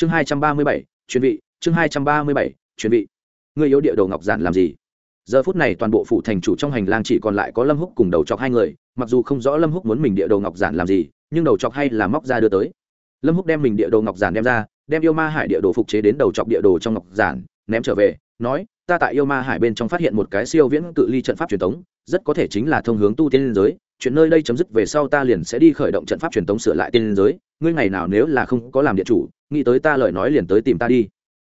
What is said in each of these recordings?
chương hai trăm ba mươi bảy chuyên vị, chương hai trăm ba mươi bảy chuyên vị. Ngươi yếu địa đồ ngọc giản làm gì? Giờ phút này toàn bộ phủ thành chủ trong hành lang chỉ còn lại có lâm húc cùng đầu chọc hai người, mặc dù không rõ lâm húc muốn mình địa đồ ngọc giản làm gì, nhưng đầu chọc hay là móc ra đưa tới. Lâm húc đem mình địa đồ ngọc giản đem ra, đem yêu ma hải địa đồ phục chế đến đầu chọc địa đồ trong ngọc giản, ném trở về, nói, ta tại yêu ma hải bên trong phát hiện một cái siêu viễn cự ly trận pháp truyền thống rất có thể chính là thông hướng tu tiên liên giới, chuyện nơi đây chấm dứt về sau ta liền sẽ đi khởi động trận pháp truyền thống sửa lại tiên liên giới, ngươi ngày nào nếu là không có làm địa chủ nghĩ tới ta lời nói liền tới tìm ta đi.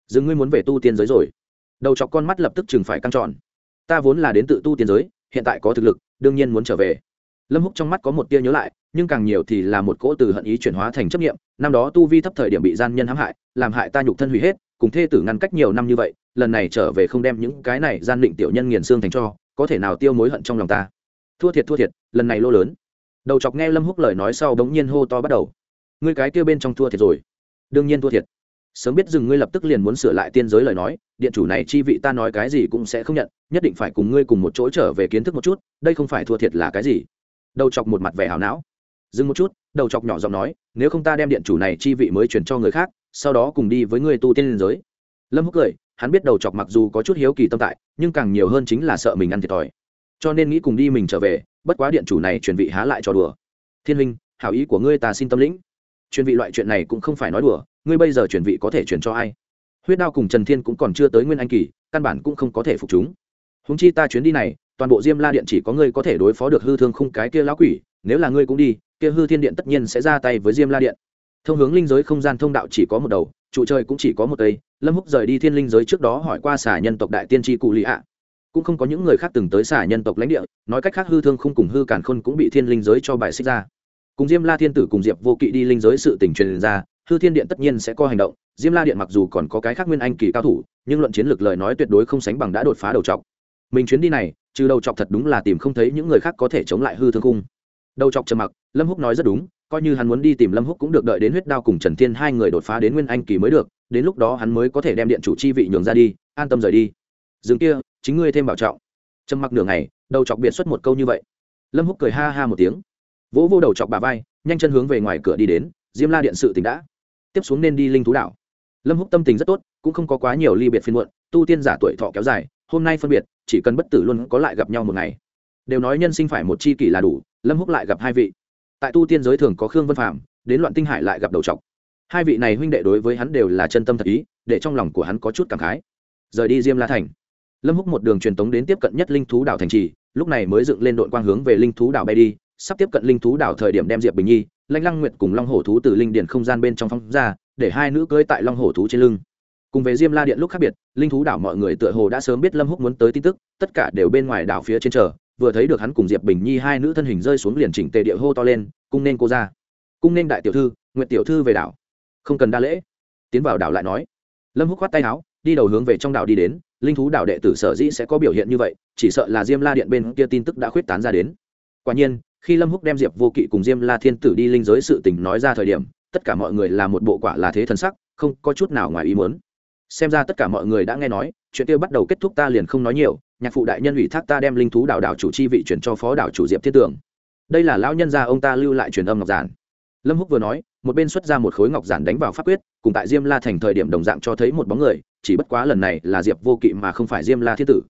Dừng ngươi muốn về tu tiên giới rồi. Đầu chọc con mắt lập tức chừng phải căng tròn. Ta vốn là đến tự tu tiên giới, hiện tại có thực lực, đương nhiên muốn trở về. Lâm húc trong mắt có một tia nhớ lại, nhưng càng nhiều thì là một cỗ từ hận ý chuyển hóa thành chấp nghiệm năm đó tu vi thấp thời điểm bị gian nhân hãm hại, làm hại ta nhục thân hủy hết, cùng thê tử ngăn cách nhiều năm như vậy, lần này trở về không đem những cái này gian định tiểu nhân nghiền xương thành cho, có thể nào tiêu mối hận trong lòng ta? Thua thiệt thua thiệt, lần này lô lớn. Đầu chọc nghe lâm húc lời nói sau bỗng nhiên hô to bắt đầu. Ngươi cái kia bên trong thua thiệt rồi đương nhiên thua thiệt. Sớm biết dừng ngươi lập tức liền muốn sửa lại tiên giới lời nói, điện chủ này chi vị ta nói cái gì cũng sẽ không nhận, nhất định phải cùng ngươi cùng một chỗ trở về kiến thức một chút, đây không phải thua thiệt là cái gì. Đầu chọc một mặt vẻ hảo não. Dừng một chút, đầu chọc nhỏ giọng nói, nếu không ta đem điện chủ này chi vị mới chuyển cho người khác, sau đó cùng đi với ngươi tu tiên liên giới. Lâm húc cười, hắn biết đầu chọc mặc dù có chút hiếu kỳ tâm tại, nhưng càng nhiều hơn chính là sợ mình ăn thiệt thòi. Cho nên nghĩ cùng đi mình trở về, bất quá điện chủ này chuyển vị há lại cho đùa. Thiên huynh, hảo ý của ngươi ta xin tâm lĩnh chuyển vị loại chuyện này cũng không phải nói đùa, ngươi bây giờ chuyển vị có thể chuyển cho ai? Huyết đao cùng trần thiên cũng còn chưa tới nguyên anh kỳ, căn bản cũng không có thể phục chúng. Húng chi ta chuyến đi này, toàn bộ diêm la điện chỉ có ngươi có thể đối phó được hư thương khung cái kia lão quỷ, nếu là ngươi cũng đi, kia hư thiên điện tất nhiên sẽ ra tay với diêm la điện. Thông hướng linh giới không gian thông đạo chỉ có một đầu, trụ trời cũng chỉ có một cây lâm húc rời đi thiên linh giới trước đó hỏi qua xả nhân tộc đại tiên tri cụ lý ạ. Cũng không có những người khác từng tới xả nhân tộc lãnh địa, nói cách khác hư thương không cùng hư cản khôn cũng bị thiên linh giới cho bài xích ra cùng diêm la thiên tử cùng diệp vô kỵ đi linh giới sự tình truyền ra, hư thiên điện tất nhiên sẽ có hành động. Diêm la điện mặc dù còn có cái khác nguyên anh kỳ cao thủ, nhưng luận chiến lược lời nói tuyệt đối không sánh bằng đã đột phá đầu trọc mình chuyến đi này, trừ đầu trọc thật đúng là tìm không thấy những người khác có thể chống lại hư thương cung. Đầu trọc trầm mặc, lâm húc nói rất đúng, coi như hắn muốn đi tìm lâm húc cũng được đợi đến huyết đao cùng trần thiên hai người đột phá đến nguyên anh kỳ mới được, đến lúc đó hắn mới có thể đem điện chủ chi vị nhường ra đi, an tâm rời đi. Dừng kia, chính ngươi thêm bảo trọng. Trầm mặc nửa ngày, đầu chọc biệt xuất một câu như vậy. Lâm húc cười ha ha một tiếng vỗ vô đầu chọc bà vai, nhanh chân hướng về ngoài cửa đi đến, diêm la điện sự tỉnh đã tiếp xuống nên đi linh thú đảo. Lâm húc tâm tình rất tốt, cũng không có quá nhiều ly biệt phiên muộn, tu tiên giả tuổi thọ kéo dài, hôm nay phân biệt, chỉ cần bất tử luôn có lại gặp nhau một ngày. Đều nói nhân sinh phải một chi kỷ là đủ, lâm húc lại gặp hai vị. Tại tu tiên giới thường có khương vân phạm đến loạn tinh hải lại gặp đầu trọc hai vị này huynh đệ đối với hắn đều là chân tâm thật ý, để trong lòng của hắn có chút cảm khái. Rời đi diêm la thành, lâm húc một đường truyền tống đến tiếp cận nhất linh thú đảo thành trì, lúc này mới dựng lên đội quang hướng về linh thú đảo bay đi sắp tiếp cận linh thú đảo thời điểm đem diệp bình nhi, lãnh lăng nguyệt cùng long hổ thú từ linh điền không gian bên trong phong ra, để hai nữ cưới tại long hổ thú trên lưng. Cùng với diêm la điện lúc khác biệt, linh thú đảo mọi người tựa hồ đã sớm biết lâm húc muốn tới tin tức, tất cả đều bên ngoài đảo phía trên chờ, vừa thấy được hắn cùng diệp bình nhi hai nữ thân hình rơi xuống liền chỉnh tề địa hô to lên, cung nên cô ra. Cung nên đại tiểu thư nguyện tiểu thư về đảo. Không cần đa lễ. Tiến vào đảo lại nói. Lâm húc khoát tay áo, đi đầu hướng về trong đảo đi đến, linh thú đảo đệ tử sở dĩ sẽ có biểu hiện như vậy, chỉ sợ là diêm la điện bên kia tin tức đã khuyết tán ra đến. Quả nhiên khi lâm húc đem diệp vô kỵ cùng diêm la thiên tử đi linh giới sự tình nói ra thời điểm, tất cả mọi người là một bộ quả là thế thần sắc, không có chút nào ngoài ý muốn. Xem ra tất cả mọi người đã nghe nói, chuyện kia bắt đầu kết thúc ta liền không nói nhiều, nhạc phụ đại nhân ủy thác ta đem linh thú đảo đảo chủ chi vị chuyển cho phó đảo chủ diệp thiên tưởng đây là lão nhân gia ông ta lưu lại truyền âm ngọc giản. Lâm húc vừa nói, một bên xuất ra một khối ngọc giản đánh vào pháp quyết, cùng tại diêm la thành thời điểm đồng dạng cho thấy một bóng người, chỉ bất quá lần này là diệp vô kỵ mà không phải diêm la thiên tử.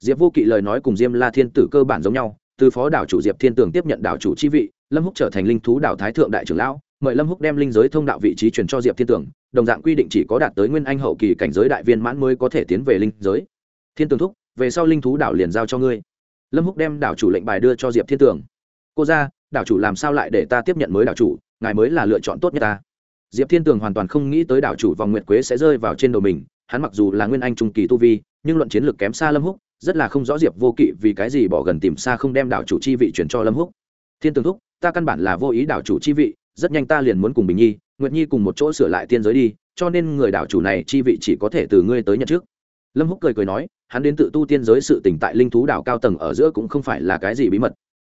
Diệp vô kỵ lời nói cùng diêm la thiên tử cơ bản giống nhau từ phó đảo chủ diệp thiên tường tiếp nhận đảo chủ chi vị, lâm húc trở thành linh thú đảo thái thượng đại trưởng lão, mời lâm húc đem linh giới thông đạo vị trí chuyển cho diệp thiên tường, đồng dạng quy định chỉ có đạt tới nguyên anh hậu kỳ cảnh giới đại viên mãn mới có thể tiến về linh giới. Thiên tường thúc, về sau linh thú đảo liền giao cho ngươi. Lâm húc đem đảo chủ lệnh bài đưa cho diệp thiên tường. Cô ra đảo chủ làm sao lại để ta tiếp nhận mới đảo chủ, ngài mới là lựa chọn tốt nhất ta. Diệp thiên tường hoàn toàn không nghĩ tới đảo chủ vòng nguyệt quế sẽ rơi vào trên đầu mình, hắn mặc dù là nguyên anh trung kỳ tu vi, nhưng luận chiến lược kém xa lâm húc rất là không rõ diệp vô kỵ vì cái gì bỏ gần tìm xa không đem đảo chủ chi vị chuyển cho lâm húc. Thiên tường thúc, ta căn bản là vô ý đảo chủ chi vị, rất nhanh ta liền muốn cùng bình nhi, nguyệt nhi cùng một chỗ sửa lại tiên giới đi, cho nên người đảo chủ này chi vị chỉ có thể từ ngươi tới nhận trước. Lâm húc cười cười nói, hắn đến tự tu tiên giới sự tỉnh tại linh thú đảo cao tầng ở giữa cũng không phải là cái gì bí mật.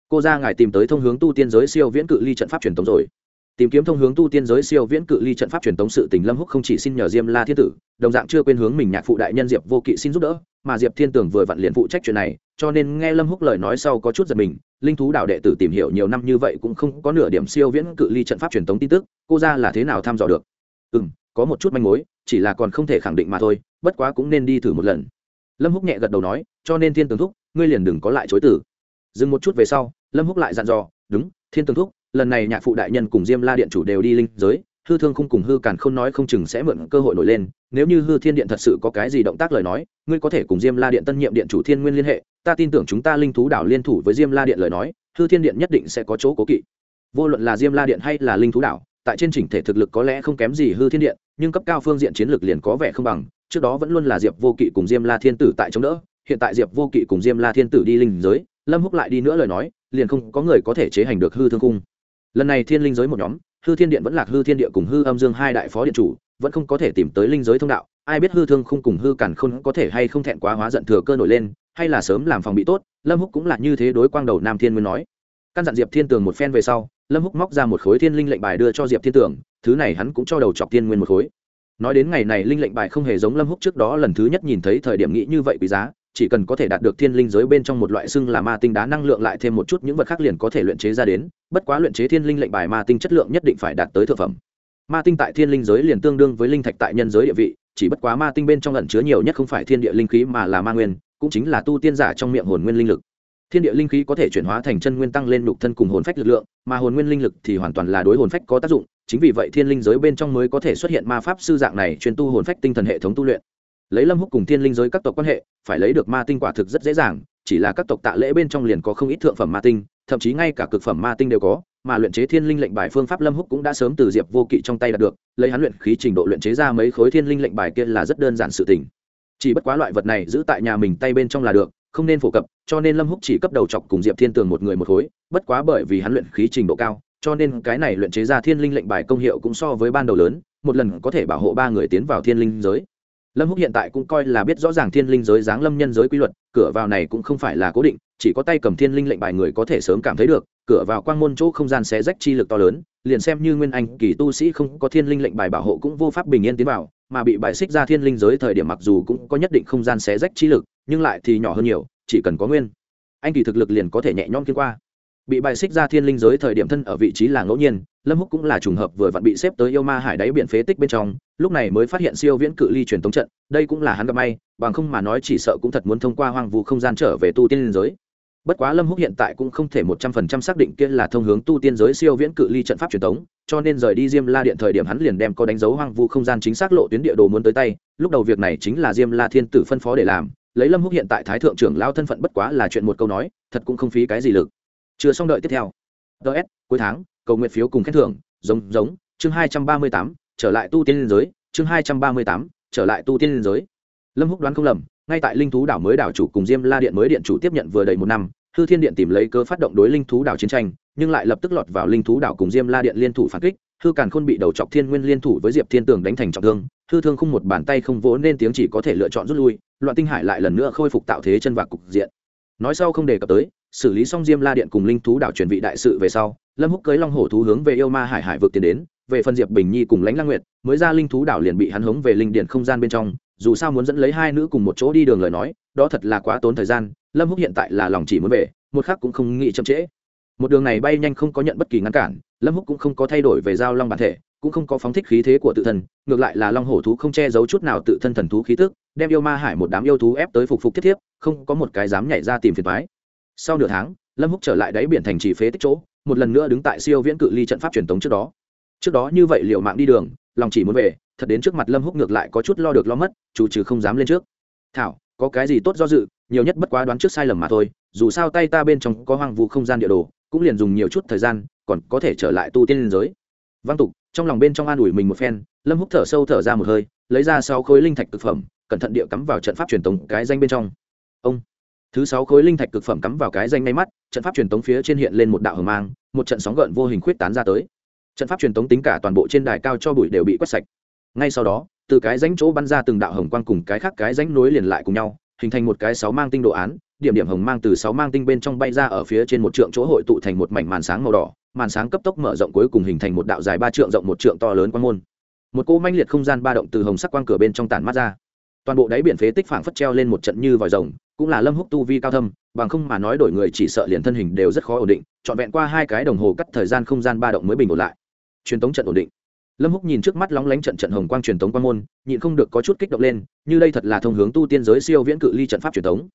Cô ra ngài tìm tới thông hướng tu tiên giới siêu viễn cự ly trận pháp truyền thống rồi tìm kiếm thông hướng tu tiên giới siêu viễn cự ly trận pháp truyền thống sự tình lâm húc không chỉ xin nhờ diêm la thiên tử, đồng dạng chưa quên hướng mình nhạc phụ đại nhân diệp vô kỵ xin giúp đỡ, mà diệp thiên tường vừa vặn liền phụ trách chuyện này, cho nên nghe lâm húc lời nói sau có chút giật mình, linh thú đạo đệ tử tìm hiểu nhiều năm như vậy cũng không có nửa điểm siêu viễn cự ly trận pháp truyền thống tin tức, cô ra là thế nào thăm dò được? Ừ có một chút manh mối, chỉ là còn không thể khẳng định mà thôi, bất quá cũng nên đi thử một lần. Lâm húc nhẹ gật đầu nói, cho nên thiên tường thúc, ngươi liền đừng có lại chối tử dừng một chút về sau, lâm húc lại dặn dò, đúng, thiên tường thúc lần này nhạc phụ đại nhân cùng diêm la điện chủ đều đi linh giới, hư thương không cùng hư càn không nói không chừng sẽ mượn cơ hội nổi lên, nếu như hư thiên điện thật sự có cái gì động tác lời nói, ngươi có thể cùng diêm la điện tân nhiệm điện chủ thiên nguyên liên hệ, ta tin tưởng chúng ta linh thú đảo liên thủ với diêm la điện lời nói, hư thiên điện nhất định sẽ có chỗ cố kỵ. Vô luận là diêm la điện hay là linh thú đảo, tại trên chỉnh thể thực lực có lẽ không kém gì hư thiên điện, nhưng cấp cao phương diện chiến lược liền có vẻ không bằng, trước đó vẫn luôn là diệp vô kỵ cùng diêm la thiên tử tại chống đỡ, hiện tại diệp vô kỵ cùng diêm la thiên tử đi linh giới, lâm húc lại đi nữa lời nói, liền không có người có thể chế hành được hư thương cung lần này thiên linh giới một nhóm, hư thiên điện vẫn là hư thiên địa cùng hư âm dương hai đại phó điện chủ, vẫn không có thể tìm tới linh giới thông đạo. Ai biết hư thương không cùng hư cản không có thể hay không thẹn quá hóa giận thừa cơ nổi lên, hay là sớm làm phòng bị tốt, lâm húc cũng là như thế đối quang đầu nam thiên nguyên nói. Căn dặn diệp thiên tường một phen về sau, lâm húc móc ra một khối thiên linh lệnh bài đưa cho diệp thiên tường, thứ này hắn cũng cho đầu chọc thiên nguyên một khối. Nói đến ngày này, linh lệnh bài không hề giống lâm húc trước đó lần thứ nhất nhìn thấy thời điểm nghĩ như vậy quý giá chỉ cần có thể đạt được thiên linh giới bên trong một loại xưng là ma tinh đá năng lượng lại thêm một chút những vật khác liền có thể luyện chế ra đến, bất quá luyện chế thiên linh lệnh bài ma tinh chất lượng nhất định phải đạt tới thượng phẩm. Ma tinh tại thiên linh giới liền tương đương với linh thạch tại nhân giới địa vị, chỉ bất quá ma tinh bên trong ẩn chứa nhiều nhất không phải thiên địa linh khí mà là ma nguyên, cũng chính là tu tiên giả trong miệng hồn nguyên linh lực. Thiên địa linh khí có thể chuyển hóa thành chân nguyên tăng lên lục thân cùng hồn phách lực lượng, mà hồn nguyên linh lực thì hoàn toàn là đối hồn phách có tác dụng, chính vì vậy thiên linh giới bên trong mới có thể xuất hiện ma pháp sư dạng này chuyên tu hồn phách tinh thần hệ thống tu luyện lấy lâm húc cùng thiên linh giới các tộc quan hệ, phải lấy được ma tinh quả thực rất dễ dàng, chỉ là các tộc tạ lễ bên trong liền có không ít thượng phẩm ma tinh, thậm chí ngay cả cực phẩm ma tinh đều có, mà luyện chế thiên linh lệnh bài phương pháp lâm húc cũng đã sớm từ diệp vô kỵ trong tay đạt được, lấy hắn luyện khí trình độ luyện chế ra mấy khối thiên linh lệnh bài kia là rất đơn giản sự tình. Chỉ bất quá loại vật này giữ tại nhà mình tay bên trong là được, không nên phổ cập, cho nên lâm húc chỉ cấp đầu chọc cùng diệp thiên tường một người một khối, bất quá bởi vì hắn luyện khí trình độ cao, cho nên cái này luyện chế ra thiên linh lệnh bài công hiệu cũng so với ban đầu lớn, một lần có thể bảo hộ ba người tiến vào thiên linh giới lâm húc hiện tại cũng coi là biết rõ ràng thiên linh giới giáng lâm nhân giới quy luật, cửa vào này cũng không phải là cố định, chỉ có tay cầm thiên linh lệnh bài người có thể sớm cảm thấy được, cửa vào quang môn chỗ không gian xé rách chi lực to lớn, liền xem như nguyên anh kỳ tu sĩ không có thiên linh lệnh bài bảo hộ cũng vô pháp bình yên tiến vào, mà bị bài xích ra thiên linh giới thời điểm mặc dù cũng có nhất định không gian xé rách chi lực, nhưng lại thì nhỏ hơn nhiều, chỉ cần có nguyên anh kỳ thực lực liền có thể nhẹ nhõm kiên qua. Bị bài xích ra thiên linh giới thời điểm thân ở vị trí là ngẫu nhiên, lâm húc cũng là trùng hợp vừa vặn bị xếp tới yêu ma hải đáy biển phế tích bên trong lúc này mới phát hiện siêu viễn cự ly truyền tống trận, đây cũng là hắn gặp may, bằng không mà nói chỉ sợ cũng thật muốn thông qua hoang vu không gian trở về tu tiên liên giới. Bất quá lâm húc hiện tại cũng không thể một trăm phần trăm xác định kia là thông hướng tu tiên giới siêu viễn cự ly trận pháp truyền tống, cho nên rời đi diêm la điện thời điểm hắn liền đem có đánh dấu hoang vu không gian chính xác lộ tuyến địa đồ muốn tới tay, lúc đầu việc này chính là diêm la thiên tử phân phó để làm, lấy lâm húc hiện tại thái thượng trưởng lao thân phận bất quá là chuyện một câu nói, thật cũng không phí cái gì lực. Chưa xong đợi tiếp theo. Ts cuối tháng, cầu nguyện phiếu cùng khen thưởng, giống giống, chương hai trăm ba mươi tám trở lại tu tiên giới, chương hai trăm ba mươi tám, trở lại tu tiên giới. Lâm húc đoán không lầm, ngay tại linh thú đảo mới đảo chủ cùng diêm la điện mới điện chủ tiếp nhận vừa đầy một năm, hư thiên điện tìm lấy cơ phát động đối linh thú đảo chiến tranh, nhưng lại lập tức lọt vào linh thú đảo cùng diêm la điện liên thủ phản kích, hư càn khôn bị đầu chọc thiên nguyên liên thủ với diệp thiên tường đánh thành trọng thương, hư thương không một bàn tay không vỗ nên tiếng chỉ có thể lựa chọn rút lui, loạn tinh hải lại lần nữa khôi phục tạo thế chân vạc cục diện. Nói sau không đề cập tới, xử lý xong diêm la điện cùng linh thú đảo truyền vị đại sự về sau, lâm húc cưới long hổ thú hướng về yêu ma hải hải vực tiến đến về phần diệp bình nhi cùng lãnh lang nguyệt, mới ra linh thú đảo liền bị hắn hống về linh điện không gian bên trong, dù sao muốn dẫn lấy hai nữ cùng một chỗ đi đường lời nói, đó thật là quá tốn thời gian, lâm húc hiện tại là lòng chỉ muốn về, một khác cũng không nghĩ chậm trễ. Một đường này bay nhanh không có nhận bất kỳ ngăn cản, lâm húc cũng không có thay đổi về giao long bản thể, cũng không có phóng thích khí thế của tự thân, ngược lại là long hổ thú không che giấu chút nào tự thân thần thú khí tức, đem yêu ma hải một đám yêu thú ép tới phục phục thiết thiếp, không có một cái dám nhảy ra tìm phiền thoái sau nửa tháng, lâm húc trở lại đáy biển thành trì phế tích chỗ, một lần nữa đứng tại siêu viễn cự ly trận pháp truyền tống trước đó trước đó như vậy liệu mạng đi đường, lòng chỉ muốn về, thật đến trước mặt lâm húc ngược lại có chút lo được lo mất, chủ trừ không dám lên trước. Thảo, có cái gì tốt do dự, nhiều nhất bất quá đoán trước sai lầm mà thôi, dù sao tay ta bên trong có hoang vu không gian địa đồ, cũng liền dùng nhiều chút thời gian, còn có thể trở lại tu tiên liên giới. Văn tục, trong lòng bên trong an ủi mình một phen, lâm húc thở sâu thở ra một hơi, lấy ra sáu khối linh thạch cực phẩm, cẩn thận địa cắm vào trận pháp truyền tống cái danh bên trong. Ông, thứ sáu khối linh thạch cực phẩm cắm vào cái danh ngay mắt, trận pháp truyền tống phía trên hiện lên một đạo hờ mang, một trận sóng gợn vô hình khuyết tán ra tới trận pháp truyền tống tính cả toàn bộ trên đài cao cho bụi đều bị quét sạch. Ngay sau đó, từ cái ránh chỗ bắn ra từng đạo hồng quang cùng cái khác cái ránh nối liền lại cùng nhau, hình thành một cái sáu mang tinh đồ án, điểm điểm hồng mang từ sáu mang tinh bên trong bay ra ở phía trên một trượng chỗ hội tụ thành một mảnh màn sáng màu đỏ, màn sáng cấp tốc mở rộng cuối cùng hình thành một đạo dài ba trượng rộng một trượng to lớn quan môn. Một cô manh liệt không gian ba động từ hồng sắc quang cửa bên trong tản mắt ra. Toàn bộ đáy biển phế tích phảng phất treo lên một trận như vòi rồng, cũng là lâm húc tu vi cao thâm, bằng không mà nói đổi người chỉ sợ liền thân hình đều rất khó ổn định, trọn vẹn qua hai cái đồng hồ cắt thời gian không gian ba động mới bình ổn lại truyền tống trận ổn định. Lâm húc nhìn trước mắt lóng lánh trận trận hồng quang truyền tống quan môn, nhịn không được có chút kích động lên, như đây thật là thông hướng tu tiên giới siêu viễn cự ly trận pháp truyền tống.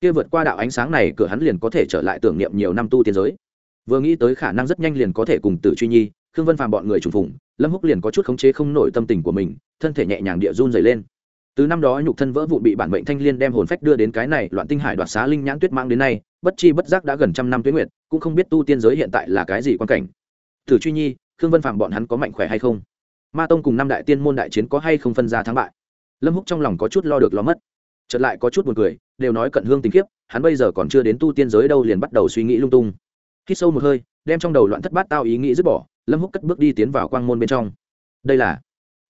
Kia vượt qua đạo ánh sáng này, cửa hắn liền có thể trở lại tưởng niệm nhiều năm tu tiên giới. Vừa nghĩ tới khả năng rất nhanh liền có thể cùng tử truy nhi, khương vân phàm bọn người trùng phùng, lâm húc liền có chút khống chế không nổi tâm tình của mình, thân thể nhẹ nhàng địa run dày lên. Từ năm đó nhục thân vỡ vụ bị bản mệnh thanh liên đem hồn phách đưa đến cái này loạn tinh hải đoạt xá linh nhãn tuyết mang đến nay, bất chi bất giác đã gần trăm năm tuyến nguyệt, cũng không biết tu tiên giới hiện tại là cái gì quan cảnh. Tử truy nhi khương vân phạm bọn hắn có mạnh khỏe hay không? Ma tông cùng năm đại tiên môn đại chiến có hay không phân ra thắng bại? Lâm húc trong lòng có chút lo được lo mất. Chợt lại có chút buồn cười, đều nói cận hương tình kiếp hắn bây giờ còn chưa đến tu tiên giới đâu liền bắt đầu suy nghĩ lung tung. Hít sâu một hơi, đem trong đầu loạn thất bát tao ý nghĩ dứt bỏ, lâm húc cất bước đi tiến vào quang môn bên trong. Đây là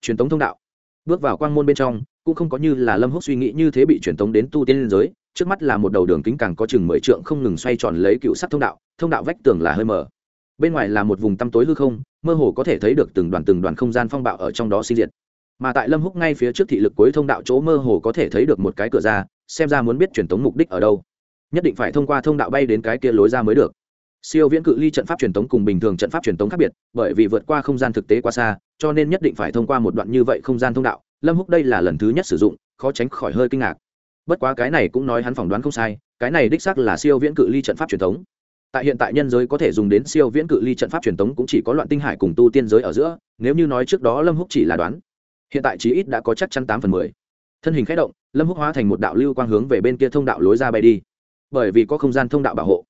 truyền tống thông đạo. Bước vào quang môn bên trong, cũng không có như là lâm húc suy nghĩ như thế bị truyền tống đến tu tiên liên giới, trước mắt là một đầu đường kính càng có chừng mười trượng không ngừng xoay tròn lấy cựu sắc thông đạo thông đạo vách tường là hơi mở bên ngoài là một vùng tăm tối hư không, mơ hồ có thể thấy được từng đoàn từng đoàn không gian phong bạo ở trong đó sinh diệt. Mà tại lâm húc ngay phía trước thị lực cuối thông đạo chỗ mơ hồ có thể thấy được một cái cửa ra, xem ra muốn biết truyền tống mục đích ở đâu. Nhất định phải thông qua thông đạo bay đến cái kia lối ra mới được. Siêu viễn cự ly trận pháp truyền tống cùng bình thường trận pháp truyền tống khác biệt, bởi vì vượt qua không gian thực tế quá xa, cho nên nhất định phải thông qua một đoạn như vậy không gian thông đạo. Lâm húc đây là lần thứ nhất sử dụng, khó tránh khỏi hơi kinh ngạc. Bất quá cái này cũng nói hắn phỏng đoán không sai, cái này đích xác là siêu viễn cự ly trận pháp truyền thống tại hiện tại nhân giới có thể dùng đến siêu viễn cự ly trận pháp truyền thống cũng chỉ có loạn tinh hải cùng tu tiên giới ở giữa, nếu như nói trước đó lâm húc chỉ là đoán, hiện tại chí ít đã có chắc chắn tám phần mười. Thân hình khẽ động, lâm húc hóa thành một đạo lưu quang hướng về bên kia thông đạo lối ra bay đi. Bởi vì có không gian thông đạo bảo hộ,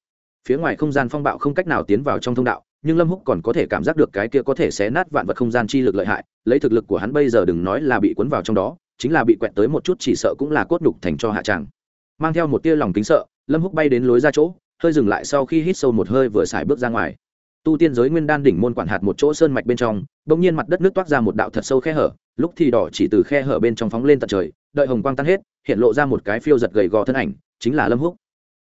phía ngoài không gian phong bạo không cách nào tiến vào trong thông đạo, nhưng lâm húc còn có thể cảm giác được cái kia có thể xé nát vạn vật không gian chi lực lợi hại, lấy thực lực của hắn bây giờ đừng nói là bị cuốn vào trong đó, chính là bị quẹt tới một chút chỉ sợ cũng là cốt nhục thành cho hạ tràng mang theo một tia lòng kính sợ, lâm húc bay đến lối ra chỗ hơi dừng lại sau khi hít sâu một hơi vừa xài bước ra ngoài. Tu tiên giới nguyên đan đỉnh môn quản hạt một chỗ sơn mạch bên trong, bỗng nhiên mặt đất nước toát ra một đạo thật sâu khe hở, lúc thì đỏ chỉ từ khe hở bên trong phóng lên tận trời, đợi hồng quang tan hết, hiện lộ ra một cái phiêu giật gầy gò thân ảnh, chính là lâm húc.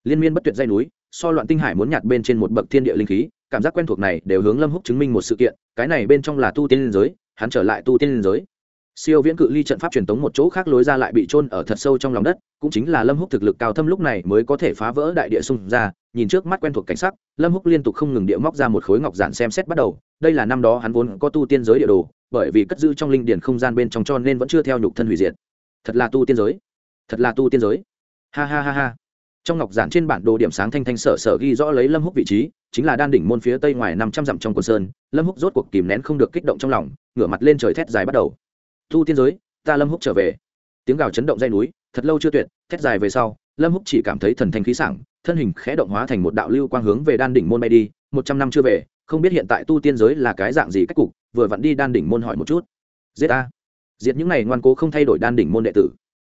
Liên miên bất tuyệt dây núi, so loạn tinh hải muốn nhặt bên trên một bậc thiên địa linh khí, cảm giác quen thuộc này đều hướng lâm húc chứng minh một sự kiện, cái này bên trong là tu tiên giới, hắn trở lại tu tiên giới siêu viễn cự ly trận pháp truyền tống một chỗ khác lối ra lại bị trôn ở thật sâu trong lòng đất, cũng chính là lâm húc thực lực cao thâm lúc này mới có thể phá vỡ đại địa xung ra, nhìn trước mắt quen thuộc cảnh sắc, lâm húc liên tục không ngừng địa móc ra một khối ngọc giản xem xét bắt đầu, đây là năm đó hắn vốn có tu tiên giới địa đồ, bởi vì cất giữ trong linh điển không gian bên trong cho nên vẫn chưa theo nhục thân hủy diệt. Thật là tu tiên giới. Thật là tu tiên giới. Ha ha ha ha. Trong ngọc giản trên bản đồ điểm sáng thanh thanh sở sở ghi rõ lấy lâm húc vị trí, chính là đan đỉnh môn phía tây ngoài năm trăm dặm trong quần sơn, lâm húc rốt cuộc kìm nén không được kích động trong lòng, ngửa mặt lên trời thét dài bắt đầu thu tiên giới, ta lâm húc trở về. Tiếng gào chấn động dây núi, thật lâu chưa tuyệt, thét dài về sau, lâm húc chỉ cảm thấy thần thanh khí sảng, thân hình khẽ động hóa thành một đạo lưu quang hướng về đan đỉnh môn bay đi, một trăm năm chưa về, không biết hiện tại tu tiên giới là cái dạng gì cách cục, vừa vặn đi đan đỉnh môn hỏi một chút. Giết ta. Diệt những này ngoan cố không thay đổi đan đỉnh môn đệ tử.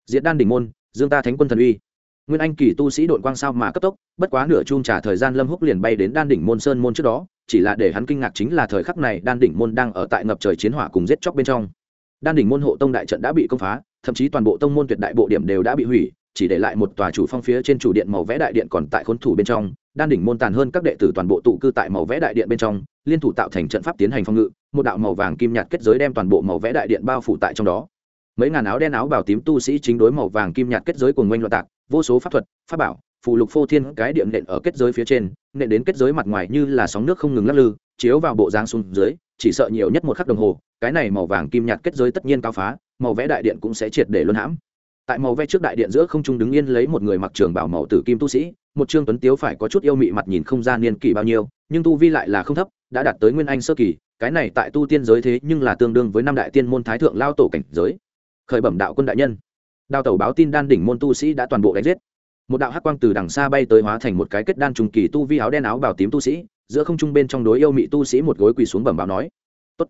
Diệt đan đỉnh môn, dương ta thánh quân thần uy. Nguyên anh kỳ tu sĩ đội quang sao mà cấp tốc, bất quá nửa chung trả thời gian lâm húc liền bay đến đan đỉnh môn sơn môn trước đó, chỉ là để hắn kinh ngạc chính là thời khắc này đan đỉnh môn đang ở tại ngập trời chiến hỏa cùng giết chóc bên trong đan đỉnh môn hộ tông đại trận đã bị công phá, thậm chí toàn bộ tông môn tuyệt đại bộ điểm đều đã bị hủy, chỉ để lại một tòa chủ phong phía trên chủ điện màu vẽ đại điện còn tại khốn thủ bên trong. Đan đỉnh môn tàn hơn các đệ tử toàn bộ tụ cư tại màu vẽ đại điện bên trong, liên thủ tạo thành trận pháp tiến hành phong ngự, một đạo màu vàng kim nhạt kết giới đem toàn bộ màu vẽ đại điện bao phủ tại trong đó. Mấy ngàn áo đen áo bảo tím tu sĩ chính đối màu vàng kim nhạt kết giới cùng ngoanh loạn tạc, vô số pháp thuật, pháp bảo phù lục phô thiên cái điện nện ở kết giới phía trên, nện đến kết giới mặt ngoài như là sóng nước không ngừng lắc lư, chiếu vào bộ dáng xuống dưới, chỉ sợ nhiều nhất một khắc đồng hồ, cái này màu vàng kim nhạt kết giới tất nhiên cao phá, màu vẽ đại điện cũng sẽ triệt để luân hãm. Tại màu vẽ trước đại điện giữa không trung đứng yên lấy một người mặc trường bảo màu tử kim tu sĩ, một trương tuấn tiếu phải có chút yêu mị mặt nhìn không ra niên kỷ bao nhiêu, nhưng tu vi lại là không thấp, đã đạt tới nguyên anh sơ kỳ, cái này tại tu tiên giới thế nhưng là tương đương với năm đại tiên môn thái thượng lao tổ cảnh giới. Khởi bẩm đạo quân đại nhân. Đào tẩu báo tin đan đỉnh môn tu sĩ đã toàn bộ đánh giết một đạo hắc quang từ đằng xa bay tới hóa thành một cái kết đan trùng kỳ tu vi áo đen áo bảo tím tu sĩ, giữa không trung bên trong đối yêu mị tu sĩ một gối quỳ xuống bẩm báo nói, Tốt.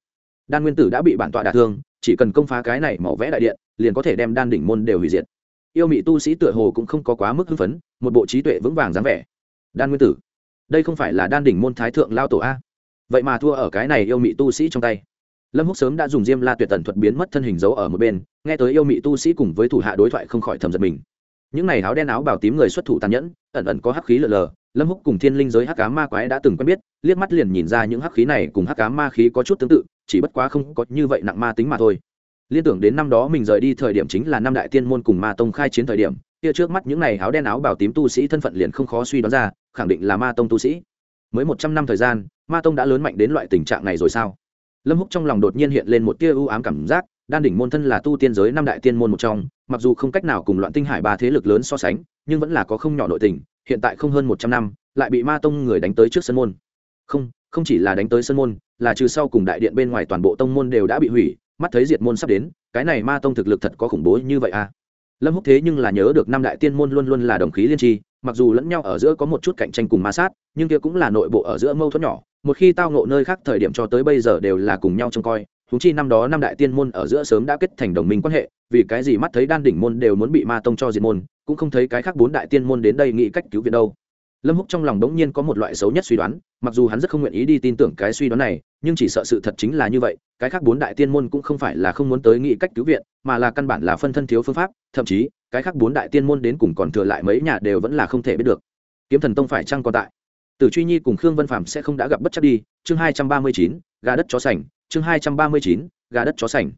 đan nguyên tử đã bị bản tọa đả thương, chỉ cần công phá cái này màu vẽ đại điện, liền có thể đem đan đỉnh môn đều hủy diệt. Yêu mị tu sĩ tựa hồ cũng không có quá mức hưng phấn, một bộ trí tuệ vững vàng dáng vẻ. Đan nguyên tử, đây không phải là đan đỉnh môn thái thượng lao tổ a? Vậy mà thua ở cái này yêu mị tu sĩ trong tay. Lâm húc sớm đã dùng diêm la tuyệt tần thuật biến mất thân hình giấu ở một bên, nghe tới yêu mị tu sĩ cùng với thủ hạ đối thoại không khỏi thầm giật mình những này áo đen áo bào tím người xuất thủ tàn nhẫn, ẩn ẩn có hắc khí lờ lờ. Lâm húc cùng thiên linh giới hắc cá ma quái đã từng quen biết, liếc mắt liền nhìn ra những hắc khí này cùng hắc cá ma khí có chút tương tự, chỉ bất quá không có như vậy nặng ma tính mà thôi. Liên tưởng đến năm đó mình rời đi thời điểm chính là năm đại tiên môn cùng ma tông khai chiến thời điểm, kia trước mắt những này áo đen áo bào tím tu sĩ thân phận liền không khó suy đoán ra, khẳng định là ma tông tu sĩ. Mới một trăm năm thời gian, ma tông đã lớn mạnh đến loại tình trạng này rồi sao? Lâm húc trong lòng đột nhiên hiện lên một tia ưu ám cảm giác đan đỉnh môn thân là tu tiên giới năm đại tiên môn một trong, mặc dù không cách nào cùng loạn tinh hải ba thế lực lớn so sánh, nhưng vẫn là có không nhỏ nội tình, hiện tại không hơn một trăm năm, lại bị ma tông người đánh tới trước sân môn. Không không chỉ là đánh tới sân môn, là trừ sau cùng đại điện bên ngoài toàn bộ tông môn đều đã bị hủy, mắt thấy diệt môn sắp đến, cái này ma tông thực lực thật có khủng bố như vậy à? Lâm húc thế nhưng là nhớ được năm đại tiên môn luôn luôn là đồng khí liên tri, mặc dù lẫn nhau ở giữa có một chút cạnh tranh cùng ma sát, nhưng kia cũng là nội bộ ở giữa mâu thuẫn nhỏ, một khi tao ngộ nơi khác thời điểm cho tới bây giờ đều là cùng nhau trông coi huống chi năm đó năm đại tiên môn ở giữa sớm đã kết thành đồng minh quan hệ, vì cái gì mắt thấy đan đỉnh môn đều muốn bị ma tông cho diệt môn, cũng không thấy cái khác bốn đại tiên môn đến đây nghĩ cách cứu viện đâu. Lâm húc trong lòng đống nhiên có một loại xấu nhất suy đoán, mặc dù hắn rất không nguyện ý đi tin tưởng cái suy đoán này, nhưng chỉ sợ sự thật chính là như vậy, cái khác bốn đại tiên môn cũng không phải là không muốn tới nghĩ cách cứu viện, mà là căn bản là phân thân thiếu phương pháp, thậm chí, cái khác bốn đại tiên môn đến cùng còn thừa lại mấy nhà đều vẫn là không thể biết được. Kiếm thần tông phải chăng còn tại? Tử truy nhi cùng khương vân phàm sẽ không đã gặp bất chấp đi, chương hai trăm ba mươi chín, gà đất chó sành chương hai trăm ba mươi chín, gà đất chó sành.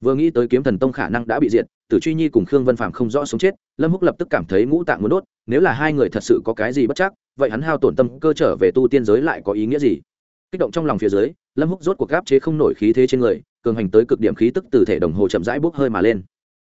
Vừa nghĩ tới kiếm thần tông khả năng đã bị diệt, tử truy nhi cùng khương vân phạm không rõ sống chết, lâm húc lập tức cảm thấy ngũ tạng muốn đốt, nếu là hai người thật sự có cái gì bất chắc, vậy hắn hao tổn tâm cơ trở về tu tiên giới lại có ý nghĩa gì? Kích động trong lòng phía dưới, lâm húc rốt cuộc gáp chế không nổi khí thế trên người, cường hành tới cực điểm khí tức từ thể đồng hồ chậm rãi bốc hơi mà lên.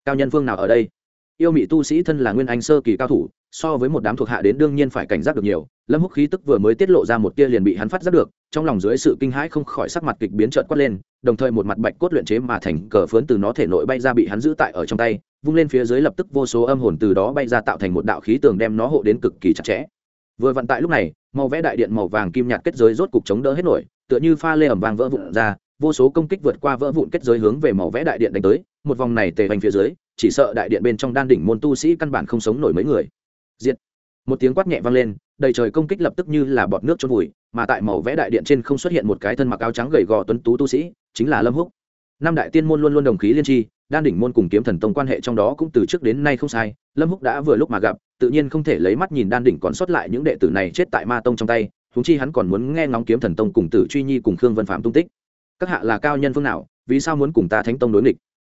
Cao nhân phương nào ở đây? Yêu mị tu sĩ thân là nguyên anh sơ kỳ cao thủ, so với một đám thuộc hạ đến đương nhiên phải cảnh giác được nhiều lâm húc khí tức vừa mới tiết lộ ra một tia liền bị hắn phát giác được, trong lòng dưới sự kinh hãi không khỏi sắc mặt kịch biến trợn quát lên, đồng thời một mặt bạch cốt luyện chế mà thành cờ phướn từ nó thể nội bay ra bị hắn giữ tại ở trong tay, vung lên phía dưới lập tức vô số âm hồn từ đó bay ra tạo thành một đạo khí tường đem nó hộ đến cực kỳ chặt chẽ. Vừa vận tại lúc này, màu vẽ đại điện màu vàng kim nhạt kết giới rốt cục chống đỡ hết nổi, tựa như pha lê ẩm vàng vỡ vụn ra, vô số công kích vượt qua vỡ vụn kết giới hướng về màu vẽ đại điện đánh tới, một vòng này tề hoành phía dưới, chỉ sợ đại điện bên trong đan đỉnh môn tu sĩ căn bản không sống nổi mấy người. Diệt một tiếng quát nhẹ vang lên, đầy trời công kích lập tức như là bọt nước trôn vùi, mà tại màu vẽ đại điện trên không xuất hiện một cái thân mặc áo trắng gầy gò tuấn tú tu sĩ, chính là lâm húc. Năm đại tiên môn luôn luôn đồng khí liên tri, đan đỉnh môn cùng kiếm thần tông quan hệ trong đó cũng từ trước đến nay không sai, lâm húc đã vừa lúc mà gặp, tự nhiên không thể lấy mắt nhìn đan đỉnh còn sót lại những đệ tử này chết tại ma tông trong tay húng chi hắn còn muốn nghe ngóng kiếm thần tông cùng tử truy nhi cùng khương vân phạm tung tích. Các hạ là cao nhân phương nào, vì sao muốn cùng ta thánh tông đối nghịch?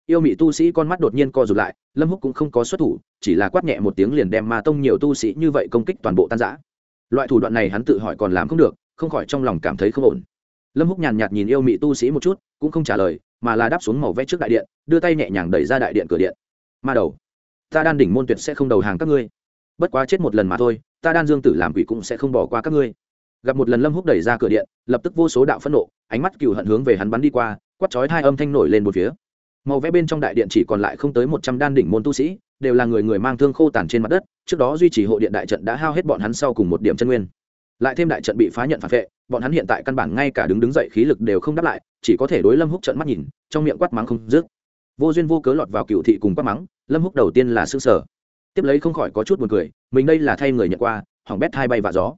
Yêu mị tu sĩ con mắt đột nhiên co rụt lại, lâm húc cũng không có xuất thủ, chỉ là quát nhẹ một tiếng liền đem ma tông nhiều tu sĩ như vậy công kích toàn bộ tan giã loại thủ đoạn này hắn tự hỏi còn làm không được, không khỏi trong lòng cảm thấy không ổn. Lâm húc nhàn nhạt nhìn yêu mị tu sĩ một chút, cũng không trả lời, mà là đáp xuống màu vẽ trước đại điện, đưa tay nhẹ nhàng đẩy ra đại điện cửa điện. Ma đầu, ta đan đỉnh môn tuyệt sẽ không đầu hàng các ngươi. Bất quá chết một lần mà thôi, ta đan dương tử làm quỷ cũng sẽ không bỏ qua các ngươi. Gặp một lần lâm húc đẩy ra cửa điện, lập tức vô số đạo phẫn nộ, ánh mắt cừu hận hướng về hắn bắn đi qua, quát chói hai âm thanh nổi lên một phía màu vẽ bên trong đại điện chỉ còn lại không tới một trăm đan đỉnh môn tu sĩ, đều là người người mang thương khô tàn trên mặt đất, trước đó duy trì hộ điện đại trận đã hao hết bọn hắn sau cùng một điểm chân nguyên. Lại thêm đại trận bị phá nhận phản vệ, bọn hắn hiện tại căn bản ngay cả đứng đứng dậy khí lực đều không đáp lại, chỉ có thể đối lâm húc trận mắt nhìn, trong miệng quát mắng không dứt. Vô duyên vô cớ lọt vào cựu thị cùng quát mắng, lâm húc đầu tiên là xương sở. Tiếp lấy không khỏi có chút buồn cười, mình đây là thay người nhận qua hỏng bét hai bay và gió.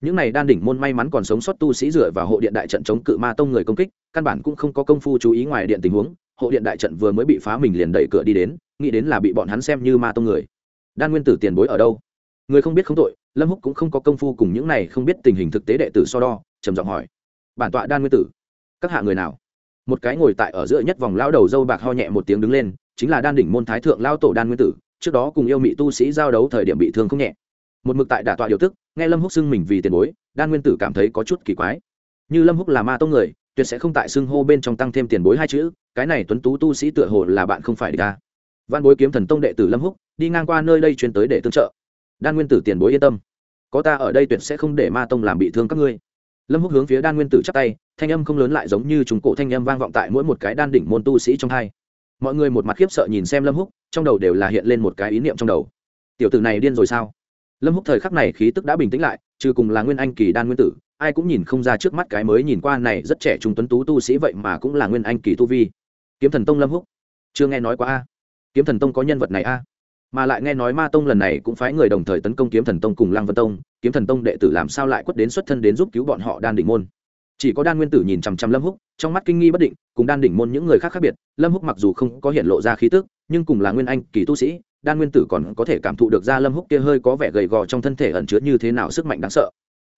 Những này đan đỉnh môn may mắn còn sống sót tu sĩ dựa vào hộ điện đại trận chống cự ma tông người công kích, căn bản cũng không có công phu chú ý ngoài điện tình huống hộ điện đại trận vừa mới bị phá mình liền đẩy cửa đi đến, nghĩ đến là bị bọn hắn xem như ma tông người. Đan nguyên tử tiền bối ở đâu? Người không biết không tội, lâm húc cũng không có công phu cùng những này không biết tình hình thực tế đệ tử so đo, trầm giọng hỏi. Bản tọa đan nguyên tử, các hạ người nào? Một cái ngồi tại ở giữa nhất vòng lao đầu dâu bạc ho nhẹ một tiếng đứng lên, chính là đan đỉnh môn thái thượng lao tổ đan nguyên tử, trước đó cùng yêu mị tu sĩ giao đấu thời điểm bị thương không nhẹ. Một mực tại đả tọa điều tức, nghe lâm húc xưng mình vì tiền bối, đan nguyên tử cảm thấy có chút kỳ quái. Như lâm húc là ma tông người tuyệt sẽ không tại xưng hô bên trong tăng thêm tiền bối hai chữ, cái này tuấn tú tu sĩ tựa hồ là bạn không phải địch ta. Văn bối kiếm thần tông đệ tử lâm húc, đi ngang qua nơi đây chuyên tới để tương trợ. Đan nguyên tử tiền bối yên tâm. Có ta ở đây tuyệt sẽ không để ma tông làm bị thương các ngươi. Lâm húc hướng phía đan nguyên tử chắp tay, thanh âm không lớn lại giống như chúng cổ thanh âm vang vọng tại mỗi một cái đan đỉnh môn tu sĩ trong hai. Mọi người một mặt khiếp sợ nhìn xem lâm húc, trong đầu đều là hiện lên một cái ý niệm trong đầu. Tiểu tử này điên rồi sao? Lâm húc thời khắc này khí tức đã bình tĩnh lại, trừ cùng là nguyên anh kỳ đan nguyên tử ai cũng nhìn không ra trước mắt cái mới nhìn qua này rất trẻ trung tuấn tú tu sĩ vậy mà cũng là nguyên anh kỳ tu vi. Kiếm thần tông lâm húc. Chưa nghe nói qua a. Kiếm thần tông có nhân vật này a. Mà lại nghe nói ma tông lần này cũng phái người đồng thời tấn công kiếm thần tông cùng lăng vân tông. Kiếm thần tông đệ tử làm sao lại quất đến xuất thân đến giúp cứu bọn họ đan đỉnh môn? Chỉ có đan nguyên tử nhìn chằm chằm lâm húc, trong mắt kinh nghi bất định, cùng đan đỉnh môn những người khác khác biệt, lâm húc mặc dù không có hiện lộ ra khí tức, nhưng cùng là nguyên anh kỳ tu sĩ, đan nguyên tử còn có thể cảm thụ được ra lâm húc kia hơi có vẻ gầy gò trong thân thể ẩn chứa như thế nào sức mạnh đáng sợ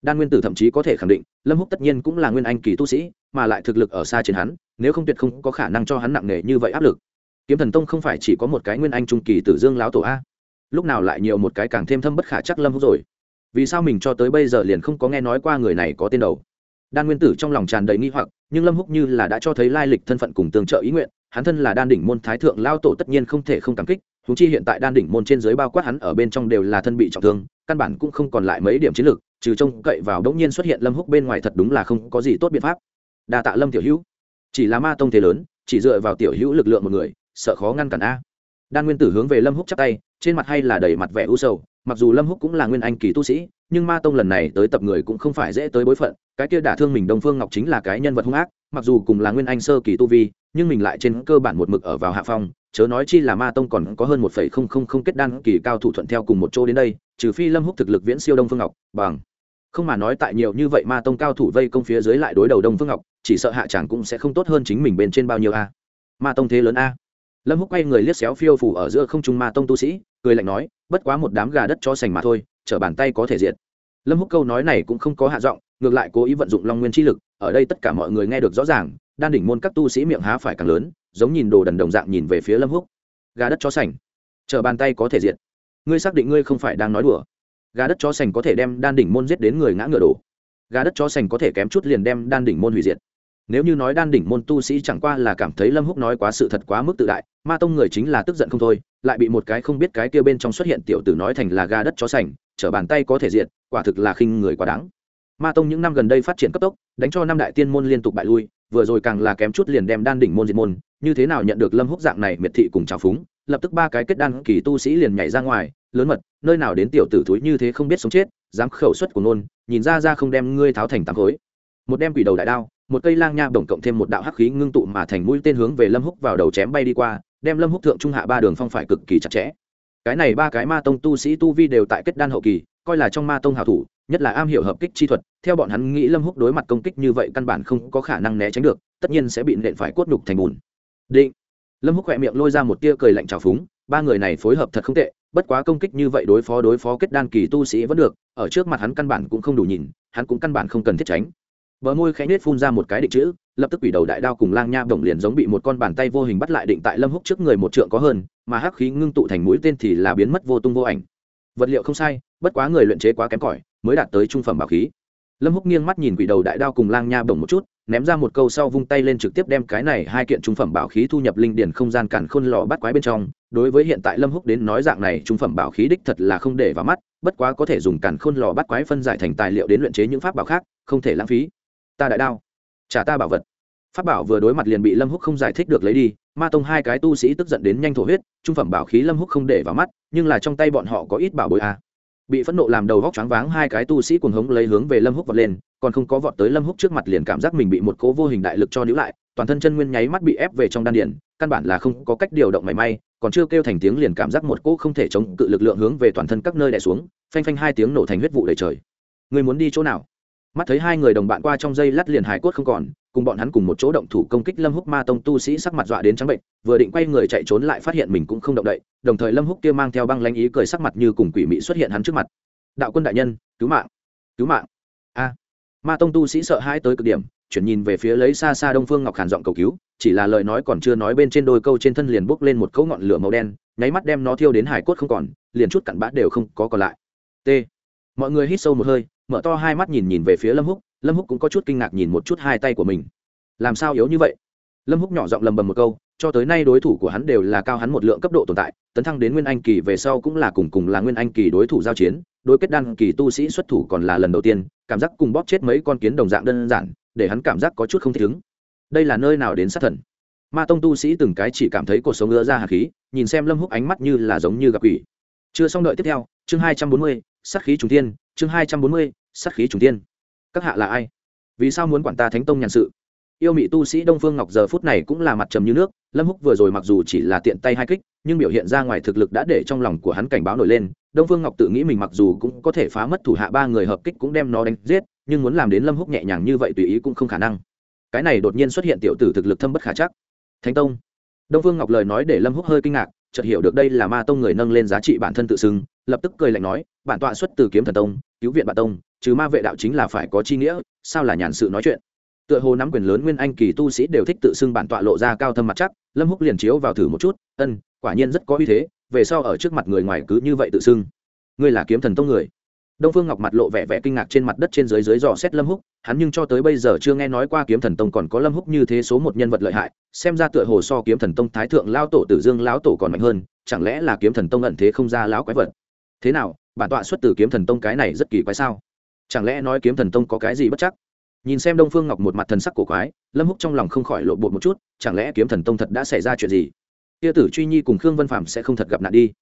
đan nguyên tử thậm chí có thể khẳng định, lâm húc tất nhiên cũng là nguyên anh kỳ tu sĩ, mà lại thực lực ở xa trên hắn, nếu không tuyệt không có khả năng cho hắn nặng nề như vậy áp lực. Kiếm thần tông không phải chỉ có một cái nguyên anh trung kỳ tử dương lão tổ a. Lúc nào lại nhiều một cái càng thêm thâm bất khả chắc lâm húc rồi? Vì sao mình cho tới bây giờ liền không có nghe nói qua người này có tên đầu? Đan nguyên tử trong lòng tràn đầy nghi hoặc, nhưng lâm húc như là đã cho thấy lai lịch thân phận cùng tương trợ ý nguyện, hắn thân là đan đỉnh môn thái thượng lao tổ tất nhiên không thể không cảm kích húng chi hiện tại đan đỉnh môn trên dưới bao quát hắn ở bên trong đều là thân bị trọng thương, căn bản cũng không còn lại mấy điểm chiến lược trừ trông cậy vào đống nhiên xuất hiện lâm húc bên ngoài thật đúng là không có gì tốt biện pháp. Đa tạ lâm tiểu hữu. Chỉ là ma tông thế lớn, chỉ dựa vào tiểu hữu lực lượng một người, sợ khó ngăn cản a. Đan nguyên tử hướng về lâm húc chắp tay, trên mặt hay là đầy mặt vẻ u sầu, mặc dù lâm húc cũng là nguyên anh kỳ tu sĩ, nhưng ma tông lần này tới tập người cũng không phải dễ tới bối phận, cái kia đả thương mình đông phương ngọc chính là cái nhân vật hung ác, mặc dù cùng là nguyên anh sơ kỳ tu vi, nhưng mình lại trên cơ bản một mực ở vào hạ phong, chớ nói chi là ma tông còn có hơn một phẩy không không không kết đan kỳ cao thủ thuận theo cùng một chỗ đến đây, trừ phi lâm húc thực lực viễn siêu đông phương ngọc, bằng không mà nói tại nhiều như vậy ma tông cao thủ vây công phía dưới lại đối đầu đông phương ngọc, chỉ sợ hạ chẳng cũng sẽ không tốt hơn chính mình bên trên bao nhiêu a. Ma tông thế lớn a. Lâm húc quay người liếc xéo phiêu phủ ở giữa không trung ma tông tu sĩ, cười lạnh nói, bất quá một đám gà đất cho sành mà thôi chở bàn tay có thể diệt. Lâm húc câu nói này cũng không có hạ giọng, ngược lại cố ý vận dụng long nguyên chi lực, ở đây tất cả mọi người nghe được rõ ràng, đan đỉnh môn các tu sĩ miệng há phải càng lớn, giống nhìn đồ đần đồng dạng nhìn về phía lâm húc. Gà đất cho sành chở bàn tay có thể diệt. Ngươi xác định ngươi không phải đang nói đùa gà đất cho sành có thể đem đan đỉnh môn giết đến người ngã ngựa đổ. Gà đất cho sành có thể kém chút liền đem đan đỉnh môn hủy diệt. Nếu như nói đan đỉnh môn tu sĩ chẳng qua là cảm thấy lâm húc nói quá sự thật quá mức tự đại, ma tông người chính là tức giận không thôi, lại bị một cái không biết cái kia bên trong xuất hiện tiểu tử nói thành là gà đất chó sành, trở bàn tay có thể diệt, quả thực là khinh người quá đáng. Ma tông những năm gần đây phát triển cấp tốc, đánh cho năm đại tiên môn liên tục bại lui, vừa rồi càng là kém chút liền đem đan đỉnh môn diệt môn, như thế nào nhận được lâm húc dạng này miệt thị cùng trào phúng, lập tức ba cái kết đan kỳ tu sĩ liền nhảy ra ngoài lớn mật, nơi nào đến tiểu tử thúi như thế không biết sống chết, dám khẩu suất của nôn, nhìn ra ra không đem ngươi tháo thành tám khối. Một đem quỷ đầu đại đao, một cây lang nha bổng cộng thêm một đạo hắc khí ngưng tụ mà thành mũi tên hướng về lâm húc vào đầu chém bay đi qua, đem lâm húc thượng trung hạ ba đường phong phải cực kỳ chặt chẽ. Cái này ba cái ma tông tu sĩ tu vi đều tại kết đan hậu kỳ, coi là trong ma tông hảo thủ, nhất là am hiểu hợp kích chi thuật, theo bọn hắn nghĩ lâm húc đối mặt công kích như vậy căn bản không có khả năng né tránh được, tất nhiên sẽ bị nện phải cốt đục thành bùn. Định. Lâm húc khỏe miệng lôi ra một tia cười lạnh trào phúng, ba người này phối hợp thật không tệ bất quá công kích như vậy đối phó đối phó kết đan kỳ tu sĩ vẫn được, ở trước mặt hắn căn bản cũng không đủ nhìn, hắn cũng căn bản không cần thiết tránh. Bờ môi khẽ nết phun ra một cái định chữ, lập tức quỷ đầu đại đao cùng lang nha bổng liền giống bị một con bàn tay vô hình bắt lại định tại lâm húc trước người một trượng có hơn, mà hắc khí ngưng tụ thành mũi tên thì là biến mất vô tung vô ảnh. Vật liệu không sai, bất quá người luyện chế quá kém cỏi, mới đạt tới trung phẩm bảo khí. Lâm húc nghiêng mắt nhìn quỷ đầu đại đao cùng lang nha bổng một chút, ném ra một câu sau vung tay lên trực tiếp đem cái này hai kiện trung phẩm bảo khí thu nhập linh điển không gian cản khôn lò bắt quái bên trong đối với hiện tại lâm húc đến nói dạng này trung phẩm bảo khí đích thật là không để vào mắt, bất quá có thể dùng càn khôn lò bắt quái phân giải thành tài liệu đến luyện chế những pháp bảo khác, không thể lãng phí ta đại đao, trả ta bảo vật pháp bảo vừa đối mặt liền bị lâm húc không giải thích được lấy đi, ma tông hai cái tu sĩ tức giận đến nhanh thổ huyết, trung phẩm bảo khí lâm húc không để vào mắt, nhưng là trong tay bọn họ có ít bảo bối a à. bị phẫn nộ làm đầu vóc choáng váng hai cái tu sĩ cuồng hống lấy hướng về lâm húc vọt lên, còn không có vọt tới lâm húc trước mặt liền cảm giác mình bị một cố vô hình đại lực cho níu lại, toàn thân chân nguyên nháy mắt bị ép về trong đan điền, căn bản là không có cách điều động mảy may còn chưa kêu thành tiếng liền cảm giác một cỗ không thể chống cự lực lượng hướng về toàn thân các nơi đè xuống, phanh phanh hai tiếng nổ thành huyết vụ đầy trời. Người muốn đi chỗ nào? Mắt thấy hai người đồng bạn qua trong dây lát liền hải cốt không còn, cùng bọn hắn cùng một chỗ động thủ công kích lâm húc ma tông tu sĩ sắc mặt dọa đến trắng bệnh, vừa định quay người chạy trốn lại phát hiện mình cũng không động đậy, đồng thời lâm húc kia mang theo băng lãnh ý cười sắc mặt như cùng quỷ mị xuất hiện hắn trước mặt. Đạo quân đại nhân, cứu mạng cứu mạng. A. Ma tông tu sĩ sợ hãi tới cực điểm, chuyển nhìn về phía lấy xa xa đông phương ngọc hàn giọng cầu cứu chỉ là lời nói còn chưa nói bên trên đôi câu trên thân liền bốc lên một cấu ngọn lửa màu đen, nháy mắt đem nó thiêu đến hải cốt không còn, liền chút cặn bã đều không có còn lại. T. Mọi người hít sâu một hơi, mở to hai mắt nhìn nhìn về phía lâm húc lâm húc cũng có chút kinh ngạc nhìn một chút hai tay của mình. Làm sao yếu như vậy? Lâm húc nhỏ giọng lầm bầm một câu, cho tới nay đối thủ của hắn đều là cao hắn một lượng cấp độ tồn tại, tấn thăng đến nguyên anh kỳ về sau cũng là cùng cùng là nguyên anh kỳ đối thủ giao chiến, đối kết đan kỳ tu sĩ xuất thủ còn là lần đầu tiên, cảm giác cùng bóp chết mấy con kiến đồng dạng đơn giản, để hắn cảm giác có chút không thích ứng đây là nơi nào đến sát thần? Ma tông tu sĩ từng cái chỉ cảm thấy cuộc sống ngứa ra hạt khí, nhìn xem lâm húc ánh mắt như là giống như gặp quỷ. Chưa xong đợi tiếp theo, chương hai trăm bốn mươi, sát khí trùng thiên, chương hai trăm bốn mươi, sát khí trùng thiên. Các hạ là ai? Vì sao muốn quản ta thánh tông nhàn sự? Yêu mị tu sĩ đông phương ngọc giờ phút này cũng là mặt trầm như nước, lâm húc vừa rồi mặc dù chỉ là tiện tay hai kích, nhưng biểu hiện ra ngoài thực lực đã để trong lòng của hắn cảnh báo nổi lên. Đông phương ngọc tự nghĩ mình mặc dù cũng có thể phá mất thủ hạ ba người hợp kích cũng đem nó đánh giết, nhưng muốn làm đến lâm húc nhẹ nhàng như vậy tùy ý cũng không khả năng cái này đột nhiên xuất hiện tiểu tử thực lực thâm bất khả chắc. Thánh tông. Đông phương ngọc lời nói để lâm húc hơi kinh ngạc, chợt hiểu được đây là ma tông người nâng lên giá trị bản thân tự xưng, lập tức cười lạnh nói, bản tọa xuất từ kiếm thần tông, cứu viện bản tông, trừ ma vệ đạo chính là phải có chi nghĩa, sao là nhàn sự nói chuyện. Tựa hồ nắm quyền lớn nguyên anh kỳ tu sĩ đều thích tự xưng bản tọa lộ ra cao thâm mặt chắc, lâm húc liền chiếu vào thử một chút, ân, quả nhiên rất có uy thế, về sau ở trước mặt người ngoài cứ như vậy tự xưng. Ngươi là kiếm thần tông người đông phương ngọc mặt lộ vẻ vẻ kinh ngạc trên mặt đất trên dưới dưới dò xét lâm húc, hắn nhưng cho tới bây giờ chưa nghe nói qua kiếm thần tông còn có lâm húc như thế số một nhân vật lợi hại, xem ra tựa hồ so kiếm thần tông thái thượng lao tổ tử dương lão tổ còn mạnh hơn, chẳng lẽ là kiếm thần tông ẩn thế không ra lão quái vật? Thế nào, bản tọa xuất từ kiếm thần tông cái này rất kỳ quái sao? Chẳng lẽ nói kiếm thần tông có cái gì bất chắc? Nhìn xem đông phương ngọc một mặt thần sắc cổ quái, lâm húc trong lòng không khỏi lộ bột một chút, chẳng lẽ kiếm thần tông thật đã xảy ra chuyện gì? Tiêu tử truy nhi cùng khương vân phạm sẽ không thật gặp nạn đi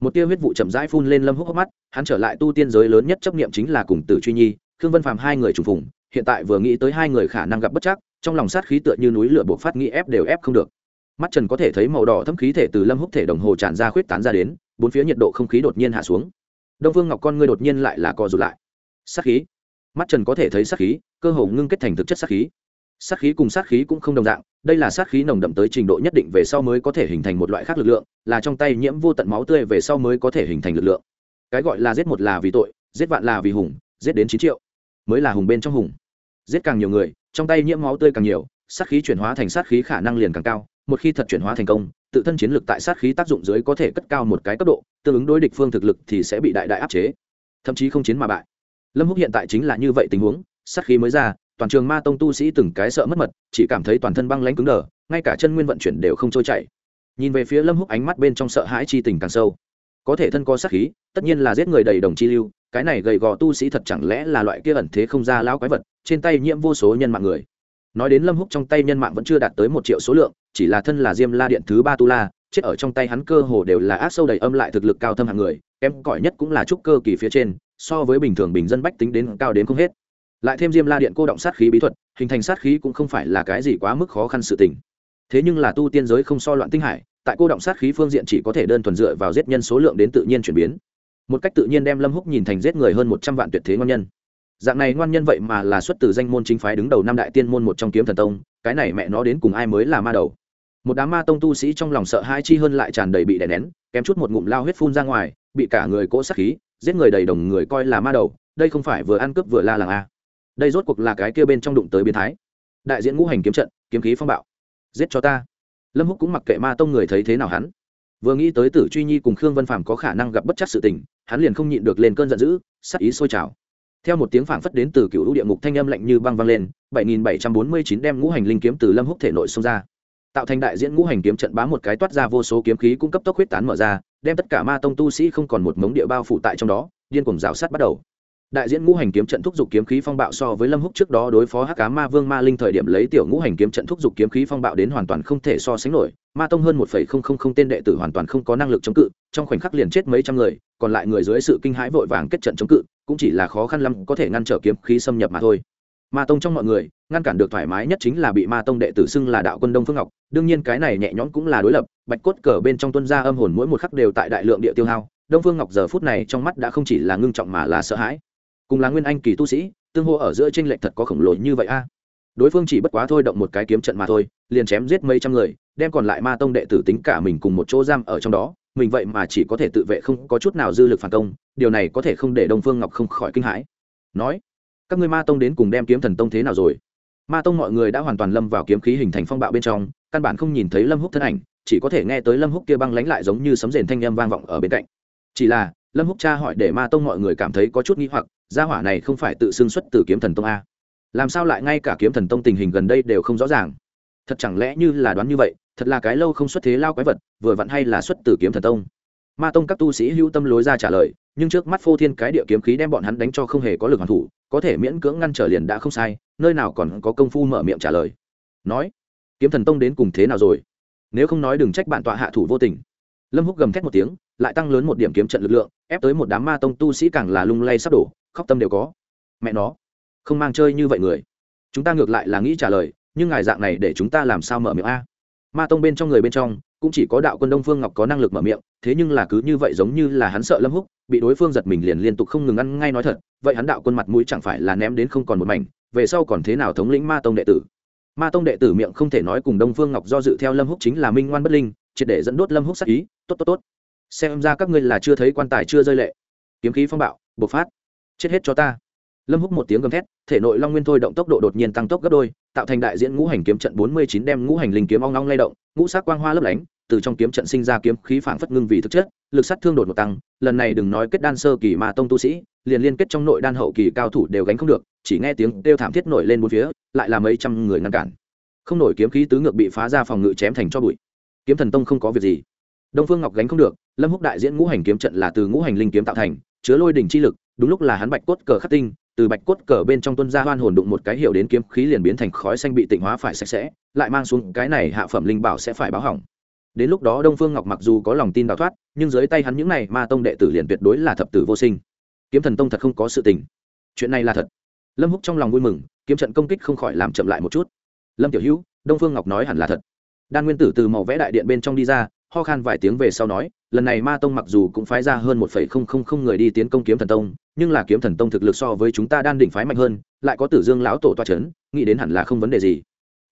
một tia huyết vụ chậm rãi phun lên lâm húc hốc mắt, hắn trở lại tu tiên giới lớn nhất chấp niệm chính là cùng tử truy nhi, khương vân phàm hai người trùng phùng, hiện tại vừa nghĩ tới hai người khả năng gặp bất chắc, trong lòng sát khí tựa như núi lửa buộc phát nghĩ ép đều ép không được. Mắt trần có thể thấy màu đỏ thâm khí thể từ lâm húc thể đồng hồ tràn ra khuyết tán ra đến, bốn phía nhiệt độ không khí đột nhiên hạ xuống. Đông phương ngọc con ngươi đột nhiên lại là co rụt lại. Sát khí. Mắt trần có thể thấy sát khí, cơ hồ ngưng kết thành thực chất sát khí sát khí cùng sát khí cũng không đồng dạng, đây là sát khí nồng đậm tới trình độ nhất định về sau mới có thể hình thành một loại khác lực lượng, là trong tay nhiễm vô tận máu tươi về sau mới có thể hình thành lực lượng. Cái gọi là giết một là vì tội, giết vạn là vì hùng, giết đến chín triệu mới là hùng bên trong hùng. Giết càng nhiều người, trong tay nhiễm máu tươi càng nhiều, sát khí chuyển hóa thành sát khí khả năng liền càng cao, một khi thật chuyển hóa thành công, tự thân chiến lực tại sát khí tác dụng dưới có thể cất cao một cái cấp độ, tương ứng đối địch phương thực lực thì sẽ bị đại đại áp chế, thậm chí không chiến mà bại. Lâm húc hiện tại chính là như vậy tình huống, sát khí mới ra toàn trường ma tông tu sĩ từng cái sợ mất mật, chỉ cảm thấy toàn thân băng lãnh cứng đờ, ngay cả chân nguyên vận chuyển đều không trôi chảy. Nhìn về phía lâm húc ánh mắt bên trong sợ hãi chi tình càng sâu. Có thể thân có sát khí, tất nhiên là giết người đầy đồng chi lưu, cái này gầy gò tu sĩ thật chẳng lẽ là loại kia ẩn thế không ra lão quái vật, trên tay nhiễm vô số nhân mạng người. Nói đến lâm húc trong tay nhân mạng vẫn chưa đạt tới một triệu số lượng, chỉ là thân là diêm la điện thứ ba tu la, chết ở trong tay hắn cơ hồ đều là ác sâu đầy âm lại thực lực cao thâm hạng người, kém cỏi nhất cũng là trúc cơ kỳ phía trên, so với bình thường bình dân bách tính đến cao đến không hết lại thêm diêm la điện cô động sát khí bí thuật, hình thành sát khí cũng không phải là cái gì quá mức khó khăn sự tình. Thế nhưng là tu tiên giới không so loạn tinh hải, tại cô động sát khí phương diện chỉ có thể đơn thuần dựa vào giết nhân số lượng đến tự nhiên chuyển biến. Một cách tự nhiên đem lâm húc nhìn thành giết người hơn một trăm vạn tuyệt thế ngon nhân. Dạng này ngoan nhân vậy mà là xuất từ danh môn chính phái đứng đầu năm đại tiên môn một trong kiếm thần tông, cái này mẹ nó đến cùng ai mới là ma đầu? Một đám ma tông tu sĩ trong lòng sợ hai chi hơn lại tràn đầy bị đè nén, kém chút một ngụm lao huyết phun ra ngoài, bị cả người cỗ sát khí, giết người đầy đồng người coi là ma đầu, đây không phải vừa ăn cướp vừa la làng a đây rốt cuộc là cái kia bên trong đụng tới biến thái. Đại diễn ngũ hành kiếm trận, kiếm khí phong bạo. Giết cho ta. Lâm húc cũng mặc kệ ma tông người thấy thế nào hắn. Vừa nghĩ tới tử truy nhi cùng khương vân phàm có khả năng gặp bất chắc sự tình, hắn liền không nhịn được lên cơn giận dữ, sắc ý sôi trào. Theo một tiếng phảng phất đến từ cựu lũ địa ngục thanh âm lạnh như băng vang lên 7749 đem ngũ hành linh kiếm từ lâm húc thể nội xông ra. Tạo thành đại diễn ngũ hành kiếm trận bá một cái toát ra vô số kiếm khí cung cấp tốc huyết tán mở ra, đem tất cả ma tông tu sĩ không còn một mống địa bao phủ tại trong đó, điên cuồng rào sát bắt đầu đại diễn ngũ hành kiếm trận thúc giục kiếm khí phong bạo so với lâm húc trước đó đối phó hắc cá ma vương ma linh thời điểm lấy tiểu ngũ hành kiếm trận thúc giục kiếm khí phong bạo đến hoàn toàn không thể so sánh nổi, ma tông hơn một tên đệ tử hoàn toàn không có năng lực chống cự, trong khoảnh khắc liền chết mấy trăm người, còn lại người dưới sự kinh hãi vội vàng kết trận chống cự, cũng chỉ là khó khăn lắm có thể ngăn trở kiếm khí xâm nhập mà thôi. Ma tông trong mọi người, ngăn cản được thoải mái nhất chính là bị ma tông đệ tử xưng là đạo quân đông phương ngọc, đương nhiên cái này nhẹ nhõm cũng là đối lập, bạch cốt cờ bên trong tuân gia âm hồn mỗi một khắc đều tại đại lượng địa tiêu hao, đông phương ngọc giờ phút này trong mắt đã không chỉ là ngưng trọng mà là sợ hãi cùng là nguyên anh kỳ tu sĩ, tương hô ở giữa tranh lệch thật có khổng lồ như vậy a. Đối phương chỉ bất quá thôi động một cái kiếm trận mà thôi, liền chém giết mấy trăm người, đem còn lại ma tông đệ tử tính cả mình cùng một chỗ giam ở trong đó, mình vậy mà chỉ có thể tự vệ không có chút nào dư lực phản công, điều này có thể không để đông phương ngọc không khỏi kinh hãi. Nói, các ngươi ma tông đến cùng đem kiếm thần tông thế nào rồi? Ma tông mọi người đã hoàn toàn lâm vào kiếm khí hình thành phong bạo bên trong, căn bản không nhìn thấy lâm húc thân ảnh, chỉ có thể nghe tới lâm húc kia băng lánh lại giống như sấm rền thanh â m vang vọng ở bên cạnh. Chỉ là lâm húc cha hỏi để ma tông mọi người cảm thấy có chút nghi hoặc, gia hỏa này không phải tự xưng xuất từ kiếm thần tông a. Làm sao lại ngay cả kiếm thần tông tình hình gần đây đều không rõ ràng? Thật chẳng lẽ như là đoán như vậy, thật là cái lâu không xuất thế lao quái vật, vừa vặn hay là xuất từ kiếm thần tông? Ma tông các tu sĩ hữu tâm lối ra trả lời, nhưng trước mắt phô thiên cái địa kiếm khí đem bọn hắn đánh cho không hề có lực hoàn thủ, có thể miễn cưỡng ngăn trở liền đã không sai, nơi nào còn có công phu mở miệng trả lời. Nói, kiếm thần tông đến cùng thế nào rồi? Nếu không nói đừng trách bạn tọa hạ thủ vô tình. Lâm húc gầm thét một tiếng lại tăng lớn một điểm kiếm trận lực lượng, ép tới một đám ma tông tu sĩ càng là lung lay sắp đổ, khóc tâm đều có. Mẹ nó, không mang chơi như vậy người. Chúng ta ngược lại là nghĩ trả lời, nhưng ngài dạng này để chúng ta làm sao mở miệng a? Ma tông bên trong người bên trong, cũng chỉ có đạo quân đông phương ngọc có năng lực mở miệng, thế nhưng là cứ như vậy giống như là hắn sợ lâm húc, bị đối phương giật mình liền liên tục không ngừng ăn ngay nói thật, vậy hắn đạo quân mặt mũi chẳng phải là ném đến không còn một mảnh, về sau còn thế nào thống lĩnh ma tông đệ tử? Ma tông đệ tử miệng không thể nói cùng đông phương ngọc do dự theo lâm húc chính là minh ngoan bất linh, triệt để dẫn đốt lâm húc sắc ý, tốt tốt tốt xem ra các ngươi là chưa thấy quan tài chưa rơi lệ. Kiếm khí phong bạo, bộc phát. Chết hết cho ta. Lâm húc một tiếng gầm thét, thể nội long nguyên thôi động tốc độ đột nhiên tăng tốc gấp đôi, tạo thành đại diễn ngũ hành kiếm trận bốn mươi chín đem ngũ hành linh kiếm ong ong lay động, ngũ sắc quang hoa lấp lánh, từ trong kiếm trận sinh ra kiếm khí phảng phất ngưng vì thực chất, lực sát thương đột ngột tăng, lần này đừng nói kết đan sơ kỳ mà tông tu sĩ, liền liên kết trong nội đan hậu kỳ cao thủ đều gánh không được, chỉ nghe tiếng kêu thảm thiết nổi lên bốn phía, lại là mấy trăm người ngăn cản. Không nổi kiếm khí tứ ngược bị phá ra phòng ngự chém thành cho bụi. Kiếm thần tông không có việc gì đông phương ngọc gánh không được, lâm húc đại diễn ngũ hành kiếm trận là từ ngũ hành linh kiếm tạo thành, chứa lôi đỉnh chi lực, đúng lúc là hắn bạch cốt cờ khắc tinh, từ bạch cốt cờ bên trong tuân ra hoan hồn đụng một cái hiệu đến kiếm khí liền biến thành khói xanh bị tịnh hóa phải sạch sẽ, lại mang xuống cái này hạ phẩm linh bảo sẽ phải báo hỏng. Đến lúc đó đông phương ngọc mặc dù có lòng tin đào thoát, nhưng dưới tay hắn những này ma tông đệ tử liền tuyệt đối là thập tử vô sinh. Kiếm thần tông thật không có sự tình. Chuyện này là thật. Lâm húc trong lòng vui mừng, kiếm trận công kích không khỏi làm chậm lại một chút. Lâm tiểu hữu, đông phương ngọc nói hẳn là thật. Đan nguyên tử từ màu vẽ đại điện bên trong đi ra ho khan vài tiếng về sau nói, lần này ma tông mặc dù cũng phái ra hơn một phẩy không không không người đi tiến công kiếm thần tông, nhưng là kiếm thần tông thực lực so với chúng ta đan đỉnh phái mạnh hơn, lại có tử dương lão tổ toa c h ấ n nghĩ đến hẳn là không vấn đề gì.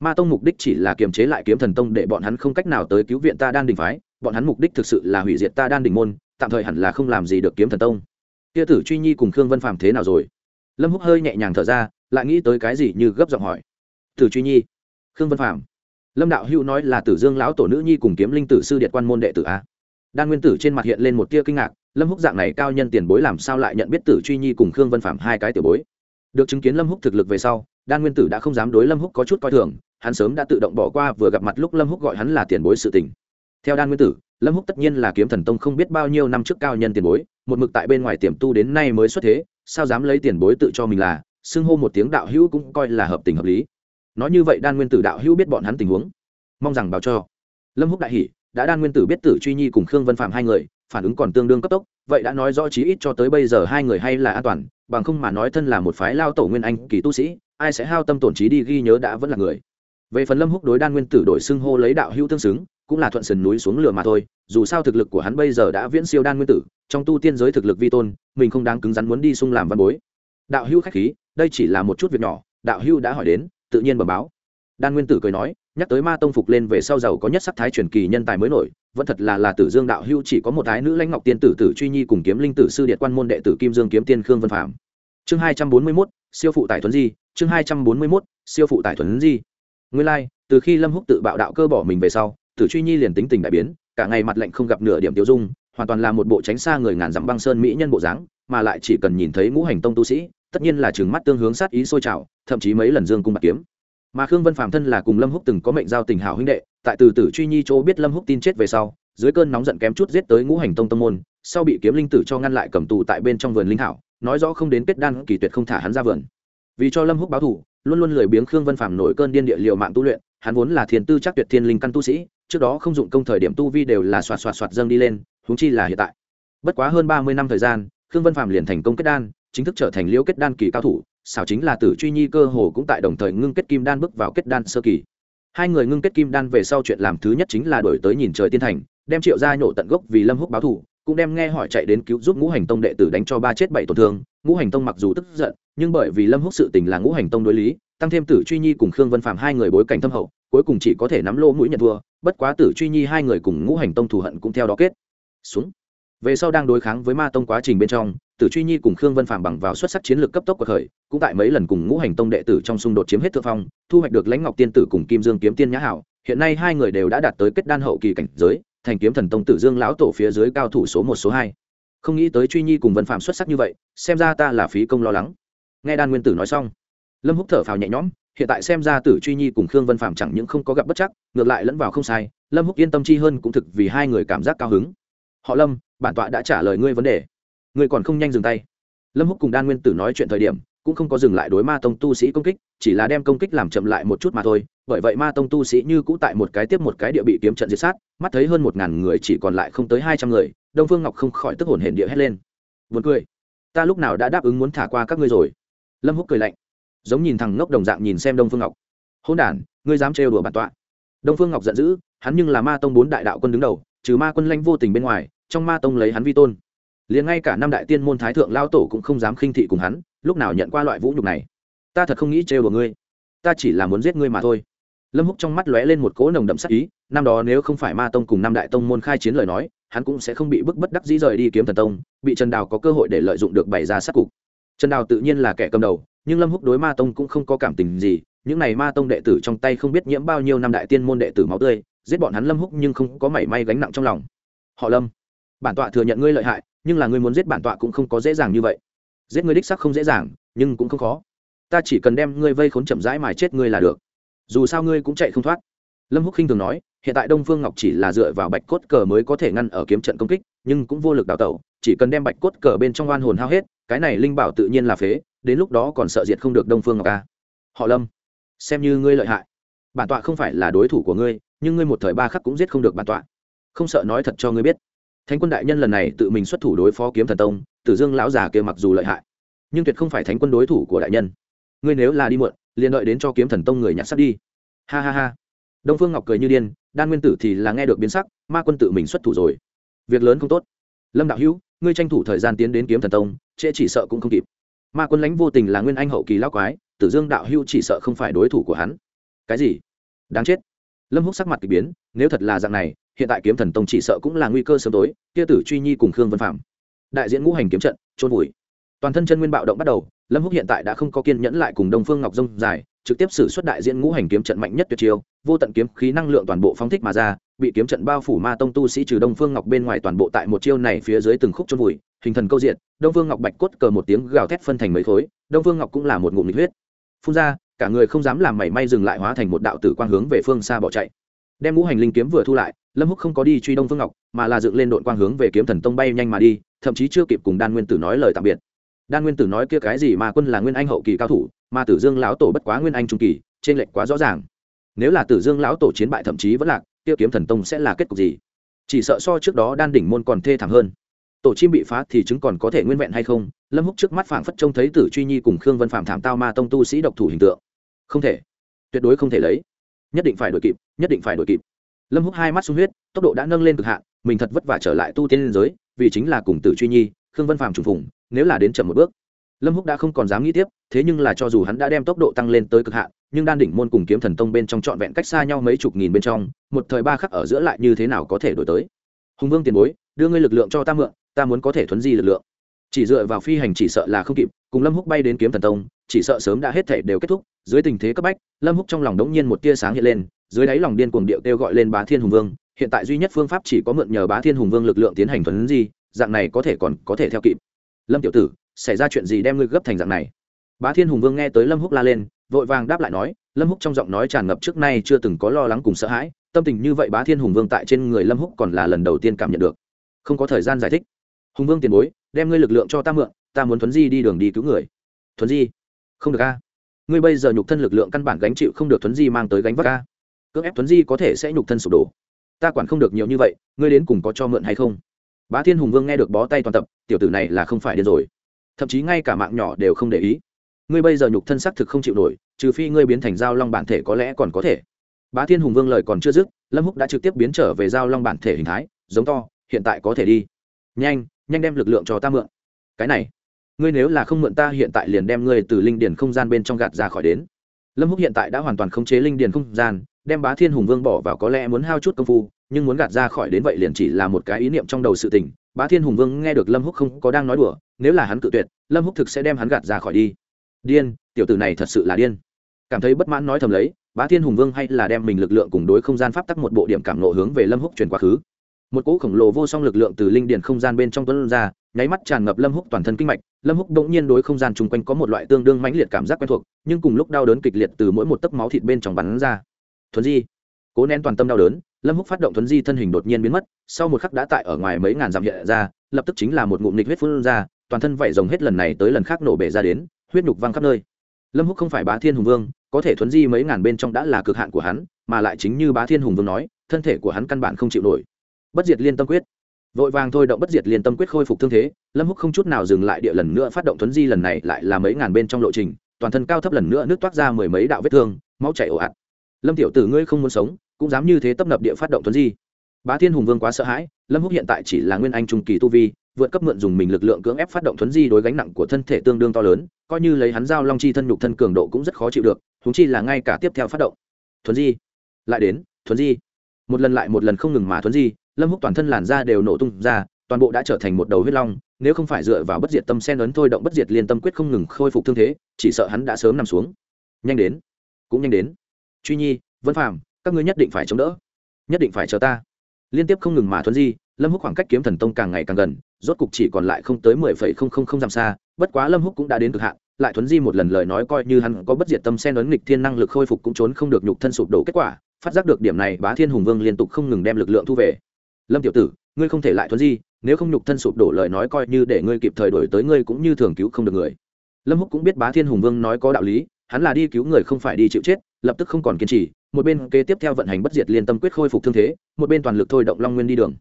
Ma tông mục đích chỉ là kiềm chế lại kiếm thần tông để bọn hắn không cách nào tới cứu viện ta đan đỉnh phái, bọn hắn mục đích thực sự là hủy diệt ta đan đỉnh môn, tạm thời hẳn là không làm gì được kiếm thần tông. Kia tử truy nhi cùng khương vân phàm thế nào rồi? Lâm húc hơi nhẹ nhàng thở ra, lại nghĩ tới cái gì như gấp giọng hỏi. Tử truy nhi, khương vân phàm lâm đạo hữu nói là tử dương lão tổ nữ nhi cùng kiếm linh tử sư điện quan môn đệ tử a. Đan nguyên tử trên mặt hiện lên một tia kinh ngạc, lâm húc dạng này cao nhân tiền bối làm sao lại nhận biết tử truy nhi cùng khương vân phạm hai cái tiểu bối? Được chứng kiến lâm húc thực lực về sau, đan nguyên tử đã không dám đối lâm húc có chút coi thường, hắn sớm đã tự động bỏ qua vừa gặp mặt lúc lâm húc gọi hắn là tiền bối sự tình. Theo đan nguyên tử, lâm húc tất nhiên là kiếm thần tông không biết bao nhiêu năm trước cao nhân tiền bối, một mực tại bên ngoài tiềm tu đến nay mới xuất thế, sao dám lấy tiền bối tự cho mình là? Xưng hô một tiếng đạo hữu cũng coi là hợp tình hợp lý nói như vậy đan nguyên tử đạo hữu biết bọn hắn tình huống. Mong rằng báo cho. Lâm húc đại hỉ, đã đan nguyên tử biết tử truy nhi cùng khương vân phạm hai người, phản ứng còn tương đương cấp tốc, vậy đã nói rõ chí ít cho tới bây giờ hai người hay là an toàn, bằng không mà nói thân là một phái lao tổ nguyên anh, kỳ tu sĩ, ai sẽ hao tâm tổn trí đi ghi nhớ đã vẫn là người. Về phần lâm húc đối đan nguyên tử đổi xưng hô lấy đạo hữu tương xứng, cũng là thuận sườn núi xuống lửa mà thôi, dù sao thực lực của hắn bây giờ đã viễn siêu đan nguyên tử, trong tu tiên giới thực lực vi tôn, mình không đáng cứng rắn muốn đi xung làm văn bối. Đạo hữu khách khí, đây chỉ là một chút việc nhỏ, đạo hữu đã hỏi đến tự nhiên bẩm báo. Đan nguyên tử cười nói nhắc tới ma tông phục lên về sau giàu có nhất sắc thái truyền kỳ nhân tài mới nổi vẫn thật là là tử dương đạo hưu chỉ có một ái nữ lãnh ngọc tiên tử tử truy nhi cùng kiếm linh tử sư điện quan môn đệ tử kim dương kiếm tiên khương vân phạm. Chương hai trăm bốn mươi mốt siêu phụ tài thuấn di chương hai trăm bốn mươi mốt siêu phụ tài thuấn di. Nguyên lai、like, từ khi lâm húc tự bạo đạo cơ bỏ mình về sau tử truy nhi liền tính tình đại biến cả ngày mặt lạnh không gặp nửa điểm tiêu dung hoàn toàn là một bộ tránh xa người ngàn dặm băng sơn mỹ nhân bộ dáng mà lại chỉ cần nhìn thấy ngũ hành tông tu sĩ tất nhiên là trừng mắt tương hướng sát ý sôi trào, thậm chí mấy lần dương cung bạc kiếm. Mà khương vân phạm thân là cùng lâm húc từng có mệnh giao tình hảo huynh đệ, tại từ tử truy nhi chỗ biết lâm húc tin chết về sau, dưới cơn nóng giận kém chút giết tới ngũ hành tông tông môn, sau bị kiếm linh tử cho ngăn lại cầm tù tại bên trong vườn linh hảo, nói rõ không đến kết đan kỳ tuyệt không thả hắn ra vườn. Vì cho lâm húc báo thù, luôn luôn lười biếng khương vân phạm nổi cơn điên địa liệu mạng tu luyện, hắn vốn là thiền tư chắc tuyệt thiên linh căn tu sĩ, trước đó không dụng công thời điểm tu vi đều là xoạt xoạt xoạt dâng đi lên, huống chi là hiện tại. Bất quá hơn ba mươi năm thời gian, khương vân phạm liền thành công kết đan chính thức trở thành liễu kết đan kỳ cao thủ, xảo chính là tử truy nhi cơ hồ cũng tại đồng thời ngưng kết kim đan bước vào kết đan sơ kỳ. Hai người ngưng kết kim đan về sau chuyện làm thứ nhất chính là đổi tới nhìn trời tiên thành, đem triệu gia nhổ tận gốc vì lâm húc báo thù, cũng đem nghe hỏi chạy đến cứu giúp ngũ hành tông đệ tử đánh cho ba chết bảy tổn thương. Ngũ hành tông mặc dù tức giận, nhưng bởi vì lâm húc sự tình là ngũ hành tông đối lý, tăng thêm tử truy nhi cùng khương vân phạm hai người bối cảnh thâm hậu, cuối cùng chỉ có thể nắm lô mũi nhận thua, bất quá tử truy nhi hai người cùng ngũ hành tông thù hận cũng theo đó kết. Xuống. Về sau đang đối kháng với ma tông quá trình bên trong tử truy nhi cùng khương vân phạm bằng vào xuất sắc chiến lược cấp tốc của khởi cũng tại mấy lần cùng ngũ hành tông đệ tử trong xung đột chiếm hết thượng phong, thu hoạch được lãnh ngọc tiên tử cùng kim dương kiếm tiên nhã hảo. Hiện nay hai người đều đã đạt tới kết đan hậu kỳ cảnh giới, thành kiếm thần tông tử dương lão tổ phía dưới cao thủ số một, số hai. Không nghĩ tới truy nhi cùng vân phạm xuất sắc như vậy, xem ra ta là phí công lo lắng. Nghe đan nguyên tử nói xong, lâm húc thở phào nhẹ nhõm, hiện tại xem ra tử truy nhi cùng khương vân phạm chẳng những không có gặp bất chắc, ngược lại lẫn vào không sai, lâm húc yên tâm chi hơn cũng thực vì hai người cảm giác cao hứng. Họ lâm, bản tọa đã trả lời ngươi vấn đề. Người còn không nhanh dừng tay. Lâm húc cùng đan nguyên tử nói chuyện thời điểm, cũng không có dừng lại đối ma tông tu sĩ công kích, chỉ là đem công kích làm chậm lại một chút mà thôi. Bởi vậy ma tông tu sĩ như cũ tại một cái tiếp một cái địa bị kiếm trận diệt sát, mắt thấy hơn một ngàn người chỉ còn lại không tới hai trăm người, đông phương ngọc không khỏi tức hồn hển địa hét lên. Vượt cười, ta lúc nào đã đáp ứng muốn thả qua các ngươi rồi? Lâm húc cười lạnh, giống nhìn thằng ngốc đồng dạng nhìn xem đông phương ngọc. Hôn đản, ngươi dám trêu đùa bản tọa. Đông phương ngọc giận dữ, hắn nhưng là ma tông bốn đại đạo quân đứng đầu, trừ ma quân lanh vô tình bên ngoài, trong ma tông lấy hắn vi tôn liền ngay cả năm đại tiên môn thái thượng lao tổ cũng không dám khinh thị cùng hắn, lúc nào nhận qua loại vũ nhục này? Ta thật không nghĩ trêu của ngươi. Ta chỉ là muốn giết ngươi mà thôi. Lâm húc trong mắt lóe lên một cỗ nồng đậm sắc ý, năm đó nếu không phải ma tông cùng năm đại tông môn khai chiến lời nói, hắn cũng sẽ không bị bức bất đắc dĩ rời đi kiếm thần tông, bị trần đào có cơ hội để lợi dụng được bày ra sát cục. Trần đào tự nhiên là kẻ cầm đầu, nhưng lâm húc đối ma tông cũng không có cảm tình gì, những này ma tông đệ tử trong tay không biết nhiễm bao nhiêu năm đại tiên môn đệ tử máu tươi, giết bọn hắn lâm húc nhưng không có mảy may gánh nặng trong lòng. Họ lâm bản tọa thừa nhận ngươi lợi hại, nhưng là ngươi muốn giết bản tọa cũng không có dễ dàng như vậy. Giết ngươi đích sắc không dễ dàng, nhưng cũng không khó. Ta chỉ cần đem ngươi vây khốn chậm rãi mài chết ngươi là được. Dù sao ngươi cũng chạy không thoát. Lâm húc khinh thường nói, hiện tại đông phương ngọc chỉ là dựa vào bạch cốt cờ mới có thể ngăn ở kiếm trận công kích, nhưng cũng vô lực đào tẩu, chỉ cần đem bạch cốt cờ bên trong oan hồn hao hết, cái này linh bảo tự nhiên là phế, đến lúc đó còn sợ diệt không được đông phương ngọc ca họ lâm, xem như ngươi lợi hại. Bản tọa không phải là đối thủ của ngươi, nhưng ngươi một thời ba khắc cũng giết không được bản tọa. Không sợ nói thật cho ngươi biết thánh quân đại nhân lần này tự mình xuất thủ đối phó kiếm thần tông, tử dương lão già kia mặc dù lợi hại, nhưng tuyệt không phải thánh quân đối thủ của đại nhân. Ngươi nếu là đi muộn, liền đợi đến cho kiếm thần tông người nhặt sắt đi. Ha ha ha. Đông phương ngọc cười như điên, đan nguyên tử thì là nghe được biến sắc, ma quân tự mình xuất thủ rồi. Việc lớn không tốt. Lâm đạo hữu, ngươi tranh thủ thời gian tiến đến kiếm thần tông, trễ chỉ sợ cũng không kịp. Ma quân lãnh vô tình là nguyên anh hậu kỳ lao quái, tử dương đạo hữu chỉ sợ không phải đối thủ của hắn. Cái gì? Đáng chết lâm húc sắc mặt k ỳ biến, nếu thật là dạng này, hiện tại kiếm thần tông chỉ sợ cũng là nguy cơ sớm tối, kia tử truy nhi cùng khương vân phạm đại diễn ngũ hành kiếm trận trôn vùi. Toàn thân chân nguyên bạo động bắt đầu, lâm húc hiện tại đã không có kiên nhẫn lại cùng đông phương ngọc dông dài, trực tiếp xử suất đại diễn ngũ hành kiếm trận mạnh nhất tuyệt chiêu, vô tận kiếm khí năng lượng toàn bộ phóng thích mà ra, bị kiếm trận bao phủ ma tông tu sĩ trừ đông phương ngọc bên ngoài toàn bộ tại một chiêu này phía dưới từng khúc trôn vùi, hình thần câu diện đông phương ngọc bạch cốt cờ một tiếng gào thét phân thành mấy khối, đông phương ngọc cũng là một ngụm nhiệt huyết. Phun ra cả người không dám làm mảy may dừng lại hóa thành một đạo tử quang hướng về phương xa bỏ chạy. Đem ngũ hành linh kiếm vừa thu lại, lâm húc không có đi truy đông phương ngọc, mà là dựng lên đội quang hướng về kiếm thần tông bay nhanh mà đi, thậm chí chưa kịp cùng đan nguyên tử nói lời tạm biệt. Đan nguyên tử nói kia cái gì mà quân là nguyên anh hậu kỳ cao thủ, mà tử dương lão tổ bất quá nguyên anh trung kỳ, trên lệch quá rõ ràng. Nếu là tử dương lão tổ chiến bại thậm chí vẫn lạc, kia kiếm thần tông sẽ là kết cục gì? Chỉ sợ so trước đó đan đỉnh môn còn thê thảm hơn. Tổ chim bị phá thì chứng còn có thể nguyên vẹn hay không? Lâm húc trước mắt phảng phất trông thấy tử truy nhi cùng khương vân phạm thảm tao ma tông tu sĩ độc thủ hình tượng không thể. Tuyệt đối không thể lấy. Nhất định phải đổi kịp, nhất định phải đổi kịp. Lâm húc hai mắt sung huyết, tốc độ đã nâng lên cực hạn, mình thật vất vả trở lại tu tiên liên giới, vì chính là cùng tử truy nhi, khương vân Phàm trùng phùng, nếu là đến chậm một bước. Lâm húc đã không còn dám nghĩ tiếp, thế nhưng là cho dù hắn đã đem tốc độ tăng lên tới cực hạn, nhưng đan đỉnh môn cùng kiếm thần tông bên trong trọn vẹn cách xa nhau mấy chục nghìn bên trong, một thời ba khắc ở giữa lại như thế nào có thể đổi tới. Hùng vương tiền bối, đưa ngươi lực lượng cho ta mượn, ta muốn có thể thuấn di lực lượng. Chỉ dựa vào phi hành chỉ sợ là không kịp, cùng lâm húc bay đến kiếm thần tông, chỉ sợ sớm đã hết thể đều kết thúc dưới tình thế cấp bách, lâm húc trong lòng đống nhiên một tia sáng hiện lên, dưới đáy lòng điên cuồng điệu kêu gọi lên bá thiên hùng vương, hiện tại duy nhất phương pháp chỉ có mượn nhờ bá thiên hùng vương lực lượng tiến hành thuấn di, dạng này có thể còn có thể theo kịp. Lâm tiểu tử, xảy ra chuyện gì đem ngươi gấp thành dạng này? Bá thiên hùng vương nghe tới lâm húc la lên, vội vàng đáp lại nói, lâm húc trong giọng nói tràn ngập trước nay chưa từng có lo lắng cùng sợ hãi, tâm tình như vậy bá thiên hùng vương tại trên người lâm húc còn là lần đầu tiên cảm nhận được. Không có thời gian giải thích. Hùng vương tiền bối, đem ngươi lực lượng cho ta mượn, ta muốn thuấn di đi đường đi cứu người. Thuấn di? Không được a ngươi bây giờ nhục thân lực lượng căn bản gánh chịu không được thuấn di mang tới gánh vác ca cưỡng ép thuấn di có thể sẽ nhục thân sụp đổ. Ta quản không được nhiều như vậy, ngươi đến cùng có cho mượn hay không? Bá thiên hùng vương nghe được bó tay toàn tập, tiểu tử này là không phải điên rồi. Thậm chí ngay cả mạng nhỏ đều không để ý. Ngươi bây giờ nhục thân xác thực không chịu nổi, trừ phi ngươi biến thành dao long bản thể có lẽ còn có thể. Bá thiên hùng vương lời còn chưa dứt, lâm húc đã trực tiếp biến trở về dao long bản thể hình thái, giống to, hiện tại có thể đi. Nhanh nhanh đem lực lượng cho ta mượn. Cái này ngươi nếu là không mượn ta hiện tại liền đem ngươi từ linh điền không gian bên trong gạt ra khỏi đến. Lâm húc hiện tại đã hoàn toàn khống chế linh điền không gian, đem bá thiên hùng vương bỏ vào có lẽ muốn hao chút công phu, nhưng muốn gạt ra khỏi đến vậy liền chỉ là một cái ý niệm trong đầu sự tình. Bá thiên hùng vương nghe được lâm húc không có đang nói đùa, nếu là hắn cự tuyệt, lâm húc thực sẽ đem hắn gạt ra khỏi đi. Điên, tiểu tử này thật sự là điên. Cảm thấy bất mãn nói thầm lấy, bá thiên hùng vương hay là đem mình lực lượng cùng đối không gian pháp tắc một bộ điểm cảm nộ hướng về lâm húc truyền quá khứ. Một cỗ khổng lồ vô song lực lượng từ linh điền không gian bên trong tuấn ra nháy mắt tràn ngập lâm húc toàn thân kinh mạch, lâm húc đống nhiên đối không gian chung quanh có một loại tương đương mãnh liệt cảm giác quen thuộc, nhưng cùng lúc đau đớn kịch liệt từ mỗi một tấc máu thịt bên trong bắn ra. Thuấn di, cố nén toàn tâm đau đớn, lâm húc phát động thuấn di thân hình đột nhiên biến mất, sau một khắc đã tại ở ngoài mấy ngàn dặm hiện ra, lập tức chính là một ngụm nịch huyết phun ra, toàn thân vảy rồng hết lần này tới lần khác nổ bể ra đến, huyết nhục văng khắp nơi. Lâm húc không phải bá thiên hùng vương, có thể thuấn di mấy ngàn bên trong đã là cực hạn của hắn, mà lại chính như bá thiên hùng vương nói, thân thể của hắn căn bản không chịu nổi. Bất diệt liên tâm quyết vội vàng thôi động bất diệt liên tâm quyết khôi phục thương thế, lâm húc không chút nào dừng lại địa lần nữa phát động thuấn di lần này lại là mấy ngàn bên trong lộ trình, toàn thân cao thấp lần nữa nước toát ra mười mấy đạo vết thương, máu chảy ồ ạt. Lâm tiểu tử ngươi không muốn sống, cũng dám như thế tấp nập địa phát động thuấn di. Bá thiên hùng vương quá sợ hãi, lâm húc hiện tại chỉ là nguyên anh trung kỳ tu vi, vượt cấp mượn dùng mình lực lượng cưỡng ép phát động thuấn di đối gánh nặng của thân thể tương đương to lớn, coi như lấy hắn giao long chi thân nhục thân cường độ cũng rất khó chịu được thúng chi là ngay cả tiếp theo phát động. Thuấn di. Lại đến, thuấn di. Một lần lại một lần không ngừng mà thuấn di lâm húc toàn thân làn da đều nổ tung ra, toàn bộ đã trở thành một đầu huyết long, nếu không phải dựa vào bất diệt tâm sen ấn thôi động bất diệt liên tâm quyết không ngừng khôi phục thương thế, chỉ sợ hắn đã sớm nằm xuống. Nhanh đến, cũng nhanh đến. Truy nhi, vân phàm, các ngươi nhất định phải chống đỡ, nhất định phải chờ ta. Liên tiếp không ngừng mà thuấn di, lâm húc khoảng cách kiếm thần tông càng ngày càng gần, rốt cục chỉ còn lại không tới mười phẩy không không không dặm xa, bất quá lâm húc cũng đã đến cực hạn, lại thuấn di một lần lời nói coi như hắn có bất diệt tâm sen ấn nghịch thiên năng lực khôi phục cũng trốn không được nhục thân sụp đổ kết quả, phát giác được điểm này, bá thiên hùng vương liên tục không ngừng đem lực lượng thu về lâm tiểu tử, ngươi không thể lại thuận di, nếu không nhục thân sụp đổ lời nói coi như để ngươi kịp thời đổi tới ngươi cũng như thường cứu không được người. Lâm húc cũng biết bá thiên hùng vương nói có đạo lý, hắn là đi cứu người không phải đi chịu chết, lập tức không còn kiên trì, một bên kế tiếp theo vận hành bất diệt liên tâm quyết khôi phục thương thế, một bên toàn lực thôi động long nguyên đi đường.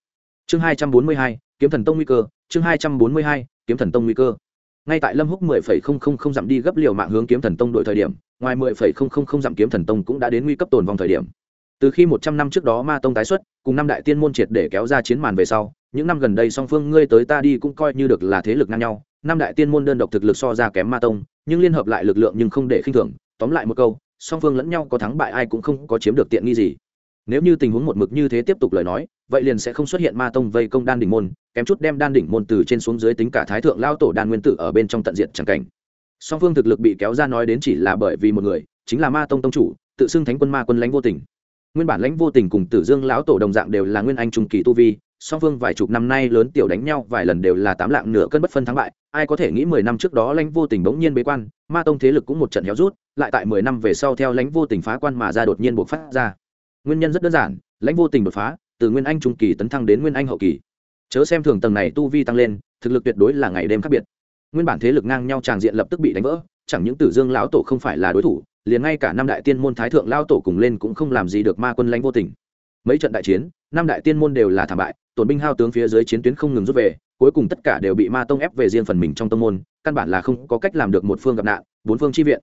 Chương hai trăm bốn mươi hai, kiếm thần tông nguy cơ, chương hai trăm bốn mươi hai, kiếm thần tông nguy cơ. Ngay tại lâm húc mười phẩy không không không dặm đi gấp liều mạng hướng kiếm thần tông đổi thời điểm, ngoài mười phẩy không không không dặm kiếm thần tông cũng đã đến nguy cấp tồn vong thời điểm từ khi một trăm năm trước đó ma tông tái xuất, cùng năm đại tiên môn triệt để kéo ra chiến màn về sau, những năm gần đây song phương ngươi tới ta đi cũng coi như được là thế lực ngang nhau. Năm đại tiên môn đơn độc thực lực so ra kém ma tông, nhưng liên hợp lại lực lượng nhưng không để khinh thường. Tóm lại một câu, song phương lẫn nhau có thắng bại ai cũng không có chiếm được tiện nghi gì. Nếu như tình huống một mực như thế tiếp tục lời nói, vậy liền sẽ không xuất hiện ma tông vây công đan đỉnh môn, kém chút đem đan đỉnh môn từ trên xuống dưới tính cả thái thượng lao tổ đan nguyên tử ở bên trong tận diện chẳng cảnh. Song phương thực lực bị kéo ra nói đến chỉ là bởi vì một người, chính là ma tông tông chủ, tự xưng thánh quân ma quân lãnh vô tình nguyên bản lãnh vô tình cùng tử dương lão tổ đồng dạng đều là nguyên anh trung kỳ tu vi, song phương vài chục năm nay lớn tiểu đánh nhau, vài lần đều là tám lạng nửa cân bất phân thắng bại, ai có thể nghĩ mười năm trước đó lãnh vô tình bỗng nhiên bế quan, ma tông thế lực cũng một trận héo rút, lại tại mười năm về sau theo lãnh vô tình phá quan mà ra đột nhiên buộc phát ra. Nguyên nhân rất đơn giản, lãnh vô tình đột phá, từ nguyên anh trung kỳ tấn thăng đến nguyên anh hậu kỳ. Chớ xem thường tầng này tu vi tăng lên, thực lực tuyệt đối là ngày đêm khác biệt. Nguyên bản thế lực ngang nhau tràng diện lập tức bị đánh vỡ, chẳng những tử dương lão tổ không phải là đối thủ liền ngay cả năm đại tiên môn thái thượng lao tổ cùng lên cũng không làm gì được ma quân lãnh vô tình. Mấy trận đại chiến, năm đại tiên môn đều là thảm bại, tổn binh hao tướng phía dưới chiến tuyến không ngừng rút về, cuối cùng tất cả đều bị ma tông ép về riêng phần mình trong tông môn, căn bản là không có cách làm được một phương gặp nạn, bốn phương chi viện.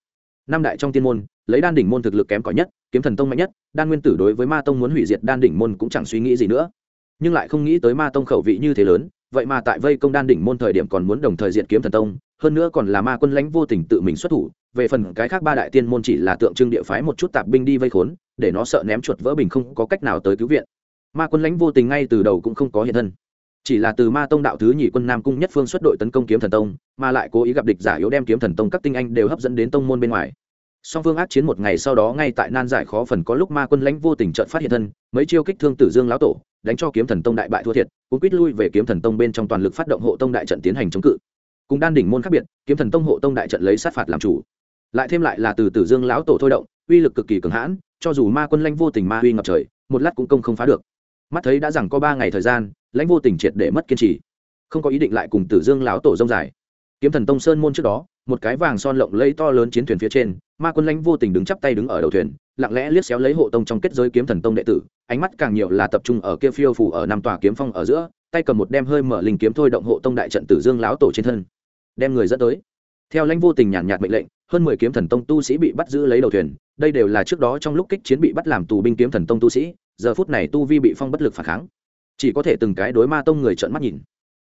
Năm đại trong tiên môn, lấy đan đỉnh môn thực lực kém cỏi nhất, kiếm thần tông mạnh nhất, đan nguyên tử đối với ma tông muốn hủy diệt đan đỉnh môn cũng chẳng suy nghĩ gì nữa. Nhưng lại không nghĩ tới ma tông khẩu vị như thế lớn, vậy mà tại vây công đan đỉnh môn thời điểm còn muốn đồng thời diện kiếm thần tông, hơn nữa còn là ma quân lãnh vô tình tự mình xuất thủ về phần cái khác ba đại tiên môn chỉ là tượng trưng địa phái một chút tạp binh đi vây khốn, để nó sợ ném chuột vỡ bình không có cách nào tới cứu viện. Ma quân lãnh vô tình ngay từ đầu cũng không có hiện thân. Chỉ là từ ma tông đạo thứ nhị quân nam cung nhất phương xuất đội tấn công kiếm thần tông, mà lại cố ý gặp địch giả yếu đem kiếm thần tông các tinh anh đều hấp dẫn đến tông môn bên ngoài. Song phương ác chiến một ngày sau đó ngay tại nan giải khó phần có lúc ma quân lãnh vô tình trợn phát hiện thân, mấy chiêu kích thương tử dương lão tổ, đánh cho kiếm thần tông đại bại thua thiệt cũng quýt lui về kiếm thần tông bên trong toàn lực phát động hộ tông đại trận tiến hành chống cự. Cùng đan đỉnh môn khác biệt, kiếm thần tông hộ tông đại trận lấy sát phạt làm chủ lại thêm lại là từ tử dương lão tổ thôi động uy lực cực kỳ cường hãn cho dù ma quân lãnh vô tình ma uy ngập trời một lát cũng công không phá được. Mắt thấy đã rằng có ba ngày thời gian lãnh vô tình triệt để mất kiên trì. Không có ý định lại cùng tử dương lão tổ rông dài. Kiếm thần tông sơn môn trước đó một cái vàng son lộng lẫy to lớn chiến thuyền phía trên ma quân lãnh vô tình đứng chắp tay đứng ở đầu thuyền lặng lẽ liếc xéo lấy hộ tông trong kết giới kiếm thần tông đệ tử ánh mắt càng nhiều là tập trung ở kia phiêu phủ ở năm tòa kiếm phong ở giữa tay cầm một đem hơi mở linh kiếm thôi động hộ tông đại trận tử dương lão tổ trên thân đem người dẫn tới. Theo lãnh vô tình nhàn nhạt, mệnh lệnh hơn mười kiếm thần tông tu sĩ bị bắt giữ lấy đầu thuyền, đây đều là trước đó trong lúc kích chiến bị bắt làm tù binh kiếm thần tông tu sĩ, giờ phút này tu vi bị phong bất lực phản kháng. Chỉ có thể từng cái đối ma tông người trợn mắt nhìn.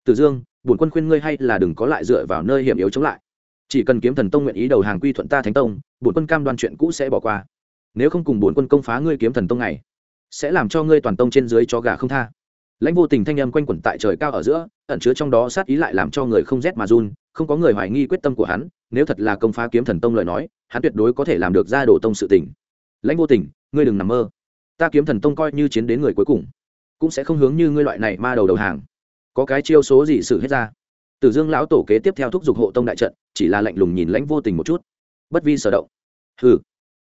Tử dương, bổn quân khuyên ngươi hay là đừng có lại dựa vào nơi hiểm yếu chống lại. Chỉ cần kiếm thần tông nguyện ý đầu hàng quy thuận ta thánh tông, bổn quân cam đoan chuyện cũ sẽ bỏ qua. Nếu không cùng bổn quân công phá ngươi kiếm thần tông này, sẽ làm cho ngươi toàn tông trên dưới cho gà không tha. Lãnh vô tình thanh âm quanh quẩn tại trời cao ở giữa, ẩn chứa trong đó sát ý lại làm cho người không rét mà run, không có người hoài nghi quyết tâm của hắn nếu thật là công phá kiếm thần tông lời nói, hắn tuyệt đối có thể làm được ra đổ tông sự tình. Lãnh vô tình, ngươi đừng nằm mơ. Ta kiếm thần tông coi như chiến đến người cuối cùng, cũng sẽ không hướng như ngươi loại này ma đầu đầu hàng. Có cái chiêu số gì xử hết ra? Tử dương lão tổ kế tiếp theo thúc giục hộ tông đại trận, chỉ là lạnh lùng nhìn lãnh vô tình một chút. Bất vi sở động. Hừ.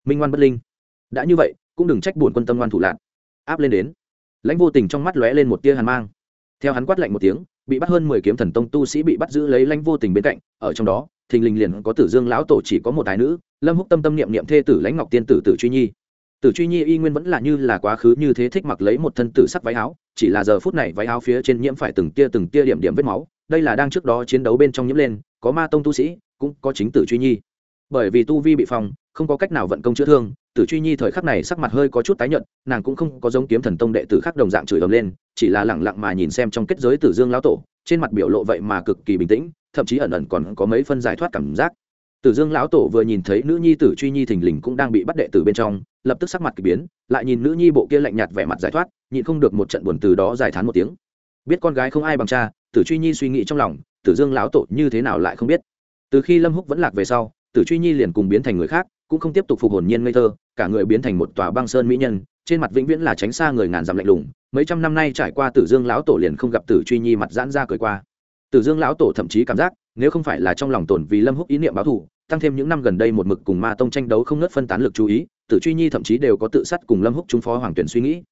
Minh ngoan bất linh. Đã như vậy, cũng đừng trách buồn quân tâm ngoan thủ lạc áp lên đến. Lãnh vô tình trong mắt lóe lên một tia hàn mang. Theo hắn quát lạnh một tiếng, bị bắt hơn mười kiếm thần tông tu sĩ bị bắt giữ lấy lãnh vô tình bên cạnh, ở trong đó thình lình liền có tử dương lão tổ chỉ có một tài nữ, lâm húc tâm tâm niệm niệm thê tử lãnh ngọc tiên tử tử truy nhi. Tử truy nhi y nguyên vẫn là như là quá khứ như thế thích mặc lấy một thân tử sắc váy áo, chỉ là giờ phút này váy áo phía trên nhiễm phải từng tia từng tia điểm điểm vết máu, đây là đang trước đó chiến đấu bên trong nhiễm lên, có ma tông tu sĩ, cũng có chính tử truy nhi. Bởi vì tu vi bị phong, không có cách nào vận công chữa thương, tử truy nhi thời khắc này sắc mặt hơi có chút tái nhợt, nàng cũng không có giống kiếm thần tông đệ tử khác đồng dạng chửi ầm lên, chỉ là lẳng lặng mà nhìn xem trong kết giới tử dương lão tổ, trên mặt biểu lộ vậy mà cực kỳ bình tĩnh thậm chí ẩn ẩn còn có mấy phân giải thoát cảm giác. Tử dương lão tổ vừa nhìn thấy nữ nhi tử truy nhi thình lình cũng đang bị bắt đệ tử bên trong, lập tức sắc mặt kỳ biến, lại nhìn nữ nhi bộ kia lạnh nhạt vẻ mặt giải thoát, nhịn không được một trận buồn từ đó giải thán một tiếng. Biết con gái không ai bằng cha, tử truy nhi suy nghĩ trong lòng, tử dương lão tổ như thế nào lại không biết. Từ khi lâm húc vẫn lạc về sau, tử truy nhi liền cùng biến thành người khác, cũng không tiếp tục phục hồn nhiên ngây thơ, cả người biến thành một tòa băng sơn mỹ nhân, trên mặt vĩnh viễn là tránh xa người ngàn dặm lạnh lùng, mấy trăm năm nay trải qua tử dương lão tổ liền không gặp tử truy nhi mặt giãn ra cười qua tử dương lão tổ thậm chí cảm giác, nếu không phải là trong lòng tổn vì lâm húc ý niệm báo thù, tăng thêm những năm gần đây một mực cùng ma tông tranh đấu không ngớt phân tán lực chú ý, tử truy nhi thậm chí đều có tự sát cùng lâm húc chúng phó hoàng tuyển suy nghĩ.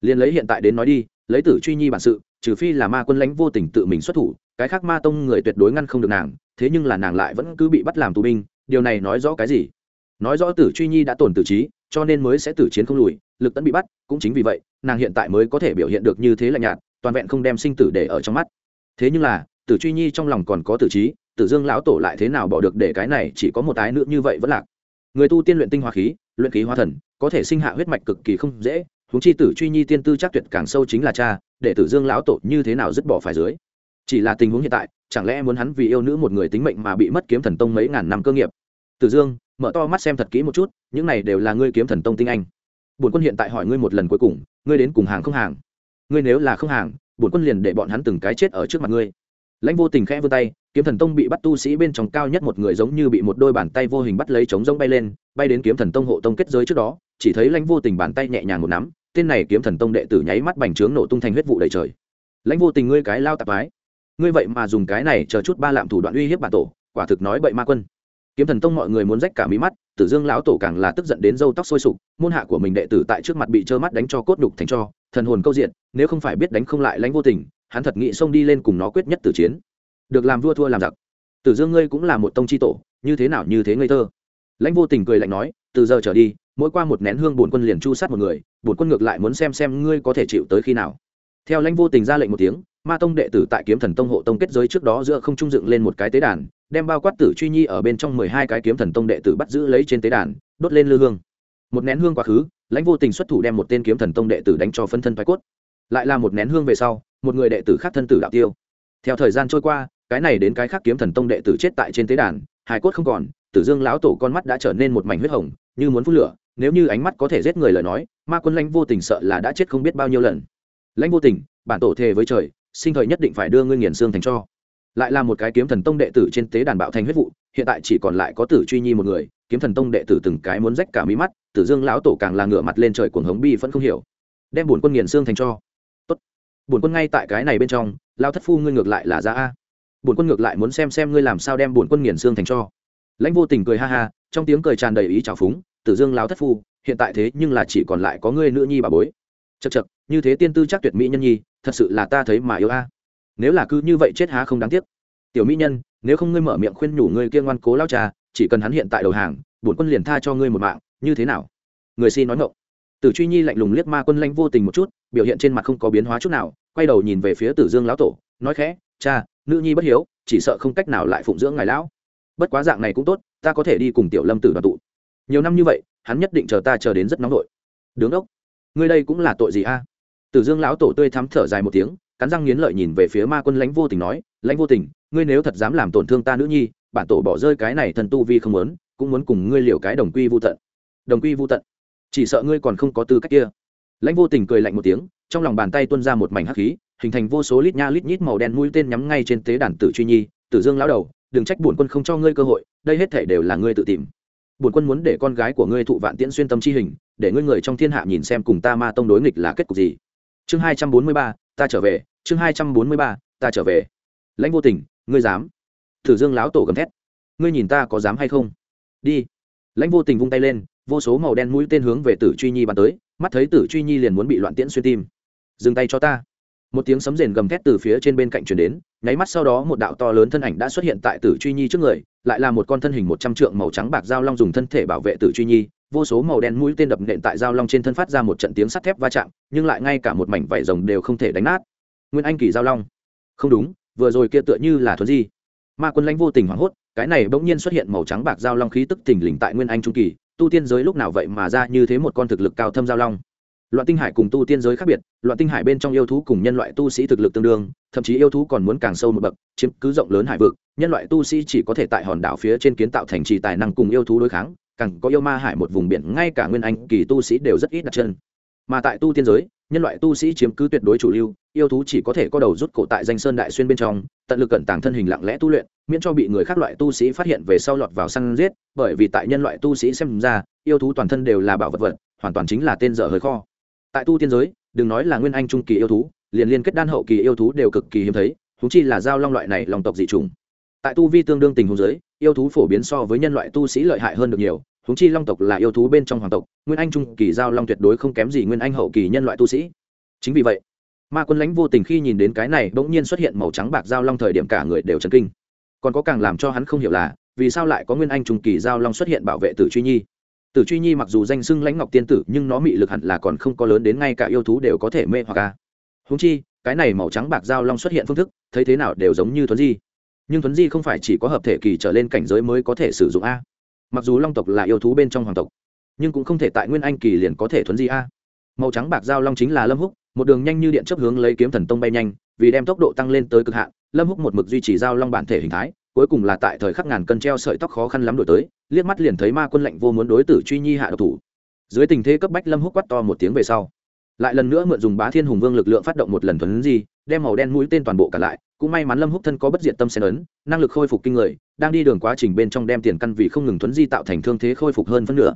Liền lấy hiện tại đến nói đi, lấy tử truy nhi bản sự, trừ phi là ma quân lãnh vô tình tự mình xuất thủ, cái khác ma tông người tuyệt đối ngăn không được nàng, thế nhưng là nàng lại vẫn cứ bị bắt làm tù binh, điều này nói rõ cái gì? Nói rõ tử truy nhi đã tổn tử trí, cho nên mới sẽ tử chiến không lùi, lực tấn bị bắt, cũng chính vì vậy, nàng hiện tại mới có thể biểu hiện được như thế là nhạt, toàn vẹn không đem sinh tử để ở trong mắt. Thế nhưng là tử truy nhi trong lòng còn có tử trí, tử dương lão tổ lại thế nào bỏ được để cái này chỉ có một ái nữa như vậy vẫn lạc? Người tu tiên luyện tinh hoa khí, luyện khí hóa thần, có thể sinh hạ huyết mạch cực kỳ không dễ, huống chi tử truy nhi tiên tư chắc tuyệt càng sâu chính là cha, để tử dương lão tổ như thế nào dứt bỏ phải dưới? Chỉ là tình huống hiện tại, chẳng lẽ muốn hắn vì yêu nữ một người tính mệnh mà bị mất kiếm thần tông mấy ngàn năm cơ nghiệp? Tử dương, mở to mắt xem thật kỹ một chút, những này đều là ngươi kiếm thần tông tinh anh. Bổn quân hiện tại hỏi ngươi một lần cuối cùng, ngươi đến cùng hàng không hàng? Ngươi nếu là không hàng, bổn quân liền để bọn hắn từng cái chết ở trước mặt ngươi lãnh vô tình khẽ vươn tay, kiếm thần tông bị bắt tu sĩ bên trong cao nhất một người giống như bị một đôi bàn tay vô hình bắt lấy chống rông bay lên, bay đến kiếm thần tông hộ tông kết giới trước đó, chỉ thấy lãnh vô tình bàn tay nhẹ nhàng một nắm, tên này kiếm thần tông đệ tử nháy mắt bành trướng nổ tung thành huyết vụ đầy trời. Lãnh vô tình ngươi cái lao tạp ái ngươi vậy mà dùng cái này chờ chút ba lạm thủ đoạn uy hiếp bản tổ, quả thực nói bậy ma quân. Kiếm thần tông mọi người muốn rách cả mí mắt, tử dương lão tổ càng là tức giận đến râu tóc sôi sục, môn hạ của mình đệ tử tại trước mặt bị trơ mắt đánh cho cốt đục thành cho, thần hồn câu diện, nếu không phải biết đánh không lại lãnh vô tình hắn thật nghĩ xông đi lên cùng nó quyết nhất tử chiến. Được làm vua thua làm giặc. Tử dương ngươi cũng là một tông chi tổ, như thế nào như thế ngây thơ. Lãnh vô tình cười lạnh nói, từ giờ trở đi, mỗi qua một nén hương bổn quân liền chu sát một người, bổn quân ngược lại muốn xem xem ngươi có thể chịu tới khi nào. Theo lãnh vô tình ra lệnh một tiếng, ma tông đệ tử tại kiếm thần tông hộ tông kết giới trước đó giữa không trung dựng lên một cái tế đàn, đem bao quát tử truy nhi ở bên trong mười hai cái kiếm thần tông đệ tử bắt giữ lấy trên tế đàn, đốt lên lư hương. Một nén hương quá khứ, lãnh vô tình xuất thủ đem một tên kiếm thần tông đệ tử đánh cho phân thân thoái cốt. Lại là một nén hương về sau một người đệ tử khác thân tử đạo tiêu. Theo thời gian trôi qua, cái này đến cái khác kiếm thần tông đệ tử chết tại trên tế đàn, hài cốt không còn, tử dương lão tổ con mắt đã trở nên một mảnh huyết hồng, như muốn phút lửa, nếu như ánh mắt có thể giết người lời nói, ma quân lãnh vô tình sợ là đã chết không biết bao nhiêu lần. Lãnh vô tình, bản tổ thề với trời, sinh thời nhất định phải đưa ngươi nghiền xương thành cho. Lại là một cái kiếm thần tông đệ tử trên tế đàn bạo thành huyết vụ, hiện tại chỉ còn lại có tử truy nhi một người, kiếm thần tông đệ tử từng cái muốn rách cả mí mắt, tử dương lão tổ càng là ngửa mặt lên trời cuồng hống bi vẫn không hiểu. Đem bổn quân nghiền xương thành cho bổn quân ngay tại cái này bên trong lao thất phu ngươi ngược lại là ra a. Bổn quân ngược lại muốn xem xem ngươi làm sao đem bổn quân nghiền xương thành cho. Lãnh vô tình cười ha ha, trong tiếng cười tràn đầy ý trào phúng, tử dương lao thất phu, hiện tại thế nhưng là chỉ còn lại có ngươi nữ nhi bà bối. Chật chật như thế tiên tư chắc tuyệt mỹ nhân nhi, thật sự là ta thấy mà yêu a. Nếu là cứ như vậy chết há không đáng tiếc. Tiểu mỹ nhân, nếu không ngươi mở miệng khuyên nhủ ngươi kia ngoan cố lao trà chỉ cần hắn hiện tại đầu hàng, bổn quân liền tha cho ngươi một mạng, như thế nào? Người xin nói ngộng tử truy nhi lạnh lùng liếc ma quân lãnh vô tình một chút, biểu hiện trên mặt không có biến hóa chút nào, quay đầu nhìn về phía tử dương lão tổ, nói khẽ, cha, nữ nhi bất hiếu, chỉ sợ không cách nào lại phụng dưỡng ngài lão. Bất quá dạng này cũng tốt, ta có thể đi cùng tiểu lâm tử đoàn tụ. Nhiều năm như vậy, hắn nhất định chờ ta chờ đến rất nóng vội. Đứng đốc, ngươi đây cũng là tội gì a? Tử dương lão tổ tươi thắm thở dài một tiếng, cắn răng nghiến lợi nhìn về phía ma quân lãnh vô tình nói, lãnh vô tình, ngươi nếu thật dám làm tổn thương ta nữ nhi, bản tổ bỏ rơi cái này thần tu vi không muốn, cũng muốn cùng ngươi liều cái đồng quy vô tận. Đồng quy vô tận? Chỉ sợ ngươi còn không có tư cách kia. Lãnh vô tình cười lạnh một tiếng, trong lòng bàn tay tuôn ra một mảnh hắc khí, hình thành vô số lít nha lít nhít màu đen mũi tên nhắm ngay trên tế đàn tử truy nhi, tử dương lão đầu, đừng trách bổn quân không cho ngươi cơ hội, đây hết thể đều là ngươi tự tìm. Bổn quân muốn để con gái của ngươi thụ vạn tiễn xuyên tâm chi hình, để ngươi người trong thiên hạ nhìn xem cùng ta ma tông đối nghịch là kết cục gì. Chương hai trăm bốn mươi ba, ta trở về. Chương hai trăm bốn mươi ba, ta trở về. Lãnh vô tình, ngươi dám? Tử dương lão tổ gầm thét, ngươi nhìn ta có dám hay không? Đi. Lãnh vô tình vung tay lên vô số màu đen mũi tên hướng về tử truy nhi bắn tới, mắt thấy tử truy nhi liền muốn bị loạn tiễn xuyên tim. Dừng tay cho ta. Một tiếng sấm rền gầm thét từ phía trên bên cạnh truyền đến, nháy mắt sau đó một đạo to lớn thân ảnh đã xuất hiện tại tử truy nhi trước người, lại là một con thân hình một trăm trượng màu trắng bạc dao long dùng thân thể bảo vệ tử truy nhi. Vô số màu đen mũi tên đập nện tại dao long trên thân phát ra một trận tiếng sắt thép va chạm, nhưng lại ngay cả một mảnh vảy rồng đều không thể đánh nát. Nguyên anh kỳ giao long. Không đúng, vừa rồi kia tựa như là thuấn di. Ma quân lãnh vô tình hoảng hốt, cái này bỗng nhiên xuất hiện màu trắng bạc giao long khí tức thình lình tại nguyên anh trung kỳ tu tiên giới lúc nào vậy mà ra như thế một con thực lực cao thâm giao long? Loạn tinh hải cùng tu tiên giới khác biệt, loạn tinh hải bên trong yêu thú cùng nhân loại tu sĩ thực lực tương đương, thậm chí yêu thú còn muốn càng sâu một bậc, chiếm cứ rộng lớn hải vực, nhân loại tu sĩ chỉ có thể tại hòn đảo phía trên kiến tạo thành trì tài năng cùng yêu thú đối kháng, càng có yêu ma hải một vùng biển, ngay cả nguyên anh kỳ tu sĩ đều rất ít đặt chân. Mà tại tu tiên giới, nhân loại tu sĩ chiếm cứ tuyệt đối chủ lưu yêu thú chỉ có thể có đầu rút cổ tại danh sơn đại xuyên bên trong, tận lực cẩn tàng thân hình lặng lẽ tu luyện, miễn cho bị người khác loại tu sĩ phát hiện về sau lọt vào săn giết, bởi vì tại nhân loại tu sĩ xem ra, yêu thú toàn thân đều là bảo vật vật, hoàn toàn chính là tên dở hơi kho. Tại tu tiên giới, đừng nói là nguyên anh trung kỳ yêu thú, liền liên kết đan hậu kỳ yêu thú đều cực kỳ hiếm thấy thú chi là giao long loại này lòng tộc dị trùng tại tu vi tương đương tình huống giới, yêu thú phổ biến so với nhân loại tu sĩ lợi hại hơn được nhiều húng chi long tộc là yêu thú bên trong hoàng tộc, nguyên anh trung kỳ giao long tuyệt đối không kém gì nguyên anh hậu kỳ nhân loại tu sĩ. Chính vì vậy ma quân lãnh vô tình khi nhìn đến cái này bỗng nhiên xuất hiện màu trắng bạc giao long thời điểm cả người đều chấn kinh. Còn có càng làm cho hắn không hiểu là, vì sao lại có nguyên anh trung kỳ giao long xuất hiện bảo vệ tử truy nhi? Tử truy nhi mặc dù danh xưng lãnh ngọc tiên tử, nhưng nó mị lực hẳn là còn không có lớn đến ngay cả yêu thú đều có thể mê hoặc ca húng chi, cái này màu trắng bạc giao long xuất hiện phương thức, thấy thế nào đều giống như thuấn di. Nhưng thuấn di không phải chỉ có hợp thể kỳ trở lên cảnh giới mới có thể sử dụng a. Mặc dù long tộc là yêu thú bên trong hoàng tộc, nhưng cũng không thể tại nguyên anh kỳ liền có thể thuấn di a. Màu trắng bạc giao long chính là lâm húc một đường nhanh như điện chấp hướng lấy kiếm thần tông bay nhanh, vì đem tốc độ tăng lên tới cực hạn, lâm húc một mực duy trì giao long bản thể hình thái, cuối cùng là tại thời khắc ngàn cân treo sợi tóc khó khăn lắm đổi tới, liếc mắt liền thấy ma quân lệnh vô muốn đối tử truy nhi hạ độc thủ. Dưới tình thế cấp bách lâm húc quát to một tiếng về sau, lại lần nữa mượn dùng bá thiên hùng vương lực lượng phát động một lần thuấn di, đem màu đen mũi tên toàn bộ cả lại, cũng may mắn lâm húc thân có bất diệt tâm sen ấn, năng lực khôi phục kinh người, đang đi đường quá trình bên trong đem tiền căn vì không ngừng thuấn di tạo thành thương thế khôi phục hơn phân nửa.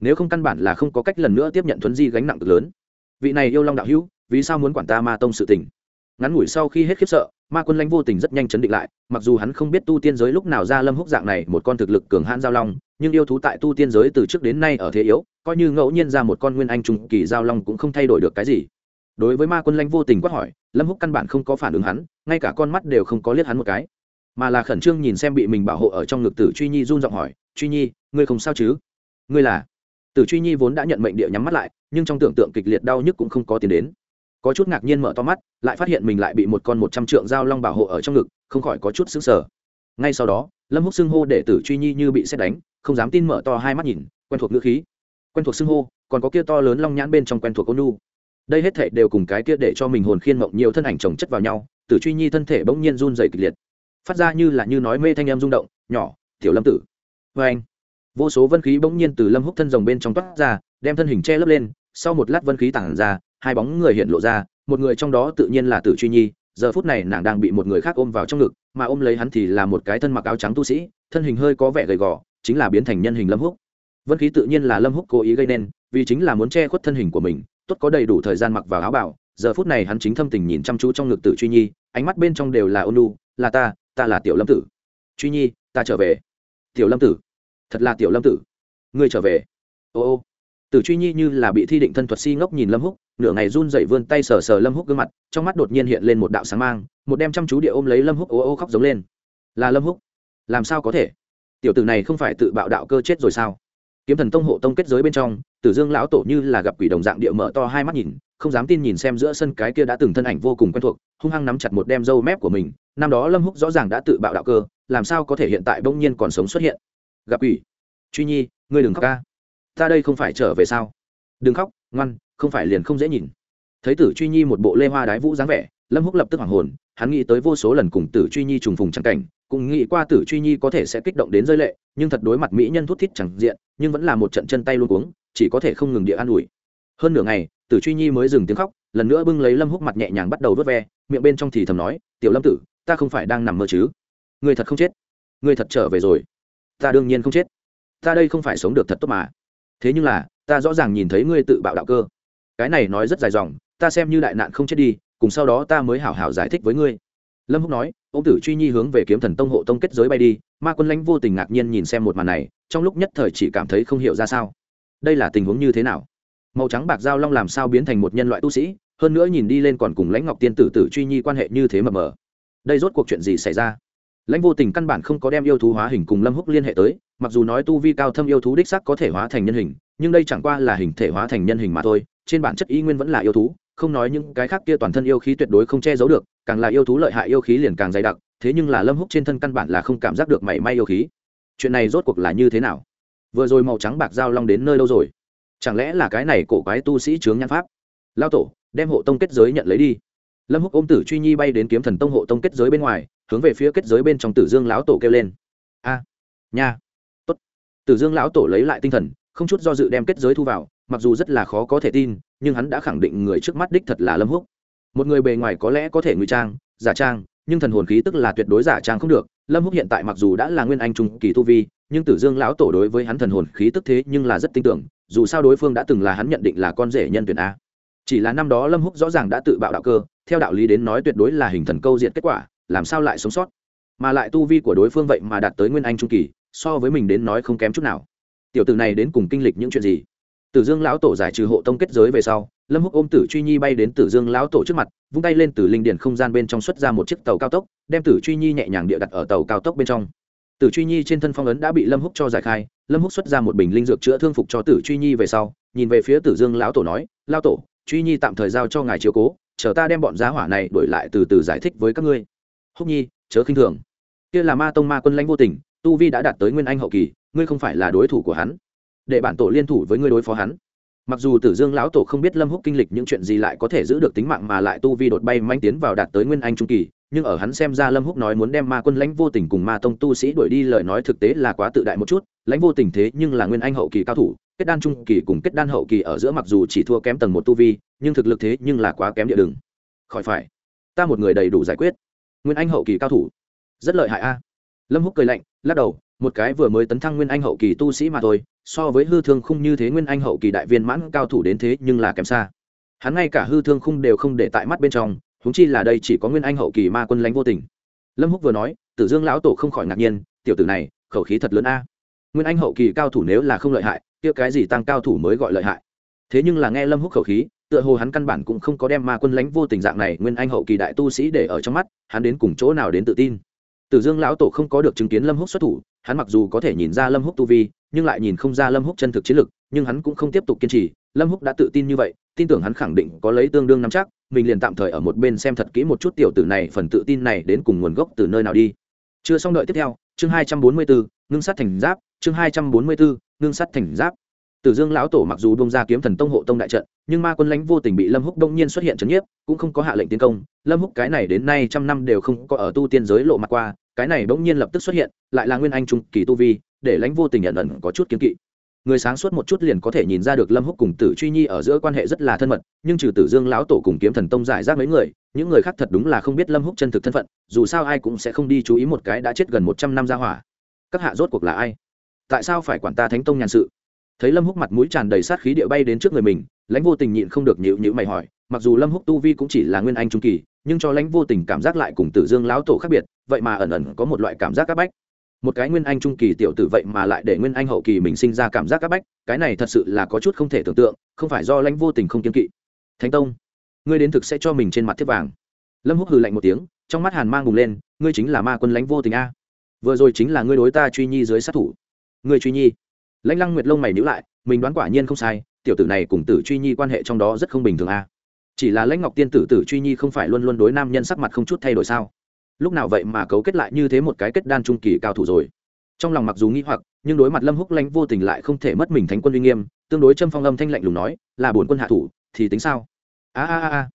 Nếu không căn bản là không có cách lần nữa tiếp nhận thuấn di gánh nặng cực lớn. Vị này yêu long đạo hữu vì sao muốn quản ta ma tông sự tình? Ngắn ngủi sau khi hết khiếp sợ, ma quân lãnh vô tình rất nhanh chấn định lại, mặc dù hắn không biết tu tiên giới lúc nào ra lâm húc dạng này một con thực lực cường hãn giao long, nhưng yêu thú tại tu tiên giới từ trước đến nay ở thế yếu, coi như ngẫu nhiên ra một con nguyên anh trung kỳ giao long cũng không thay đổi được cái gì. Đối với ma quân lãnh vô tình quát hỏi, lâm húc căn bản không có phản ứng hắn, ngay cả con mắt đều không có liếc hắn một cái. Mà là khẩn trương nhìn xem bị mình bảo hộ ở trong ngực tử truy nhi run giọng hỏi, truy nhi, ngươi không sao chứ? Ngươi là? Tử truy nhi vốn đã nhận mệnh địa nhắm mắt lại, nhưng trong tưởng tượng kịch liệt đau nhức cũng không có tiền đến có chút ngạc nhiên mở to mắt, lại phát hiện mình lại bị một con một trăm trượng dao long bảo hộ ở trong ngực, không khỏi có chút xứng sở ngay sau đó, lâm húc xưng hô để tử truy nhi như bị xét đánh, không dám tin mở to hai mắt nhìn, quen thuộc ngữ khí. Quen thuộc xưng hô, còn có kia to lớn long nhãn bên trong quen thuộc ôn nu đây hết thể đều cùng cái kia để cho mình hồn khiên mộng nhiều thân ảnh chồng chất vào nhau, tử truy nhi thân thể bỗng nhiên run dày kịch liệt. Phát ra như là như nói mê thanh em rung động, nhỏ, tiểu lâm tử. Vê anh, vô số vân khí bỗng nhiên từ lâm húc thân rồng bên trong toát ra, đem thân hình che lấp lên, sau một lát vân khí tản ra hai bóng người hiện lộ ra, một người trong đó tự nhiên là tử truy nhi, giờ phút này nàng đang bị một người khác ôm vào trong ngực, mà ôm lấy hắn thì là một cái thân mặc áo trắng tu sĩ, thân hình hơi có vẻ gầy gò, chính là biến thành nhân hình lâm húc. Vân khí tự nhiên là lâm húc cố ý gây nên, vì chính là muốn che khuất thân hình của mình, tốt có đầy đủ thời gian mặc vào áo bảo giờ phút này hắn chính thâm tình nhìn chăm chú trong ngực tử truy nhi, ánh mắt bên trong đều là ôn lu là ta ta là tiểu lâm tử. Truy nhi, ta trở về. Tiểu lâm tử, thật là tiểu lâm tử. Ngươi trở về. Ô ô tử truy nhi như là bị thi định thân thuật si ngốc nhìn lâm húc, nửa ngày run dậy vươn tay sờ sờ lâm húc gương mặt, trong mắt đột nhiên hiện lên một đạo sáng mang, một đem chăm chú địa ôm lấy lâm húc, ô ô khóc giống lên. Là lâm húc, làm sao có thể? Tiểu tử này không phải tự bạo đạo cơ chết rồi sao? Kiếm thần tông hộ tông kết giới bên trong, tử dương lão tổ như là gặp quỷ đồng dạng địa mở to hai mắt nhìn, không dám tin nhìn xem giữa sân cái kia đã từng thân ảnh vô cùng quen thuộc, hung hăng nắm chặt một đem râu mép của mình. Năm đó lâm húc rõ ràng đã tự bạo đạo cơ, làm sao có thể hiện tại bỗng nhiên còn sống xuất hiện? Gặp quỷ. Truy nhi, ngươi đừng khóc ca ta đây không phải trở về sao? Đừng khóc, ngoan, không phải liền không dễ nhìn. Thấy tử truy nhi một bộ lê hoa đái vũ dáng vẻ, lâm húc lập tức hoảng hồn, hắn nghĩ tới vô số lần cùng tử truy nhi trùng phùng chẳng cảnh, cũng nghĩ qua tử truy nhi có thể sẽ kích động đến rơi lệ, nhưng thật đối mặt mỹ nhân thút thít chẳng diện, nhưng vẫn là một trận chân tay luôn cuống, chỉ có thể không ngừng địa an ủi. Hơn nửa ngày, tử truy nhi mới dừng tiếng khóc, lần nữa bưng lấy lâm húc mặt nhẹ nhàng bắt đầu vớt ve, miệng bên trong thì thầm nói, tiểu lâm tử, ta không phải đang nằm mơ chứ? Người thật không chết? Người thật trở về rồi? Ta đương nhiên không chết. Ta đây không phải sống được thật tốt mà thế nhưng là, ta rõ ràng nhìn thấy ngươi tự bạo đạo cơ. Cái này nói rất dài dòng, ta xem như đại nạn không chết đi, cùng sau đó ta mới hảo hảo giải thích với ngươi. Lâm húc nói, ông tử truy nhi hướng về kiếm thần tông hộ tông kết giới bay đi, ma quân lãnh vô tình ngạc nhiên nhìn xem một màn này, trong lúc nhất thời chỉ cảm thấy không hiểu ra sao. Đây là tình huống như thế nào? Màu trắng bạc giao long làm sao biến thành một nhân loại tu sĩ, hơn nữa nhìn đi lên còn cùng lãnh ngọc tiên tử tử truy nhi quan hệ như thế mờ mờ. Đây rốt cuộc chuyện gì xảy ra? Lãnh vô tình căn bản không có đem yêu thú hóa hình cùng lâm húc liên hệ tới mặc dù nói tu vi cao thâm yêu thú đích sắc có thể hóa thành nhân hình, nhưng đây chẳng qua là hình thể hóa thành nhân hình mà thôi, trên bản chất y nguyên vẫn là yêu thú, không nói những cái khác kia toàn thân yêu khí tuyệt đối không che giấu được, càng là yêu thú lợi hại yêu khí liền càng dày đặc, thế nhưng là lâm húc trên thân căn bản là không cảm giác được mảy may yêu khí. Chuyện này rốt cuộc là như thế nào? Vừa rồi màu trắng bạc giao long đến nơi đâu rồi? Chẳng lẽ là cái này cổ quái tu sĩ chướng nhan pháp? Lao tổ, đem hộ tông kết giới nhận lấy đi. Lâm húc ôm tử truy nhi bay đến kiếm thần tông hộ tông kết giới bên ngoài, hướng về phía kết giới bên trong tử dương lão tổ kêu lên. A, nha tử dương lão tổ lấy lại tinh thần, không chút do dự đem kết giới thu vào, mặc dù rất là khó có thể tin, nhưng hắn đã khẳng định người trước mắt đích thật là lâm húc. Một người bề ngoài có lẽ có thể ngụy trang, giả trang, nhưng thần hồn khí tức là tuyệt đối giả trang không được. Lâm húc hiện tại mặc dù đã là nguyên anh trung kỳ tu vi, nhưng tử dương lão tổ đối với hắn thần hồn khí tức thế nhưng là rất tin tưởng, dù sao đối phương đã từng là hắn nhận định là con rể nhân tuyển a. Chỉ là năm đó lâm húc rõ ràng đã tự bạo đạo cơ, theo đạo lý đến nói tuyệt đối là hình thần câu diện kết quả, làm sao lại sống sót? Mà lại tu vi của đối phương vậy mà đạt tới nguyên anh trung kỳ so với mình đến nói không kém chút nào. Tiểu tử này đến cùng kinh lịch những chuyện gì? Tử dương lão tổ giải trừ hộ tông kết giới về sau, lâm húc ôm tử truy nhi bay đến tử dương lão tổ trước mặt, vung tay lên từ linh điển không gian bên trong xuất ra một chiếc tàu cao tốc, đem tử truy nhi nhẹ nhàng địa đặt ở tàu cao tốc bên trong. Tử truy nhi trên thân phong ấn đã bị lâm húc cho giải khai, lâm húc xuất ra một bình linh dược chữa thương phục cho tử truy nhi về sau, nhìn về phía tử dương lão tổ nói lao tổ, truy nhi tạm thời giao cho ngài chiếu cố, chờ ta đem bọn giá hỏa này đổi lại từ từ giải thích với các ngươi. Húc nhi, chớ khinh thường. Kia là ma tông ma quân lãnh vô tình tu vi đã đạt tới nguyên anh hậu kỳ, ngươi không phải là đối thủ của hắn. Để bản tổ liên thủ với ngươi đối phó hắn. Mặc dù tử dương lão tổ không biết lâm húc kinh lịch những chuyện gì lại có thể giữ được tính mạng mà lại tu vi đột bay manh tiến vào đạt tới nguyên anh trung kỳ, nhưng ở hắn xem ra lâm húc nói muốn đem ma quân lãnh vô tình cùng ma tông tu sĩ đuổi đi lời nói thực tế là quá tự đại một chút, lãnh vô tình thế nhưng là nguyên anh hậu kỳ cao thủ, kết đan trung kỳ cùng kết đan hậu kỳ ở giữa mặc dù chỉ thua kém tầng một tu vi, nhưng thực lực thế nhưng là quá kém địa đường. Khỏi phải. Ta một người đầy đủ giải quyết. Nguyên anh hậu kỳ cao thủ. Rất lợi hại a lâm húc cười lạnh, lắc đầu, một cái vừa mới tấn thăng nguyên anh hậu kỳ tu sĩ mà thôi, so với hư thương khung như thế nguyên anh hậu kỳ đại viên mãn cao thủ đến thế nhưng là kém xa. Hắn ngay cả hư thương khung đều không để tại mắt bên trong húng chi là đây chỉ có nguyên anh hậu kỳ ma quân lãnh vô tình. Lâm húc vừa nói, tử dương lão tổ không khỏi ngạc nhiên, tiểu tử này, khẩu khí thật lớn a. Nguyên anh hậu kỳ cao thủ nếu là không lợi hại, kia cái gì tăng cao thủ mới gọi lợi hại? Thế nhưng là nghe lâm húc khẩu khí, tựa hồ hắn căn bản cũng không có đem ma quân lãnh vô tình dạng này nguyên anh hậu kỳ đại tu sĩ để ở trong mắt, hắn đến cùng chỗ nào đến tự tin? Tử dương lão tổ không có được chứng kiến lâm húc xuất thủ hắn mặc dù có thể nhìn ra lâm húc tu vi nhưng lại nhìn không ra lâm húc chân thực chiến lực nhưng hắn cũng không tiếp tục kiên trì. Lâm húc đã tự tin như vậy tin tưởng hắn khẳng định có lấy tương đương nắm chắc mình liền tạm thời ở một bên xem thật kỹ một chút tiểu tử này phần tự tin này đến cùng nguồn gốc từ nơi nào đi. Chưa xong đợi tiếp theo chương hai trăm bốn mươi bốn ngưng sắt thành giáp chương hai trăm bốn mươi bốn ngưng sắt thành giáp. Tử Dương lão tổ mặc dù bung ra kiếm thần tông hộ tông đại trận, nhưng ma quân lãnh vô tình bị Lâm Húc đông nhiên xuất hiện trấn nhiếp, cũng không có hạ lệnh tiến công. Lâm Húc cái này đến nay trăm năm đều không có ở tu tiên giới lộ mặt qua, cái này bỗng nhiên lập tức xuất hiện, lại là nguyên anh trung kỳ tu vi, để lãnh vô tình nhận ẩn có chút kiến kỵ. Người sáng suốt một chút liền có thể nhìn ra được Lâm Húc cùng Tử Truy Nhi ở giữa quan hệ rất là thân mật, nhưng trừ Tử Dương lão tổ cùng kiếm thần tông giải rác mấy người, những người khác thật đúng là không biết Lâm Húc chân thực thân phận, dù sao ai cũng sẽ không đi chú ý một cái đã chết gần một trăm năm gia hỏa. Các hạ rốt cuộc là ai? Tại sao phải quản ta Thánh tông nhàn sự? thấy lâm húc mặt mũi tràn đầy sát khí địa bay đến trước người mình lãnh vô tình nhịn không được nhịu nhịu mày hỏi mặc dù lâm húc tu vi cũng chỉ là nguyên anh trung kỳ nhưng cho lãnh vô tình cảm giác lại cùng tử dương lão tổ khác biệt, vậy mà ẩn ẩn có một loại cảm giác áp bách. Một cái nguyên anh trung kỳ tiểu tử vậy mà lại để nguyên anh hậu kỳ mình sinh ra cảm giác áp bách, cái này thật sự là có chút không thể tưởng tượng, không phải do lãnh vô tình không kiên kỵ. Thánh tông, ngươi đến thực sẽ cho mình trên mặt thiết vàng. Lâm húc hừ lạnh một tiếng, trong mắt hàn mang bùng lên, ngươi chính là ma quân lãnh vô tình a. Vừa rồi chính là ngươi đối ta truy nhi dưới sát thủ. Ngươi truy nhi. Lãnh lăng nguyệt lông mày nhữ lại, mình đoán quả nhiên không sai, tiểu tử này cùng tử truy nhi quan hệ trong đó rất không bình thường a chỉ là lãnh ngọc tiên tử tử truy nhi không phải luôn luôn đối nam nhân sắc mặt không chút thay đổi sao? Lúc nào vậy mà cấu kết lại như thế một cái kết đan trung kỳ cao thủ rồi? Trong lòng mặc dù nghĩ hoặc, nhưng đối mặt lâm húc lãnh vô tình lại không thể mất mình thánh quân uy nghiêm, tương đối châm phong âm thanh lạnh lùng nói, là bổn quân hạ thủ, thì tính sao? A a a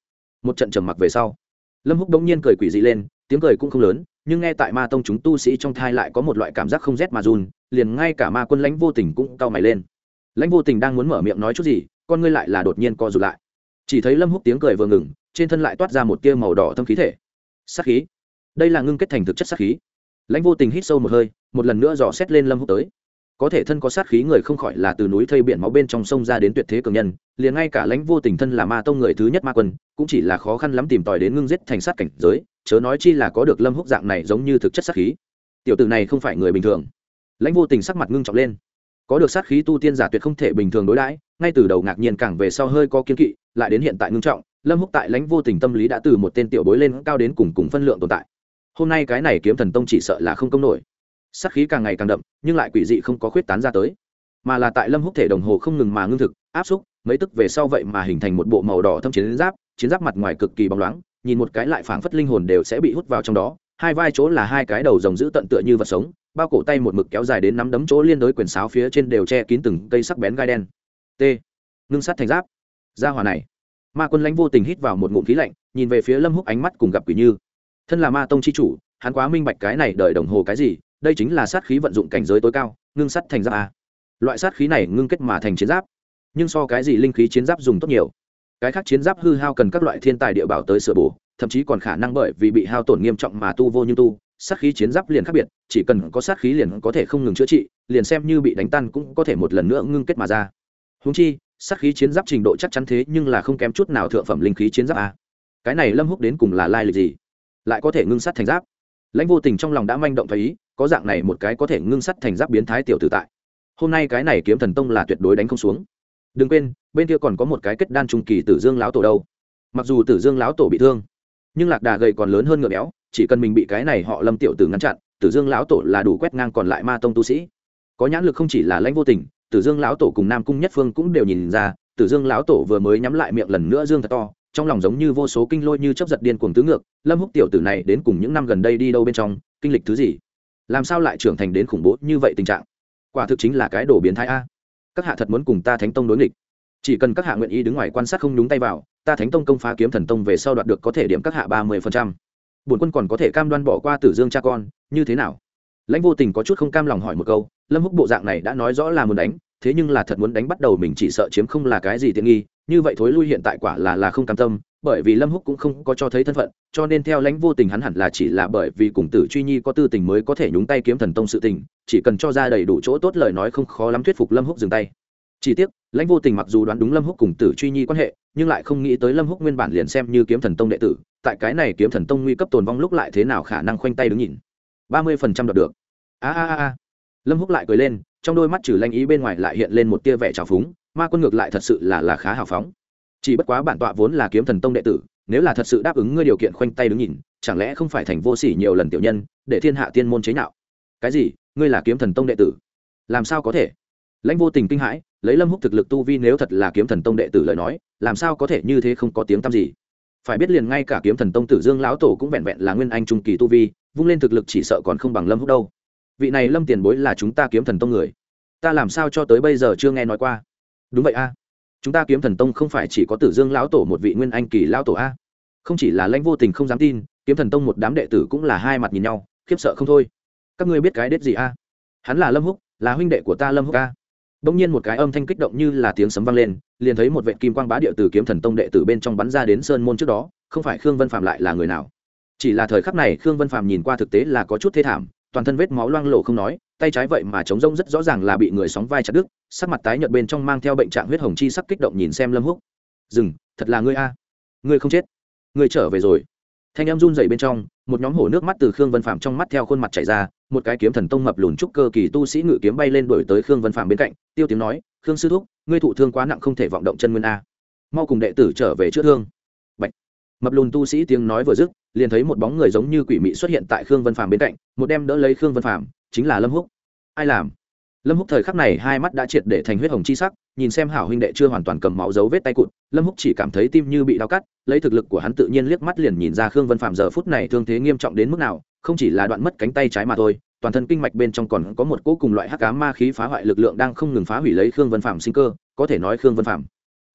một trận trầm mặc về sau, lâm húc đống nhiên cười quỷ dị lên, tiếng cười cũng không lớn, nhưng nghe tại ma tông chúng tu sĩ trong thai lại có một loại cảm giác không rét mà run, liền ngay cả ma quân lãnh vô tình cũng cau mày lên. Lãnh vô tình đang muốn mở miệng nói chút gì, con ngươi lại là đột nhiên co rụt lại chỉ thấy lâm húc tiếng cười vừa ngừng, trên thân lại toát ra một tia màu đỏ thâm khí thể. Sát khí. Đây là ngưng kết thành thực chất sát khí. Lãnh vô tình hít sâu một hơi, một lần nữa dò xét lên lâm húc tới. Có thể thân có sát khí người không khỏi là từ núi thây biển máu bên trong sông ra đến tuyệt thế cường nhân, liền ngay cả lãnh vô tình thân là ma tông người thứ nhất ma quân, cũng chỉ là khó khăn lắm tìm tòi đến ngưng giết thành sát cảnh giới, chớ nói chi là có được lâm húc dạng này giống như thực chất sát khí. Tiểu tử này không phải người bình thường. Lãnh vô tình sắc mặt ngưng trọng lên. Có được sát khí tu tiên giả tuyệt không thể bình thường đối đãi ngay từ đầu ngạc nhiên càng về sau hơi có kiên kỵ, lại đến hiện tại ngưng trọng, lâm húc tại lãnh vô tình tâm lý đã từ một tên tiểu bối lên cao đến cùng cùng phân lượng tồn tại. Hôm nay cái này kiếm thần tông chỉ sợ là không công nổi. Sát khí càng ngày càng đậm, nhưng lại quỷ dị không có khuyết tán ra tới. Mà là tại lâm húc thể đồng hồ không ngừng mà ngưng thực, áp xúc, mấy tức về sau vậy mà hình thành một bộ màu đỏ thâm chiến giáp chiến giáp mặt ngoài cực kỳ bóng loáng, nhìn một cái lại phảng phất linh hồn đều sẽ bị hút vào trong đó. Hai vai chỗ là hai cái đầu rồng giữ tận tựa như vật sống, bao cổ tay một mực kéo dài đến nắm đấm chỗ liên đối quyền sáo phía trên đều che kín từng cây sắc bén gai đen t. Ngưng sắt thành giáp. Ra hòa này. Ma quân lãnh vô tình hít vào một ngụm khí lạnh, nhìn về phía lâm húc ánh mắt cùng gặp quỷ như. Thân là ma tông chi chủ, hắn quá minh bạch cái này đợi đồng hồ cái gì, đây chính là sát khí vận dụng cảnh giới tối cao, ngưng sắt thành giáp a. Loại sát khí này ngưng kết mà thành chiến giáp. Nhưng so cái gì linh khí chiến giáp dùng tốt nhiều. Cái khác chiến giáp hư hao cần các loại thiên tài địa bảo tới sửa bổ, thậm chí còn khả năng bởi vì bị hao tổn nghiêm trọng mà tu vô như tu, sát khí chiến giáp liền khác biệt, chỉ cần có sát khí liền có thể không ngừng chữa trị, liền xem như bị đánh tan cũng có thể một lần nữa ngưng kết mà ra húng chi, sát khí chiến giáp trình độ chắc chắn thế nhưng là không kém chút nào thượng phẩm linh khí chiến giáp a. Cái này lâm húc đến cùng là lai lịch gì? Lại có thể ngưng sắt thành giáp? Lãnh vô tình trong lòng đã manh động thấy có dạng này một cái có thể ngưng sắt thành giáp biến thái tiểu tử tại. Hôm nay cái này kiếm thần tông là tuyệt đối đánh không xuống. Đừng quên, bên kia còn có một cái kết đan trung kỳ tử dương lão tổ đâu. Mặc dù tử dương lão tổ bị thương, nhưng lạc đà gầy còn lớn hơn ngựa béo, chỉ cần mình bị cái này họ lâm tiểu tử ngăn chặn, tử dương lão tổ là đủ quét ngang còn lại ma tông tu sĩ. Có nhãn lực không chỉ là lãnh vô tình tử dương lão tổ cùng nam cung nhất phương cũng đều nhìn ra, tử dương lão tổ vừa mới nhắm lại miệng lần nữa dương thật to, trong lòng giống như vô số kinh lôi như chấp giật điên cuồng tứ ngược, lâm húc tiểu tử này đến cùng những năm gần đây đi đâu bên trong, kinh lịch thứ gì? Làm sao lại trưởng thành đến khủng bố như vậy tình trạng? Quả thực chính là cái đồ biến thái a. Các hạ thật muốn cùng ta thánh tông đối nghịch. Chỉ cần các hạ nguyện ý đứng ngoài quan sát không nhúng tay vào, ta thánh tông công phá kiếm thần tông về sau đoạt được có thể điểm các hạ ba mươi phần trăm. Bổn quân còn có thể cam đoan bỏ qua tử dương cha con, như thế nào? Lãnh vô tình có chút không cam lòng hỏi một câu, lâm húc bộ dạng này đã nói rõ là muốn đánh, thế nhưng là thật muốn đánh bắt đầu mình chỉ sợ chiếm không là cái gì tiện nghi, như vậy thối lui hiện tại quả là là không cam tâm, bởi vì lâm húc cũng không có cho thấy thân phận, cho nên theo lãnh vô tình hắn hẳn là chỉ là bởi vì cùng tử truy nhi có tư tình mới có thể nhúng tay kiếm thần tông sự tình, chỉ cần cho ra đầy đủ chỗ tốt lời nói không khó lắm thuyết phục lâm húc dừng tay. Chỉ tiếc, lãnh vô tình mặc dù đoán đúng lâm húc cùng tử truy nhi quan hệ, nhưng lại không nghĩ tới lâm húc nguyên bản liền xem như kiếm thần tông đệ tử, tại cái này kiếm thần tông nguy cấp tồn vong lúc lại thế nào khả năng khoanh tay đứng nhìn ba mươi phần trăm đoạt được. A a a lâm húc lại cười lên, trong đôi mắt trừ lanh ý bên ngoài lại hiện lên một tia vẻ trào phúng, ma quân ngược lại thật sự là là khá hào phóng. Chỉ bất quá bản tọa vốn là kiếm thần tông đệ tử, nếu là thật sự đáp ứng ngươi điều kiện khoanh tay đứng nhìn, chẳng lẽ không phải thành vô sỉ nhiều lần tiểu nhân, để thiên hạ tiên môn chế nhạo? Cái gì? Ngươi là kiếm thần tông đệ tử? Làm sao có thể? Lãnh vô tình kinh hãi, lấy lâm húc thực lực tu vi nếu thật là kiếm thần tông đệ tử lời nói, làm sao có thể như thế không có tiếng tăm gì? Phải biết liền ngay cả kiếm thần tông tử dương lão tổ cũng vẹn vẹn là nguyên anh trung kỳ tu vi vung lên thực lực chỉ sợ còn không bằng lâm húc đâu. Vị này lâm tiền bối là chúng ta kiếm thần tông người. Ta làm sao cho tới bây giờ chưa nghe nói qua? Đúng vậy a. Chúng ta kiếm thần tông không phải chỉ có tử dương lão tổ một vị nguyên anh kỳ lão tổ a. Không chỉ là lãnh vô tình không dám tin, kiếm thần tông một đám đệ tử cũng là hai mặt nhìn nhau, khiếp sợ không thôi. Các ngươi biết cái đết gì a? Hắn là lâm húc, là huynh đệ của ta lâm húc a. Bỗng nhiên một cái âm thanh kích động như là tiếng sấm vang lên, liền thấy một vệ kim quang bá địa từ kiếm thần tông đệ tử bên trong bắn ra đến sơn môn trước đó, không phải khương vân phạm lại là người nào? Chỉ là thời khắc này khương vân phạm nhìn qua thực tế là có chút thê thảm, toàn thân vết máu loang lộ không nói, tay trái vậy mà chống rông rất rõ ràng là bị người sóng vai chặt đứt, sắc mặt tái nhợt bên trong mang theo bệnh trạng huyết hồng chi sắc kích động nhìn xem lâm húc. Dừng, thật là ngươi a. Ngươi không chết. Ngươi trở về rồi. Thanh em run rẩy bên trong, một nhóm hổ nước mắt từ khương vân phạm trong mắt theo khuôn mặt chảy ra, một cái kiếm thần tông mập lùn trúc cơ kỳ tu sĩ ngự kiếm bay lên đuổi tới khương vân phạm bên cạnh, tiêu tiếng nói, khương sư thúc, ngươi thụ thương quá nặng không thể vọng động chân nguyên a. Mau cùng đệ tử trở về chữa thương mập lùn tu sĩ tiếng nói vừa dứt, liền thấy một bóng người giống như quỷ mị xuất hiện tại khương vân phàm bên cạnh, một đem đỡ lấy khương vân phàm, chính là lâm húc. Ai làm? Lâm húc thời khắc này hai mắt đã triệt để thành huyết hồng chi sắc, nhìn xem hảo huynh đệ chưa hoàn toàn cầm máu dấu vết tay cụt, lâm húc chỉ cảm thấy tim như bị đau cắt, lấy thực lực của hắn tự nhiên liếc mắt liền nhìn ra khương vân phàm giờ phút này thương thế nghiêm trọng đến mức nào, không chỉ là đoạn mất cánh tay trái mà thôi, toàn thân kinh mạch bên trong còn có một cỗ cùng loại hắc cá ma khí phá hoại lực lượng đang không ngừng phá hủy lấy khương vân phàm sinh cơ, có thể nói khương vân phàm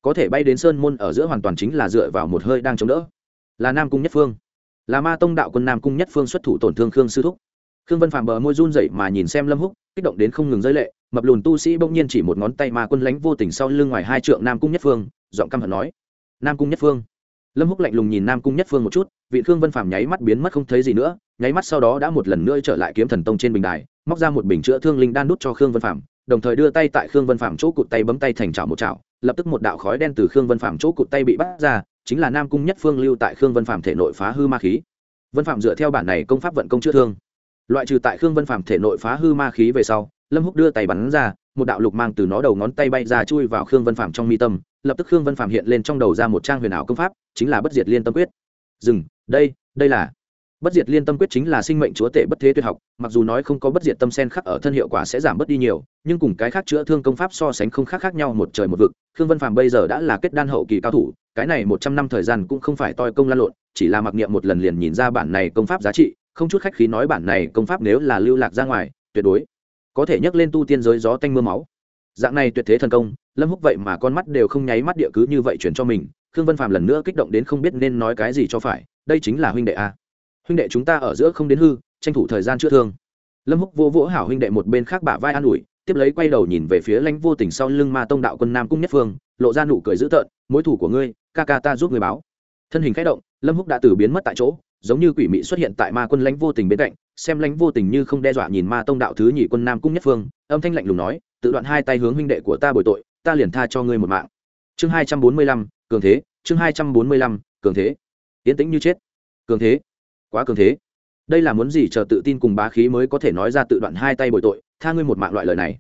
có thể bay đến sơn môn ở giữa hoàn toàn chính là dựa vào một hơi đang chống đỡ là nam cung nhất phương. Là ma tông đạo quân nam cung nhất phương xuất thủ tổn thương khương sư thúc. Khương vân phàm bờ môi run dậy mà nhìn xem lâm húc kích động đến không ngừng rơi lệ mập lùn tu sĩ bỗng nhiên chỉ một ngón tay ma quân lánh vô tình sau lưng ngoài hai trượng nam cung nhất phương giọng căm hận nói nam cung nhất phương. Lâm húc lạnh lùng nhìn nam cung nhất phương một chút vị khương vân phàm nháy mắt biến mất không thấy gì nữa nháy mắt sau đó đã một lần nữa trở lại kiếm thần tông trên bình đài móc ra một bình chữa thương linh đan đút cho khương vân phàm, đồng thời đưa tay tại khương vân phàm chỗ cụt tay bấm tay thành chảo một chảo lập tức một đạo khói đen từ khương vân phàm chỗ cụt tay bị bắt ra chính là nam cung nhất phương lưu tại khương vân phạm thể nội phá hư ma khí. Vân phạm dựa theo bản này công pháp vận công chữa thương. Loại trừ tại khương vân phạm thể nội phá hư ma khí về sau, lâm húc đưa tay bắn ra, một đạo lục mang từ nó đầu ngón tay bay ra chui vào khương vân phạm trong mi tâm, lập tức khương vân phạm hiện lên trong đầu ra một trang huyền ảo công pháp, chính là bất diệt liên tâm quyết. Dừng, đây đây là bất diệt liên tâm quyết chính là sinh mệnh chúa tể bất thế tuyệt học, mặc dù nói không có bất diệt tâm sen khắc ở thân hiệu quả sẽ giảm bớt đi nhiều, nhưng cùng cái khác chữa thương công pháp so sánh không khác khác nhau một trời một vực. Khương vân phạm bây giờ đã là kết đan hậu kỳ cao thủ, cái này một trăm năm thời gian cũng không phải toi công lan lộn, chỉ là mặc niệm một lần liền nhìn ra bản này công pháp giá trị, không chút khách khí nói bản này công pháp nếu là lưu lạc ra ngoài, tuyệt đối có thể nhắc lên tu tiên giới gió tanh mưa máu. Dạng này tuyệt thế thần công, lâm húc vậy mà con mắt đều không nháy mắt địa cứ như vậy chuyển cho mình, khương vân phàm lần nữa kích động đến không biết nên nói cái gì cho phải, đây chính là huynh đệ a huynh đệ chúng ta ở giữa không đến hư, tranh thủ thời gian chữa thương. Lâm húc vô vỗ hảo huynh đệ một bên khác bả vai an ủi, tiếp lấy quay đầu nhìn về phía lãnh vô tình sau lưng ma tông đạo quân nam cung nhất phương, lộ ra nụ cười dữ tợn, mối thủ của ngươi, ca ca ta giúp người báo. Thân hình khẽ động, lâm húc đã từ biến mất tại chỗ, giống như quỷ mị xuất hiện tại ma quân lãnh vô tình bên cạnh, xem lãnh vô tình như không đe dọa nhìn ma tông đạo thứ nhị quân nam cung nhất phương, âm thanh lạnh lùng nói, tự đoạn hai tay hướng huynh đệ của ta bồi tội, ta liền tha cho ngươi một mạng. Chương hai trăm bốn mươi lăm, cường thế, chương hai trăm bốn mươi lăm, cường thế. Yến tĩnh như chết. Cường thế quá cường thế. Đây là muốn gì chờ tự tin cùng bá khí mới có thể nói ra tự đoạn hai tay bồi tội, tha ngươi một mạng loại lời này.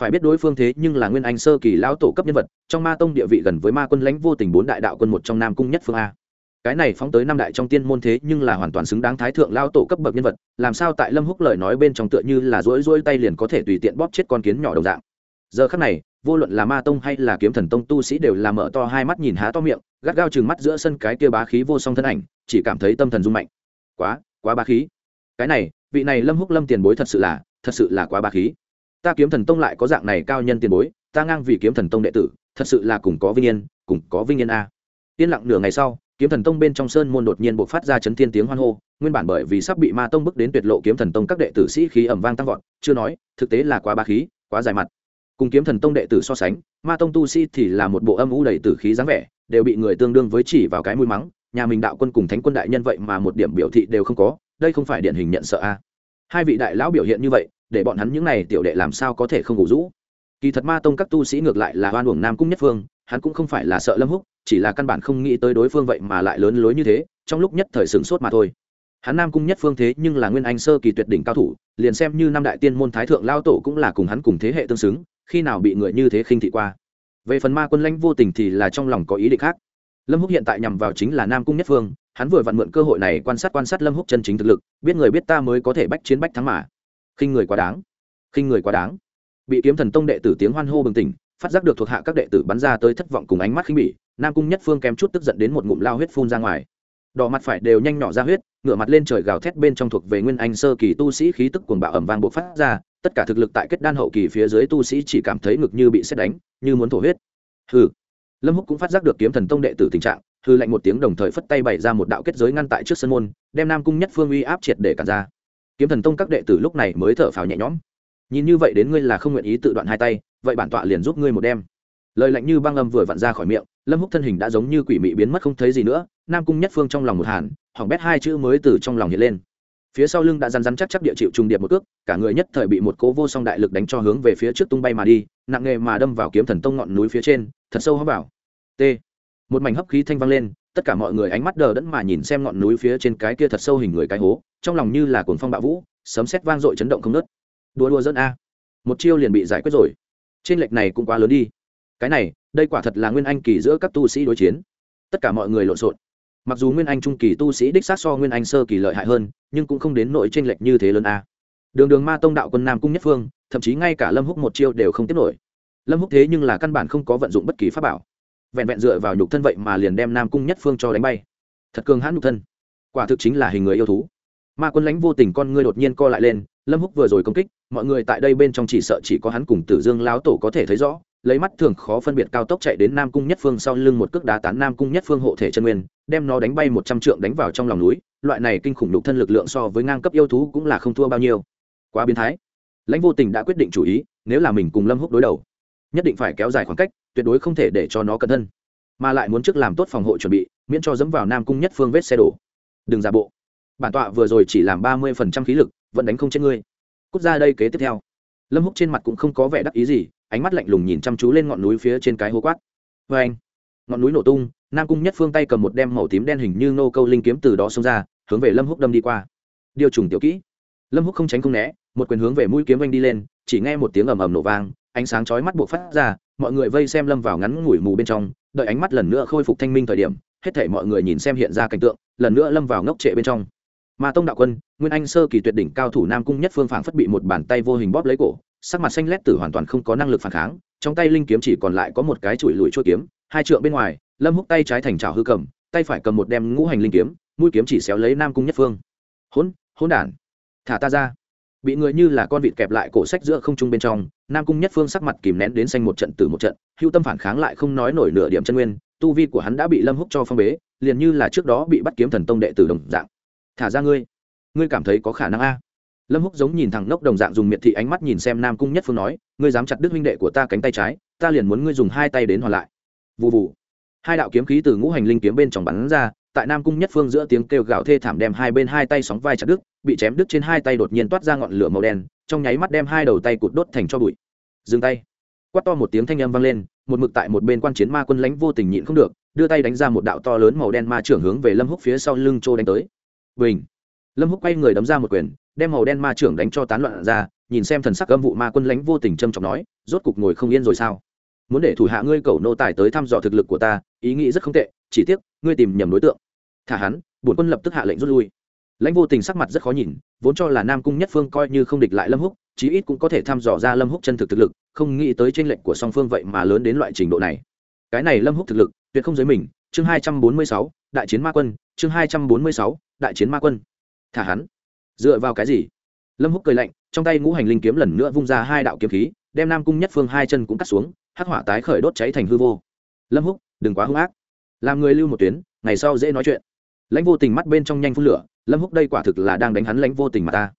Phải biết đối phương thế nhưng là nguyên anh sơ kỳ lão tổ cấp nhân vật, trong ma tông địa vị gần với ma quân lãnh vô tình bốn đại đạo quân một trong nam cung nhất phương a. Cái này phóng tới năm đại trong tiên môn thế nhưng là hoàn toàn xứng đáng thái thượng lao tổ cấp bậc nhân vật, làm sao tại lâm húc lời nói bên trong tựa như là rỗi rỗi tay liền có thể tùy tiện bóp chết con kiến nhỏ đồng dạng. Giờ khắc này, vô luận là ma tông hay là kiếm thần tông tu sĩ đều là mở to hai mắt nhìn há to miệng, gắt gao chừng mắt giữa sân cái kia bá khí vô song thân ảnh, chỉ cảm thấy tâm thần rung mạnh quá quá ba khí. Cái này, vị này lâm húc lâm tiền bối thật sự là, thật sự là quá ba khí. Ta kiếm thần tông lại có dạng này cao nhân tiền bối, ta ngang vì kiếm thần tông đệ tử, thật sự là cùng có vinh yên, cùng có vinh yên a. Yên lặng nửa ngày sau, kiếm thần tông bên trong sơn môn đột nhiên buộc phát ra chấn thiên tiếng hoan hô, nguyên bản bởi vì sắp bị ma tông bức đến tuyệt lộ kiếm thần tông các đệ tử sĩ khí ẩm vang tăng vọt, chưa nói, thực tế là quá ba khí, quá dài mặt. Cùng kiếm thần tông đệ tử so sánh, ma tông tu sĩ thì là một bộ âm u đầy tử khí dáng vẻ, đều bị người tương đương với chỉ vào cái mũi mắng nhà mình đạo quân cùng thánh quân đại nhân vậy mà một điểm biểu thị đều không có, đây không phải điển hình nhận sợ a. Hai vị đại lão biểu hiện như vậy, để bọn hắn những này tiểu đệ làm sao có thể không ngủ rũ? Kỳ thật ma tông các tu sĩ ngược lại là oan uổng nam cung nhất phương, hắn cũng không phải là sợ lâm húc, chỉ là căn bản không nghĩ tới đối phương vậy mà lại lớn lối như thế, trong lúc nhất thời sửng sốt mà thôi. Hắn nam cung nhất phương thế nhưng là nguyên anh sơ kỳ tuyệt đỉnh cao thủ, liền xem như năm đại tiên môn thái thượng lao tổ cũng là cùng hắn cùng thế hệ tương xứng, khi nào bị người như thế khinh thị qua. Về phần ma quân lãnh vô tình thì là trong lòng có ý định khác lâm húc hiện tại nhằm vào chính là nam cung nhất phương, hắn vừa vặn mượn cơ hội này quan sát quan sát lâm húc chân chính thực lực, biết người biết ta mới có thể bách chiến bách thắng mà. Khinh người quá đáng. Khinh người quá đáng. Bị kiếm thần tông đệ tử tiếng hoan hô bừng tỉnh, phát giác được thuộc hạ các đệ tử bắn ra tới thất vọng cùng ánh mắt khinh bỉ, nam cung nhất phương kém chút tức giận đến một ngụm lao huyết phun ra ngoài. Đỏ mặt phải đều nhanh nhỏ ra huyết, ngửa mặt lên trời gào thét bên trong thuộc về nguyên anh sơ kỳ tu sĩ khí tức cuồng bạo ẩm vang bộc phát ra, tất cả thực lực tại kết đan hậu kỳ phía dưới tu sĩ chỉ cảm thấy ngực như bị xét đánh, như muốn thổ huyết. Hừ lâm húc cũng phát giác được kiếm thần tông đệ tử tình trạng, hư lạnh một tiếng đồng thời phất tay bày ra một đạo kết giới ngăn tại trước sân môn, đem nam cung nhất phương uy áp triệt để cản ra. Kiếm thần tông các đệ tử lúc này mới thở phào nhẹ nhõm. Nhìn như vậy đến ngươi là không nguyện ý tự đoạn hai tay, vậy bản tọa liền giúp ngươi một đêm. Lời lạnh như băng âm vừa vặn ra khỏi miệng, lâm húc thân hình đã giống như quỷ mị biến mất không thấy gì nữa, nam cung nhất phương trong lòng một hàn, hỏng bét hai chữ mới từ trong lòng hiện lên. Phía sau lưng đã rắn rắn chắc chắc địa chịu trùng điệp một cước, cả người nhất thời bị một cố vô song đại lực đánh cho hướng về phía trước tung bay mà đi, nặng nghề mà đâm vào kiếm thần tông ngọn núi phía trên thật sâu hấp vào. T. Một mảnh hấp khí thanh vang lên, tất cả mọi người ánh mắt đờ đẫn mà nhìn xem ngọn núi phía trên cái kia thật sâu hình người cái hố, trong lòng như là cuồng phong bạo vũ, sấm sét vang dội chấn động không nớt đua đua dẫn a. Một chiêu liền bị giải quyết rồi. Trên lệch này cũng quá lớn đi. Cái này, đây quả thật là nguyên anh kỳ giữa các tu sĩ đối chiến. Tất cả mọi người lộn xộn. Mặc dù nguyên anh trung kỳ tu sĩ đích sát so nguyên anh sơ kỳ lợi hại hơn, nhưng cũng không đến nội t r ê n lệch như thế lớn a. Đường đường ma tông đạo quân nam cung nhất phương, thậm chí ngay cả lâm húc một chiêu đều không tiếp nổi lâm húc thế nhưng là căn bản không có vận dụng bất kỳ pháp bảo. Vẹn vẹn dựa vào nhục thân vậy mà liền đem nam cung nhất phương cho đánh bay. Thật cường hãn nhục thân. Quả thực chính là hình người yêu thú. Ma quân lãnh vô tình con ngươi đột nhiên co lại lên, lâm húc vừa rồi công kích, mọi người tại đây bên trong chỉ sợ chỉ có hắn cùng tử dương lão tổ có thể thấy rõ, lấy mắt thường khó phân biệt cao tốc chạy đến nam cung nhất phương sau lưng một cước đá tán nam cung nhất phương hộ thể chân nguyên, đem nó đánh bay một trăm trượng đánh vào trong lòng núi, loại này kinh khủng đục thân lực lượng so với ngang cấp yêu thú cũng là không thua bao nhiêu. Quá biến thái. Lãnh vô tình đã quyết định chủ ý, nếu là mình cùng lâm húc đối đầu nhất định phải kéo dài khoảng cách, tuyệt đối không thể để cho nó cẩn thân. Mà lại muốn trước làm tốt phòng hộ chuẩn bị, miễn cho dẫm vào nam cung nhất phương vết xe đổ. Đừng giả bộ. Bản tọa vừa rồi chỉ làm ba mươi phần trăm khí lực, vẫn đánh không chết ngươi. Cút ra đây kế tiếp theo. Lâm húc trên mặt cũng không có vẻ đắc ý gì, ánh mắt lạnh lùng nhìn chăm chú lên ngọn núi phía trên cái hố quát. Vê anh, ngọn núi nổ tung, nam cung nhất phương tay cầm một đem màu tím đen hình như nô câu linh kiếm từ đó xông ra, hướng về lâm húc đâm đi qua. Điều trùng tiểu kỹ. Lâm húc không tránh không né, một quyền hướng về mũi kiếm anh đi lên, chỉ nghe một tiếng ầm ầm nổ vang ánh sáng chói mắt buộc phát ra, mọi người vây xem lâm vào ngắn ngủi mù bên trong, đợi ánh mắt lần nữa khôi phục thanh minh thời điểm, hết thảy mọi người nhìn xem hiện ra cảnh tượng, lần nữa lâm vào ngốc trệ bên trong. Ma tông đạo quân, nguyên anh sơ kỳ tuyệt đỉnh cao thủ nam cung nhất phương phảng phất bị một bàn tay vô hình bóp lấy cổ, sắc mặt xanh lét tử hoàn toàn không có năng lực phản kháng, trong tay linh kiếm chỉ còn lại có một cái chùi lùi chua kiếm, hai trượng bên ngoài, lâm húc tay trái thành trào hư cầm, tay phải cầm một đem ngũ hành linh kiếm, mũi kiếm chỉ xéo lấy nam cung nhất phương. Hỗn hỗn đản, thả ta ra. Bị người như là con vịt kẹp lại cổ sách giữa không trung bên trong nam cung nhất phương sắc mặt kìm nén đến xanh một trận từ một trận, hưu tâm phản kháng lại không nói nổi nửa điểm chân nguyên, tu vi của hắn đã bị lâm húc cho phong bế, liền như là trước đó bị bắt kiếm thần tông đệ tử đồng dạng. Thả ra ngươi ngươi cảm thấy có khả năng a? Lâm húc giống nhìn thẳng ngốc đồng dạng dùng miệt thị ánh mắt nhìn xem nam cung nhất phương nói, ngươi dám chặt đứt huynh đệ của ta cánh tay trái, ta liền muốn ngươi dùng hai tay đến hoàn lại. Vụ vụ hai đạo kiếm khí từ ngũ hành linh kiếm bên trong bắn ra, tại nam cung nhất phương giữa tiếng kêu gào thê thảm đem hai bên hai tay sóng vai chặt đứt bị chém đứt trên hai tay đột nhiên toát ra ngọn lửa màu đen, trong nháy mắt đem hai đầu tay cụt đốt thành cho bụi. Dừng tay. Quát to một tiếng thanh âm vang lên, một mực tại một bên quan chiến ma quân lãnh vô tình nhịn không được, đưa tay đánh ra một đạo to lớn màu đen ma trưởng hướng về lâm húc phía sau lưng trô đánh tới. Bình. Lâm húc quay người đấm ra một quyền, đem màu đen ma trưởng đánh cho tán loạn ra, nhìn xem thần sắc âm vụ ma quân lãnh vô tình trâm trọng nói, rốt cục ngồi không yên rồi sao? Muốn để thủ hạ ngươi cầu nô tài tới thăm dò thực lực của ta, ý nghĩ rất không tệ, chỉ tiếc, ngươi tìm nhầm đối tượng. Thả hắn, bổn quân lập tức hạ lệnh rút lui lãnh vô tình sắc mặt rất khó nhìn, vốn cho là nam cung nhất phương coi như không địch lại lâm húc, chí ít cũng có thể thăm dò ra lâm húc chân thực thực lực, không nghĩ tới tranh lệnh của song phương vậy mà lớn đến loại trình độ này. Cái này lâm húc thực lực, tuyệt không giới mình, chương hai trăm bốn mươi sáu, đại chiến ma quân, chương hai trăm bốn mươi sáu, đại chiến ma quân. Thả hắn. Dựa vào cái gì? Lâm húc cười lạnh, trong tay ngũ hành linh kiếm lần nữa vung ra hai đạo kiếm khí, đem nam cung nhất phương hai chân cũng cắt xuống, hắc hỏa tái khởi đốt cháy thành hư vô. Lâm húc, đừng quá hung ác. Làm người lưu một tuyến, ngày sau dễ nói chuyện. Lãnh vô tình mắt bên trong nhanh phun lửa lâm húc đây quả thực là đang đánh hắn lãnh vô tình mà ta.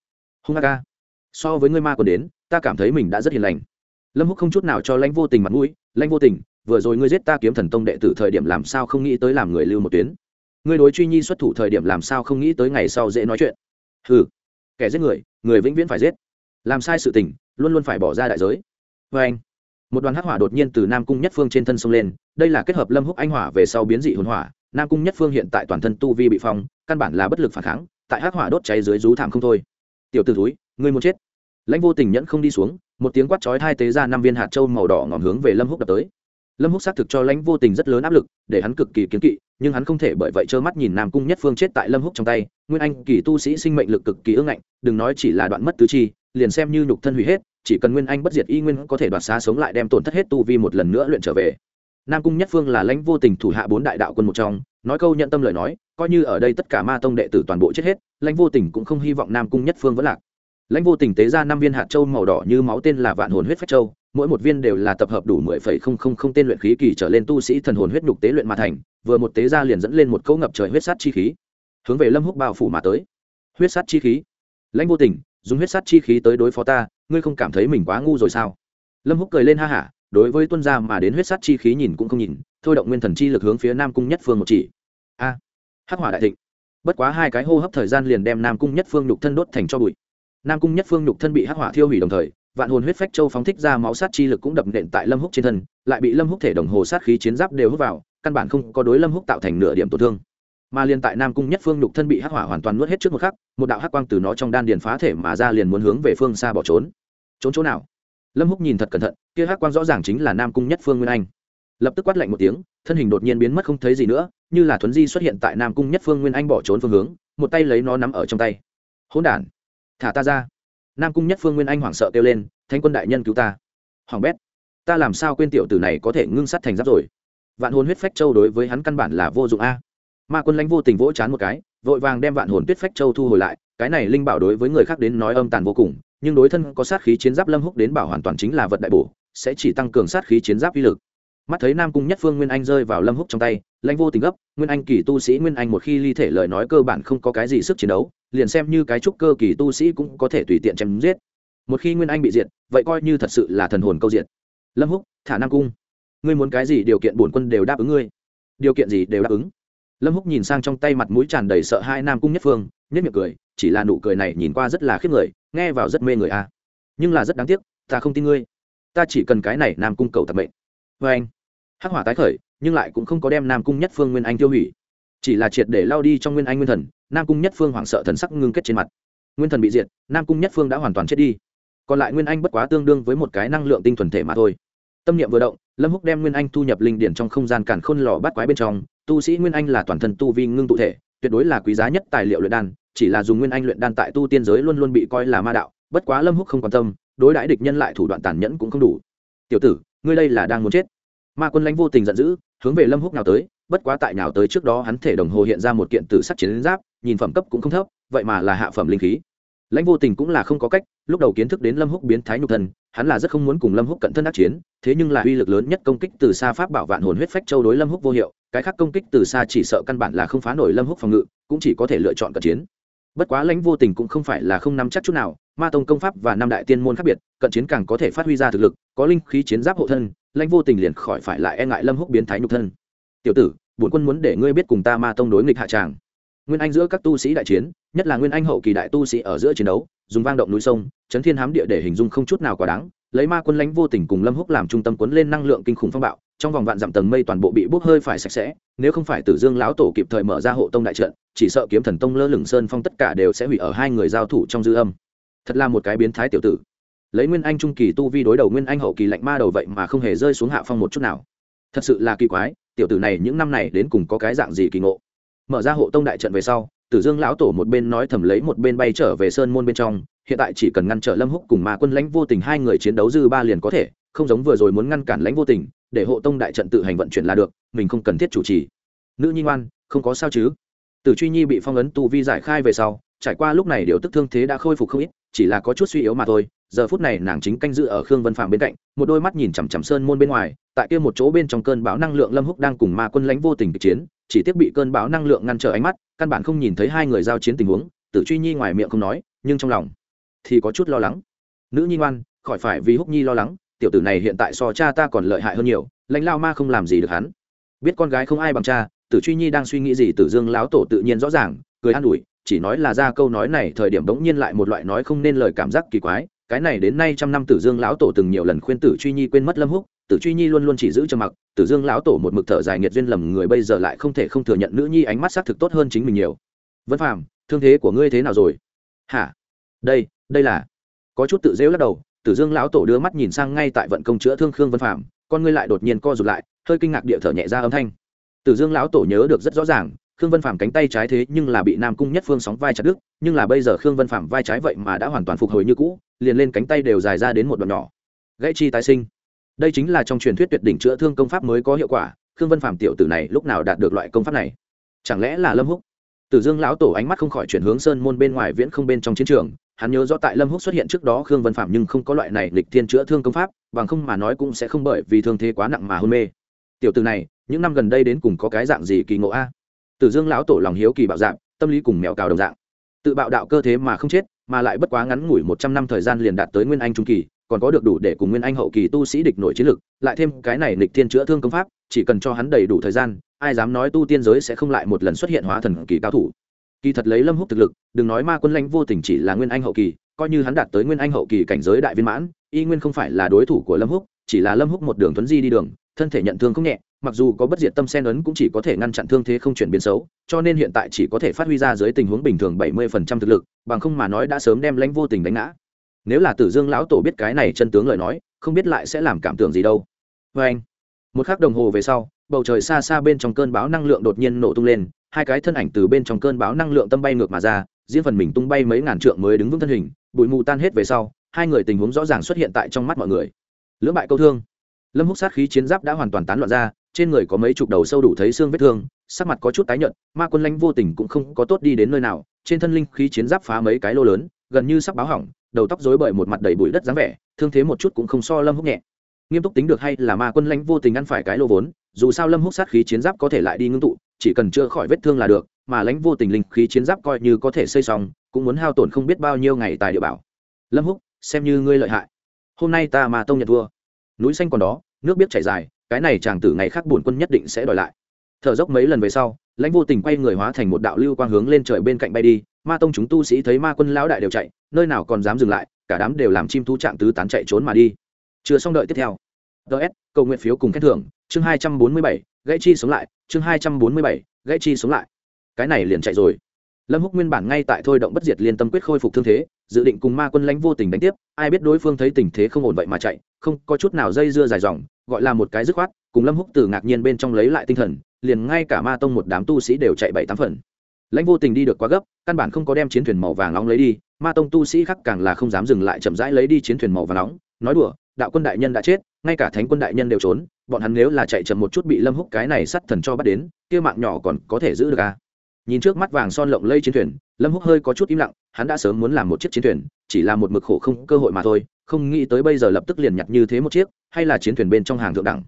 Hung ác ca so với ngươi ma còn đến, ta cảm thấy mình đã rất hiền lành. Lâm húc không chút nào cho lãnh vô tình mặt mũi, lãnh vô tình, vừa rồi ngươi giết ta kiếm thần tông đệ tử thời điểm làm sao không nghĩ tới làm người lưu một tuyến? Ngươi đối truy nhi xuất thủ thời điểm làm sao không nghĩ tới ngày sau dễ nói chuyện? Ừ kẻ giết người người vĩnh viễn phải giết. Làm sai sự tình, luôn luôn phải bỏ ra đại giới. Vê anh, một đoàn hắc hỏa đột nhiên từ nam cung nhất phương trên thân sông lên, đây là kết hợp lâm húc anh hỏa về sau biến dị hồn hỏa nam cung nhất phương hiện tại toàn thân tu vi bị phong, căn bản là bất lực phản kháng, tại hắc hỏa đốt cháy dưới rú thảm không thôi. Tiểu t ử túi ngươi muốn chết. Lãnh vô tình nhẫn không đi xuống, một tiếng quát chói hai tế ra năm viên hạt trâu màu đỏ ngòm hướng về lâm húc đập tới. Lâm húc xác thực cho lãnh vô tình rất lớn áp lực, để hắn cực kỳ kiến kỵ, nhưng hắn không thể bởi vậy trơ mắt nhìn nam cung nhất phương chết tại lâm húc trong tay. Nguyên anh kỳ tu sĩ sinh mệnh lực cực kỳ ương ngạnh, đừng nói chỉ là đoạn mất tứ chi, liền xem như nhục thân hủy hết, chỉ cần nguyên anh bất diệt y nguyên có thể đoạt xa sống lại đem tổn thất hết tu vi một lần nữa luyện trở về nam cung nhất phương là lãnh vô tình thủ hạ bốn đại đạo quân một trong, nói câu nhận tâm lời nói, coi như ở đây tất cả ma tông đệ tử toàn bộ chết hết, lãnh vô tình cũng không hy vọng nam cung nhất phương vẫn lạc. Lãnh vô tình tế ra năm viên hạt châu màu đỏ như máu tên là vạn hồn huyết phách châu, mỗi một viên đều là tập hợp đủ mười phẩy không không không tên luyện khí kỳ trở lên tu sĩ thần hồn huyết nhục tế luyện mà thành, vừa một tế ra liền dẫn lên một câu ngập trời huyết sát chi khí. Hướng về lâm húc bao phủ mà tới. Huyết sát chi khí. Lãnh vô tình, dùng huyết sát chi khí tới đối phó ta, ngươi không cảm thấy mình quá ngu rồi sao? Lâm húc cười lên ha hả đối với tuân gia mà đến huyết sát chi khí nhìn cũng không nhìn, thôi động nguyên thần chi lực hướng phía nam cung nhất phương một chỉ. A, hắc hỏa đại thịnh. Bất quá hai cái hô hấp thời gian liền đem nam cung nhất phương nhục thân đốt thành cho bụi. Nam cung nhất phương nhục thân bị hắc hỏa thiêu hủy đồng thời, vạn hồn huyết phách châu phóng thích ra máu sát chi lực cũng đập nện tại lâm húc trên thân, lại bị lâm húc thể đồng hồ sát khí chiến giáp đều hút vào, căn bản không có đối lâm húc tạo thành nửa điểm tổn thương. Mà liền tại nam cung nhất phương nhục thân bị hắc hỏa hoàn toàn nuốt hết trước một khắc, một đạo hắc quang từ nó trong đan điền phá thể mà ra liền muốn hướng về phương xa bỏ trốn. Trốn chỗ nào? Lâm húc nhìn thật cẩn thận kia hắc quang rõ ràng chính là nam cung nhất phương nguyên anh. Lập tức quát lạnh một tiếng, thân hình đột nhiên biến mất không thấy gì nữa, như là thuấn di xuất hiện tại nam cung nhất phương nguyên anh bỏ trốn phương hướng, một tay lấy nó nắm ở trong tay. Hỗn đản, thả ta ra. Nam cung nhất phương nguyên anh hoảng sợ kêu lên thanh quân đại nhân cứu ta. Hoàng bét, ta làm sao quên tiểu tử này có thể ngưng sắt thành giáp rồi? Vạn hồn huyết phách châu đối với hắn căn bản là vô dụng a. Ma quân lãnh vô tình vỗ chán một cái, vội vàng đem vạn hồn tuyết phách châu thu hồi lại, cái này linh bảo đối với người khác đến nói âm tàn vô cùng, nhưng đối thân có sát khí chiến giáp lâm húc đến bảo hoàn toàn chính là vật đại bổ sẽ chỉ tăng cường sát khí chiến giáp uy lực. Mắt thấy nam cung nhất phương nguyên anh rơi vào lâm húc trong tay, lãnh vô tình gấp, nguyên anh kỳ tu sĩ, nguyên anh một khi ly thể lời nói cơ bản không có cái gì sức chiến đấu, liền xem như cái trúc cơ kỳ tu sĩ cũng có thể tùy tiện chém giết. Một khi nguyên anh bị diệt, vậy coi như thật sự là thần hồn câu diệt. Lâm húc, thả nam cung, ngươi muốn cái gì điều kiện bổn quân đều đáp ứng ngươi. Điều kiện gì đều đáp ứng. Lâm húc nhìn sang trong tay mặt mũi tràn đầy sợ hai nam cung nhất phương nhất miệng cười, chỉ là nụ cười này nhìn qua rất là khiếp người, nghe vào rất mê người a à. nhưng là rất đáng tiếc, ta không tin ngươi ta chỉ cần cái này nam cung cầu tập mệnh. Vê anh. Hắc hỏa tái khởi, nhưng lại cũng không có đem nam cung nhất phương nguyên anh tiêu hủy. Chỉ là triệt để lao đi trong nguyên anh nguyên thần, nam cung nhất phương hoảng sợ thần sắc ngưng kết trên mặt. Nguyên thần bị diệt, nam cung nhất phương đã hoàn toàn chết đi. Còn lại nguyên anh bất quá tương đương với một cái năng lượng tinh thuần thể mà thôi. Tâm niệm vừa động, lâm húc đem nguyên anh thu nhập linh điển trong không gian cản khôn lò bắt quái bên trong. Tu sĩ nguyên anh là toàn thân tu vi ngưng tụ thể, tuyệt đối là quý giá nhất tài liệu luyện đan, chỉ là dùng nguyên anh luyện đan tại tu tiên giới luôn luôn bị coi là ma đạo, bất quá lâm húc không quan tâm đối đãi địch nhân lại thủ đoạn tàn nhẫn cũng không đủ. Tiểu tử, ngươi đây là đang muốn chết. Ma quân lãnh vô tình giận dữ, hướng về lâm húc nào tới, bất quá tại nào tới trước đó hắn thể đồng hồ hiện ra một kiện tử sắc chiến giáp, nhìn phẩm cấp cũng không thấp, vậy mà là hạ phẩm linh khí. Lãnh vô tình cũng là không có cách, lúc đầu kiến thức đến lâm húc biến thái nhục thân, hắn là rất không muốn cùng lâm húc cận thân đắc chiến, thế nhưng là uy lực lớn nhất công kích từ xa pháp bảo vạn hồn huyết phách châu đối lâm húc vô hiệu, cái khác công kích từ xa chỉ sợ căn bản là không phá nổi lâm húc phòng ngự, cũng chỉ có thể lựa chọn cận chiến. Bất quá lãnh vô tình cũng không phải là không nắm chắc chút nào ma tông công pháp và năm đại tiên môn khác biệt, cận chiến càng có thể phát huy ra thực lực, có linh khí chiến giáp hộ thân, lãnh vô tình liền khỏi phải lại e ngại lâm húc biến thái nhục thân. Tiểu tử, bổn quân muốn để ngươi biết cùng ta ma tông đối nghịch hạ tràng. Nguyên anh giữa các tu sĩ đại chiến, nhất là nguyên anh hậu kỳ đại tu sĩ ở giữa chiến đấu, dùng vang động núi sông, chấn thiên hám địa để hình dung không chút nào quá đáng, lấy ma quân lãnh vô tình cùng lâm húc làm trung tâm cuốn lên năng lượng kinh khủng phong bạo, trong vòng vạn dặm tầng mây toàn bộ bị bốc hơi phải sạch sẽ, nếu không phải tử dương lão tổ kịp thời mở ra hộ tông đại trận, chỉ sợ kiếm thần tông lơ lửng sơn phong tất cả đều sẽ hủy ở hai người giao thủ trong dư âm thật là một cái biến thái tiểu tử. Lấy nguyên anh trung kỳ tu vi đối đầu nguyên anh hậu kỳ lạnh ma đầu vậy mà không hề rơi xuống hạ phong một chút nào. Thật sự là kỳ quái, tiểu tử này những năm này đến cùng có cái dạng gì kỳ ngộ. Mở ra hộ tông đại trận về sau, tử dương lão tổ một bên nói thầm lấy một bên bay trở về sơn môn bên trong, hiện tại chỉ cần ngăn trở lâm húc cùng ma quân lãnh vô tình hai người chiến đấu dư ba liền có thể, không giống vừa rồi muốn ngăn cản lãnh vô tình, để hộ tông đại trận tự hành vận chuyển là được, mình không cần thiết chủ trì. Nữ nhi ngoan, không có sao chứ. Tử truy nhi bị phong ấn tu vi giải khai về sau, trải qua lúc này điều tức thương thế đã khôi phục không ít chỉ là có chút suy yếu mà thôi. Giờ phút này nàng chính canh dự ở khương vân phạm bên cạnh, một đôi mắt nhìn chằm chằm sơn môn bên ngoài, tại kia một chỗ bên trong cơn bão năng lượng lâm húc đang cùng ma quân lãnh vô tình kịch chiến, chỉ tiếp bị cơn bão năng lượng ngăn trở ánh mắt, căn bản không nhìn thấy hai người giao chiến tình huống, tử truy nhi ngoài miệng không nói, nhưng trong lòng thì có chút lo lắng. Nữ nhi ngoan, khỏi phải vì húc nhi lo lắng, tiểu tử này hiện tại so cha ta còn lợi hại hơn nhiều, lãnh lao ma không làm gì được hắn. Biết con gái không ai bằng cha, tử truy nhi đang suy nghĩ gì tử dương lão tổ tự nhiên rõ ràng, cười an ủi chỉ nói là ra câu nói này thời điểm bỗng nhiên lại một loại nói không nên lời cảm giác kỳ quái, cái này đến nay trăm năm tử dương lão tổ từng nhiều lần khuyên tử truy nhi quên mất lâm húc, tử truy nhi luôn luôn chỉ giữ cho mặc, tử dương lão tổ một mực thở dài nghiệt duyên lầm người bây giờ lại không thể không thừa nhận nữ nhi ánh mắt xác thực tốt hơn chính mình nhiều. Vân phàm, thương thế của ngươi thế nào rồi? Hả? Đây đây là? Có chút tự rêu lắc đầu, tử dương lão tổ đưa mắt nhìn sang ngay tại vận công chữa thương khương vân phàm, con ngươi lại đột nhiên co rụt lại, hơi kinh ngạc địa thở nhẹ ra âm thanh. Tử dương lão tổ nhớ được rất rõ ràng khương vân phạm cánh tay trái thế nhưng là bị nam cung nhất phương sóng vai chặt đứt, nhưng là bây giờ khương vân phạm vai trái vậy mà đã hoàn toàn phục hồi như cũ, liền lên cánh tay đều dài ra đến một đoạn nhỏ. Gãy chi tái sinh. Đây chính là trong truyền thuyết tuyệt đỉnh chữa thương công pháp mới có hiệu quả, khương vân phạm tiểu tử này lúc nào đạt được loại công pháp này? Chẳng lẽ là lâm húc? Tử dương lão tổ ánh mắt không khỏi chuyển hướng sơn môn bên ngoài viễn không bên trong chiến trường, hắn nhớ rõ tại lâm húc xuất hiện trước đó khương vân phạm nhưng không có loại này lịch thiên chữa thương công pháp, bằng không mà nói cũng sẽ không bởi vì thương thế quá nặng mà hôn mê. Tiểu tử này, những năm gần đây đến cùng có cái dạng gì kỳ ngộ a? Tử dương lão tổ lòng hiếu kỳ bạo dạng, tâm lý cùng mèo cào đồng dạng. Tự bạo đạo cơ thế mà không chết, mà lại bất quá ngắn ngủi một trăm năm thời gian liền đạt tới nguyên anh trung kỳ, còn có được đủ để cùng nguyên anh hậu kỳ tu sĩ địch nổi chiến lực, lại thêm cái này nịch thiên chữa thương công pháp, chỉ cần cho hắn đầy đủ thời gian, ai dám nói tu tiên giới sẽ không lại một lần xuất hiện hóa thần kỳ cao thủ. Kỳ thật lấy lâm húc thực lực, đừng nói ma quân lãnh vô tình chỉ là nguyên anh hậu kỳ, coi như hắn đạt tới nguyên anh hậu kỳ cảnh giới đại viên mãn, y nguyên không phải là đối thủ của lâm húc chỉ là lâm húc một đường tuấn di đi đường, thân thể nhận thương không nhẹ, mặc dù có bất diệt tâm sen ấn cũng chỉ có thể ngăn chặn thương thế không chuyển biến xấu, cho nên hiện tại chỉ có thể phát huy ra dưới tình huống bình thường bảy mươi phần trăm thực lực, bằng không mà nói đã sớm đem lãnh vô tình đánh ngã. Nếu là tử dương lão tổ biết cái này chân tướng lời nói, không biết lại sẽ làm cảm tưởng gì đâu. Vê anh, một khắc đồng hồ về sau, bầu trời xa xa bên trong cơn bão năng lượng đột nhiên nổ tung lên, hai cái thân ảnh từ bên trong cơn bão năng lượng tâm bay ngược mà ra, riêng phần mình tung bay mấy ngàn trượng mới đứng vững thân hình, bụi mù tan hết về sau, hai người tình huống rõ ràng xuất hiện tại trong mắt mọi người lưỡng bại câu thương. Lâm húc sát khí chiến giáp đã hoàn toàn tán loạn ra, trên người có mấy chục đầu sâu đủ thấy xương vết thương, sắc mặt có chút tái nhợt, ma quân lãnh vô tình cũng không có tốt đi đến nơi nào, trên thân linh khí chiến giáp phá mấy cái lô lớn, gần như sắp báo hỏng, đầu tóc rối bời một mặt đầy bụi đất dáng vẻ, thương thế một chút cũng không so lâm húc nhẹ. Nghiêm túc tính được hay là ma quân lãnh vô tình ăn phải cái lô vốn, dù sao lâm húc sát khí chiến giáp có thể lại đi ngưng tụ, chỉ cần chữa khỏi vết thương là được, mà lãnh vô tình linh khí chiến giáp coi như có thể xây xong, cũng muốn hao tổn không biết bao nhiêu ngày tài địa bảo. Lâm húc, xem như ngươi lợi hại hôm nay ta mà tông nhận thua. Núi xanh còn đó, nước biết chảy dài, cái này chàng tử ngày khác bổn quân nhất định sẽ đòi lại. Thở dốc mấy lần về sau, lãnh vô tình quay người hóa thành một đạo lưu quang hướng lên trời bên cạnh bay đi, ma tông chúng tu sĩ thấy ma quân lão đại đều chạy, nơi nào còn dám dừng lại, cả đám đều làm chim thú trạng tứ tán chạy trốn mà đi. Chưa xong đợi tiếp theo. Ts cầu nguyện phiếu cùng khen thưởng, chương hai trăm bốn mươi bảy, gãy chi sống lại, chương hai trăm bốn mươi bảy, gãy chi sống lại. Cái này liền chạy rồi lâm húc nguyên bản ngay tại thôi động bất diệt liên tâm quyết khôi phục thương thế, dự định cùng ma quân lãnh vô tình đánh tiếp, ai biết đối phương thấy tình thế không ổn vậy mà chạy, không có chút nào dây dưa dài dòng, gọi là một cái dứt khoát, cùng lâm húc từ ngạc nhiên bên trong lấy lại tinh thần, liền ngay cả ma tông một đám tu sĩ đều chạy bảy tám phần. Lãnh vô tình đi được quá gấp, căn bản không có đem chiến thuyền màu vàng nóng lấy đi, ma tông tu sĩ khác càng là không dám dừng lại chậm rãi lấy đi chiến thuyền màu vàng nóng, nói đùa, đạo quân đại nhân đã chết, ngay cả thánh quân đại nhân đều trốn, bọn hắn nếu là chạy chậm một chút bị lâm húc cái này sắt thần cho bắt đến, kia mạng nhỏ còn có thể giữ được à? Nhìn trước mắt vàng son lộng lây chiến thuyền, lâm húc hơi có chút im lặng, hắn đã sớm muốn làm một chiếc chiến thuyền, chỉ là một mực khổ không cơ hội mà thôi, không nghĩ tới bây giờ lập tức liền nhặt như thế một chiếc, hay là chiến thuyền bên trong hàng thượng đẳng.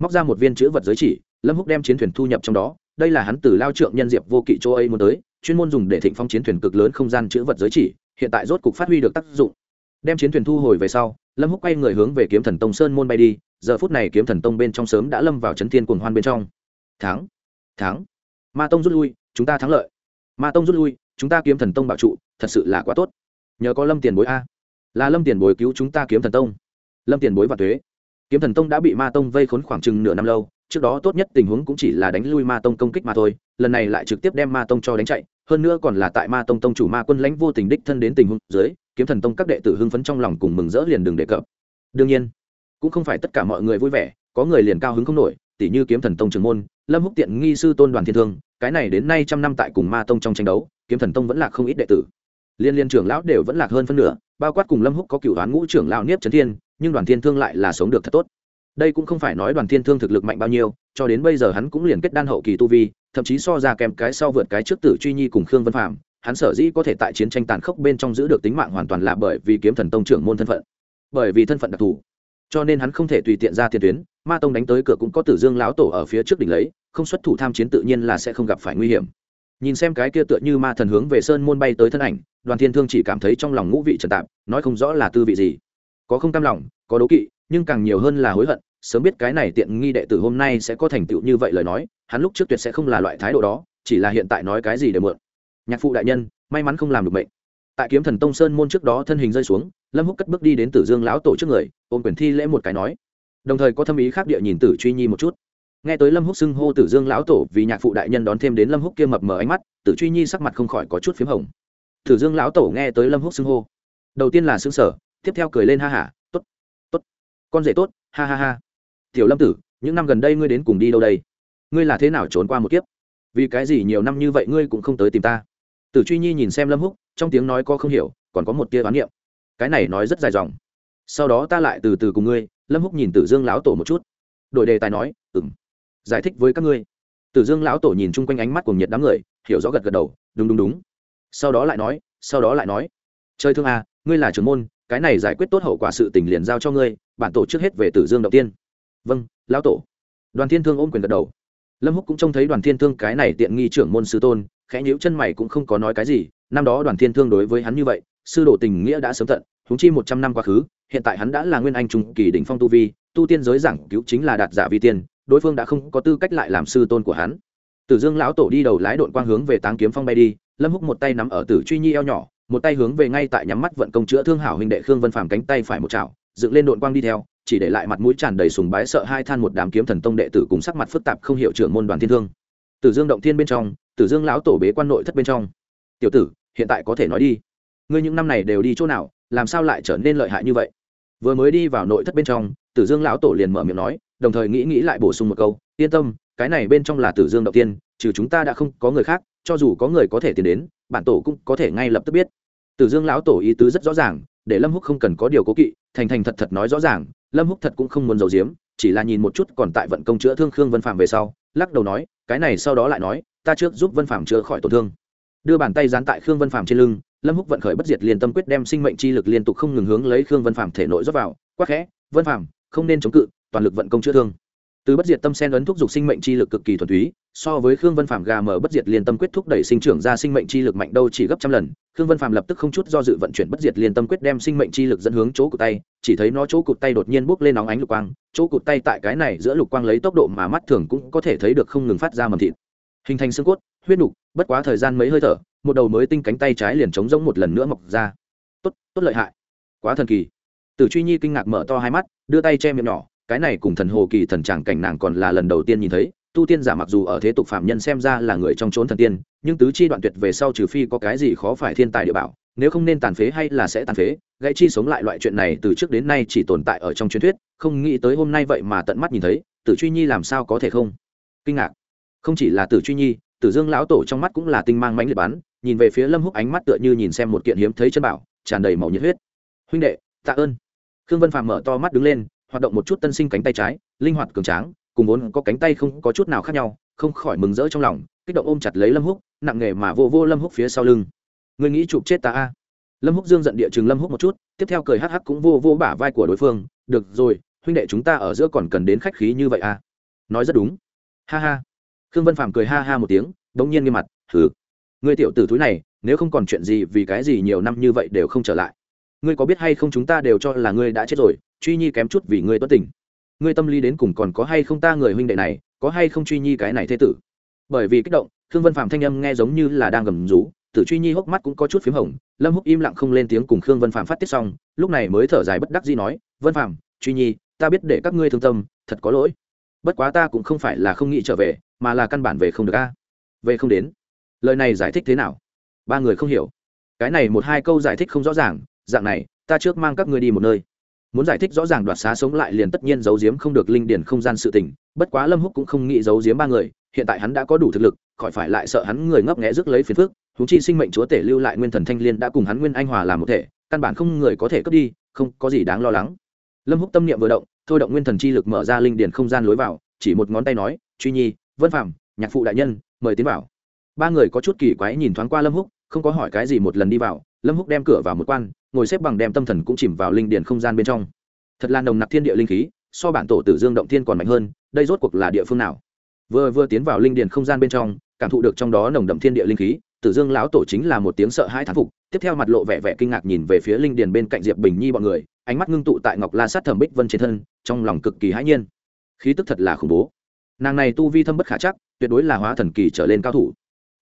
Móc ra một viên chữ vật giới chỉ, lâm húc đem chiến thuyền thu nhập trong đó, đây là hắn từ lao trượng nhân diệp vô kỵ châu ấy muốn tới, chuyên môn dùng để thịnh phong chiến thuyền cực lớn không gian chữ vật giới chỉ, hiện tại rốt cục phát huy được tác dụng. Đem chiến thuyền thu hồi về sau, lâm húc quay người hướng về kiếm thần tông sơn môn bay đi, giờ phút này kiếm thần tông bên trong sớm đã lâm vào chấn thiên cuồng hoan bên trong. Thắng thắng. Ma tông rút lui chúng ta thắng lợi. Ma tông rút lui, chúng ta kiếm thần tông bảo trụ, thật sự là quá tốt. Nhờ có lâm tiền bối a. Là lâm tiền bối cứu chúng ta kiếm thần tông. Lâm tiền bối và thuế kiếm thần tông đã bị ma tông vây khốn khoảng chừng nửa năm lâu, trước đó tốt nhất tình huống cũng chỉ là đánh lui ma tông công kích mà thôi, lần này lại trực tiếp đem ma tông cho đánh chạy, hơn nữa còn là tại ma tông tông chủ ma quân lãnh vô tình đích thân đến tình huống dưới, kiếm thần tông các đệ tử hưng phấn trong lòng cùng mừng rỡ liền đừng đề cập. Đương nhiên, cũng không phải tất cả mọi người vui vẻ, có người liền cao hứng không nổi, tỉ như kiếm thần tông trường môn, lâm húc tiện nghi sư tôn đoàn thiên thương cái này đến nay trăm năm tại cùng ma tông trong tranh đấu, kiếm thần tông vẫn là không ít đệ tử. Liên liên trưởng lão đều vẫn lạc hơn phân nửa, bao quát cùng lâm húc có cựu đoán ngũ trưởng lão niếp trấn thiên, nhưng đoàn thiên thương lại là sống được thật tốt. Đây cũng không phải nói đoàn thiên thương thực lực mạnh bao nhiêu, cho đến bây giờ hắn cũng liền kết đan hậu kỳ tu vi, thậm chí so ra kèm cái sau vượt cái trước tử truy nhi cùng khương vân phạm hắn sở dĩ có thể tại chiến tranh tàn khốc bên trong giữ được tính mạng hoàn toàn là bởi vì kiếm thần tông trưởng môn thân phận, bởi vì thân phận đặc thù. Cho nên hắn không thể tùy tiện ra tiền tuyến, ma tông đánh tới cửa cũng có tử dương lão tổ ở phía trước đỉnh lấy không xuất thủ tham chiến tự nhiên là sẽ không gặp phải nguy hiểm. Nhìn xem cái kia tựa như ma thần hướng về sơn môn bay tới thân ảnh, đoàn thiên thương chỉ cảm thấy trong lòng ngũ vị trần tạp, nói không rõ là tư vị gì. Có không cam lòng, có đố kỵ, nhưng càng nhiều hơn là hối hận, sớm biết cái này tiện nghi đệ tử hôm nay sẽ có thành tựu như vậy lời nói, hắn lúc trước tuyệt sẽ không là loại thái độ đó, chỉ là hiện tại nói cái gì để mượn. Nhạc phụ đại nhân, may mắn không làm được mệnh. tại kiếm thần tông sơn môn trước đó thân hình rơi xuống, lâm húc cất bước đi đến tử dương lão tổ trước người, ôm quyền thi lễ một cái nói. Đồng thời có thâm ý khác địa nhìn tử truy nhi một chút nghe tới lâm húc xưng hô tử dương lão tổ vì nhạc phụ đại nhân đón thêm đến lâm húc kia mập mờ ánh mắt, tử truy nhi sắc mặt không khỏi có chút p h í m hồng. Tử dương lão tổ nghe tới lâm húc xưng hô, đầu tiên là xưng sở tiếp theo cười lên ha hả t ố t t ố t con rể tốt, ha ha ha. Tiểu lâm tử, những năm gần đây ngươi đến cùng đi đâu đây? Ngươi là thế nào trốn qua một kiếp? Vì cái gì nhiều năm như vậy ngươi cũng không tới tìm ta? Tử truy nhi nhìn xem lâm húc, trong tiếng nói có không hiểu, còn có một tia bán niệm. Cái này nói rất dài dòng. Sau đó ta lại từ từ cùng ngươi. Lâm húc nhìn tử dương lão tổ một chút. Đổi đề tài nói ừng giải thích với các ngươi. Tử dương lão tổ nhìn chung quanh ánh mắt của nhiệt đám người, hiểu rõ gật gật đầu, đúng đúng đúng. Sau đó lại nói, sau đó lại nói chơi thương à ngươi là trưởng môn, cái này giải quyết tốt hậu quả sự tình liền giao cho ngươi, bản tổ trước hết về tử dương đầu tiên. Vâng lão tổ. Đoàn thiên thương ôm quyền gật đầu. Lâm húc cũng trông thấy đoàn thiên thương cái này tiện nghi trưởng môn sư tôn, khẽ nhíu chân mày cũng không có nói cái gì, năm đó đoàn thiên thương đối với hắn như vậy, sư đồ tình nghĩa đã sớm tận húng chi một trăm năm quá khứ, hiện tại hắn đã là nguyên anh trung kỳ đỉnh phong tu vi, tu tiên giới giảng cứu chính là đạt giả vi tiên đối phương đã không có tư cách lại làm sư tôn của hắn. Tử dương lão tổ đi đầu lái đội quang hướng về táng kiếm phong bay đi, lâm húc một tay nắm ở tử truy nhi eo nhỏ, một tay hướng về ngay tại nhắm mắt vận công chữa thương hảo huynh đệ khương vân phàm cánh tay phải một chảo, dựng lên đội quang đi theo, chỉ để lại mặt mũi tràn đầy sùng bái sợ hai than một đám kiếm thần tông đệ tử cùng sắc mặt phức tạp không hiểu trưởng môn đoàn thiên thương. Tử dương động thiên bên trong, tử dương lão tổ bế quan nội thất bên trong. Tiểu tử, hiện tại có thể nói đi. Ngươi những năm này đều đi chỗ nào, làm sao lại trở nên lợi hại như vậy? Vừa mới đi vào nội thất bên trong tử dương lão tổ liền mở miệng nói, đồng thời nghĩ nghĩ lại bổ sung một câu, yên tâm, cái này bên trong là tử dương đầu tiên, trừ chúng ta đã không có người khác, cho dù có người có thể tiến đến, bản tổ cũng có thể ngay lập tức biết. Tử dương lão tổ ý tứ rất rõ ràng, để lâm húc không cần có điều cố kỵ, thành thành thật thật nói rõ ràng, lâm húc thật cũng không muốn giấu giếm, chỉ là nhìn một chút còn tại vận công chữa thương khương vân phạm về sau, lắc đầu nói, cái này sau đó lại nói, ta trước giúp vân phạm chữa khỏi tổn thương. Đưa bàn tay dán tại khương vân phạm trên lưng, lâm húc vận khởi bất diệt liền tâm quyết đem sinh mệnh chi lực liên tục không ngừng hướng lấy khương vân phạm thể nội rót vào, quắc khẽ, vân phạm không nên chống cự, toàn lực vận công chữa thương. Từ bất diệt tâm sen ấn thúc giục sinh mệnh chi lực cực kỳ thuần túy, so với khương vân phạm gà mở bất diệt liên tâm quyết thúc đẩy sinh trưởng ra sinh mệnh chi lực mạnh đâu chỉ gấp trăm lần, khương vân phạm lập tức không chút do dự vận chuyển bất diệt liên tâm quyết đem sinh mệnh chi lực dẫn hướng chỗ cụt tay, chỉ thấy nó chỗ cụt tay đột nhiên bốc lên nóng ánh lục quang, chỗ cụt tay tại cái này giữa lục quang lấy tốc độ mà mắt thường cũng có thể thấy được không ngừng phát ra mầm thịt. Hình thành xương cốt, huyết nục, bất quá thời gian mấy hơi thở, một đầu mới tinh cánh tay trái liền chống rỗng một lần nữa mọc ra. Tốt tốt lợi hại. Quá thần kỳ. Tử Truy Nhi kinh ngạc mở to hai mắt, đưa tay che miệng nhỏ, cái này cùng thần hồ kỳ thần tràng cảnh nàng còn là lần đầu tiên nhìn thấy, tu tiên giả mặc dù ở thế tục phạm nhân xem ra là người trong chốn thần tiên, nhưng tứ chi đoạn tuyệt về sau trừ phi có cái gì khó phải thiên tài địa bảo, nếu không nên tàn phế hay là sẽ tàn phế, gãy chi sống lại loại chuyện này từ trước đến nay chỉ tồn tại ở trong truyền thuyết, không nghĩ tới hôm nay vậy mà tận mắt nhìn thấy, Tử Truy Nhi làm sao có thể không? Kinh ngạc. Không chỉ là Tử Truy Nhi, Tử Dương lão tổ trong mắt cũng là tinh mang mãnh liệt bắn, nhìn về phía Lâm Húc ánh mắt tựa như nhìn xem một kiện hiếm thấy chân bảo, tràn đầy màu nhiệt huyết. Huynh đệ, tạ ơn khương vân phàm mở to mắt đứng lên, hoạt động một chút tân sinh cánh tay trái, linh hoạt cường tráng, cùng vốn có cánh tay không có chút nào khác nhau, không khỏi mừng rỡ trong lòng, kích động ôm chặt lấy lâm húc, nặng nghề mà vô vô lâm húc phía sau lưng. Người nghĩ chụp chết ta a? Lâm húc dương giận địa chừng lâm húc một chút, tiếp theo cười hắc hắc cũng vô vô bả vai của đối phương, được rồi, huynh đệ chúng ta ở giữa còn cần đến khách khí như vậy à? nói rất đúng. Ha ha. Khương vân phàm cười ha ha một tiếng, đống nhiên nghiêm mặt thử người tiểu tử thúi này, nếu không còn chuyện gì vì cái gì nhiều năm như vậy đều không trở lại ngươi có biết hay không chúng ta đều cho là ngươi đã chết rồi, truy nhi kém chút vì ngươi tuất tình. Ngươi tâm lý đến cùng còn có hay không ta người huynh đệ này, có hay không truy nhi cái này thế tử? Bởi vì kích động, khương vân phạm thanh âm nghe giống như là đang gầm rú, tử truy nhi hốc mắt cũng có chút p h í m hồng, lâm húc im lặng không lên tiếng cùng khương vân phạm phát tiết xong, lúc này mới thở dài bất đắc gì nói, vân phạm truy nhi, ta biết để các ngươi thương tâm, thật có lỗi. Bất quá ta cũng không phải là không nghĩ trở về, mà là căn bản về không được a. Về không đến. Lời này giải thích thế nào? Ba người không hiểu. Cái này một hai câu giải thích không rõ ràng dạng này, ta trước mang các ngươi đi một nơi. Muốn giải thích rõ ràng đoạt xá sống lại liền tất nhiên giấu giếm không được linh điển không gian sự tình, bất quá lâm húc cũng không nghĩ giấu giếm ba người, hiện tại hắn đã có đủ thực lực, khỏi phải lại sợ hắn người ngấp nghẽ rước lấy phiền phức chúng chi sinh mệnh chúa tể lưu lại nguyên thần thanh liên đã cùng hắn nguyên anh hòa làm một thể, căn bản không người có thể cướp đi, không có gì đáng lo lắng. Lâm húc tâm niệm vừa động, thôi động nguyên thần chi lực mở ra linh điển không gian lối vào, chỉ một ngón tay nói, truy nhi, vân phạm nhạc phụ đại nhân, mời tiến vào. Ba người có chút kỳ quái nhìn thoáng qua lâm húc, không có hỏi cái gì một lần đi vào lâm húc đem cửa vào một quan, ngồi xếp bằng đem tâm thần cũng chìm vào linh điển không gian bên trong. Thật là nồng nặc thiên địa linh khí, so bản tổ tử dương động thiên còn mạnh hơn, đây rốt cuộc là địa phương nào? Vừa vừa tiến vào linh điển không gian bên trong, cảm thụ được trong đó nồng đậm thiên địa linh khí, tử dương lão tổ chính là một tiếng sợ hãi thán phục, tiếp theo mặt lộ vẻ vẻ kinh ngạc nhìn về phía linh điền bên cạnh diệp bình nhi bọn người, ánh mắt ngưng tụ tại ngọc la sát thẩm bích vân trên thân, trong lòng cực kỳ hãi nhiên. Khí tức thật là khủng bố. Nàng này tu vi thâm bất khả chắc, tuyệt đối là hóa thần kỳ trở lên cao thủ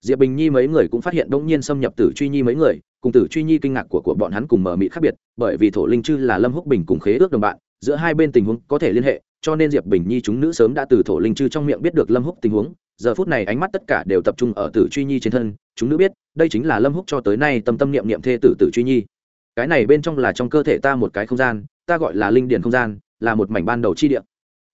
diệp bình nhi mấy người cũng phát hiện đông nhiên xâm nhập tử truy nhi mấy người, cùng tử truy nhi kinh ngạc của của bọn hắn cùng mở mị khác biệt, bởi vì thổ linh chư là lâm húc bình cùng khế ước đồng bạn, giữa hai bên tình huống có thể liên hệ, cho nên diệp bình nhi chúng nữ sớm đã từ thổ linh chư trong miệng biết được lâm húc tình huống, giờ phút này ánh mắt tất cả đều tập trung ở tử truy nhi trên thân, chúng nữ biết, đây chính là lâm húc cho tới nay tâm tâm niệm niệm thê tử tử truy nhi. Cái này bên trong là trong cơ thể ta một cái không gian, ta gọi là linh điển không gian, là một mảnh ban đầu chi địa.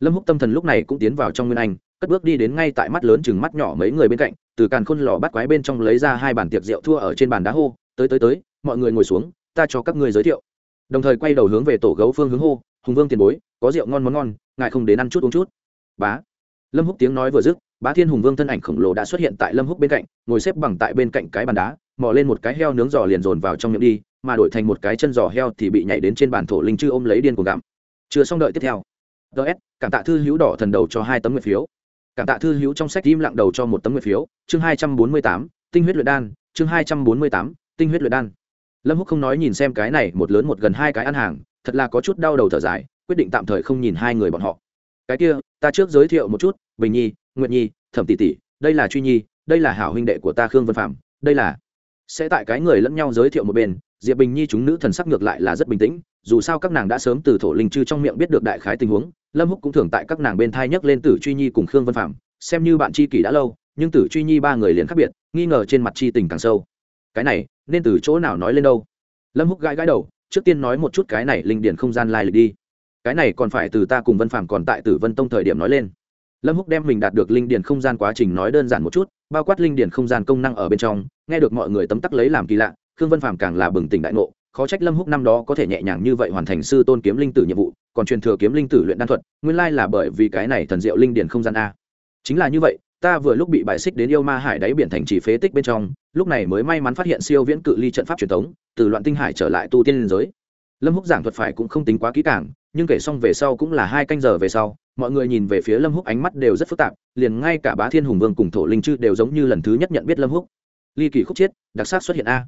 Lâm húc tâm thần lúc này cũng tiến vào trong nguyên anh cất bước đi đến ngay tại mắt lớn chừng mắt nhỏ mấy người bên cạnh, từ càn khôn lò bắt quái bên trong lấy ra hai bàn tiệc rượu thua ở trên bàn đá hô, tới tới tới, mọi người ngồi xuống, ta cho các ngươi giới thiệu. Đồng thời quay đầu hướng về tổ gấu phương hướng hô, hùng vương tiền bối, có rượu ngon món ngon, ngài không đến ăn chút uống chút. Bá. Lâm húc tiếng nói vừa dứt, bá thiên hùng vương thân ảnh khổng lồ đã xuất hiện tại lâm húc bên cạnh, ngồi xếp bằng tại bên cạnh cái bàn đá, mò lên một cái heo nướng giò liền dồn vào trong miệng đi, mà đổi thành một cái chân giò heo thì bị nhảy đến trên bàn thổ linh chư ôm lấy điên cuồng gặm. Chưa xong đợi tiếp theo. Ts cảm tạ thư hữu đỏ thần đầu cho hai tấm nguyện phiếu cảm tạ thư hữu trong sách im lặng đầu cho một tấm nguyện phiếu, chương hai trăm bốn mươi tám, tinh huyết luyện đan, chương hai trăm bốn mươi tám, tinh huyết luyện đan. Lâm húc không nói nhìn xem cái này, một lớn một gần hai cái ăn hàng, thật là có chút đau đầu thở dài, quyết định tạm thời không nhìn hai người bọn họ. Cái kia, ta trước giới thiệu một chút, bình nhi nguyện nhi, thẩm tỷ tỷ, đây là truy nhi, đây là hảo huynh đệ của ta khương vân phạm, đây là sẽ tại cái người lẫn nhau giới thiệu một bên diệp bình nhi chúng nữ thần sắc ngược lại là rất bình tĩnh, dù sao các nàng đã sớm từ thổ linh chư trong miệng biết được đại khái tình huống, lâm húc cũng thường tại các nàng bên thai nhấc lên tử truy nhi cùng khương vân phạm, xem như bạn tri kỷ đã lâu, nhưng tử truy nhi ba người liền khác biệt, nghi ngờ trên mặt chi tình càng sâu. Cái này, nên từ chỗ nào nói lên đâu? Lâm húc gãi gãi đầu, trước tiên nói một chút cái này linh điển không gian lai lịch đi. Cái này còn phải từ ta cùng vân phạm còn tại tử vân tông thời điểm nói lên. Lâm húc đem mình đạt được linh điển không gian quá trình nói đơn giản một chút, bao quát linh điển không gian công năng ở bên trong, nghe được mọi người tấm tắc lấy làm kỳ lạ khương vân phạm càng là bừng tỉnh đại ngộ, khó trách lâm húc năm đó có thể nhẹ nhàng như vậy hoàn thành sư tôn kiếm linh tử nhiệm vụ, còn truyền thừa kiếm linh tử luyện đan thuật, nguyên lai là bởi vì cái này thần diệu linh điển không gian a. Chính là như vậy, ta vừa lúc bị bài xích đến yêu ma hải đáy biển thành trì phế tích bên trong, lúc này mới may mắn phát hiện siêu viễn cự ly trận pháp truyền thống, từ loạn tinh hải trở lại tu tiên liên giới. Lâm húc giảng thuật phải cũng không tính quá kỹ càng, nhưng kể xong về sau cũng là hai canh giờ về sau, mọi người nhìn về phía lâm húc ánh mắt đều rất phức tạp, liền ngay cả bá thiên hùng vương cùng thổ linh chư đều giống như lần thứ nhất nhận biết lâm húc. Ly kỳ khúc chiết, đặc sắc xuất hiện a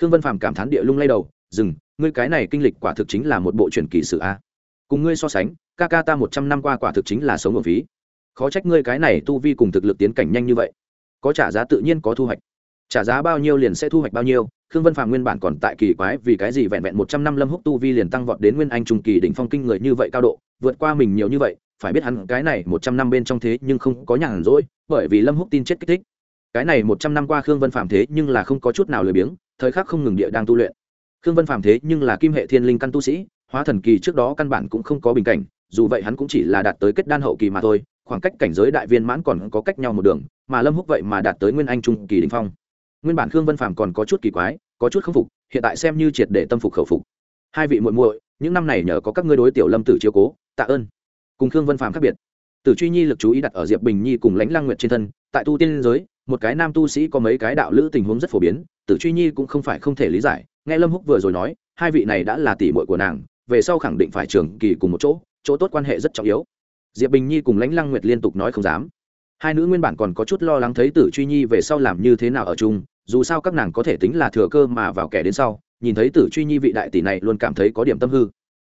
khương vân phàm cảm thán địa lung lay đầu, dừng, ngươi cái này kinh lịch quả thực chính là một bộ truyền kỳ sử a. Cùng ngươi so sánh, ca ca ta một trăm năm qua quả thực chính là sống ở phí khó trách ngươi cái này tu vi cùng thực lực tiến cảnh nhanh như vậy. Có trả giá tự nhiên có thu hoạch. Trả giá bao nhiêu liền sẽ thu hoạch bao nhiêu. Khương vân phàm nguyên bản còn tại kỳ quái vì cái gì vẹn vẹn một trăm năm lâm húc tu vi liền tăng vọt đến nguyên anh trung kỳ đỉnh phong kinh người như vậy cao độ, vượt qua mình nhiều như vậy, phải biết hắn cái này một trăm năm bên trong thế nhưng không có nhàn rỗi, bởi vì lâm húc tin chết kích thích. Cái này một trăm năm qua khương vân Phạm thế nhưng là không có chút nào lười biếng thời khắc không ngừng địa đang tu luyện. Khương vân phàm thế nhưng là kim hệ thiên linh căn tu sĩ, hóa thần kỳ trước đó căn bản cũng không có bình cảnh, dù vậy hắn cũng chỉ là đạt tới kết đan hậu kỳ mà thôi, khoảng cách cảnh giới đại viên mãn còn có cách nhau một đường, mà lâm húc vậy mà đạt tới nguyên anh trung kỳ đình phong. Nguyên bản khương vân phàm còn có chút kỳ quái, có chút k phục, hiện tại xem như triệt để tâm phục khẩu phục. Hai vị muội muội, những năm này nhờ có các ngươi đối tiểu lâm tử chiếu cố, tạ ơn. Cùng khương vân phàm khác biệt. Tử truy nhi lực chú ý đặt ở diệp bình nhi cùng lãnh lang nguyệt trên thân, tại tu tiên giới một cái nam tu sĩ có mấy cái đạo lữ tình huống rất phổ biến, tử truy nhi cũng không phải không thể lý giải. Nghe lâm húc vừa rồi nói, hai vị này đã là tỷ muội của nàng, về sau khẳng định phải trường kỳ cùng một chỗ chỗ tốt quan hệ rất trọng yếu. Diệp bình nhi cùng lãnh lăng nguyệt liên tục nói không dám. Hai nữ nguyên bản còn có chút lo lắng thấy tử truy nhi về sau làm như thế nào ở chung, dù sao các nàng có thể tính là thừa cơ mà vào kẻ đến sau, nhìn thấy tử truy nhi vị đại tỷ này luôn cảm thấy có điểm tâm hư.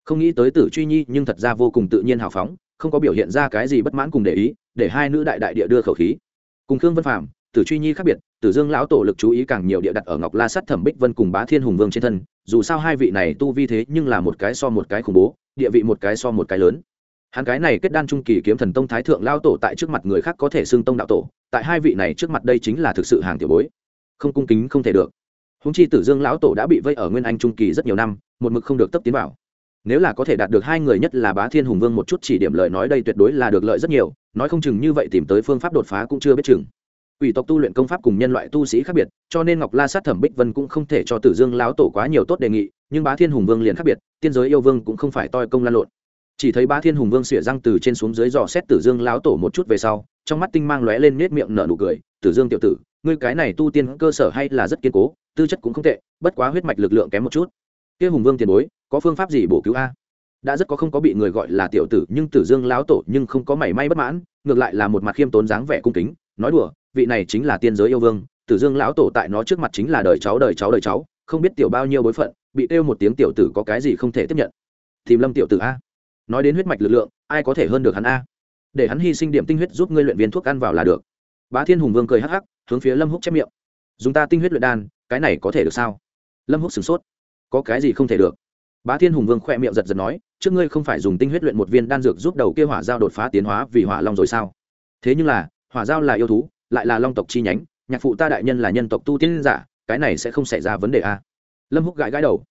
Không nghĩ tới tử truy nhi nhưng thật ra vô cùng tự nhiên hào phóng, không có biểu hiện ra cái gì bất mãn cùng để ý, để hai nữ đại đại địa đưa khẩu khí. Cùng khương vân phạm tử truy nhi khác biệt tử dương lão tổ lực chú ý càng nhiều địa đặt ở ngọc la sắt thẩm bích vân cùng bá thiên hùng vương trên thân, dù sao hai vị này tu vi thế nhưng là một cái so một cái khủng bố, địa vị một cái so một cái lớn. Hắn cái này kết đan trung kỳ kiếm thần tông thái thượng lao tổ tại trước mặt người khác có thể xưng tông đạo tổ, tại hai vị này trước mặt đây chính là thực sự hàng tiểu bối. Không cung kính không thể được. Húng chi tử dương lão tổ đã bị vây ở nguyên anh trung kỳ rất nhiều năm, một mực không được tấp tiến vào. Nếu là có thể đạt được hai người nhất là bá thiên hùng vương một chút chỉ điểm lời nói đây tuyệt đối là được lợi rất nhiều, nói không chừng như vậy tìm tới phương pháp đột phá cũng chưa biết chừng. Quỷ tộc tu luyện công pháp cùng nhân loại tu sĩ khác biệt, cho nên Ngọc La Sát Thẩm Bích Vân cũng không thể cho Tử Dương Láo tổ quá nhiều tốt đề nghị, nhưng Bá Thiên Hùng Vương liền khác biệt, tiên giới yêu vương cũng không phải toi công lan lộn. Chỉ thấy Bá Thiên Hùng Vương xỉa răng từ trên xuống dưới dò xét Tử Dương Láo tổ một chút về sau, trong mắt tinh mang lóe lên nết miệng nở nụ cười, "Tử Dương tiểu tử, ngươi cái này tu tiên cơ sở hay là rất kiên cố, tư chất cũng không tệ, bất quá huyết mạch lực lượng kém một chút." Kia Hùng Vương tiền bối, có phương pháp gì bổ cứu a? Đã rất có không có bị người gọi là tiểu tử, nhưng Tử Dương Láo tổ nhưng không có mảy may bất mãn, ngược lại là một mặt khiêm tốn dáng vẻ cung kính, nói đùa, vị này chính là tiên giới yêu vương tử dương lão tổ tại nó trước mặt chính là đời cháu đời cháu đời cháu không biết tiểu bao nhiêu bối phận bị kêu một tiếng tiểu tử có cái gì không thể tiếp nhận. Tìm lâm tiểu tử a. Nói đến huyết mạch lực lượng ai có thể hơn được hắn a? Để hắn hy sinh điểm tinh huyết giúp ngươi luyện viên thuốc ăn vào là được. Bá thiên hùng vương cười hắc hắc hướng phía lâm húc chép miệng. Dùng ta tinh huyết luyện đan cái này có thể được sao? Lâm húc sửng sốt. Có cái gì không thể được? Bá thiên hùng vương khỏe miệng giật giật nói trước ngươi không phải dùng tinh huyết luyện một viên đan dược giúp đầu kia hỏa giao đột phá tiến hóa vì hỏa long rồi sao? Thế nhưng là hỏa giao là yêu thú, lại là long tộc chi nhánh, nhạc phụ ta đại nhân là nhân tộc tu tiên giả, cái này sẽ không xảy ra vấn đề a. Lâm húc gãi gãi đầu.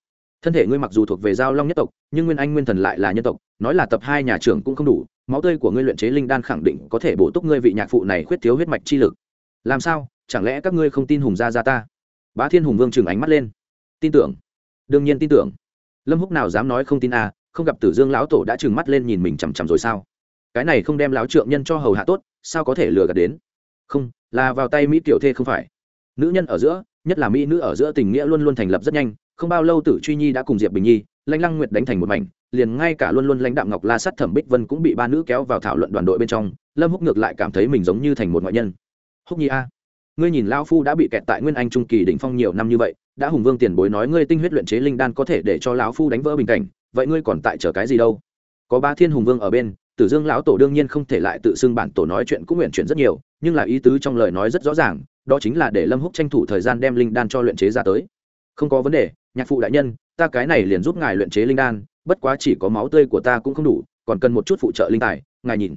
Thân thể ngươi mặc dù thuộc về giao long nhất tộc, nhưng nguyên anh nguyên thần lại là nhân tộc, nói là tập hai nhà trưởng cũng không đủ, máu tươi của ngươi luyện chế linh đan khẳng định có thể bổ túc ngươi vị nhạc phụ này khuyết thiếu huyết mạch chi lực. Làm sao? Chẳng lẽ các ngươi không tin hùng gia gia ta? Bá thiên hùng vương trừng ánh mắt lên. Tin tưởng. Đương nhiên tin tưởng. Lâm húc nào dám nói không tin a, không gặp tử dương lão tổ đã trừng mắt lên nhìn mình chằm chằm rồi sao? Cái này không đem lão trượng nhân cho hầu hạ tốt sao có thể lừa gạt đến? Không, là vào tay mỹ tiểu thê không phải. Nữ nhân ở giữa, nhất là mỹ nữ ở giữa tình nghĩa luôn luôn thành lập rất nhanh, không bao lâu tử truy nhi đã cùng diệp bình nhi, lãnh lăng nguyệt đánh thành một mảnh, liền ngay cả luôn luôn lãnh đạm ngọc la sắt thẩm bích vân cũng bị ba nữ kéo vào thảo luận đoàn đội bên trong, lâm húc ngược lại cảm thấy mình giống như thành một ngoại nhân. Húc nhi a, ngươi nhìn lao phu đã bị kẹt tại nguyên anh trung kỳ đỉnh phong nhiều năm như vậy, đã hùng vương tiền bối nói ngươi tinh huyết luyện chế linh đan có thể để cho lão phu đánh vỡ bình cảnh, vậy ngươi còn tại chờ cái gì đâu? Có ba thiên hùng vương ở bên tử dương lão tổ đương nhiên không thể lại tự xưng bản tổ nói chuyện cũng nguyện chuyển rất nhiều, nhưng là ý tứ trong lời nói rất rõ ràng, đó chính là để lâm húc tranh thủ thời gian đem linh đan cho luyện chế ra tới. Không có vấn đề, nhạc phụ đại nhân, ta cái này liền giúp ngài luyện chế linh đan, bất quá chỉ có máu tươi của ta cũng không đủ, còn cần một chút phụ trợ linh tài, ngài nhìn.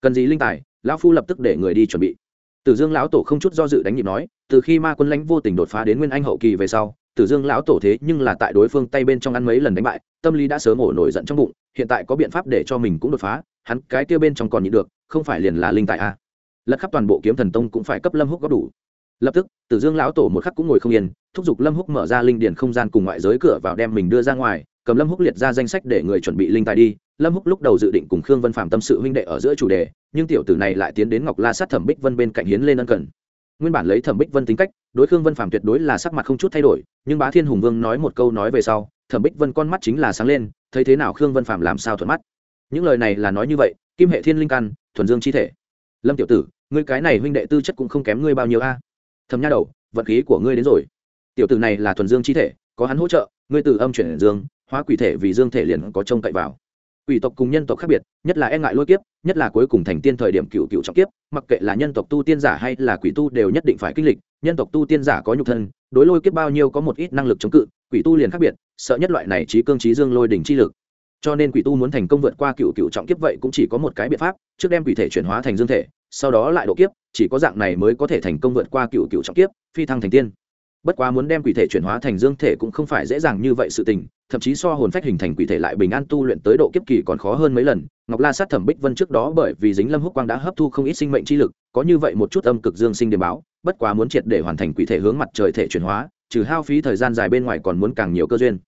Cần gì linh tài, lão phu lập tức để người đi chuẩn bị. Tử dương lão tổ không chút do dự đánh nhịp nói, từ khi ma quân lãnh vô tình đột phá đến nguyên anh hậu kỳ về sau, tử dương lão tổ thế nhưng là tại đối phương tay bên trong ăn mấy lần đánh bại, tâm lý đã sớm ổ nổi giận trong bụng hiện tại có biện pháp để cho mình cũng đột phá, hắn cái kia bên trong còn nhịn được, không phải liền là linh tài a à. lật khắp toàn bộ kiếm thần tông cũng phải cấp lâm húc có đủ. Lập tức, tử dương lão tổ một khắc cũng ngồi không yên, thúc giục lâm húc mở ra linh điển không gian cùng ngoại giới cửa vào đem mình đưa ra ngoài, cầm lâm húc liệt ra danh sách để người chuẩn bị linh tài đi. Lâm húc lúc đầu dự định cùng khương vân phạm tâm sự huynh đệ ở giữa chủ đề, nhưng tiểu tử này lại tiến đến ngọc la sát thẩm bích vân bên cạnh hiến lên ân cần nguyên bản lấy thẩm bích vân tính cách, đối khương vân phạm tuyệt đối là sắc mặt không chút thay đổi, nhưng bá thiên hùng vương nói một câu nói về sau, thẩm bích vân con mắt chính là sáng lên, thấy thế nào khương vân phạm làm sao thuận mắt. Những lời này là nói như vậy, kim hệ thiên linh căn, thuần dương chi thể. Lâm tiểu tử, ngươi cái này huynh đệ tư chất cũng không kém ngươi bao nhiêu a. Thầm nha đầu, vận khí của ngươi đến rồi. Tiểu tử này là thuần dương chi thể, có hắn hỗ trợ, ngươi từ âm chuyển dương, hóa quỷ thể vì dương thể liền có trông cậy vào quỷ tộc cùng nhân tộc khác biệt, nhất là e ngại lôi kiếp, nhất là cuối cùng thành tiên thời điểm cựu cựu trọng kiếp, mặc kệ là nhân tộc tu tiên giả hay là quỷ tu đều nhất định phải kinh lịch, nhân tộc tu tiên giả có nhục thân, đối lôi kiếp bao nhiêu có một ít năng lực chống cự, quỷ tu liền khác biệt, sợ nhất loại này trí cương trí dương lôi đỉnh chi lực. Cho nên quỷ tu muốn thành công vượt qua cựu cựu trọng kiếp vậy cũng chỉ có một cái biện pháp, trước đem quỷ thể chuyển hóa thành dương thể, sau đó lại độ kiếp, chỉ có dạng này mới có thể thành công vượt qua cựu cựu trọng kiếp, phi thăng thành tiên bất quá muốn đem quỷ thể chuyển hóa thành dương thể cũng không phải dễ dàng như vậy sự tình, thậm chí so hồn phách hình thành quỷ thể lại bình an tu luyện tới độ kiếp kỳ còn khó hơn mấy lần. Ngọc la sát thẩm bích vân trước đó bởi vì dính lâm húc quang đã hấp thu không ít sinh mệnh chi lực, có như vậy một chút âm cực dương sinh điểm báo, bất quá muốn triệt để hoàn thành quỷ thể hướng mặt trời thể chuyển hóa, trừ hao phí thời gian dài bên ngoài còn muốn càng nhiều cơ duyên.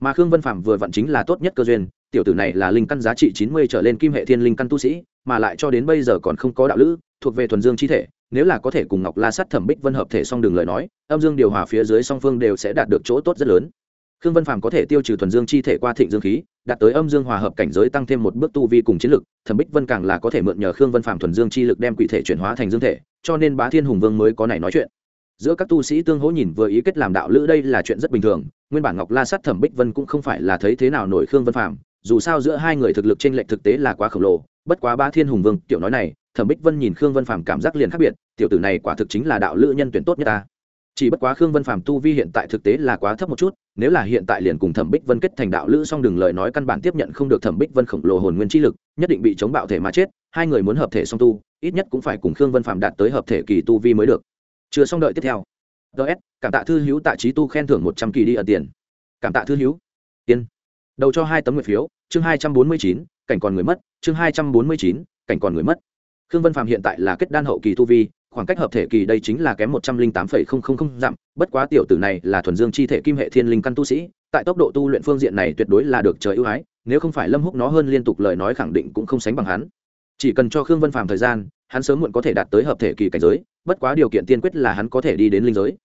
Mà khương vân phạm vừa vặn chính là tốt nhất cơ duyên, tiểu tử này là linh căn giá trị chín mươi trở lên kim hệ thiên linh căn tu sĩ, mà lại cho đến bây giờ còn không có đạo lữ, thuộc về thuần dương chi thể nếu là có thể cùng ngọc la sắt thẩm bích vân hợp thể song đường lời nói, âm dương điều hòa phía dưới song phương đều sẽ đạt được chỗ tốt rất lớn. Khương vân phàm có thể tiêu trừ thuần dương chi thể qua thịnh dương khí, đạt tới âm dương hòa hợp cảnh giới tăng thêm một bước tu vi cùng chiến lực, thẩm bích vân càng là có thể mượn nhờ khương vân phàm thuần dương chi lực đem quỷ thể chuyển hóa thành dương thể, cho nên bá thiên hùng vương mới có này nói chuyện. Giữa các tu sĩ tương hỗ nhìn vừa ý kết làm đạo lữ đây là chuyện rất bình thường, nguyên bản ngọc la sắt thẩm bích vân cũng không phải là thấy thế nào nổi khương vân phàm, dù sao giữa hai người thực lực trên lệnh thực tế là quá khổng lồ, bất quá ba thiên hùng vương tiểu nói này thẩm bích vân nhìn khương vân phàm cảm giác liền khác biệt tiểu tử này quả thực chính là đạo lữ nhân tuyển tốt nhất ta chỉ bất quá khương vân phàm tu vi hiện tại thực tế là quá thấp một chút nếu là hiện tại liền cùng thẩm bích vân kết thành đạo lữ song đường lời nói căn bản tiếp nhận không được thẩm bích vân khổng lồ hồn nguyên chi lực nhất định bị chống bạo thể mà chết hai người muốn hợp thể song tu ít nhất cũng phải cùng khương vân phạm đạt tới hợp thể kỳ tu vi mới được chưa xong đợi tiếp theo ts cảm tạ thư hữu tạ trí tu khen thưởng một trăm kỳ đi ở tiền. Cảm tạ thư hữu. Tiên. Đầu cho hai tấm nguyện phiếu, chương hai trăm bốn mươi chín, cảnh còn người mất, chương hai trăm bốn mươi chín, cảnh còn người mất khương vân phạm hiện tại là kết đan hậu kỳ tu vi, khoảng cách hợp thể kỳ đây chính là kém một trăm linh tám phẩy không không không dặm, bất quá tiểu tử này là thuần dương chi thể kim hệ thiên linh căn tu sĩ, tại tốc độ tu luyện phương diện này tuyệt đối là được trời ưu ái, nếu không phải lâm húc nó hơn liên tục lời nói khẳng định cũng không sánh bằng hắn. Chỉ cần cho khương vân phạm thời gian, hắn sớm muộn có thể đạt tới hợp thể kỳ cảnh giới, bất quá điều kiện tiên quyết là hắn có thể đi đến linh giới.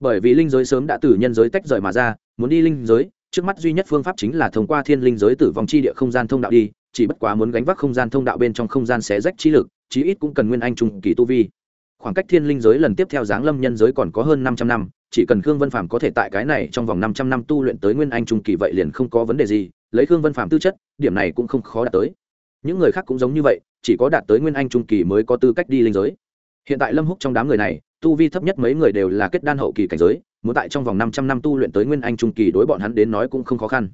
Bởi vì linh giới sớm đã từ nhân giới tách rời mà ra, muốn đi linh giới, trước mắt duy nhất phương pháp chính là thông qua thiên linh giới tử vong chi địa không gian thông đạo đi, chỉ bất quá muốn gánh vác không gian thông đạo bên trong không gian xé rách chi lực chí ít cũng cần nguyên anh trung kỳ tu vi. Khoảng cách thiên linh giới lần tiếp theo giáng lâm nhân giới còn có hơn 500 năm, chỉ cần khương vân phàm có thể tại cái này trong vòng 500 năm tu luyện tới nguyên anh trung kỳ vậy liền không có vấn đề gì, lấy khương vân phàm tư chất, điểm này cũng không khó đạt tới. Những người khác cũng giống như vậy, chỉ có đạt tới nguyên anh trung kỳ mới có tư cách đi linh giới. Hiện tại lâm húc trong đám người này, tu vi thấp nhất mấy người đều là kết đan hậu kỳ cảnh giới, muốn tại trong vòng 500 năm tu luyện tới nguyên anh trung kỳ đối bọn hắn đến nói cũng không khó khăn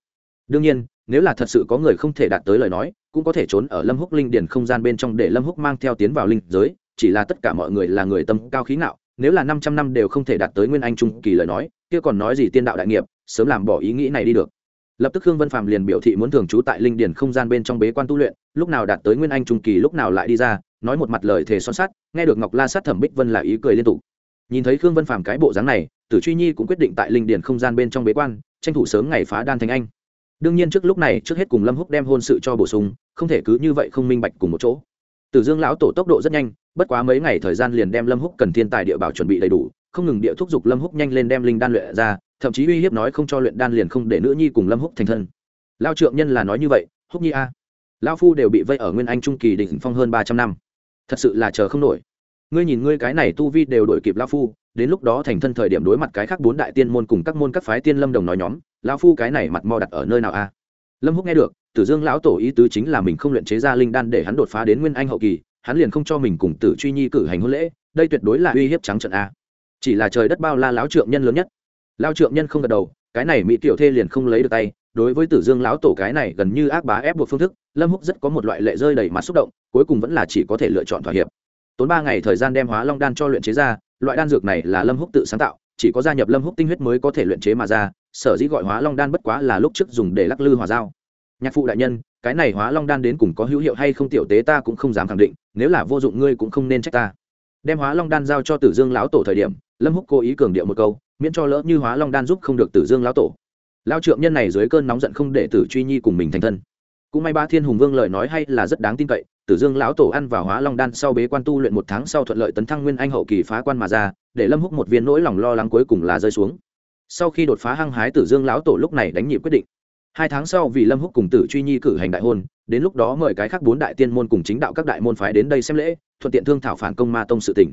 đương nhiên, nếu là thật sự có người không thể đạt tới lời nói, cũng có thể trốn ở lâm húc linh điển không gian bên trong để lâm húc mang theo tiến vào linh giới, chỉ là tất cả mọi người là người tâm cao khí ngạo, nếu là 500 năm đều không thể đạt tới nguyên anh trung kỳ lời nói, kia còn nói gì tiên đạo đại nghiệp, sớm làm bỏ ý nghĩ này đi được. Lập tức khương vân phàm liền biểu thị muốn thường trú tại linh điển không gian bên trong bế quan tu luyện, lúc nào đạt tới nguyên anh trung kỳ lúc nào lại đi ra, nói một mặt lời thề son sắt, nghe được ngọc la sát thẩm bích vân là ý cười liên tục. Nhìn thấy khương vân phàm cái bộ dáng này, tử truy nhi cũng quyết định tại linh điển không gian bên trong bế quan, tranh thủ sớm ngày phá đan thành anh đương nhiên trước lúc này, trước hết cùng lâm húc đem hôn sự cho bổ sung, không thể cứ như vậy không minh bạch cùng một chỗ tử dương lão tổ tốc độ rất nhanh, bất quá mấy ngày thời gian liền đem lâm húc cần thiên tài địa bảo chuẩn bị đầy đủ, không ngừng địa thúc giục lâm húc nhanh lên đem linh đan luyện ra, thậm chí uy hiếp nói không cho luyện đan liền không để nữ nhi cùng lâm húc thành thân lao trượng nhân là nói như vậy, húc nhi a à. lao phu đều bị vây ở nguyên anh trung kỳ đỉnh phong hơn ba trăm năm, thật sự là chờ không nổi ngươi nhìn ngươi cái này tu vi đều đổi kịp lao phu, đến lúc đó thành thân thời điểm đối mặt cái khác bốn đại tiên môn cùng các môn các phái tiên lâm đồng nói nhóm lão phu cái này mặt mò đặt ở nơi nào a? Lâm húc nghe được, tử dương lão tổ ý tứ chính là mình không luyện chế ra linh đan để hắn đột phá đến nguyên anh hậu kỳ, hắn liền không cho mình cùng tử truy nhi cử hành hôn lễ, đây tuyệt đối là uy hiếp trắng trận a. Chỉ là trời đất bao la lão trượng nhân lớn nhất. Lão trượng nhân không gật đầu, cái này mỹ tiểu thê liền không lấy được tay, đối với tử dương lão tổ cái này gần như ác bá ép buộc phương thức, lâm húc rất có một loại lệ rơi đầy mặt xúc động, cuối cùng vẫn là chỉ có thể lựa chọn thỏa hiệp. Tốn ba ngày thời gian đem hóa long đan cho luyện chế ra, loại đan dược này là lâm húc tự sáng tạo, chỉ có gia nhập lâm húc tinh huyết mới có thể luyện chế mà ra sở dĩ gọi hóa long đan bất quá là lúc trước dùng để lắc lư hòa dao nhạc phụ đại nhân, cái này hóa long đan đến cùng có hữu hiệu hay không tiểu tế ta cũng không dám khẳng định, nếu là vô dụng ngươi cũng không nên trách ta. Đem hóa long đan giao cho tử dương lão tổ thời điểm, lâm húc cố ý cường điệu một câu, miễn cho lỡ như hóa long đan giúp không được tử dương lão tổ. Lao trượng nhân này dưới cơn nóng giận không để tử truy nhi cùng mình thành thân. Cũng may ba thiên hùng vương lời nói hay là rất đáng tin cậy, tử dương lão tổ ăn vào hóa long đan sau bế quan tu luyện một tháng sau thuận lợi tấn thăng nguyên anh hậu kỳ phá quan mà ra, để lâm húc một viên nỗi lòng lo lắng cuối cùng là rơi xuống sau khi đột phá hăng hái tử dương lão tổ lúc này đánh nhịp quyết định. Hai tháng sau vì lâm húc cùng tử truy nhi cử hành đại hôn, đến lúc đó mời cái khác bốn đại tiên môn cùng chính đạo các đại môn phái đến đây xem lễ, thuận tiện thương thảo phản công ma tông sự tỉnh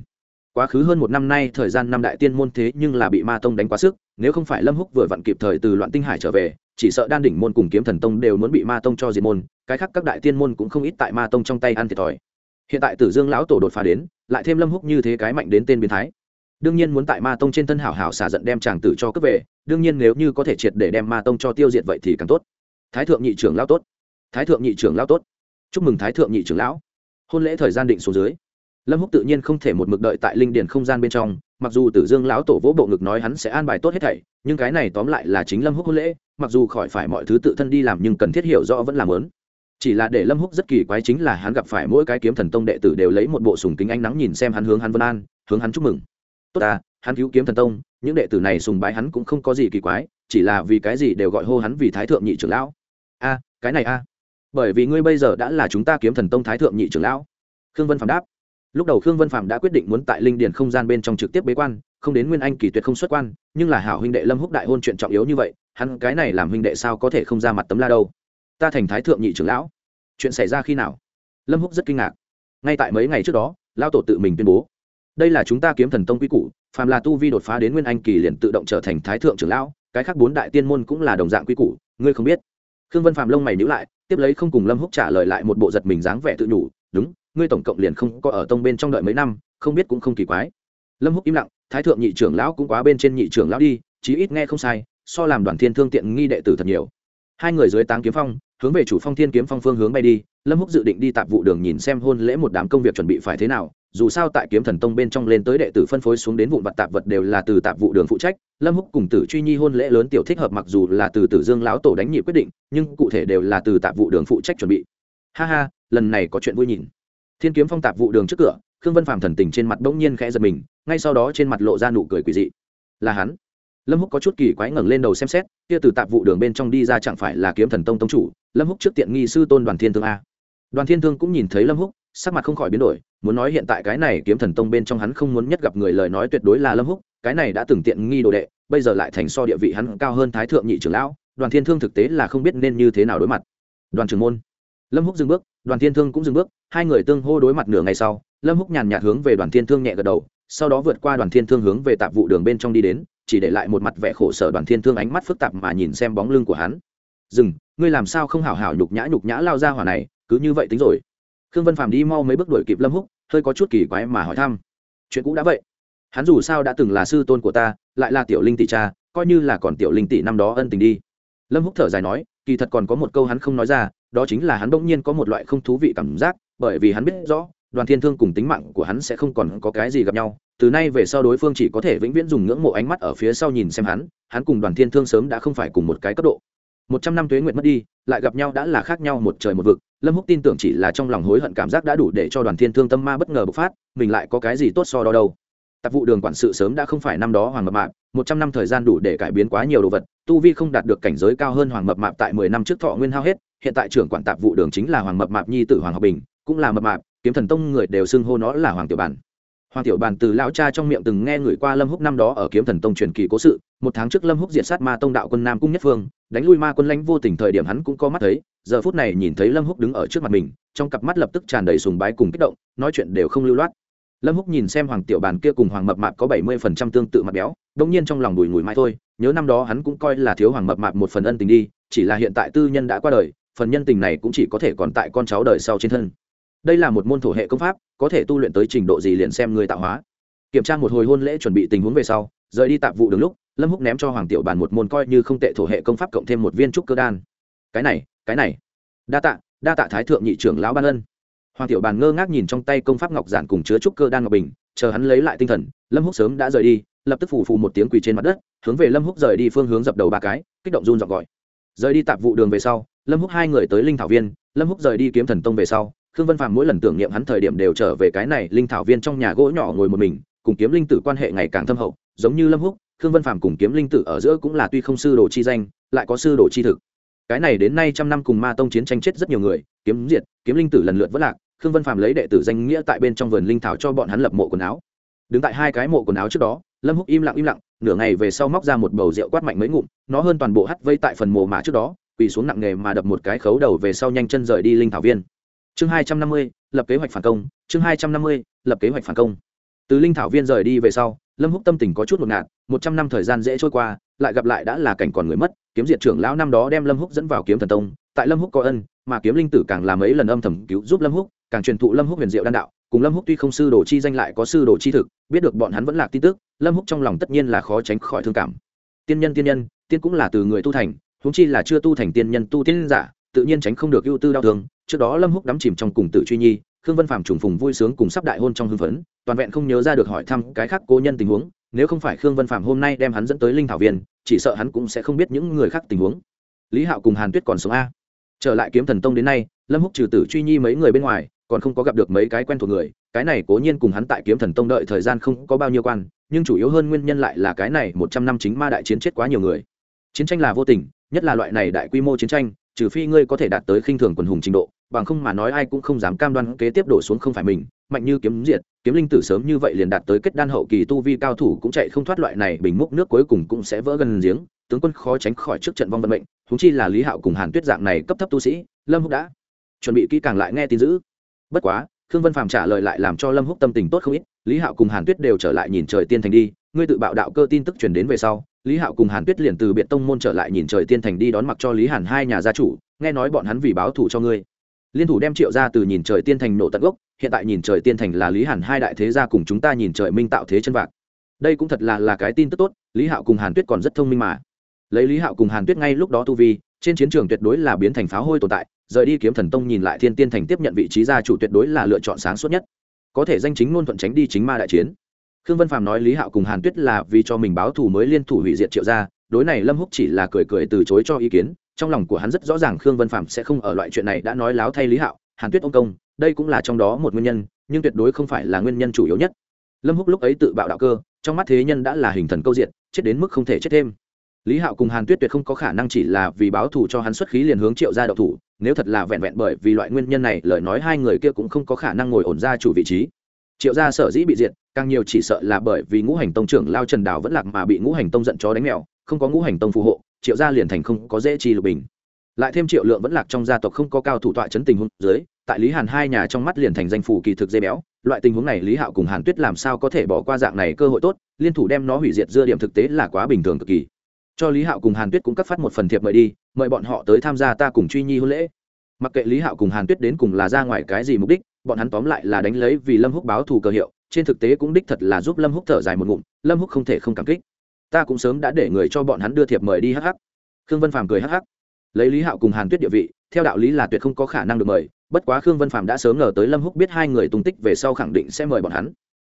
quá khứ hơn một năm nay, thời gian năm đại tiên môn thế nhưng là bị ma tông đánh quá sức, nếu không phải lâm húc vừa vặn kịp thời từ loạn tinh hải trở về, chỉ sợ đan đỉnh môn cùng kiếm thần tông đều muốn bị ma tông cho diệt môn, cái khác các đại tiên môn cũng không ít tại ma tông trong tay ăn thiệt thòi. Hiện tại tử dương lão tổ đột phá đến, lại thêm lâm húc như thế cái mạnh đến tên biến thái đương nhiên muốn tại ma tông trên thân hảo hảo xả giận đem chàng tử cho cướp về, đương nhiên nếu như có thể triệt để đem ma tông cho tiêu diệt vậy thì càng tốt. Thái thượng nhị trưởng lão tốt. Thái thượng nhị trưởng lão tốt. Chúc mừng thái thượng nhị trưởng lão. Hôn lễ thời gian định số dưới. Lâm húc tự nhiên không thể một mực đợi tại linh điền không gian bên trong, mặc dù tử dương lão tổ vỗ bộ ngực nói hắn sẽ an bài tốt hết thảy, nhưng cái này tóm lại là chính lâm húc hôn lễ, mặc dù khỏi phải mọi thứ tự thân đi làm nhưng cần thiết hiểu rõ vẫn làm lớn chỉ là để lâm húc rất kỳ quái chính là hắn gặp phải mỗi cái kiếm thần tông đệ tử đều lấy một bộ sùng kính ánh nắng nhìn xem hắn hướng hắn vân an, hướng hắn chúc mừng tốt à hắn cứu kiếm thần tông, những đệ tử này sùng bái hắn cũng không có gì kỳ quái, chỉ là vì cái gì đều gọi hô hắn vì thái thượng nhị trưởng lão. A, cái này a. Bởi vì ngươi bây giờ đã là chúng ta kiếm thần tông thái thượng nhị trưởng lão. Khương vân phạm đáp. Lúc đầu khương vân phạm đã quyết định muốn tại linh điền không gian bên trong trực tiếp bế quan, không đến nguyên anh kỳ tuyệt không xuất quan, nhưng là hảo huynh đệ lâm húc đại hôn chuyện trọng yếu như vậy, hắn cái này làm huynh đệ sao có thể không ra mặt tấm la đâu? Ta thành thái thượng nhị trưởng lão. Chuyện xảy ra khi nào? Lâm húc rất kinh ngạc. Ngay tại mấy ngày trước đó lao tổ tự mình tuyên bố đây là chúng ta kiếm thần tông quy củ, phàm là tu vi đột phá đến nguyên anh kỳ liền tự động trở thành thái thượng trưởng lão, cái khác bốn đại tiên môn cũng là đồng dạng quy củ, ngươi không biết. Khương vân phàm lông mày nhữ lại, tiếp lấy không cùng lâm húc trả lời lại một bộ giật mình dáng vẻ tự nhủ, đúng, ngươi tổng cộng liền không có ở tông bên trong đợi mấy năm, không biết cũng không kỳ quái. Lâm húc im lặng, thái thượng nhị trưởng lão cũng quá bên trên nhị trưởng lão đi, chí ít nghe không sai, so làm đoàn thiên thương tiện nghi đệ tử thật nhiều. Hai người dưới táng kiếm phong, hướng về chủ phong thiên kiếm phong phương hướng bay đi, lâm húc dự định đi tạp vụ đường nhìn xem hôn lễ một đám công việc chuẩn bị phải thế nào dù sao tại kiếm thần tông bên trong lên tới đệ tử phân phối xuống đến vụn vặt tạp vật đều là từ tạp vụ đường phụ trách, lâm húc cùng tử truy nhi hôn lễ lớn tiểu thích hợp mặc dù là từ tử dương lão tổ đánh nhị quyết định, nhưng cụ thể đều là từ tạp vụ đường phụ trách chuẩn bị. Ha ha, lần này có chuyện vui nhìn. Thiên kiếm phong tạp vụ đường trước cửa, khương vân phàm thần tình trên mặt bỗng nhiên khẽ giật mình, ngay sau đó trên mặt lộ ra nụ cười quỷ dị. Là hắn. Lâm húc có chút kỳ quái ngẩng lên đầu xem xét, kia từ tạp vụ đường bên trong đi ra chẳng phải là kiếm thần tông tông chủ, lâm húc trước tiện nghi sư tôn đoàn thiên thương a. Đoàn thiên thương cũng nhìn thấy lâm húc sắc mặt không khỏi biến đổi, muốn nói hiện tại cái này kiếm thần tông bên trong hắn không muốn nhất gặp người lời nói tuyệt đối là lâm húc, cái này đã từng tiện nghi đồ đệ, bây giờ lại thành so địa vị hắn cao hơn thái thượng nhị trưởng lão, đoàn thiên thương thực tế là không biết nên như thế nào đối mặt. Đoàn trưởng môn. Lâm húc dừng bước, đoàn thiên thương cũng dừng bước, hai người tương hô đối mặt nửa ngày sau, lâm húc nhàn nhạt hướng về đoàn thiên thương nhẹ gật đầu, sau đó vượt qua đoàn thiên thương hướng về tạp vụ đường bên trong đi đến, chỉ để lại một mặt vẻ khổ sở đoàn thiên thương ánh mắt phức tạp mà nhìn xem bóng lưng của hắn. Dừng, ngươi làm sao không hảo hảo nhục nhã nhục nhã lao ra hỏa này, cứ như vậy tính rồi khương vân phàm đi mau mấy bước đuổi kịp lâm húc, hơi có chút kỳ quái mà hỏi thăm. Chuyện cũ đã vậy. Hắn dù sao đã từng là sư tôn của ta, lại là tiểu linh tỷ cha, coi như là còn tiểu linh tỷ năm đó ân tình đi. Lâm húc thở dài nói, kỳ thật còn có một câu hắn không nói ra, đó chính là hắn bỗng nhiên có một loại không thú vị cảm giác, bởi vì hắn biết rõ, đoàn thiên thương cùng tính mạng của hắn sẽ không còn có cái gì gặp nhau. Từ nay về sau đối phương chỉ có thể vĩnh viễn dùng ngưỡng mộ ánh mắt ở phía sau nhìn xem hắn hắn cùng đoàn thiên thương sớm đã không phải cùng một cái cấp độ một trăm năm tuế nguyện mất đi, lại gặp nhau đã là khác nhau một trời một vực. Lâm húc tin tưởng chỉ là trong lòng hối hận cảm giác đã đủ để cho đoàn thiên thương tâm ma bất ngờ bộc phát, mình lại có cái gì tốt so đó đâu. Tạp vụ đường quản sự sớm đã không phải năm đó hoàng mập mạp, một trăm năm thời gian đủ để cải biến quá nhiều đồ vật, tu vi không đạt được cảnh giới cao hơn hoàng mập mạp tại mười năm trước thọ nguyên hao hết, hiện tại trưởng quản tạp vụ đường chính là hoàng mập mạp nhi tử hoàng học bình, cũng là mập mạp, kiếm thần tông người đều xưng hô nó là hoàng tiểu bản. Hoàng tiểu bản từ lão cha trong miệng từng nghe người qua lâm húc năm đó ở kiếm thần tông truyền kỳ cố sự, một tháng trước lâm húc diệt sát ma tông đạo quân nam cung nhất phương đánh lui ma quân lãnh vô tình thời điểm hắn cũng có mắt thấy, giờ phút này nhìn thấy lâm húc đứng ở trước mặt mình, trong cặp mắt lập tức tràn đầy sùng bái cùng kích động, nói chuyện đều không lưu loát. Lâm húc nhìn xem hoàng tiểu bàn kia cùng hoàng mập mạp có bảy mươi phần trăm tương tự mặt béo đông nhiên trong lòng đùi ngùi mai thôi, nhớ năm đó hắn cũng coi là thiếu hoàng mập mạp một phần ân tình đi, chỉ là hiện tại tư nhân đã qua đời, phần nhân tình này cũng chỉ có thể còn tại con cháu đời sau trên thân. Đây là một môn thổ hệ công pháp, có thể tu luyện tới trình độ gì liền xem người tạo hóa. Kiểm tra một hồi hôn lễ chuẩn bị tình huống về sau, rời đi tạp vụ đường lúc lâm húc ném cho hoàng tiểu bàn một môn coi như không tệ thổ hệ công pháp cộng thêm một viên trúc cơ đan. Cái này cái này. Đa tạ đa tạ thái thượng nhị trưởng lão ban ân. Hoàng tiểu bàn ngơ ngác nhìn trong tay công pháp ngọc giản cùng chứa trúc cơ đan ngọc bình, chờ hắn lấy lại tinh thần, lâm húc sớm đã rời đi, lập tức phủ phù một tiếng quỳ trên mặt đất, hướng về lâm húc rời đi phương hướng dập đầu ba cái, kích động run giọng gọi. Rời đi tạp vụ đường về sau, lâm húc hai người tới linh thảo viên, lâm húc rời đi kiếm thần tông về sau, khương vân phàm mỗi lần tưởng niệm hắn thời điểm đều trở về cái này linh thảo viên trong nhà gỗ nhỏ ngồi một mình, cùng kiếm linh tử quan hệ ngày càng thâm hậu, giống như lâm húc khương vân phàm cùng kiếm linh tử ở giữa cũng là tuy không sư đồ chi danh, lại có sư đồ chi thực. Cái này đến nay trăm năm cùng ma tông chiến tranh chết rất nhiều người, kiếm diệt, kiếm linh tử lần lượt vất lạc, khương vân phàm lấy đệ tử danh nghĩa tại bên trong vườn linh thảo cho bọn hắn lập mộ quần áo. Đứng tại hai cái mộ quần áo trước đó, lâm húc im lặng im lặng, nửa ngày về sau móc ra một bầu rượu quát mạnh mấy ngụm, nó hơn toàn bộ hắt vây tại phần mộ mà trước đó, quỳ xuống nặng nghề mà đập một cái khấu đầu về sau nhanh chân rời đi linh thảo viên. Chương hai trăm năm mươi, lập kế hoạch phản công, chương hai trăm năm mươi, lập kế hoạch phản công từ linh thảo viên rời đi về sau, lâm húc tâm tình có chút ngột ngạt, một trăm năm thời gian dễ trôi qua, lại gặp lại đã là cảnh còn người mất, kiếm diệt trưởng lão năm đó đem lâm húc dẫn vào kiếm thần tông. Tại lâm húc có ân, mà kiếm linh tử càng làm mấy lần âm thầm cứu giúp lâm húc, càng truyền thụ lâm húc huyền diệu đan đạo. Cùng lâm húc tuy không sư đồ chi danh lại có sư đồ chi thực, biết được bọn hắn vẫn là tin tức, lâm húc trong lòng tất nhiên là khó tránh khỏi thương cảm. Tiên nhân tiên nhân, tiên cũng là từ người tu thành, huống chi là chưa tu thành tiên nhân tu tiên giả, tự nhiên tránh không được ưu tư đau thương. Trước đó lâm húc đắm chìm trong cùng tử truy nhi khương vân phạm trùng phùng vui sướng cùng sắp đại hôn trong hưng phấn, toàn vẹn không nhớ ra được hỏi thăm cái khác cố nhân tình huống, nếu không phải khương vân phạm hôm nay đem hắn dẫn tới linh thảo viên, chỉ sợ hắn cũng sẽ không biết những người khác tình huống. Lý hạo cùng hàn tuyết còn sống a. Trở lại kiếm thần tông đến nay, lâm húc trừ tử truy nhi mấy người bên ngoài, còn không có gặp được mấy cái quen thuộc người, cái này cố nhiên cùng hắn tại kiếm thần tông đợi thời gian không có bao nhiêu quan, nhưng chủ yếu hơn nguyên nhân lại là cái này một trăm năm chính ma đại chiến chết quá nhiều người. Chiến tranh là vô tình, nhất là loại này đại quy mô chiến tranh, trừ phi ngươi có thể đạt tới khinh thường quần hùng trình độ bằng không mà nói ai cũng không dám cam đoan kế tiếp đổ xuống không phải mình, mạnh như kiếm diệt, kiếm linh tử sớm như vậy liền đạt tới kết đan hậu kỳ tu vi cao thủ cũng chạy không thoát loại này bình múc nước cuối cùng cũng sẽ vỡ gần giếng, tướng quân khó tránh khỏi trước trận vong vận mệnh húng chi là lý hạo cùng hàn tuyết dạng này cấp thấp tu sĩ, lâm húc đã chuẩn bị kỹ càng lại nghe tin dữ. Bất quá, khương vân phàm trả lời lại làm cho lâm húc tâm tình tốt không ít, lý hạo cùng hàn tuyết đều trở lại nhìn trời tiên thành đi, ngươi tự bạo đạo cơ tin tức truyền đến về sau, lý hạo cùng hàn tuyết liền từ biệt tông môn trở lại nhìn trời tiên thành đi đón mặc cho lý hàn hai nhà gia chủ, nghe nói bọn hắn vì báo thù cho ngươi liên thủ đem triệu ra từ nhìn trời tiên thành nổ tận gốc, hiện tại nhìn trời tiên thành là lý hàn hai đại thế gia cùng chúng ta nhìn trời minh tạo thế chân vạc. Đây cũng thật là là cái tin tức tốt, lý hạo cùng hàn tuyết còn rất thông minh mà. Lấy lý hạo cùng hàn tuyết ngay lúc đó tu vi, trên chiến trường tuyệt đối là biến thành pháo hôi tồn tại, rời đi kiếm thần tông nhìn lại thiên tiên thành tiếp nhận vị trí gia chủ tuyệt đối là lựa chọn sáng suốt nhất. Có thể danh chính ngôn thuận tránh đi chính ma đại chiến. Khương vân phàm nói lý hạo cùng hàn tuyết là vì cho mình báo thù mới liên thủ hủy diệt triệu gia, đối này lâm húc chỉ là cười cười từ chối cho ý kiến trong lòng của hắn rất rõ ràng khương vân Phạm sẽ không ở loại chuyện này đã nói láo thay lý hạo, hàn tuyết ông công, đây cũng là trong đó một nguyên nhân, nhưng tuyệt đối không phải là nguyên nhân chủ yếu nhất. Lâm húc lúc ấy tự bạo đạo cơ, trong mắt thế nhân đã là hình thần câu diện chết đến mức không thể chết thêm. Lý hạo cùng hàn tuyết tuyệt không có khả năng chỉ là vì báo thù cho hắn xuất khí liền hướng triệu ra đậu thủ, nếu thật là vẹn vẹn bởi vì loại nguyên nhân này, lời nói hai người kia cũng không có khả năng ngồi ổn ra chủ vị trí. Triệu gia sở dĩ bị diệt, càng nhiều chỉ sợ là bởi vì ngũ hành tông trưởng lao trần đào vẫn lạc mà bị ngũ hành tông giận chó đánh mèo, không có ngũ hành tông phù hộ triệu gia liền thành không có dễ chi lục bình. Lại thêm triệu lượng vẫn lạc trong gia tộc không có cao thủ tọa chấn tình huống dưới, tại lý hàn hai nhà trong mắt liền thành danh phủ kỳ thực dây béo, loại tình huống này lý hạo cùng hàn tuyết làm sao có thể bỏ qua dạng này cơ hội tốt, liên thủ đem nó hủy diệt dưa điểm thực tế là quá bình thường cực kỳ. Cho lý hạo cùng hàn tuyết cũng cắt phát một phần thiệp mời đi, mời bọn họ tới tham gia ta cùng truy nhi hôn lễ. Mặc kệ lý hạo cùng hàn tuyết đến cùng là ra ngoài cái gì mục đích, bọn hắn tóm lại là đánh lấy vì lâm húc báo thù cơ hiệu, trên thực tế cũng đích thật là giúp lâm húc thở dài một ngụm, lâm húc không thể không cảm kích ta cũng sớm đã để người cho bọn hắn đưa thiệp mời đi hh khương vân phàm cười hh lấy lý hạo cùng hàn tuyết địa vị, theo đạo lý là tuyệt không có khả năng được mời, bất quá khương vân phàm đã sớm ngờ tới lâm húc biết hai người tung tích về sau khẳng định sẽ mời bọn hắn.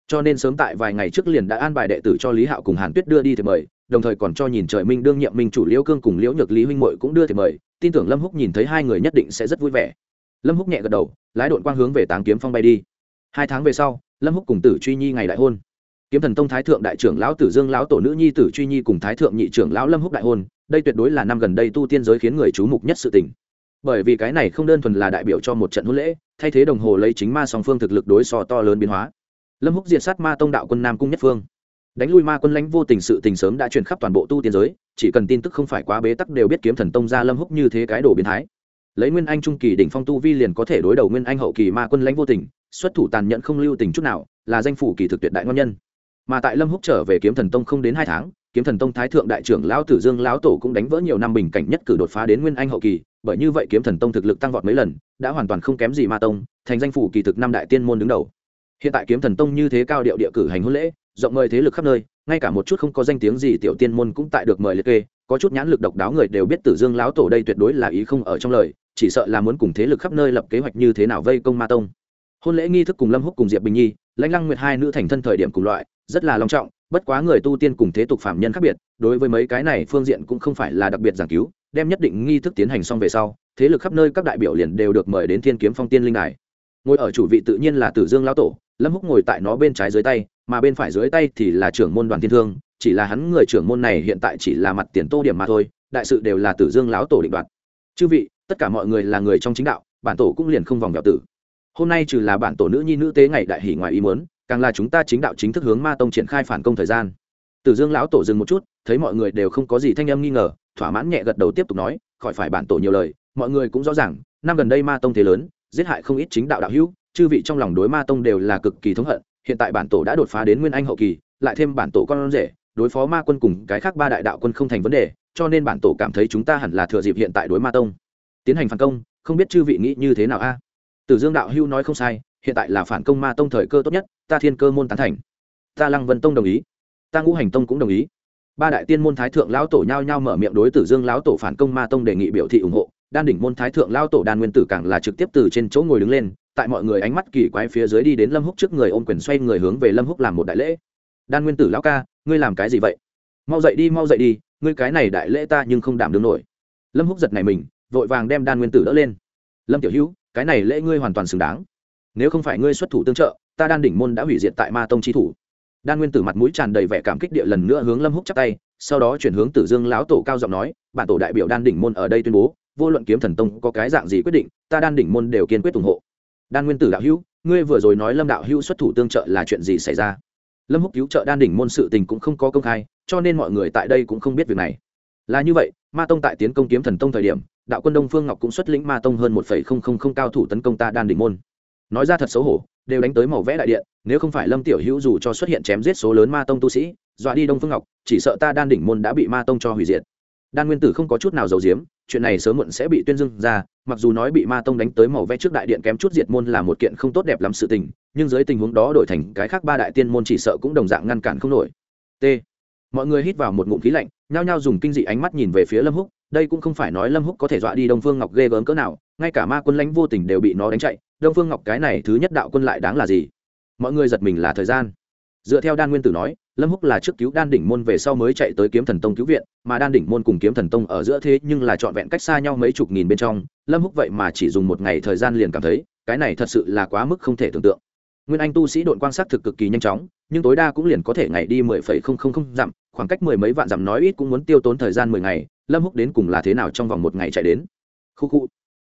Cho nên sớm tại vài ngày trước liền đã an bài đệ tử cho lý hạo cùng hàn tuyết đưa đi thiệp mời, đồng thời còn cho nhìn trời minh đương nhiệm minh chủ liễu cương cùng liễu nhược lý huynh Mội cũng đưa thiệp mời, tin tưởng lâm húc nhìn thấy hai người nhất định sẽ rất vui vẻ. Lâm húc nhẹ gật đầu, lái đội quang hướng về táng kiếm phong bay đi. Hai tháng về sau, lâm húc cùng tử truy nhi ngày đại hôn kiếm thần tông thái thượng đại trưởng lão tử dương lão tổ nữ nhi tử truy nhi cùng thái thượng nhị trưởng lão lâm húc đại hôn, đây tuyệt đối là năm gần đây tu tiên giới khiến người chú mục nhất sự tình. Bởi vì cái này không đơn thuần là đại biểu cho một trận hôn lễ, thay thế đồng hồ lấy chính ma song phương thực lực đối so to lớn biến hóa. Lâm húc diệt sát ma tông đạo quân nam cung nhất phương. Đánh lui ma quân lãnh vô tình sự tình sớm đã truyền khắp toàn bộ tu tiên giới, chỉ cần tin tức không phải quá bế tắc đều biết kiếm thần tông ra lâm húc như thế cái đồ biến thái. Lấy nguyên anh trung kỳ đỉnh phong tu vi liền có thể đối đầu nguyên anh hậu kỳ ma quân lãnh vô tình, xuất thủ tàn nhẫn không lưu tình chút nào, là danh phủ kỳ thực tuyệt đại ngon nhân mà tại lâm húc trở về kiếm thần tông không đến hai tháng, kiếm thần tông thái thượng đại trưởng lão tử dương lão tổ cũng đánh vỡ nhiều năm bình cảnh nhất cử đột phá đến nguyên anh hậu kỳ, bởi như vậy kiếm thần tông thực lực tăng vọt mấy lần, đã hoàn toàn không kém gì ma tông, thành danh phủ kỳ thực năm đại tiên môn đứng đầu. Hiện tại kiếm thần tông như thế cao điệu địa cử hành hôn lễ, rộng mời thế lực khắp nơi, ngay cả một chút không có danh tiếng gì tiểu tiên môn cũng tại được mời liệt kê, có chút nhãn lực độc đáo người đều biết tử dương lão tổ đây tuyệt đối là ý không ở trong lời, chỉ sợ là muốn cùng thế lực khắp nơi lập kế hoạch như thế nào vây công ma tông hôn lễ nghi thức cùng lâm húc cùng diệp bình nhi, lãnh lăng nguyệt hai nữ thành thân thời điểm cùng loại, rất là long trọng, bất quá người tu tiên cùng thế tục phạm nhân khác biệt, đối với mấy cái này phương diện cũng không phải là đặc biệt giảng cứu, đem nhất định nghi thức tiến hành xong về sau, thế lực khắp nơi các đại biểu liền đều được mời đến thiên kiếm phong tiên linh đài. Ngồi ở chủ vị tự nhiên là tử dương lão tổ, lâm húc ngồi tại nó bên trái dưới tay, mà bên phải dưới tay thì là trưởng môn đoàn thiên thương, chỉ là hắn người trưởng môn này hiện tại chỉ là mặt tiền tô điểm mà thôi, đại sự đều là tử dương lão tổ định đoạt. Chư vị, tất cả mọi người là người trong chính đạo, bản tổ cũng liền không vòng vẹo tử hôm nay trừ là bản tổ nữ nhi nữ tế ngày đại hỷ ngoài ý muốn, càng là chúng ta chính đạo chính thức hướng ma tông triển khai phản công thời gian. Tử dương lão tổ dừng một chút, thấy mọi người đều không có gì thanh âm nghi ngờ, thỏa mãn nhẹ gật đầu tiếp tục nói, khỏi phải bản tổ nhiều lời, mọi người cũng rõ ràng, năm gần đây ma tông thế lớn, giết hại không ít chính đạo đạo hữu, chư vị trong lòng đối ma tông đều là cực kỳ thống hận, hiện tại bản tổ đã đột phá đến nguyên anh hậu kỳ, lại thêm bản tổ con rể, đối phó ma quân cùng cái khác ba đại đạo quân không thành vấn đề, cho nên bản tổ cảm thấy chúng ta hẳn là thừa dịp hiện tại đối ma tông tiến hành phản công, không biết chư vị nghĩ như thế nào a? Tử dương đạo hưu nói không sai, hiện tại là phản công ma tông thời cơ tốt nhất, ta thiên cơ môn tán thành. Ta lăng vân tông đồng ý. Ta ngũ hành tông cũng đồng ý. Ba đại tiên môn thái thượng lão tổ nhao nhao mở miệng đối tử dương lão tổ phản công ma tông đề nghị biểu thị ủng hộ. Đan đỉnh môn thái thượng lão tổ đan nguyên tử càng là trực tiếp từ trên chỗ ngồi đứng lên, tại mọi người ánh mắt kỳ quái phía dưới đi đến lâm húc trước người ôm quyền xoay người hướng về lâm húc làm một đại lễ. Đan nguyên tử lão ca, ngươi làm cái gì vậy? Mau dậy đi, mau dậy đi, ngươi cái này đại lễ ta nhưng không đảm đương nổi. Lâm húc giật này mình, vội vàng đem đan nguyên tử đỡ lên. Lâm tiểu hữu cái này lễ ngươi hoàn toàn xứng đáng. Nếu không phải ngươi xuất thủ tương trợ, ta đan đỉnh môn đã hủy diệt tại ma tông trí thủ. Đan nguyên tử mặt mũi tràn đầy vẻ cảm kích địa lần nữa hướng lâm húc chắp tay, sau đó chuyển hướng tử dương lão tổ cao giọng nói, bản tổ đại biểu đan đỉnh môn ở đây tuyên bố, vô luận kiếm thần tông có cái dạng gì quyết định, ta đan đỉnh môn đều kiên quyết ủng hộ. Đan nguyên tử đạo hữu, ngươi vừa rồi nói lâm đạo hữu xuất thủ tương trợ là chuyện gì xảy ra? Lâm húc cứu trợ đan đỉnh môn sự tình cũng không có công khai, cho nên mọi người tại đây cũng không biết việc này. Là như vậy, ma tông tại tiến công kiếm thần tông thời điểm đạo quân đông phương ngọc cũng xuất lĩnh ma tông hơn một cao thủ tấn công ta đan đỉnh môn. Nói ra thật xấu hổ, đều đánh tới màu vẽ đại điện, nếu không phải lâm tiểu hữu dù cho xuất hiện chém giết số lớn ma tông tu sĩ, dọa đi đông phương ngọc, chỉ sợ ta đan đỉnh môn đã bị ma tông cho hủy diệt. Đan nguyên tử không có chút nào giấu giếm, chuyện này sớm muộn sẽ bị tuyên dưng ra, mặc dù nói bị ma tông đánh tới màu vẽ trước đại điện kém chút diệt môn là một kiện không tốt đẹp lắm sự tình, nhưng dưới tình huống đó đổi thành cái khác ba đại tiên môn chỉ sợ cũng đồng dạng ngăn cản không nổi. T. Mọi người hít vào một ngụm khí lạnh, nhao nhao dùng kinh dị ánh mắt nhìn về phía lâm húc đây cũng không phải nói lâm húc có thể dọa đi đông phương ngọc ghê gớm cỡ nào, ngay cả ma quân lãnh vô tình đều bị nó đánh chạy, đông phương ngọc cái này thứ nhất đạo quân lại đáng là gì? Mọi người giật mình là thời gian. Dựa theo đan nguyên tử nói, lâm húc là trước cứu đan đỉnh môn về sau mới chạy tới kiếm thần tông cứu viện, mà đan đỉnh môn cùng kiếm thần tông ở giữa thế nhưng là trọn vẹn cách xa nhau mấy chục nghìn bên trong, lâm húc vậy mà chỉ dùng một ngày thời gian liền cảm thấy, cái này thật sự là quá mức không thể tưởng tượng. Nguyên anh tu sĩ đội quan sát thực cực kỳ nhanh chóng, nhưng tối đa cũng liền có thể ngày đi mười phẩy không không không dặm, khoảng cách mười mấy vạn dặm nói ít cũng muốn tiêu tốn thời gian mười ngày lâm húc đến cùng là thế nào trong vòng một ngày chạy đến? Khu khu.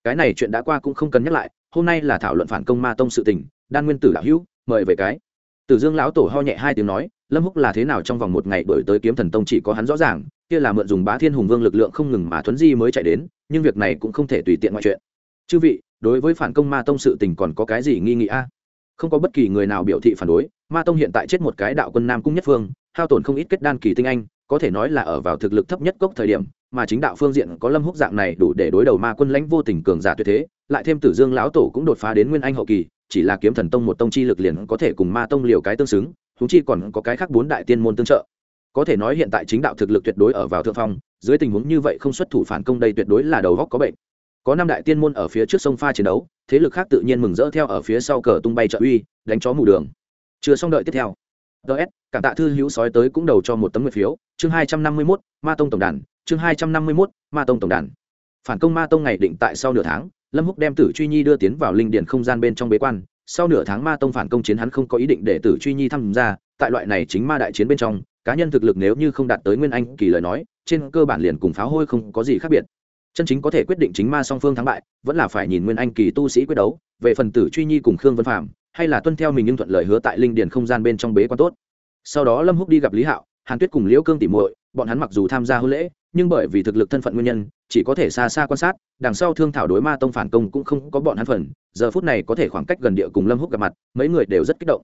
Cái này chuyện đã qua cũng không cần nhắc lại, hôm nay là thảo luận phản công ma tông sự tình, đan nguyên tử đạo hữu, mời về cái. Tử dương lão tổ ho nhẹ hai tiếng nói, lâm húc là thế nào trong vòng một ngày đổi tới kiếm thần tông chỉ có hắn rõ ràng, kia là mượn dùng bá thiên hùng vương lực lượng không ngừng mà thuấn di mới chạy đến, nhưng việc này cũng không thể tùy tiện ngoại chuyện. Chư vị, đối với phản công ma tông sự tình còn có cái gì nghi nghị a? Không có bất kỳ người nào biểu thị phản đối, ma tông hiện tại chết một cái đạo quân nam cung nhất phương, hao tổn không ít kết đan kỳ tinh anh, có thể nói là ở vào thực lực thấp nhất cốc thời điểm mà chính đạo phương diện có lâm húc dạng này đủ để đối đầu ma quân lãnh vô tình cường giả tuyệt thế, lại thêm tử dương lão tổ cũng đột phá đến nguyên anh hậu kỳ, chỉ là kiếm thần tông một tông chi lực liền có thể cùng ma tông liều cái tương xứng húng chi còn có cái khác bốn đại tiên môn tương trợ. Có thể nói hiện tại chính đạo thực lực tuyệt đối ở vào thượng phong, dưới tình huống như vậy không xuất thủ phản công đây tuyệt đối là đầu góc có bệnh. Có năm đại tiên môn ở phía trước sông pha chiến đấu, thế lực khác tự nhiên mừng rỡ theo ở phía sau cờ tung bay trợ uy, đánh chó mù đường. Chưa xong đợi tiếp theo. Ts cảm tạ thư hữu sói tới cũng đầu cho một tấm nguyệt phiếu, chương hai trăm năm mươi mốt, ma tông tổng đàn chương hai trăm năm mươi mốt, ma tông tổng đàn. Phản công ma tông ngày định tại sau nửa tháng, lâm húc đem tử truy nhi đưa tiến vào linh điển không gian bên trong bế quan. Sau nửa tháng ma tông phản công chiến hắn không có ý định để tử truy nhi tham gia, tại loại này chính ma đại chiến bên trong, cá nhân thực lực nếu như không đạt tới nguyên anh kỳ lời nói, trên cơ bản liền cùng pháo hôi không có gì khác biệt. Chân chính có thể quyết định chính ma song phương thắng bại, vẫn là phải nhìn nguyên anh kỳ tu sĩ quyết đấu, về phần tử truy nhi cùng khương vân phạm hay là tuân theo mình nhưng thuận lời hứa tại linh điền không gian bên trong bế quan tốt. Sau đó lâm húc đi gặp lý hạo, hàn tuyết cùng liễu cương tỉ muội, bọn hắn mặc dù tham gia hôn lễ nhưng bởi vì thực lực thân phận nguyên nhân, chỉ có thể xa xa quan sát, đằng sau thương thảo đối ma tông phản công cũng không có bọn hắn phần, giờ phút này có thể khoảng cách gần địa cùng lâm húc gặp mặt, mấy người đều rất kích động.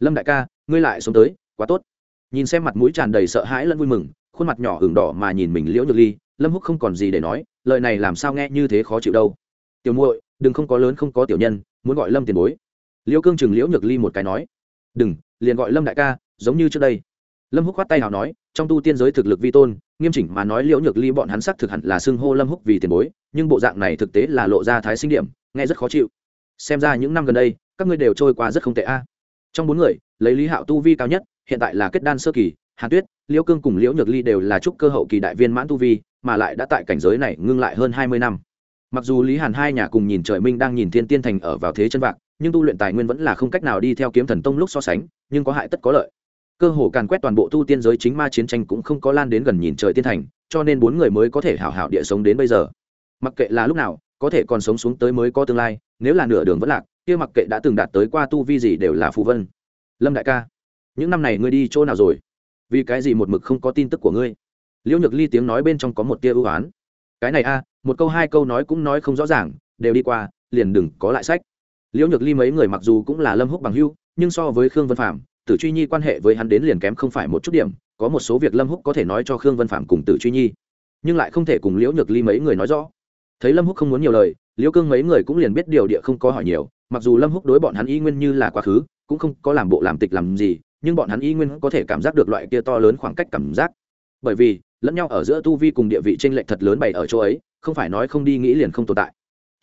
Lâm đại ca, ngươi lại xuống tới, quá tốt. Nhìn xem mặt mũi tràn đầy sợ hãi lẫn vui mừng, khuôn mặt nhỏ hừng đỏ mà nhìn mình liễu nhược ly, lâm húc không còn gì để nói, lời này làm sao nghe như thế khó chịu đâu. Tiểu muội, đừng không có lớn không có tiểu nhân, muốn gọi lâm tiền bối. Liễu cương chừng liễu nhược ly một cái nói, đừng, liền gọi lâm đại ca, giống như trước đây. Lâm húc khoát tay nào nói, trong tu tiên giới thực lực vi tôn nghiêm chỉnh mà nói liễu nhược ly bọn hắn xác thực hẳn là xưng hô lâm húc vì tiền bối, nhưng bộ dạng này thực tế là lộ ra thái sinh điểm, nghe rất khó chịu. Xem ra những năm gần đây, các ngươi đều trôi qua rất không tệ a. Trong bốn người, lấy lý hạo tu vi cao nhất, hiện tại là kết đan sơ kỳ, hàn tuyết, liễu cương cùng liễu nhược ly đều là trúc cơ hậu kỳ đại viên mãn tu vi, mà lại đã tại cảnh giới này ngưng lại hơn hai mươi năm. Mặc dù lý hàn hai nhà cùng nhìn trời minh đang nhìn thiên tiên thành ở vào thế chân vạc, nhưng tu luyện tài nguyên vẫn là không cách nào đi theo kiếm thần tông lúc so sánh, nhưng có hại tất có lợi cơ hồ càn quét toàn bộ tu tiên giới chính ma chiến tranh cũng không có lan đến gần nhìn trời tiên thành, cho nên bốn người mới có thể hảo hảo địa sống đến bây giờ. Mặc kệ là lúc nào, có thể còn sống xuống tới mới có tương lai, nếu là nửa đường vẫn lạc, kia mặc kệ đã từng đạt tới qua tu vi gì đều là phù vân. Lâm đại ca, những năm này ngươi đi chỗ nào rồi? Vì cái gì một mực không có tin tức của ngươi? Liễu nhược ly tiếng nói bên trong có một tia ưu oán. Cái này a, một câu hai câu nói cũng nói không rõ ràng, đều đi qua, liền đừng có lại sách. Liễu nhược ly mấy người mặc dù cũng là lâm húc bằng hưu nhưng so với khương vân phạm tử truy nhi quan hệ với hắn đến liền kém không phải một chút điểm, có một số việc lâm húc có thể nói cho khương vân phạm cùng tử truy nhi, nhưng lại không thể cùng liễu nhược ly mấy người nói rõ. Thấy lâm húc không muốn nhiều lời, liễu cương mấy người cũng liền biết điều địa không có hỏi nhiều, mặc dù lâm húc đối bọn hắn y nguyên như là quá khứ, cũng không có làm bộ làm tịch làm gì, nhưng bọn hắn y nguyên có thể cảm giác được loại kia to lớn khoảng cách cảm giác. Bởi vì, lẫn nhau ở giữa tu vi cùng địa vị t r ê n lệch thật lớn bày ở chỗ ấy, không phải nói không đi nghĩ liền không tồn tại.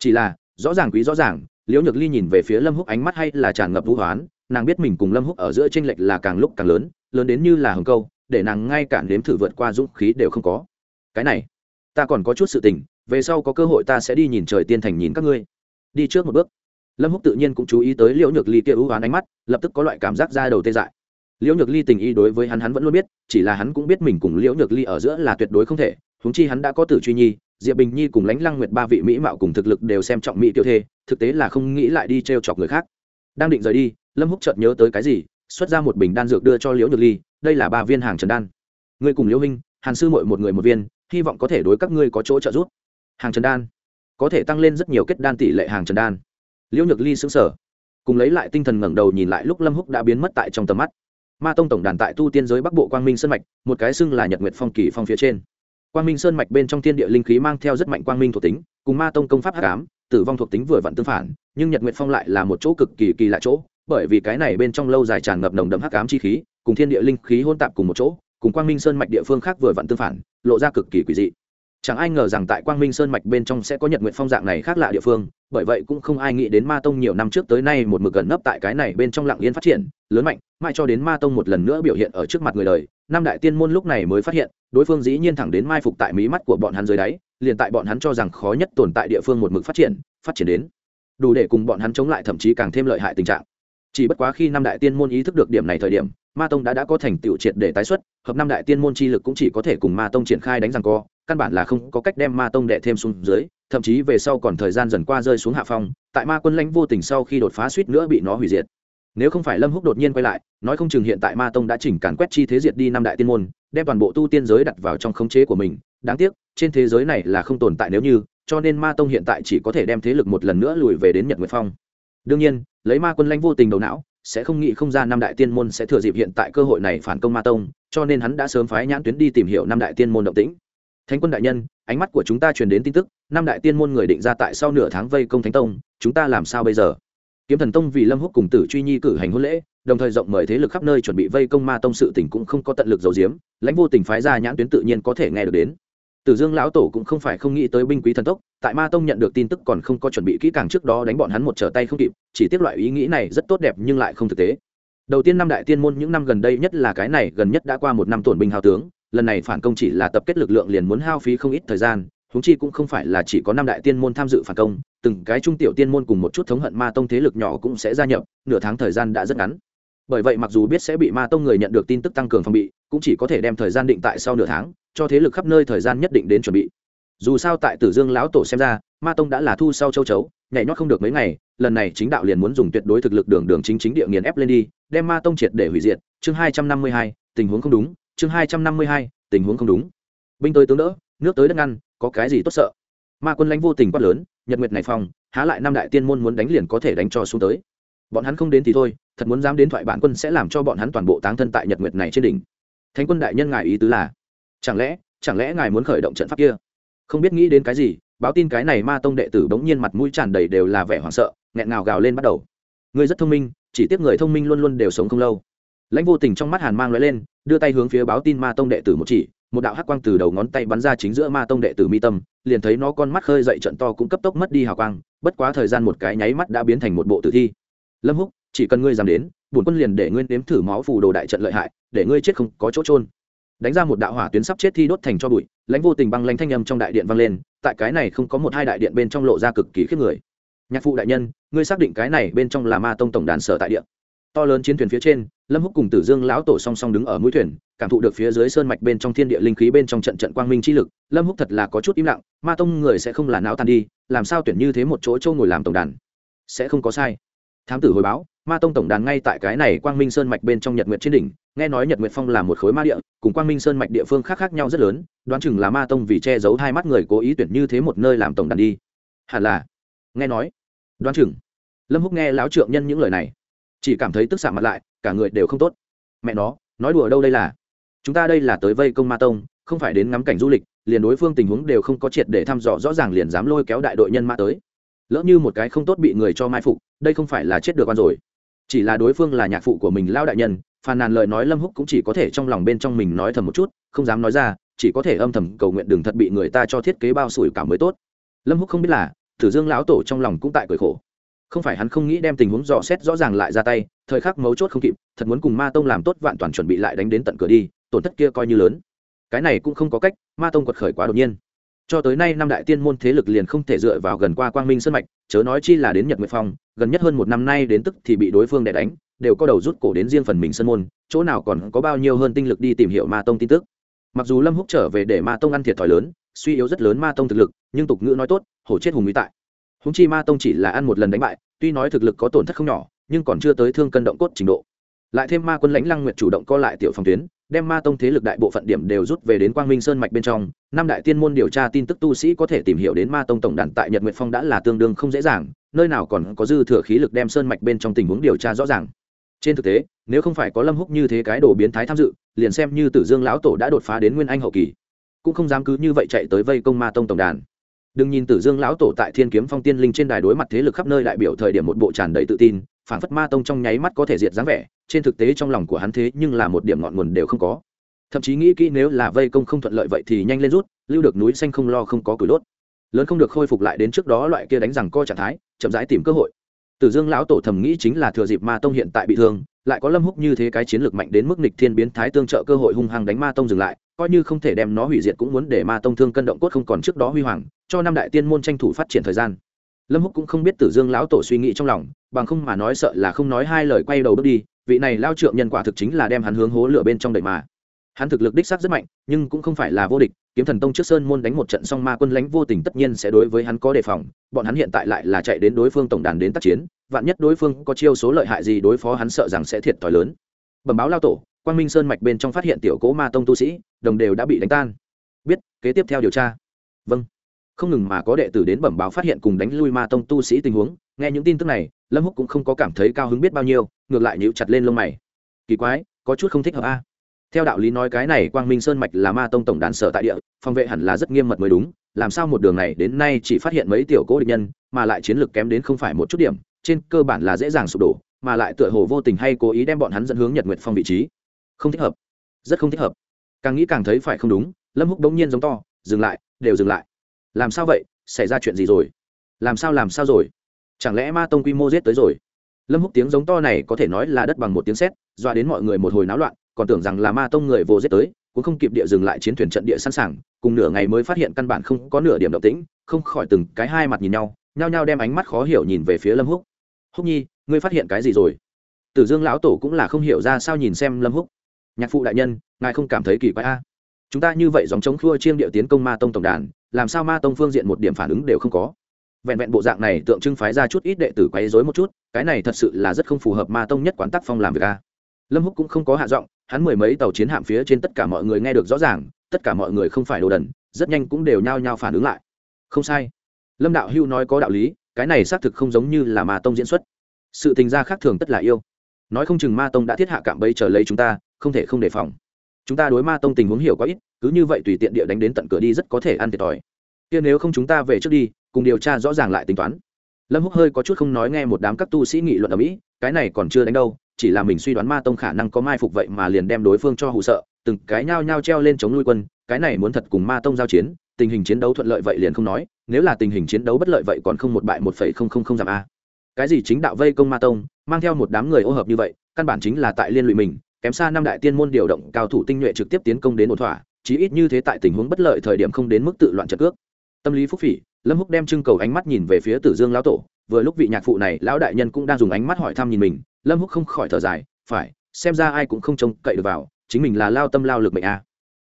Chỉ là, rõ ràng quý rõ ràng liễu nhược ly nhìn về phía lâm húc ánh mắt hay là tràn ngập vũ hoán, nàng biết mình cùng lâm húc ở giữa tranh lệch là càng lúc càng lớn lớn đến như là hồng câu, để nàng ngay cả nếm thử vượt qua dũng khí đều không có. Cái này, ta còn có chút sự tình, về sau có cơ hội ta sẽ đi nhìn trời tiên thành nhìn các ngươi. Đi trước một bước. Lâm húc tự nhiên cũng chú ý tới liễu nhược ly kia ưu hoán ánh mắt, lập tức có loại cảm giác ra đầu tê dại. Liễu nhược ly tình y đối với hắn hắn vẫn luôn biết, chỉ là hắn cũng biết mình cùng liễu nhược ly ở giữa là tuyệt đối không thể huống chi hắn đã có tử truy nhi, diệp bình nhi cùng lãnh lăng nguyệt ba vị mỹ mạo cùng thực lực đều xem trọng mỹ tiêu thê, thực tế là không nghĩ lại đi t r e o chọc người khác. Đang định rời đi, lâm húc chợt nhớ tới cái gì, xuất ra một bình đan dược đưa cho liễu nhược ly, đây là ba viên hàng trần đan. Ngươi cùng liễu huynh, hàn sư mội một người một viên, hy vọng có thể đối các ngươi có chỗ trợ giúp. Hàng trần đan, có thể tăng lên rất nhiều kết đan tỷ lệ hàng trần đan. Liễu nhược ly xứng sở cùng lấy lại tinh thần ngẩng đầu nhìn lại lúc lâm húc đã biến mất tại trong tầm mắt. Ma tông tổng đàn tại tu tiên giới bắc bộ quang minh sân mạch, một cái xưng là nhật nguyệt phong kỳ phong phía trên quang minh sơn mạch bên trong thiên địa linh khí mang theo rất mạnh quang minh thuộc tính, cùng ma tông công pháp hắc ám, tử vong thuộc tính vừa vặn tương phản, nhưng nhật nguyệt phong lại là một chỗ cực kỳ kỳ lạ chỗ, bởi vì cái này bên trong lâu dài tràn ngập nồng đậm hắc ám chi khí, cùng thiên địa linh khí hôn tạp cùng một chỗ, cùng quang minh sơn mạch địa phương khác vừa vặn tương phản, lộ ra cực kỳ quỷ dị chẳng ai ngờ rằng tại quang minh sơn mạch bên trong sẽ có nhật nguyện phong dạng này khác lạ địa phương, bởi vậy cũng không ai nghĩ đến ma tông nhiều năm trước tới nay một mực gần nấp tại cái này bên trong lặng yên phát triển, lớn mạnh, mãi cho đến ma tông một lần nữa biểu hiện ở trước mặt người đời, năm đại tiên môn lúc này mới phát hiện, đối phương dĩ nhiên thẳng đến mai phục tại mí mắt của bọn hắn dưới đáy, liền tại bọn hắn cho rằng khó nhất tồn tại địa phương một mực phát triển phát triển đến, đủ để cùng bọn hắn chống lại thậm chí càng thêm lợi hại tình trạng. Chỉ bất quá khi năm đại tiên môn ý thức được điểm này thời điểm, ma tông đã đã có thành tựu triệt để tái xuất, hợp năm đại tiên môn chi lực cũng chỉ có thể cùng ma tông triển khai đánh rằng co căn bản là không có cách đem ma tông đệ thêm xuống dưới, thậm chí về sau còn thời gian dần qua rơi xuống hạ phong, tại ma quân lãnh vô tình sau khi đột phá suýt nữa bị nó hủy diệt. Nếu không phải lâm húc đột nhiên quay lại, nói không chừng hiện tại ma tông đã chỉnh càn quét chi thế diệt đi năm đại tiên môn, đem toàn bộ tu tiên giới đặt vào trong khống chế của mình. Đáng tiếc, trên thế giới này là không tồn tại nếu như, cho nên ma tông hiện tại chỉ có thể đem thế lực một lần nữa lùi về đến nhật nguyệt phong. Đương nhiên, lấy ma quân lãnh vô tình đầu não, sẽ không nghĩ không ra năm đại tiên môn sẽ thừa dịp hiện tại cơ hội này phản công ma tông, cho nên hắn đã sớm phái nhãn tuyến đi tìm hiểu năm đại tiên môn động tĩnh thánh quân đại nhân, ánh mắt của chúng ta truyền đến tin tức, năm đại tiên môn người định ra tại sau nửa tháng vây công thánh tông, chúng ta làm sao bây giờ? Kiếm thần tông vì lâm húc cùng tử truy nhi cử hành hôn lễ, đồng thời rộng mời thế lực khắp nơi chuẩn bị vây công ma tông sự tình cũng không có tận lực giấu giếm, lãnh vô tình phái ra nhãn tuyến tự nhiên có thể nghe được đến. Tử dương lão tổ cũng không phải không nghĩ tới binh quý thần tốc, tại ma tông nhận được tin tức còn không có chuẩn bị kỹ càng trước đó đánh bọn hắn một trở tay không kịp, chỉ tiếc loại ý nghĩ này rất tốt đẹp nhưng lại không thực tế. Đầu tiên năm đại tiên môn những năm gần đây, nhất là cái này, gần nhất đã qua một năm tổn binh hào tướng lần này phản công chỉ là tập kết lực lượng liền muốn hao phí không ít thời gian húng chi cũng không phải là chỉ có năm đại tiên môn tham dự phản công, từng cái trung tiểu tiên môn cùng một chút thống hận ma tông thế lực nhỏ cũng sẽ gia nhập, nửa tháng thời gian đã rất ngắn. Bởi vậy mặc dù biết sẽ bị ma tông người nhận được tin tức tăng cường phòng bị, cũng chỉ có thể đem thời gian định tại sau nửa tháng, cho thế lực khắp nơi thời gian nhất định đến chuẩn bị. Dù sao tại tử dương lão tổ xem ra, ma tông đã là thu sau châu chấu, nhảy nhót không được mấy ngày, lần này chính đạo liền muốn dùng tuyệt đối thực lực đường đường chính chính địa nghiền ép lên đi, đem ma tông triệt để hủy diệt. Chương hai trăm năm mươi hai, tình huống không đúng chương hai trăm năm mươi hai tình huống không đúng. Binh tới tướng đỡ nước tới đất ngăn có cái gì tốt sợ? Ma quân lãnh vô tình quát lớn nhật nguyệt này phòng, há lại năm đại tiên môn muốn đánh liền có thể đánh cho xuống tới. Bọn hắn không đến thì thôi thật muốn dám đến thoại bản quân sẽ làm cho bọn hắn toàn bộ táng thân tại nhật nguyệt này trên đỉnh. Thánh quân đại nhân ngài ý tứ là chẳng lẽ chẳng lẽ ngài muốn khởi động trận pháp kia? Không biết nghĩ đến cái gì báo tin cái này ma tông đệ tử bỗng nhiên mặt mũi tràn đầy đều là vẻ hoảng sợ nghẹn ngào gào lên bắt đầu. Ngươi rất thông minh chỉ tiếc người thông minh luôn luôn đều sống không lâu lãnh vô tình trong mắt hàn mang l lên, đưa tay hướng phía báo tin ma tông đệ tử một chỉ, một đạo hắc quang từ đầu ngón tay bắn ra chính giữa ma tông đệ tử mi tâm, liền thấy nó con mắt khơi dậy trận to cũng cấp tốc mất đi hào quang, bất quá thời gian một cái nháy mắt đã biến thành một bộ tử thi. Lâm húc, chỉ cần ngươi dám đến, bổn quân liền để ngươi nếm thử máu phù đồ đại trận lợi hại, để ngươi chết không có chỗ trôn đánh ra một đạo hỏa tuyến sắp chết thi đốt thành cho bụi, lãnh vô tình băng lãnh thanh âm trong đại điện vang lên, tại cái này không có một hai đại điện bên trong lộ ra cực kỳ khiếp người. Nhạc phụ đại nhân, ngươi xác định cái này bên trong là ma tông tổng đàn sở tại điện to lớn chiến thuyền phía trên, lâm húc cùng tử dương lão tổ song song đứng ở mũi thuyền, cảm thụ được phía dưới sơn mạch bên trong thiên địa linh khí bên trong trận trận quang minh chi lực, lâm húc thật là có chút im lặng, ma tông người sẽ không là não tàn đi, làm sao tuyển như thế một chỗ châu ngồi làm tổng đàn? Sẽ không có sai. Thám tử hồi báo, ma tông tổng đàn ngay tại cái này quang minh sơn mạch bên trong nhật nguyệt trên đỉnh, nghe nói nhật nguyệt phong là một khối ma địa, cùng quang minh sơn mạch địa phương khác khác nhau rất lớn, đoán chừng là ma tông vì che giấu hai mắt người cố ý tuyển như thế một nơi làm tổng đàn đi. Hẳn là, nghe nói, đoán chừng. Lâm húc nghe lão trượng nhân những lời này chỉ cảm thấy tức xạ mặt lại, cả người đều không tốt. Mẹ nó, nói đùa đâu đây là? Chúng ta đây là tới vây công ma tông, không phải đến ngắm cảnh du lịch, liền đối phương tình huống đều không có triệt để thăm dò, rõ ràng liền dám lôi kéo đại đội nhân ma tới. Lỡ như một cái không tốt bị người cho mai phục, đây không phải là chết được con rồi. Chỉ là đối phương là nhạc phụ của mình lao đại nhân, phàn nàn lời nói lâm húc cũng chỉ có thể trong lòng bên trong mình nói thầm một chút, không dám nói ra, chỉ có thể âm thầm cầu nguyện đừng thật bị người ta cho thiết kế bao sủi cả mới tốt. Lâm húc không biết là thử dương lão tổ trong lòng cũng tại cười khổ không phải hắn không nghĩ đem tình huống dò xét rõ ràng lại ra tay, thời khắc mấu chốt không kịp, thật muốn cùng ma tông làm tốt vạn toàn chuẩn bị lại đánh đến tận cửa đi, tổn thất kia coi như lớn. Cái này cũng không có cách, ma tông quật khởi quá đột nhiên. Cho tới nay năm đại tiên môn thế lực liền không thể dựa vào gần qua quang minh sân mạch, chớ nói chi là đến nhật nguyệt phong, gần nhất hơn một năm nay đến tức thì bị đối phương đè đánh, đều có đầu rút cổ đến riêng phần mình sân môn, chỗ nào còn có bao nhiêu hơn tinh lực đi tìm hiểu ma tông tin tức. Mặc dù lâm húc trở về để ma tông ăn thiệt thòi lớn, suy yếu rất lớn ma tông thực lực, nhưng tục ngữ nói tốt, hổ chết hùng mỹ tại húng chi ma tông chỉ là ăn một lần đánh bại, tuy nói thực lực có tổn thất không nhỏ, nhưng còn chưa tới thương cân động cốt trình độ. Lại thêm ma quân lãnh lăng nguyệt chủ động co lại tiểu phòng tuyến, đem ma tông thế lực đại bộ phận điểm đều rút về đến quang minh sơn mạch bên trong. Năm đại tiên môn điều tra tin tức tu sĩ có thể tìm hiểu đến ma tông tổng đàn tại nhật nguyệt phong đã là tương đương không dễ dàng, nơi nào còn có dư thừa khí lực đem sơn mạch bên trong tình huống điều tra rõ ràng. Trên thực tế, nếu không phải có lâm húc như thế cái đồ biến thái tham dự, liền xem như tử dương lão tổ đã đột phá đến nguyên anh hậu kỳ, cũng không dám cứ như vậy chạy tới vây công ma tông tổng đàn đừng nhìn tử dương lão tổ tại thiên kiếm phong tiên linh trên đài đối mặt thế lực khắp nơi đại biểu thời điểm một bộ tràn đầy tự tin phản phất ma tông trong nháy mắt có thể diệt dáng vẻ, trên thực tế trong lòng của hắn thế nhưng là một điểm ngọn nguồn đều không có. Thậm chí nghĩ kỹ nếu là vây công không thuận lợi vậy thì nhanh lên rút, lưu được núi xanh không lo không có cửi đốt. Lớn không được khôi phục lại đến trước đó loại kia đánh rằng co trạng thái, chậm rãi tìm cơ hội. Tử dương lão tổ thầm nghĩ chính là thừa dịp ma tông hiện tại bị thương lại có lâm húc như thế cái chiến lược mạnh đến mức nịch thiên biến thái tương trợ cơ hội hung hăng đánh ma tông dừng lại, coi như không thể đem nó hủy diệt cũng muốn để ma tông thương cân động cốt không còn trước đó huy hoàng, cho năm đại tiên môn tranh thủ phát triển thời gian. Lâm húc cũng không biết tử dương lão tổ suy nghĩ trong lòng, bằng không mà nói sợ là không nói hai lời quay đầu bước đi, vị này lao trượng nhân quả thực chính là đem hắn hướng hố lửa bên trong đầy mà hắn thực lực đích xác rất mạnh, nhưng cũng không phải là vô địch, kiếm thần tông trước sơn môn đánh một trận xong ma quân lãnh vô tình tất nhiên sẽ đối với hắn có đề phòng, bọn hắn hiện tại lại là chạy đến đối phương tổng đàn đến tác chiến, vạn nhất đối phương có chiêu số lợi hại gì đối phó hắn sợ rằng sẽ thiệt thòi lớn. Bẩm báo lao tổ, quang minh sơn mạch bên trong phát hiện tiểu cố ma tông tu sĩ, đồng đều đã bị đánh tan. Biết, kế tiếp theo điều tra. Vâng. Không ngừng mà có đệ tử đến bẩm báo phát hiện cùng đánh lui ma tông tu sĩ tình huống, nghe những tin tức này, lâm húc cũng không có cảm thấy cao hứng biết bao nhiêu, ngược lại nhíu chặt lên lông mày. Kỳ quái, có chút không thích hợp a theo đạo lý nói cái này quang minh sơn mạch là ma tông tổng đàn sở tại địa, phòng vệ hẳn là rất nghiêm mật mới đúng, làm sao một đường này đến nay chỉ phát hiện mấy tiểu cố địch nhân, mà lại chiến lược kém đến không phải một chút điểm, trên cơ bản là dễ dàng sụp đổ, mà lại tựa hồ vô tình hay cố ý đem bọn hắn dẫn hướng nhật nguyệt phong vị trí. Không thích hợp. Rất không thích hợp. Càng nghĩ càng thấy phải không đúng, lâm húc đống nhiên giống to, dừng lại, đều dừng lại. Làm sao vậy? Xảy ra chuyện gì rồi? Làm sao làm sao rồi? Chẳng lẽ ma tông quy mô giết tới rồi? Lâm húc tiếng giống to này có thể nói là đất bằng một tiếng sét, dọa đến mọi người một hồi náo loạn còn tưởng rằng là ma tông người vô giết tới, cũng không kịp địa dừng lại chiến thuyền trận địa sẵn sàng, cùng nửa ngày mới phát hiện căn bản không có nửa điểm động tĩnh, không khỏi từng cái hai mặt nhìn nhau, nhao nhao đem ánh mắt khó hiểu nhìn về phía lâm húc. Húc nhi, ngươi phát hiện cái gì rồi? Tử dương lão tổ cũng là không hiểu ra sao nhìn xem lâm húc. Nhạc phụ đại nhân, ngài không cảm thấy kỳ quái a? Chúng ta như vậy dòng chống khua chiêm địa tiến công ma tông tổng đàn, làm sao ma tông phương diện một điểm phản ứng đều không có? Vẹn vẹn bộ dạng này tượng trưng phái ra chút ít đệ tử quấy rối một chút, cái này thật sự là rất không phù hợp ma tông nhất quán tác phong làm việc a. Lâm húc cũng không có hạ giọng hắn mười mấy tàu chiến hạm phía trên tất cả mọi người nghe được rõ ràng, tất cả mọi người không phải đồ đần, rất nhanh cũng đều nhao nhao phản ứng lại. Không sai. Lâm đạo hưu nói có đạo lý, cái này xác thực không giống như là ma tông diễn xuất. Sự tình gia khác thường tất là yêu. Nói không chừng ma tông đã thiết hạ cạm bẫy chờ lấy chúng ta, không thể không đề phòng. Chúng ta đối ma tông tình huống hiểu quá ít, cứ như vậy tùy tiện địa đánh đến tận cửa đi rất có thể ăn thiệt thòi. Kia nếu không chúng ta về trước đi, cùng điều tra rõ ràng lại tính toán. Lâm húc hơi có chút không nói nghe một đám các tu sĩ nghị luận ở mỹ, cái này còn chưa đánh đâu chỉ là mình suy đoán ma tông khả năng có mai phục vậy mà liền đem đối phương cho hụ sợ, từng cái nhao nhao treo lên chống nuôi quân, cái này muốn thật cùng ma tông giao chiến, tình hình chiến đấu thuận lợi vậy liền không nói, nếu là tình hình chiến đấu bất lợi vậy còn không một bại một phẩy không không không giảm a. Cái gì chính đạo vây công ma tông, mang theo một đám người ô hợp như vậy, căn bản chính là tại liên lụy mình, kém xa năm đại tiên môn điều động cao thủ tinh nhuệ trực tiếp tiến công đến ổn thỏa, chí ít như thế tại tình huống bất lợi thời điểm không đến mức tự loạn trận cước. Tâm lý phúc phỉ, lâm húc đem trưng cầu ánh mắt nhìn về phía tử dương lão tổ, vừa lúc vị nhạc phụ này, lão đại nhân cũng đang dùng ánh mắt hỏi thăm nhìn mình lâm húc không khỏi thở dài, phải, xem ra ai cũng không trông cậy được vào, chính mình là lao tâm lao lực mệnh a.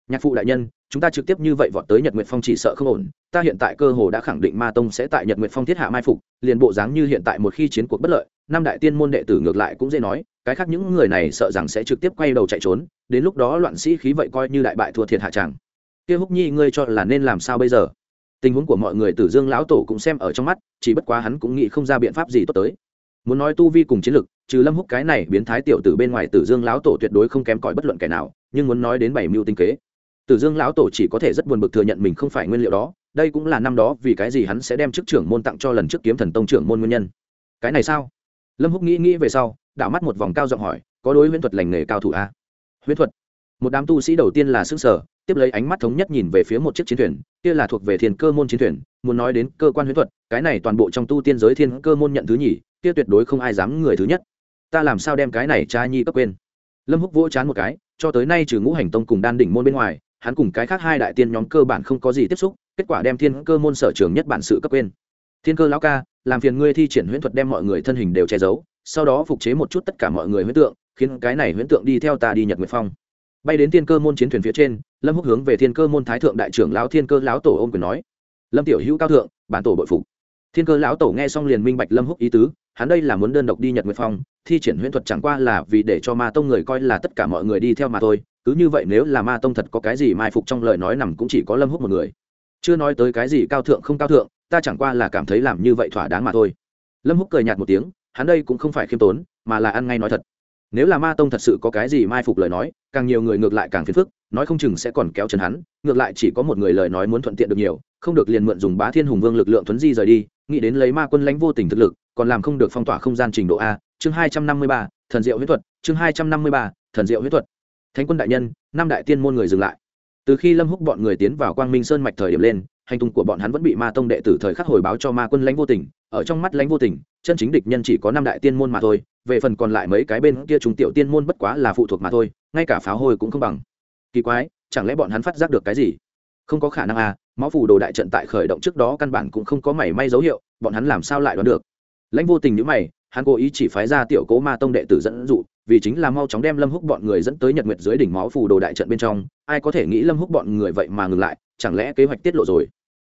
Nhạc phụ đại nhân, chúng ta trực tiếp như vậy vọt tới nhật nguyệt phong chỉ sợ không ổn, ta hiện tại cơ hồ đã khẳng định ma tông sẽ tại nhật nguyệt phong thiết hạ mai phục, liền bộ dáng như hiện tại một khi chiến cuộc bất lợi, năm đại tiên môn đệ tử ngược lại cũng dễ nói, cái khác những người này sợ rằng sẽ trực tiếp quay đầu chạy trốn, đến lúc đó loạn sĩ khí vậy coi như đại bại thua thiệt hạ tràng kia húc nhi, ngươi cho là nên làm sao bây giờ? Tình huống của mọi người tử dương lão tổ cũng xem ở trong mắt, chỉ bất quá hắn cũng nghĩ không ra biện pháp gì tốt tới. Muốn nói tu vi cùng chiến lực trừ lâm húc cái này biến thái tiểu tử bên ngoài, tử dương lão tổ tuyệt đối không kém cỏi bất luận kẻ nào, nhưng muốn nói đến bảy mưu tinh kế, tử dương lão tổ chỉ có thể rất buồn bực thừa nhận mình không phải nguyên liệu đó, đây cũng là năm đó vì cái gì hắn sẽ đem chức trưởng môn tặng cho lần trước kiếm thần tông trưởng môn nguyên nhân. Cái này sao? Lâm húc nghĩ nghĩ về sau đảo mắt một vòng cao giọng hỏi, có đối huyễn thuật lành nghề cao thủ a huyễn thuật? Một đám tu sĩ đầu tiên là xương sở tiếp lấy ánh mắt thống nhất nhìn về phía một chiếc chiến thuyền, kia là thuộc về thiên cơ môn chiến thuyền, muốn nói đến cơ quan huyễn thuật, cái này toàn bộ trong tu tiên giới thiên cơ môn nhận thứ nhì, kia tuyệt đối không ai dám người thứ nhất ta làm sao đem cái này cha nhi cấp quên? Lâm húc vỗ chán một cái, cho tới nay trừ ngũ hành tông cùng đan đỉnh môn bên ngoài, hắn cùng cái khác hai đại tiên nhóm cơ bản không có gì tiếp xúc, kết quả đem thiên cơ môn sở trường nhất bản sự cấp quên. Thiên cơ lão ca, làm phiền ngươi thi triển huyễn thuật đem mọi người thân hình đều che giấu, sau đó phục chế một chút tất cả mọi người huyễn tượng, khiến cái này huyễn tượng đi theo ta đi nhật nguyệt phong. Bay đến thiên cơ môn chiến thuyền phía trên, lâm húc hướng về thiên cơ môn thái thượng đại trưởng lão thiên cơ lão tổ ôm quyền nói. Lâm tiểu hữu cao thượng, bản tổ bội phục. Thiên cơ lão tổ nghe xong liền minh bạch lâm húc ý tứ hắn đây là muốn đơn độc đi nhật nguyệt phong, thi triển huyễn thuật chẳng qua là vì để cho ma tông người coi là tất cả mọi người đi theo mà thôi, cứ như vậy nếu là ma tông thật có cái gì mai phục trong lời nói nằm cũng chỉ có lâm húc một người. Chưa nói tới cái gì cao thượng không cao thượng, ta chẳng qua là cảm thấy làm như vậy thỏa đáng mà thôi. Lâm húc cười nhạt một tiếng, hắn đây cũng không phải khiêm tốn, mà là ăn ngay nói thật. Nếu là ma tông thật sự có cái gì mai phục lời nói, càng nhiều người ngược lại càng phiền phức, nói không chừng sẽ còn kéo chân hắn, ngược lại chỉ có một người lời nói muốn thuận tiện được nhiều, không được liền mượn dùng bá thiên hùng vương lực lượng thuấn di rời đi, nghĩ đến lấy ma quân lãnh vô tình thực lực còn làm không được phong tỏa không gian trình độ a, chương hai trăm năm mươi ba, thần diệu huyết thuật, chương hai trăm năm mươi ba, thần diệu huyết thuật. Thánh quân đại nhân, năm đại tiên môn người dừng lại. Từ khi lâm húc bọn người tiến vào quang minh sơn mạch thời điểm lên, hành tung của bọn hắn vẫn bị ma tông đệ tử thời khắc hồi báo cho ma quân lãnh vô tình, ở trong mắt lãnh vô tình, chân chính địch nhân chỉ có năm đại tiên môn mà thôi, về phần còn lại mấy cái bên kia chúng tiểu tiên môn bất quá là phụ thuộc mà thôi, ngay cả pháo hôi cũng không bằng. Kỳ quái, chẳng lẽ bọn hắn phát giác được cái gì? Không có khả năng à máu phủ đồ đại trận tại khởi động trước đó căn bản cũng không có mảy may dấu hiệu, bọn hắn làm sao lại đoán được? Lãnh vô tình nhữ mày, hắn cố ý chỉ phái ra tiểu cố ma tông đệ tử dẫn dụ, vì chính là mau chóng đem lâm húc bọn người dẫn tới nhật nguyệt dưới đỉnh máu phù đồ đại trận bên trong, ai có thể nghĩ lâm húc bọn người vậy mà ngừng lại, chẳng lẽ kế hoạch tiết lộ rồi?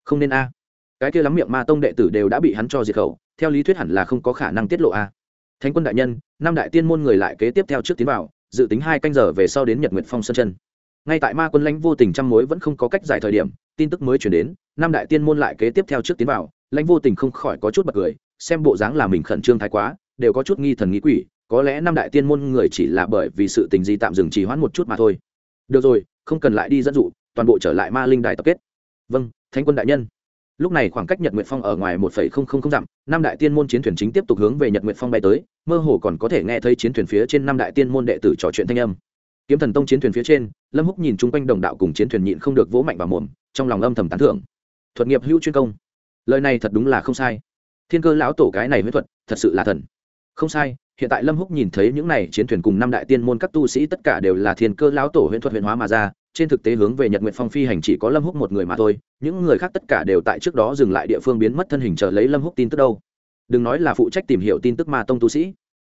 Không nên a. Cái kia lắm miệng ma tông đệ tử đều đã bị hắn cho diệt khẩu, theo lý thuyết hẳn là không có khả năng tiết lộ a. Thánh quân đại nhân, năm đại tiên môn người lại kế tiếp theo trước tiến vào, dự tính hai canh giờ về sau đến nhật nguyệt phong sân chân. Ngay tại ma quân lãnh vô tình trăm mối vẫn không có cách giải thời điểm, tin tức mới chuyển đến, năm đại tiên môn lại kế tiếp theo trước tiến vào, lãnh vô tình không khỏi có chút bật cười xem bộ dáng là mình khẩn trương thái quá, đều có chút nghi thần nghi quỷ, có lẽ năm đại tiên môn người chỉ là bởi vì sự tình gì tạm dừng trì hoãn một chút mà thôi. Được rồi, không cần lại đi dẫn dụ, toàn bộ trở lại ma linh đài tập kết. Vâng thánh quân đại nhân. Lúc này khoảng cách nhật nguyệt phong ở ngoài một phẩy không không không dặm, năm đại tiên môn chiến thuyền chính tiếp tục hướng về nhật nguyệt phong bay tới, mơ hồ còn có thể nghe thấy chiến thuyền phía trên năm đại tiên môn đệ tử trò chuyện thanh âm. Kiếm thần tông chiến thuyền phía trên, lâm húc nhìn chung quanh đồng đạo cùng chiến thuyền nhịn không được vỗ mạnh vào mồm, trong lòng âm thầm tán thưởng. Thuật nghiệp hữu chuyên công. Lời này thật đúng là không sai thiên cơ lão tổ cái này huyết thuật, thật sự là thần. Không sai, hiện tại lâm húc nhìn thấy những này chiến thuyền cùng năm đại tiên môn các tu sĩ tất cả đều là thiên cơ lão tổ huyễn thuật huyền hóa mà ra, trên thực tế hướng về nhật nguyện phong phi hành chỉ có lâm húc một người mà thôi, những người khác tất cả đều tại trước đó dừng lại địa phương biến mất thân hình chờ lấy lâm húc tin tức đâu. Đừng nói là phụ trách tìm hiểu tin tức ma tông tu sĩ,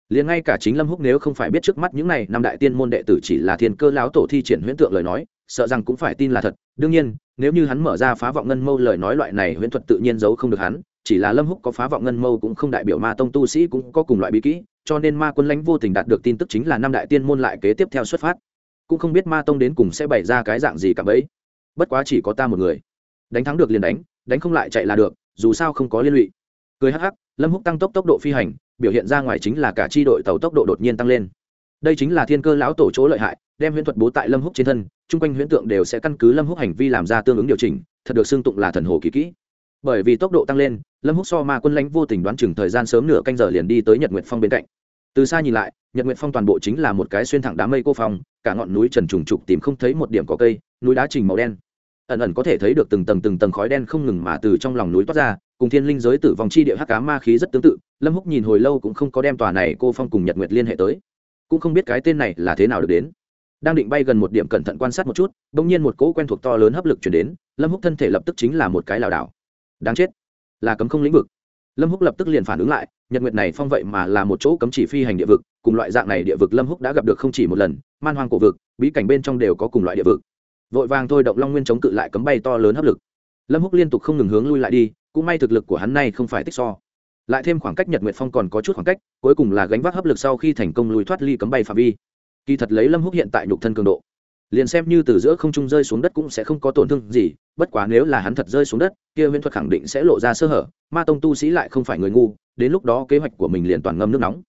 liền ngay cả chính lâm húc nếu không phải biết trước mắt những này năm đại tiên môn đệ tử chỉ là thiên cơ lão tổ thi triển huyễn tượng lời nói, sợ rằng cũng phải tin là thật. Đương nhiên, nếu như hắn mở ra phá vọng ngân mâu lời nói, loại này huyễn thuật tự nhiên giấu không được hắn chỉ là lâm húc có phá vọng ngân mâu cũng không đại biểu ma tông tu sĩ cũng có cùng loại bí kỹ, cho nên ma quân lãnh vô tình đạt được tin tức chính là năm đại tiên môn lại kế tiếp theo xuất phát. Cũng không biết ma tông đến cùng sẽ bày ra cái dạng gì cả bấy. Bất quá chỉ có ta một người. Đánh thắng được liền đánh đánh không lại chạy là được, dù sao không có liên lụy. Cười hắc hắc, lâm húc tăng tốc tốc độ phi hành, biểu hiện ra ngoài chính là cả chi đội tàu tốc độ đột nhiên tăng lên. Đây chính là thiên cơ lão tổ chỗ lợi hại, đem huyễn thuật bố tại lâm húc trên thân, chung quanh huyễn tượng đều sẽ căn cứ lâm húc hành vi làm ra tương ứng điều chỉnh, thật được xưng tụng là thần hồ kỳ kỹ bởi vì tốc độ tăng lên, lâm húc so ma quân lãnh vô tình đoán chừng thời gian sớm nửa canh giờ liền đi tới nhật nguyệt phong bên cạnh. Từ xa nhìn lại, nhật nguyệt phong toàn bộ chính là một cái xuyên thẳng đám mây cô phong, cả ngọn núi trần trùng trục tìm không thấy một điểm có cây, núi đá trình màu đen. Ẩn ẩn có thể thấy được từng tầng từng tầng khói đen không ngừng mà từ trong lòng núi toát ra, cùng thiên linh giới tử vong chi địa hắc cá ma khí rất tương tự, lâm húc nhìn hồi lâu cũng không có đem tòa này cô phong cùng nhật nguyệt liên hệ tới. Cũng không biết cái tên này là thế nào được đến. Đang định bay gần một điểm cẩn thận quan sát một chút, bỗng nhiên một cỗ quen thuộc to lớn hấp lực chuyển đến, lâm húc thân thể lập tức chính là một cái lảo đảo đáng chết. Là cấm không lĩnh vực. Lâm húc lập tức liền phản ứng lại, nhật nguyệt này phong vậy mà là một chỗ cấm chỉ phi hành địa vực, cùng loại dạng này địa vực lâm húc đã gặp được không chỉ một lần, man hoang cổ vực, bí cảnh bên trong đều có cùng loại địa vực. Vội vàng thôi động long nguyên chống cự lại cấm bay to lớn hấp lực. Lâm húc liên tục không ngừng hướng lui lại đi, cũng may thực lực của hắn này không phải tích so. Lại thêm khoảng cách nhật nguyệt phong còn có chút khoảng cách, cuối cùng là gánh vác hấp lực sau khi thành công lùi thoát ly cấm bay phạm vi. Kỳ thật lấy lâm húc hiện tại nhục thân cường độ liền xem như từ giữa không trung rơi xuống đất cũng sẽ không có tổn thương gì, bất quá nếu là hắn thật rơi xuống đất, kia huyễn thuật khẳng định sẽ lộ ra sơ hở, ma tông tu sĩ lại không phải người ngu, đến lúc đó kế hoạch của mình liền toàn ngâm nước nóng.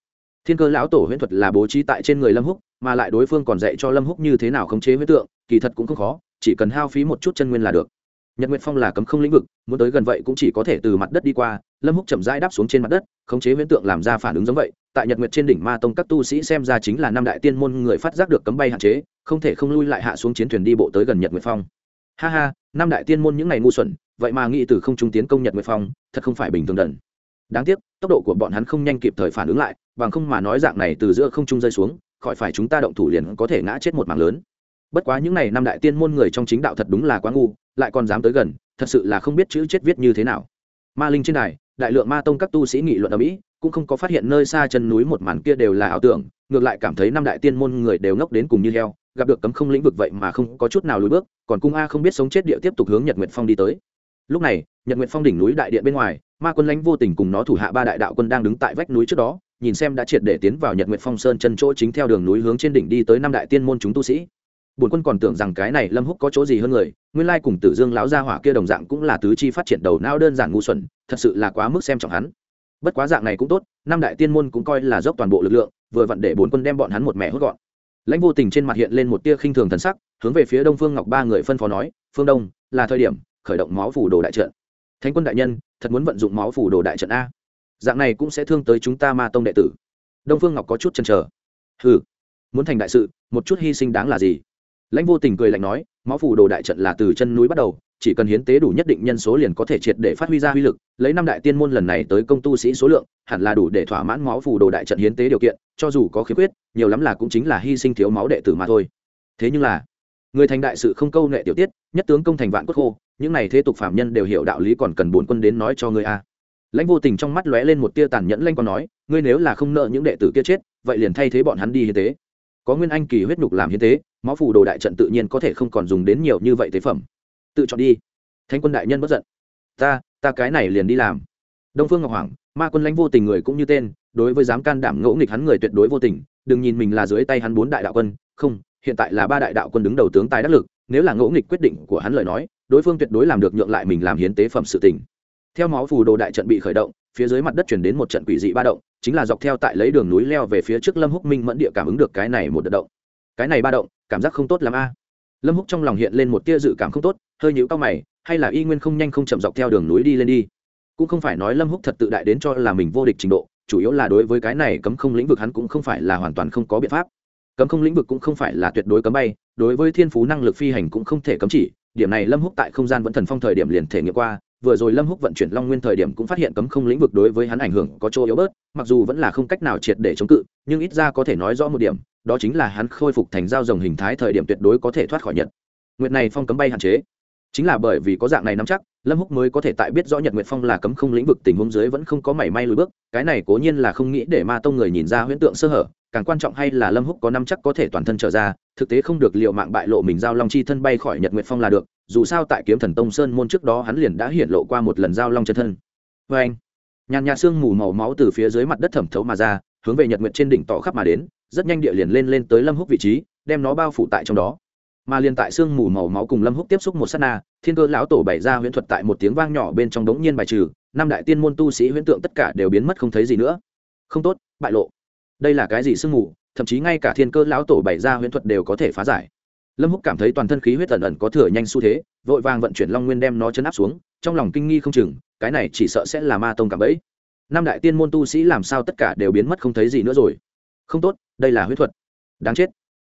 Thiên cơ lão tổ huyễn thuật là bố trí tại trên người lâm húc, mà lại đối phương còn dạy cho lâm húc như thế nào khống chế huyễn tượng, kỳ thật cũng không khó, chỉ cần hao phí một chút chân nguyên là được nhật nguyệt phong là cấm không lĩnh vực, muốn tới gần vậy cũng chỉ có thể từ mặt đất đi qua, lâm húc chậm rãi đáp xuống trên mặt đất, khống chế huyễn tượng làm ra phản ứng giống vậy. Tại nhật nguyệt trên đỉnh ma tông các tu sĩ xem ra chính là năm đại tiên môn người phát giác được cấm bay hạn chế, không thể không lui lại hạ xuống chiến thuyền đi bộ tới gần nhật nguyệt phong. Ha ha, năm đại tiên môn những ngày ngu xuẩn, vậy mà nghĩ từ không trung tiến công nhật nguyệt phong, thật không phải bình thường đần. Đáng tiếc, tốc độ của bọn hắn không nhanh kịp thời phản ứng lại, bằng không mà nói dạng này từ giữa không trung rơi xuống, khỏi phải chúng ta động thủ liền có thể ngã chết một mảng lớn bất quá những n à y năm đại tiên môn người trong chính đạo thật đúng là quá ngu, lại còn dám tới gần, thật sự là không biết chữ chết viết như thế nào. Ma linh trên đài, đại lượng ma tông các tu sĩ nghị luận ở mỹ, cũng không có phát hiện nơi xa chân núi một màn kia đều là ảo tưởng, ngược lại cảm thấy năm đại tiên môn người đều ngốc đến cùng như heo, gặp được cấm không lĩnh vực vậy mà không có chút nào lùi bước, còn cung a không biết sống chết địa tiếp tục hướng nhật nguyệt phong đi tới. Lúc này, nhật nguyệt phong đỉnh núi đại điện bên ngoài, ma quân lãnh vô tình cùng nó thủ hạ ba đại đạo quân đang đứng tại vách núi trước đó, nhìn xem đã triệt để tiến vào nhật nguyệt phong sơn chân chỗ chính theo đường núi hướng trên đỉnh đi tới năm đại tiên môn chúng tu sĩ bổn quân còn tưởng rằng cái này lâm húc có chỗ gì hơn người, nguyên lai cùng tử dương lão gia hỏa kia đồng dạng cũng là tứ chi phát triển đầu não đơn giản ngu xuẩn, thật sự là quá mức xem trọng hắn. Bất quá dạng này cũng tốt, năm đại tiên môn cũng coi là dốc toàn bộ lực lượng, vừa vặn để bốn quân đem bọn hắn một mẹ hút gọn. Lãnh vô tình trên mặt hiện lên một tia khinh thường thần sắc, hướng về phía đông phương ngọc ba người phân phó nói, phương đông, là thời điểm, khởi động máu phủ đồ đại trận. Thánh quân đại nhân, thật muốn vận dụng máu phủ đồ đại trận a? Dạng này cũng sẽ thương tới chúng ta ma tông đệ tử. Đông phương ngọc có chút chần chờ. Ừ muốn thành đại sự, một chút hy sinh đáng là gì? Lãnh vô tình cười lạnh nói, máu phủ đồ đại trận là từ chân núi bắt đầu, chỉ cần hiến tế đủ nhất định nhân số liền có thể triệt để phát huy ra uy lực, lấy năm đại tiên môn lần này tới công tu sĩ số lượng, hẳn là đủ để thỏa mãn máu phủ đồ đại trận hiến tế điều kiện, cho dù có khiếm khuyết, nhiều lắm là cũng chính là hy sinh thiếu máu đệ tử mà thôi. Thế nhưng là, người thành đại sự không câu nệ tiểu tiết, nhất tướng công thành vạn quốc khô, những này thế tục phạm nhân đều hiểu đạo lý còn cần bổn quân đến nói cho ngươi a. Lãnh vô tình trong mắt lóe lên một tia tàn nhẫn lanh còn nói, ngươi nếu là không nợ những đệ tử kia chết, vậy liền thay thế bọn hắn đi hiến tế có nguyên anh kỳ huyết nhục làm hiến tế, máu phủ đồ đại trận tự nhiên có thể không còn dùng đến nhiều như vậy tế phẩm. Tự chọn đi. Thánh quân đại nhân bất giận. Ta ta cái này liền đi làm. Đông phương ngọc hoàng, ma quân lãnh vô tình người cũng như tên, đối với dám can đảm ngỗ nghịch hắn người tuyệt đối vô tình, đừng nhìn mình là dưới tay hắn bốn đại đạo quân, không, hiện tại là ba đại đạo quân đứng đầu tướng tài đắc lực, nếu là ngỗ nghịch quyết định của hắn lời nói, đối phương tuyệt đối làm được nhượng lại mình làm hiến tế phẩm sự tình. Theo máu phù đồ đại trận bị khởi động phía dưới mặt đất chuyển đến một trận quỷ dị ba động, chính là dọc theo tại lấy đường núi leo về phía trước lâm húc minh mẫn địa cảm ứng được cái này một đợt động. Cái này ba động, cảm giác không tốt l a. Lâm húc trong lòng hiện lên một tia dự cảm không tốt, hơi nhũ cao mày, hay là y nguyên không nhanh không chậm dọc theo đường núi đi lên đi. Cũng không phải nói lâm húc thật tự đại đến cho là mình vô địch trình độ, chủ yếu là đối với cái này cấm không lĩnh vực hắn cũng không phải là hoàn toàn không có biện pháp. Cấm không lĩnh vực cũng không phải là tuyệt đối cấm bay, đối với thiên phú năng lực phi hành cũng không thể cấm chỉ, điểm này lâm húc tại không gian vẫn thần phong thời điểm liền thể nghiệm qua vừa rồi lâm húc vận chuyển long nguyên thời điểm cũng phát hiện cấm không lĩnh vực đối với hắn ảnh hưởng có chỗ yếu bớt, mặc dù vẫn là không cách nào triệt để chống cự, nhưng ít ra có thể nói rõ một điểm, đó chính là hắn khôi phục thành dao rồng hình thái thời điểm tuyệt đối có thể thoát khỏi nhật. Nguyệt này phong cấm bay hạn chế. Chính là bởi vì có dạng này nắm chắc, lâm húc mới có thể tại biết rõ nhật nguyệt phong là cấm không lĩnh vực tình huống dưới vẫn không có mảy may lùi bước, cái này cố nhiên là không nghĩ để ma tông người nhìn ra huyễn tượng sơ hở, càng quan trọng hay là lâm húc có năm chắc có thể toàn thân trở ra, thực tế không được liệu mạng bại lộ mình giao long chi thân bay khỏi nhật nguyệt phong là được dù sao tại kiếm thần tông sơn môn trước đó hắn liền đã hiện lộ qua một lần giao long chân thân. Vê anh, nhàn nhạt xương mù màu máu từ phía dưới mặt đất thẩm thấu mà ra, hướng về nhật nguyệt trên đỉnh tỏ khắp mà đến, rất nhanh địa liền lên lên tới lâm húc vị trí, đem nó bao phủ tại trong đó. Mà liền tại xương mù màu máu cùng lâm húc tiếp xúc một sát na, thiên cơ lão tổ bày ra huyễn thuật tại một tiếng vang nhỏ bên trong đống nhiên bài trừ, năm đại tiên môn tu sĩ huyễn tượng tất cả đều biến mất không thấy gì nữa. Không tốt, bại lộ. Đây là cái gì sương mù? Thậm chí ngay cả thiên cơ lão tổ bày ra huyễn thuật đều có thể phá giải lâm húc cảm thấy toàn thân khí huyết tần ẩn có thừa nhanh xu thế, vội vàng vận chuyển long nguyên đem nó chấn áp xuống, trong lòng kinh nghi không chừng, cái này chỉ sợ sẽ là ma tông cảm bẫy. Năm đại tiên môn tu sĩ làm sao tất cả đều biến mất không thấy gì nữa rồi. Không tốt, đây là huyết thuật. Đáng chết.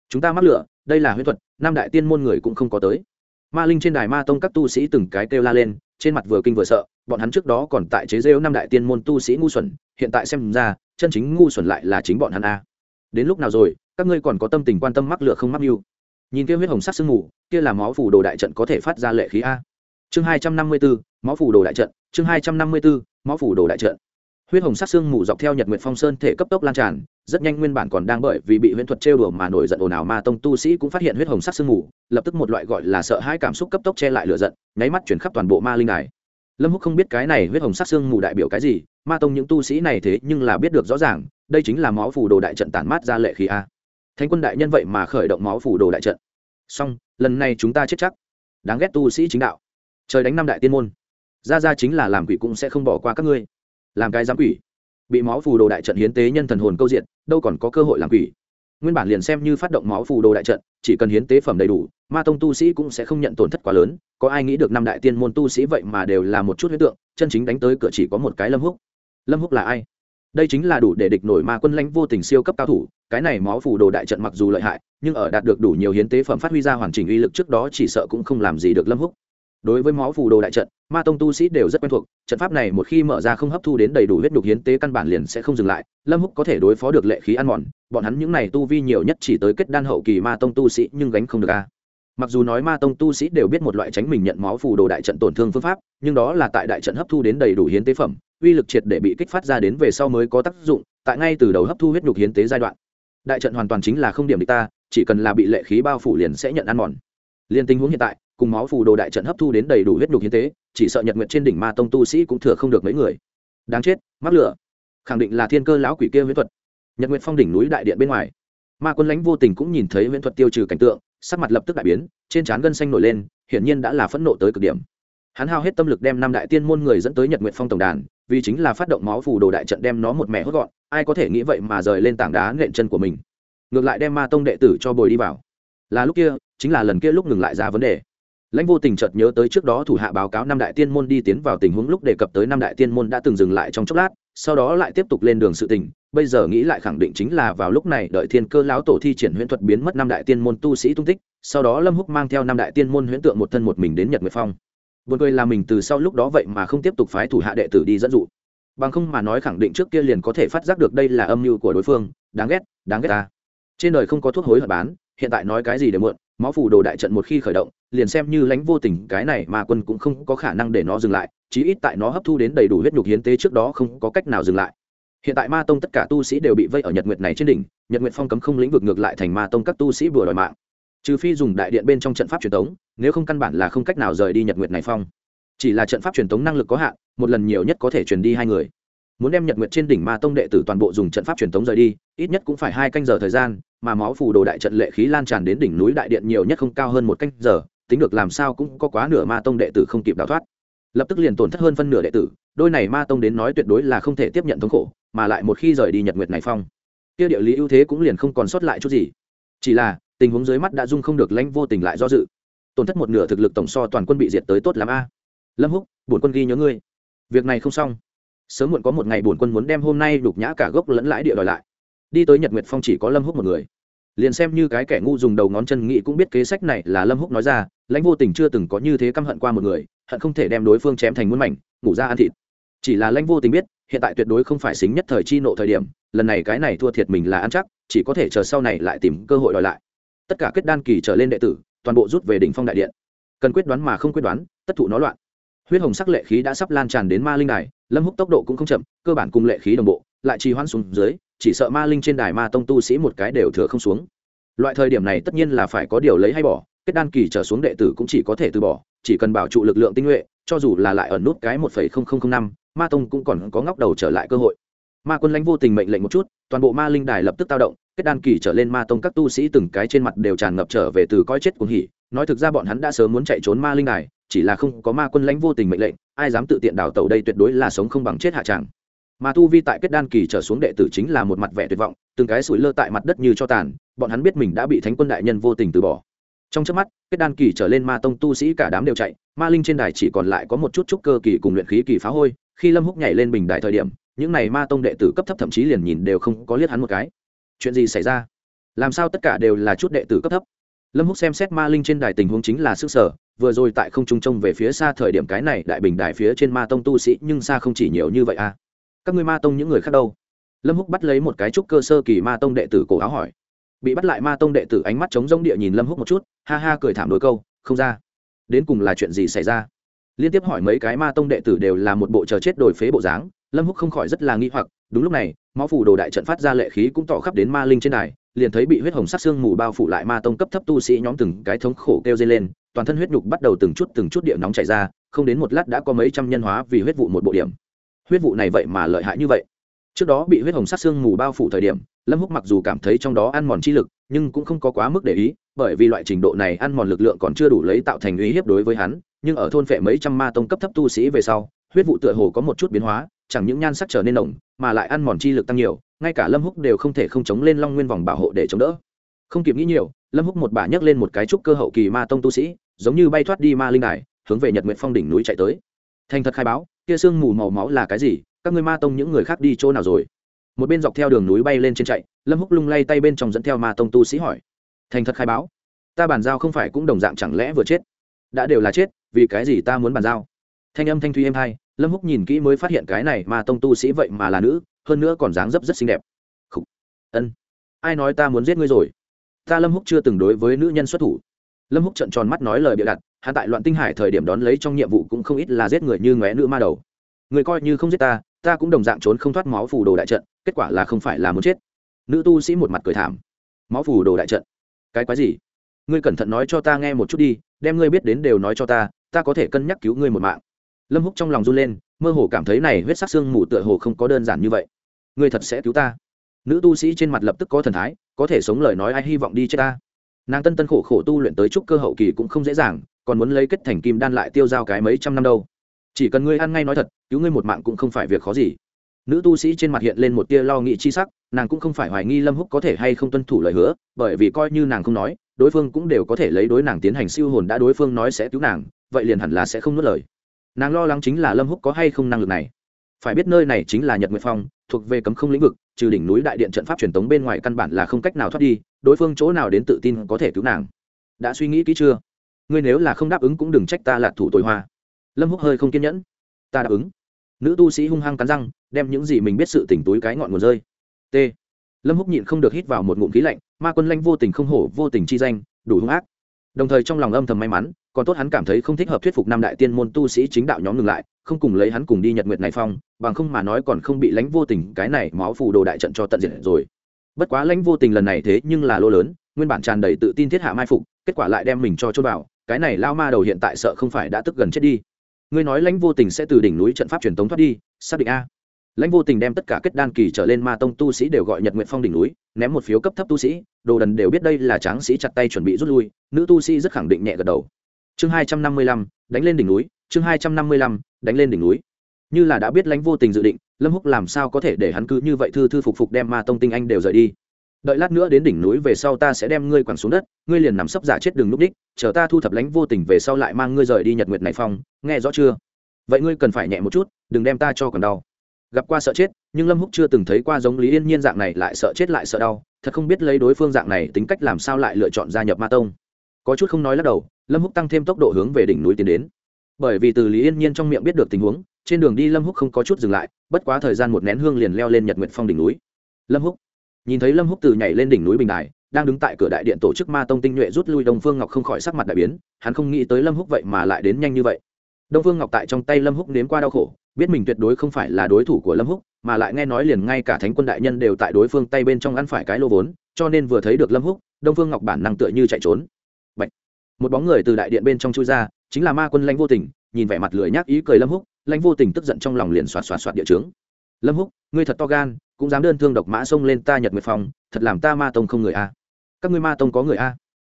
Chúng ta mắc lửa, đây là huyết thuật, năm đại tiên môn người cũng không có tới. Ma linh trên đài ma tông các tu sĩ từng cái kêu la lên, trên mặt vừa kinh vừa sợ, bọn hắn trước đó còn tại chế rêu năm đại tiên môn tu sĩ ngu xuẩn, hiện tại xem ra, chân chính ngu xuẩn lại là chính bọn hắn a. Đến lúc nào rồi, các ngươi còn có tâm tình quan tâm mắc lửa không mắc mưu? Nhìn kia huyết hồng sắc sương mù, kia là máu phủ đồ đại trận có thể phát ra lệ khí a. Chương hai trăm năm mươi bốn máu phủ đồ đại trận, chương hai trăm năm mươi bốn máu phủ đồ đại trận. Huyết hồng sắc sương mù dọc theo nhật nguyệt phong sơn thể cấp tốc lan tràn, rất nhanh nguyên bản còn đang bởi vì bị huyễn thuật trêu đùa mà nổi giận ồn ào ma tông tu sĩ cũng phát hiện huyết hồng sắc sương mù, lập tức một loại gọi là sợ hãi cảm xúc cấp tốc che lại lửa giận, nháy mắt chuyển khắp toàn bộ ma linh đài. Lâm húc không biết cái này huyết hồng sắc sương mù đại biểu cái gì, ma tông những tu sĩ này thế nhưng là biết được rõ ràng, đây chính là máu phủ đồ đại trận tản mát ra lệ khí a. Thánh quân đại nhân vậy mà khởi động máu phủ đồ đại trận xong, lần này chúng ta chết chắc. Đáng ghét tu sĩ chính đạo. Trời đánh năm đại tiên môn. Ra ra chính là làm quỷ cũng sẽ không bỏ qua các ngươi. Làm cái giám quỷ. Bị máu phù đồ đại trận hiến tế nhân thần hồn câu diện đâu còn có cơ hội làm quỷ. Nguyên bản liền xem như phát động máu phù đồ đại trận, chỉ cần hiến tế phẩm đầy đủ, ma tông tu sĩ cũng sẽ không nhận tổn thất quá lớn. Có ai nghĩ được năm đại tiên môn tu sĩ vậy mà đều là một chút huyết tượng, chân chính đánh tới cửa chỉ có một cái lâm húc. Lâm húc là ai? Đây chính là đủ để địch nổi ma quân lãnh vô tình siêu cấp cao thủ, cái này máu phù đồ đại trận mặc dù lợi hại, nhưng ở đạt được đủ nhiều hiến tế phẩm phát huy ra hoàn chỉnh uy lực trước đó chỉ sợ cũng không làm gì được lâm húc. Đối với máu phù đồ đại trận, ma tông tu sĩ đều rất quen thuộc, trận pháp này một khi mở ra không hấp thu đến đầy đủ huyết đục hiến tế căn bản liền sẽ không dừng lại, lâm húc có thể đối phó được lệ khí ăn mòn, bọn hắn những này tu vi nhiều nhất chỉ tới kết đan hậu kỳ ma tông tu sĩ nhưng gánh không được a. Mặc dù nói ma tông tu sĩ đều biết một loại tránh mình nhận máu phù đồ đại trận tổn thương phương pháp, nhưng đó là tại đại trận hấp thu đến đầy đủ hiến tế phẩm uy lực triệt để bị kích phát ra đến về sau mới có tác dụng, tại ngay từ đầu hấp thu huyết nhục hiến tế giai đoạn. Đại trận hoàn toàn chính là không điểm địch ta, chỉ cần là bị lệ khí bao phủ liền sẽ nhận ăn mòn. Liên tình huống hiện tại, cùng máu phù đồ đại trận hấp thu đến đầy đủ huyết nhục hiến tế, chỉ sợ nhật nguyệt trên đỉnh ma tông tu sĩ cũng thừa không được mấy người. Đáng chết, mắc lửa. Khẳng định là thiên cơ lão quỷ kia huyễn thuật. Nhật nguyệt phong đỉnh núi đại điện bên ngoài, ma quân lãnh vô tình cũng nhìn thấy huyễn thuật tiêu trừ cảnh tượng, sắc mặt lập tức đại biến, trên trán gân xanh nổi lên, hiển nhiên đã là phẫn nộ tới cực điểm. Hắn hao hết tâm lực đem năm đại tiên môn người dẫn tới nhật nguyệt phong tổng đàn vì chính là phát động máu phù đồ đại trận đem nó một mẹ hốt gọn, ai có thể nghĩ vậy mà rời lên tảng đá nện chân của mình. Ngược lại đem ma tông đệ tử cho bồi đi vào. Là lúc kia, chính là lần kia lúc ngừng lại ra vấn đề. Lãnh vô tình chợt nhớ tới trước đó thủ hạ báo cáo năm đại tiên môn đi tiến vào tình huống lúc đề cập tới năm đại tiên môn đã từng dừng lại trong chốc lát, sau đó lại tiếp tục lên đường sự tình, bây giờ nghĩ lại khẳng định chính là vào lúc này đợi thiên cơ lão tổ thi triển huyễn thuật biến mất năm đại tiên môn tu sĩ tung tích, sau đó lâm húc mang theo năm đại tiên môn huyễn tượng một thân một mình đến nhật nguyệt phong buồn cười là mình từ sau lúc đó vậy mà không tiếp tục phái thủ hạ đệ tử đi dẫn dụ. Bằng không mà nói khẳng định trước kia liền có thể phát giác được đây là âm mưu của đối phương, đáng ghét đáng ghét ta. Trên đời không có thuốc hối hận bán, hiện tại nói cái gì để muộn máu phủ đồ đại trận một khi khởi động, liền xem như lãnh vô tình, cái này mà quân cũng không có khả năng để nó dừng lại, chí ít tại nó hấp thu đến đầy đủ huyết nhục hiến tế trước đó không có cách nào dừng lại. Hiện tại ma tông tất cả tu sĩ đều bị vây ở nhật nguyệt này trên đỉnh, nhật nguyệt phong cấm không lĩnh vực ngược lại thành ma tông các tu sĩ vừa đòi mạng trừ phi dùng đại điện bên trong trận pháp truyền thống nếu không căn bản là không cách nào rời đi nhật nguyệt này phong. Chỉ là trận pháp truyền thống năng lực có hạn, một lần nhiều nhất có thể truyền đi hai người. Muốn đem nhật nguyệt trên đỉnh ma tông đệ tử toàn bộ dùng trận pháp truyền thống rời đi, ít nhất cũng phải hai canh giờ thời gian, mà máu phù đồ đại trận lệ khí lan tràn đến đỉnh núi đại điện nhiều nhất không cao hơn một canh giờ, tính được làm sao cũng có quá nửa ma tông đệ tử không kịp đào thoát. Lập tức liền tổn thất hơn phân nửa đệ tử, đôi này ma tông đến nói tuyệt đối là không thể tiếp nhận thống khổ, mà lại một khi rời đi nhật nguyệt này phong, kia địa lý ưu thế cũng liền không còn sót lại chút gì. Chỉ là tình huống dưới mắt đã dung không được lãnh vô tình lại do dự. Tổn thất một nửa thực lực tổng so toàn quân bị diệt tới tốt lắm a. Lâm húc, bổn quân ghi nhớ ngươi. Việc này không xong. Sớm muộn có một ngày bổn quân muốn đem hôm nay đục nhã cả gốc lẫn lãi địa đòi lại. Đi tới nhật nguyệt phong chỉ có lâm húc một người. Liền xem như cái kẻ ngu dùng đầu ngón chân nghĩ cũng biết kế sách này là lâm húc nói ra, lãnh vô tình chưa từng có như thế căm hận qua một người, hận không thể đem đối phương chém thành muôn mảnh, ngủ ra ăn thịt. Chỉ là lãnh vô tình biết, hiện tại tuyệt đối không phải xính nhất thời chi nộ thời điểm, lần này cái này thua thiệt mình là ăn chắc, chỉ có thể chờ sau này lại tìm cơ hội đòi lại tất cả kết đan kỳ trở lên đệ tử, toàn bộ rút về đỉnh phong đại điện. Cần quyết đoán mà không quyết đoán, tất thụ nó loạn. Huyết hồng sắc lệ khí đã sắp lan tràn đến ma linh đài, lâm húc tốc độ cũng không chậm, cơ bản cùng lệ khí đồng bộ, lại trì hoãn xuống dưới, chỉ sợ ma linh trên đài ma tông tu sĩ một cái đều thừa không xuống. Loại thời điểm này tất nhiên là phải có điều lấy hay bỏ, kết đan kỳ trở xuống đệ tử cũng chỉ có thể từ bỏ, chỉ cần bảo trụ lực lượng tinh nhuệ, cho dù là lại ở nút cái một phẩy không không không năm, ma tông cũng còn có ngóc đầu trở lại cơ hội ma quân lãnh vô tình mệnh lệnh một chút, toàn bộ ma linh đài lập tức tao động, kết đan kỳ trở lên ma tông các tu sĩ từng cái trên mặt đều tràn ngập trở về từ coi chết cuồng hỉ, nói thực ra bọn hắn đã sớm muốn chạy trốn ma linh đài, chỉ là không có ma quân lãnh vô tình mệnh lệnh, ai dám tự tiện đào tẩu đây tuyệt đối là sống không bằng chết hạ tràng mà tu vi tại kết đan kỳ trở xuống đệ tử chính là một mặt vẻ tuyệt vọng, từng cái sủi lơ tại mặt đất như cho tàn, bọn hắn biết mình đã bị thánh quân đại nhân vô tình từ bỏ. Trong trước mắt, kết đan kỳ trở lên ma tông tu sĩ cả đám đều chạy, ma linh trên đài chỉ còn lại có một chút trúc cơ kỳ cùng luyện khí kỳ phá hôi, khi lâm húc nhảy lên bình đài thời điểm những này ma tông đệ tử cấp thấp thậm chí liền nhìn đều không có liếc hắn một cái. Chuyện gì xảy ra? Làm sao tất cả đều là chút đệ tử cấp thấp? Lâm húc xem xét ma linh trên đài tình huống chính là sức sở, vừa rồi tại không trung trông về phía xa thời điểm cái này, đại bình đài phía trên ma tông tu sĩ nhưng xa không chỉ nhiều như vậy à? Các ngươi ma tông những người khác đâu? Lâm húc bắt lấy một cái trúc cơ sơ kỳ ma tông đệ tử cổ áo hỏi. Bị bắt lại ma tông đệ tử ánh mắt trống rỗng địa nhìn lâm húc một chút, ha ha cười thảm đôi câu, không ra. Đến cùng là chuyện gì xảy ra? Liên tiếp hỏi mấy cái ma tông đệ tử đều là một bộ chờ chết đổi phế bộ dáng, lâm húc không khỏi rất là nghi hoặc, đúng lúc này máu phủ đồ đại trận phát ra lệ khí cũng tỏ khắp đến ma linh trên đài, liền thấy bị huyết hồng sắc xương mù bao phủ lại ma tông cấp thấp tu sĩ nhóm từng cái thống khổ kêu dây lên, toàn thân huyết nhục bắt đầu từng chút từng chút địa nóng chảy ra, không đến một lát đã có mấy trăm nhân hóa vì huyết vụ một bộ điểm. Huyết vụ này vậy mà lợi hại như vậy. Trước đó bị huyết hồng sắc xương mù bao phủ thời điểm, lâm húc mặc dù cảm thấy trong đó ăn mòn chi lực, nhưng cũng không có quá mức để ý, bởi vì loại trình độ này ăn mòn lực lượng còn chưa đủ lấy tạo thành uy hiếp đối với hắn nhưng ở thôn phệ mấy trăm ma tông cấp thấp tu sĩ về sau, huyết vụ tựa hồ có một chút biến hóa, chẳng những nhan sắc trở nên nồng, mà lại ăn mòn chi lực tăng nhiều, ngay cả lâm húc đều không thể không chống lên long nguyên vòng bảo hộ để chống đỡ. Không kịp nghĩ nhiều, lâm húc một bà nhấc lên một cái trúc cơ hậu kỳ ma tông tu sĩ, giống như bay thoát đi ma linh đài, hướng về nhật nguyện phong đỉnh núi chạy tới. Thành thật khai báo, kia sương mù màu máu là cái gì? Các ngươi ma tông những người khác đi chỗ nào rồi? Một bên dọc theo đường núi bay lên trên chạy, lâm húc lung lay tay bên trong dẫn theo ma tông tu sĩ hỏi. Thành thật khai báo, ta bàn giao không phải cũng đồng dạng chẳng lẽ vừa chết? Đã đều là chết, vì cái gì ta muốn bàn giao? Thanh âm thanh thuy êm hai, lâm húc nhìn kỹ mới phát hiện cái này mà tông tu sĩ vậy mà là nữ, hơn nữa còn dáng dấp rất xinh đẹp. Khủ. ân. Ai nói ta muốn giết ngươi rồi? Ta lâm húc chưa từng đối với nữ nhân xuất thủ. Lâm húc trợn tròn mắt nói lời bịa đặt hạ tại loạn tinh hải thời điểm đón lấy trong nhiệm vụ cũng không ít là giết người như ngóe nữ ma đầu. Người coi như không giết ta ta cũng đồng dạng trốn không thoát máu phù đồ đại trận, kết quả là không phải là muốn chết. Nữ tu sĩ một mặt cười thảm. Máu phù đồ đại trận? Cái quái gì? Ngươi cẩn thận nói cho ta nghe một chút đi, đem ngươi biết đến đều nói cho ta ta có thể cân nhắc cứu ngươi một mạng. Lâm húc trong lòng run lên, mơ hồ cảm thấy này huyết sắc xương mù tựa hồ không có đơn giản như vậy. Ngươi thật sẽ cứu ta? Nữ tu sĩ trên mặt lập tức có thần thái, có thể sống lời nói ai hy vọng đi chết ta? Nàng tân tân khổ khổ tu luyện tới chút cơ hậu kỳ cũng không dễ dàng, còn muốn lấy kết thành kim đan lại tiêu dao cái mấy trăm năm đâu. Chỉ cần ngươi ăn ngay nói thật, cứu ngươi một mạng cũng không phải việc khó gì. Nữ tu sĩ trên mặt hiện lên một tia lo nghĩ chi sắc, nàng cũng không phải hoài nghi lâm húc có thể hay không tuân thủ lời hứa, bởi vì coi như nàng không nói đối phương cũng đều có thể lấy đối nàng tiến hành siêu hồn đã đối phương nói sẽ cứu nàng, vậy liền hẳn là sẽ không nuốt lời. Nàng lo lắng chính là lâm húc có hay không năng lực này. Phải biết nơi này chính là nhật nguyệt phong, thuộc về cấm không lĩnh vực, trừ đỉnh núi đại điện trận pháp truyền tống bên ngoài căn bản là không cách nào thoát đi, đối phương chỗ nào đến tự tin có thể cứu nàng. Đã suy nghĩ kỹ chưa? Ngươi nếu là không đáp ứng cũng đừng trách ta là thủ tội hoa. Lâm húc hơi không kiên nhẫn. Ta đáp ứng. Nữ tu sĩ hung hăng cắn răng, đem những gì mình biết sự tỉnh túi cái ngọn nguồn rơi. T. Lâm húc nhịn không được hít vào một ngụm khí lạnh ma quân lanh vô tình không hổ vô tình chi danh, đủ hung ác. Đồng thời trong lòng âm thầm may mắn, còn tốt hắn cảm thấy không thích hợp thuyết phục năm đại tiên môn tu sĩ chính đạo nhóm ngừng lại, không cùng lấy hắn cùng đi nhật nguyệt này phong, bằng không mà nói còn không bị lãnh vô tình cái này máu phù đồ đại trận cho tận diệt rồi. Bất quá lãnh vô tình lần này thế nhưng là lô lớn, nguyên bản tràn đầy tự tin thiết hạ mai phục, kết quả lại đem mình cho chôn vào, cái này lao ma đầu hiện tại sợ không phải đã tức gần chết đi. Ngươi nói lãnh vô tình sẽ từ đỉnh núi trận pháp truyền tống thoát đi, xác định a lãnh vô tình đem tất cả kết đan kỳ trở lên ma tông tu sĩ đều gọi nhật nguyện phong đỉnh núi, ném một phiếu cấp thấp tu sĩ, đồ đần đều biết đây là tráng sĩ chặt tay chuẩn bị rút lui, nữ tu sĩ rất khẳng định nhẹ gật đầu. Chương hai trăm năm mươi lăm, đánh lên đỉnh núi, chương hai trăm năm mươi lăm, đánh lên đỉnh núi. Như là đã biết lãnh vô tình dự định, lâm húc làm sao có thể để hắn cứ như vậy thư thư phục phục đem ma tông tinh anh đều rời đi? Đợi lát nữa đến đỉnh núi về sau ta sẽ đem ngươi quẳng xuống đất, ngươi liền nằm sấp giả chết đường núp đích, chờ ta thu thập lãnh vô tình về sau lại mang ngươi rời đi nhật nguyệt này phong, nghe rõ chưa? Vậy ngươi cần phải nhẹ một chút, đừng đem ta cho còn đau gặp qua sợ chết, nhưng lâm húc chưa từng thấy qua giống lý yên nhiên dạng này lại sợ chết lại sợ đau, thật không biết lấy đối phương dạng này tính cách làm sao lại lựa chọn gia nhập ma tông. Có chút không nói lắc đầu, lâm húc tăng thêm tốc độ hướng về đỉnh núi tiến đến. Bởi vì từ lý yên nhiên trong miệng biết được tình huống, trên đường đi lâm húc không có chút dừng lại, bất quá thời gian một nén hương liền leo lên nhật nguyệt phong đỉnh núi. Lâm húc nhìn thấy lâm húc từ nhảy lên đỉnh núi bình đài, đang đứng tại cửa đại điện tổ chức ma tông tinh nhuệ rút lui, đông phương ngọc không khỏi sắc mặt đại biến, hắn không nghĩ tới lâm húc vậy mà lại đến nhanh như vậy. Đông phương ngọc tại trong tay lâm húc nếm qua đau khổ biết mình tuyệt đối không phải là đối thủ của lâm húc, mà lại nghe nói liền ngay cả thánh quân đại nhân đều tại đối phương tay bên trong ăn phải cái lô vốn, cho nên vừa thấy được lâm húc, đông phương ngọc bản năng tựa như chạy trốn. Bạch. một bóng người từ đại điện bên trong chui ra, chính là ma quân lãnh vô tình, nhìn vẻ mặt lười nhác ý cười lâm húc, lãnh vô tình tức giận trong lòng liền xoạt xoạt xoạt địa trướng. Lâm húc, ngươi thật to gan, cũng dám đơn thương độc mã xông lên ta nhật nguyệt phòng thật làm ta ma tông không người a. Các ngươi ma tông có người a?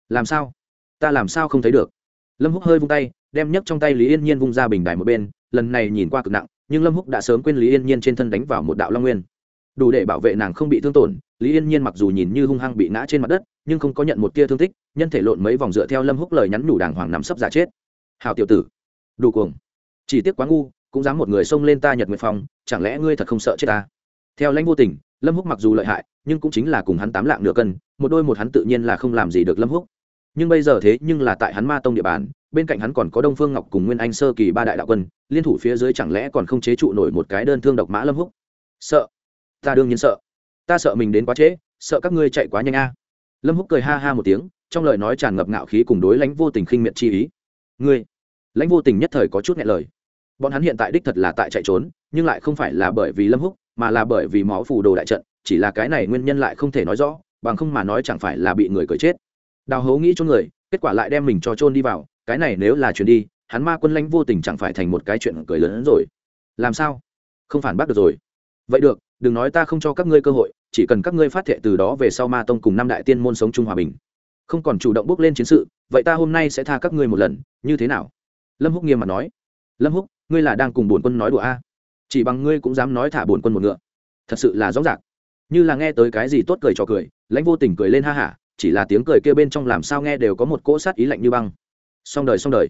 Làm sao? Ta làm sao không thấy được? Lâm húc hơi vung tay, đem nhấc trong tay lý yên nhiên vung ra bình đài một bên lần này nhìn qua cực nặng, nhưng lâm húc đã sớm quên lý yên nhiên trên thân đánh vào một đạo long nguyên. Đủ để bảo vệ nàng không bị thương tổn, lý yên nhiên mặc dù nhìn như hung hăng bị ngã trên mặt đất, nhưng không có nhận một tia thương tích, nhân thể lộn mấy vòng dựa theo lâm húc lời nhắn nhủ đàng hoàng nằm sấp giả chết. Hào tiểu tử, đủ cuồng. Chỉ tiếc quá ngu, cũng dám một người xông lên ta nhật nguyệt phòng chẳng lẽ ngươi thật không sợ chết ta? Theo lãnh vô tình, lâm húc mặc dù lợi hại, nhưng cũng chính là cùng hắn tám lạng nửa cân, một đôi một hắn tự nhiên là không làm gì được lâm húc. Nhưng bây giờ thế nhưng là tại hắn ma tông địa bàn bên cạnh hắn còn có đông phương ngọc cùng nguyên anh sơ kỳ ba đại đạo quân, liên thủ phía dưới chẳng lẽ còn không chế trụ nổi một cái đơn thương độc mã lâm húc? Sợ. Ta đương nhiên sợ. Ta sợ mình đến quá trễ, sợ các ngươi chạy quá nhanh a. Lâm húc cười ha ha một tiếng, trong lời nói tràn ngập ngạo khí cùng đối lãnh vô tình khinh miệt chi ý. Ngươi, lãnh vô tình nhất thời có chút nghẹn lời. Bọn hắn hiện tại đích thật là tại chạy trốn, nhưng lại không phải là bởi vì lâm húc, mà là bởi vì máu phù đồ đại trận, chỉ là cái này nguyên nhân lại không thể nói rõ, bằng không mà nói chẳng phải là bị người cởi chết. Đào hấu nghĩ cho người, kết quả lại đem mình cho trôn đi vào cái này nếu là chuyện đi, hắn ma quân lãnh vô tình chẳng phải thành một cái chuyện cười lớn hơn rồi. Làm sao? Không phản bác được rồi. Vậy được, đừng nói ta không cho các ngươi cơ hội, chỉ cần các ngươi phát thệ từ đó về sau ma tông cùng năm đại tiên môn sống chung hòa bình. Không còn chủ động bước lên chiến sự, vậy ta hôm nay sẽ tha các ngươi một lần, như thế nào? Lâm húc nghiêm mặt nói. Lâm húc, ngươi là đang cùng bổn quân nói đùa a? Chỉ bằng ngươi cũng dám nói thả bổn quân một ngựa. Thật sự là rõ ràng. Như là nghe tới cái gì tốt cười cho cười, lãnh vô tình cười lên ha hả, chỉ là tiếng cười kia bên trong làm sao nghe đều có một cỗ sát ý lạnh như băng xong đời xong đời.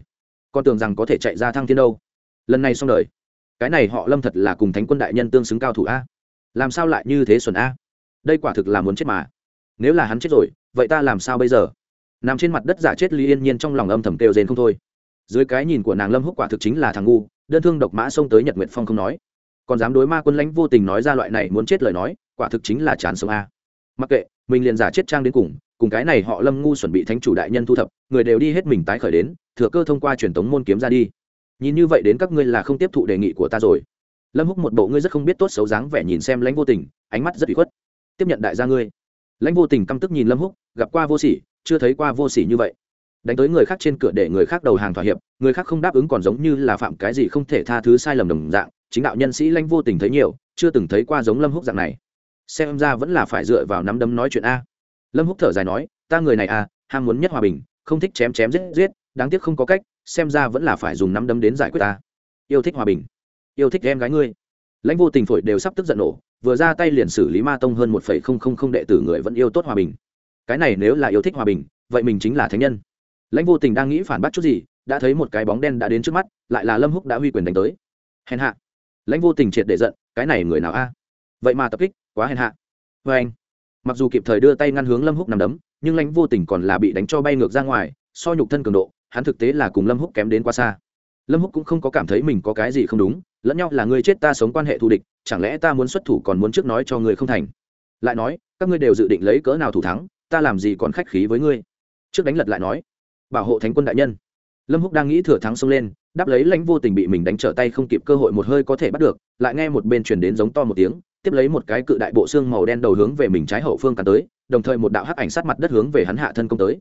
Con tưởng rằng có thể chạy ra thăng thiên đâu. Lần này xong đời. Cái này họ lâm thật là cùng thánh quân đại nhân tương xứng cao thủ a. Làm sao lại như thế xuẩn a? Đây quả thực là muốn chết mà. Nếu là hắn chết rồi, vậy ta làm sao bây giờ? Nằm trên mặt đất giả chết ly yên nhiên trong lòng âm thầm kêu rên không thôi. Dưới cái nhìn của nàng lâm húc quả thực chính là thằng ngu, đơn thương độc mã xông tới nhật nguyệt phong không nói. Còn dám đối ma quân lãnh vô tình nói ra loại này muốn chết lời nói, quả thực chính là chán sống a. Mặc kệ mình liền giả chết trang đến cùng cùng cái này họ lâm ngu chuẩn bị thánh chủ đại nhân thu thập, người đều đi hết mình tái khởi đến, thừa cơ thông qua truyền thống môn kiếm ra đi. Nhìn như vậy đến các ngươi là không tiếp thụ đề nghị của ta rồi. Lâm húc một bộ ngươi rất không biết tốt xấu dáng vẻ nhìn xem lãnh vô tình, ánh mắt rất bị khuất. Tiếp nhận đại gia ngươi. Lãnh vô tình căm tức nhìn lâm húc, gặp qua vô sỉ, chưa thấy qua vô sỉ như vậy. Đánh tới người khác trên cửa để người khác đầu hàng thỏa hiệp, người khác không đáp ứng còn giống như là phạm cái gì không thể tha thứ sai lầm đồng dạng, chính đạo nhân sĩ lãnh vô tình thấy nhiều, chưa từng thấy qua giống lâm húc dạng này xem ra vẫn là phải dựa vào nắm đấm nói chuyện a. Lâm húc thở dài nói, ta người này a ham muốn nhất hòa bình, không thích chém chém giết giết, đáng tiếc không có cách, xem ra vẫn là phải dùng nắm đấm đến giải quyết ta. Yêu thích hòa bình, yêu thích em gái ngươi. Lãnh vô tình phổi đều sắp tức giận nổ, vừa ra tay liền xử lý ma tông hơn một phẩy không không không đệ tử người vẫn yêu tốt hòa bình. Cái này nếu là yêu thích hòa bình, vậy mình chính là thánh nhân. Lãnh vô tình đang nghĩ phản bác chút gì, đã thấy một cái bóng đen đã đến trước mắt, lại là lâm húc đã huy quyền đánh tới. Hèn hạ. Lãnh vô tình triệt để giận, cái này người nào a? Vậy mà tập kích, quá hèn hạ. Vê anh, mặc dù kịp thời đưa tay ngăn hướng lâm húc nằm đấm, nhưng lãnh vô tình còn là bị đánh cho bay ngược ra ngoài, so nhục thân cường độ, hắn thực tế là cùng lâm húc kém đến quá xa. Lâm húc cũng không có cảm thấy mình có cái gì không đúng, lẫn nhau là người chết ta sống quan hệ thù địch, chẳng lẽ ta muốn xuất thủ còn muốn trước nói cho người không thành? Lại nói, các ngươi đều dự định lấy cỡ nào thủ thắng, ta làm gì còn khách khí với ngươi? Trước đánh lật lại nói, bảo hộ thánh quân đại nhân. Lâm húc đang nghĩ thừa thắng xông lên, đáp lấy lãnh vô tình bị mình đánh trở tay không kịp cơ hội một hơi có thể bắt được, lại nghe một bên truyền đến giống to một tiếng tiếp lấy một cái cự đại bộ xương màu đen đầu hướng về mình trái hậu phương cắn tới, đồng thời một đạo hắc ảnh sát mặt đất hướng về hắn hạ thân công tới.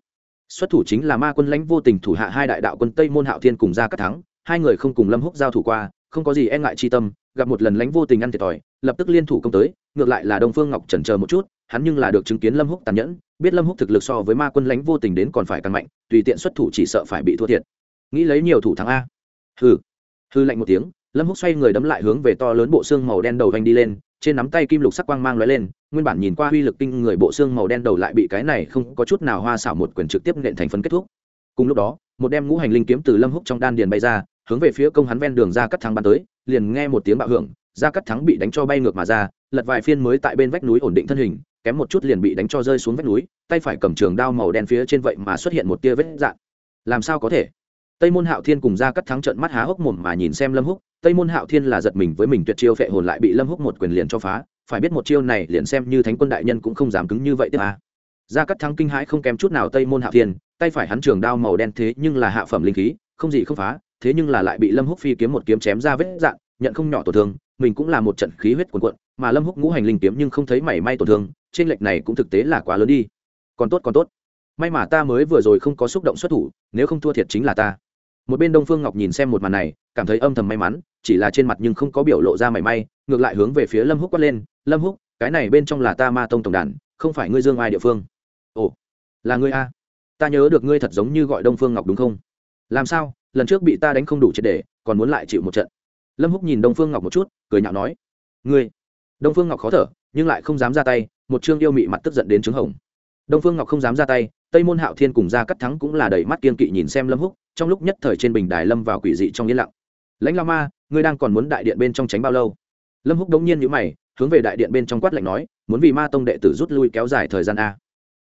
Xuất thủ chính là ma quân lãnh vô tình thủ hạ hai đại đạo quân tây môn hạo thiên cùng ra cắt thắng, hai người không cùng lâm húc giao thủ qua, không có gì e ngại chi tâm, gặp một lần lãnh vô tình ăn thiệt thòi, lập tức liên thủ công tới, ngược lại là đông phương ngọc chần chờ một chút, hắn nhưng là được chứng kiến lâm húc tàn nhẫn, biết lâm húc thực lực so với ma quân lãnh vô tình đến còn phải càng mạnh, tùy tiện xuất thủ chỉ sợ phải bị thua thiệt. Nghĩ lấy nhiều thủ thắng a. Hừ. Hư lạnh một tiếng, lâm húc xoay người đấm lại hướng về to lớn bộ xương màu đen đầu vanh đi lên trên nắm tay kim lục sắc quang mang lóe lên, nguyên bản nhìn qua uy lực kinh người bộ xương màu đen đầu lại bị cái này không có chút nào hoa xảo một quyền trực tiếp nện thành phân kết thúc. Cùng lúc đó, một đem ngũ hành linh kiếm từ lâm húc trong đan điền bay ra, hướng về phía công hắn ven đường ra cắt thắng bắn tới, liền nghe một tiếng bạo hưởng, ra cắt thắng bị đánh cho bay ngược mà ra, lật vài phiên mới tại bên vách núi ổn định thân hình, kém một chút liền bị đánh cho rơi xuống vách núi, tay phải cầm trường đao màu đen phía trên vậy mà xuất hiện một tia vết dạn làm sao có thể? Tây môn hạo thiên cùng ra cắt thắng trận mắt há hốc mồm mà nhìn xem lâm húc. Tây môn hạo thiên là giật mình với mình tuyệt chiêu phệ hồn lại bị lâm húc một quyền liền cho phá. Phải biết một chiêu này liền xem như thánh quân đại nhân cũng không dám cứng như vậy tiếp à. ra cắt thắng kinh hãi không kém chút nào tây môn hạo thiên. Tay phải hắn trường đao màu đen thế nhưng là hạ phẩm linh khí, không gì không phá, thế nhưng là lại bị lâm húc phi kiếm một kiếm chém ra vết dạn nhận không nhỏ tổn thương. Mình cũng là một trận khí huyết cuồn cuộn, mà lâm húc ngũ hành linh kiếm nhưng không thấy mảy may tổn thương, trên lệch này cũng thực tế là quá lớn đi. Còn tốt còn tốt. May mà ta mới vừa rồi không có xúc động xuất thủ, nếu không thua thiệt chính là ta một bên đông phương ngọc nhìn xem một màn này cảm thấy âm thầm may mắn chỉ là trên mặt nhưng không có biểu lộ ra mảy may ngược lại hướng về phía lâm húc quát lên lâm húc cái này bên trong là ta ma tông tổng đàn không phải ngươi dương ai địa phương ồ là ngươi a ta nhớ được ngươi thật giống như gọi đông phương ngọc đúng không làm sao lần trước bị ta đánh không đủ triệt để còn muốn lại chịu một trận lâm húc nhìn đông phương ngọc một chút cười nhạo nói ngươi đông phương ngọc khó thở nhưng lại không dám ra tay một chương yêu mị mặt tức giận đến trứng hồng đông phương ngọc không dám ra tay tây môn hạo thiên cùng ra cắt thắng cũng là đầy mắt kiên kỵ nhìn xem lâm húc trong lúc nhất thời trên bình đài lâm vào quỷ dị trong yên lặng. Lãnh lao ma, ngươi đang còn muốn đại điện bên trong tránh bao lâu? Lâm húc đống nhiên nhíu mày, hướng về đại điện bên trong quát lạnh nói, muốn vì ma tông đệ tử rút lui kéo dài thời gian a?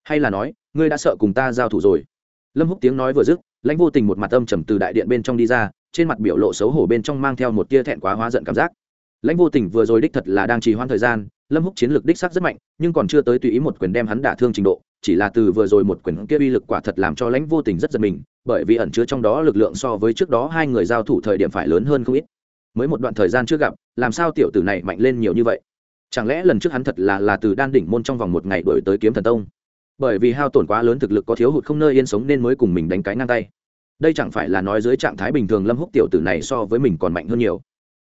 Hay là nói, ngươi đã sợ cùng ta giao thủ rồi? Lâm húc tiếng nói vừa dứt, lãnh vô tình một mặt âm trầm từ đại điện bên trong đi ra, trên mặt biểu lộ xấu hổ bên trong mang theo một tia thẹn quá hóa giận cảm giác. Lãnh vô tình vừa rồi đích thật là đang trì hoãn thời gian, lâm húc chiến lược đích xác rất mạnh, nhưng còn chưa tới tùy ý một quyền đem hắn đả thương trình độ chỉ là từ vừa rồi một quyển kia uy lực quả thật làm cho lãnh vô tình rất giật mình, bởi vì ẩn chứa trong đó lực lượng so với trước đó hai người giao thủ thời điểm phải lớn hơn không ít. Mới một đoạn thời gian trước gặp, làm sao tiểu tử này mạnh lên nhiều như vậy? Chẳng lẽ lần trước hắn thật là là từ đan đỉnh môn trong vòng một ngày đổi tới kiếm thần tông? Bởi vì hao tổn quá lớn thực lực có thiếu hụt không nơi yên sống nên mới cùng mình đánh cái ngang tay. Đây chẳng phải là nói dưới trạng thái bình thường lâm húc tiểu tử này so với mình còn mạnh hơn nhiều.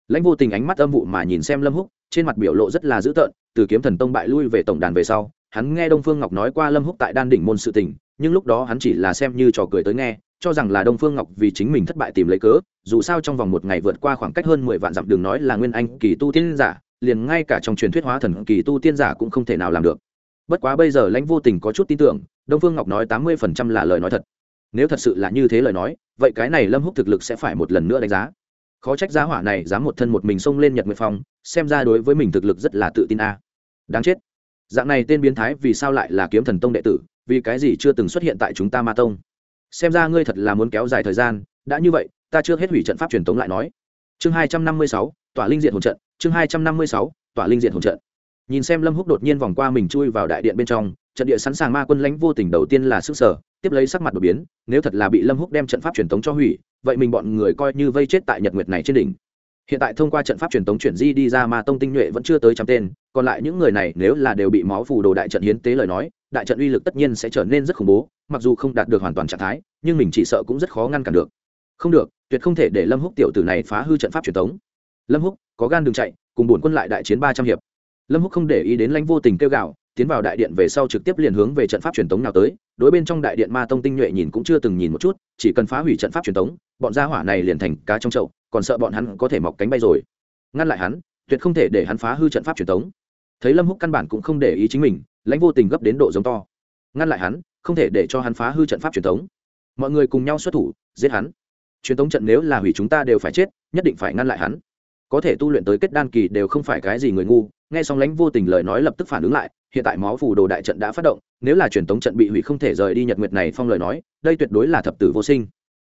Lãnh vô tình ánh mắt âm vụ mà nhìn xem lâm húc, trên mặt biểu lộ rất là dữ tợn, từ kiếm thần tông bại lui về tổng đàn về sau hắn nghe đông phương ngọc nói qua lâm húc tại đan đỉnh môn sự tình, nhưng lúc đó hắn chỉ là xem như trò cười tới nghe, cho rằng là đông phương ngọc vì chính mình thất bại tìm lấy cớ, dù sao trong vòng một ngày vượt qua khoảng cách hơn mười vạn dặm đường nói là nguyên anh kỳ tu tiên giả, liền ngay cả trong truyền thuyết hóa thần kỳ tu tiên giả cũng không thể nào làm được. Bất quá bây giờ lãnh vô tình có chút tin tưởng, đông phương ngọc nói tám mươi phần trăm là lời nói thật. Nếu thật sự là như thế lời nói, vậy cái này lâm húc thực lực sẽ phải một lần nữa đánh giá. Khó trách giá hỏa này dám một thân một mình xông lên nhật nguyệt phong, xem ra đối với mình thực lực rất là tự tin a. Đáng chết dạng này tên biến thái vì sao lại là kiếm thần tông đệ tử, vì cái gì chưa từng xuất hiện tại chúng ta ma tông? Xem ra ngươi thật là muốn kéo dài thời gian, đã như vậy, ta chưa hết hủy trận pháp truyền tống lại nói. Chương hai trăm năm mươi sáu, tỏa linh diện hồn trận, chương hai trăm năm mươi sáu, tỏa linh diện hồn trận. Nhìn xem lâm húc đột nhiên vòng qua mình chui vào đại điện bên trong, trận địa sẵn sàng ma quân lãnh vô tình đầu tiên là sức sở, tiếp lấy sắc mặt đột biến, nếu thật là bị lâm húc đem trận pháp truyền tống cho hủy, vậy mình bọn người coi như vây chết tại nhật nguyệt này trên đỉnh hiện tại thông qua trận pháp truyền tống chuyển di đi ra ma tông tinh nhuệ vẫn chưa tới trăm tên, còn lại những người này nếu là đều bị máu phù đồ đại trận hiến tế lời nói, đại trận uy lực tất nhiên sẽ trở nên rất khủng bố, mặc dù không đạt được hoàn toàn trạng thái, nhưng mình chỉ sợ cũng rất khó ngăn cản được. Không được, tuyệt không thể để lâm húc tiểu tử này phá hư trận pháp truyền tống. Lâm húc, có gan đừng chạy, cùng bổn quân lại đại chiến ba trăm hiệp. Lâm húc không để ý đến lãnh vô tình kêu gạo tiến vào đại điện về sau trực tiếp liền hướng về trận pháp truyền tống nào tới, đối bên trong đại điện ma tông tinh nhuệ nhìn cũng chưa từng nhìn một chút, chỉ cần phá hủy trận pháp truyền tống, bọn gia hỏa này liền thành cá trong chậu còn sợ bọn hắn có thể mọc cánh bay rồi. Ngăn lại hắn, tuyệt không thể để hắn phá hư trận pháp truyền thống thấy lâm húc căn bản cũng không để ý chính mình, lãnh vô tình gấp đến độ giống to. Ngăn lại hắn, không thể để cho hắn phá hư trận pháp truyền thống mọi người cùng nhau xuất thủ, giết hắn. Truyền thống trận nếu là hủy chúng ta đều phải chết, nhất định phải ngăn lại hắn. Có thể tu luyện tới kết đan kỳ đều không phải cái gì người ngu, nghe xong lãnh vô tình lời nói lập tức phản ứng lại, hiện tại máu phù đồ đại trận đã phát động, nếu là truyền thống trận bị hủy không thể rời đi nhật nguyệt này phong lời nói, đây tuyệt đối là thập tử vô sinh.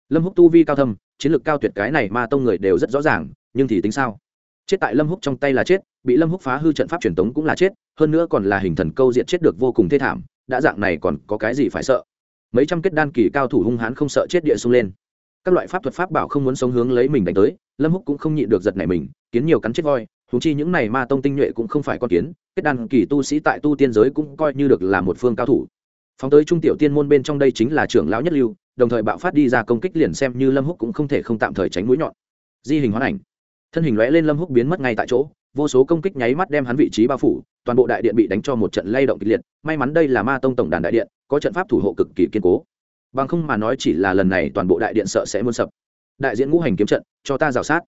Lâm húc tu vi cao thâm chiến lược cao tuyệt cái này ma tông người đều rất rõ ràng, nhưng thì tính sao? Chết tại lâm húc trong tay là chết, bị lâm húc phá hư trận pháp truyền tống cũng là chết, hơn nữa còn là hình thần câu diện chết được vô cùng thê thảm, đã dạng này còn có cái gì phải sợ? Mấy trăm kết đan kỳ cao thủ hung hãn không sợ chết địa xung lên. Các loại pháp thuật pháp bảo không muốn sống hướng lấy mình đánh tới, lâm húc cũng không nhịn được giật này mình, kiến nhiều cắn chết voi thú chi những này ma tông tinh nhuệ cũng không phải con kiến, kết đan kỳ tu sĩ tại tu tiên giới cũng coi như được là một phương cao thủ. Phóng tới trung tiểu tiên môn bên trong đây chính là trưởng lão nhất lưu đồng thời bạo phát đi ra công kích liền xem như lâm húc cũng không thể không tạm thời tránh mũi nhọn. Di hình hoán ảnh. Thân hình lóe lên lâm húc biến mất ngay tại chỗ, vô số công kích nháy mắt đem hắn vị trí bao phủ, toàn bộ đại điện bị đánh cho một trận lay động kịch liệt, may mắn đây là ma tông tổng đàn đại điện, có trận pháp thủ hộ cực kỳ kiên cố. Bằng không mà nói chỉ là lần này toàn bộ đại điện sợ sẽ muôn sập. Đại diễn ngũ hành kiếm trận, cho ta rào sát.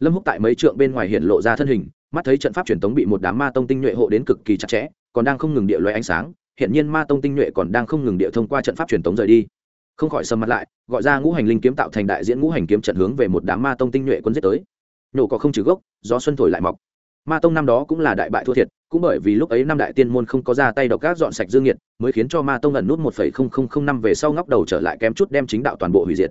Lâm húc tại mấy trượng bên ngoài hiện lộ ra thân hình, mắt thấy trận pháp truyền tống bị một đám ma tông tinh nhuệ hộ đến cực kỳ chặt chẽ, còn đang không ngừng địa loại ánh sáng hiện nhiên ma tông tinh nhuệ còn đang không ngừng địa thông qua trận pháp truyền tống rời đi không khỏi sầm mặt lại, gọi ra ngũ hành linh kiếm tạo thành đại diễn ngũ hành kiếm trận hướng về một đám ma tông tinh nhuệ quân giết tới. Nổ có không trừ gốc, gió xuân thổi lại mọc. Ma tông năm đó cũng là đại bại thua thiệt, cũng bởi vì lúc ấy năm đại tiên môn không có ra tay độc các dọn sạch dương nhiệt, mới khiến cho ma tông ẩn nút một phẩy không không không năm về sau ngóc đầu trở lại kém chút đem chính đạo toàn bộ hủy diệt.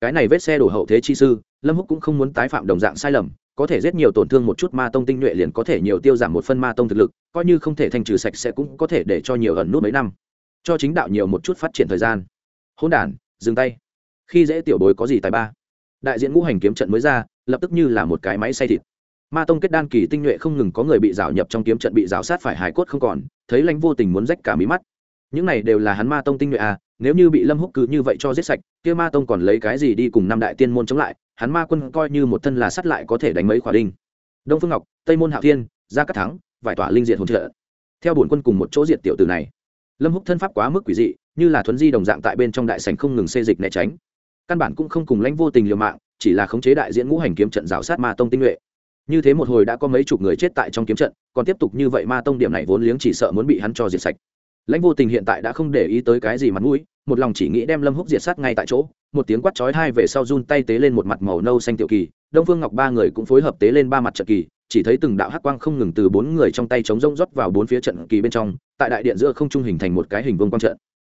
Cái này vết xe đổ hậu thế chi sư, lâm húc cũng không muốn tái phạm đồng dạng sai lầm, có thể rất nhiều tổn thương một chút ma tông tinh nhuệ liền có thể nhiều tiêu giảm một phân ma tông thực lực, coi như không thể thành trừ sạch sẽ cũng có thể để cho nhiều ẩn nút mấy năm. Cho chính đạo nhiều một chút phát triển thời gian hôn đản, dừng tay. Khi dễ tiểu bối có gì tài ba? Đại diện ngũ hành kiếm trận mới ra, lập tức như là một cái máy xay thịt. Ma tông kết đan kỳ tinh nhuệ không ngừng có người bị rào nhập trong kiếm trận bị rào sát phải hài cốt không còn, thấy lãnh vô tình muốn rách cả mí mắt. Những này đều là hắn ma tông tinh nhuệ à nếu như bị lâm húc cứ như vậy cho giết sạch, kia ma tông còn lấy cái gì đi cùng năm đại tiên môn chống lại, hắn ma quân coi như một thân là sắt lại có thể đánh mấy khỏa đinh. Đông phương ngọc, tây môn hạo thiên, gia cát thắng vải tỏa linh diệt hồn trợ. Theo bổn quân cùng một chỗ diệt tiểu tử này lâm húc thân pháp quá mức quỷ dị, như là thuấn di đồng dạng tại bên trong đại sảnh không ngừng xê dịch né tránh. Căn bản cũng không cùng lãnh vô tình liều mạng, chỉ là khống chế đại diễn ngũ hành kiếm trận rào sát ma tông tinh nhuệ. Như thế một hồi đã có mấy chục người chết tại trong kiếm trận, còn tiếp tục như vậy ma tông điểm này vốn liếng chỉ sợ muốn bị hắn cho diệt sạch. Lãnh vô tình hiện tại đã không để ý tới cái gì mặt mũi, một lòng chỉ nghĩ đem lâm húc diệt sát ngay tại chỗ, một tiếng quát chói hai về sau run tay tế lên một mặt màu nâu xanh tiểu kỳ, đông phương ngọc ba người cũng phối hợp tế lên ba mặt trận kỳ chỉ thấy từng đạo hắc quang không ngừng từ bốn người trong tay chống rông rót vào bốn phía trận kỳ bên trong, tại đại điện giữa không trung hình thành một cái hình vương quang trận.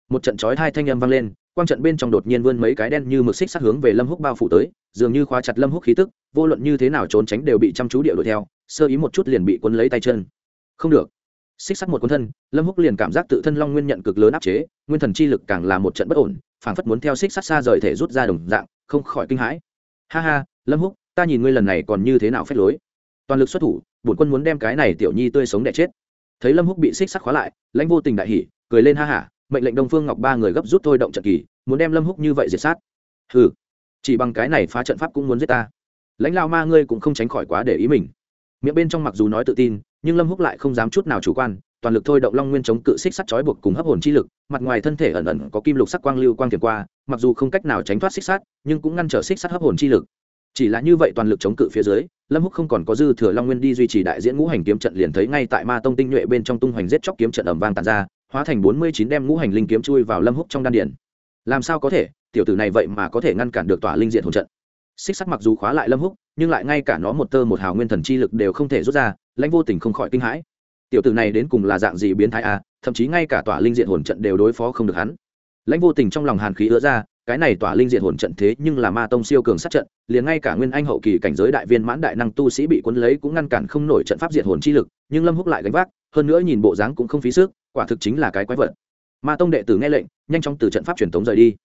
Một trận chói hai thanh âm vang lên, quang trận bên trong đột nhiên vươn mấy cái đen như mực xích sát hướng về lâm húc bao phủ tới, dường như khóa chặt lâm húc khí tức, vô luận như thế nào trốn tránh đều bị chăm chú địa đuổi theo, sơ ý một chút liền bị cuốn lấy tay chân. Không được. Xích sắt một cuốn thân, lâm húc liền cảm giác tự thân long nguyên nhận cực lớn áp chế, nguyên thần chi lực càng là một trận bất ổn, phảng phất muốn theo xích sắt xa rời thể rút ra đồng dạng, không khỏi kinh hãi. Ha ha, lâm húc, ta nhìn ngươi lần này còn như thế nào phép lối toàn lực xuất thủ, bổn quân muốn đem cái này tiểu nhi tươi sống đẻ chết. Thấy lâm húc bị xích sắt khóa lại, lãnh vô tình đại hỉ, cười lên ha hả, mệnh lệnh đông phương ngọc ba người gấp rút thôi động trận kỳ, muốn đem lâm húc như vậy diệt sát. Hừ, chỉ bằng cái này phá trận pháp cũng muốn giết ta. Lãnh lao ma ngươi cũng không tránh khỏi quá để ý mình. Miệng bên trong mặc dù nói tự tin, nhưng lâm húc lại không dám chút nào chủ quan, toàn lực thôi động long nguyên chống cự xích sắt trói buộc cùng hấp hồn chi lực, mặt ngoài thân thể ẩn ẩn có kim lục sắc quang lưu quang thiền qua, mặc dù không cách nào tránh thoát xích sắt, nhưng cũng ngăn trở xích sắt hấp hồn chi lực chỉ là như vậy toàn lực chống cự phía dưới, lâm húc không còn có dư thừa long nguyên đi duy trì đại diễn ngũ hành kiếm trận liền thấy ngay tại ma tông tinh nhuệ bên trong tung hoành giết chóc kiếm trận ẩm vang tàn ra, hóa thành bốn mươi chín đem ngũ hành linh kiếm chui vào lâm húc trong đan điển làm sao có thể? Tiểu tử này vậy mà có thể ngăn cản được tỏa linh diện hồn trận. Xích sắt mặc dù khóa lại lâm húc, nhưng lại ngay cả nó một tơ một hào nguyên thần chi lực đều không thể rút ra, lãnh vô tình không khỏi kinh hãi. Tiểu tử này đến cùng là dạng gì biến thái à thậm chí ngay cả tỏa linh diện hồn trận đều đối phó không được hắn. Lãnh vô tình trong lòng hàn khí ứa ra cái này tỏa linh diện hồn trận thế nhưng là ma tông siêu cường sát trận, liền ngay cả nguyên anh hậu kỳ cảnh giới đại viên mãn đại năng tu sĩ bị cuốn lấy cũng ngăn cản không nổi trận pháp diện hồn chi lực, nhưng lâm húc lại gánh vác, hơn nữa nhìn bộ dáng cũng không phí sức, quả thực chính là cái quái vật. Ma tông đệ tử nghe lệnh, nhanh chóng từ trận pháp truyền thống rời đi.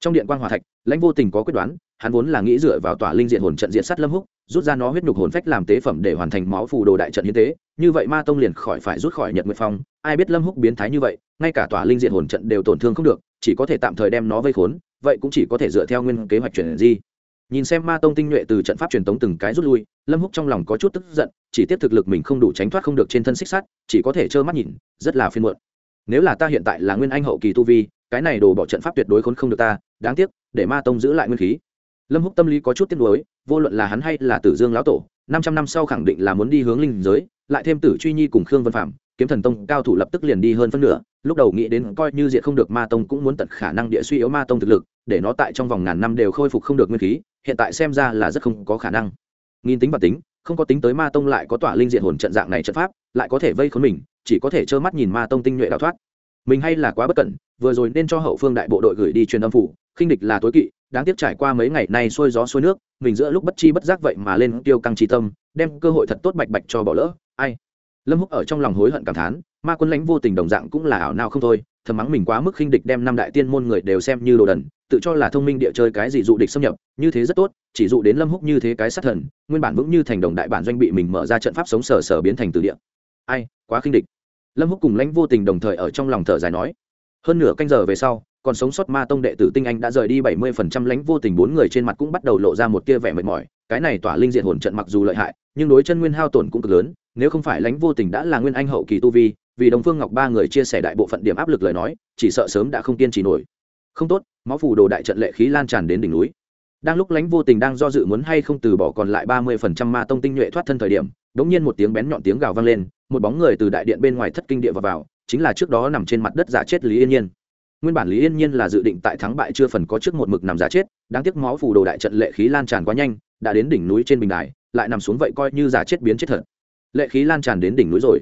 Trong điện quan hòa thạch, lãnh vô tình có quyết đoán, hắn vốn là nghĩ dựa vào tỏa linh diện hồn trận diện sát lâm húc, rút ra nó huyết nhục hồn phách làm tế phẩm để hoàn thành máu phù đồ đại trận hiến tế, như vậy ma tông liền khỏi phải rút khỏi nhật nguyệt phong, ai biết lâm húc biến thái như vậy, ngay cả tỏa linh diện hồn trận đều tổn thương không được, chỉ có thể tạm thời đem nó vây khốn vậy cũng chỉ có thể dựa theo nguyên kế hoạch chuyển di. Nhìn xem ma tông tinh nhuệ từ trận pháp truyền tống từng cái rút lui, lâm húc trong lòng có chút tức giận, chỉ tiếp thực lực mình không đủ tránh thoát không được trên thân xích sắt, chỉ có thể trơ mắt nhìn, rất là phiên muộn. Nếu là ta hiện tại là nguyên anh hậu kỳ tu vi, cái này đồ bỏ trận pháp tuyệt đối khốn không được ta, đáng tiếc, để ma tông giữ lại nguyên khí. Lâm húc tâm lý có chút tiếc nuối, vô luận là hắn hay là tử dương lão tổ, năm trăm năm sau khẳng định là muốn đi hướng linh giới, lại thêm tử truy nhi cùng khương vân phạm kiếm thần tông cao thủ lập tức liền đi hơn phân nửa, lúc đầu nghĩ đến coi như diện không được ma tông cũng muốn tận khả năng địa suy yếu ma tông thực lực, để nó tại trong vòng ngàn năm đều khôi phục không được nguyên khí, hiện tại xem ra là rất không có khả năng. Nghìn tính và tính, không có tính tới ma tông lại có tỏa linh diện hồn trận dạng này trận pháp, lại có thể vây khốn mình, chỉ có thể trơ mắt nhìn ma tông tinh nhuệ đào thoát. Mình hay là quá bất cẩn, vừa rồi nên cho hậu phương đại bộ đội gửi đi truyền âm phủ, khinh địch là tối kỵ, đáng tiếc trải qua mấy ngày nay xuôi gió xuôi nước, mình giữa lúc bất chi bất giác vậy mà lên tiêu căng trí tâm, đem cơ hội thật tốt bạch bạch cho bỏ lỡ, ai? Lâm húc ở trong lòng hối hận cảm thán, ma quân lãnh vô tình đồng dạng cũng là ảo nào không thôi, thầm mắng mình quá mức khinh địch đem năm đại tiên môn người đều xem như đồ đần, tự cho là thông minh địa chơi cái gì dụ địch xâm nhập, như thế rất tốt, chỉ dụ đến lâm húc như thế cái sát thần, nguyên bản vững như thành đồng đại bản doanh bị mình mở ra trận pháp sống sờ sờ biến thành từ địa. Ai, quá khinh địch. Lâm húc cùng lãnh vô tình đồng thời ở trong lòng thở dài nói, hơn nửa canh giờ về sau, còn sống sót ma tông đệ tử tinh anh đã rời đi bảy mươi phần trăm lãnh vô tình bốn người trên mặt cũng bắt đầu lộ ra một tia vẻ mệt mỏi, cái này tỏa linh diện hồn trận mặc dù lợi hại, nhưng đối chân nguyên hao tổn cũng cực lớn nếu không phải lãnh vô tình đã là nguyên anh hậu kỳ tu vi vì đồng phương ngọc ba người chia sẻ đại bộ phận điểm áp lực lời nói chỉ sợ sớm đã không kiên trì nổi. Không tốt máu phủ đồ đại trận lệ khí lan tràn đến đỉnh núi. Đang lúc lãnh vô tình đang do dự muốn hay không từ bỏ còn lại ba mươi phần trăm ma tông tinh nhuệ thoát thân thời điểm đ ỗ n g nhiên một tiếng bén nhọn tiếng gào vang lên một bóng người từ đại điện bên ngoài thất kinh địa vào, vào chính là trước đó nằm trên mặt đất giả chết lý yên nhiên. Nguyên bản lý yên nhiên là dự định tại thắng bại chưa phần có trước một mực nằm giả chết đáng tiếc máu phủ đồ đại trận lệ khí lan tràn quá nhanh đã đến đỉnh núi trên bình đài lại nằm xuống vậy coi như giả chết biến chết thật lệ khí lan tràn đến đỉnh núi rồi.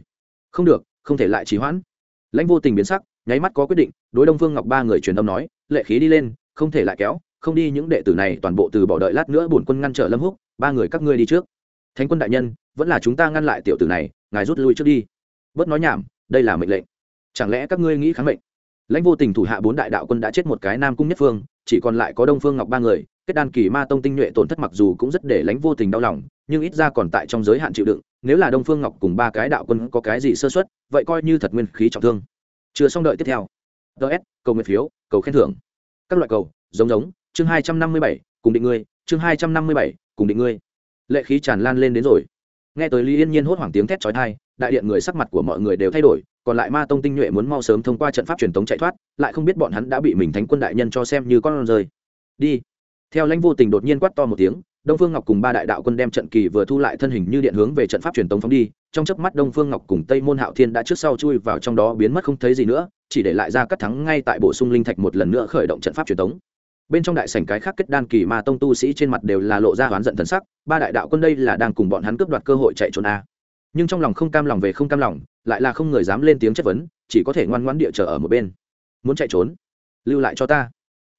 Không được, không thể lại trì hoãn. Lãnh vô tình biến sắc, nháy mắt có quyết định, đối đông phương ngọc ba người truyền âm nói, lệ khí đi lên, không thể lại kéo, không đi những đệ tử này toàn bộ từ bỏ đợi lát nữa bổn quân ngăn trở lâm húc, ba người các ngươi đi trước. Thánh quân đại nhân, vẫn là chúng ta ngăn lại tiểu tử này, ngài rút lui trước đi. Bớt nói nhảm, đây là mệnh lệnh. Chẳng lẽ các ngươi nghĩ kháng mệnh? Lãnh vô tình thủ hạ bốn đại đạo quân đã chết một cái nam cung nhất phương, chỉ còn lại có đông phương ngọc ba người, kết đan kỳ ma tông tinh nhuệ tổn thất mặc dù cũng rất để lãnh vô tình đau lòng nhưng ít ra còn tại trong giới hạn chịu đựng, nếu là đông phương ngọc cùng ba cái đạo quân có cái gì sơ xuất vậy coi như thật nguyên khí trọng thương. Chưa xong đợi tiếp theo. Ts cầu nguyện phiếu, cầu khen thưởng. Các loại cầu, giống giống, chương hai trăm năm mươi bảy, cùng định ngươi, chương hai trăm năm mươi bảy, cùng định ngươi. Lệ khí tràn lan lên đến rồi. Nghe tới lý yên nhiên hốt hoảng tiếng thét trói thai đại điện người sắc mặt của mọi người đều thay đổi, còn lại ma tông tinh nhuệ muốn mau sớm thông qua trận pháp truyền thống chạy thoát, lại không biết bọn hắn đã bị mình thánh quân đại nhân cho xem như con rơi. Đi. Theo lãnh vô tình đột nhiên quát to một tiếng đông phương ngọc cùng ba đại đạo quân đem trận kỳ vừa thu lại thân hình như điện hướng về trận pháp truyền tống phóng đi, trong chớp mắt đông phương ngọc cùng tây môn hạo thiên đã trước sau chui vào trong đó biến mất không thấy gì nữa, chỉ để lại ra cắt thắng ngay tại bổ sung linh thạch một lần nữa khởi động trận pháp truyền tống. Bên trong đại sảnh cái khác kết đan kỳ ma tông tu sĩ trên mặt đều là lộ ra oán giận thần sắc, ba đại đạo quân đây là đang cùng bọn hắn cướp đoạt cơ hội chạy trốn a. Nhưng trong lòng không cam lòng về không cam lòng, lại là không người dám lên tiếng chất vấn, chỉ có thể ngoan ngoãn địa chờ ở một bên. Muốn chạy trốn, lưu lại cho ta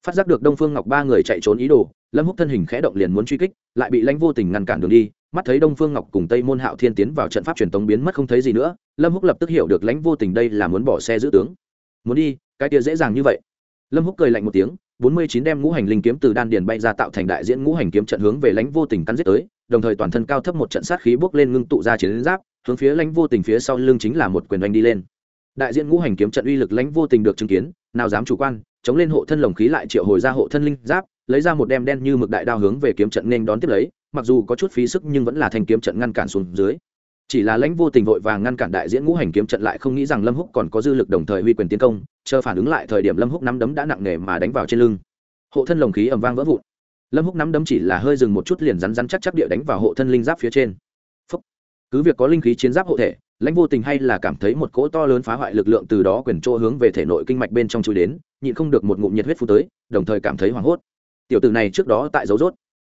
phát giác được đông phương ngọc ba người chạy trốn ý đồ, lâm húc thân hình khẽ động liền muốn truy kích, lại bị lãnh vô tình ngăn cản đường đi. Mắt thấy đông phương ngọc cùng tây môn hạo thiên tiến vào trận pháp truyền tống biến mất không thấy gì nữa, lâm húc lập tức hiểu được lãnh vô tình đây là muốn bỏ xe giữ tướng. Muốn đi, cái kia dễ dàng như vậy. Lâm húc cười lạnh một tiếng, bốn mươi chín đem ngũ hành linh kiếm từ đan điền bay ra tạo thành đại diễn ngũ hành kiếm trận hướng về lãnh vô tình cắn giết tới, đồng thời toàn thân cao thấp một trận sát khí bước lên ngưng tụ ra chiến giáp, hướng phía lãnh vô tình phía sau lưng chính là một quyền đánh đi lên đại diện ngũ hành kiếm trận uy lực lãnh vô tình được chứng kiến, nào dám chủ quan, chống lên hộ thân lồng khí lại triệu hồi ra hộ thân linh giáp, lấy ra một đem đen như mực đại đao hướng về kiếm trận nên đón tiếp lấy, mặc dù có chút phí sức nhưng vẫn là thành kiếm trận ngăn cản xuống dưới. Chỉ là lãnh vô tình vội vàng ngăn cản đại diễn ngũ hành kiếm trận lại không nghĩ rằng lâm húc còn có dư lực đồng thời huy quyền tiến công, chờ phản ứng lại thời điểm lâm húc nắm đấm đã nặng nề mà đánh vào trên lưng. Hộ thân lồng khí ầm vang vỡ vụn. Lâm húc nắm đấm chỉ là hơi dừng một chút liền rắn rắn chắc chắc địa đánh vào hộ thân linh giáp phía trên. Phúc. cứ việc có linh khí chiến giáp hộ thể lãnh vô tình hay là cảm thấy một cỗ to lớn phá hoại lực lượng từ đó quyền chỗ hướng về thể nội kinh mạch bên trong chui đến, nhịn không được một ngụm nhiệt huyết phú tới, đồng thời cảm thấy hoảng hốt. Tiểu tử này trước đó tại dấu rốt.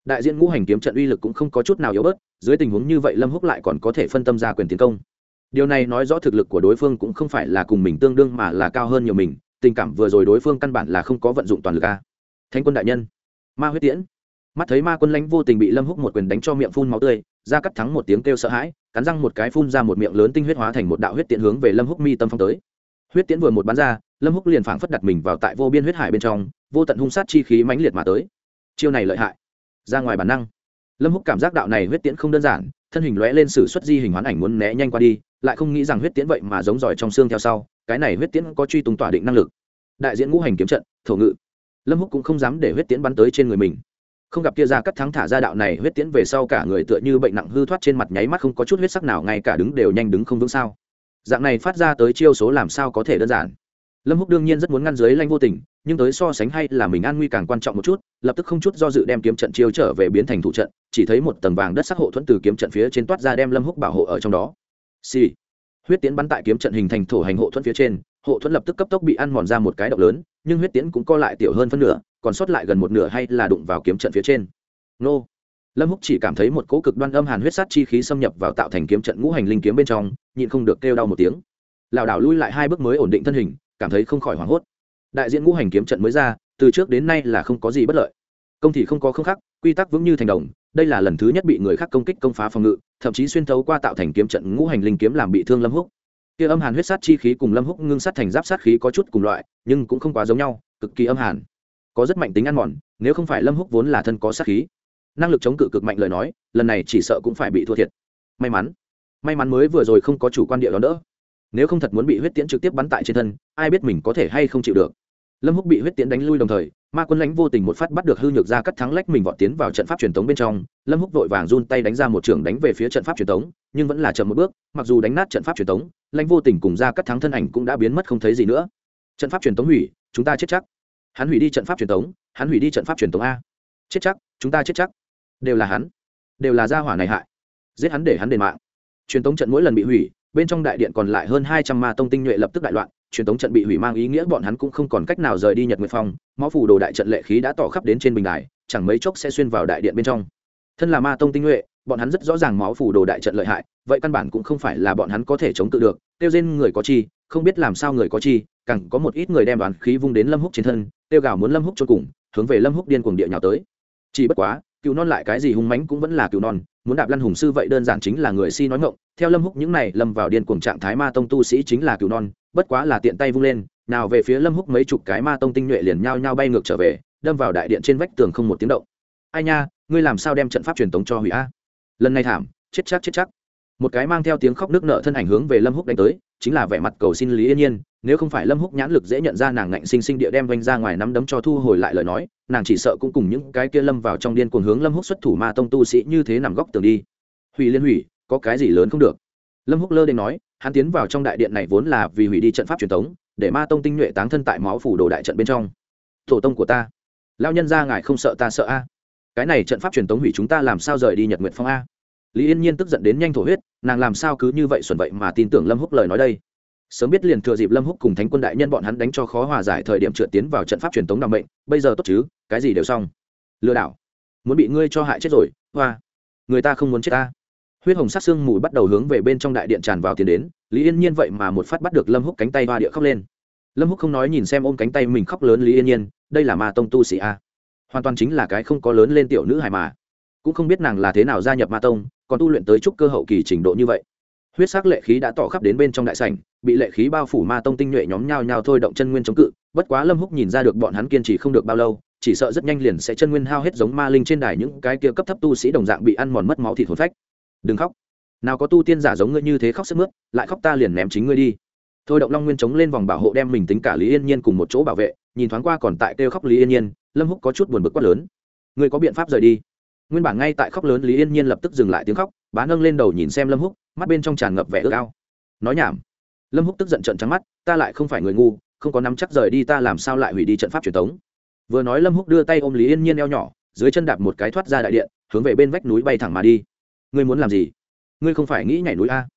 Đại diện ngũ hành kiếm trận uy lực cũng không có chút nào yếu bớt, dưới tình huống như vậy lâm húc lại còn có thể phân tâm ra quyền tiến công. Điều này nói rõ thực lực của đối phương cũng không phải là cùng mình tương đương mà là cao hơn nhiều mình, tình cảm vừa rồi đối phương căn bản là không có vận dụng toàn lực a. Thánh quân đại nhân, ma huyết tiễn mắt thấy ma quân lãnh vô tình bị lâm húc một quyền đánh cho miệng phun máu tươi ra cắt thắng một tiếng kêu sợ hãi, cắn răng một cái phun ra một miệng lớn tinh huyết hóa thành một đạo huyết tiễn hướng về lâm húc mi tâm phong tới. Huyết tiễn vừa một bắn ra, lâm húc liền phảng phất đặt mình vào tại vô biên huyết hải bên trong, vô tận hung sát chi khí mãnh liệt mà tới. Chiêu này lợi hại. Ra ngoài bản năng. Lâm húc cảm giác đạo này huyết tiễn không đơn giản, thân hình lóe lên sử xuất di hình hoán ảnh muốn né nhanh qua đi, lại không nghĩ rằng huyết tiễn vậy mà giống giỏi trong xương theo sau, cái này huyết tiễn có truy tung tỏa định năng lực. Đại diện ngũ hành kiếm trận, thổ ngự. Lâm húc cũng không dám để huyết tiễn bắn tới trên người mình không gặp kia ra cắt thắng thả ra đạo này huyết tiễn về sau cả người tựa như bệnh nặng hư thoát trên mặt nháy mắt không có chút huyết sắc nào, ngay cả đứng đều nhanh đứng không vững sao. Dạng này phát ra tới chiêu số làm sao có thể đơn giản? Lâm húc đương nhiên rất muốn ngăn dưới lanh vô tình, nhưng tới so sánh hay là mình an nguy càng quan trọng một chút, lập tức không chút do dự đem kiếm trận chiêu trở về biến thành thủ trận, chỉ thấy một tầng vàng đất sắc hộ thuẫn từ kiếm trận phía trên toát ra đem lâm húc bảo hộ ở trong đó. Xì、sì. huyết tiến bắn tại kiếm trận hình thành thổ hành hộ thuẫn phía trên, hộ thuẫn lập tức cấp tốc bị ăn mòn ra một cái động lớn, nhưng huyết tiến cũng co lại tiểu hơn phân nửa còn sót lại gần một nửa hay là đụng vào kiếm trận phía trên. Nô. Lâm húc chỉ cảm thấy một cỗ cực đoan âm hàn huyết sát chi khí xâm nhập vào tạo thành kiếm trận ngũ hành linh kiếm bên trong, nhịn không được kêu đau một tiếng. Lảo đảo lui lại hai bước mới ổn định thân hình, cảm thấy không khỏi hoảng hốt. Đại diện ngũ hành kiếm trận mới ra, từ trước đến nay là không có gì bất lợi. Công thì không có không khắc quy tắc vững như thành đồng, đây là lần thứ nhất bị người khác công kích công phá phòng ngự, thậm chí xuyên thấu qua tạo thành kiếm trận ngũ hành linh kiếm làm bị thương lâm húc. Kia âm hàn huyết sát chi khí cùng lâm húc ngưng sát thành giáp sát khí có chút cùng loại, nhưng cũng không quá giống nhau, cực kỳ âm hàn có rất mạnh tính ăn mòn, nếu không phải lâm húc vốn là thân có sát khí. Năng lực chống cự cực mạnh lời nói, lần này chỉ sợ cũng phải bị thua thiệt. May mắn may mắn mới vừa rồi không có chủ quan địa đón đỡ. Nếu không thật muốn bị huyết tiễn trực tiếp bắn tại trên thân, ai biết mình có thể hay không chịu được. Lâm húc bị huyết tiễn đánh lui đồng thời, ma quân lãnh vô tình một phát bắt được hư nhược ra cắt thắng lách mình vọt tiến vào trận pháp truyền thống bên trong. Lâm húc vội vàng run tay đánh ra một trường đánh về phía trận pháp truyền thống nhưng vẫn là chậm một bước, mặc dù đánh nát trận pháp truyền thống lãnh vô tình cùng ra cắt thắng thân ảnh cũng đã biến mất không thấy gì nữa. Trận pháp truyền thống hủy, chúng ta chết chắc hắn hủy đi trận pháp truyền thống hắn hủy đi trận pháp truyền thống a. Chết chắc, chúng ta chết chắc. Đều là hắn. Đều là gia hỏa này hại. Giết hắn để hắn đền mạng. Truyền thống trận mỗi lần bị hủy, bên trong đại điện còn lại hơn hai trăm ma tông tinh nhuệ lập tức đại loạn. Truyền thống trận bị hủy mang ý nghĩa bọn hắn cũng không còn cách nào rời đi nhật nguyệt phong. Máu phủ đồ đại trận lệ khí đã tỏ khắp đến trên bình đài, chẳng mấy chốc sẽ xuyên vào đại điện bên trong. Thân là ma tông tinh nhuệ, bọn hắn rất rõ ràng máu phủ đồ đại trận lợi hại, vậy căn bản cũng không phải là bọn hắn có thể chống tự được. Tiêu trên người có chi, không biết làm sao người có chi, càng có một ít người đem đoán khí vung đến lâm húc trên thân tiêu gào muốn lâm húc cho cùng, hướng về lâm húc điên cuồng địa nhào tới. Chỉ bất quá cựu non lại cái gì hung mãnh cũng vẫn là cựu non, muốn đạp lăn hùng sư vậy đơn giản chính là người si nói ngộng theo lâm húc những này lâm vào điên cuồng trạng thái ma tông tu sĩ chính là cựu non, bất quá là tiện tay vung lên, nào về phía lâm húc mấy chục cái ma tông tinh nhuệ liền nhao nhao bay ngược trở về, đâm vào đại điện trên vách tường không một tiếng động. Ai nha, ngươi làm sao đem trận pháp truyền tống cho hủy a? Lần này thảm, chết chắc chết chắc. Một cái mang theo tiếng khóc nước nợ thân ảnh hướng về lâm húc đánh tới, chính là vẻ mặt cầu xin lý yên nhiên nếu không phải lâm húc nhãn lực dễ nhận ra nàng ngạnh sinh sinh địa đem vanh ra ngoài nắm đấm cho thu hồi lại lời nói, nàng chỉ sợ cũng cùng những cái kia lâm vào trong điên cuồng hướng lâm húc xuất thủ ma tông tu sĩ như thế nằm góc tường đi. Hủy liên hủy, có cái gì lớn không được? Lâm húc lơ đến nói, hắn tiến vào trong đại điện này vốn là vì hủy đi trận pháp truyền thống, để ma tông tinh nhuệ táng thân tại máu phủ đồ đại trận bên trong. Tổ tông của ta lao nhân ra ngài không sợ ta sợ a? Cái này trận pháp truyền thống hủy chúng ta làm sao rời đi nhật nguyện phong a? Lý yên nhiên tức giận đến nhanh thổ huyết, nàng làm sao cứ như vậy xuẩn vậy mà tin tưởng lâm húc lời nói đây? Sớm biết liền thừa dịp lâm húc cùng thánh quân đại nhân bọn hắn đánh cho khó hòa giải thời điểm trượt tiến vào trận pháp truyền thống đặc mệnh, bây giờ tốt chứ, cái gì đều xong. Lừa đảo. Muốn bị ngươi cho hại chết rồi, hoa. Người ta không muốn chết ta. Huyết hồng sát xương mùi bắt đầu hướng về bên trong đại điện tràn vào tiến đến, lý yên nhiên vậy mà một phát bắt được lâm húc cánh tay hoa địa khóc lên. Lâm húc không nói nhìn xem ôm cánh tay mình khóc lớn lý yên nhiên, đây là ma tông tu sĩ a. Hoàn toàn chính là cái không có lớn lên tiểu nữ hài mà. Cũng không biết nàng là thế nào gia nhập ma tông, còn tu luyện tới trúc cơ hậu kỳ trình độ như vậy huyết sắc lệ khí đã tỏ khắp đến bên trong đại sảnh, bị lệ khí bao phủ ma tông tinh nhuệ nhóm nhau nhau thôi động chân nguyên chống cự, bất quá lâm húc nhìn ra được bọn hắn kiên trì không được bao lâu, chỉ sợ rất nhanh liền sẽ chân nguyên hao hết giống ma linh trên đài những cái kia cấp thấp tu sĩ đồng dạng bị ăn mòn mất máu thịt hồn phách. Đừng khóc. Nào có tu tiên giả giống ngươi như thế khóc sức mướt, lại khóc ta liền ném chính ngươi đi. Thôi động long nguyên chống lên vòng bảo hộ đem mình tính cả lý yên nhiên cùng một chỗ bảo vệ, nhìn thoáng qua còn tại kêu khóc lý yên nhiên, lâm húc có chút buồn bực quát lớn. Ngươi có biện pháp rời đi. Nguyên bản ngay tại khóc lớn lý yên nhiên lập tức dừng lại tiếng khóc, bá nâng lên đầu nhìn xem lâm húc mắt bên trong tràn ngập vẻ ước ao. Nói nhảm. Lâm húc tức giận trận trắng mắt, ta lại không phải người ngu, không có nắm chắc rời đi ta làm sao lại hủy đi trận pháp truyền thống. Vừa nói lâm húc đưa tay ôm lý yên nhiên eo nhỏ, dưới chân đạp một cái thoát ra đại điện, hướng về bên vách núi bay thẳng mà đi. Ngươi muốn làm gì? Ngươi không phải nghĩ nhảy núi a.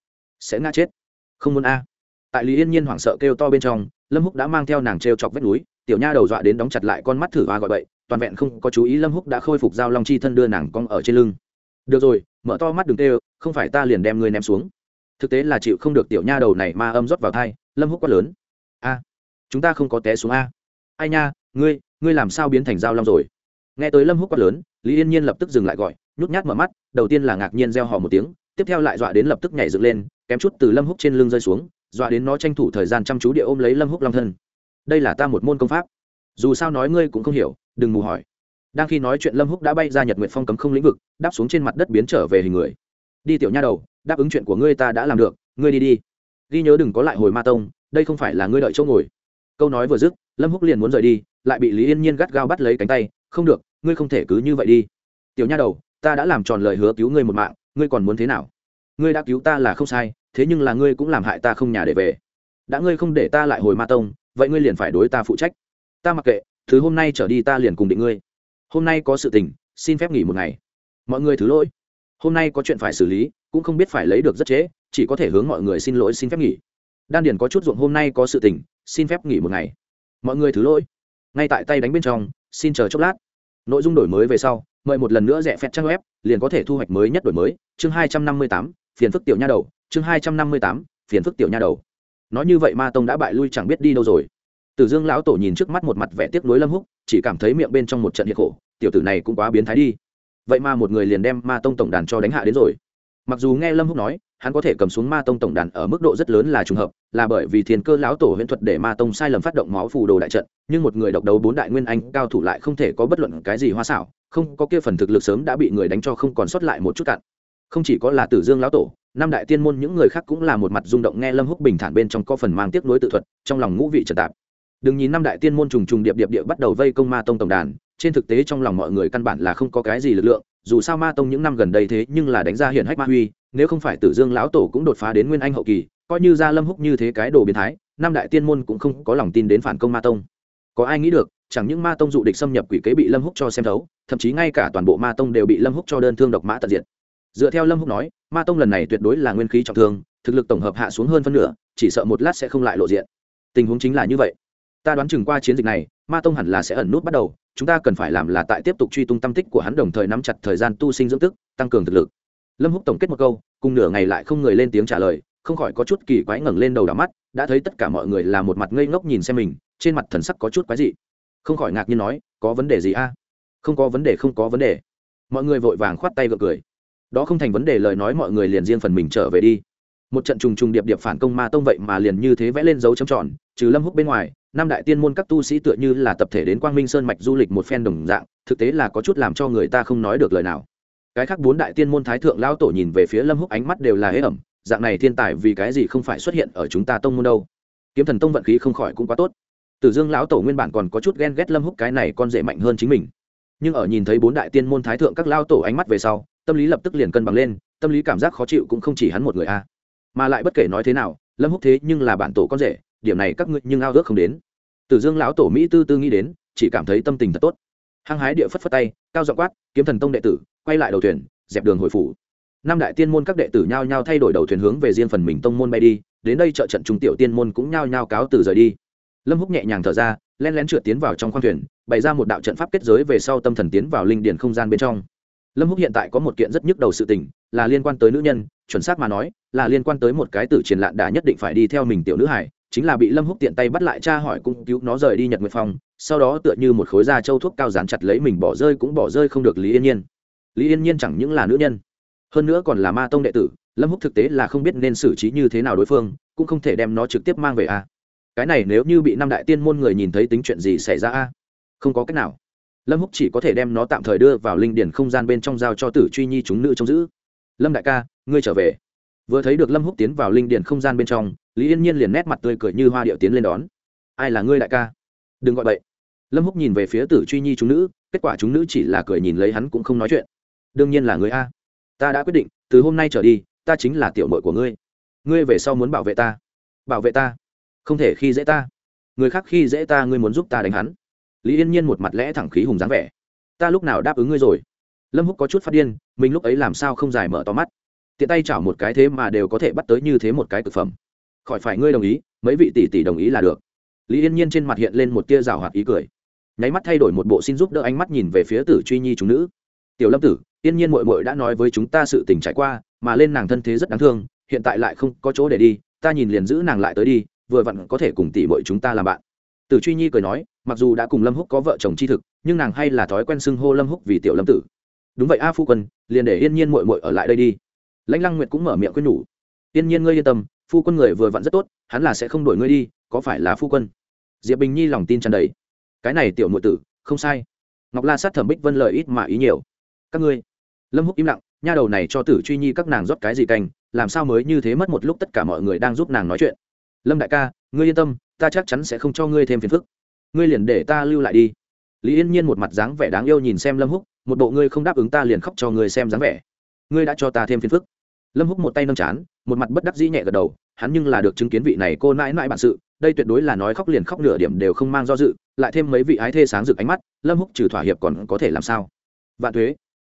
Sẽ ngã chết. Không muốn a. Tại lý yên nhiên hoảng sợ kêu to bên trong, lâm húc đã mang theo nàng t r e o chọc vách núi, tiểu nha đầu dọa đến đóng chặt lại con mắt thử hoa gọi bậy, toàn vẹn không có chú ý lâm húc đã khôi phục giao long chi thân đưa nàng cong ở trên lưng được rồi, mở to mắt đừng tê không phải ta liền đem ngươi ném xuống. Thực tế là chịu không được tiểu nha đầu này ma âm rót vào thai, lâm húc quát lớn. A, chúng ta không có té xuống a. Ai nha, ngươi ngươi làm sao biến thành dao long rồi? Nghe tới lâm húc quát lớn, lý yên nhiên lập tức dừng lại gọi, nhút nhát mở mắt, đầu tiên là ngạc nhiên reo hò một tiếng, tiếp theo lại dọa đến lập tức nhảy dựng lên, kém chút từ lâm húc trên lưng rơi xuống, dọa đến nó tranh thủ thời gian chăm chú địa ôm lấy lâm húc long thân. Đây là ta một môn công pháp. Dù sao nói ngươi cũng không hiểu, đừng mù hỏi đang khi nói chuyện, lâm húc đã bay ra nhật nguyện phong cấm không lĩnh vực, đáp xuống trên mặt đất biến trở về hình người. Đi tiểu nha đầu, đáp ứng chuyện của ngươi ta đã làm được, ngươi đi đi. Ghi nhớ đừng có lại hồi ma tông, đây không phải là ngươi đợi chỗ ngồi. Câu nói vừa dứt, lâm húc liền muốn rời đi, lại bị lý yên nhiên gắt gao bắt lấy cánh tay, không được, ngươi không thể cứ như vậy đi. Tiểu nha đầu, ta đã làm tròn lời hứa cứu ngươi một mạng, ngươi còn muốn thế nào? Ngươi đã cứu ta là không sai, thế nhưng là ngươi cũng làm hại ta không nhà để về. Đã ngươi không để ta lại hồi ma tông, vậy ngươi liền phải đối ta phụ trách. Ta mặc kệ, thứ hôm nay trở đi ta liền cùng định ngươi hôm nay có sự tình, xin phép nghỉ một ngày. Mọi người thứ lỗi. Hôm nay có chuyện phải xử lý, cũng không biết phải lấy được rất trễ, chỉ có thể hướng mọi người xin lỗi, xin phép nghỉ. Đan điền có chút ruộng hôm nay có sự tình, xin phép nghỉ một ngày. Mọi người thứ lỗi. Ngay tại tay đánh bên trong, xin chờ chốc lát. Nội dung đổi mới về sau, mời một lần nữa rẻ phép trang web, liền có thể thu hoạch mới nhất đổi mới. Chương hai trăm năm mươi tám, phiền phức tiểu nha đầu. Chương hai trăm năm mươi tám, phiền phức tiểu nha đầu. Nói như vậy ma tông đã bại lui chẳng biết đi đâu rồi tử dương lão tổ nhìn trước mắt một mặt vẻ tiếc nuối lâm húc, chỉ cảm thấy miệng bên trong một trận hiệt khổ, tiểu tử này cũng quá biến thái đi. Vậy mà một người liền đem ma tông tổng đàn cho đánh hạ đến rồi. Mặc dù nghe lâm húc nói, hắn có thể cầm xuống ma tông tổng đàn ở mức độ rất lớn là trùng hợp, là bởi vì thiên cơ lão tổ huyễn thuật để ma tông sai lầm phát động máu phù đồ đại trận, nhưng một người độc đấu bốn đại nguyên anh cao thủ lại không thể có bất luận cái gì hoa xảo, không có kia phần thực lực sớm đã bị người đánh cho không còn sót lại một chút cạn không chỉ có là tử dương lão tổ, năm đại tiên môn những người khác cũng là một mặt rung động nghe lâm húc bình thản bên trong có phần mang tiếc nuối tự thuật, trong lòng ngũ vị trật tạp đừng nhìn năm đại tiên môn trùng trùng điệp điệp điệp bắt đầu vây công ma tông tổng đàn, trên thực tế trong lòng mọi người căn bản là không có cái gì lực lượng, dù sao ma tông những năm gần đây thế nhưng là đánh ra hiện hách ma huy, nếu không phải tử dương lão tổ cũng đột phá đến nguyên anh hậu kỳ, coi như ra lâm húc như thế cái đồ biến thái, năm đại tiên môn cũng không có lòng tin đến phản công ma tông. Có ai nghĩ được, chẳng những ma tông dụ địch xâm nhập quỷ kế bị lâm húc cho xem thấu, thậm chí ngay cả toàn bộ ma tông đều bị lâm húc cho đơn thương độc mã tận diệt. Dựa theo lâm húc nói, ma tông lần này tuyệt đối là nguyên khí trọng thương, thực lực tổng hợp hạ xuống hơn phân nửa, chỉ sợ một lát sẽ không lại lộ diện. Tình huống chính là như vậy ta đoán chừng qua chiến dịch này, ma tông hẳn là sẽ ẩn nút bắt đầu, chúng ta cần phải làm là tại tiếp tục truy tung tâm tích của hắn đồng thời nắm chặt thời gian tu sinh dưỡng tức, tăng cường thực lực. Lâm húc tổng kết một câu, cùng nửa ngày lại không người lên tiếng trả lời, không khỏi có chút kỳ quái ngẩng lên đầu đỏ mắt, đã thấy tất cả mọi người là một mặt ngây ngốc nhìn xem mình, trên mặt thần sắc có chút quái dị. Không khỏi ngạc nhiên nói, có vấn đề gì a? Không có vấn đề, không có vấn đề. Mọi người vội vàng khoát tay gượng cười. Đó không thành vấn đề lời nói mọi người liền riêng phần mình trở về đi. Một trận trùng trùng điệp điệp phản công ma tông vậy mà liền như thế vẽ lên dấu chấm tròn, trừ lâm húc bên ngoài năm đại tiên môn các tu sĩ tựa như là tập thể đến quang minh sơn mạch du lịch một phen đồng dạng, thực tế là có chút làm cho người ta không nói được lời nào. Cái khác bốn đại tiên môn thái thượng lao tổ nhìn về phía lâm húc ánh mắt đều là hế ẩm, dạng này thiên tài vì cái gì không phải xuất hiện ở chúng ta tông môn đâu? Kiếm thần tông vận khí không khỏi cũng quá tốt. Tử dương lão tổ nguyên bản còn có chút ghen ghét lâm húc cái này con rể mạnh hơn chính mình. Nhưng ở nhìn thấy bốn đại tiên môn thái thượng các lao tổ ánh mắt về sau, tâm lý lập tức liền cân bằng lên, tâm lý cảm giác khó chịu cũng không chỉ hắn một người a. Mà lại bất kể nói thế nào, lâm húc thế nhưng là bản tổ con rể điểm này các ngươi nhưng ao ước không đến. Tử dương lão tổ mỹ tư tư nghĩ đến, chỉ cảm thấy tâm tình thật tốt. Hăng hái địa phất phất tay, cao dọ quát, kiếm thần tông đệ tử, quay lại đầu thuyền, dẹp đường hồi phủ. Năm đại tiên môn các đệ tử nhao nhao thay đổi đầu thuyền hướng về riêng phần mình tông môn bay đi, đến đây trợ trận trung tiểu tiên môn cũng nhao nhao cáo từ rời đi. Lâm húc nhẹ nhàng thở ra len lén trượt tiến vào trong khoang thuyền, bày ra một đạo trận pháp kết giới về sau tâm thần tiến vào linh điển không gian bên trong. Lâm húc hiện tại có một kiện rất nhức đầu sự tình, là liên quan tới nữ nhân, chuẩn xác mà nói là liên quan tới một cái tử triển lạn đã nhất định phải đi theo mình tiểu nữ hải, chính là bị lâm húc tiện tay bắt lại cha hỏi cũng cứu nó rời đi nhật nguyệt phong, sau đó tựa như một khối da châu thuốc cao dán chặt lấy mình bỏ rơi cũng bỏ rơi không được lý yên nhiên. Lý yên nhiên chẳng những là nữ nhân, hơn nữa còn là ma tông đệ tử, lâm húc thực tế là không biết nên xử trí như thế nào đối phương, cũng không thể đem nó trực tiếp mang về a. Cái này nếu như bị năm đại tiên môn người nhìn thấy tính chuyện gì xảy ra a? Không có cách nào. Lâm húc chỉ có thể đem nó tạm thời đưa vào linh điển không gian bên trong giao cho tử truy nhi chúng nữ trông giữ. Lâm đại ca, ngươi trở về vừa thấy được lâm húc tiến vào linh điện không gian bên trong, lý yên nhiên liền nét mặt tươi cười như hoa điệu tiến lên đón. Ai là ngươi đại ca? Đừng gọi bậy. lâm húc nhìn về phía tử truy nhi chúng nữ, kết quả chúng nữ chỉ là cười nhìn lấy hắn cũng không nói chuyện. Đương nhiên là người a. Ta đã quyết định, từ hôm nay trở đi, ta chính là tiểu mội của ngươi. Ngươi về sau muốn bảo vệ ta. Bảo vệ ta? Không thể khi dễ ta. Người khác khi dễ ta, ngươi muốn giúp ta đánh hắn. Lý yên nhiên một mặt lẽ thẳng khí hùng dáng vẻ. Ta lúc nào đáp ứng ngươi rồi? Lâm húc có chút phát điên, mình lúc ấy làm sao không giải mở to mắt tiện tay chảo một cái thế mà đều có thể bắt tới như thế một cái thực phẩm. Khỏi phải ngươi đồng ý, mấy vị tỷ tỷ đồng ý là được. Lý yên nhiên trên mặt hiện lên một tia rào hoạt ý cười. Nháy mắt thay đổi một bộ xin giúp đỡ ánh mắt nhìn về phía tử truy nhi chúng nữ. Tiểu lâm tử, yên nhiên mội mội đã nói với chúng ta sự tình trải qua, mà lên nàng thân thế rất đáng thương, hiện tại lại không có chỗ để đi, ta nhìn liền giữ nàng lại tới đi, vừa vặn có thể cùng tỷ mội chúng ta làm bạn. Tử truy nhi cười nói, mặc dù đã cùng lâm húc có vợ chồng chi thực, nhưng nàng hay là thói quen xưng hô lâm húc vì tiểu lâm tử. Đúng vậy a phu quân, liền để yên nhiên mội mội ở lại đây đi lãnh lăng nguyệt cũng mở miệng quên nhủ. Tiên nhiên ngươi yên tâm, phu quân người vừa vặn rất tốt, hắn là sẽ không đổi ngươi đi, có phải là phu quân? Diệp bình nhi lòng tin tràn đầy. Cái này tiểu nội tử, không sai. Ngọc la sát thẩm bích vân lời ít mà ý nhiều. Các ngươi. Lâm húc im lặng, nha đầu này cho tử truy nhi các nàng rót cái gì canh, làm sao mới như thế mất một lúc tất cả mọi người đang giúp nàng nói chuyện? Lâm đại ca, ngươi yên tâm, ta chắc chắn sẽ không cho ngươi thêm phiền phức. Ngươi liền để ta lưu lại đi. Lý yên nhiên một mặt dáng vẻ đáng yêu nhìn xem lâm húc, một bộ ngươi không đáp ứng ta liền khóc cho ngươi xem dáng vẻ. Ngươi đã cho ta thêm phiền phức lâm húc một tay nâng chán, một mặt bất đắc dĩ nhẹ gật đầu, hắn nhưng là được chứng kiến vị này cô nãi nãi bản sự, đây tuyệt đối là nói khóc liền khóc nửa điểm đều không mang do dự, lại thêm mấy vị ái thê sáng rực ánh mắt, lâm húc trừ thỏa hiệp còn có thể làm sao? Vạn thuế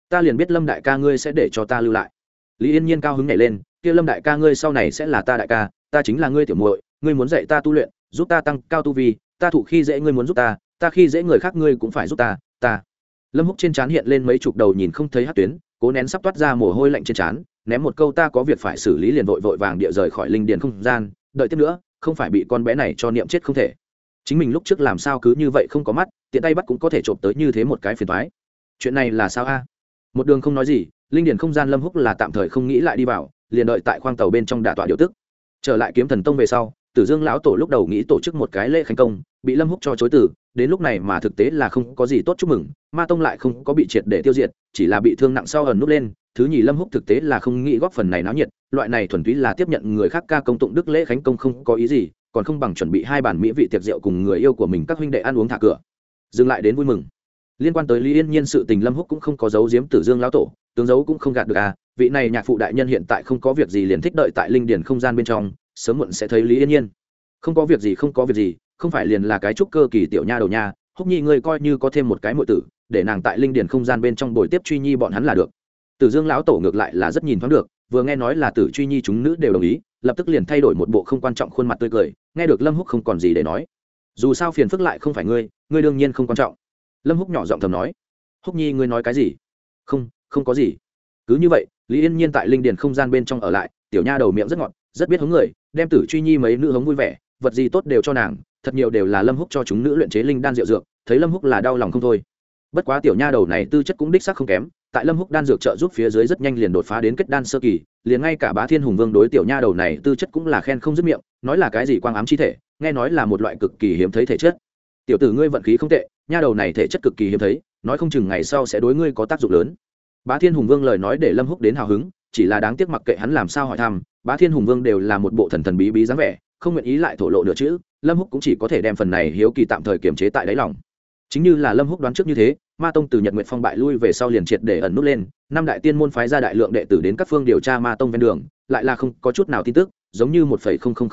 ta liền biết lâm đại ca ngươi sẽ để cho ta lưu lại. Lý yên nhiên cao hứng nhảy lên, kia lâm đại ca ngươi sau này sẽ là ta đại ca, ta chính là ngươi tiểu muội, ngươi muốn dạy ta tu luyện, giúp ta tăng cao tu vi, ta thủ khi dễ ngươi muốn giúp ta ta khi dễ người khác ngươi cũng phải giúp ta ta. Lâm húc trên trán hiện lên mấy chục đầu nhìn không thấy hát tuyến, cố nén sắp toát ra mồ hôi lạnh trên trán ném một câu ta có việc phải xử lý liền vội vội vàng địa rời khỏi linh điền không gian, đợi tiếp nữa, không phải bị con bé này cho niệm chết không thể. Chính mình lúc trước làm sao cứ như vậy không có mắt, tiện tay bắt cũng có thể trộm tới như thế một cái phiền toái. Chuyện này là sao a? Một đường không nói gì, linh điền không gian lâm húc là tạm thời không nghĩ lại đi vào, liền đợi tại khoang tàu bên trong đả tọa điều tức. Trở lại kiếm thần tông về sau, tử dương lão tổ lúc đầu nghĩ tổ chức một cái lễ khánh công, bị lâm húc cho chối từ, đến lúc này mà thực tế là không có gì tốt chúc mừng, ma tông lại không có bị triệt để tiêu diệt, chỉ là bị thương nặng sau ẩn nút lên thứ nhì lâm húc thực tế là không nghĩ góp phần này náo nhiệt, loại này thuần túy là tiếp nhận người khác ca công tụng đức lễ khánh công không có ý gì, còn không bằng chuẩn bị hai bản mỹ vị tiệc rượu cùng người yêu của mình các huynh đệ ăn uống thả cửa. Dừng lại đến vui mừng. Liên quan tới lý yên nhiên sự tình lâm húc cũng không có dấu giếm tử dương lão tổ, tướng dấu cũng không gạt được à vị này nhạc phụ đại nhân hiện tại không có việc gì liền thích đợi tại linh điển không gian bên trong, sớm muộn sẽ thấy lý yên nhiên. Không có việc gì, không có việc gì, không phải liền là cái trúc cơ kỳ tiểu nha đầu nha, húc nhi ngươi coi như có thêm một cái muội tử, để nàng tại linh điển không gian bên trong buổi tiếp truy nhi bọn hắn là được tử dương lão tổ ngược lại là rất nhìn thoáng được, vừa nghe nói là tử truy nhi chúng nữ đều đồng ý, lập tức liền thay đổi một bộ không quan trọng khuôn mặt tươi cười, nghe được lâm húc không còn gì để nói. Dù sao phiền phức lại không phải ngươi ngươi đương nhiên không quan trọng. Lâm húc nhỏ giọng thầm nói. Húc nhi ngươi nói cái gì? Không không có gì. Cứ như vậy, lý yên nhiên tại linh điền không gian bên trong ở lại, tiểu nha đầu miệng rất ngọt, rất biết hống người, đem tử truy nhi mấy nữ hống vui vẻ, vật gì tốt đều cho nàng, thật nhiều đều là lâm húc cho chúng nữ luyện chế linh đan rượu dược, thấy lâm húc là đau lòng không thôi. Bất quá tiểu nha đầu này tư chất cũng đích xác không kém tại lâm húc đan dược trợ giúp phía dưới rất nhanh liền đột phá đến kết đan sơ kỳ, liền ngay cả bá thiên hùng vương đối tiểu nha đầu này tư chất cũng là khen không dứt miệng, nói là cái gì quang ám chi thể, nghe nói là một loại cực kỳ hiếm thấy thể chất tiểu tử ngươi vận khí không tệ, nha đầu này thể chất cực kỳ hiếm thấy, nói không chừng ngày sau sẽ đối ngươi có tác dụng lớn bá thiên hùng vương lời nói để lâm húc đến hào hứng, chỉ là đáng tiếc mặc kệ hắn làm sao hỏi thăm, bá thiên hùng vương đều là một bộ thần thần bí bí dáng vẻ, không nguyện ý lại thổ lộ nữa chứ. lâm húc cũng chỉ có thể đem phần này hiếu kỳ tạm thời kiềm chế tại đáy lòng chính như là lâm húc đoán trước như thế, ma tông từ nhật nguyện phong bại lui về sau liền triệt để ẩn nút lên, năm đại tiên môn phái ra đại lượng đệ tử đến các phương điều tra ma tông ven đường, lại là không có chút nào tin tức, giống như một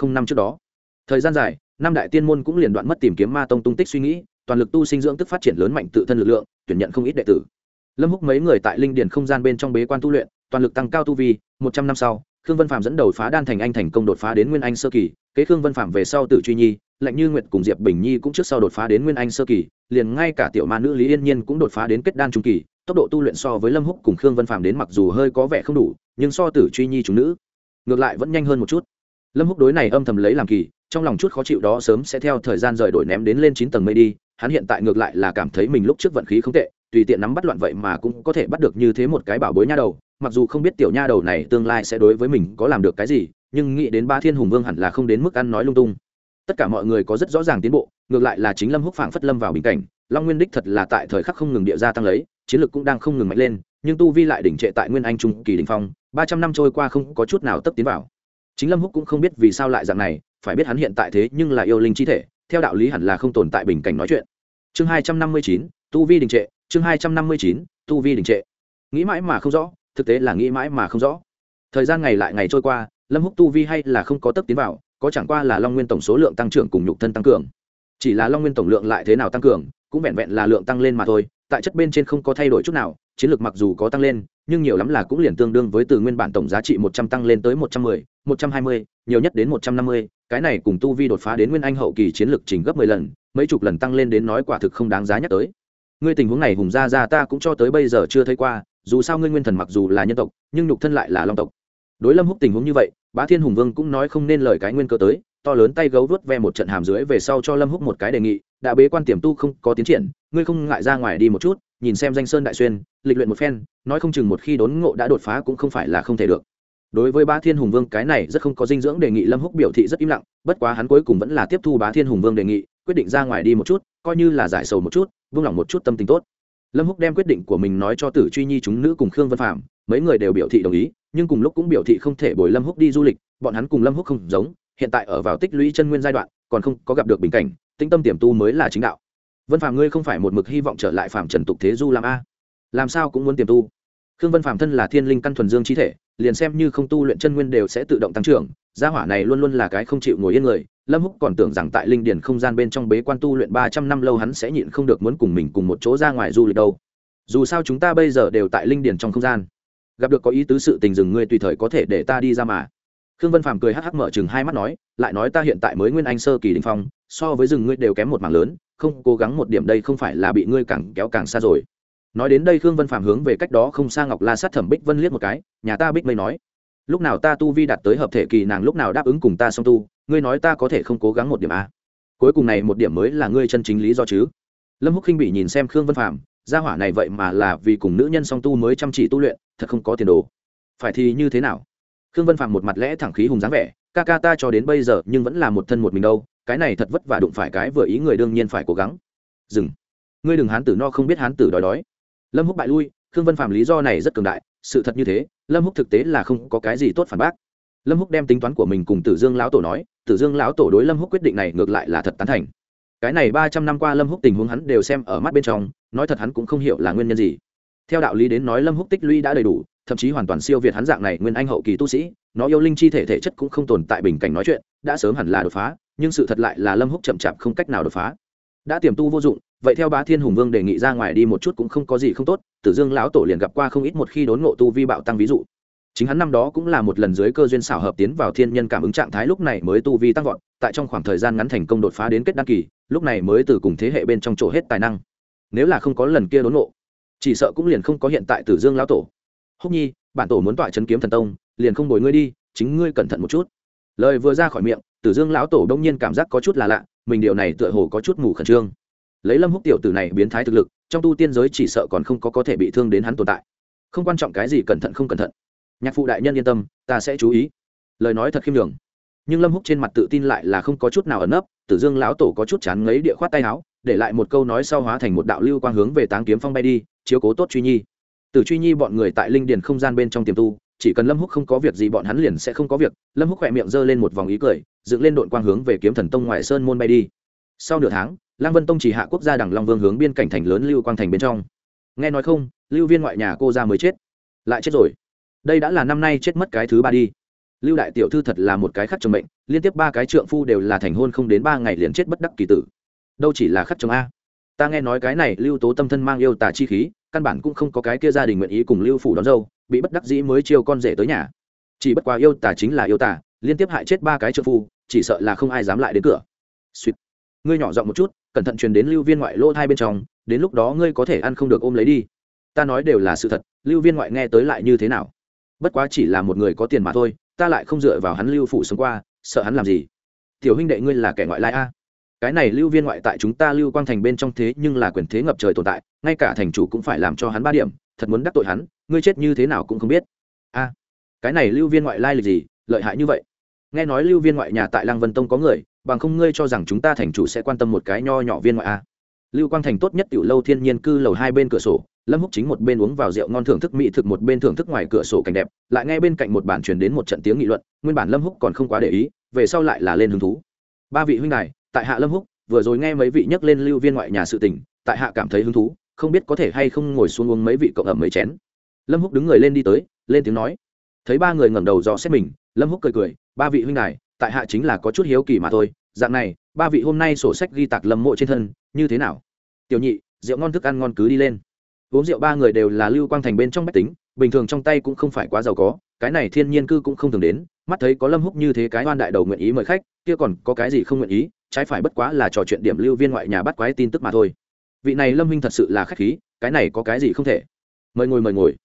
năm trước đó. Thời gian dài, năm đại tiên môn cũng liền đoạn mất tìm kiếm ma tông tung tích suy nghĩ, toàn lực tu sinh dưỡng tức phát triển lớn mạnh tự thân lực lượng, tuyển nhận không ít đệ tử. Lâm húc mấy người tại linh điền không gian bên trong bế quan tu luyện, toàn lực tăng cao tu vi, một trăm năm sau, khương vân phạm dẫn đầu phá đan thành anh thành công đột phá đến nguyên anh sơ kỳ, kế khương vân phạm về sau tự truy nhi lạnh như nguyệt cùng diệp bình nhi cũng trước sau đột phá đến nguyên anh sơ kỳ liền ngay cả tiểu ma nữ lý yên nhiên cũng đột phá đến kết đan trung kỳ, tốc độ tu luyện so với lâm húc cùng khương vân phạm đến mặc dù hơi có vẻ không đủ, nhưng so tử truy nhi chúng nữ, ngược lại vẫn nhanh hơn một chút. Lâm húc đối này âm thầm lấy làm kỳ, trong lòng chút khó chịu đó sớm sẽ theo thời gian rời đổi ném đến lên chín tầng mây đi, hắn hiện tại ngược lại là cảm thấy mình lúc trước vận khí không tệ, tùy tiện nắm bắt loạn vậy mà cũng có thể bắt được như thế một cái bảo bối nha đầu, mặc dù không biết tiểu nha đầu này tương lai sẽ đối với mình có làm được cái gì, nhưng nghĩ đến ba thiên hùng vương hẳn là không đến mức ăn nói lung tung. Tất cả mọi người có rất rõ ràng tiến bộ ngược lại là chính lâm húc phảng phất lâm vào bình cảnh, long nguyên đích thật là tại thời khắc không ngừng địa gia tăng lấy, chiến lược cũng đang không ngừng mạnh lên, nhưng tu vi lại đỉnh trệ tại nguyên anh trung kỳ đình phong, ba trăm năm trôi qua không có chút nào tấp tiến vào. Chính lâm húc cũng không biết vì sao lại dạng này, phải biết hắn hiện tại thế nhưng là yêu linh chi thể, theo đạo lý hẳn là không tồn tại bình cảnh nói chuyện. Chương hai trăm năm mươi chín, tu vi đình trệ, chương hai trăm năm mươi chín, tu vi đình trệ. Nghĩ mãi mà không rõ, thực tế là nghĩ mãi mà không rõ. Thời gian ngày lại ngày trôi qua, lâm húc tu vi hay là không có tấp tiến vào, có chẳng qua là long nguyên tổng số lượng tăng trưởng cùng nhục thân tăng cường chỉ là long nguyên tổng lượng lại thế nào tăng cường, cũng vẹn vẹn là lượng tăng lên mà thôi, tại chất bên trên không có thay đổi chút nào, chiến lược mặc dù có tăng lên, nhưng nhiều lắm là cũng liền tương đương với từ nguyên bản tổng giá trị một trăm tăng lên tới một trăm mười, một trăm hai mươi, nhiều nhất đến một trăm năm mươi, cái này cùng tu vi đột phá đến nguyên anh hậu kỳ chiến lược chỉnh gấp mười lần, mấy chục lần tăng lên đến nói quả thực không đáng giá nhắc tới. Ngươi tình huống này hùng gia gia ta cũng cho tới bây giờ chưa thấy qua, dù sao ngươi nguyên thần mặc dù là nhân tộc, nhưng nhục thân lại là long tộc. Đối lâm húc tình huống như vậy, bá thiên hùng vương cũng nói không nên lời cái nguyên cơ tới to lớn tay gấu vuốt ve một trận hàm dưới về sau cho lâm húc một cái đề nghị, đã bế quan tiềm tu không có tiến triển, ngươi không ngại ra ngoài đi một chút, nhìn xem danh sơn đại xuyên, lịch luyện một phen, nói không chừng một khi đốn ngộ đã đột phá cũng không phải là không thể được. Đối với bá thiên hùng vương, cái này rất không có dinh dưỡng đề nghị, lâm húc biểu thị rất im lặng, bất quá hắn cuối cùng vẫn là tiếp thu bá thiên hùng vương đề nghị, quyết định ra ngoài đi một chút, coi như là giải sầu một chút vương lòng một chút tâm tình tốt. Lâm húc đem quyết định của mình nói cho tử truy nhi chúng nữ cùng khương vân phạm, mấy người đều biểu thị đồng ý, nhưng cùng lúc cũng biểu thị không thể bồi lâm húc đi du lịch, bọn hắn cùng lâm húc không giống hiện tại ở vào tích lũy chân nguyên giai đoạn, còn không có gặp được bình cảnh tinh tâm tiềm tu mới là chính đạo. Vân phạm ngươi không phải một mực hy vọng trở lại phạm trần tục thế du làm a. Làm sao cũng muốn tiềm tu? Khương vân phạm thân là thiên linh căn thuần dương chi thể, liền xem như không tu luyện chân nguyên đều sẽ tự động tăng trưởng, gia hỏa này luôn luôn là cái không chịu ngồi yên người, lâm húc còn tưởng rằng tại linh điển không gian bên trong bế quan tu luyện ba trăm năm lâu hắn sẽ nhịn không được muốn cùng mình cùng một chỗ ra ngoài du lịch đâu. Dù sao chúng ta bây giờ đều tại linh điển trong không gian. Gặp được có ý tứ sự tình dừng ngươi tùy thời có thể để ta đi ra mà khương vân phàm cười hắc hắc mở chừng hai mắt nói, lại nói ta hiện tại mới nguyên anh sơ kỳ đình phong, so với rừng ngươi đều kém một mảng lớn, không cố gắng một điểm đây không phải là bị ngươi càng kéo càng xa rồi. Nói đến đây khương vân phạm hướng về cách đó không xa ngọc la sát thẩm bích vân liếc một cái, nhà ta bích mây nói, lúc nào ta tu vi đạt tới hợp thể kỳ nàng lúc nào đáp ứng cùng ta song tu, ngươi nói ta có thể không cố gắng một điểm a cuối cùng này một điểm mới là ngươi chân chính lý do chứ. Lâm húc khinh bị nhìn xem khương vân phạm gia hỏa này vậy mà là vì cùng nữ nhân song tu mới chăm chỉ tu luyện, thật không có tiền đồ. Phải thì như thế nào? Khương vân phạm một mặt lẽ thẳng khí hùng dáng vẻ, ca ca ta cho đến bây giờ nhưng vẫn là một thân một mình đâu, cái này thật vất vả đụng phải cái vừa ý người đương nhiên phải cố gắng. Dừng. Ngươi đừng hán tử no không biết hán tử đói đói. Lâm húc bại lui, khương vân phạm lý do này rất cường đại, sự thật như thế, lâm húc thực tế là không có cái gì tốt phản bác. Lâm húc đem tính toán của mình cùng tử dương lão tổ nói, tử dương lão tổ đối lâm húc quyết định này ngược lại là thật tán thành. Cái này ba trăm năm qua lâm húc tình huống hắn đều xem ở mắt bên trong, nói thật hắn cũng không hiểu là nguyên nhân gì. Theo đạo lý đến nói lâm húc tích lũy đã đầy đủ thậm chí hoàn toàn siêu việt hắn dạng này nguyên anh hậu kỳ tu sĩ, nó yêu linh chi thể thể chất cũng không tồn tại bình cảnh nói chuyện, đã sớm hẳn là đột phá, nhưng sự thật lại là lâm húc chậm chạp không cách nào đột phá. Đã tiềm tu vô dụng, vậy theo bá thiên hùng vương đề nghị ra ngoài đi một chút cũng không có gì không tốt, tử dương lão tổ liền gặp qua không ít một khi đốn ngộ tu vi bạo tăng ví dụ. Chính hắn năm đó cũng là một lần dưới cơ duyên xảo hợp tiến vào thiên nhân cảm ứng trạng thái lúc này mới tu vi tăng vọt, tại trong khoảng thời gian ngắn thành công đột phá đến kết đăng kỳ, lúc này mới từ cùng thế hệ bên trong chỗ hết tài năng. Nếu là không có lần kia đốn ngộ, chỉ sợ cũng liền không có hiện tại tử dương lão tổ húc nhi, bản tổ muốn tọa chấn kiếm thần tông, liền không bồi ngươi đi, chính ngươi cẩn thận một chút. Lời vừa ra khỏi miệng, tử dương lão tổ đông nhiên cảm giác có chút là lạ, mình điều này tựa hồ có chút ngủ khẩn trương. Lấy lâm húc tiểu tử này biến thái thực lực, trong tu tiên giới chỉ sợ còn không có có thể bị thương đến hắn tồn tại. Không quan trọng cái gì cẩn thận không cẩn thận. Nhạc phụ đại nhân yên tâm, ta sẽ chú ý. Lời nói thật khiêm đường nhưng lâm húc trên mặt tự tin lại là không có chút nào ẩn nấp, tử dương lão tổ có chút chán ngấy địa khoát tay áo, để lại một câu nói sau hóa thành một đạo lưu quang hướng về táng kiếm phong bay đi, chiếu cố tốt truy nhi từ truy nhi bọn người tại linh điền không gian bên trong tiềm tu, chỉ cần lâm húc không có việc gì bọn hắn liền sẽ không có việc. Lâm húc khẽ miệng giơ lên một vòng ý cười, dựng lên đội quang hướng về kiếm thần tông ngoài sơn môn bay đi. Sau nửa tháng, lăng vân tông chỉ hạ quốc gia đẳng long vương hướng biên cảnh thành lớn lưu quang thành bên trong. Nghe nói không, lưu viên ngoại nhà cô ra mới chết. Lại chết rồi. Đây đã là năm nay chết mất cái thứ ba đi. Lưu đại tiểu thư thật là một cái khắc chồng mệnh, liên tiếp ba cái trượng phu đều là thành hôn không đến ba ngày liền chết bất đắc kỳ tử. Đâu chỉ là khắc chồng a. Ta nghe nói cái này lưu tố tâm thân mang yêu tà chi khí căn bản cũng không có cái kia gia đình nguyện ý cùng lưu phủ đón dâu, bị bất đắc dĩ mới chiêu con rể tới nhà. Chỉ bất quá yêu tả chính là yêu tả liên tiếp hại chết ba cái trợ phu, chỉ sợ là không ai dám lại đến cửa. Suýt ngươi nhỏ giọng một chút, cẩn thận truyền đến lưu viên ngoại lô hai bên trong, đến lúc đó ngươi có thể ăn không được ôm lấy đi. Ta nói đều là sự thật, lưu viên ngoại nghe tới lại như thế nào? Bất quá chỉ là một người có tiền mà thôi, ta lại không dựa vào hắn lưu phủ sống qua, sợ hắn làm gì? Tiểu huynh đệ ngươi là kẻ ngoại lai a cái này lưu viên ngoại tại chúng ta lưu quang thành bên trong thế nhưng là quyền thế ngập trời tồn tại, ngay cả thành chủ cũng phải làm cho hắn ba điểm, thật muốn đắc tội hắn, ngươi chết như thế nào cũng không biết. A à, cái này lưu viên ngoại lai lịch gì, lợi hại như vậy? Nghe nói lưu viên ngoại nhà tại lăng vân tông có người, bằng không ngươi cho rằng chúng ta thành chủ sẽ quan tâm một cái nho nhỏ viên ngoại a. Lưu quang thành tốt nhất tiểu lâu thiên nhiên cư lầu hai bên cửa sổ, lâm húc chính một bên uống vào rượu ngon thưởng thức mỹ thực, một bên thưởng thức ngoài cửa sổ cảnh đẹp, lại nghe bên cạnh một bản truyền đến một trận tiếng nghị luận, nguyên bản lâm húc còn không quá để ý, về sau lại là lên hứng thú. Ba vị huynh này tại hạ lâm húc vừa rồi nghe mấy vị nhắc lên lưu viên ngoại nhà sự tình, tại hạ cảm thấy hứng thú, không biết có thể hay không ngồi xuống uống mấy vị cộng ẩm mấy chén. Lâm húc đứng người lên đi tới, lên tiếng nói. Thấy ba người ngẩng đầu dò xét mình, lâm húc cười cười, ba vị huynh đài, tại hạ chính là có chút hiếu kỳ mà thôi, dạng này, ba vị hôm nay sổ sách ghi tạc lâm mộ trên thân, như thế nào? Tiểu nhị, rượu ngon thức ăn ngon cứ đi lên. Uống rượu ba người đều là lưu quang thành bên trong bách tính, bình thường trong tay cũng không phải quá giàu có, cái này thiên nhiên cư cũng không thường đến, mắt thấy có lâm húc như thế cái oan đại đầu nguyện ý mời khách, kia còn có cái gì không nguyện ý trái phải bất quá là trò chuyện điểm lưu viên ngoại nhà bắt quái tin tức mà thôi. Vị này lâm huynh thật sự là khách khí, cái này có cái gì không thể? Mời ngồi mời ngồi.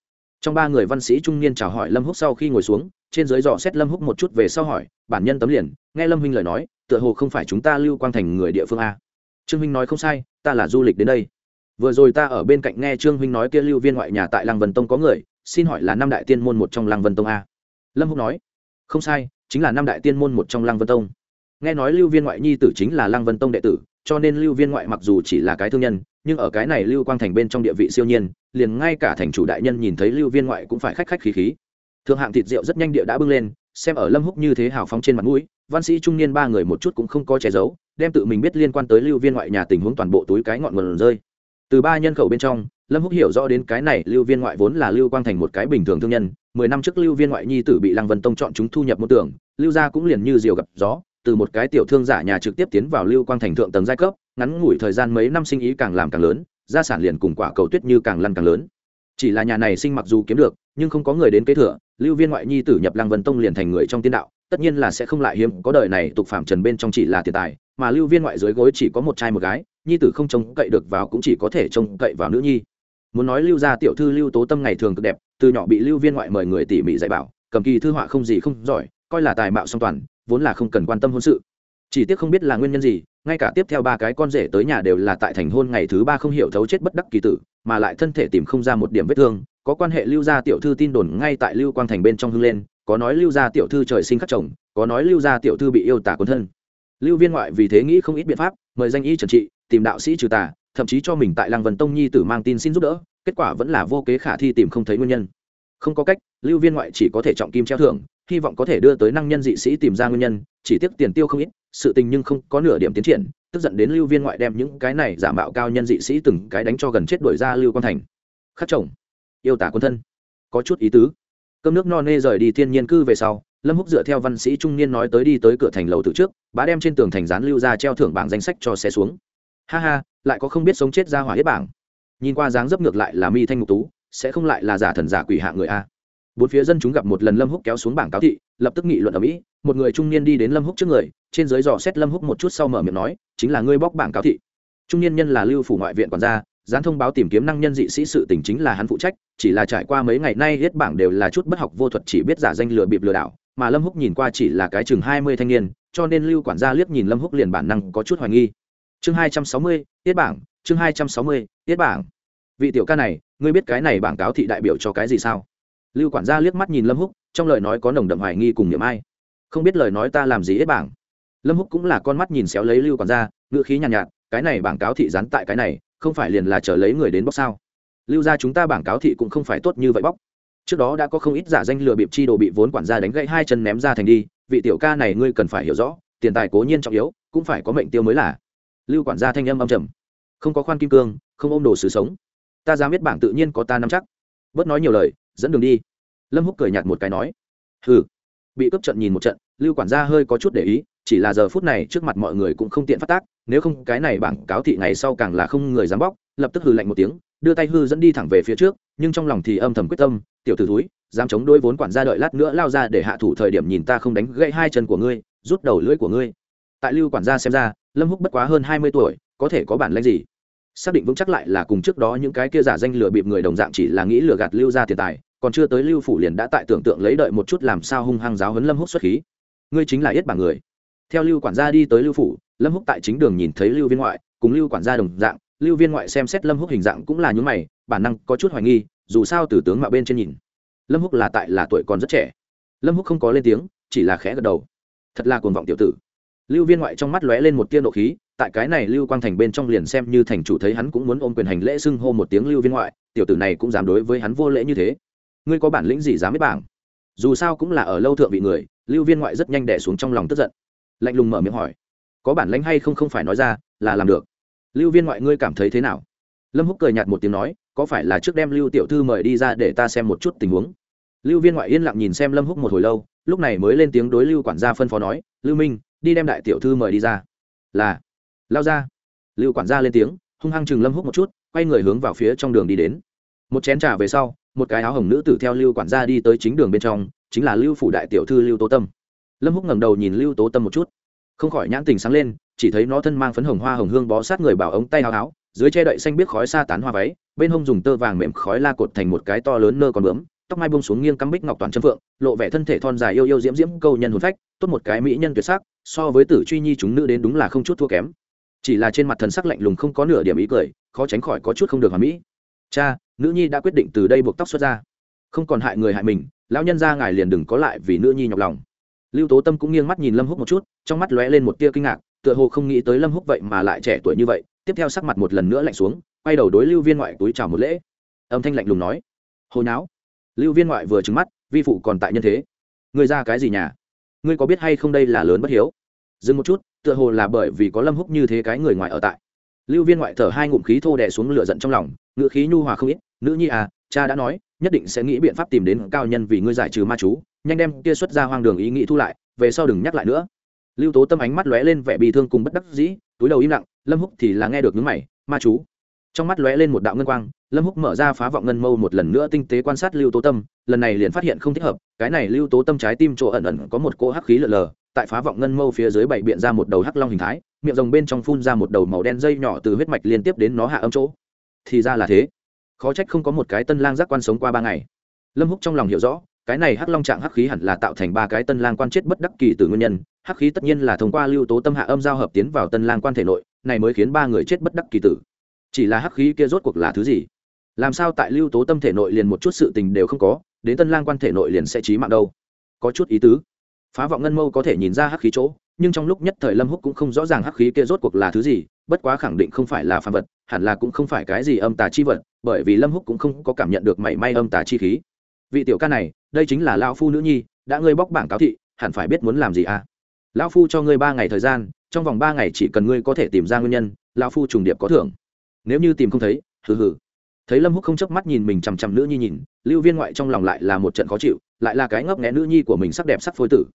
Trong ba người văn sĩ trung niên chào hỏi lâm húc sau khi ngồi xuống, trên dưới dò xét lâm húc một chút về sau hỏi, bản nhân tấm liền, nghe lâm huynh lời nói, tựa hồ không phải chúng ta lưu quang thành người địa phương a. Trương huynh nói không sai, ta là du lịch đến đây. Vừa rồi ta ở bên cạnh nghe trương huynh nói kia lưu viên ngoại nhà tại lăng vân tông có người, xin hỏi là năm đại tiên môn một trong lăng vân tông a? Lâm húc nói, không sai, chính là năm đại tiên môn một trong lăng vân tông nghe nói lưu viên ngoại nhi tử chính là lăng vân tông đệ tử, cho nên lưu viên ngoại mặc dù chỉ là cái thương nhân, nhưng ở cái này lưu quang thành bên trong địa vị siêu nhiên, liền ngay cả thành chủ đại nhân nhìn thấy lưu viên ngoại cũng phải khách khách khí khí. Thượng hạng thịt rượu rất nhanh địa đã bưng lên, xem ở lâm húc như thế hào phóng trên mặt mũi, văn sĩ trung niên ba người một chút cũng không có che giấu, đem tự mình biết liên quan tới lưu viên ngoại nhà tình huống toàn bộ túi cái ngọn nguồn rơi. Từ ba nhân khẩu bên trong, lâm húc hiểu rõ đến cái này lưu viên ngoại vốn là lưu quang thành một cái bình thường thương nhân, mười năm trước lưu viên ngoại nhi tử bị lăng vân tông chọn chúng thu nhập một tưởng, lưu gia cũng liền như diều gặp gió từ một cái tiểu thương giả nhà trực tiếp tiến vào lưu quang thành thượng tầng giai cấp, ngắn ngủi thời gian mấy năm sinh ý càng làm càng lớn, gia sản liền cùng quả cầu tuyết như càng lăn càng lớn. Chỉ là nhà này sinh mặc dù kiếm được, nhưng không có người đến kế thừa, lưu viên ngoại nhi tử nhập lăng vân tông liền thành người trong tiên đạo, tất nhiên là sẽ không lại hiếm, có đời này tục phạm trần bên trong chỉ là tiền tài, mà lưu viên ngoại dưới gối chỉ có một trai một gái, nhi tử không trông cậy được vào cũng chỉ có thể trông cậy vào nữ nhi. Muốn nói lưu gia tiểu thư lưu tố tâm ngày thường cực đẹp, từ nhỏ bị lưu viên ngoại mời người tỉ mỉ dạy bảo, cầm kỳ thư họa không gì không giỏi, coi là tài mạo song toàn vốn là không cần quan tâm hôn sự. Chỉ tiếc không biết là nguyên nhân gì, ngay cả tiếp theo ba cái con rể tới nhà đều là tại thành hôn ngày thứ ba không hiểu thấu chết bất đắc kỳ tử, mà lại thân thể tìm không ra một điểm vết thương, có quan hệ lưu gia tiểu thư tin đồn ngay tại lưu quang thành bên trong hưng lên, có nói lưu gia tiểu thư trời sinh khắc chồng, có nói lưu gia tiểu thư bị yêu tả quân thân. Lưu viên ngoại vì thế nghĩ không ít biện pháp, mời danh y trần trị, tìm đạo sĩ trừ tà, thậm chí cho mình tại lăng vân tông nhi tử mang tin xin giúp đỡ, kết quả vẫn là vô kế khả thi tìm không thấy nguyên nhân. Không có cách, lưu viên ngoại chỉ có thể trọng kim treo thưởng hy vọng có thể đưa tới năng nhân dị sĩ tìm ra nguyên nhân, chỉ tiếc tiền tiêu không ít, sự tình nhưng không có nửa điểm tiến triển, tức giận đến lưu viên ngoại đem những cái này giả mạo cao nhân dị sĩ từng cái đánh cho gần chết đuổi ra lưu quan thành. Khắc chồng yêu tả quân thân, có chút ý tứ. Cơm nước no nê rời đi thiên nhiên cư về sau, lâm húc dựa theo văn sĩ trung niên nói tới đi tới cửa thành lầu từ trước, bá đem trên tường thành dán lưu ra treo thưởng bảng danh sách cho xe xuống. Ha ha, lại có không biết sống chết ra hỏa hết bảng. Nhìn qua dáng dấp ngược lại là mi thanh ngục tú, sẽ không lại là giả thần giả quỷ hạ người a bốn phía dân chúng gặp một lần lâm húc kéo xuống bảng cáo thị, lập tức nghị luận ở mỹ, một người trung niên đi đến lâm húc trước người, trên dưới dò xét lâm húc một chút sau mở miệng nói, chính là ngươi bóc bảng cáo thị. Trung niên nhân là lưu phủ ngoại viện quản gia gián thông báo tìm kiếm năng nhân dị sĩ sự tình chính là hắn phụ trách, chỉ là trải qua mấy ngày nay hết bảng đều là chút bất học vô thuật chỉ biết giả danh lừa bịp lừa đảo, mà lâm húc nhìn qua chỉ là cái chừng hai mươi thanh niên, cho nên lưu quản gia liếc nhìn lâm húc liền bản năng có chút hoài nghi. Chương hai trăm sáu mươi, tiết bảng, chương hai trăm sáu mươi, tiết bảng. Vị tiểu ca này, ngươi biết cái này bảng cáo thị đại biểu cho cái gì sao? Lưu quản gia liếc mắt nhìn lâm húc trong lời nói có nồng đậm hoài nghi cùng niệm ai. Không biết lời nói ta làm gì hết bảng. Lâm húc cũng là con mắt nhìn xéo lấy lưu quản gia ngựa khí nhàn nhạt, nhạt cái này bảng cáo thị dán tại cái này không phải liền là chờ lấy người đến bóc sao? Lưu gia chúng ta bảng cáo thị cũng không phải tốt như vậy bóc. Trước đó đã có không ít giả danh lừa bịp chi đồ bị vốn quản gia đánh gãy hai chân ném ra thành đi vị tiểu ca này ngươi cần phải hiểu rõ tiền tài cố nhiên trọng yếu cũng phải có mệnh tiêu mới là. Lưu quản gia thanh âm âm trầm. Không có khoan kim cương không ôm đồ sự sống. Ta dám biết bảng tự nhiên có ta nắm chắc. Bớt nói nhiều lời dẫn đường đi lâm húc cười nhạt một cái nói, hừ. Bị cướp trận nhìn một trận, lưu quản gia hơi có chút để ý, chỉ là giờ phút này trước mặt mọi người cũng không tiện phát tác, nếu không cái này bảng cáo thị ngày sau càng là không người dám bóc, lập tức hừ lạnh một tiếng, đưa tay hư dẫn đi thẳng về phía trước, nhưng trong lòng thì âm thầm quyết tâm, tiểu t ử túi dám chống đôi vốn quản gia đợi lát nữa lao ra để hạ thủ thời điểm nhìn ta không đánh gãy hai chân của ngươi, rút đầu lưỡi của ngươi. Tại lưu quản gia xem ra, lâm húc bất quá hơn hai mươi tuổi, có thể có bản lãnh gì? Xác định vững chắc lại là cùng trước đó những cái kia giả danh lừa bịp người đồng dạng chỉ là nghĩ lừa gạt lưu ra tiền tài còn chưa tới lưu phủ liền đã tại tưởng tượng lấy đợi một chút làm sao hung hăng giáo hấn lâm húc xuất khí. Ngươi chính là yết bảng người. Theo lưu quản gia đi tới lưu phủ, lâm húc tại chính đường nhìn thấy lưu viên ngoại, cùng lưu quản gia đồng dạng, lưu viên ngoại xem xét lâm húc hình dạng cũng là nhún mày, bản năng có chút hoài nghi, dù sao từ tướng mạo bên trên nhìn, lâm húc là tại là tuổi còn rất trẻ. Lâm húc không có lên tiếng, chỉ là khẽ gật đầu. Thật là cuồng vọng tiểu tử. Lưu viên ngoại trong mắt lóe lên một tia nộ khí, tại cái này lưu quang thành bên trong liền xem như thành chủ thấy hắn cũng muốn ôm quyền hành lễ xưng hô một tiếng lưu viên ngoại, tiểu tử này cũng dám đối với hắn vô lễ như thế ngươi có bản lĩnh gì dám biết bảng? Dù sao cũng là ở lâu thượng vị người, lưu viên ngoại rất nhanh đẻ xuống trong lòng tức giận. Lạnh lùng mở miệng hỏi, có bản lãnh hay không không phải nói ra, là làm được. Lưu viên ngoại ngươi cảm thấy thế nào? Lâm húc cười nhạt một tiếng nói, có phải là trước đem lưu tiểu thư mời đi ra để ta xem một chút tình huống? Lưu viên ngoại yên lặng nhìn xem lâm húc một hồi lâu, lúc này mới lên tiếng đối lưu quản gia phân phó nói, lưu minh, đi đem đại tiểu thư mời đi ra. Là. Lao ra. Lưu quản gia lên tiếng, hung hăng chừng lâm húc một chút, quay người hướng vào phía trong đường đi đến. Một chén trà về sau một cái áo hồng nữ tử theo lưu quản gia đi tới chính đường bên trong, chính là lưu phủ đại tiểu thư lưu tố tâm. Lâm húc ngẩng đầu nhìn lưu tố tâm một chút. Không khỏi nhãn tình sáng lên, chỉ thấy nó thân mang phấn hồng hoa hồng hương bó sát người bảo ống tay áo áo, dưới che đậy xanh biết khói xa tán hoa váy, bên hông dùng tơ vàng mềm khói la cột thành một cái to lớn nơ còn bướm, tóc mai bông xuống nghiêng cắm bích ngọc toàn chân phượng, lộ vẻ thân thể thon dài yêu yêu diễm diễm câu nhân hồn phách, tốt một cái mỹ nhân tuyệt sắc, so với tử truy nhi chúng nữ đến đúng là không chút thua kém. Chỉ là trên mặt thần sắc lạnh lùng không có nửa điểm ý cười, khó tránh khỏi có chút không được hoàn mỹ. Cha nữ nhi đã quyết định từ đây buộc tóc xuất ra. Không còn hại người hại mình, lão nhân ra ngài liền đừng có lại vì nữ nhi nhọc lòng. Lưu tố tâm cũng nghiêng mắt nhìn lâm húc một chút, trong mắt lóe lên một tia kinh ngạc, tựa hồ không nghĩ tới lâm húc vậy mà lại trẻ tuổi như vậy, tiếp theo sắc mặt một lần nữa lạnh xuống, quay đầu đối lưu viên ngoại túi chào một lễ. Âm thanh lạnh lùng nói, hồi não lưu viên ngoại vừa trứng mắt, vi phụ còn tại nhân thế. Ngươi ra cái gì nhà? Ngươi có biết hay không đây là lớn bất hiếu? Dừng một chút, tựa hồ là bởi vì có lâm húc như thế cái người ngoài ở tại. Lưu viên ngoại thở hai ngụm khí thô đè xuống lửa giận trong lòng ngựa khí nhu hòa không ít nữ nhi à cha đã nói, nhất định sẽ nghĩ biện pháp tìm đến cao nhân vì ngươi giải trừ ma chú, nhanh đem kia xuất ra hoang đường ý nghĩ thu lại, về sau đừng nhắc lại nữa. Lưu tố tâm ánh mắt lóe lên vẻ bị thương cùng bất đắc dĩ, túi đầu im lặng, lâm húc thì là nghe được những mày, ma chú. Trong mắt lóe lên một đạo ngân quang, lâm húc mở ra phá vọng ngân mâu một lần nữa tinh tế quan sát lưu tố tâm, lần này liền phát hiện không thích hợp, cái này lưu tố tâm trái tim chỗ ẩn ẩn có một cỗ hắc khí lờ lờ, tại phá vọng ngân mâu phía dưới bảy biện ra một đầu hắc long hình thái, miệng rồng bên trong phun ra một đầu màu đen dây nhỏ từ huyết mạch liên tiếp đến nó hạ âm chỗ. Thì ra là thế khó trách không có một cái tân lang giác quan sống qua ba ngày. Lâm húc trong lòng hiểu rõ, cái này hắc long trạng hắc khí hẳn là tạo thành ba cái tân lang quan chết bất đắc kỳ từ nguyên nhân. Hắc khí tất nhiên là thông qua lưu tố tâm hạ âm giao hợp tiến vào tân lang quan thể nội, này mới khiến ba người chết bất đắc kỳ tử. Chỉ là hắc khí kia rốt cuộc là thứ gì? Làm sao tại lưu tố tâm thể nội liền một chút sự tình đều không có, đến tân lang quan thể nội liền sẽ trí mạng đâu? Có chút ý tứ. Phá vọng ngân mâu có thể nhìn ra hắc khí chỗ, nhưng trong lúc nhất thời lâm húc cũng không rõ ràng hắc khí kia rốt cuộc là thứ gì, bất quá khẳng định không phải là phàm vật, hẳn là cũng không phải cái gì âm tà chi vật bởi vì lâm húc cũng không có cảm nhận được mảy may âm tà chi khí. Vị tiểu ca này, đây chính là lao phu nữ nhi, đã ngươi bóc bảng cáo thị, hẳn phải biết muốn làm gì à? Lão phu cho ngươi ba ngày thời gian, trong vòng ba ngày chỉ cần ngươi có thể tìm ra nguyên nhân, lão phu trùng điệp có thưởng. Nếu như tìm không thấy, hừ hừ. Thấy lâm húc không chớp mắt nhìn mình chằm chằm nữ nhi nhìn, lưu viên ngoại trong lòng lại là một trận khó chịu, lại là cái ngấp nghé nữ nhi của mình sắc đẹp sắc phôi tử.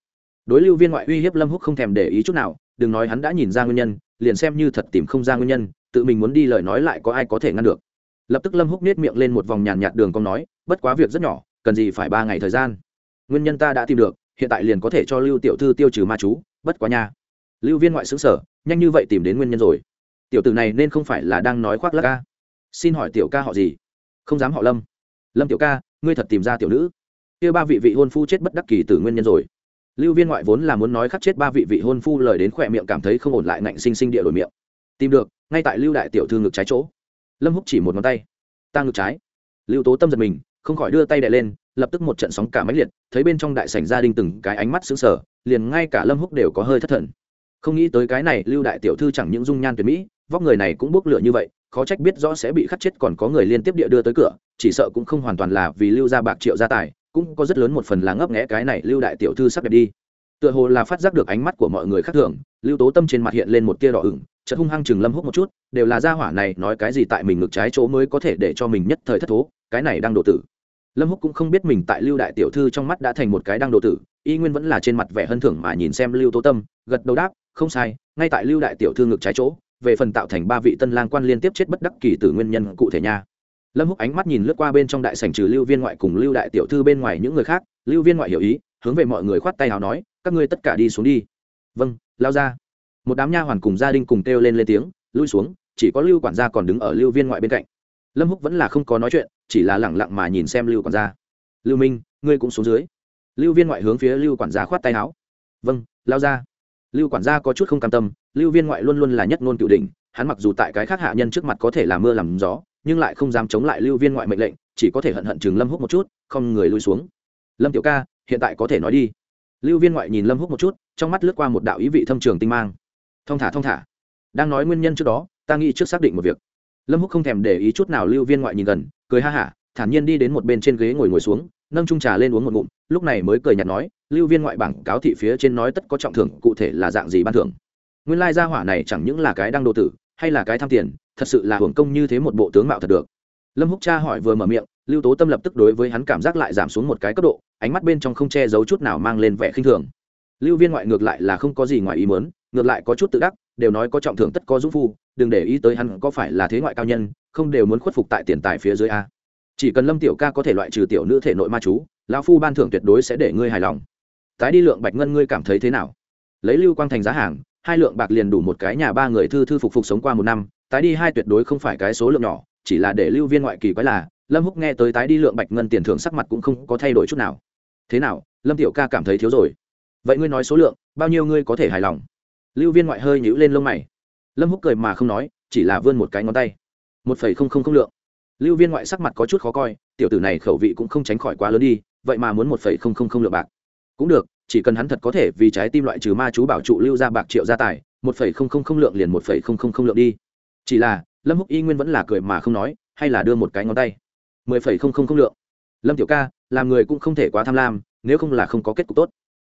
Đối lưu viên ngoại uy hiếp lâm húc không thèm để ý chút nào, đừng nói hắn đã nhìn ra nguyên nhân, liền xem như thật tìm không ra nguyên nhân, tự mình muốn đi lời nói lại có ai có thể ngăn được lập tức lâm húc nết miệng lên một vòng nhàn nhạt đường cong nói, bất quá việc rất nhỏ, cần gì phải ba ngày thời gian? Nguyên nhân ta đã tìm được, hiện tại liền có thể cho lưu tiểu thư tiêu trừ ma chú, bất quá nha. Lưu viên ngoại xứ sở nhanh như vậy tìm đến nguyên nhân rồi. Tiểu tử này nên không phải là đang nói khoác lắc ca. Xin hỏi tiểu ca họ gì? Không dám họ lâm. Lâm tiểu ca, ngươi thật tìm ra tiểu nữ. Kia ba vị vị hôn phu chết bất đắc kỳ từ nguyên nhân rồi. Lưu viên ngoại vốn là muốn nói khắc chết ba vị vị hôn phu lời đến khỏe miệng cảm thấy không ổn lại ngạnh sinh sinh địa đổi miệng. Tìm được, ngay tại lưu đại tiểu thư ngực trái chỗ lâm húc chỉ một ngón tay. Ta ngực trái. Lưu tố tâm giật mình, không khỏi đưa tay đè lên, lập tức một trận sóng cả máy liệt, thấy bên trong đại sảnh gia đình từng cái ánh mắt sững sờ, liền ngay cả lâm húc đều có hơi thất thần. Không nghĩ tới cái này, lưu đại tiểu thư chẳng những dung nhan tuyệt mỹ, vóc người này cũng bốc lửa như vậy, khó trách biết rõ sẽ bị khắc chết còn có người liên tiếp địa đưa tới cửa, chỉ sợ cũng không hoàn toàn là vì lưu gia bạc triệu gia tài, cũng có rất lớn một phần là ngấp nghẽ cái này lưu đại tiểu thư sắc đẹp đi tựa hồ là phát giác được ánh mắt của mọi người khác thường, lưu tố tâm trên mặt hiện lên một tia đỏ ửng, chợt hung hăng chừng lâm húc một chút, đều là gia hỏa này nói cái gì tại mình ngược trái chỗ mới có thể để cho mình nhất thời thất thố, cái này đang độ tử. Lâm húc cũng không biết mình tại lưu đại tiểu thư trong mắt đã thành một cái đang độ tử, y nguyên vẫn là trên mặt vẻ hân thưởng mà nhìn xem lưu tố tâm, gật đầu đáp, không sai, ngay tại lưu đại tiểu thư ngược trái chỗ, về phần tạo thành ba vị tân lang quan liên tiếp chết bất đắc kỳ từ nguyên nhân cụ thể nha. Lâm húc ánh mắt nhìn lướt qua bên trong đại sảnh trừ lưu viên ngoại cùng lưu đại tiểu thư bên ngoài những người khác, lưu viên ngoại hiểu ý, hướng về mọi người khoát tay hào nói các ngươi tất cả đi xuống đi. Vâng lao ra. Một đám nha hoàn cùng gia đình cùng kêu lên lên tiếng, lui xuống, chỉ có lưu quản gia còn đứng ở lưu viên ngoại bên cạnh. Lâm húc vẫn là không có nói chuyện, chỉ là lẳng lặng mà nhìn xem lưu quản gia. Lưu minh, ngươi cũng xuống dưới. Lưu viên ngoại hướng phía lưu quản gia khoát tay áo. Vâng lao ra. Lưu quản gia có chút không cam tâm, lưu viên ngoại luôn luôn là nhất ngôn cựu đỉnh, hắn mặc dù tại cái khác hạ nhân trước mặt có thể làm mưa làm gió, nhưng lại không dám chống lại lưu viên ngoại mệnh lệnh, chỉ có thể hận hận chừng lâm húc một chút, không người lui xuống. Lâm tiểu ca, hiện tại có thể nói đi lưu viên ngoại nhìn lâm húc một chút, trong mắt lướt qua một đạo ý vị thâm trường tinh mang. Thong thả thong thả. Đang nói nguyên nhân trước đó, ta nghĩ trước xác định một việc. Lâm húc không thèm để ý chút nào lưu viên ngoại nhìn gần, cười ha hả, thản nhiên đi đến một bên trên ghế ngồi ngồi xuống, nâng trung trà lên uống một ngụm, lúc này mới cười nhạt nói, lưu viên ngoại bảng cáo thị phía trên nói tất có trọng thưởng, cụ thể là dạng gì ban thưởng? Nguyên lai gia hỏa này chẳng những là cái đang đồ tử, hay là cái tham tiền, thật sự là hưởng công như thế một bộ tướng mạo thật được. Lâm húc cha hỏi vừa mở miệng lưu tố tâm lập tức đối với hắn cảm giác lại giảm xuống một cái cấp độ, ánh mắt bên trong không che giấu chút nào mang lên vẻ khinh thường. Lưu viên ngoại ngược lại là không có gì ngoài ý muốn, ngược lại có chút tự đắc, đều nói có trọng thưởng tất có dũng phu, đừng để ý tới hắn có phải là thế ngoại cao nhân, không đều muốn khuất phục tại tiền tài phía dưới a. Chỉ cần lâm tiểu ca có thể loại trừ tiểu nữ thể nội ma chú, lão phu ban thưởng tuyệt đối sẽ để ngươi hài lòng. Tái đi lượng bạch ngân ngươi cảm thấy thế nào? Lấy lưu quang thành giá hàng, hai lượng bạc liền đủ một cái nhà ba người thư thư phục phục sống qua một năm, tái đi hai tuyệt đối không phải cái số lượng nhỏ, chỉ là để lưu viên ngoại kỳ quái là lâm húc nghe tới tái đi lượng bạch ngân tiền thưởng sắc mặt cũng không có thay đổi chút nào. Thế nào, lâm tiểu ca cảm thấy thiếu rồi. Vậy ngươi nói số lượng, bao nhiêu ngươi có thể hài lòng? Lưu viên ngoại hơi nhíu lên lông mày. Lâm húc cười mà không nói, chỉ là vươn một cái ngón tay. Một phẩy không không không lượng. Lưu viên ngoại sắc mặt có chút khó coi, tiểu tử này khẩu vị cũng không tránh khỏi quá lớn đi, vậy mà muốn một phẩy không không không lượng bạc. Cũng được, chỉ cần hắn thật có thể vì trái tim loại trừ ma chú bảo trụ lưu ra bạc triệu gia tài, một phẩy không không không lượng liền một phẩy không không không lượng đi. Chỉ là, lâm húc y nguyên vẫn là cười mà không nói, hay là đưa một cái ngón tay mười phẩy không không không lượng. Lâm tiểu ca, làm người cũng không thể quá tham lam, nếu không là không có kết cục tốt.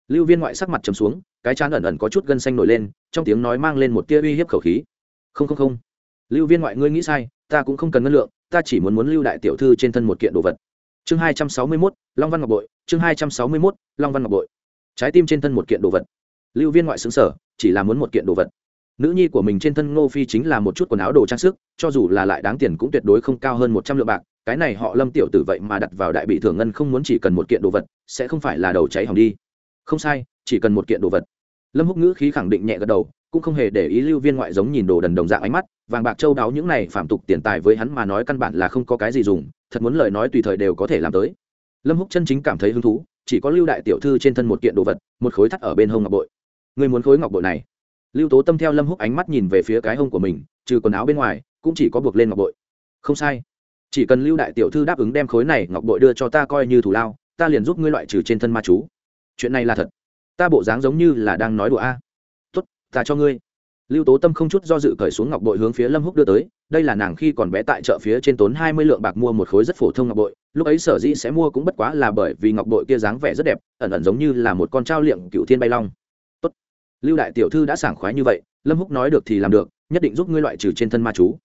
Lưu viên ngoại sắc mặt trầm xuống, cái chán ẩn ẩn có chút gân xanh nổi lên, trong tiếng nói mang lên một tia uy hiếp khẩu khí. Không không không. Lưu viên ngoại ngươi nghĩ sai, ta cũng không cần ngân lượng, ta chỉ muốn muốn lưu đại tiểu thư trên thân một kiện đồ vật. Chương hai trăm sáu mươi mốt, long văn ngọc bội, chương hai trăm sáu mươi mốt, long văn ngọc bội. Trái tim trên thân một kiện đồ vật. Lưu viên ngoại xứng sở chỉ là muốn một kiện đồ vật. Nữ nhi của mình trên thân ngô phi chính là một chút quần áo đồ trang sức, cho dù là lại đáng tiền cũng tuyệt đối không cao hơn một trăm lượng bạc cái này họ lâm tiểu tử vậy mà đặt vào đại bị thường ngân không muốn chỉ cần một kiện đồ vật, sẽ không phải là đầu cháy hỏng đi. Không sai, chỉ cần một kiện đồ vật. Lâm húc ngữ khí khẳng định nhẹ gật đầu, cũng không hề để ý lưu viên ngoại giống nhìn đồ đần đồng dạng ánh mắt, vàng bạc châu đáo những này phạm tục tiền tài với hắn mà nói căn bản là không có cái gì dùng, thật muốn lời nói tùy thời đều có thể làm tới. Lâm húc chân chính cảm thấy hứng thú, chỉ có lưu đại tiểu thư trên thân một kiện đồ vật, một khối thắt ở bên hông ngọc bội. Người muốn khối ngọc bội này? Lưu tố tâm theo lâm húc ánh mắt nhìn về phía cái hông của mình, trừ quần áo bên ngoài, cũng chỉ có buộc lên ngọc bội. Không sai chỉ cần lưu đại tiểu thư đáp ứng đem khối này ngọc bội đưa cho ta coi như thủ lao, ta liền giúp ngươi loại trừ trên thân ma chú. Chuyện này là thật. Ta bộ dáng giống như là đang nói đùa a. Tốt, ta cho ngươi. Lưu tố tâm không chút do dự cởi xuống ngọc bội hướng phía lâm húc đưa tới. Đây là nàng khi còn bé tại chợ phía trên tốn hai mươi lượng bạc mua một khối rất phổ thông ngọc bội. Lúc ấy sở dĩ sẽ mua cũng bất quá là bởi vì ngọc bội kia dáng vẻ rất đẹp, ẩn ẩn giống như là một con trao liệm cựu thiên bay long. Tốt. lưu đại tiểu thư đã sảng khoái như vậy, lâm húc nói được thì làm được, nhất định giúp ngươi loại trừ trên thân ma chú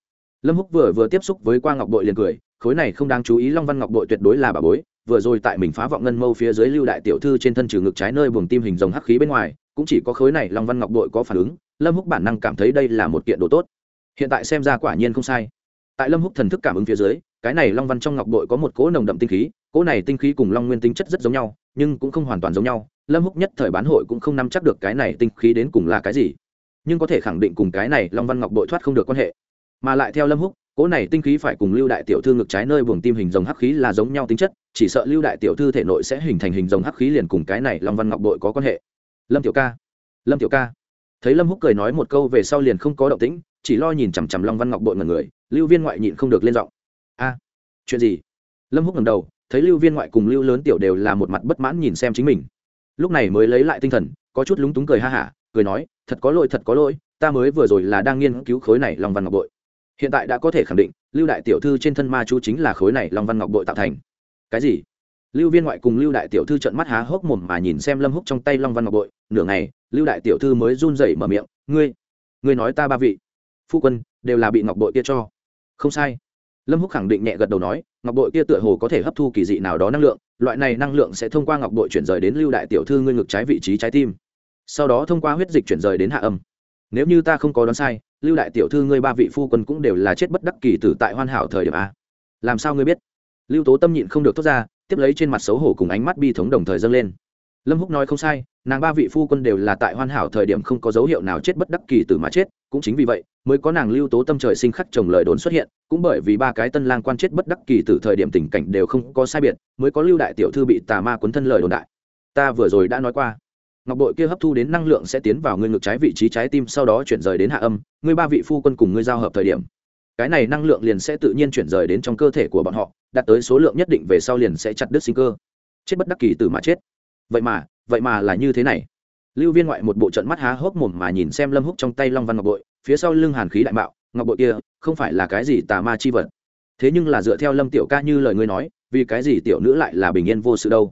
lâm húc vừa vừa tiếp xúc với qua ngọc bội liền cười, khối này không đáng chú ý, long văn ngọc bội tuyệt đối là bà bối, vừa rồi tại mình phá vọng ngân mâu phía dưới lưu đại tiểu thư trên thân trừ ngực trái nơi buồng tim hình rồng hắc khí bên ngoài, cũng chỉ có khối này long văn ngọc bội có phản ứng, lâm húc bản năng cảm thấy đây là một kiện đồ tốt. Hiện tại xem ra quả nhiên không sai. Tại lâm húc thần thức cảm ứng phía dưới, cái này long văn trong ngọc bội có một cỗ nồng đậm tinh khí, cỗ này tinh khí cùng long nguyên tinh chất rất giống nhau, nhưng cũng không hoàn toàn giống nhau, lâm húc nhất thời bán hội cũng không nắm chắc được cái này tinh khí đến cùng là cái gì, nhưng có thể khẳng định cùng cái này long văn ngọc bội thoát không được quan hệ mà lại theo lâm húc cỗ này tinh khí phải cùng lưu đại tiểu thư ngực trái nơi buồng tim hình dòng hắc khí là giống nhau tính chất, chỉ sợ lưu đại tiểu thư thể nội sẽ hình thành hình dòng hắc khí liền cùng cái này long văn ngọc bội có quan hệ. Lâm tiểu ca, lâm tiểu ca. Thấy lâm húc cười nói một câu về sau liền không có động tĩnh, chỉ lo nhìn chằm chằm long văn ngọc bội ngần người, lưu viên ngoại nhịn không được lên giọng. A, chuyện gì? Lâm húc ngẩng đầu, thấy lưu viên ngoại cùng lưu lớn tiểu đều là một mặt bất mãn nhìn xem chính mình. Lúc này mới lấy lại tinh thần, có chút lúng túng cười ha hả, cười nói, thật có lỗi, thật có lỗi, ta mới vừa rồi là đang nghiên cứu khối này long văn ngọc bội hiện tại đã có thể khẳng định, lưu đại tiểu thư trên thân ma chú chính là khối này long văn ngọc bội tạo thành. Cái gì? Lưu viên ngoại cùng lưu đại tiểu thư trận mắt há hốc mồm mà nhìn xem lâm húc trong tay long văn ngọc bội. Nửa ngày, lưu đại tiểu thư mới run rẩy mở miệng, ngươi ngươi nói ta ba vị phu quân đều là bị ngọc bội kia cho. Không sai. Lâm húc khẳng định nhẹ gật đầu nói, ngọc bội kia tựa hồ có thể hấp thu kỳ dị nào đó năng lượng, loại này năng lượng sẽ thông qua ngọc bội chuyển rời đến lưu đại tiểu thư ngươi ngực trái vị trí trái tim, sau đó thông qua huyết dịch chuyển rời đến hạ âm. Nếu như ta không có đoán sai lưu đại tiểu thư ngươi ba vị phu quân cũng đều là chết bất đắc kỳ tử tại hoàn hảo thời điểm a. Làm sao ngươi biết? Lưu tố tâm nhịn không được thốt ra, tiếp lấy trên mặt xấu hổ cùng ánh mắt bi thống đồng thời dâng lên. Lâm húc nói không sai, nàng ba vị phu quân đều là tại hoàn hảo thời điểm không có dấu hiệu nào chết bất đắc kỳ tử mà chết, cũng chính vì vậy mới có nàng lưu tố tâm trời sinh khắc chồng lời đồn xuất hiện, cũng bởi vì ba cái tân lang quan chết bất đắc kỳ tử thời điểm tình cảnh đều không có sai biệt, mới có lưu đại tiểu thư bị tà ma cuốn thân lời đồn đại. Ta vừa rồi đã nói qua ngọc bội kia hấp thu đến năng lượng sẽ tiến vào ngươi ngực trái vị trí trái tim, sau đó chuyển rời đến hạ âm, ngươi ba vị phu quân cùng ngươi giao hợp thời điểm. Cái này năng lượng liền sẽ tự nhiên chuyển rời đến trong cơ thể của bọn họ, đạt tới số lượng nhất định về sau liền sẽ chặt đứt sinh cơ. Chết bất đắc kỳ từ mà chết. Vậy mà vậy mà là như thế này. Lưu viên ngoại một bộ trận mắt há hốc mồm mà nhìn xem lâm húc trong tay long văn ngọc bội, phía sau lưng hàn khí đại mạo, ngọc bội kia, không phải là cái gì tà ma chi vật. Thế nhưng là dựa theo lâm tiểu ca như lời ngươi nói, vì cái gì tiểu nữ lại là bình yên vô sự đâu?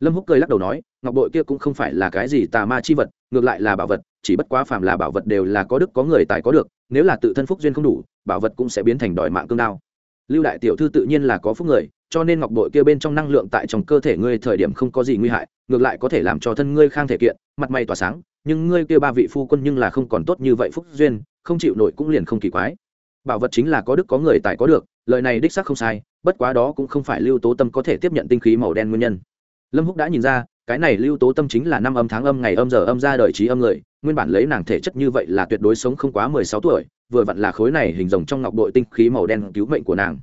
Lâm húc cười lắc đầu nói, ngọc bội kia cũng không phải là cái gì tà ma chi vật, ngược lại là bảo vật, chỉ bất quá phàm là bảo vật đều là có đức có người tài có được, nếu là tự thân phúc duyên không đủ, bảo vật cũng sẽ biến thành đòi mạng cương đao. Lưu đại tiểu thư tự nhiên là có phúc người, cho nên ngọc bội kia bên trong năng lượng tại trong cơ thể ngươi thời điểm không có gì nguy hại, ngược lại có thể làm cho thân ngươi khang thể kiện, mặt mày tỏa sáng, nhưng ngươi kia ba vị phu quân nhưng là không còn tốt như vậy phúc duyên, không chịu nổi cũng liền không kỳ quái. Bảo vật chính là có đức có người tài có được, lời này đích xác không sai, bất quá đó cũng không phải lưu tố tâm có thể tiếp nhận tinh khí màu đen nguyên nhân lâm húc đã nhìn ra, cái này lưu tố tâm chính là năm âm tháng âm ngày âm giờ âm ra đời trí âm người, nguyên bản lấy nàng thể chất như vậy là tuyệt đối sống không quá mười sáu tuổi, vừa vặn là khối này hình rồng trong ngọc bội tinh khí màu đen cứu mệnh của nàng.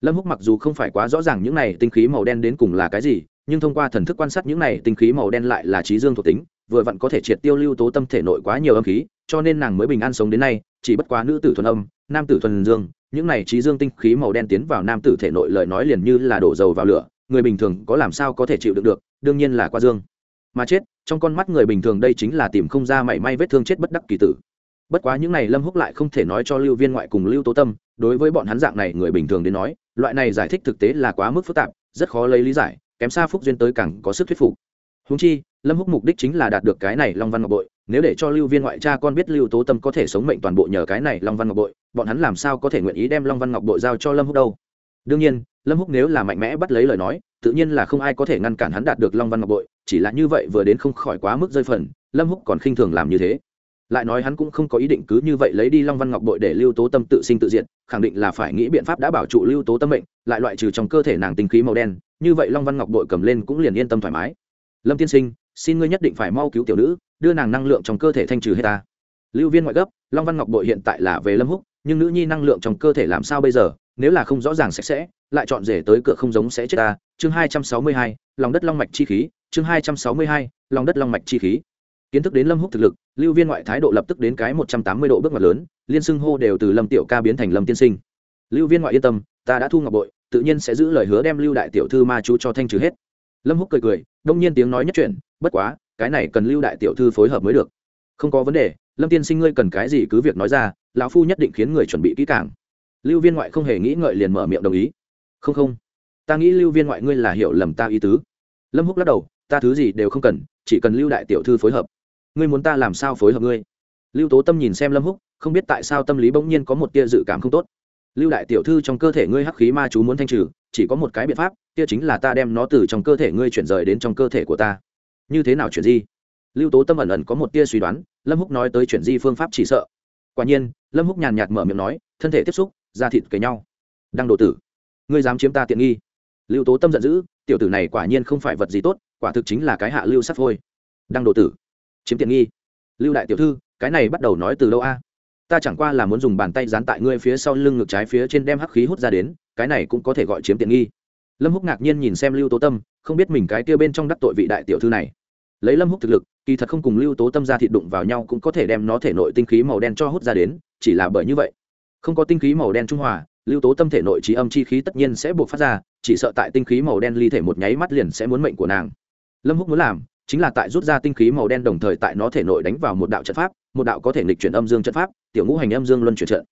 Lâm húc mặc dù không phải quá rõ ràng những này tinh khí màu đen đến cùng là cái gì, nhưng thông qua thần thức quan sát những này tinh khí màu đen lại là trí dương thuộc tính, vừa vặn có thể triệt tiêu lưu tố tâm thể nội quá nhiều âm khí, cho nên nàng mới bình an sống đến nay, chỉ bất quá nữ tử thuần âm, nam tử thuần dương, những này trí dương tinh khí màu đen tiến vào nam tử thể nội lời nói liền như là đổ dầu vào lửa người bình thường có làm sao có thể chịu đựng được, đương nhiên là qua dương. Mà chết, trong con mắt người bình thường đây chính là tìm không ra mảy may vết thương chết bất đắc kỳ tử. Bất quá những này lâm húc lại không thể nói cho lưu viên ngoại cùng lưu tố tâm, đối với bọn hắn dạng này người bình thường đến nói, loại này giải thích thực tế là quá mức phức tạp, rất khó lấy lý giải, kém xa phúc duyên tới càng có sức thuyết phục. Húng chi, lâm húc mục đích chính là đạt được cái này long văn ngọc bội, nếu để cho lưu viên ngoại cha con biết lưu tố tâm có thể sống mệnh toàn bộ nhờ cái này long văn ngọc bội, bọn hắn làm sao có thể nguyện ý đem long văn ngọc bội giao cho lâm húc đâu? Đương nhiên lâm húc nếu là mạnh mẽ bắt lấy lời nói, tự nhiên là không ai có thể ngăn cản hắn đạt được long văn ngọc bội, chỉ là như vậy vừa đến không khỏi quá mức rơi phần, lâm húc còn khinh thường làm như thế. Lại nói hắn cũng không có ý định cứ như vậy lấy đi long văn ngọc bội để lưu tố tâm tự sinh tự diện khẳng định là phải nghĩ biện pháp đã bảo trụ lưu tố tâm mệnh, lại loại trừ trong cơ thể nàng tinh khí màu đen, như vậy long văn ngọc bội cầm lên cũng liền yên tâm thoải mái. Lâm tiên sinh, xin ngươi nhất định phải mau cứu tiểu nữ, đưa nàng năng lượng trong cơ thể thanh trừ hết ta. Lưu viên ngoại gấp, long văn ngọc bội hiện tại là về lâm húc, nhưng nữ nhi năng lượng trong cơ thể làm sao bây giờ? Nếu là không rõ ràng sạch sẽ, lại chọn rể tới cửa không giống sẽ chết ta. Chương hai trăm sáu mươi hai, lòng đất long mạch chi khí. Chương hai trăm sáu mươi hai, lòng đất long mạch chi khí. Kiến thức đến lâm húc thực lực, lưu viên ngoại thái độ lập tức đến cái một trăm tám mươi độ bước ngoặt lớn, liên xưng hô đều từ lâm tiểu ca biến thành lâm tiên sinh. Lưu viên ngoại yên tâm, ta đã thu ngọc bội, tự nhiên sẽ giữ lời hứa đem lưu đại tiểu thư ma chú cho thanh trừ hết. Lâm húc cười cười, đông nhiên tiếng nói nhất chuyện bất quá, cái này cần lưu đại tiểu thư phối hợp mới được. Không có vấn đề, lâm tiên sinh ngươi cần cái gì cứ việc nói ra, lão phu nhất định khiến người chuẩn bị kỹ càng lưu viên ngoại không hề nghĩ ngợi liền mở miệng đồng ý. Không không. Ta nghĩ lưu viên ngoại ngươi là hiểu lầm ta ý tứ. Lâm húc lắc đầu, ta thứ gì đều không cần, chỉ cần lưu đại tiểu thư phối hợp. Ngươi muốn ta làm sao phối hợp ngươi? Lưu tố tâm nhìn xem lâm húc, không biết tại sao tâm lý bỗng nhiên có một tia dự cảm không tốt. Lưu đại tiểu thư trong cơ thể ngươi hắc khí ma chú muốn thanh trừ, chỉ có một cái biện pháp, kia chính là ta đem nó từ trong cơ thể ngươi chuyển rời đến trong cơ thể của ta. Như thế nào chuyển di? Lưu tố tâm ẩn ẩn có một tia suy đoán, lâm húc nói tới chuyển di phương pháp chỉ sợ. Quả nhiên, lâm húc nhàn nhạt mở miệng nói, thân thể tiếp xúc da thịt cấy nhau. Đăng đồ tử, ngươi dám chiếm ta tiện nghi. Lưu tố tâm giận dữ, tiểu tử này quả nhiên không phải vật gì tốt, quả thực chính là cái hạ lưu sắt phôi. Đăng đồ tử, chiếm tiện nghi. Lưu đại tiểu thư, cái này bắt đầu nói từ đâu a? Ta chẳng qua là muốn dùng bàn tay dán tại ngươi phía sau lưng ngực trái phía trên đem hắc khí hút ra đến, cái này cũng có thể gọi chiếm tiện nghi. Lâm húc ngạc nhiên nhìn xem lưu tố tâm, không biết mình cái kia bên trong đắc tội vị đại tiểu thư này. Lấy lâm húc thực lực, kỳ thật không cùng lưu tố tâm ra thịt đụng vào nhau cũng có thể đem nó thể nội tinh khí màu đen cho hút ra đến, chỉ là bởi như vậy không có tinh khí màu đen trung hòa, lưu tố tâm thể nội trí âm chi khí tất nhiên sẽ buộc phát ra, chỉ sợ tại tinh khí màu đen ly thể một nháy mắt liền sẽ muốn mệnh của nàng. Lâm húc muốn làm chính là tại rút ra tinh khí màu đen đồng thời tại nó thể nội đánh vào một đạo trận pháp, một đạo có thể nghịch chuyển âm dương trận pháp, tiểu ngũ hành âm dương luân chuyển trận.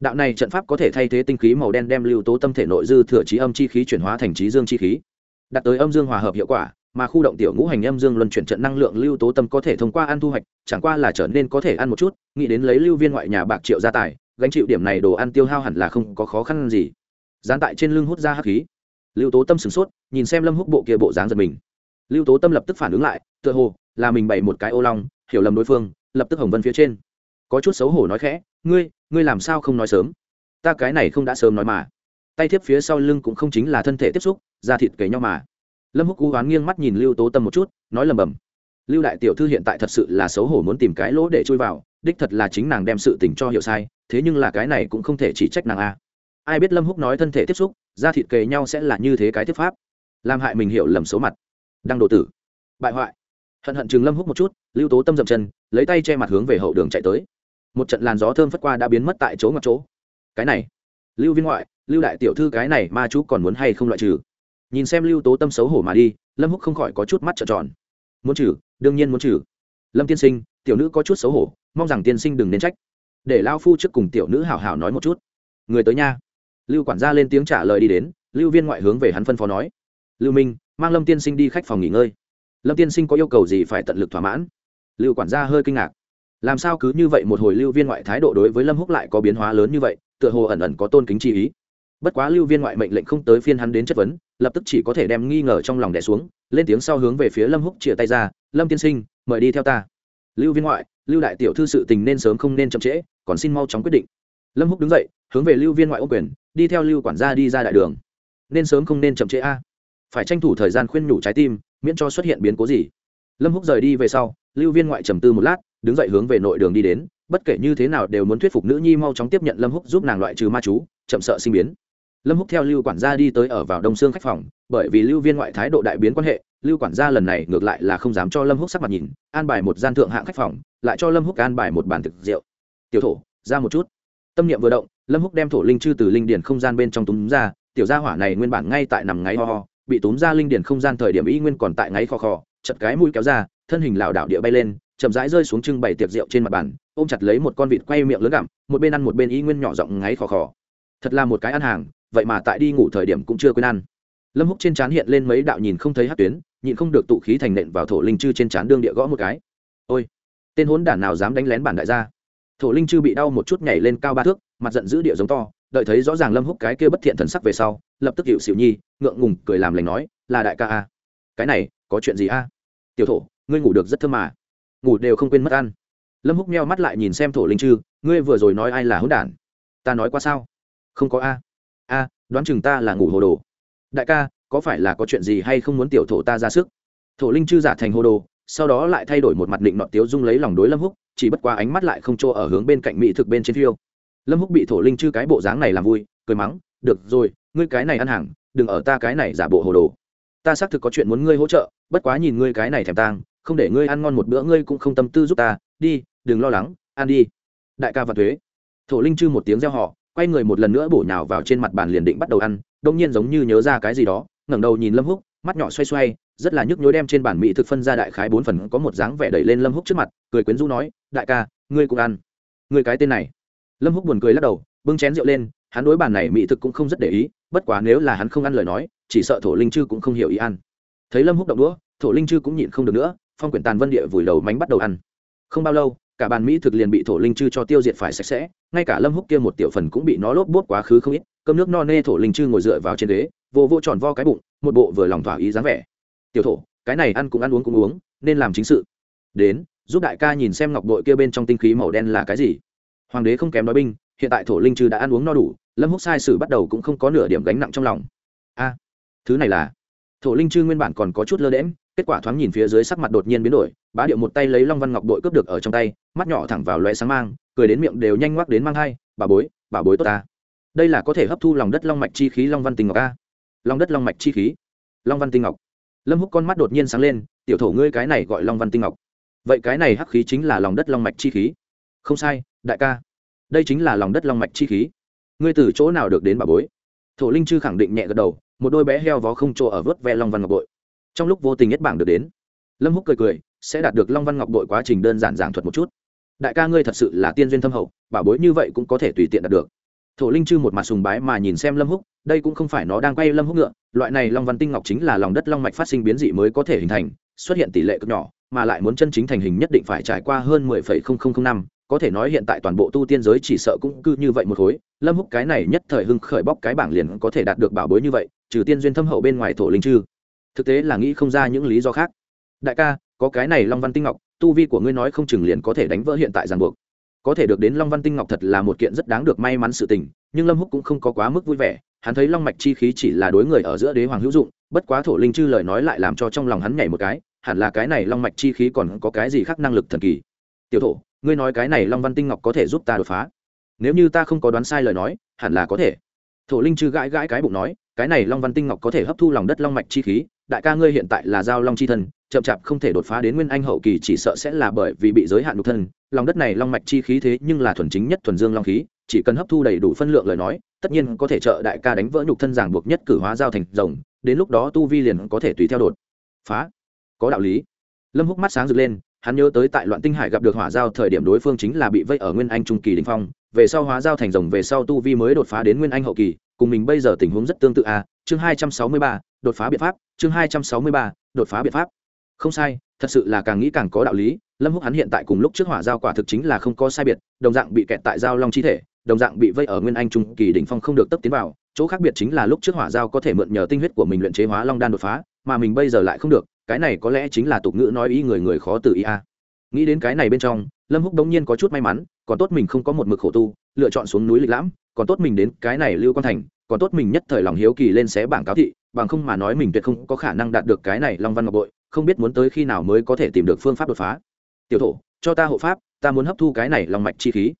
Đạo này trận pháp có thể thay thế tinh khí màu đen đem lưu tố tâm thể nội dư thừa trí âm chi khí chuyển hóa thành trí dương chi khí. Đạt tới âm dương hòa hợp hiệu quả, mà khu động tiểu ngũ hành âm dương luân chuyển trận năng lượng lưu tố tâm có thể thông qua ăn thu hoạch, chẳng qua là trở nên có thể ăn một chút, nghĩ đến lấy lưu viên ngoại nhà bạc triệu gia tài gánh chịu điểm này đồ ăn tiêu hao hẳn là không có khó khăn gì. Dán tại trên lưng hút ra hắc khí. Lưu tố tâm sửng sốt, nhìn xem lâm húc bộ kia bộ dáng giật mình. Lưu tố tâm lập tức phản ứng lại, tựa hồ là mình bày một cái ô long, hiểu lầm đối phương, lập tức hồng vân phía trên. Có chút xấu hổ nói khẽ, ngươi ngươi làm sao không nói sớm? Ta cái này không đã sớm nói mà. Tay thiếp phía sau lưng cũng không chính là thân thể tiếp xúc, da thịt kề nhau mà. Lâm húc cú oán nghiêng mắt nhìn lưu tố tâm một chút, nói lầm bầm lưu đại tiểu thư hiện tại thật sự là xấu hổ muốn tìm cái lỗ để chui vào đích thật là chính nàng đem sự tình cho hiểu sai, thế nhưng là cái này cũng không thể chỉ trách nàng a. Ai biết lâm húc nói thân thể tiếp xúc, da thịt kề nhau sẽ là như thế cái tiếp pháp. Làm hại mình hiểu lầm số mặt. Đang độ tử. Bại hoại. Hận hận chừng lâm húc một chút, lưu tố tâm dậm chân, lấy tay che mặt hướng về hậu đường chạy tới. Một trận làn gió thơm phất qua đã biến mất tại chỗ ngọc chỗ. Cái này, lưu viên ngoại, lưu đại tiểu thư cái này ma chú còn muốn hay không loại trừ? Nhìn xem lưu tố tâm xấu hổ mà đi, lâm húc không khỏi có chút mắt trợn tròn. Muốn trừ, đương nhiên muốn trừ lâm tiên sinh, tiểu nữ có chút xấu hổ, mong rằng tiên sinh đừng nên trách. Để lao phu trước cùng tiểu nữ hảo hảo nói một chút. Người tới nha. Lưu quản gia lên tiếng trả lời đi đến, lưu viên ngoại hướng về hắn phân phó nói. Lưu minh, mang lâm tiên sinh đi khách phòng nghỉ ngơi. Lâm tiên sinh có yêu cầu gì phải tận lực thỏa mãn? Lưu quản gia hơi kinh ngạc. Làm sao cứ như vậy một hồi lưu viên ngoại thái độ đối với lâm húc lại có biến hóa lớn như vậy, tựa hồ ẩn ẩn có tôn kính chi ý. Bất quá lưu viên ngoại mệnh lệnh không tới phiên hắn đến chất vấn, lập tức chỉ có thể đem nghi ngờ trong lòng đẻ xuống, lên tiếng sau hướng về phía lâm húc chia tay ra, lâm tiên sinh mời đi theo ta. Lưu viên ngoại, lưu đại tiểu thư sự tình nên sớm không nên chậm trễ, còn xin mau chóng quyết định. Lâm húc đứng dậy, hướng về lưu viên ngoại ô quyền, đi theo lưu quản gia đi ra đại đường. Nên sớm không nên chậm trễ a. Phải tranh thủ thời gian khuyên nhủ trái tim, miễn cho xuất hiện biến cố gì. Lâm húc rời đi về sau, lưu viên ngoại trầm tư một lát, đứng dậy hướng về nội đường đi đến, bất kể như thế nào đều muốn thuyết phục nữ nhi mau chóng tiếp nhận lâm húc giúp nàng loại trừ ma chú, chậm sợ sinh biến lâm húc theo lưu quản gia đi tới ở vào đông xương khách phòng, bởi vì lưu viên ngoại thái độ đại biến quan hệ, lưu quản gia lần này ngược lại là không dám cho lâm húc sắc mặt nhìn, an bài một gian thượng hạng khách phòng, lại cho lâm húc an bài một bàn thực rượu. Tiểu thổ, ra một chút. Tâm niệm vừa động, lâm húc đem thổ linh chư từ linh điển không gian bên trong túm ra, tiểu gia hỏa này nguyên bản ngay tại nằm ngáy ho ho, bị túm ra linh điển không gian thời điểm y nguyên còn tại ngáy khò khò, chật cái mũi kéo ra, thân hình lảo đảo địa bay lên, chậm rãi rơi xuống trưng bày tiệc rượu trên mặt bàn, ôm chặt lấy một con vịt quay miệng lớn gặm, một bên ăn một bên y nguyên nhỏ giọng ngáy khò khò. Thật là một cái ăn hàng vậy mà tại đi ngủ thời điểm cũng chưa quên ăn. Lâm húc trên trán hiện lên mấy đạo nhìn không thấy hát tuyến, nhịn không được tụ khí thành nện vào thổ linh chư trên trán đương địa gõ một cái. Ôi, tên hốn đản nào dám đánh lén bản đại gia? Thổ linh chư bị đau một chút nhảy lên cao ba thước, mặt giận dữ địa giống to, đợi thấy rõ ràng lâm húc cái kia bất thiện thần sắc về sau, lập tức hiệu xỉu nhi, ngượng ngùng cười làm lành nói, là đại ca a. Cái này, có chuyện gì a? Tiểu thổ, ngươi ngủ được rất thơm mà. Ngủ đều không quên mất ăn. Lâm húc meo mắt lại nhìn xem thổ linh chư, ngươi vừa rồi nói ai là hỗn đản? Ta nói qua sao? Không có a a, đoán chừng ta là ngủ hồ đồ. Đại ca, có phải là có chuyện gì hay không muốn tiểu thổ ta ra sức? Thổ linh chư giả thành hồ đồ, sau đó lại thay đổi một mặt định nọ tiếu dung lấy lòng đối lâm húc, chỉ bất quá ánh mắt lại không chỗ ở hướng bên cạnh mỹ thực bên trên phiêu. Lâm húc bị thổ linh chư cái bộ dáng này làm vui, cười mắng, được rồi, ngươi cái này ăn hàng, đừng ở ta cái này giả bộ hồ đồ. Ta xác thực có chuyện muốn ngươi hỗ trợ, bất quá nhìn ngươi cái này thèm tang, không để ngươi ăn ngon một bữa ngươi cũng không tâm tư giúp ta. Đi, đừng lo lắng, ăn đi. Đại ca và thuế. Thổ linh chư một tiếng reo họ quay người một lần nữa bổ nhào vào trên mặt bàn liền định bắt đầu ăn, đông nhiên giống như nhớ ra cái gì đó, ngẩng đầu nhìn lâm húc, mắt nhỏ xoay xoay, rất là nhức nhối đem trên bản mỹ thực phân ra đại khái bốn phần có một dáng vẻ đẩy lên lâm húc trước mặt, cười quyến rũ nói, đại ca, ngươi cũng ăn. Ngươi cái tên này. Lâm húc buồn cười lắc đầu, bưng chén rượu lên, hắn đối bàn này mỹ thực cũng không rất để ý, bất quá nếu là hắn không ăn lời nói, chỉ sợ thổ linh chư cũng không hiểu ý ăn. Thấy lâm húc động đũa, thổ linh chư cũng nhịn không được nữa, phong quyển tàn vân địa vùi đầu mánh bắt đầu ăn. Không bao lâu cả bàn mỹ thực liền bị thổ linh chư cho tiêu diệt phải sạch sẽ, ngay cả lâm húc kia một tiểu phần cũng bị nó lốp bốt quá khứ không ít, cơm nước no nê thổ linh chư ngồi dựa vào trên ghế, vô vô tròn vo cái bụng, một bộ vừa lòng thỏa ý dáng vẻ. Tiểu thổ, cái này ăn cũng ăn uống cũng uống, nên làm chính sự. Đến, giúp đại ca nhìn xem ngọc bội kia bên trong tinh khí màu đen là cái gì. Hoàng đế không kém nói binh, hiện tại thổ linh chư đã ăn uống no đủ, lâm húc sai sử bắt đầu cũng không có nửa điểm gánh nặng trong lòng. A, thứ này là thổ linh chư nguyên bản còn có chút lơ đễm kết quả thoáng nhìn phía dưới sắc mặt đột nhiên biến đổi, bá điệu một tay lấy long văn ngọc bội cướp được ở trong tay, mắt nhỏ thẳng vào loe sáng mang, cười đến miệng đều nhanh ngoắc đến mang hai, bà bối bà bối tốt ta. Đây là có thể hấp thu lòng đất long mạch chi khí long văn tinh ngọc a. Long đất long mạch chi khí. Long văn tinh ngọc. Lâm húc con mắt đột nhiên sáng lên, tiểu thổ ngươi cái này gọi long văn tinh ngọc. Vậy cái này hắc khí chính là lòng đất long mạch chi khí. Không sai, đại ca. Đây chính là lòng đất long mạch chi khí. Ngươi từ chỗ nào được đến bà bối? Thổ linh chư khẳng định nhẹ gật đầu, một đôi bé heo vó không chỗ ở vớt ve long văn ngọc bội trong lúc vô tình nhất bảng được đến, lâm húc cười cười, sẽ đạt được long văn ngọc đội quá trình đơn giản giảng thuật một chút. Đại ca ngươi thật sự là tiên duyên thâm hậu bảo bối như vậy cũng có thể tùy tiện đạt được. Thổ linh chư một mặt sùng bái mà nhìn xem lâm húc, đây cũng không phải nó đang quay lâm húc ngựa, loại này long văn tinh ngọc chính là lòng đất long mạch phát sinh biến dị mới có thể hình thành, xuất hiện tỷ lệ cực nhỏ, mà lại muốn chân chính thành hình nhất định phải trải qua hơn mười phẩy không không không năm, có thể nói hiện tại toàn bộ tu tiên giới chỉ sợ cũng cứ như vậy một khối. Lâm húc cái này nhất thời hưng khởi bóc cái bảng liền có thể đạt được bảo bối như vậy, trừ tiên duyên thâm hậu bên ngoài thổ linh chư thực tế là nghĩ không ra những lý do khác. Đại ca, có cái này long văn tinh ngọc, tu vi của ngươi nói không chừng liền có thể đánh vỡ hiện tại ràng buộc. Có thể được đến long văn tinh ngọc thật là một kiện rất đáng được may mắn sự tình, nhưng lâm húc cũng không có quá mức vui vẻ, hắn thấy long mạch chi khí chỉ là đối người ở giữa đế hoàng hữu dụng, bất quá thổ linh chư lời nói lại làm cho trong lòng hắn nhảy một cái, hẳn là cái này long mạch chi khí còn có cái gì khác năng lực thần kỳ. Tiểu thổ, ngươi nói cái này long văn tinh ngọc có thể giúp ta đột phá? Nếu như ta không có đoán sai lời nói, hẳn là có thể. Thổ linh chư gãi gãi cái bụng nói, cái này long văn tinh ngọc có thể hấp thu lòng đất long mạch chi khí đại ca ngươi hiện tại là giao long chi thân, chậm chạp không thể đột phá đến nguyên anh hậu kỳ, chỉ sợ sẽ là bởi vì bị giới hạn nhục thân. Lòng đất này long mạch chi khí thế nhưng là thuần chính nhất thuần dương long khí, chỉ cần hấp thu đầy đủ phân lượng lời nói, tất nhiên có thể trợ đại ca đánh vỡ nhục thân giảng buộc nhất cử hóa giao thành rồng, đến lúc đó tu vi liền có thể tùy theo đột phá. Có đạo lý. Lâm húc mắt sáng rực lên, hắn nhớ tới tại loạn tinh hải gặp được hỏa giao thời điểm đối phương chính là bị vây ở nguyên anh trung kỳ đình phong, về sau hóa giao thành rồng, về sau tu vi mới đột phá đến nguyên anh hậu kỳ cùng mình bây giờ tình huống rất tương tự a à. chương hai trăm sáu mươi ba, đột phá biện pháp, chương hai trăm sáu mươi ba, đột phá biện pháp không sai, thật sự là càng nghĩ càng có đạo lý, lâm húc hắn hiện tại cùng lúc trước hỏa giao quả thực chính là không có sai biệt, đồng dạng bị kẹt tại giao long chi thể, đồng dạng bị vây ở nguyên anh trung kỳ đỉnh phong không được tấp tiến vào, chỗ khác biệt chính là lúc trước hỏa giao có thể mượn nhờ tinh huyết của mình luyện chế hóa long đan đột phá, mà mình bây giờ lại không được, cái này có lẽ chính là tục ngữ nói ý người người khó tự ý a nghĩ đến cái này bên trong, lâm húc đống nhiên có chút may mắn, còn tốt mình không có một mực khổ tu, lựa chọn xuống núi lịch lãm còn tốt mình đến cái này lưu quan thành, còn tốt mình nhất thời lòng hiếu kỳ lên xé bảng cáo thị, bằng không mà nói mình tuyệt không có khả năng đạt được cái này long văn ngọc bội, không biết muốn tới khi nào mới có thể tìm được phương pháp đột phá. Tiểu thổ, cho ta hộ pháp, ta muốn hấp thu cái này long mạch chi khí.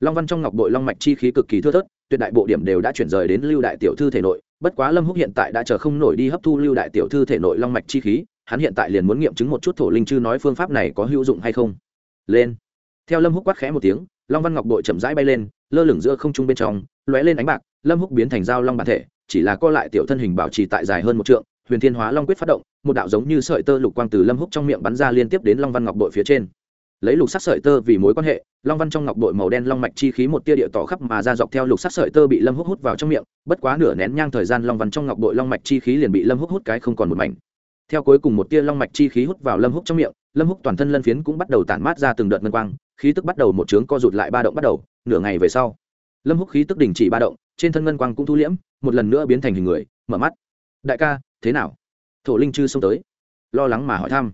Long văn trong ngọc bội long mạch chi khí cực kỳ thưa thớt, tuyệt đại bộ điểm đều đã chuyển rời đến lưu đại tiểu thư thể nội, bất quá lâm húc hiện tại đã chờ không nổi đi hấp thu lưu đại tiểu thư thể nội long mạch chi khí, hắn hiện tại liền muốn nghiệm chứng một chút thổ linh chư nói phương pháp này có hữu dụng hay không. Lên. Theo lâm húc quát khẽ một tiếng, long văn ngọc bội chậm rãi bay lên lơ lửng giữa không trung bên trong, lóe lên ánh bạc, lâm húc biến thành dao long bản thể, chỉ là co lại tiểu thân hình bảo trì tại dài hơn một trượng, huyền thiên hóa long quyết phát động, một đạo giống như sợi tơ lục quang từ lâm húc trong miệng bắn ra liên tiếp đến long văn ngọc bội phía trên. Lấy lục sắc sợi tơ vì mối quan hệ, long văn trong ngọc bội màu đen long mạch chi khí một tia địa tỏ khắp mà ra dọc theo lục sắc sợi tơ bị lâm húc hút vào trong miệng, bất quá nửa nén nhang thời gian long văn trong ngọc bội long mạch chi khí liền bị lâm húc hút cái không còn một mảnh. Theo cuối cùng một tia long mạch chi khí hút vào lâm húc trong miệng, lâm húc toàn thân lân phiến cũng bắt đầu tản mát ra từng đợt ngân quang, khí tức bắt đầu một trướng co rụt lại ba động bắt đầu nửa ngày về sau, lâm húc khí tức đình chỉ ba động, trên thân ngân quang cũng thu liễm, một lần nữa biến thành hình người, mở mắt. Đại ca, thế nào? Thổ linh chư xông tới, lo lắng mà hỏi thăm.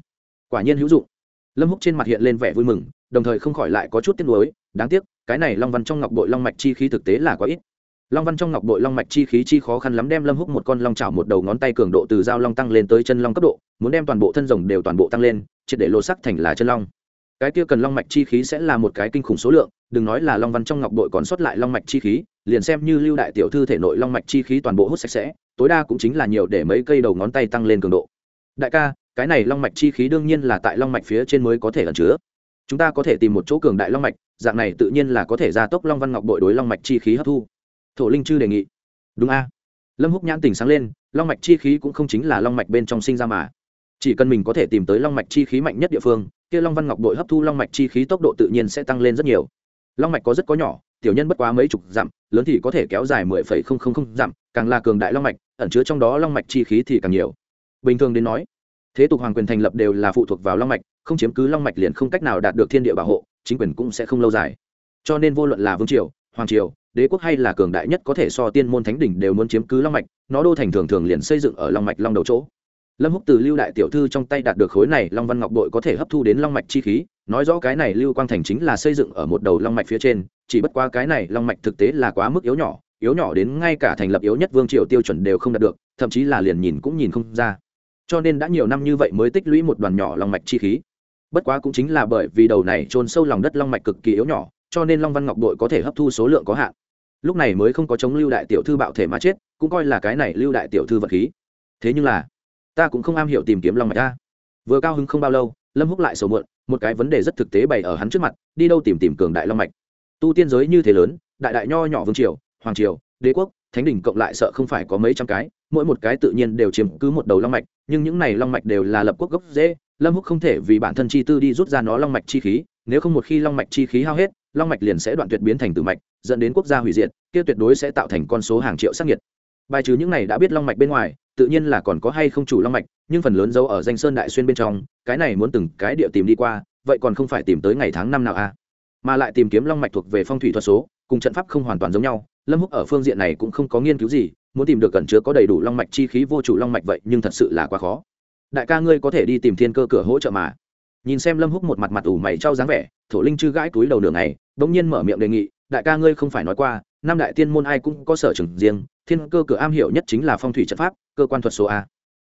Quả nhiên hữu dụng. Lâm húc trên mặt hiện lên vẻ vui mừng, đồng thời không khỏi lại có chút tiếc nuối, đáng tiếc, cái này long văn trong ngọc bội long mạch chi khí thực tế là quá ít. Long văn trong ngọc bội long mạch chi khí chi khó khăn lắm đem lâm húc một con long chảo một đầu ngón tay cường độ từ dao long tăng lên tới chân long cấp độ, muốn đem toàn bộ thân rồng đều toàn bộ tăng lên, triệt để lột sắc thành là chân long cái kia cần long mạch chi khí sẽ là một cái kinh khủng số lượng, đừng nói là long văn trong ngọc bội còn sót lại long mạch chi khí, liền xem như lưu đại tiểu thư thể nội long mạch chi khí toàn bộ hút sạch sẽ, tối đa cũng chính là nhiều để mấy cây đầu ngón tay tăng lên cường độ. Đại ca, cái này long mạch chi khí đương nhiên là tại long mạch phía trên mới có thể ẩn chứa. Chúng ta có thể tìm một chỗ cường đại long mạch, dạng này tự nhiên là có thể gia tốc long văn ngọc bội đối long mạch chi khí hấp thu. Thổ linh chư đề nghị. Đúng a. Lâm húc nhãn tình sáng lên, long mạch chi khí cũng không chính là long mạch bên trong sinh ra mà. Chỉ cần mình có thể tìm tới long mạch chi khí mạnh nhất địa phương kia long văn ngọc bội hấp thu long mạch chi khí tốc độ tự nhiên sẽ tăng lên rất nhiều. Long mạch có rất có nhỏ, tiểu nhân bất quá mấy chục dặm, lớn thì có thể kéo dài mười phẩy không không không dặm, càng là cường đại long mạch, ẩn chứa trong đó long mạch chi khí thì càng nhiều. Bình thường đến nói, thế tục hoàng quyền thành lập đều là phụ thuộc vào long mạch, không chiếm cứ long mạch liền không cách nào đạt được thiên địa bảo hộ, chính quyền cũng sẽ không lâu dài. Cho nên vô luận là vương triều, hoàng triều, đế quốc hay là cường đại nhất có thể so tiên môn thánh đỉnh đều muốn chiếm cứ long mạch, nó đô thành thường thường liền xây dựng ở long mạch long đầu chỗ lâm húc từ lưu đại tiểu thư trong tay đạt được khối này, long văn ngọc bội có thể hấp thu đến long mạch chi khí. Nói rõ cái này, lưu quang thành chính là xây dựng ở một đầu long mạch phía trên, chỉ bất qua cái này, long mạch thực tế là quá mức yếu nhỏ yếu nhỏ đến ngay cả thành lập yếu nhất vương triều tiêu chuẩn đều không đạt được, thậm chí là liền nhìn cũng nhìn không ra. Cho nên đã nhiều năm như vậy mới tích lũy một đoàn nhỏ long mạch chi khí. Bất quá cũng chính là bởi vì đầu này trôn sâu lòng đất long mạch cực kỳ yếu nhỏ, cho nên long văn ngọc bội có thể hấp thu số lượng có hạn. Lúc này mới không có chống lưu đại tiểu thư bạo thể mà chết, cũng coi là cái này lưu đại tiểu thư vật khí. Thế nhưng là ta cũng không am hiểu tìm kiếm long mạch ta. Vừa cao hứng không bao lâu, lâm húc lại sầu muộn, một cái vấn đề rất thực tế bày ở hắn trước mặt, đi đâu tìm tìm cường đại long mạch. Tu tiên giới như thế lớn, đại đại nho nhỏ vương triều, hoàng triều, đế quốc, thánh đỉnh cộng lại sợ không phải có mấy trăm cái, mỗi một cái tự nhiên đều chiếm cứ một đầu long mạch, nhưng những này long mạch đều là lập quốc gốc dễ lâm húc không thể vì bản thân chi tư đi rút ra nó long mạch chi khí, nếu không một khi long mạch chi khí hao hết, long mạch liền sẽ đoạn tuyệt biến thành tử mạch, dẫn đến quốc gia hủy diệt, kia tuyệt đối sẽ tạo thành con số hàng triệu sắc nhiệt bài trừ những này đã biết long mạch bên ngoài tự nhiên là còn có hay không chủ long mạch, nhưng phần lớn dấu ở danh sơn đại xuyên bên trong, cái này muốn từng cái địa tìm đi qua, vậy còn không phải tìm tới ngày tháng năm nào a à? mà lại tìm kiếm long mạch thuộc về phong thủy thuật số, cùng trận pháp không hoàn toàn giống nhau, lâm húc ở phương diện này cũng không có nghiên cứu gì, muốn tìm được cẩn chứa có đầy đủ long mạch chi khí vô chủ long mạch vậy nhưng thật sự là quá khó đại ca ngươi có thể đi tìm thiên cơ cửa hỗ trợ mà nhìn xem lâm húc một mặt mặt ủ mày trao dáng vẻ, thổ linh chư gãi túi đầu đường này bỗng nhiên mở miệng đề nghị, đại ca ngươi không phải nói qua năm đại tiên môn ai cũng có sở trường riêng, thiên cơ cửa am hiểu nhất chính là phong thủy trận pháp, cơ quan thuật số a.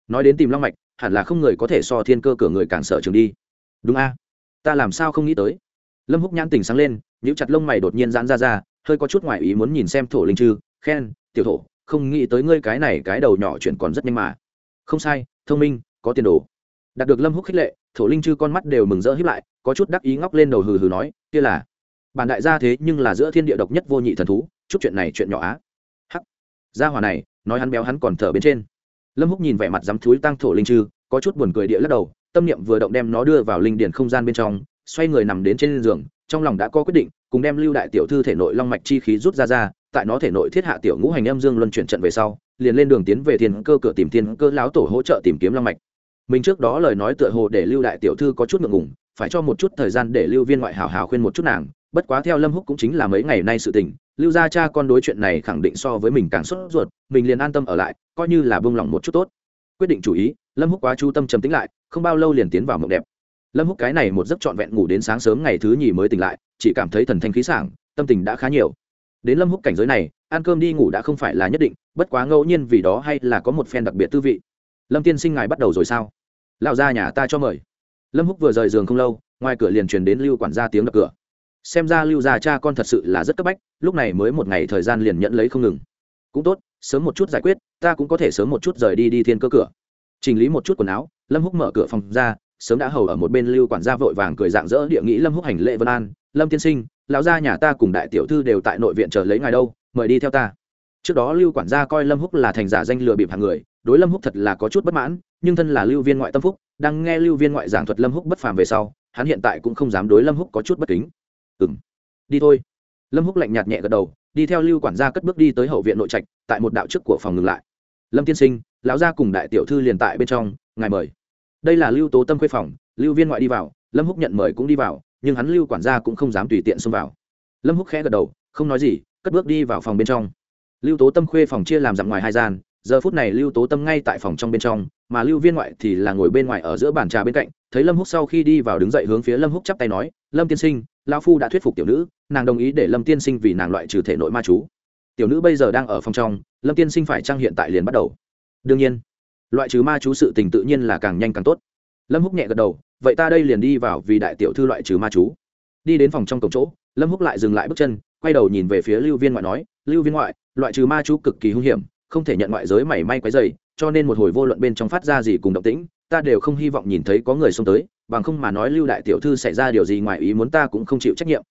Nói đến tìm long mạch, hẳn là không người có thể so thiên cơ cửa người càng sở trường đi. Đúng a. Ta làm sao không nghĩ tới? Lâm húc nhãn tình sáng lên, nhíu chặt lông mày đột nhiên giãn ra ra, hơi có chút ngoại ý muốn nhìn xem thổ linh trư. khen, tiểu thổ, không nghĩ tới ngươi cái này cái đầu nhỏ chuyển còn rất nhanh mà. Không sai, thông minh, có tiền đồ. Đạt được lâm húc khích lệ, thổ linh chư con mắt đều mừng rỡ hiếp lại, có chút đắc ý ngóc lên đầu hừ hừ nói, kia là, bản đại gia thế nhưng là giữa thiên địa độc nhất vô nhị thần thú chút chuyện này chuyện nhỏ á. Hắc. Gia hỏa này, nói hắn béo hắn còn thở bên trên. Lâm húc nhìn vẻ mặt dám thúi tăng thổ linh trư, có chút buồn cười địa lắc đầu, tâm niệm vừa động đem nó đưa vào linh điển không gian bên trong, xoay người nằm đến trên giường, trong lòng đã có quyết định, cùng đem lưu đại tiểu thư thể nội long mạch chi khí rút ra ra, tại nó thể nội thiết hạ tiểu ngũ hành âm dương luân chuyển trận về sau, liền lên đường tiến về thiên cơ cửa tìm thiên cơ láo tổ hỗ trợ tìm kiếm long mạch. Mình trước đó lời nói tựa hồ để lưu đại tiểu thư có chút ngượng ngùng, phải cho một chút thời gian để lưu viên ngoại hảo hảo khuyên một chút nàng, bất quá theo lâm húc cũng chính là mấy ngày nay sự tình lưu gia cha con đối chuyện này khẳng định so với mình càng sốt ruột, mình liền an tâm ở lại, coi như là buông lỏng một chút tốt. Quyết định chủ ý, lâm húc quá chú tâm trầm tĩnh lại, không bao lâu liền tiến vào mộng đẹp. Lâm húc cái này một giấc trọn vẹn ngủ đến sáng sớm ngày thứ nhì mới tỉnh lại, chỉ cảm thấy thần thanh khí sảng, tâm tình đã khá nhiều. Đến lâm húc cảnh giới này, ăn cơm đi ngủ đã không phải là nhất định, bất quá ngẫu nhiên vì đó hay là có một phen đặc biệt tư vị. Lâm tiên sinh ngài bắt đầu rồi sao? Lão gia nhà ta cho mời. Lâm húc vừa rời giường không lâu, ngoài cửa liền truyền đến lưu quản gia tiếng đập cửa. Xem ra lưu gia cha con thật sự là rất cấp bách lúc này mới một ngày thời gian liền nhận lấy không ngừng. Cũng tốt, sớm một chút giải quyết, ta cũng có thể sớm một chút rời đi đi thiên cơ cửa. Chỉnh lý một chút quần áo, lâm húc mở cửa phòng ra, sớm đã hầu ở một bên lưu quản gia vội vàng cười dạng dỡ địa nghĩ lâm húc hành lệ vân an. Lâm tiên sinh, lão gia nhà ta cùng đại tiểu thư đều tại nội viện chờ lấy ngài đâu, mời đi theo ta. Trước đó lưu quản gia coi lâm húc là thành giả danh lừa bịp hàng người, đối lâm húc thật là có chút bất mãn, nhưng thân là lưu viên ngoại tâm phúc, đang nghe lưu viên ngoại giảng thuật lâm húc bất phàm về sau, hắn hiện tại cũng không dám đối lâm húc có chút bất kính. Ừ m đi thôi lâm húc lạnh nhạt nhẹ gật đầu, đi theo lưu quản gia cất bước đi tới hậu viện nội trạch, tại một đạo trước của phòng ngừng lại. Lâm tiên sinh, lão gia cùng đại tiểu thư liền tại bên trong, ngài mời. Đây là lưu tố tâm khuê phòng, lưu viên ngoại đi vào, lâm húc nhận mời cũng đi vào, nhưng hắn lưu quản gia cũng không dám tùy tiện xông vào. Lâm húc khẽ gật đầu, không nói gì, cất bước đi vào phòng bên trong. Lưu tố tâm khuê phòng chia làm dặm ngoài hai gian, giờ phút này lưu tố tâm ngay tại phòng trong bên trong, mà lưu viên ngoại thì là ngồi bên ngoài ở giữa bàn trà bên cạnh, thấy lâm húc sau khi đi vào đứng dậy hướng phía lâm húc chắp tay nói, lâm tiên sinh lao phu đã thuyết phục tiểu nữ, nàng đồng ý để lâm tiên sinh vì nàng loại trừ thể nội ma chú. Tiểu nữ bây giờ đang ở phòng trong, lâm tiên sinh phải trang hiện tại liền bắt đầu? Đương nhiên. Loại trừ ma chú sự tình tự nhiên là càng nhanh càng tốt. Lâm húc nhẹ gật đầu, vậy ta đây liền đi vào vì đại tiểu thư loại trừ ma chú. Đi đến phòng trong cổng chỗ, lâm húc lại dừng lại bước chân, quay đầu nhìn về phía lưu viên ngoại nói, lưu viên ngoại, loại trừ ma chú cực kỳ hung hiểm, không thể nhận ngoại giới mảy may quấy dày cho nên một hồi vô luận bên trong phát ra gì cùng động tĩnh ta đều không hy vọng nhìn thấy có người xông tới, bằng không mà nói lưu đại tiểu thư xảy ra điều gì ngoài ý muốn ta cũng không chịu trách nhiệm.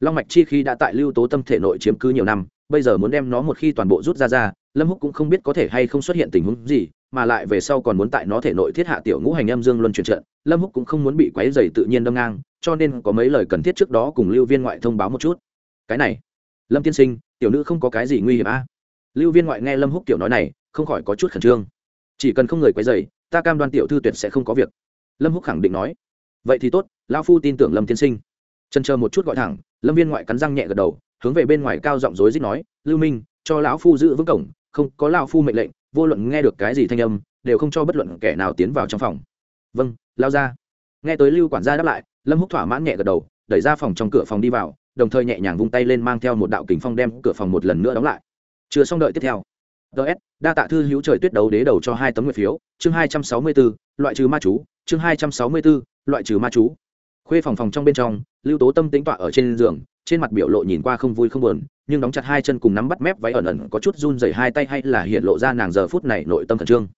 Long mạch chi khi đã tại lưu tố tâm thể nội chiếm cứ nhiều năm, bây giờ muốn đem nó một khi toàn bộ rút ra ra, lâm húc cũng không biết có thể hay không xuất hiện tình huống gì, mà lại về sau còn muốn tại nó thể nội thiết hạ tiểu ngũ hành âm dương luân chuyển trận, lâm húc cũng không muốn bị quấy dày tự nhiên đâm ngang, cho nên có mấy lời cần thiết trước đó cùng lưu viên ngoại thông báo một chút. Cái này, lâm tiên sinh, tiểu nữ không có cái gì nguy hiểm a. À? lưu viên ngoại nghe lâm húc tiểu nói này, không khỏi có chút khẩn trương chỉ cần không người quấy dày ta cam đoan tiểu thư tuyệt sẽ không có việc. Lâm húc khẳng định nói. Vậy thì tốt, lão phu tin tưởng lâm tiên sinh. Chân chờ một chút gọi thẳng, lâm viên ngoại cắn răng nhẹ gật đầu, hướng về bên ngoài cao giọng rối rít nói, lưu minh, cho lão phu giữ vững cổng, không có lão phu mệnh lệnh, vô luận nghe được cái gì thanh âm, đều không cho bất luận kẻ nào tiến vào trong phòng. Vâng lao ra. Nghe tới lưu quản gia đáp lại, lâm húc thỏa mãn nhẹ gật đầu, đẩy ra phòng trong cửa phòng đi vào, đồng thời nhẹ nhàng vung tay lên mang theo một đạo kính phong đem cửa phòng một lần nữa đóng lại. Chưa xong đợi tiếp theo ts đa tạ thư hữu trời tuyết đấu đế đầu cho hai tấm nguyệt phiếu chương hai trăm sáu mươi 264, loại trừ ma chú chương hai trăm sáu mươi 264, loại trừ ma chú. Khuê phòng phòng trong bên trong lưu tố tâm tính tọa ở trên giường trên mặt biểu lộ nhìn qua không vui không buồn nhưng đóng chặt hai chân cùng nắm bắt mép váy ẩn ẩn có chút run rẩy hai tay hay là hiện lộ ra nàng giờ phút này nội tâm khẩn trương.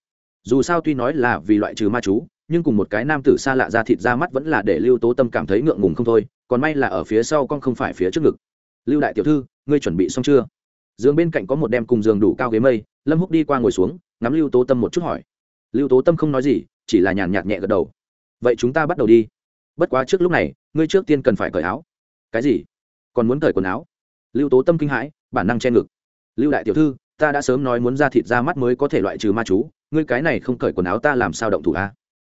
Dù sao tuy nói là vì loại trừ ma chú nhưng cùng một cái nam tử xa lạ ra thịt ra mắt vẫn là để lưu tố tâm cảm thấy ngượng ngùng không thôi còn may là ở phía sau con không phải phía trước ngực. Lưu đại tiểu thư ngươi chuẩn bị xong chưa? Giường bên cạnh có một đem cùng giường đủ cao ghế mây, lâm húc đi qua ngồi xuống, ngắm lưu tố tâm một chút hỏi. Lưu tố tâm không nói gì, chỉ là nhàn nhạt nhẹ gật đầu. Vậy chúng ta bắt đầu đi. Bất quá trước lúc này, ngươi trước tiên cần phải cởi áo. Cái gì? Còn muốn cởi quần áo? Lưu tố tâm kinh hãi, bản năng che ngực. Lưu đại tiểu thư, ta đã sớm nói muốn ra thịt ra mắt mới có thể loại trừ ma chú, ngươi cái này không cởi quần áo ta làm sao động thủ a?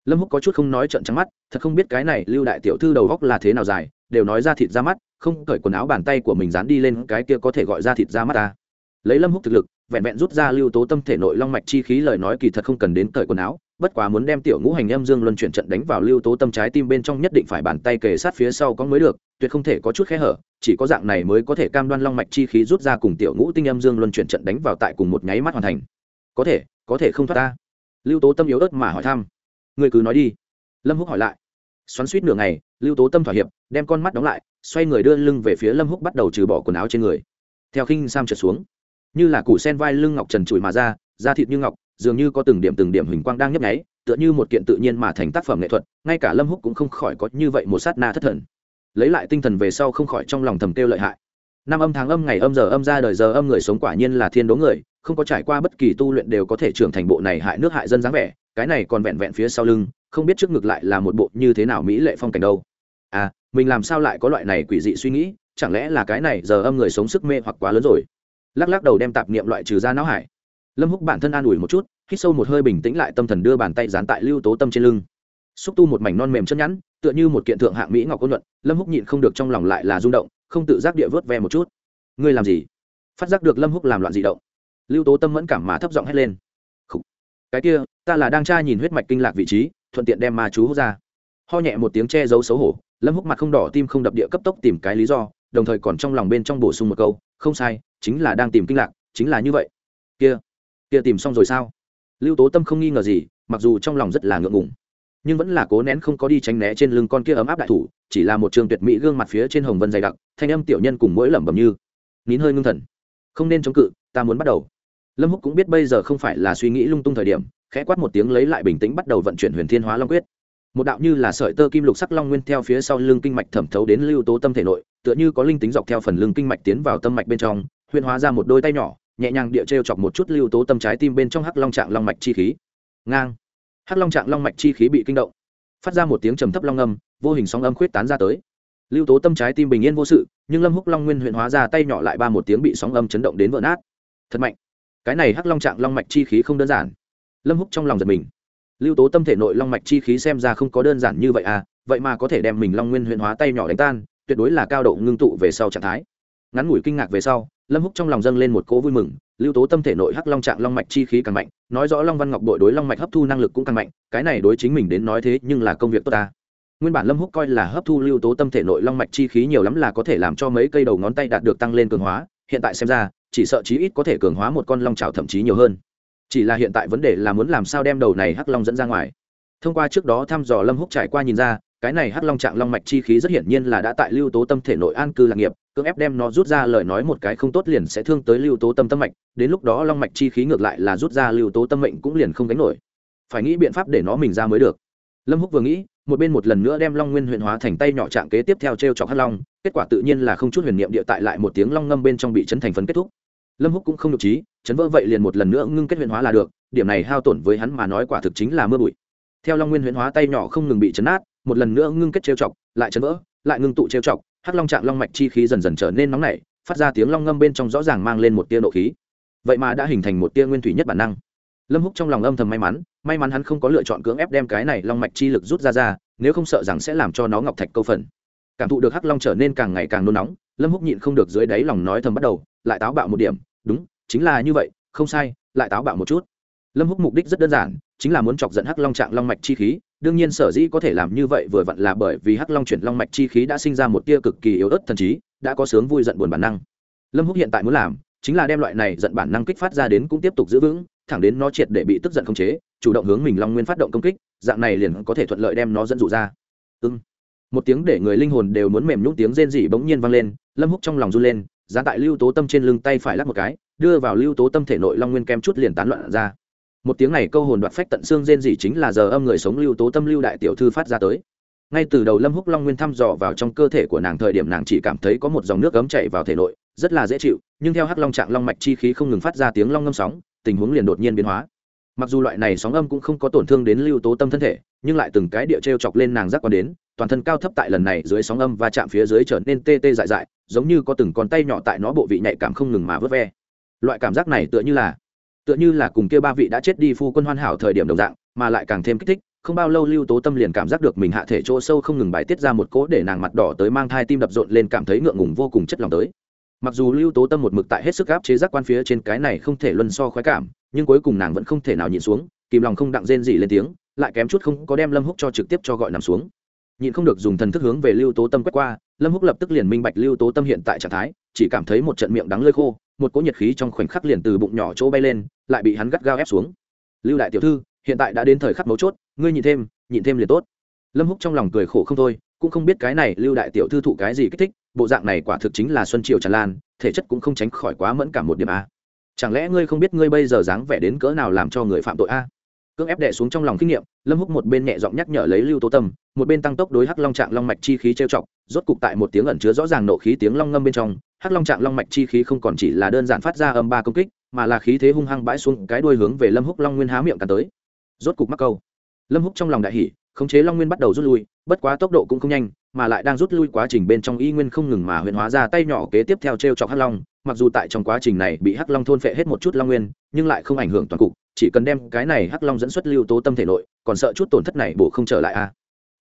Lâm húc có chút không nói trận trắng mắt, thật không biết cái này lưu đại tiểu thư đầu góc là thế nào dài, đều nói ra thịt ra mắt không cởi quần áo bàn tay của mình dán đi lên cái kia có thể gọi ra thịt ra mắt ta. Lấy lâm húc thực lực, vẹn vẹn rút ra lưu tố tâm thể nội long mạch chi khí lời nói kỳ thật không cần đến cởi quần áo, bất quá muốn đem tiểu ngũ hành âm dương luân chuyển trận đánh vào lưu tố tâm trái tim bên trong nhất định phải bàn tay kề sát phía sau có mới được, tuyệt không thể có chút khe hở, chỉ có dạng này mới có thể cam đoan long mạch chi khí rút ra cùng tiểu ngũ tinh âm dương luân chuyển trận đánh vào tại cùng một nháy mắt hoàn thành. Có thể có thể không thoát ta. Lưu tố tâm yếu ớt mà hỏi thăm. Người cứ nói đi. Lâm húc hỏi lại xoắn suýt nửa ngày, lưu tố tâm thỏa hiệp, đem con mắt đóng lại, xoay người đưa lưng về phía lâm húc bắt đầu trừ bỏ quần áo trên người. Theo khinh sam trượt xuống, như là củ sen vai lưng ngọc trần trụi mà ra, da thịt như ngọc, dường như có từng điểm từng điểm hình quang đang nhấp nháy, tựa như một kiện tự nhiên mà thành tác phẩm nghệ thuật, ngay cả lâm húc cũng không khỏi có như vậy một sát na thất thần. Lấy lại tinh thần về sau không khỏi trong lòng thầm kêu lợi hại. Năm âm tháng âm ngày âm giờ âm ra đời giờ âm người sống quả nhiên là thiên đố người, không có trải qua bất kỳ tu luyện đều có thể trưởng thành bộ này hại nước hại dân dáng vẻ, cái này còn vẹn vẹn phía sau lưng không biết trước ngực lại là một bộ như thế nào mỹ lệ phong cảnh đâu. À mình làm sao lại có loại này quỷ dị suy nghĩ, chẳng lẽ là cái này giờ âm người sống sức mê hoặc quá lớn rồi? Lắc lắc đầu đem tạp niệm loại trừ ra não hải. Lâm húc bản thân an ủi một chút, hít sâu một hơi bình tĩnh lại tâm thần đưa bàn tay dán tại lưu tố tâm trên lưng. Xúc tu một mảnh non mềm chân nhẵn, tựa như một kiện thượng hạng mỹ ngọc ôn luận, lâm húc nhịn không được trong lòng lại là rung động, không tự giác địa vớt ve một chút. Ngươi làm gì? Phát giác được lâm húc làm loạn dị động. Lưu tố tâm mẫn cảm mà thấp giọng hét lên. Khủ. cái kia, ta là đang tra nhìn huyết mạch kinh lạc vị trí thuận tiện đem ma chú hút ra. Ho nhẹ một tiếng che giấu xấu hổ, lâm húc mặt không đỏ tim không đập địa cấp tốc tìm cái lý do, đồng thời còn trong lòng bên trong bổ sung một câu, không sai, chính là đang tìm kinh lạc, chính là như vậy. Kia kia tìm xong rồi sao? Lưu tố tâm không nghi ngờ gì, mặc dù trong lòng rất là ngượng ngùng, nhưng vẫn là cố nén không có đi tránh né trên lưng con kia ấm áp đại thủ, chỉ là một trường tuyệt mỹ gương mặt phía trên hồng vân dày đặc, thanh âm tiểu nhân cùng mỗi lẩm bẩm như, nín hơi ngưng thần, không nên chống cự, ta muốn bắt đầu. Lâm húc cũng biết bây giờ không phải là suy nghĩ lung tung thời điểm khẽ quát một tiếng lấy lại bình tĩnh bắt đầu vận chuyển huyền thiên hóa long quyết. Một đạo như là sợi tơ kim lục sắc long nguyên theo phía sau lưng kinh mạch thẩm thấu đến lưu tố tâm thể nội, tựa như có linh tính dọc theo phần lưng kinh mạch tiến vào tâm mạch bên trong, huyền hóa ra một đôi tay nhỏ, nhẹ nhàng địa t chọc một chút lưu tố tâm trái tim bên trong hắc long trạng long mạch chi khí. Ngang. Hắc long trạng long mạch chi khí bị kinh động. Phát ra một tiếng trầm thấp long âm, vô hình sóng âm khuyết tán ra tới. Lưu tố tâm trái tim bình yên vô sự, nhưng lâm húc long nguyên Huyền hóa ra tay nhỏ lại ba một tiếng bị sóng âm chấn động đến vỡ nát. Thật mạnh. Cái này hắc long trạng long mạch chi khí không đơn giản lâm húc trong lòng giật mình. Lưu tố tâm thể nội long mạch chi khí xem ra không có đơn giản như vậy à vậy mà có thể đem mình long nguyên huyện hóa tay nhỏ đánh tan, tuyệt đối là cao độ ngưng tụ về sau trạng thái. Ngắn ngủi kinh ngạc về sau, lâm húc trong lòng dâng lên một cỗ vui mừng, lưu tố tâm thể nội hắc long trạng long mạch chi khí càng mạnh, nói rõ long văn ngọc đội đối long mạch hấp thu năng lực cũng càng mạnh, cái này đối chính mình đến nói thế nhưng là công việc tốt ta. Nguyên bản lâm húc coi là hấp thu lưu tố tâm thể nội long mạch chi khí nhiều lắm là có thể làm cho mấy cây đầu ngón tay đạt được tăng lên cường hóa, hiện tại xem ra, chỉ sợ chí ít có thể cường hóa một con long trào thậm chí nhiều hơn chỉ là hiện tại vấn đề là muốn làm sao đem đầu này hắc long dẫn ra ngoài. Thông qua trước đó thăm dò lâm húc trải qua nhìn ra, cái này hắc long trạng long mạch chi khí rất hiển nhiên là đã tại lưu tố tâm thể nội an cư lạc nghiệp, cưỡng ép đem nó rút ra lời nói một cái không tốt liền sẽ thương tới lưu tố tâm tâm mạch, đến lúc đó long mạch chi khí ngược lại là rút ra lưu tố tâm mệnh cũng liền không gánh nổi. Phải nghĩ biện pháp để nó mình ra mới được. Lâm húc vừa nghĩ, một bên một lần nữa đem long nguyên huyền hóa thành tay nhỏ trạng kế tiếp theo t r e o chọc hắc long, kết quả tự nhiên là không chút huyền niệm địa tại lại một tiếng long ngâm bên trong bị chấn thành phấn kết thúc lâm húc cũng không nhục trí chấn vỡ vậy liền một lần nữa ngưng kết huyền hóa là được, điểm này hao tổn với hắn mà nói quả thực chính là mưa bụi. Theo long nguyên huyền hóa tay nhỏ không ngừng bị chấn nát, một lần nữa ngưng kết trêu chọc, lại chấn vỡ, lại ngưng tụ trêu chọc, hắc long trạng long mạch chi khí dần dần trở nên nóng nảy, phát ra tiếng long ngâm bên trong rõ ràng mang lên một tia nộ khí. Vậy mà đã hình thành một tia nguyên thủy nhất bản năng. Lâm húc trong lòng âm thầm may mắn may mắn hắn không có lựa chọn cưỡng ép đem cái này long mạch chi lực rút ra ra, nếu không sợ rằng sẽ làm cho nó ngọc thạch câu phần. Cảm thụ được hắc long trở nên càng ngày càng nôn nóng, lâm húc nhịn không được dưới đáy lòng nói thầm bắt đầu, lại táo bạo một điểm đúng, chính là như vậy, không sai, lại táo bạo một chút. Lâm húc mục đích rất đơn giản, chính là muốn chọc giận hắc long trạng long mạch chi khí, đương nhiên sở dĩ có thể làm như vậy vừa vặn là bởi vì hắc long chuyển long mạch chi khí đã sinh ra một tia cực kỳ yếu ớt thần trí, đã có sướng vui giận buồn bản năng. Lâm húc hiện tại muốn làm, chính là đem loại này giận bản năng kích phát ra đến cũng tiếp tục giữ vững, thẳng đến nó triệt để bị tức giận khống chế, chủ động hướng mình long nguyên phát động công kích, dạng này liền có thể thuận lợi đem nó dẫn dụ ra. Ưng một tiếng để người linh hồn đều muốn mềm nhũng tiếng rên rỉ bỗng nhiên vang lên, lâm húc trong lòng run lên giá tại lưu tố tâm trên lưng tay phải lắc một cái, đưa vào lưu tố tâm thể nội long nguyên kem chút liền tán loạn ra. Một tiếng này câu hồn đoạt phách tận xương rên rỉ chính là giờ âm người sống lưu tố tâm lưu đại tiểu thư phát ra tới. Ngay từ đầu lâm húc long nguyên thăm dò vào trong cơ thể của nàng thời điểm nàng chỉ cảm thấy có một dòng nước ấm chảy vào thể nội, rất là dễ chịu, nhưng theo hắc long trạng long mạch chi khí không ngừng phát ra tiếng long ngâm sóng, tình huống liền đột nhiên biến hóa mặc dù loại này sóng âm cũng không có tổn thương đến lưu tố tâm thân thể, nhưng lại từng cái địa t r e o chọc lên nàng giác quan đến, toàn thân cao thấp tại lần này dưới sóng âm và chạm phía dưới trở nên tê tê dại dại, giống như có từng con tay nhỏ tại nó bộ vị nhạy cảm không ngừng mà vớt ve. Loại cảm giác này tựa như là, tựa như là cùng kia ba vị đã chết đi phu quân hoàn hảo thời điểm đồng dạng, mà lại càng thêm kích thích, không bao lâu lưu tố tâm liền cảm giác được mình hạ thể chỗ sâu không ngừng bài tiết ra một cỗ để nàng mặt đỏ tới mang thai tim đập rộn lên cảm thấy ngượng ngùng vô cùng chất lòng tới. Mặc dù lưu tố tâm một mực tại hết sức áp chế giác quan phía trên cái này không thể luân so khoái cảm nhưng cuối cùng nàng vẫn không thể nào nhịn xuống, kìm lòng không đặng rên gì lên tiếng, lại kém chút không có đem lâm húc cho trực tiếp cho gọi nằm xuống. Nhịn không được dùng thần thức hướng về lưu tố tâm quét qua, lâm húc lập tức liền minh bạch lưu tố tâm hiện tại trạng thái, chỉ cảm thấy một trận miệng đắng lơi khô, một cỗ nhiệt khí trong khoảnh khắc liền từ bụng nhỏ chỗ bay lên, lại bị hắn gắt gao ép xuống. Lưu đại tiểu thư, hiện tại đã đến thời khắc mấu chốt, ngươi nhịn thêm nhịn thêm liền tốt. Lâm húc trong lòng cười khổ không thôi, cũng không biết cái này lưu đại tiểu thư thụ cái gì kích thích, bộ dạng này quả thực chính là xuân triều tràn lan, thể chất cũng không tránh khỏi quá mẫn cảm một điểm a chẳng lẽ ngươi không biết ngươi bây giờ dáng vẻ đến cỡ nào làm cho người phạm tội a? Cưỡng ép đệ xuống trong lòng kinh nghiệm, lâm húc một bên nhẹ giọng nhắc nhở lấy lưu tố tâm, một bên tăng tốc đối hắc long trạng long mạch chi khí trêu chọc, rốt cục tại một tiếng ẩn chứa rõ ràng nộ khí tiếng long ngâm bên trong, hắc long trạng long mạch chi khí không còn chỉ là đơn giản phát ra âm ba công kích, mà là khí thế hung hăng bãi xuống cái đuôi hướng về lâm húc long nguyên há miệng cắn tới. Rốt cục mắc câu. Lâm húc trong lòng đại hỉ khống chế long nguyên bắt đầu rút lui, bất quá tốc độ cũng không nhanh, mà lại đang rút lui quá trình bên trong y nguyên không ngừng mà huyền hóa ra tay nhỏ kế tiếp theo t r e o chọc hắc long mặc dù tại trong quá trình này bị hắc long thôn phệ hết một chút long nguyên, nhưng lại không ảnh hưởng toàn cục, chỉ cần đem cái này hắc long dẫn xuất lưu tố tâm thể nội, còn sợ chút tổn thất này bổ không trở lại a à.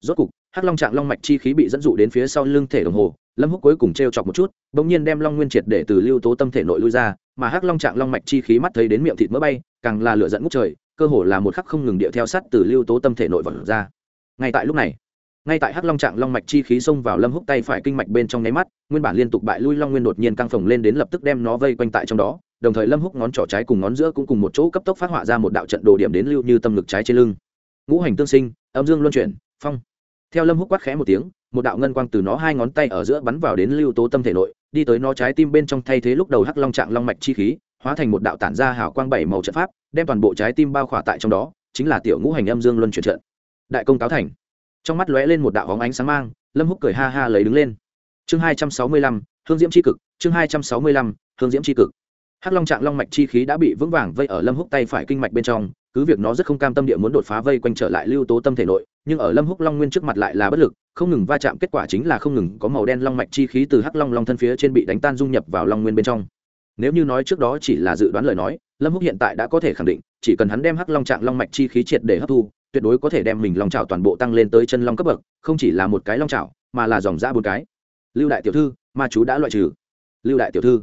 rốt cục, hắc long trạng long mạch chi khí bị dẫn dụ đến phía sau lưng thể đồng hồ, lâm húc cuối cùng t r e o chọc một chút, bỗng nhiên đem long nguyên triệt để từ lưu tố tâm thể nội lui ra, mà hắc long trạng long mạch chi khí mắt thấy đến miệng thịt mỡ bay, càng là lửa dẫn ngút trời, cơ hồ là một khắc không ngừng điệu theo sắt từ lưu tố tâm thể nội vật ra ngay tại lúc này, ngay tại hắc long trạng long mạch chi khí xông vào lâm húc tay phải kinh mạch bên trong nháy mắt, nguyên bản liên tục bại lui long nguyên đột nhiên căng phồng lên đến lập tức đem nó vây quanh tại trong đó, đồng thời lâm húc ngón trỏ trái cùng ngón giữa cũng cùng một chỗ cấp tốc phát họa ra một đạo trận đồ điểm đến lưu như tâm lực trái trên lưng. Ngũ hành tương sinh, âm dương luân chuyển, phong. Theo lâm húc quát khẽ một tiếng, một đạo ngân quang từ nó hai ngón tay ở giữa bắn vào đến lưu tố tâm thể nội, đi tới nó trái tim bên trong thay thế lúc đầu hắc long trạng long mạch chi khí, hóa thành một đạo tản ra hào quang bảy màu trận pháp, đem toàn bộ trái tim bao khỏa tại trong đó, chính là tiểu ngũ hành âm dương luân chuyển trận đại công cáo thành. Trong mắt lóe lên một đạo hóng ánh sáng mang, lâm húc cười ha ha lấy đứng lên. Chương hai trăm sáu mươi lăm, hương diễm c h i cực, chương hai trăm sáu mươi lăm, hương diễm c h i cực. Hắc long trạng long mạch chi khí đã bị vững vàng vây ở lâm húc tay phải kinh mạch bên trong, cứ việc nó rất không cam tâm địa muốn đột phá vây quanh trở lại lưu tố tâm thể nội, nhưng ở lâm húc long nguyên trước mặt lại là bất lực, không ngừng va chạm kết quả chính là không ngừng có màu đen long mạch chi khí từ hắc long long thân phía trên bị đánh tan dung nhập vào long nguyên bên trong. Nếu như nói trước đó chỉ là dự đoán lời nói, lâm húc hiện tại đã có thể khẳng định, chỉ cần hắn đem hắc long trạng long mạch chi khí triệt để hấp thu tuyệt đối có thể đem mình long trào toàn bộ tăng lên tới chân long cấp bậc, không chỉ là một cái long trào mà là dòng giã bốn cái. Lưu đại tiểu thư, ma chú đã loại trừ. Lưu đại tiểu thư.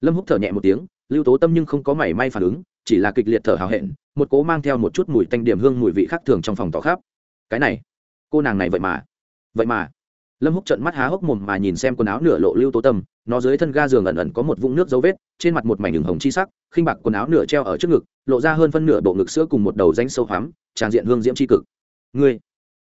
Lâm húc thở nhẹ một tiếng, lưu tố tâm nhưng không có mảy may phản ứng, chỉ là kịch liệt thở hào hẹn, một cố mang theo một chút mùi tanh điểm hương mùi vị khác thường trong phòng tỏ khắp. Cái này, cô nàng này vậy mà vậy mà lâm húc trận mắt há hốc mồm mà nhìn xem quần áo nửa lộ lưu tố tâm, nó dưới thân ga giường ẩn ẩn có một vũng nước dấu vết, trên mặt một mảnh đường hồng chi sắc, khinh bạc quần áo nửa treo ở trước ngực, lộ ra hơn phân nửa bộ ngực sữa cùng một đầu danh sâu hoắm, tràn diện hương diễm c h i cực. Ngươi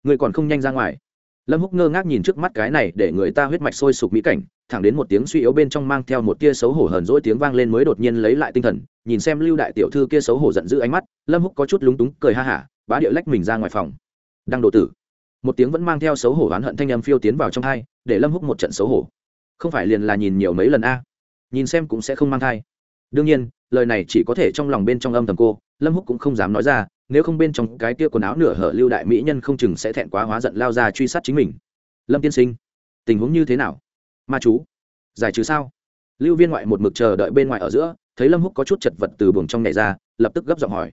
ngươi còn không nhanh ra ngoài? Lâm húc ngơ ngác nhìn trước mắt cái này để người ta huyết mạch sôi sục mỹ cảnh, thẳng đến một tiếng suy yếu bên trong mang theo một tia xấu hổ hờn dỗi tiếng vang lên mới đột nhiên lấy lại tinh thần, nhìn xem lưu đại tiểu thư kia xấu hổ giận dữ ánh mắt, lâm húc có chút lúng túng, cười ha hả, bá điệu lách mình ra ngoài phòng. Đang độ tử một tiếng vẫn mang theo xấu hổ oán hận thanh âm phiêu tiến vào trong hai để lâm húc một trận xấu hổ. Không phải liền là nhìn nhiều mấy lần a? Nhìn xem cũng sẽ không mang thai. Đương nhiên, lời này chỉ có thể trong lòng bên trong âm thầm cô, lâm húc cũng không dám nói ra, nếu không bên trong cái kia quần áo nửa hở lưu đại mỹ nhân không chừng sẽ thẹn quá hóa giận lao ra truy sát chính mình. Lâm tiên sinh, tình huống như thế nào? Ma chú, giải trừ sao? Lưu viên ngoại một mực chờ đợi bên ngoài ở giữa, thấy lâm húc có chút chật vật từ buồng trong nhảy ra, lập tức gấp giọng hỏi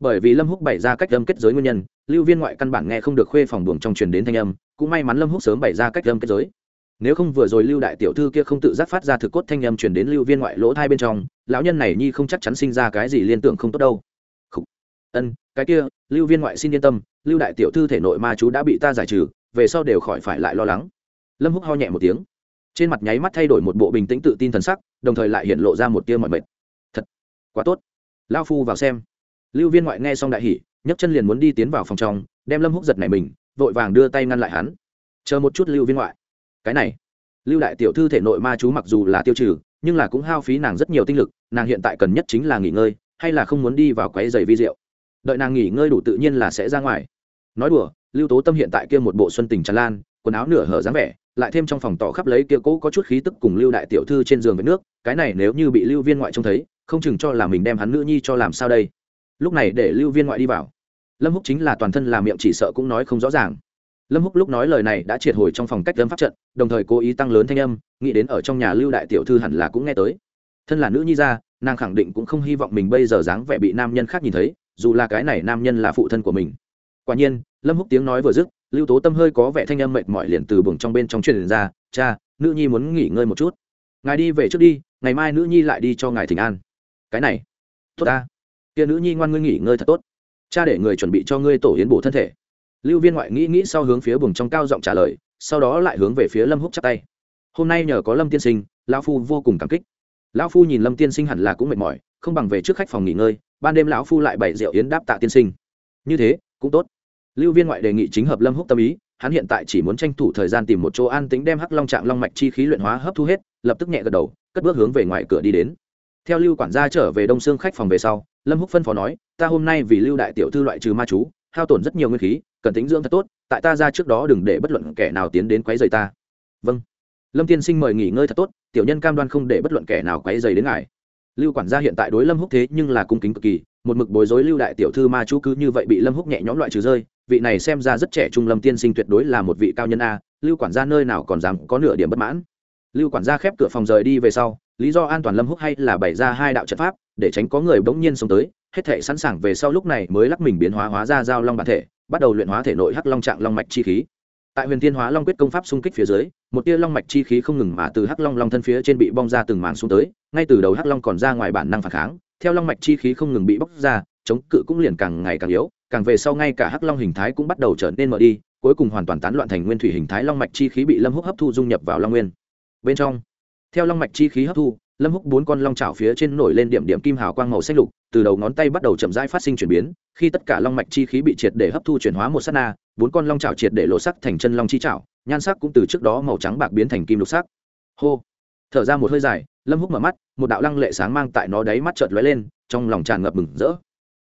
bởi vì lâm húc bày ra cách âm kết giới nguyên nhân, lưu viên ngoại căn bản nghe không được khuê phòng buồng trong truyền đến thanh âm, cũng may mắn lâm húc sớm bày ra cách âm kết giới. Nếu không vừa rồi lưu đại tiểu thư kia không tự giác phát ra thực cốt thanh âm truyền đến lưu viên ngoại lỗ thai bên trong, lão nhân này nhi không chắc chắn sinh ra cái gì liên tưởng không tốt đâu. Ân, cái kia, lưu viên ngoại xin yên tâm, lưu đại tiểu thư thể nội ma chú đã bị ta giải trừ, về sau đều khỏi phải lại lo lắng. Lâm húc ho nhẹ một tiếng. Trên mặt nháy mắt thay đổi một bộ bình tĩnh tự tin thần sắc, đồng thời lại hiện lộ ra một tia mọi mệt. Thật, quá tốt. Lao phu vào xem lưu viên ngoại nghe xong đại hỉ, nhấc chân liền muốn đi tiến vào phòng trong, đem lâm húc giật này mình, vội vàng đưa tay ngăn lại hắn. Chờ một chút lưu viên ngoại. Cái này. Lưu đại tiểu thư thể nội ma chú mặc dù là tiêu trừ, nhưng là cũng hao phí nàng rất nhiều tinh lực, nàng hiện tại cần nhất chính là nghỉ ngơi, hay là không muốn đi vào quấy giày vi rượu. Đợi nàng nghỉ ngơi đủ tự nhiên là sẽ ra ngoài. Nói đùa, lưu tố tâm hiện tại kia một bộ xuân tình tràn lan, quần áo nửa hở dáng vẻ, lại thêm trong phòng tỏ khắp lấy kia cố có chút khí tức cùng lưu đại tiểu thư trên giường với nước, cái này nếu như bị lưu viên ngoại trông thấy, không chừng cho là mình đem hắn nữ nhi cho làm sao đây lúc này để lưu viên ngoại đi vào. Lâm húc chính là toàn thân làm miệng chỉ sợ cũng nói không rõ ràng. Lâm húc lúc nói lời này đã triệt hồi trong phòng cách lâm pháp trận, đồng thời cố ý tăng lớn thanh âm, nghĩ đến ở trong nhà lưu đại tiểu thư hẳn là cũng nghe tới. Thân là nữ nhi ra nàng khẳng định cũng không hy vọng mình bây giờ dáng vẻ bị nam nhân khác nhìn thấy, dù là cái này nam nhân là phụ thân của mình. Quả nhiên, lâm húc tiếng nói vừa dứt, lưu tố tâm hơi có vẻ thanh âm mệt mỏi liền từ buồng trong bên trong truyền ra, cha, nữ nhi muốn nghỉ ngơi một chút. Ngài đi về trước đi, ngày mai nữ nhi lại đi cho ngài thỉnh an. Cái này, tốt ta kia nữ nhi ngoan ngươi nghỉ ngơi thật tốt. Cha để người chuẩn bị cho ngươi tổ yến bổ thân thể. Lưu viên ngoại nghĩ nghĩ sau hướng phía buồng trong cao giọng trả lời, sau đó lại hướng về phía lâm húc chắp tay. Hôm nay nhờ có lâm tiên sinh, lão phu vô cùng cảm kích. Lão phu nhìn lâm tiên sinh hẳn là cũng mệt mỏi, không bằng về trước khách phòng nghỉ ngơi, ban đêm lão phu lại bày rượu yến đáp tạ tiên sinh. Như thế, cũng tốt. Lưu viên ngoại đề nghị chính hợp lâm húc tâm ý, hắn hiện tại chỉ muốn tranh thủ thời gian tìm một chỗ an tính đem hắc long trạng long mạch chi khí luyện hóa hấp thu hết, lập tức nhẹ gật đầu, cất bước hướng về ngoài cửa đi đến. Theo lưu quản gia trở về đông xương khách phòng về sau lâm húc phân phó nói, ta hôm nay vì lưu đại tiểu thư loại trừ ma chú, hao tổn rất nhiều nguyên khí, cần tính dưỡng thật tốt, tại ta ra trước đó đừng để bất luận kẻ nào tiến đến quấy rầy ta. Vâng. Lâm tiên sinh mời nghỉ ngơi thật tốt, tiểu nhân cam đoan không để bất luận kẻ nào quấy rầy đến ngài. Lưu quản gia hiện tại đối lâm húc thế nhưng là cung kính cực kỳ, một mực bối rối lưu đại tiểu thư ma chú cứ như vậy bị lâm húc nhẹ nhõm loại trừ rơi, vị này xem ra rất trẻ trung lâm tiên sinh tuyệt đối là một vị cao nhân a, lưu quản gia nơi nào còn dám có nửa điểm bất mãn. Lưu quản gia khép cửa phòng rời đi về sau, lý do an toàn lâm húc hay là bày ra hai đạo trận pháp để tránh có người bỗng nhiên xông tới, hết thể sẵn sàng về sau lúc này mới lắc mình biến hóa hóa ra giao long bản thể, bắt đầu luyện hóa thể nội hắc long trạng long mạch chi khí. Tại huyền thiên hóa long quyết công pháp xung kích phía dưới, một tia long mạch chi khí không ngừng mà từ hắc long long thân phía trên bị bong ra từng màn xuống tới, ngay từ đầu hắc long còn ra ngoài bản năng phản kháng, theo long mạch chi khí không ngừng bị bóc ra, chống cự cũng liền càng ngày càng yếu, càng về sau ngay cả hắc long hình thái cũng bắt đầu trở nên mờ đi, cuối cùng hoàn toàn tán loạn thành nguyên thủy hình thái long mạch chi khí bị lâm húc hấp thu dung nhập vào long nguyên. Bên trong, theo long mạch chi khí hấp thu lâm húc bốn con long chảo phía trên nổi lên điểm điểm kim hào quang màu xanh lục, từ đầu ngón tay bắt đầu chậm rãi phát sinh chuyển biến, khi tất cả long mạch chi khí bị triệt để hấp thu chuyển hóa một sát na, bốn con long chảo triệt để lộ sắc thành chân long chi chảo, nhan sắc cũng từ trước đó màu trắng bạc biến thành kim lục sắc. Hô! Thở ra một hơi dài, lâm húc mở mắt, một đạo lăng lệ sáng mang tại nó đáy mắt chợt lóe lên, trong lòng tràn ngập mừng rỡ.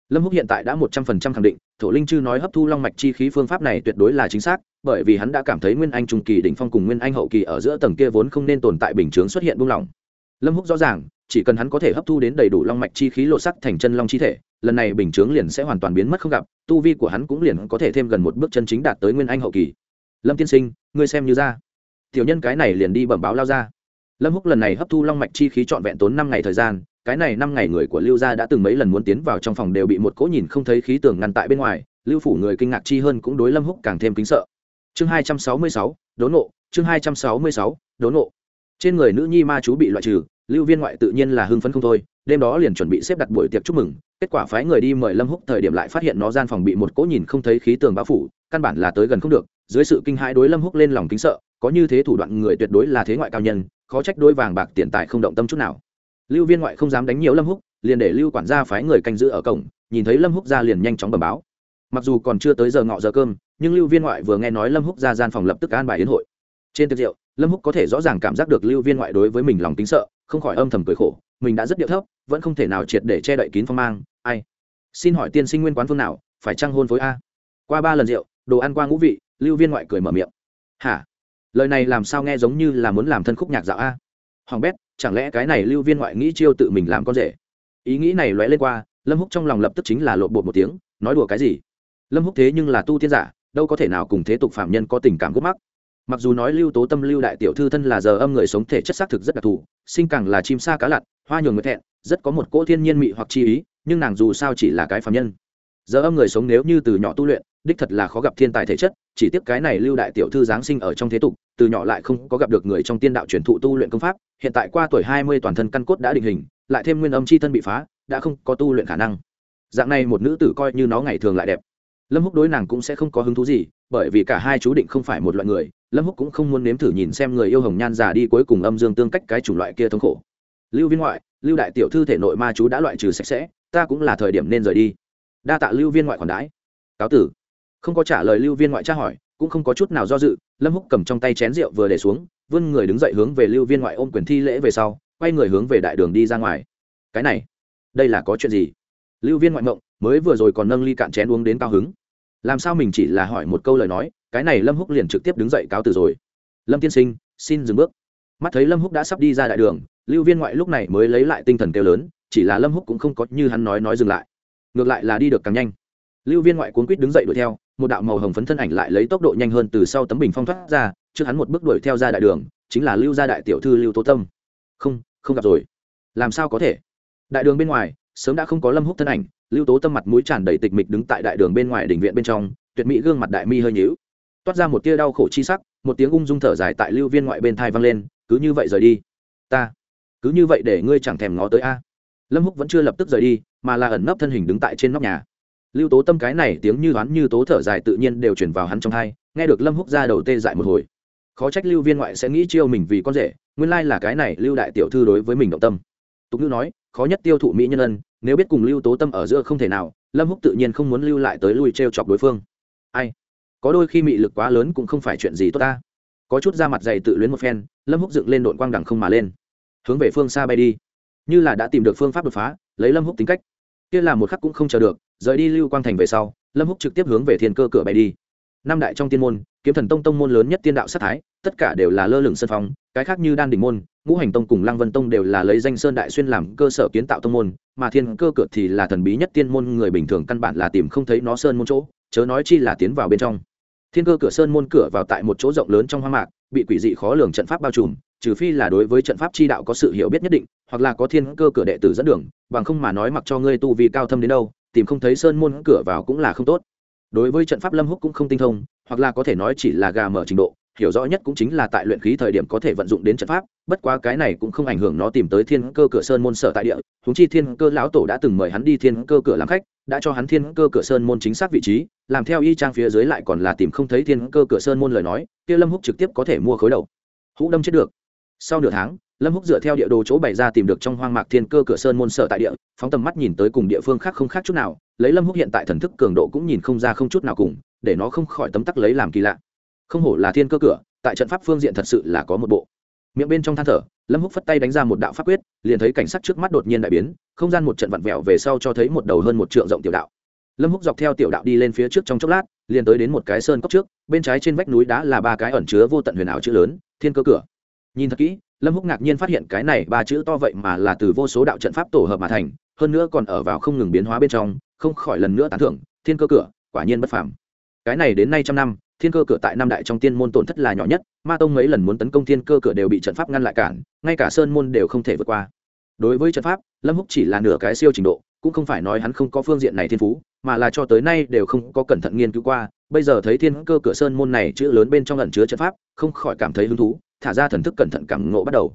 Lâm húc hiện tại đã một trăm phần trăm khẳng định, thổ linh chư nói hấp thu long mạch chi khí phương pháp này tuyệt đối là chính xác, bởi vì hắn đã cảm thấy nguyên anh trung kỳ đỉnh phong cùng nguyên anh hậu kỳ ở giữa tầng kia vốn không nên tồn tại bình chướng xuất hiện buông lỏng lâm húc rõ ràng, chỉ cần hắn có thể hấp thu đến đầy đủ long mạch chi khí lộ sắc thành chân long chi thể, lần này bình chướng liền sẽ hoàn toàn biến mất không gặp, tu vi của hắn cũng liền có thể thêm gần một bước chân chính đạt tới nguyên anh hậu kỳ. Lâm tiên sinh, ngươi xem như ra. Tiểu nhân cái này liền đi bẩm báo lao ra. Lâm húc lần này hấp thu long mạch chi khí trọn vẹn tốn năm ngày thời gian, cái này năm ngày người của lưu gia đã từng mấy lần muốn tiến vào trong phòng đều bị một cỗ nhìn không thấy khí tường ngăn tại bên ngoài, lưu phủ người kinh ngạc chi hơn cũng đối lâm húc càng thêm kính sợ. Chương hai trăm sáu mươi sáu đốn nộ, chương hai trăm sáu mươi sáu đốn nộ trên người nữ nhi ma chú bị loại trừ, lưu viên ngoại tự nhiên là hưng phấn không thôi, đêm đó liền chuẩn bị xếp đặt buổi tiệc chúc mừng, kết quả phái người đi mời lâm húc thời điểm lại phát hiện nó gian phòng bị một cỗ nhìn không thấy khí tường bao phủ, căn bản là tới gần không được, dưới sự kinh hãi đối lâm húc lên lòng kính sợ, có như thế thủ đoạn người tuyệt đối là thế ngoại cao nhân, khó trách đôi vàng bạc tiền tài không động tâm chút nào. Lưu viên ngoại không dám đánh nhiều lâm húc, liền để lưu quản gia phái người canh giữ ở cổng, nhìn thấy lâm húc ra liền nhanh chóng bẩm báo. Mặc dù còn chưa tới giờ ngọ giờ cơm, nhưng lưu viên ngoại vừa nghe nói lâm húc ra gian phòng lập tức an bài yến hội. Trên tiệc rượu lâm húc có thể rõ ràng cảm giác được lưu viên ngoại đối với mình lòng tính sợ, không khỏi âm thầm cười khổ. Mình đã rất điệu thấp, vẫn không thể nào triệt để che đậy kín phong mang. Ai? Xin hỏi tiên sinh nguyên quán phương nào? Phải trăng hôn phối a? Qua ba lần rượu, đồ ăn qua ngũ vị, lưu viên ngoại cười mở miệng. Hả? Lời này làm sao nghe giống như là muốn làm thân khúc nhạc dạo a? Hoàng bét, chẳng lẽ cái này lưu viên ngoại nghĩ chiêu tự mình làm con rể? Ý nghĩ này lóe lên qua, lâm húc trong lòng lập tức chính là lộn bột một tiếng, nói đùa cái gì? Lâm húc thế nhưng là tu tiên giả, đâu có thể nào cùng thế tục phạm nhân có tình cảm gốc mắc mặc dù nói lưu tố tâm, lưu đại tiểu thư thân là giờ âm người sống thể chất xác thực rất đặc thù, sinh càng là chim sa cá lặn, hoa nhường người thẹn, rất có một cỗ thiên nhiên mị hoặc chi ý, nhưng nàng dù sao chỉ là cái phạm nhân. Giờ âm người sống nếu như từ nhỏ tu luyện, đích thật là khó gặp thiên tài thể chất, chỉ tiếc cái này lưu đại tiểu thư giáng sinh ở trong thế tục, từ nhỏ lại không có gặp được người trong tiên đạo truyền thụ tu luyện công pháp, hiện tại qua tuổi hai mươi toàn thân căn cốt đã định hình, lại thêm nguyên âm c h i thân bị phá, đã không có tu luyện khả năng. Dạng này một nữ tử coi như nó ngày thường lại đẹp lâm húc đối nàng cũng sẽ không có hứng thú gì, bởi vì cả hai chú định không phải một loại người, lâm húc cũng không muốn nếm thử nhìn xem người yêu hồng nhan già đi cuối cùng âm dương tương cách cái chủng loại kia thống khổ. Lưu viên ngoại, lưu đại tiểu thư thể nội ma chú đã loại trừ sạch sẽ, ta cũng là thời điểm nên rời đi. Đa tạ lưu viên ngoại khoản đãi. Cáo tử. Không có trả lời lưu viên ngoại tra hỏi, cũng không có chút nào do dự, lâm húc cầm trong tay chén rượu vừa để xuống, vươn người đứng dậy hướng về lưu viên ngoại ôm quyền thi lễ về sau, quay người hướng về đại đường đi ra ngoài. Cái này, đây là có chuyện gì? Lưu viên ngoại mộng, mới vừa rồi còn nâng ly cạn chén uống đến cao hứng làm sao mình chỉ là hỏi một câu lời nói, cái này lâm húc liền trực tiếp đứng dậy cáo từ rồi. Lâm tiên sinh, xin dừng bước. Mắt thấy lâm húc đã sắp đi ra đại đường, lưu viên ngoại lúc này mới lấy lại tinh thần kêu lớn, chỉ là lâm húc cũng không có như hắn nói nói dừng lại. Ngược lại là đi được càng nhanh. Lưu viên ngoại cuốn quýt đứng dậy đuổi theo, một đạo màu hồng phấn thân ảnh lại lấy tốc độ nhanh hơn từ sau tấm bình phong thoát ra, trước hắn một bước đuổi theo ra đại đường, chính là lưu gia đại tiểu thư lưu tố tâm. Không không gặp rồi. Làm sao có thể? Đại đường bên ngoài, sớm đã không có lâm húc thân ảnh lưu tố tâm mặt mũi tràn đầy tịch mịch đứng tại đại đường bên ngoài đỉnh viện bên trong, tuyệt mỹ gương mặt đại mi hơi nhíu. Toát ra một tia đau khổ chi sắc, một tiếng ung dung thở dài tại lưu viên ngoại bên thai vang lên, cứ như vậy rời đi, ta, cứ như vậy để ngươi chẳng thèm ngó tới a. Lâm húc vẫn chưa lập tức rời đi, mà là ẩn nấp thân hình đứng tại trên nóc nhà. Lưu tố tâm cái này tiếng như đoán như tố thở dài tự nhiên đều chuyển vào hắn trong hai, nghe được lâm húc ra đầu tê dại một hồi. Khó trách lưu viên ngoại sẽ nghĩ chiêu mình vì con rể, nguyên lai là cái này lưu đại tiểu thư đối với mình động tâm tục ngữ nói, khó nhất tiêu thụ mỹ nhân ân, nếu biết cùng lưu tố tâm ở giữa không thể nào, lâm húc tự nhiên không muốn lưu lại tới lui t r e o chọc đối phương. Ai? Có đôi khi mị lực quá lớn cũng không phải chuyện gì tốt ta. Có chút da mặt dày tự luyến một phen, lâm húc dựng lên đội quang đẳng không mà lên. Hướng về phương xa bay đi. Như là đã tìm được phương pháp đột phá, lấy lâm húc tính cách. Kia là một khắc cũng không chờ được, rời đi lưu quang thành về sau, lâm húc trực tiếp hướng về thiên cơ cửa bay đi. Năm đại trong tiên môn, kiếm thần tông tông môn lớn nhất tiên đạo sát thái, tất cả đều là lơ lửng sân phong, cái khác như đan đỉnh môn ngũ hành tông cùng lăng vân tông đều là lấy danh sơn đại xuyên làm cơ sở kiến tạo tông môn, mà thiên cơ cửa thì là thần bí nhất tiên môn, người bình thường căn bản là tìm không thấy nó sơn môn chỗ, chớ nói chi là tiến vào bên trong. Thiên cơ cửa sơn môn cửa vào tại một chỗ rộng lớn trong hoang mạc, bị quỷ dị khó lường trận pháp bao trùm, trừ phi là đối với trận pháp chi đạo có sự hiểu biết nhất định, hoặc là có thiên cơ cửa đệ tử dẫn đường, bằng không mà nói mặc cho ngươi tu vi cao thâm đến đâu, tìm không thấy sơn môn cửa vào cũng là không tốt. Đối với trận pháp lâm húc cũng không tinh thông, hoặc là có thể nói chỉ là gà mở trình độ hiểu rõ nhất cũng chính là tại luyện khí thời điểm có thể vận dụng đến trận pháp, bất quá cái này cũng không ảnh hưởng nó tìm tới thiên cơ cửa sơn môn sở tại địa húng chi thiên cơ lão tổ đã từng mời hắn đi thiên cơ cửa làm khách, đã cho hắn thiên cơ cửa sơn môn chính xác vị trí, làm theo y trang phía dưới lại còn là tìm không thấy thiên cơ cửa sơn môn lời nói, kia lâm húc trực tiếp có thể mua khối đầu. Hũ đâm chết được. Sau nửa tháng, lâm húc dựa theo địa đồ chỗ bày ra tìm được trong hoang mạc thiên cơ cửa sơn môn sở tại địa, phóng tầm mắt nhìn tới cùng địa phương khác không khác chút nào, lấy lâm húc hiện tại thần thức cường độ cũng nhìn không ra không chút nào cùng, để nó không khỏi tấm tắc lấy làm kỳ lạ không hổ là thiên cơ cửa, tại trận pháp phương diện thật sự là có một bộ. Miệng bên trong than thở, lâm húc phất tay đánh ra một đạo pháp quyết, liền thấy cảnh sắc trước mắt đột nhiên đại biến, không gian một trận vặn vẹo về sau cho thấy một đầu hơn một trượng rộng tiểu đạo. Lâm húc dọc theo tiểu đạo đi lên phía trước trong chốc lát, liền tới đến một cái sơn cốc trước, bên trái trên vách núi đá là ba cái ẩn chứa vô tận huyền ảo chữ lớn, thiên cơ cửa. Nhìn thật kỹ, lâm húc ngạc nhiên phát hiện cái này ba chữ to vậy mà là từ vô số đạo trận pháp tổ hợp mà thành, hơn nữa còn ở vào không ngừng biến hóa bên trong, không khỏi lần nữa tán thưởng, thiên cơ cửa, quả nhiên bất phàm. Cái này đến nay trăm năm thiên cơ cửa tại năm đại trong tiên môn tổn thất là nhỏ nhất, ma tông mấy lần muốn tấn công thiên cơ cửa đều bị trận pháp ngăn lại cản, ngay cả sơn môn đều không thể vượt qua. Đối với trận pháp, lâm húc chỉ là nửa cái siêu trình độ, cũng không phải nói hắn không có phương diện này thiên phú, mà là cho tới nay đều không có cẩn thận nghiên cứu qua. Bây giờ thấy thiên cơ cửa sơn môn này chữ lớn bên trong ẩn chứa trận pháp, không khỏi cảm thấy hứng thú, thả ra thần thức cẩn thận cảm ngộ bắt đầu.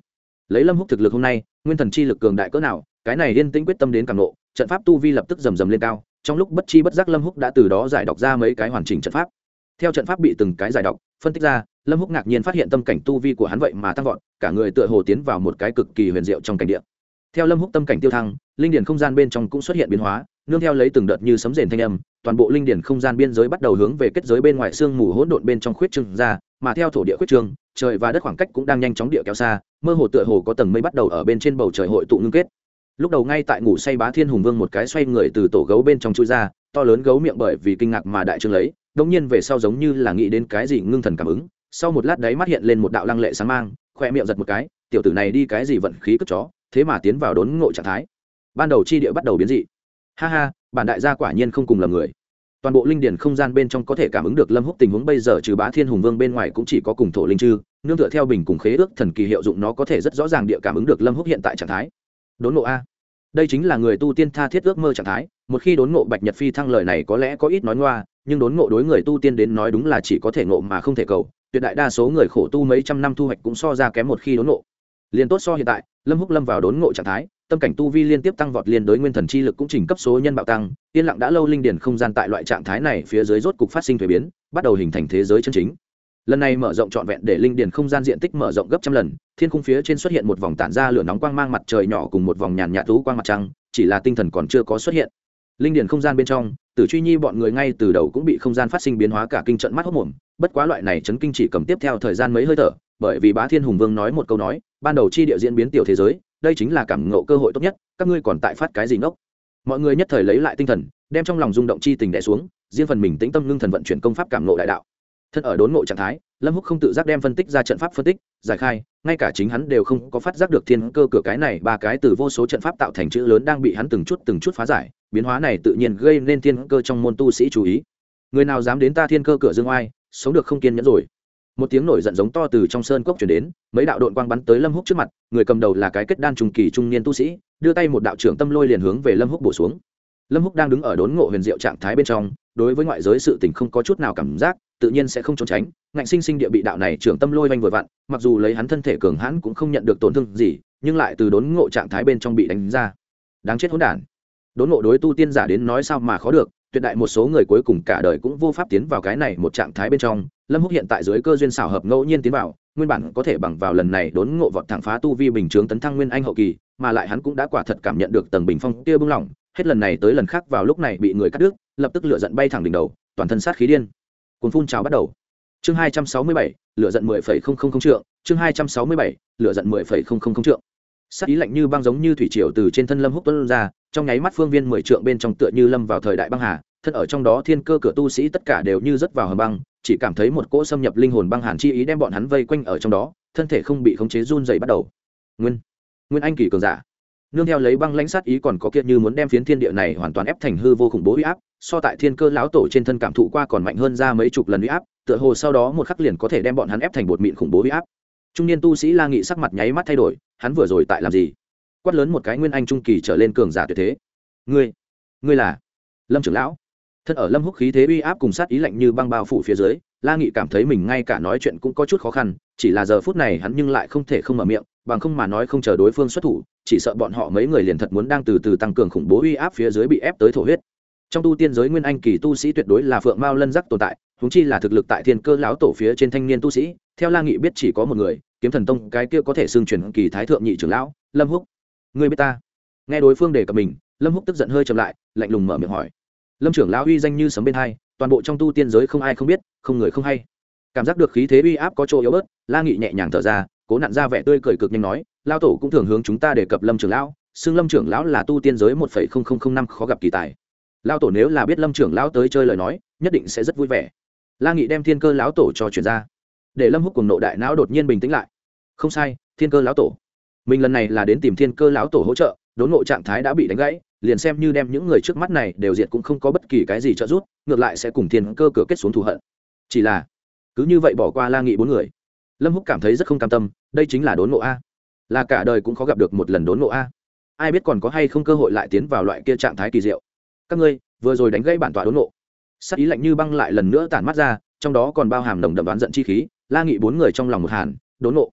Lấy lâm húc thực lực hôm nay, nguyên thần chi lực cường đại cỡ nào, cái này yên tĩnh quyết tâm đến cảm ngộ, trận pháp tu vi lập tức rầm rầm lên cao, trong lúc bất chi bất giác lâm húc đã từ đó giải đọc ra mấy cái hoàn chỉnh trận pháp theo trận pháp bị từng cái giải đọc, phân tích ra, lâm húc ngạc nhiên phát hiện tâm cảnh tu vi của hắn vậy mà tăng vọt, cả người tựa hồ tiến vào một cái cực kỳ huyền diệu trong cảnh địa. Theo lâm húc tâm cảnh tiêu thăng, linh điển không gian bên trong cũng xuất hiện biến hóa, nương theo lấy từng đợt như sấm rền thanh âm, toàn bộ linh điển không gian biên giới bắt đầu hướng về kết giới bên ngoài sương mù hỗn độn bên trong khuyết trương ra, mà theo thổ địa khuyết trương, trời và đất khoảng cách cũng đang nhanh chóng địa kéo xa, mơ hồ tựa hồ có tầng mây bắt đầu ở bên trên bầu trời hội tụ ngưng kết. Lúc đầu ngay tại ngủ say bá thiên hùng vương một cái xoay người từ tổ gấu bên trong chui ra, to lớn gấu miệng bởi vì kinh ngạc mà đại trương lấy đông nhiên về sau giống như là nghĩ đến cái gì ngưng thần cảm ứng, sau một lát đấy mắt hiện lên một đạo lăng lệ sáng mang khoe miệng giật một cái, tiểu tử này đi cái gì vận khí cất chó, thế mà tiến vào đốn ngộ trạng thái. Ban đầu chi địa bắt đầu biến dị. Ha ha, bản đại gia quả nhiên không cùng lầm người. Toàn bộ linh điển không gian bên trong có thể cảm ứng được lâm húc tình huống bây giờ trừ bá thiên hùng vương bên ngoài cũng chỉ có cùng thổ linh chư, nương tựa theo bình cùng khế ước thần kỳ hiệu dụng nó có thể rất rõ ràng địa cảm ứng được lâm húc hiện tại trạng thái. Đốn ngộ a. Đây chính là người tu tiên tha thiết ước mơ trạng thái một khi đốn ngộ bạch nhật phi thăng lời này có lẽ có ít nói ngoa, nhưng đốn ngộ đối người tu tiên đến nói đúng là chỉ có thể ngộ mà không thể cầu. Tuyệt đại đa số người khổ tu mấy trăm năm thu hoạch cũng so ra kém một khi đốn ngộ. Liền tốt so hiện tại, lâm húc lâm vào đốn ngộ trạng thái, tâm cảnh tu vi liên tiếp tăng vọt liên đối nguyên thần chi lực cũng chỉnh cấp số nhân bạo tăng, yên lặng đã lâu linh điển không gian tại loại trạng thái này phía dưới rốt cục phát sinh thuế biến, bắt đầu hình thành thế giới chân chính. Lần này mở rộng trọn vẹn để linh điển không gian diện tích mở rộng gấp trăm lần, thiên khung phía trên xuất hiện một vòng tản ra lửa nóng quang mang mặt trời nhỏ cùng một vòng nhàn nhạt thú quang mặt trăng, chỉ là tinh thần còn chưa có xuất hiện linh điển không gian bên trong, tử truy nhi bọn người ngay từ đầu cũng bị không gian phát sinh biến hóa cả kinh trận mắt hốc mồm, bất quá loại này chấn kinh chỉ cầm tiếp theo thời gian mấy hơi thở, bởi vì bá thiên hùng vương nói một câu nói, ban đầu chi địa diễn biến tiểu thế giới, đây chính là cảm ngộ cơ hội tốt nhất, các ngươi còn tại phát cái gì ngốc? Mọi người nhất thời lấy lại tinh thần, đem trong lòng rung động chi tình đẻ xuống, riêng phần mình tĩnh tâm ngưng thần vận chuyển công pháp cảm ngộ đại đạo thân ở đốn ngộ trạng thái, lâm húc không tự giác đem phân tích ra trận pháp phân tích, giải khai, ngay cả chính hắn đều không có phát giác được thiên cơ cửa cái này ba cái từ vô số trận pháp tạo thành chữ lớn đang bị hắn từng chút từng chút phá giải, biến hóa này tự nhiên gây nên thiên cơ trong môn tu sĩ chú ý. Người nào dám đến ta thiên cơ cửa dương oai, sống được không kiên nhẫn rồi. Một tiếng nổi giận giống to từ trong sơn cốc chuyển đến, mấy đạo đội quang bắn tới lâm húc trước mặt, người cầm đầu là cái kết đan trùng kỳ trung niên tu sĩ, đưa tay một đạo trưởng tâm lôi liền hướng về lâm húc bổ xuống lâm húc đang đứng ở đốn ngộ huyền diệu trạng thái bên trong, đối với ngoại giới sự tình không có chút nào cảm giác, tự nhiên sẽ không trốn tránh. Ngạnh sinh sinh địa bị đạo này trưởng tâm lôi vanh vừa vặn, mặc dù lấy hắn thân thể cường hãn cũng không nhận được tổn thương gì, nhưng lại từ đốn ngộ trạng thái bên trong bị đánh ra. Đáng chết hỗn đản. Đốn ngộ đối tu tiên giả đến nói sao mà khó được, tuyệt đại một số người cuối cùng cả đời cũng vô pháp tiến vào cái này một trạng thái bên trong. Lâm húc hiện tại dưới cơ duyên xảo hợp ngẫu nhiên tiến vào, nguyên bản có thể bằng vào lần này đốn ngộ vọt thẳng phá tu vi bình chướng tấn thăng nguyên anh hậu kỳ, mà lại hắn cũng đã quả thật cảm nhận được tầng bình phong kia bưng lỏng hết lần này tới lần khác vào lúc này bị người cắt đứt, lập tức lựa giận bay thẳng đỉnh đầu, toàn thân sát khí điên. Cuốn phun trào bắt đầu. Chương hai trăm sáu mươi bảy lựa giận mười phẩy không không không trượng, chương hai trăm sáu mươi bảy lựa giận mười phẩy không không không trượng. Sát ý lạnh như băng giống như thủy triều từ trên thân lâm húc tuân ra, trong nháy mắt phương viên mười trượng bên trong tựa như lâm vào thời đại băng hà, thân ở trong đó thiên cơ cửa tu sĩ tất cả đều như rớt vào hầm băng, chỉ cảm thấy một cỗ xâm nhập linh hồn băng hàn chi ý đem bọn hắn vây quanh ở trong đó, thân thể không bị khống chế run dày bắt đầu. Nguyên nguyên anh kỳ cường giả nương theo lấy băng lãnh sát ý còn có kiệt như muốn đem phiến thiên địa này hoàn toàn ép thành hư vô khủng bố uy áp, so tại thiên cơ lão tổ trên thân cảm thụ qua còn mạnh hơn ra mấy chục lần uy áp, tựa hồ sau đó một khắc liền có thể đem bọn hắn ép thành bột mịn khủng bố uy áp. Trung niên tu sĩ la nghị sắc mặt nháy mắt thay đổi, hắn vừa rồi tại làm gì? Quát lớn một cái nguyên anh trung kỳ trở lên cường giả tuyệt thế. Ngươi ngươi là lâm trưởng lão. Thân ở lâm húc khí thế uy áp cùng sát ý lạnh như băng bao phủ phía dưới, la nghị cảm thấy mình ngay cả nói chuyện cũng có chút khó khăn, chỉ là giờ phút này hắn nhưng lại không thể không mở miệng, bằng không mà nói không chờ đối phương xuất thủ chỉ sợ bọn họ mấy người liền thật muốn đang từ từ tăng cường khủng bố uy áp phía dưới bị ép tới thổ huyết. Trong tu tiên giới nguyên anh kỳ tu sĩ tuyệt đối là phượng mao lân giác tồn tại húng chi là thực lực tại thiên cơ lão tổ phía trên thanh niên tu sĩ, theo la nghị biết chỉ có một người, kiếm thần tông, cái kia có thể xưng truyền kỳ thái thượng nhị trưởng lão, lâm húc. Người biết ta? Nghe đối phương đề cập mình, lâm húc tức giận hơi chậm lại, lạnh lùng mở miệng hỏi. Lâm trưởng lão uy danh như sấm bên hai, toàn bộ trong tu tiên giới không ai không biết, không người không hay. Cảm giác được khí thế uy áp có chỗ yếu bớt, la nghị nhẹ nhàng thở ra, cố nặn ra vẻ tươi cười cực nhanh nói lao tổ cũng thường hướng chúng ta đề cập lâm trưởng lão, xưng lâm trưởng lão là tu tiên giới một phẩy không không không năm khó gặp kỳ tài. Lao tổ nếu là biết lâm trưởng lão tới chơi lời nói, nhất định sẽ rất vui vẻ. La nghị đem thiên cơ lão tổ cho chuyển ra. Để lâm húc cùng nộ đại não đột nhiên bình tĩnh lại. Không sai, thiên cơ lão tổ. Mình lần này là đến tìm thiên cơ lão tổ hỗ trợ, đốn ngộ trạng thái đã bị đánh gãy, liền xem như đem những người trước mắt này đều diệt cũng không có bất kỳ cái gì trợ giúp, ngược lại sẽ cùng thiên cơ cửa kết xuống thù hận. Chỉ là, cứ như vậy bỏ qua la nghị bốn người. Lâm húc cảm thấy rất không cam tâm, đây chính là đốn ngộ a là cả đời cũng khó gặp được một lần đốn ngộ a. Ai biết còn có hay không cơ hội lại tiến vào loại kia trạng thái kỳ diệu. Các ngươi, vừa rồi đánh gãy bản tọa đốn ngộ sắc ý lạnh như băng lại lần nữa tản mắt ra, trong đó còn bao hàm nồng đậm đoán giận chi khí, la nghị bốn người trong lòng một hàn, đốn ngộ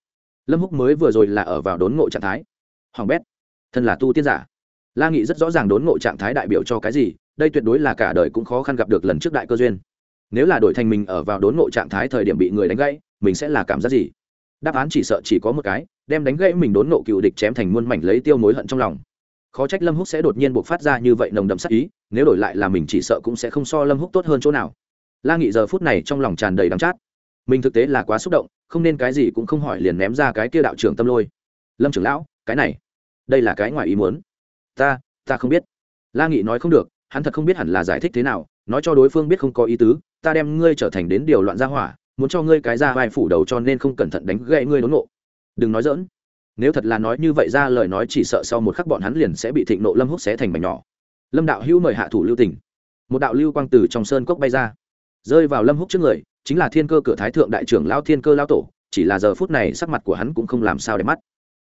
lâm húc mới vừa rồi là ở vào đốn ngộ trạng thái. Hoàng bét, thân là tu tiên giả. La nghị rất rõ ràng đốn ngộ trạng thái đại biểu cho cái gì, đây tuyệt đối là cả đời cũng khó khăn gặp được lần trước đại cơ duyên. Nếu là đổi thành mình ở vào đốn ngộ trạng thái thời điểm bị người đánh gãy, mình sẽ là cảm giác gì? Đáp án chỉ sợ chỉ có một cái đem đánh gãy mình đốn nộ cựu địch chém thành muôn mảnh lấy tiêu mối hận trong lòng. Khó trách lâm húc sẽ đột nhiên buộc phát ra như vậy nồng đậm sắc ý, nếu đổi lại là mình chỉ sợ cũng sẽ không so lâm húc tốt hơn chỗ nào. La nghị giờ phút này trong lòng tràn đầy đắng chát. Mình thực tế là quá xúc động, không nên cái gì cũng không hỏi liền ném ra cái kia đạo trưởng tâm lôi. Lâm trưởng lão, cái này, đây là cái ngoài ý muốn. Ta ta không biết. La nghị nói không được, hắn thật không biết hẳn là giải thích thế nào, nói cho đối phương biết không có ý tứ, ta đem ngươi trở thành đến điều loạn gia hỏa, muốn cho ngươi cái ra vai phủ đầu cho nên không cẩn thận đánh gãy ngươi đốn nộ đừng nói dỡn. Nếu thật là nói như vậy ra lời nói chỉ sợ sau một khắc bọn hắn liền sẽ bị thịnh nộ lâm hút xé thành mảnh nhỏ. Lâm đạo hữu mời hạ thủ lưu tỉnh một đạo lưu quang từ trong sơn cốc bay ra. Rơi vào lâm húc trước người, chính là thiên cơ cửa thái thượng đại trưởng lao thiên cơ lao tổ, chỉ là giờ phút này sắc mặt của hắn cũng không làm sao để mắt.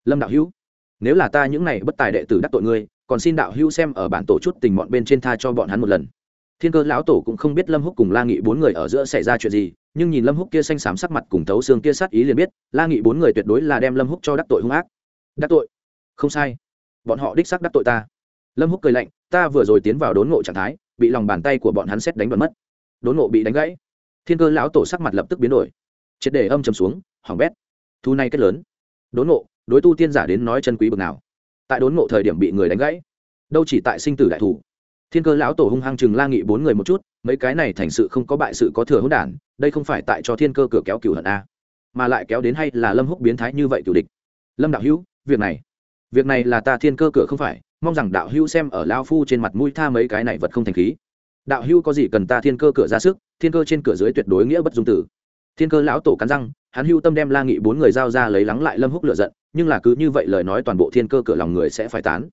Lâm đạo hữu, nếu là ta những này bất tài đệ tử đắc tội ngươi, còn xin đạo hữu xem ở bản tổ chút tình bọn bên trên tha cho bọn hắn một lần thiên cơ lão tổ cũng không biết lâm húc cùng la nghị bốn người ở giữa xảy ra chuyện gì, nhưng nhìn lâm húc kia xanh xám sắc mặt cùng thấu xương kia sát ý liền biết, la nghị bốn người tuyệt đối là đem lâm húc cho đắc tội hung ác. Đắc tội? Không sai. Bọn họ đích xác đắc tội ta. Lâm húc cười lạnh, ta vừa rồi tiến vào đốn ngộ trạng thái, bị lòng bàn tay của bọn hắn xét đánh bật mất. Đốn ngộ bị đánh gãy. Thiên cơ lão tổ sắc mặt lập tức biến đổi. Triệt để âm trầm xuống, hỏng bét. Thu này kết lớn. Đốn ngộ, đối tu tiên giả đến nói chân quý bực nào. Tại đốn ngộ thời điểm bị người đánh gãy. Đâu chỉ tại sinh tử đại thủ thiên cơ lão tổ hung hăng chừng la nghị bốn người một chút, mấy cái này thành sự không có bại sự có thừa hỗn đản, đây không phải tại cho thiên cơ cửa kéo cửu hận a, mà lại kéo đến hay là lâm húc biến thái như vậy cửu địch. Lâm đạo hữu, việc này việc này là ta thiên cơ cửa không phải, mong rằng đạo hữu xem ở lao phu trên mặt mũi tha mấy cái này vật không thành khí. Đạo hữu có gì cần ta thiên cơ cửa ra sức, thiên cơ trên cửa dưới tuyệt đối nghĩa bất dung tử. Thiên cơ lão tổ cắn răng, hắn hưu tâm đem la nghị bốn người giao ra lấy lắng lại lâm húc lựa giận, nhưng là cứ như vậy lời nói toàn bộ thiên cơ cửa lòng người sẽ phải tán.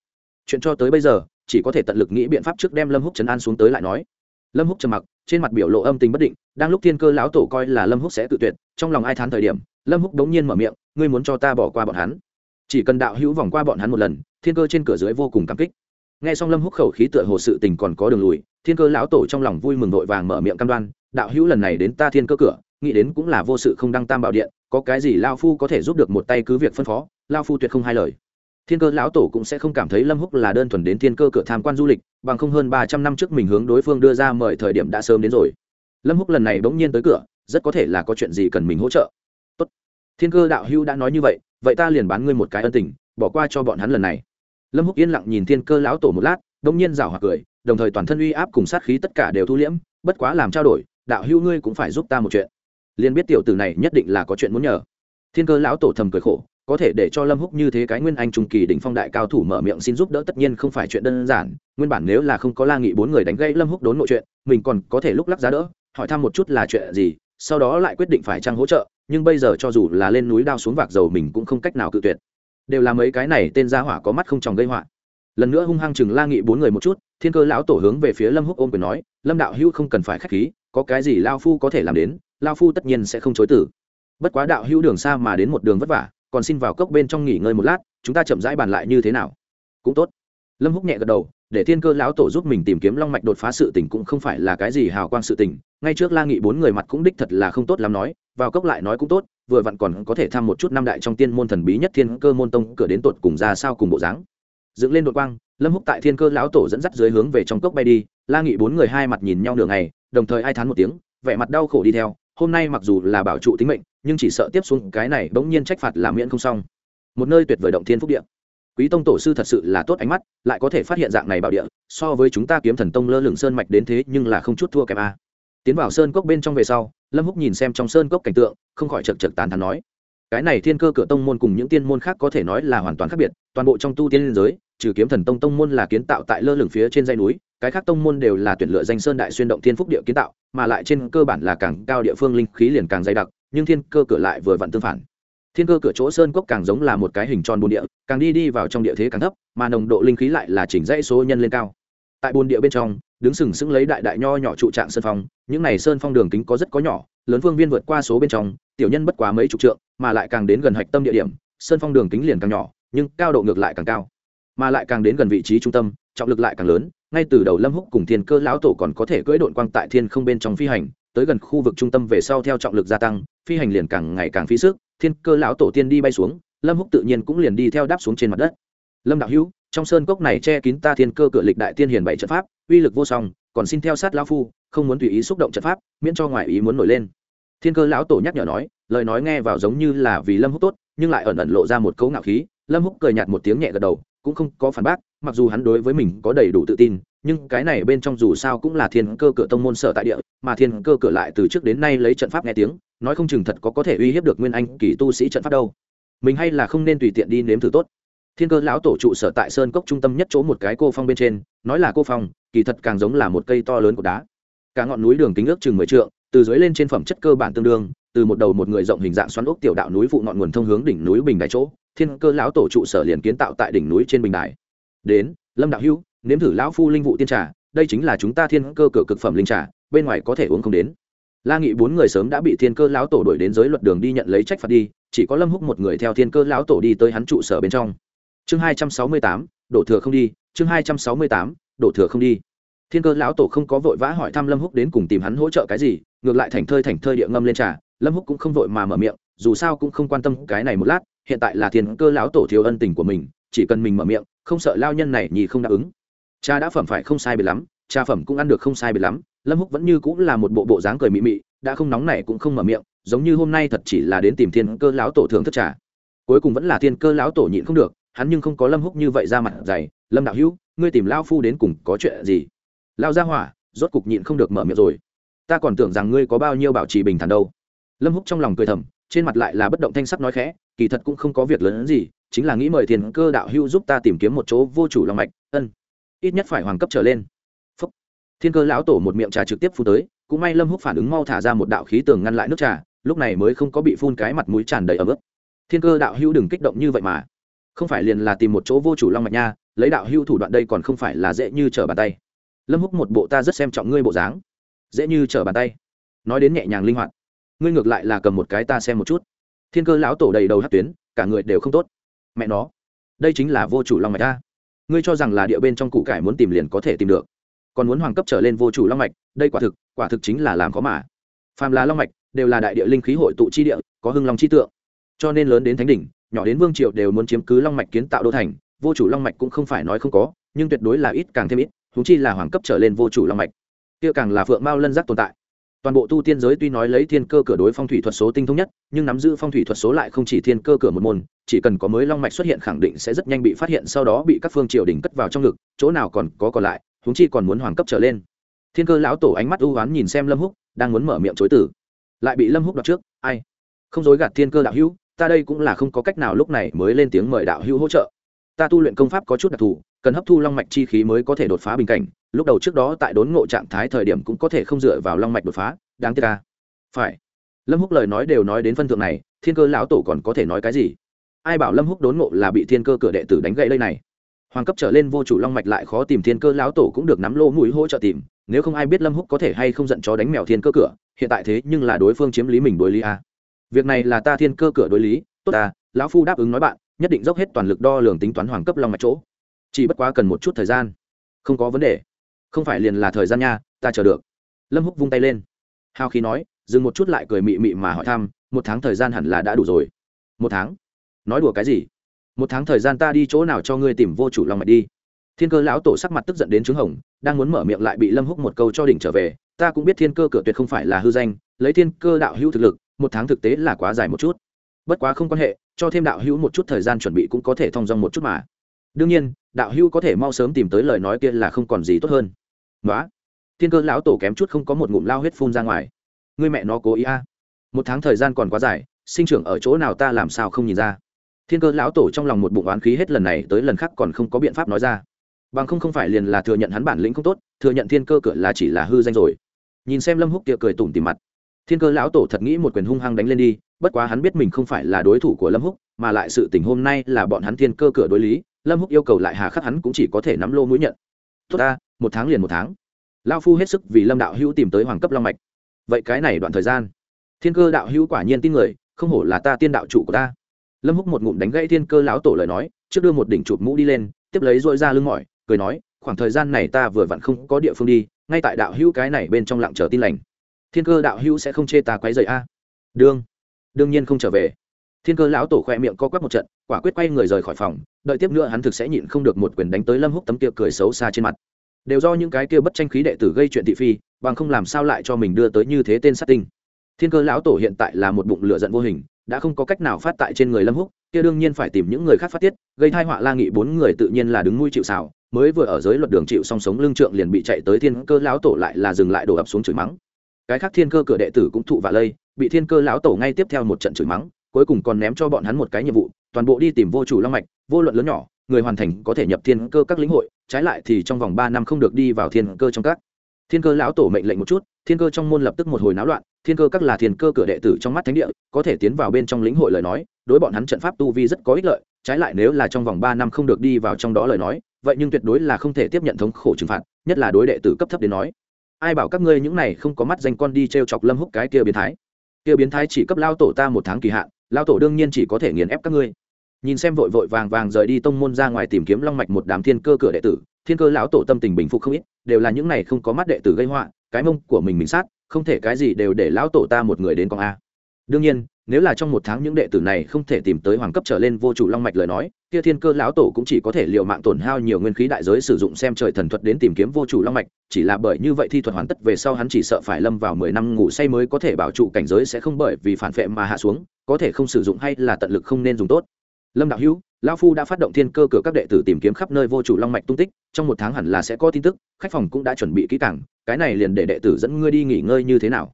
Chuyện cho tới bây giờ chỉ có thể tận lực nghĩ biện pháp trước đem lâm húc chấn an xuống tới lại nói. Lâm húc trầm mặc, trên mặt biểu lộ âm tình bất định, đang lúc thiên cơ lão tổ coi là lâm húc sẽ tự tuyệt, trong lòng ai thán thời điểm, lâm húc đống nhiên mở miệng, ngươi muốn cho ta bỏ qua bọn hắn? Chỉ cần đạo hữu vòng qua bọn hắn một lần, thiên cơ trên cửa dưới vô cùng cảm kích. Nghe xong lâm húc khẩu khí tựa hồ sự tình còn có đường lùi, thiên cơ lão tổ trong lòng vui mừng vội vàng mở miệng cam đoan, đạo hữu lần này đến ta thiên cơ cửa, nghĩ đến cũng là vô sự không đăng tam bảo điện, có cái gì lao phu có thể giúp được một tay cứ việc phân phó, lao phu tuyệt không hai lời thiên cơ lão tổ cũng sẽ không cảm thấy lâm húc là đơn thuần đến thiên cơ cửa tham quan du lịch, bằng không hơn ba trăm năm trước mình hướng đối phương đưa ra mời thời điểm đã sớm đến rồi. Lâm húc lần này bỗng nhiên tới cửa, rất có thể là có chuyện gì cần mình hỗ trợ. Tốt. thiên cơ đạo hưu đã nói như vậy vậy ta liền bán ngươi một cái ân tình, bỏ qua cho bọn hắn lần này. Lâm húc yên lặng nhìn thiên cơ lão tổ một lát, bỗng nhiên rào hoặc cười, đồng thời toàn thân uy áp cùng sát khí tất cả đều thu liễm, bất quá làm trao đổi, đạo hưu ngươi cũng phải giúp ta một chuyện. Liền biết tiểu tử này nhất định là có chuyện muốn nhờ thiên cơ lão tổ thầm cười khổ, có thể để cho lâm húc như thế cái nguyên anh trung kỳ đỉnh phong đại cao thủ mở miệng xin giúp đỡ tất nhiên không phải chuyện đơn giản, nguyên bản nếu là không có la nghị bốn người đánh gây lâm húc đốn nội chuyện, mình còn có thể lúc lắc giá đỡ, hỏi thăm một chút là chuyện gì, sau đó lại quyết định phải trang hỗ trợ, nhưng bây giờ cho dù là lên núi đao xuống vạc dầu mình cũng không cách nào cự tuyệt. Đều là mấy cái này tên gia hỏa có mắt không tròng gây họa. Lần nữa hung hăng chừng la nghị bốn người một chút, thiên cơ lão tổ hướng về phía lâm húc ôm quyền nói, lâm đạo hữu không cần phải khách khí, có cái gì lao phu có thể làm đến, lao phu tất nhiên sẽ không chối tử bất quá đạo hữu đường xa mà đến một đường vất vả, còn xin vào cốc bên trong nghỉ ngơi một lát, chúng ta chậm rãi bàn lại như thế nào? Cũng tốt. Lâm húc nhẹ gật đầu, để thiên cơ lão tổ giúp mình tìm kiếm long mạch đột phá sự tình cũng không phải là cái gì hào quang sự tình, ngay trước la nghị bốn người mặt cũng đích thật là không tốt lắm nói, vào cốc lại nói cũng tốt, vừa vặn còn có thể thăm một chút năm đại trong tiên môn thần bí nhất thiên cơ môn tông cửa đến tột cùng ra sao cùng bộ dáng. Dựng lên đội quang, lâm húc tại thiên cơ lão tổ dẫn dắt dưới hướng về trong cốc bay đi, la nghị bốn người hai mặt nhìn nhau nửa ngày, đồng thời ai thán một tiếng, vẻ mặt đau khổ đi theo hôm nay mặc dù là bảo trụ tính mệnh, nhưng chỉ sợ tiếp xuống cái này bỗng nhiên trách phạt làm miễn không xong. Một nơi tuyệt vời động thiên phúc địa. Quý tông tổ sư thật sự là tốt ánh mắt, lại có thể phát hiện dạng này bảo địa, so với chúng ta kiếm thần tông lơ lửng sơn mạch đến thế nhưng là không chút thua kém a. Tiến vào sơn cốc bên trong về sau, lâm húc nhìn xem trong sơn cốc cảnh tượng, không khỏi chật chật tán thán nói, cái này thiên cơ cửa tông môn cùng những tiên môn khác có thể nói là hoàn toàn khác biệt toàn bộ trong tu tiên liên giới, trừ kiếm thần tông tông môn là kiến tạo tại lơ lửng phía trên dây núi, cái khác tông môn đều là tuyển lựa danh sơn đại xuyên động thiên phúc địa kiến tạo, mà lại trên cơ bản là càng cao địa phương linh khí liền càng dày đặc, nhưng thiên cơ cửa lại vừa vặn tương phản. Thiên cơ cửa chỗ sơn cốc càng giống là một cái hình tròn bồn địa, càng đi đi vào trong địa thế càng thấp, mà nồng độ linh khí lại là chỉnh dãy số nhân lên cao. Tại bồn địa bên trong, đứng sừng sững lấy đại đại nho nhỏ trụ trạng sơn phong, những này sơn phong đường kính có rất có nhỏ, lớn phương viên vượt qua số bên trong, tiểu nhân bất quá mấy chục trượng, mà lại càng đến gần hạch tâm địa điểm, sơn phong đường kính liền càng nhỏ nhưng cao độ ngược lại càng cao, mà lại càng đến gần vị trí trung tâm, trọng lực lại càng lớn, ngay từ đầu lâm húc cùng thiên cơ lão tổ còn có thể cưỡi đội quang tại thiên không bên trong phi hành, tới gần khu vực trung tâm về sau theo trọng lực gia tăng, phi hành liền càng ngày càng phí sức, thiên cơ lão tổ tiên đi bay xuống, lâm húc tự nhiên cũng liền đi theo đáp xuống trên mặt đất. Lâm đạo hữu, trong sơn cốc này che kín ta thiên cơ cửa lịch đại tiên hiền bảy trận pháp, uy lực vô song, còn xin theo sát lão phu, không muốn tùy ý xúc động trận pháp, miễn cho ngoại ý muốn nổi lên. Thiên cơ lão tổ nhắc nhở nói, lời nói nghe vào giống như là vì lâm húc tốt, nhưng lại ẩn ẩn lộ ra một cấu ngạo khí lâm húc cười nhạt một tiếng nhẹ gật đầu, cũng không có phản bác, mặc dù hắn đối với mình có đầy đủ tự tin, nhưng cái này bên trong dù sao cũng là thiên cơ cửa tông môn sở tại địa, mà thiên cơ cửa lại từ trước đến nay lấy trận pháp nghe tiếng, nói không chừng thật có có thể uy hiếp được nguyên anh kỳ tu sĩ trận pháp đâu. Mình hay là không nên tùy tiện đi nếm thử tốt. Thiên cơ lão tổ trụ sở tại sơn cốc trung tâm nhất chỗ một cái cô phong bên trên, nói là cô phong, kỳ thật càng giống là một cây to lớn của đá. Cả ngọn núi đường kính ước chừng mười trượng, từ dưới lên trên phẩm chất cơ bản tương đương từ một đầu một người rộng hình dạng xoắn ốc tiểu đạo núi phụ ngọn nguồn thông hướng đỉnh núi bình đài chỗ, thiên cơ lão tổ trụ sở liền kiến tạo tại đỉnh núi trên bình đài. Đến, lâm đạo hữu, nếm thử lão phu linh vụ tiên trà, đây chính là chúng ta thiên cơ cửa cực phẩm linh trà, bên ngoài có thể uống không đến. La nghị bốn người sớm đã bị thiên cơ lão tổ đuổi đến giới luật đường đi nhận lấy trách phạt đi, chỉ có lâm húc một người theo thiên cơ lão tổ đi tới hắn trụ sở bên trong. Chương hai trăm sáu mươi tám, đổ thừa không đi, chương hai trăm sáu mươi tám, đổ thừa không đi. Thiên cơ lão tổ không có vội vã hỏi thăm lâm húc đến cùng tìm hắn hỗ trợ cái gì, ngược lại thành thơi thành thơi địa ngâm lên trà lâm húc cũng không vội mà mở miệng, dù sao cũng không quan tâm cái này một lát, hiện tại là thiên cơ lão tổ thiếu ân tình của mình, chỉ cần mình mở miệng, không sợ lao nhân này nhì không đáp ứng. Cha đã phẩm phải không sai biệt lắm, cha phẩm cũng ăn được không sai biệt lắm, lâm húc vẫn như cũng là một bộ bộ dáng cười mị mị, đã không nóng này cũng không mở miệng, giống như hôm nay thật chỉ là đến tìm thiên cơ lão tổ thưởng thức trà. Cuối cùng vẫn là thiên cơ lão tổ nhịn không được, hắn nhưng không có lâm húc như vậy ra mặt dày, lâm đạo hữu, ngươi tìm lao phu đến cùng có chuyện gì? Lao ra hỏa, rốt cục nhịn không được mở miệng rồi. Ta còn tưởng rằng ngươi có bao nhiêu bảo trì bình thản đâu lâm húc trong lòng cười thầm, trên mặt lại là bất động thanh sắc nói khẽ, kỳ thật cũng không có việc lớn hơn gì, chính là nghĩ mời thiên cơ đạo Hưu giúp ta tìm kiếm một chỗ vô chủ long mạch, ân, ít nhất phải hoàng cấp trở lên. Phúc. thiên cơ lão tổ một miệng trà trực tiếp phun tới, cũng may lâm húc phản ứng mau thả ra một đạo khí tường ngăn lại nước trà, lúc này mới không có bị phun cái mặt mũi tràn đầy ấm ướt. Thiên cơ đạo Hưu đừng kích động như vậy mà. Không phải liền là tìm một chỗ vô chủ long mạch nha, lấy đạo Hưu thủ đoạn đây còn không phải là dễ như trở bàn tay. Lâm húc một bộ ta rất xem trọng ngươi bộ dáng. Dễ như trở bàn tay. Nói đến nhẹ nhàng linh hoạt ngươi ngược lại là cầm một cái ta xem một chút. Thiên cơ lão tổ đầy đầu hát tuyến, cả người đều không tốt. Mẹ nó, đây chính là vô chủ long mạch ta ngươi cho rằng là địa bên trong cụ cải muốn tìm liền có thể tìm được. Còn muốn hoàng cấp trở lên vô chủ long mạch, đây quả thực quả thực chính là làm có mà. Phàm là long mạch, đều là đại địa linh khí hội tụ chi địa, có hưng long chi tượng. Cho nên lớn đến thánh đỉnh, nhỏ đến vương triều đều muốn chiếm cứ long mạch kiến tạo đô thành, vô chủ long mạch cũng không phải nói không có, nhưng tuyệt đối là ít càng thêm ít húng chi là hoàng cấp trở lên vô chủ long mạch. Kia càng là phượng mao lân giác tồn tại toàn bộ tu tiên giới tuy nói lấy thiên cơ cửa đối phong thủy thuật số tinh thông nhất, nhưng nắm giữ phong thủy thuật số lại không chỉ thiên cơ cửa một môn, chỉ cần có mới long mạch xuất hiện khẳng định sẽ rất nhanh bị phát hiện, sau đó bị các phương triều đình cất vào trong ngực, chỗ nào còn có còn lại húng chi còn muốn hoàng cấp trở lên. Thiên cơ lão tổ ánh mắt ưu oán nhìn xem lâm húc, đang muốn mở miệng chối tử lại bị lâm húc đọc trước, ai? Không dối gạt thiên cơ đạo hữu, ta đây cũng là không có cách nào lúc này mới lên tiếng mời đạo hữu hỗ trợ ta tu luyện công pháp có chút đặc thù, cần hấp thu long mạch chi khí mới có thể đột phá bình cảnh. Lúc đầu trước đó tại đốn ngộ trạng thái thời điểm cũng có thể không dựa vào long mạch đột phá. Đáng tiếc ca phải. Lâm húc lời nói đều nói đến phân thượng này, thiên cơ lão tổ còn có thể nói cái gì? Ai bảo lâm húc đốn ngộ là bị thiên cơ cửa đệ tử đánh gậy đây này? Hoàng cấp trở lên vô chủ long mạch lại khó tìm, thiên cơ lão tổ cũng được nắm lô mũi hỗ trợ tìm. Nếu không ai biết lâm húc có thể hay không giận chó đánh mèo thiên cơ cửa, hiện tại thế nhưng là đối phương chiếm lý mình đối lý a việc này là ta thiên cơ cửa đối lý. Tốt ta lão phu đáp ứng nói bạn nhất định dốc hết toàn lực đo lường tính toán hoàng cấp long mạch chỗ. Chỉ bất quá cần một chút thời gian. Không có vấn đề. Không phải liền là thời gian nha, ta chờ được. Lâm húc vung tay lên. Hao khí nói, dừng một chút lại cười mị mị mà hỏi thăm, một tháng thời gian hẳn là đã đủ rồi. Một tháng? Nói đùa cái gì? Một tháng thời gian ta đi chỗ nào cho ngươi tìm vô chủ long mạch đi? Thiên cơ lão tổ sắc mặt tức giận đến trứng hồng, đang muốn mở miệng lại bị lâm húc một câu cho đỉnh trở về. Ta cũng biết thiên cơ cửa tuyệt không phải là hư danh, lấy thiên cơ đạo hữu thực lực, một tháng thực tế là quá dài một chút bất quá không quan hệ, cho thêm đạo hữu một chút thời gian chuẩn bị cũng có thể thong dong một chút mà. Đương nhiên, đạo hữu có thể mau sớm tìm tới lời nói kia là không còn gì tốt hơn. Nói thiên cơ lão tổ kém chút không có một ngụm lao huyết phun ra ngoài. Người mẹ nó cố ý a. À. một tháng thời gian còn quá dài, sinh trưởng ở chỗ nào ta làm sao không nhìn ra. Thiên cơ lão tổ trong lòng một bụng oán khí hết lần này tới lần khác còn không có biện pháp nói ra. Bằng không không phải liền là thừa nhận hắn bản lĩnh không tốt, thừa nhận thiên cơ cửa là chỉ là hư danh rồi. Nhìn xem lâm húc kia cười tủm tìm mặt. Thiên cơ lão tổ thật nghĩ một quyền hung hăng đánh lên đi bất quá hắn biết mình không phải là đối thủ của lâm húc, mà lại sự tình hôm nay là bọn hắn thiên cơ cửa đối lý, lâm húc yêu cầu lại hà khắc hắn cũng chỉ có thể nắm lô mũi nhận. Tốt ta, một tháng liền một tháng. Lao phu hết sức vì lâm đạo hữu tìm tới hoàng cấp long mạch. Vậy cái này đoạn thời gian, thiên cơ đạo hữu quả nhiên tin người, không hổ là ta tiên đạo chủ của ta. Lâm húc một ngụm đánh gãy thiên cơ lão tổ lời nói, trước đưa một đỉnh chụp mũ đi lên, tiếp lấy dội ra lưng mỏi, cười nói, khoảng thời gian này ta vừa vặn không có địa phương đi, ngay tại đạo hữu cái này bên trong lặng chờ tin lành. Thiên cơ đạo hữu sẽ không chê ta quấy rầy a. Đương đương nhiên không trở về. Thiên cơ lão tổ khoe miệng co quắp một trận, quả quyết quay người rời khỏi phòng, đợi tiếp nữa hắn thực sẽ nhịn không được một quyền đánh tới lâm húc tấm kia cười xấu xa trên mặt. Đều do những cái kia bất tranh khí đệ tử gây chuyện thị phi, bằng không làm sao lại cho mình đưa tới như thế tên sát tinh. Thiên cơ lão tổ hiện tại là một bụng lửa giận vô hình, đã không có cách nào phát tại trên người lâm húc, kia đương nhiên phải tìm những người khác phát tiết, gây thai họa la nghị bốn người tự nhiên là đứng nuôi chịu xào mới vừa ở giới luật đường chịu song sống lưng trượng liền bị chạy tới thiên cơ lão tổ lại là dừng lại đổ ập xuống chửi mắng cái khác thiên cơ cửa đệ tử cũng thụ vạ lây, bị thiên cơ lão tổ ngay tiếp theo một trận chửi mắng, cuối cùng còn ném cho bọn hắn một cái nhiệm vụ, toàn bộ đi tìm vô chủ long mạch, vô luận lớn nhỏ, người hoàn thành có thể nhập thiên cơ các lĩnh hội, trái lại thì trong vòng ba năm không được đi vào thiên cơ trong các. Thiên cơ lão tổ mệnh lệnh một chút, thiên cơ trong môn lập tức một hồi náo loạn, thiên cơ các là thiên cơ cửa đệ tử trong mắt thánh địa, có thể tiến vào bên trong lĩnh hội lời nói, đối bọn hắn trận pháp tu vi rất có ích lợi, trái lại nếu là trong vòng ba năm không được đi vào trong đó lời nói, vậy nhưng tuyệt đối là không thể tiếp nhận thống khổ trừng phạt, nhất là đối đệ tử cấp thấp đến nói ai bảo các ngươi những này không có mắt danh con đi t r e o chọc lâm húc cái kia biến thái? Kia biến thái chỉ cấp lao tổ ta một tháng kỳ hạn, lao tổ đương nhiên chỉ có thể nghiền ép các ngươi. Nhìn xem vội vội vàng vàng rời đi tông môn ra ngoài tìm kiếm long mạch một đám thiên cơ cửa đệ tử, thiên cơ lão tổ tâm tình bình phục không ít, đều là những này không có mắt đệ tử gây họa, cái mông của mình mình sát, không thể cái gì đều để lão tổ ta một người đến con a đương nhiên, nếu là trong một tháng những đệ tử này không thể tìm tới hoàng cấp trở lên vô chủ long mạch lời nói, kia thiên cơ lão tổ cũng chỉ có thể liệu mạng tổn hao nhiều nguyên khí đại giới sử dụng xem trời thần thuật đến tìm kiếm vô chủ long mạch, chỉ là bởi như vậy thi thuật hoàn tất về sau hắn chỉ sợ phải lâm vào mười năm ngủ say mới có thể bảo trụ cảnh giới sẽ không bởi vì phản vệ mà hạ xuống, có thể không sử dụng hay là tận lực không nên dùng tốt. Lâm đạo hữu, lão phu đã phát động thiên cơ cửa các đệ tử tìm kiếm khắp nơi vô chủ long mạch tung tích, trong một tháng hẳn là sẽ có tin tức, khách phòng cũng đã chuẩn bị kỹ càng, cái này liền để đệ tử dẫn ngươi đi nghỉ ngơi như thế nào?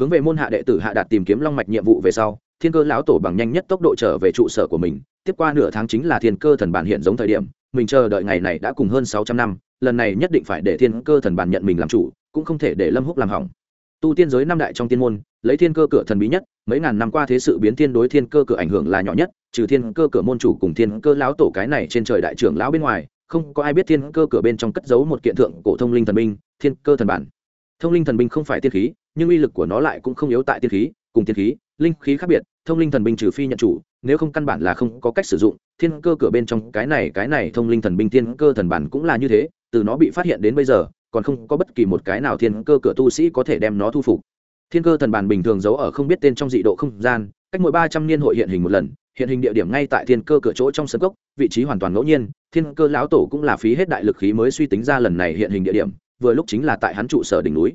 Hướng về môn hạ đệ tử hạ đạt tìm kiếm long mạch nhiệm vụ về sau, thiên cơ lão tổ bằng nhanh nhất tốc độ trở về trụ sở của mình, tiếp qua nửa tháng chính là thiên cơ thần bản hiện giống thời điểm, mình chờ đợi ngày này đã cùng hơn sáu trăm năm, lần này nhất định phải để thiên cơ thần bản nhận mình làm chủ, cũng không thể để lâm húc làm hỏng. Tu tiên giới năm đại trong tiên môn, lấy thiên cơ cửa thần bí nhất, mấy ngàn năm qua thế sự biến thiên đối thiên cơ cửa ảnh hưởng là nhỏ nhất, trừ thiên cơ cửa môn chủ cùng thiên cơ lão tổ cái này trên trời đại trưởng lão bên ngoài, không có ai biết thiên cơ cửa bên trong cất giấu một kiện thượng cổ thông linh thần binh thiên cơ thần bản thông linh thần binh không phải tiên khí, nhưng uy lực của nó lại cũng không yếu tại tiên khí, cùng tiên khí, linh khí khác biệt, thông linh thần binh trừ phi nhận chủ, nếu không căn bản là không có cách sử dụng. Thiên cơ cửa bên trong, cái này cái này, thông linh thần binh thiên cơ thần bản cũng là như thế, từ nó bị phát hiện đến bây giờ, còn không có bất kỳ một cái nào thiên cơ cửa tu sĩ có thể đem nó thu phục. Thiên cơ thần bản bình thường giấu ở không biết tên trong dị độ không gian, cách mỗi ba trăm niên hội hiện hình một lần, hiện hình địa điểm ngay tại thiên cơ cửa chỗ trong sân cốc, vị trí hoàn toàn ngẫu nhiên, thiên cơ lão tổ cũng là phí hết đại lực khí mới suy tính ra lần này hiện hình địa điểm vừa lúc chính là tại hắn trụ sở đỉnh núi.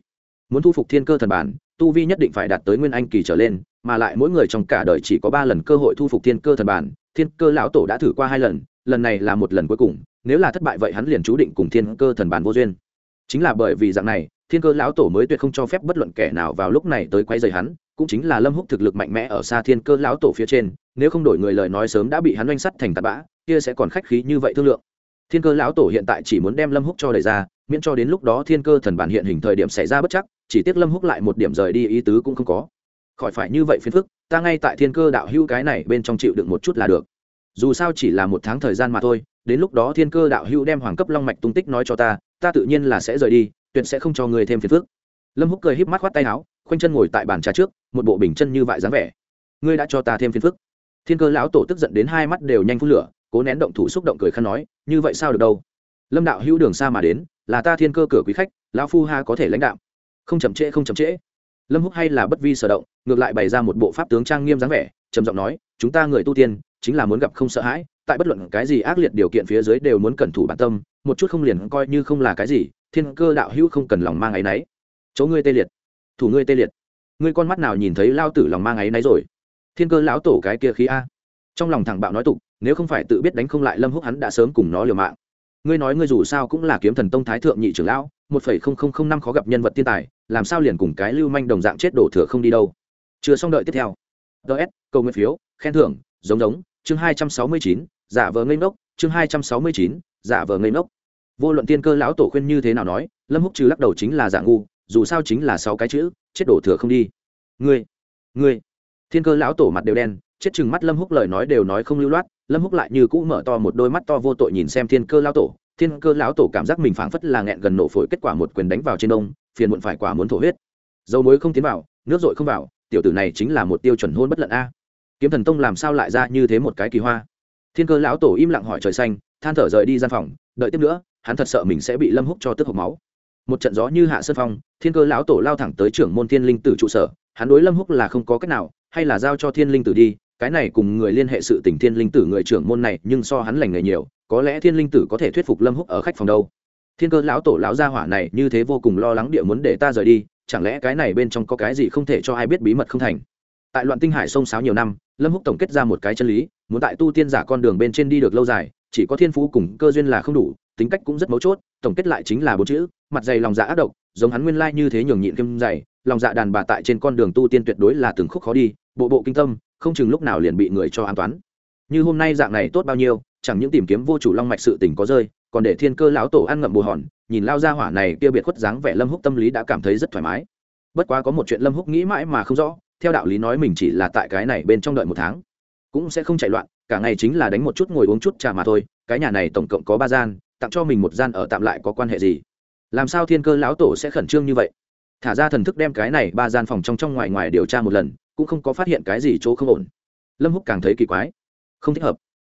Muốn thu phục thiên cơ thần bản, tu vi nhất định phải đạt tới nguyên anh kỳ trở lên, mà lại mỗi người trong cả đời chỉ có ba lần cơ hội thu phục thiên cơ thần bản, thiên cơ lão tổ đã thử qua hai lần lần này là một lần cuối cùng, nếu là thất bại vậy hắn liền chú định cùng thiên cơ thần bản vô duyên. Chính là bởi vì dạng này, thiên cơ lão tổ mới tuyệt không cho phép bất luận kẻ nào vào lúc này tới quay dày hắn, cũng chính là lâm húc thực lực mạnh mẽ ở xa thiên cơ lão tổ phía trên, nếu không đổi người lời nói sớm đã bị hắn oanh sắt thành tạt bã, kia sẽ còn khách khí như vậy thương lượng thiên cơ lão tổ hiện tại chỉ muốn đem lâm húc cho đẩy ra, miễn cho đến lúc đó thiên cơ thần bản hiện hình thời điểm xảy ra bất chắc, chỉ tiếc lâm húc lại một điểm rời đi ý tứ cũng không có. Khỏi phải như vậy phiền phức, ta ngay tại thiên cơ đạo hưu cái này bên trong chịu đựng một chút là được. Dù sao chỉ là một tháng thời gian mà thôi, đến lúc đó thiên cơ đạo hưu đem hoàng cấp long mạch tung tích nói cho ta ta tự nhiên là sẽ rời đi, tuyệt sẽ không cho người thêm phiền phức. Lâm húc cười híp mắt khoát tay áo, khoanh chân ngồi tại bàn trà trước, một bộ bình chân như vậy dáng vẻ. Ngươi đã cho ta thêm phiền phức. Thiên cơ lão tổ tức giận đến hai mắt đều nhanh phun lửa cố nén động thủ xúc động cười khăn nói, như vậy sao được đâu? Lâm đạo hữu đường xa mà đến, là ta thiên cơ cửa quý khách, lão phu ha có thể lãnh đạo không chậm trễ, không chậm trễ. Lâm húc hay là bất vi sở động, ngược lại bày ra một bộ pháp tướng trang nghiêm dáng vẻ, trầm giọng nói, chúng ta người tu tiên, chính là muốn gặp không sợ hãi, tại bất luận cái gì ác liệt điều kiện phía dưới đều muốn cẩn thủ bản tâm, một chút không liền coi như không là cái gì, thiên cơ đạo hữu không cần lòng mang áy náy chỗ ngươi tê liệt, thủ ngươi tê liệt. Ngươi con mắt nào nhìn thấy lao tử lòng mang áy náy rồi? Thiên cơ lão tổ cái kia khí a. Trong lòng thẳng bạo nói tục nếu không phải tự biết đánh không lại lâm húc hắn đã sớm cùng nó liều mạng. Ngươi nói ngươi dù sao cũng là kiếm thần tông thái thượng nhị trưởng lão, một phẩy không không không năm khó gặp nhân vật thiên tài, làm sao liền cùng cái lưu manh đồng dạng chết đổ thừa không đi đâu. Chưa xong đợi tiếp theo. Ts câu nguyên phiếu, khen thưởng, giống giống, chương hai trăm sáu mươi chín, giả vờ ngây ngốc, chương hai trăm sáu mươi chín, giả vờ ngây ngốc. Vô luận tiên cơ lão tổ khuyên như thế nào nói, lâm húc trừ lắc đầu chính là giả ngu, dù sao chính là sáu cái chữ, chết đổ thừa không đi. Ngươi ngươi. Thiên cơ lão tổ mặt đều đen, chết chừng mắt lâm húc lời nói đều nói không lưu loát lâm húc lại như cũ mở to một đôi mắt to vô tội nhìn xem thiên cơ lão tổ. Thiên cơ lão tổ cảm giác mình phảng phất là nghẹn gần nổ phổi kết quả một quyền đánh vào trên đông phiền muộn phải quả muốn thổ huyết. Dầu muối không tiến vào, nước dội không vào, tiểu tử này chính là một tiêu chuẩn hôn bất lận a. Kiếm thần tông làm sao lại ra như thế một cái kỳ hoa? Thiên cơ lão tổ im lặng hỏi trời xanh, than thở rời đi gian phòng, đợi tiếp nữa, hắn thật sợ mình sẽ bị lâm húc cho tức hộc máu. Một trận gió như hạ sơn phong, thiên cơ lão tổ lao thẳng tới trưởng môn thiên linh tử trụ sở, hắn đối lâm húc là không có cách nào, hay là giao cho thiên linh tử đi cái này cùng người liên hệ sự tình thiên linh tử người trưởng môn này nhưng so hắn lành nghề nhiều, có lẽ thiên linh tử có thể thuyết phục lâm húc ở khách phòng đâu. Thiên cơ lão tổ lão gia hỏa này như thế vô cùng lo lắng địa muốn để ta rời đi, chẳng lẽ cái này bên trong có cái gì không thể cho ai biết bí mật không thành? Tại loạn tinh hải sông sáo nhiều năm, lâm húc tổng kết ra một cái chân lý, muốn tại tu tiên giả con đường bên trên đi được lâu dài, chỉ có thiên phú cùng cơ duyên là không đủ, tính cách cũng rất mấu chốt, tổng kết lại chính là bốn chữ, mặt dày lòng dạ ác độc, giống hắn nguyên lai như thế nhường nhịn kim dày, lòng dạ đàn bà tại trên con đường tu tiên tuyệt đối là từng khúc khó đi, bộ bộ kinh tâm không chừng lúc nào liền bị người cho an toán. Như hôm nay dạng này tốt bao nhiêu, chẳng những tìm kiếm vô chủ long mạch sự tình có rơi, còn để thiên cơ lão tổ ăn ngậm bù hòn, nhìn lao ra hỏa này kia biệt khuất dáng vẻ lâm húc tâm lý đã cảm thấy rất thoải mái. Bất quá có một chuyện lâm húc nghĩ mãi mà không rõ, theo đạo lý nói mình chỉ là tại cái này bên trong đợi một tháng, cũng sẽ không chạy loạn, cả ngày chính là đánh một chút ngồi uống chút trà mà thôi, cái nhà này tổng cộng có ba gian, tặng cho mình một gian ở tạm lại có quan hệ gì? Làm sao thiên cơ lão tổ sẽ khẩn trương như vậy? Thả ra thần thức đem cái này ba gian phòng trong trong ngoài ngoài điều tra một lần cũng không có phát hiện cái gì chỗ không ổn. Lâm húc càng thấy kỳ quái. Không thích hợp.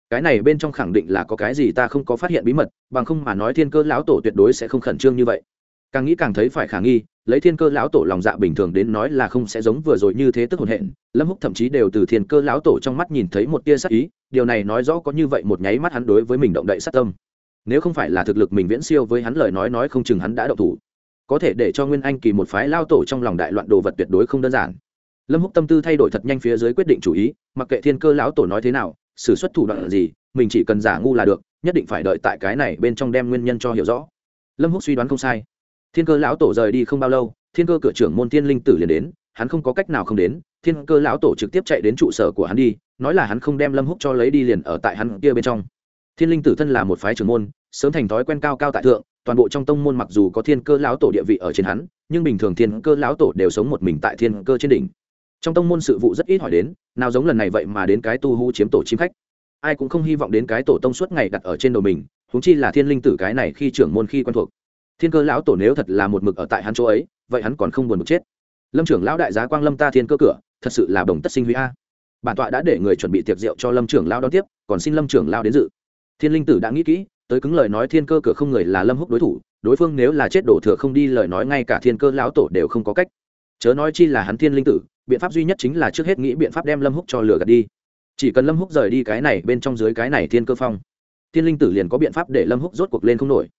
Cái này bên trong khẳng định là có cái gì ta không có phát hiện bí mật, bằng không mà nói thiên cơ lão tổ tuyệt đối sẽ không khẩn trương như vậy. Càng nghĩ càng thấy phải khả nghi, lấy thiên cơ lão tổ lòng dạ bình thường đến nói là không sẽ giống vừa rồi như thế tức hồn hện, lâm húc thậm chí đều từ thiên cơ lão tổ trong mắt nhìn thấy một tia sắc ý, điều này nói rõ có như vậy một nháy mắt hắn đối với mình động đậy sát tâm. Nếu không phải là thực lực mình viễn siêu với hắn lời nói nói không chừng hắn đã động thủ. Có thể để cho nguyên anh kỳ một phái lao tổ trong lòng đại loạn đồ vật tuyệt đối không đơn giản lâm húc tâm tư thay đổi thật nhanh phía dưới quyết định chủ ý, mặc kệ thiên cơ lão tổ nói thế nào, xử xuất thủ đoạn gì, mình chỉ cần giả ngu là được, nhất định phải đợi tại cái này bên trong đem nguyên nhân cho hiểu rõ. Lâm húc suy đoán không sai. Thiên cơ lão tổ rời đi không bao lâu, thiên cơ cửa trưởng môn tiên linh tử liền đến, hắn không có cách nào không đến, thiên cơ lão tổ trực tiếp chạy đến trụ sở của hắn đi, nói là hắn không đem lâm húc cho lấy đi liền ở tại hắn kia bên trong. Thiên linh tử thân là một phái trưởng môn, sớm thành thói quen cao cao tại thượng, toàn bộ trong tông môn mặc dù có thiên cơ lão tổ địa vị ở trên hắn, nhưng bình thường thiên cơ lão tổ đều sống một mình tại thiên cơ trên đỉnh trong tông môn sự vụ rất ít hỏi đến, nào giống lần này vậy mà đến cái tu hú chiếm tổ chim khách. Ai cũng không hy vọng đến cái tổ tông suốt ngày đặt ở trên đầu mình húng chi là thiên linh tử cái này khi trưởng môn khi quen thuộc. Thiên cơ lão tổ nếu thật là một mực ở tại hắn chỗ ấy, vậy hắn còn không buồn một chết. Lâm trưởng lão đại giá quang lâm ta thiên cơ cửa, thật sự là đồng tất sinh huy a. Bản tọa đã để người chuẩn bị tiệc rượu cho lâm trưởng lão đón tiếp, còn xin lâm trưởng lão đến dự. Thiên linh tử đã nghĩ kỹ, tới cứng lời nói thiên cơ cửa không người là lâm húc đối thủ, đối phương nếu là chết đổ thừa không đi lời nói ngay cả thiên cơ lão tổ đều không có cách. Chớ nói chi là hắn thiên linh tử biện pháp duy nhất chính là trước hết nghĩ biện pháp đem lâm húc cho lửa gạt đi. Chỉ cần lâm húc rời đi cái này bên trong dưới cái này thiên cơ phong, thiên linh tử liền có biện pháp để lâm húc rốt cuộc lên không nổi.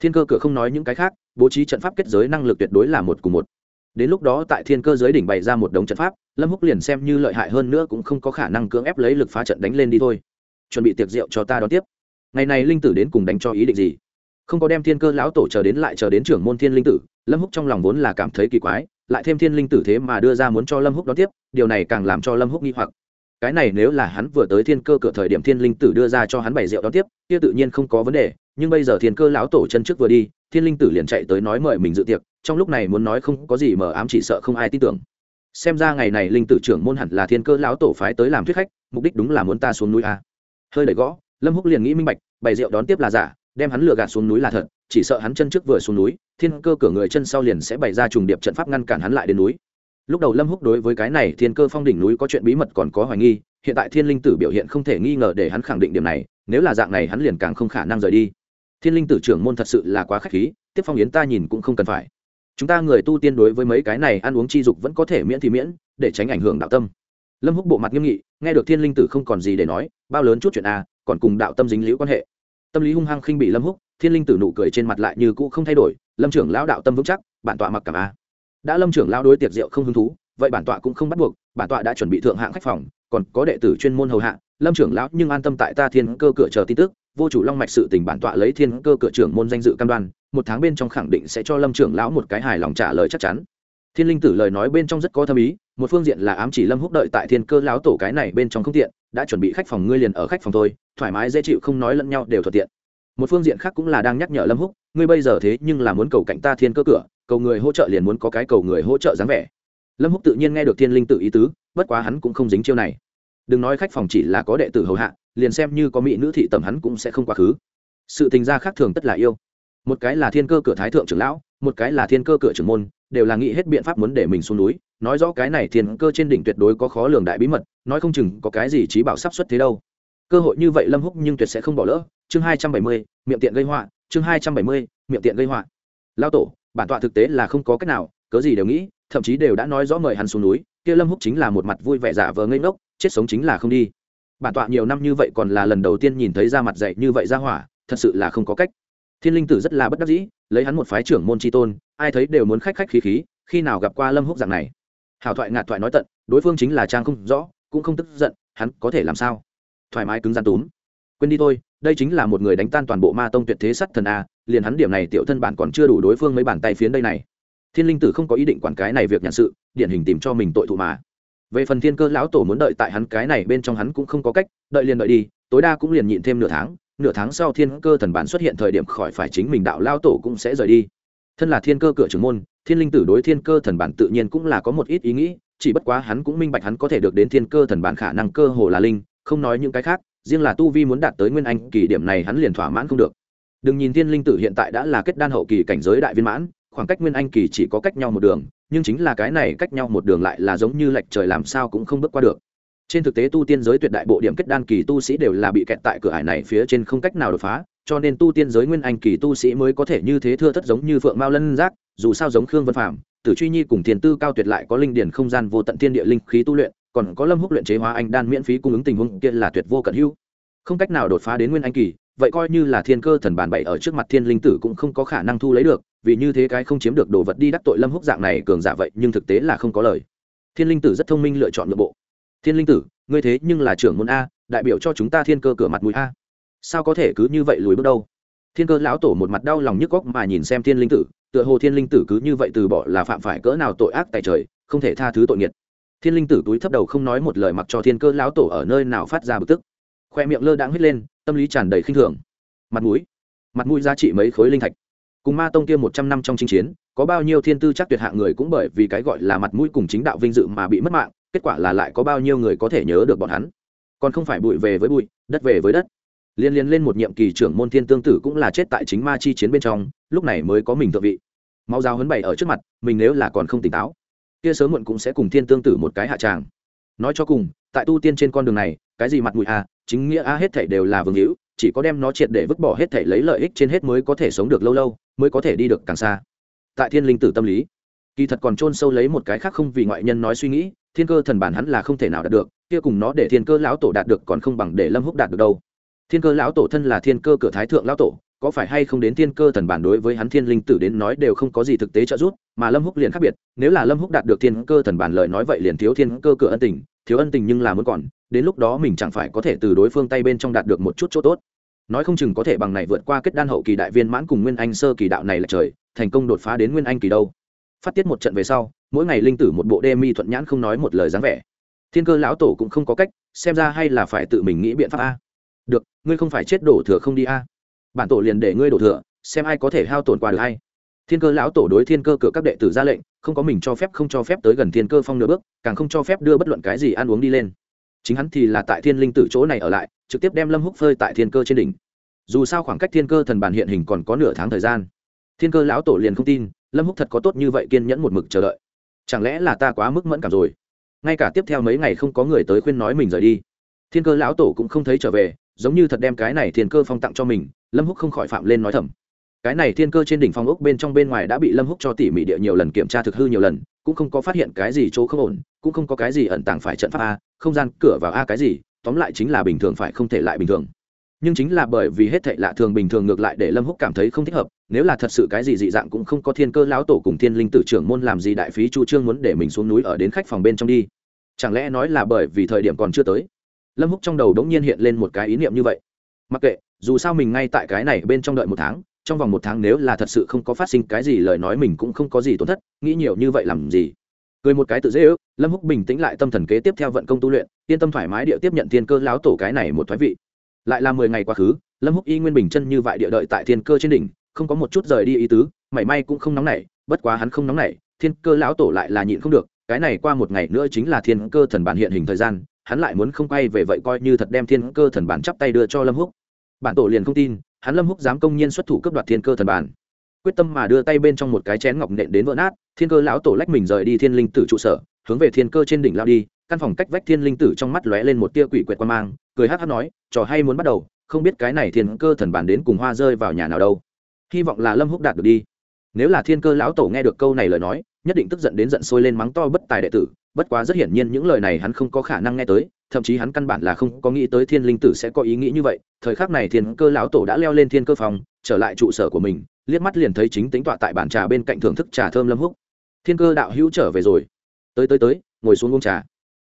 Thiên cơ cửa không nói những cái khác, bố trí trận pháp kết giới năng lực tuyệt đối là một cùng một. Đến lúc đó tại thiên cơ giới đỉnh bày ra một đống trận pháp, lâm húc liền xem như lợi hại hơn nữa cũng không có khả năng cưỡng ép lấy lực phá trận đánh lên đi thôi. Chuẩn bị tiệc rượu cho ta đón tiếp. Ngày này linh tử đến cùng đánh cho ý định gì? Không có đem thiên cơ lão tổ chờ đến lại chờ đến trưởng môn thiên linh tử, lâm húc trong lòng vốn là cảm thấy kỳ quái lại thêm thiên linh tử thế mà đưa ra muốn cho lâm húc đón tiếp, điều này càng làm cho lâm húc nghi hoặc. Cái này nếu là hắn vừa tới thiên cơ cửa thời điểm thiên linh tử đưa ra cho hắn bày rượu đón tiếp, kia tự nhiên không có vấn đề, nhưng bây giờ thiên cơ lão tổ chân trước vừa đi, thiên linh tử liền chạy tới nói mời mình dự tiệc, trong lúc này muốn nói không có gì mờ ám chỉ sợ không ai tin tưởng. Xem ra ngày này linh tử trưởng môn hẳn là thiên cơ lão tổ phái tới làm thuyết khách, mục đích đúng là muốn ta xuống núi a. Hơi đẩy gõ, lâm húc liền nghĩ minh bạch bày rượu đón tiếp là giả đem hắn lừa gạt xuống núi là thật, chỉ sợ hắn chân trước vừa xuống núi, thiên cơ cửa người chân sau liền sẽ bày ra trùng điệp trận pháp ngăn cản hắn lại đến núi. Lúc đầu lâm húc đối với cái này thiên cơ phong đỉnh núi có chuyện bí mật còn có hoài nghi, hiện tại thiên linh tử biểu hiện không thể nghi ngờ để hắn khẳng định điểm này, nếu là dạng này hắn liền càng không khả năng rời đi. Thiên linh tử trưởng môn thật sự là quá khách khí, tiếp phong yến ta nhìn cũng không cần phải. Chúng ta người tu tiên đối với mấy cái này ăn uống chi dục vẫn có thể miễn thì miễn, để tránh ảnh hưởng đạo tâm. Lâm húc bộ mặt nghiêm nghị, nghe được thiên linh tử không còn gì để nói, bao lớn chút chuyện a còn cùng đạo tâm dính liễu quan hệ tâm lý hung hăng khinh bị lâm húc, thiên linh tử nụ cười trên mặt lại như cũ không thay đổi, lâm trưởng lão đạo tâm vững chắc, bản tọa mặc cảm a. Đã lâm trưởng lão đối tiệc rượu không hứng thú, vậy bản tọa cũng không bắt buộc, bản tọa đã chuẩn bị thượng hạng khách phòng, còn có đệ tử chuyên môn hầu hạ, lâm trưởng lão nhưng an tâm tại ta thiên cơ cửa chờ tin tức, vô chủ long mạch sự tình bản tọa lấy thiên cơ cửa trưởng môn danh dự cam đoan, một tháng bên trong khẳng định sẽ cho lâm trưởng lão một cái hài lòng trả lời chắc chắn thiên linh tử lời nói bên trong rất có thâm ý, một phương diện là ám chỉ lâm húc đợi tại thiên cơ lão tổ cái này bên trong không tiện, đã chuẩn bị khách phòng ngươi liền ở khách phòng thôi, thoải mái dễ chịu không nói lẫn nhau đều thuận tiện. Một phương diện khác cũng là đang nhắc nhở lâm húc, ngươi bây giờ thế nhưng là muốn cầu cạnh ta thiên cơ cửa, cầu người hỗ trợ liền muốn có cái cầu người hỗ trợ dáng vẻ. Lâm húc tự nhiên nghe được thiên linh tự ý tứ, bất quá hắn cũng không dính chiêu này. Đừng nói khách phòng chỉ là có đệ tử hầu hạ, liền xem như có mỹ nữ thị tầm hắn cũng sẽ không quá khứ. Sự tình gia khác thường tất là yêu. Một cái là thiên cơ cửa thái thượng trưởng lão, một cái là thiên cơ cửa trưởng môn đều là nghĩ hết biện pháp muốn để mình xuống núi. Nói rõ cái này thiên cơ trên đỉnh tuyệt đối có khó lường đại bí mật, nói không chừng có cái gì trí bảo sắp xuất thế đâu. Cơ hội như vậy lâm húc nhưng tuyệt sẽ không bỏ lỡ. Chương hai trăm bảy mươi, miệng tiện gây họa. Chương hai trăm bảy mươi, miệng tiện gây họa. Lao tổ, bản tọa thực tế là không có cách nào, cớ gì đều nghĩ, thậm chí đều đã nói rõ mời hắn xuống núi. Kia lâm húc chính là một mặt vui vẻ giả vờ ngây ngốc, chết sống chính là không đi. Bản tọa nhiều năm như vậy còn là lần đầu tiên nhìn thấy ra mặt dạy như vậy ra hỏa, thật sự là không có cách thiên linh tử rất là bất đắc dĩ, lấy hắn một phái trưởng môn tri tôn, ai thấy đều muốn khách khách khí khí, khi nào gặp qua lâm húc dạng này. Hảo thoại ngạt thoại nói tận, đối phương chính là trang không rõ, cũng không tức giận, hắn có thể làm sao? Thoải mái cứng gian túm. Quên đi thôi, đây chính là một người đánh tan toàn bộ ma tông tuyệt thế sắt thần a, liền hắn điểm này tiểu thân bản còn chưa đủ đối phương mấy bàn tay phiến đây này. Thiên linh tử không có ý định quản cái này việc nhận sự, điển hình tìm cho mình tội thụ mà. Về phần thiên cơ lão tổ muốn đợi tại hắn cái này bên trong hắn cũng không có cách, đợi liền đợi đi, tối đa cũng liền nhịn thêm nửa tháng nửa tháng sau thiên cơ thần bản xuất hiện thời điểm khỏi phải chính mình đạo lao tổ cũng sẽ rời đi. Thân là thiên cơ cửa trưởng môn, thiên linh tử đối thiên cơ thần bản tự nhiên cũng là có một ít ý nghĩ, chỉ bất quá hắn cũng minh bạch hắn có thể được đến thiên cơ thần bản khả năng cơ hồ là linh, không nói những cái khác, riêng là tu vi muốn đạt tới nguyên anh, kỳ điểm này hắn liền thỏa mãn không được. Đừng nhìn thiên linh tử hiện tại đã là kết đan hậu kỳ cảnh giới đại viên mãn, khoảng cách nguyên anh kỳ chỉ có cách nhau một đường, nhưng chính là cái này cách nhau một đường lại là giống như lệch trời làm sao cũng không bước qua được trên thực tế tu tiên giới tuyệt đại bộ điểm kết đan kỳ tu sĩ đều là bị kẹt tại cửa ải này phía trên không cách nào đột phá, cho nên tu tiên giới nguyên anh kỳ tu sĩ mới có thể như thế thưa thất giống như phượng mao lân giác, dù sao giống khương vân phạm tử truy nhi cùng thiền tư cao tuyệt lại có linh điển không gian vô tận thiên địa linh khí tu luyện, còn có lâm húc luyện chế hóa anh đan miễn phí cung ứng tình huống kia là tuyệt vô cận hữu. Không cách nào đột phá đến nguyên anh kỳ, vậy coi như là thiên cơ thần bản bảy ở trước mặt thiên linh tử cũng không có khả năng thu lấy được, vì như thế cái không chiếm được đồ vật đi đắc tội lâm húc dạng này cường giả vậy nhưng thực tế là không có lời. Thiên linh tử rất thông minh lựa chọn nội bộ thiên linh tử, ngươi thế nhưng là trưởng môn a, đại biểu cho chúng ta thiên cơ cửa mặt mũi a. Sao có thể cứ như vậy lùi bước đâu? Thiên cơ lão tổ một mặt đau lòng nhức góc mà nhìn xem thiên linh tử, tựa hồ thiên linh tử cứ như vậy từ bỏ là phạm phải cỡ nào tội ác tại trời, không thể tha thứ tội nghiệt. Thiên linh tử túi thấp đầu không nói một lời mặc cho thiên cơ lão tổ ở nơi nào phát ra bực tức. Khoe miệng lơ đãng hết lên, tâm lý tràn đầy khinh thường. Mặt mũi. Mặt mũi giá trị mấy khối linh thạch. Cùng ma tông kia một trăm năm trong chinh chiến, có bao nhiêu thiên tư chắc tuyệt hạng người cũng bởi vì cái gọi là mặt mũi cùng chính đạo vinh dự mà bị mất mạng kết quả là lại có bao nhiêu người có thể nhớ được bọn hắn. Còn không phải bụi về với bụi, đất về với đất. Liên liên lên một nhiệm kỳ trưởng môn thiên tương tử cũng là chết tại chính ma chi chiến bên trong, lúc này mới có mình thượng vị. Mau giao hấn bày ở trước mặt, mình nếu là còn không tỉnh táo, kia sớm muộn cũng sẽ cùng thiên tương tử một cái hạ tràng. Nói cho cùng, tại tu tiên trên con đường này, cái gì mặt mũi a, chính nghĩa a, hết thảy đều là vương hữu, chỉ có đem nó triệt để vứt bỏ hết thảy lấy lợi ích trên hết mới có thể sống được lâu lâu, mới có thể đi được càng xa. Tại thiên linh tử tâm lý kỳ thật còn chôn sâu lấy một cái khác không vì ngoại nhân nói suy nghĩ, thiên cơ thần bản hắn là không thể nào đạt được, kia cùng nó để thiên cơ lão tổ đạt được còn không bằng để lâm húc đạt được đâu. Thiên cơ lão tổ thân là thiên cơ cửa thái thượng lão tổ, có phải hay không đến thiên cơ thần bản đối với hắn thiên linh tử đến nói đều không có gì thực tế trợ giúp, mà lâm húc liền khác biệt, nếu là lâm húc đạt được thiên cơ thần bản lời nói vậy liền thiếu thiên cơ cửa ân tình, thiếu ân tình nhưng là muốn còn, đến lúc đó mình chẳng phải có thể từ đối phương tay bên trong đạt được một chút chỗ tốt. Nói không chừng có thể bằng này vượt qua kết đan hậu kỳ đại viên mãn cùng nguyên anh sơ kỳ đạo này là trời, thành công đột phá đến nguyên anh kỳ đâu phát tiết một trận về sau, mỗi ngày linh tử một bộ đê mi thuận nhãn không nói một lời dáng vẻ. Thiên cơ lão tổ cũng không có cách, xem ra hay là phải tự mình nghĩ biện pháp a. Được, ngươi không phải chết đổ thừa không đi a. Bản tổ liền để ngươi đổ thừa, xem ai có thể hao tổn qua được hay. Thiên cơ lão tổ đối thiên cơ cửa các đệ tử ra lệnh, không có mình cho phép không cho phép tới gần thiên cơ phong nửa bước, càng không cho phép đưa bất luận cái gì ăn uống đi lên. Chính hắn thì là tại thiên linh tử chỗ này ở lại, trực tiếp đem lâm húc phơi tại thiên cơ trên đỉnh. Dù sao khoảng cách thiên cơ thần bản hiện hình còn có nửa tháng thời gian. Thiên cơ lão tổ liền không tin lâm húc thật có tốt như vậy kiên nhẫn một mực chờ đợi. Chẳng lẽ là ta quá mức mẫn cảm rồi? Ngay cả tiếp theo mấy ngày không có người tới khuyên nói mình rời đi. Thiên cơ lão tổ cũng không thấy trở về, giống như thật đem cái này thiên cơ phong tặng cho mình, lâm húc không khỏi phạm lên nói thầm. Cái này thiên cơ trên đỉnh phong ốc bên trong bên ngoài đã bị lâm húc cho tỉ mỉ địa nhiều lần kiểm tra thực hư nhiều lần, cũng không có phát hiện cái gì chỗ không ổn, cũng không có cái gì ẩn tàng phải trận pháp a, không gian cửa vào a cái gì, tóm lại chính là bình thường phải không thể lại bình thường. Nhưng chính là bởi vì hết thệ lạ thường bình thường ngược lại để lâm húc cảm thấy không thích hợp nếu là thật sự cái gì dị dạng cũng không có thiên cơ lão tổ cùng thiên linh tử trưởng môn làm gì đại phí chu trương muốn để mình xuống núi ở đến khách phòng bên trong đi. Chẳng lẽ nói là bởi vì thời điểm còn chưa tới? Lâm húc trong đầu đống nhiên hiện lên một cái ý niệm như vậy. Mặc kệ, dù sao mình ngay tại cái này bên trong đợi một tháng, trong vòng một tháng nếu là thật sự không có phát sinh cái gì lời nói mình cũng không có gì tổn thất, nghĩ nhiều như vậy làm gì? Cười một cái tự dễ ước, lâm húc bình tĩnh lại tâm thần kế tiếp theo vận công tu luyện, yên tâm thoải mái địa tiếp nhận thiên cơ lão tổ cái này một thoái vị. Lại là mười ngày quá khứ, lâm húc y nguyên bình chân như vậy địa đợi tại thiên cơ trên đỉnh không có một chút rời đi ý tứ, mảy may cũng không nóng nảy, bất quá hắn không nóng nảy, thiên cơ lão tổ lại là nhịn không được, cái này qua một ngày nữa chính là thiên cơ thần bản hiện hình thời gian, hắn lại muốn không quay về vậy coi như thật đem thiên cơ thần bản chắp tay đưa cho lâm húc. Bản tổ liền không tin, hắn lâm húc dám công nhiên xuất thủ cướp đoạt thiên cơ thần bản. Quyết tâm mà đưa tay bên trong một cái chén ngọc nện đến vỡ nát, thiên cơ lão tổ lách mình rời đi thiên linh tử trụ sở, hướng về thiên cơ trên đỉnh lao đi, căn phòng cách vách thiên linh tử trong mắt lóe lên một tia quỷ quệt quan mang, cười hát hát nói, trò hay muốn bắt đầu, không biết cái này thiên cơ thần bản đến cùng hoa rơi vào nhà nào đâu hy vọng là lâm húc đạt được đi. Nếu là thiên cơ lão tổ nghe được câu này lời nói, nhất định tức giận đến giận sôi lên mắng to bất tài đệ tử, bất quá rất hiển nhiên những lời này hắn không có khả năng nghe tới, thậm chí hắn căn bản là không có nghĩ tới thiên linh tử sẽ có ý nghĩ như vậy. Thời khắc này thiên cơ lão tổ đã leo lên thiên cơ phòng, trở lại trụ sở của mình, liếc mắt liền thấy chính tính tọa tại bàn trà bên cạnh thưởng thức trà thơm lâm húc. Thiên cơ đạo hữu trở về rồi. Tới tới tới, ngồi xuống uống trà.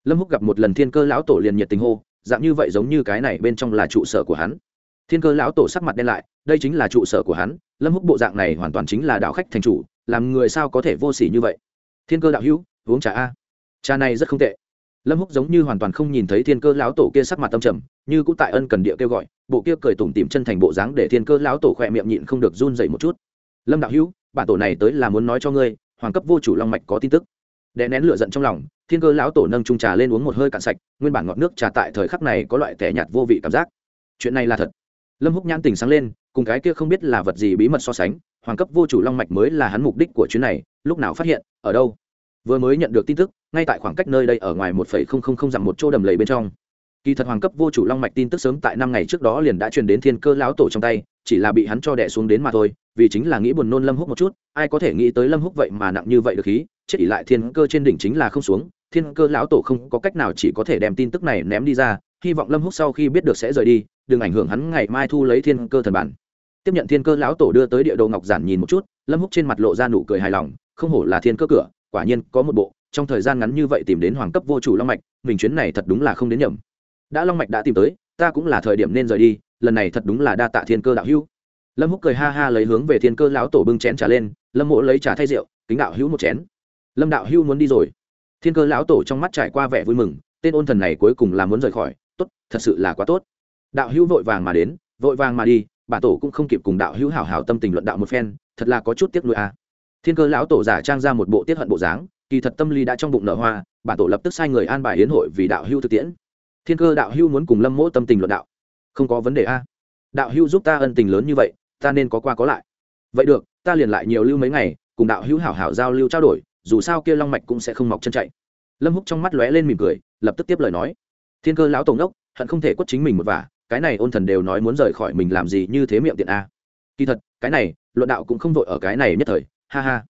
Lâm húc gặp một lần thiên cơ lão tổ liền nhiệt tình hô, dạng như vậy giống như cái này bên trong là trụ sở của hắn thiên cơ lão tổ sắc mặt đen lại, đây chính là trụ sở của hắn, lâm húc bộ dạng này hoàn toàn chính là đạo khách thành chủ, làm người sao có thể vô s ỉ như vậy? Thiên cơ đạo hữu, uống trà a. Trà này rất không tệ. Lâm húc giống như hoàn toàn không nhìn thấy thiên cơ lão tổ kia sắc mặt tâm trầm, như cũng tại ân cần địa kêu gọi, bộ kia cười tủm tìm chân thành bộ dáng để thiên cơ lão tổ khỏe miệng nhịn không được run dậy một chút. Lâm đạo hữu, bản tổ này tới là muốn nói cho ngươi, hoàng cấp vô chủ long mạch có tin tức. Đè nén lửa giận trong lòng, thiên cơ lão tổ nâng trung trà lên uống một hơi cạn sạch, nguyên bản ngọt nước trà tại thời khắc này có loại tẻ nhạt vô vị cảm giác. Chuyện này là thật lâm húc nhãn tình sáng lên, cùng cái kia không biết là vật gì bí mật so sánh, hoàng cấp vô chủ long mạch mới là hắn mục đích của chuyến này, lúc nào phát hiện, ở đâu. Vừa mới nhận được tin tức, ngay tại khoảng cách nơi đây ở ngoài một phẩy không không không dặm một chỗ đầm lầy bên trong. Kỳ thật hoàng cấp vô chủ long mạch tin tức sớm tại năm ngày trước đó liền đã truyền đến thiên cơ lão tổ trong tay, chỉ là bị hắn cho đẻ xuống đến mà thôi, vì chính là nghĩ buồn nôn lâm húc một chút, ai có thể nghĩ tới lâm húc vậy mà nặng như vậy được khí, chết ỉ lại thiên cơ trên đỉnh chính là không xuống, thiên cơ lão tổ không có cách nào chỉ có thể đem tin tức này ném đi ra, hy vọng lâm húc sau khi biết được sẽ rời đi đừng ảnh hưởng hắn ngày mai thu lấy thiên cơ thần bản. Tiếp nhận thiên cơ lão tổ đưa tới địa đồ ngọc giản nhìn một chút, lâm húc trên mặt lộ ra nụ cười hài lòng, không hổ là thiên cơ cửa, quả nhiên có một bộ, trong thời gian ngắn như vậy tìm đến hoàng cấp vô chủ long mạch, mình chuyến này thật đúng là không đến nhầm. Đã long mạch đã tìm tới, ta cũng là thời điểm nên rời đi, lần này thật đúng là đa tạ thiên cơ đạo hữu. Lâm húc cười ha ha lấy hướng về thiên cơ lão tổ bưng chén trả lên, lâm mộ lấy trà thay rượu, kính đạo hữu một chén. Lâm đạo hữu muốn đi rồi. Thiên cơ lão tổ trong mắt trải qua vẻ vui mừng, tên ôn thần này cuối cùng là muốn rời khỏi, tốt, thật sự là quá tốt đạo hữu vội vàng mà đến, vội vàng mà đi, bà tổ cũng không kịp cùng đạo hữu hảo hảo tâm tình luận đạo một phen, thật là có chút tiếc nuôi à. thiên cơ lão tổ giả trang ra một bộ tiết hận bộ dáng, kỳ thật tâm lý đã trong bụng nở hoa, bà tổ lập tức sai người an bài hiến hội vì đạo hữu thực tiễn. Thiên cơ đạo hữu muốn cùng lâm mỗ tâm tình luận đạo. Không có vấn đề a đạo hữu giúp ta ân tình lớn như vậy, ta nên có qua có lại. Vậy được, ta liền lại nhiều lưu mấy ngày, cùng đạo hữu hảo hảo giao lưu trao đổi, dù sao kia long mạch cũng sẽ không mọc chân chạy. Lâm húc trong mắt lóe lên mỉm cười, lập tức tiếp lời nói. Thiên cơ lão tổng đốc hận không thể quất chính mình một vả cái này ôn thần đều nói muốn rời khỏi mình làm gì như thế miệng tiện a. Kỳ thật, cái này, luận đạo cũng không vội ở cái này nhất thời, ha ha.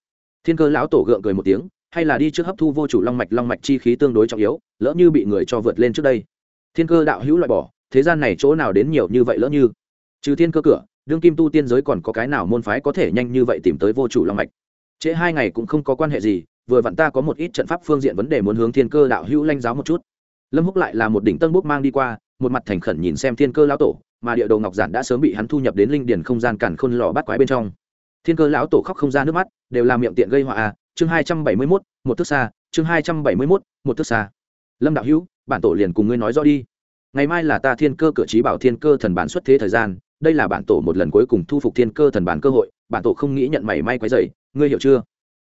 Thiên cơ lão tổ gượng cười một tiếng, hay là đi trước hấp thu vô chủ long mạch long mạch chi khí tương đối trọng yếu, lỡ như bị người cho vượt lên trước đây. Thiên cơ đạo hữu loại bỏ, thế gian này chỗ nào đến nhiều như vậy lỡ như? Trừ thiên cơ cửa, đương kim tu tiên giới còn có cái nào môn phái có thể nhanh như vậy tìm tới vô chủ long mạch? Trễ hai ngày cũng không có quan hệ gì, vừa vặn ta có một ít trận pháp phương diện vấn đề muốn hướng thiên cơ đạo hữu lanh giáo một chút. Lâm húc lại là một đỉnh tân bút mang đi qua một mặt thành khẩn nhìn xem thiên cơ lão tổ, mà địa đồ ngọc giản đã sớm bị hắn thu nhập đến linh điển không gian cản khôn lò bắt quái bên trong. Thiên cơ lão tổ khóc không ra nước mắt, đều là miệng tiện gây họa à chương hai trăm bảy mươi mốt, một thước xa, chương hai trăm bảy mươi mốt, một thước xa. Lâm đạo hữu, bản tổ liền cùng ngươi nói rõ đi. Ngày mai là ta thiên cơ cửa trí bảo thiên cơ thần bản xuất thế thời gian, đây là bản tổ một lần cuối cùng thu phục thiên cơ thần bản cơ hội, bản tổ không nghĩ nhận mảy may quấy dày ngươi hiểu chưa?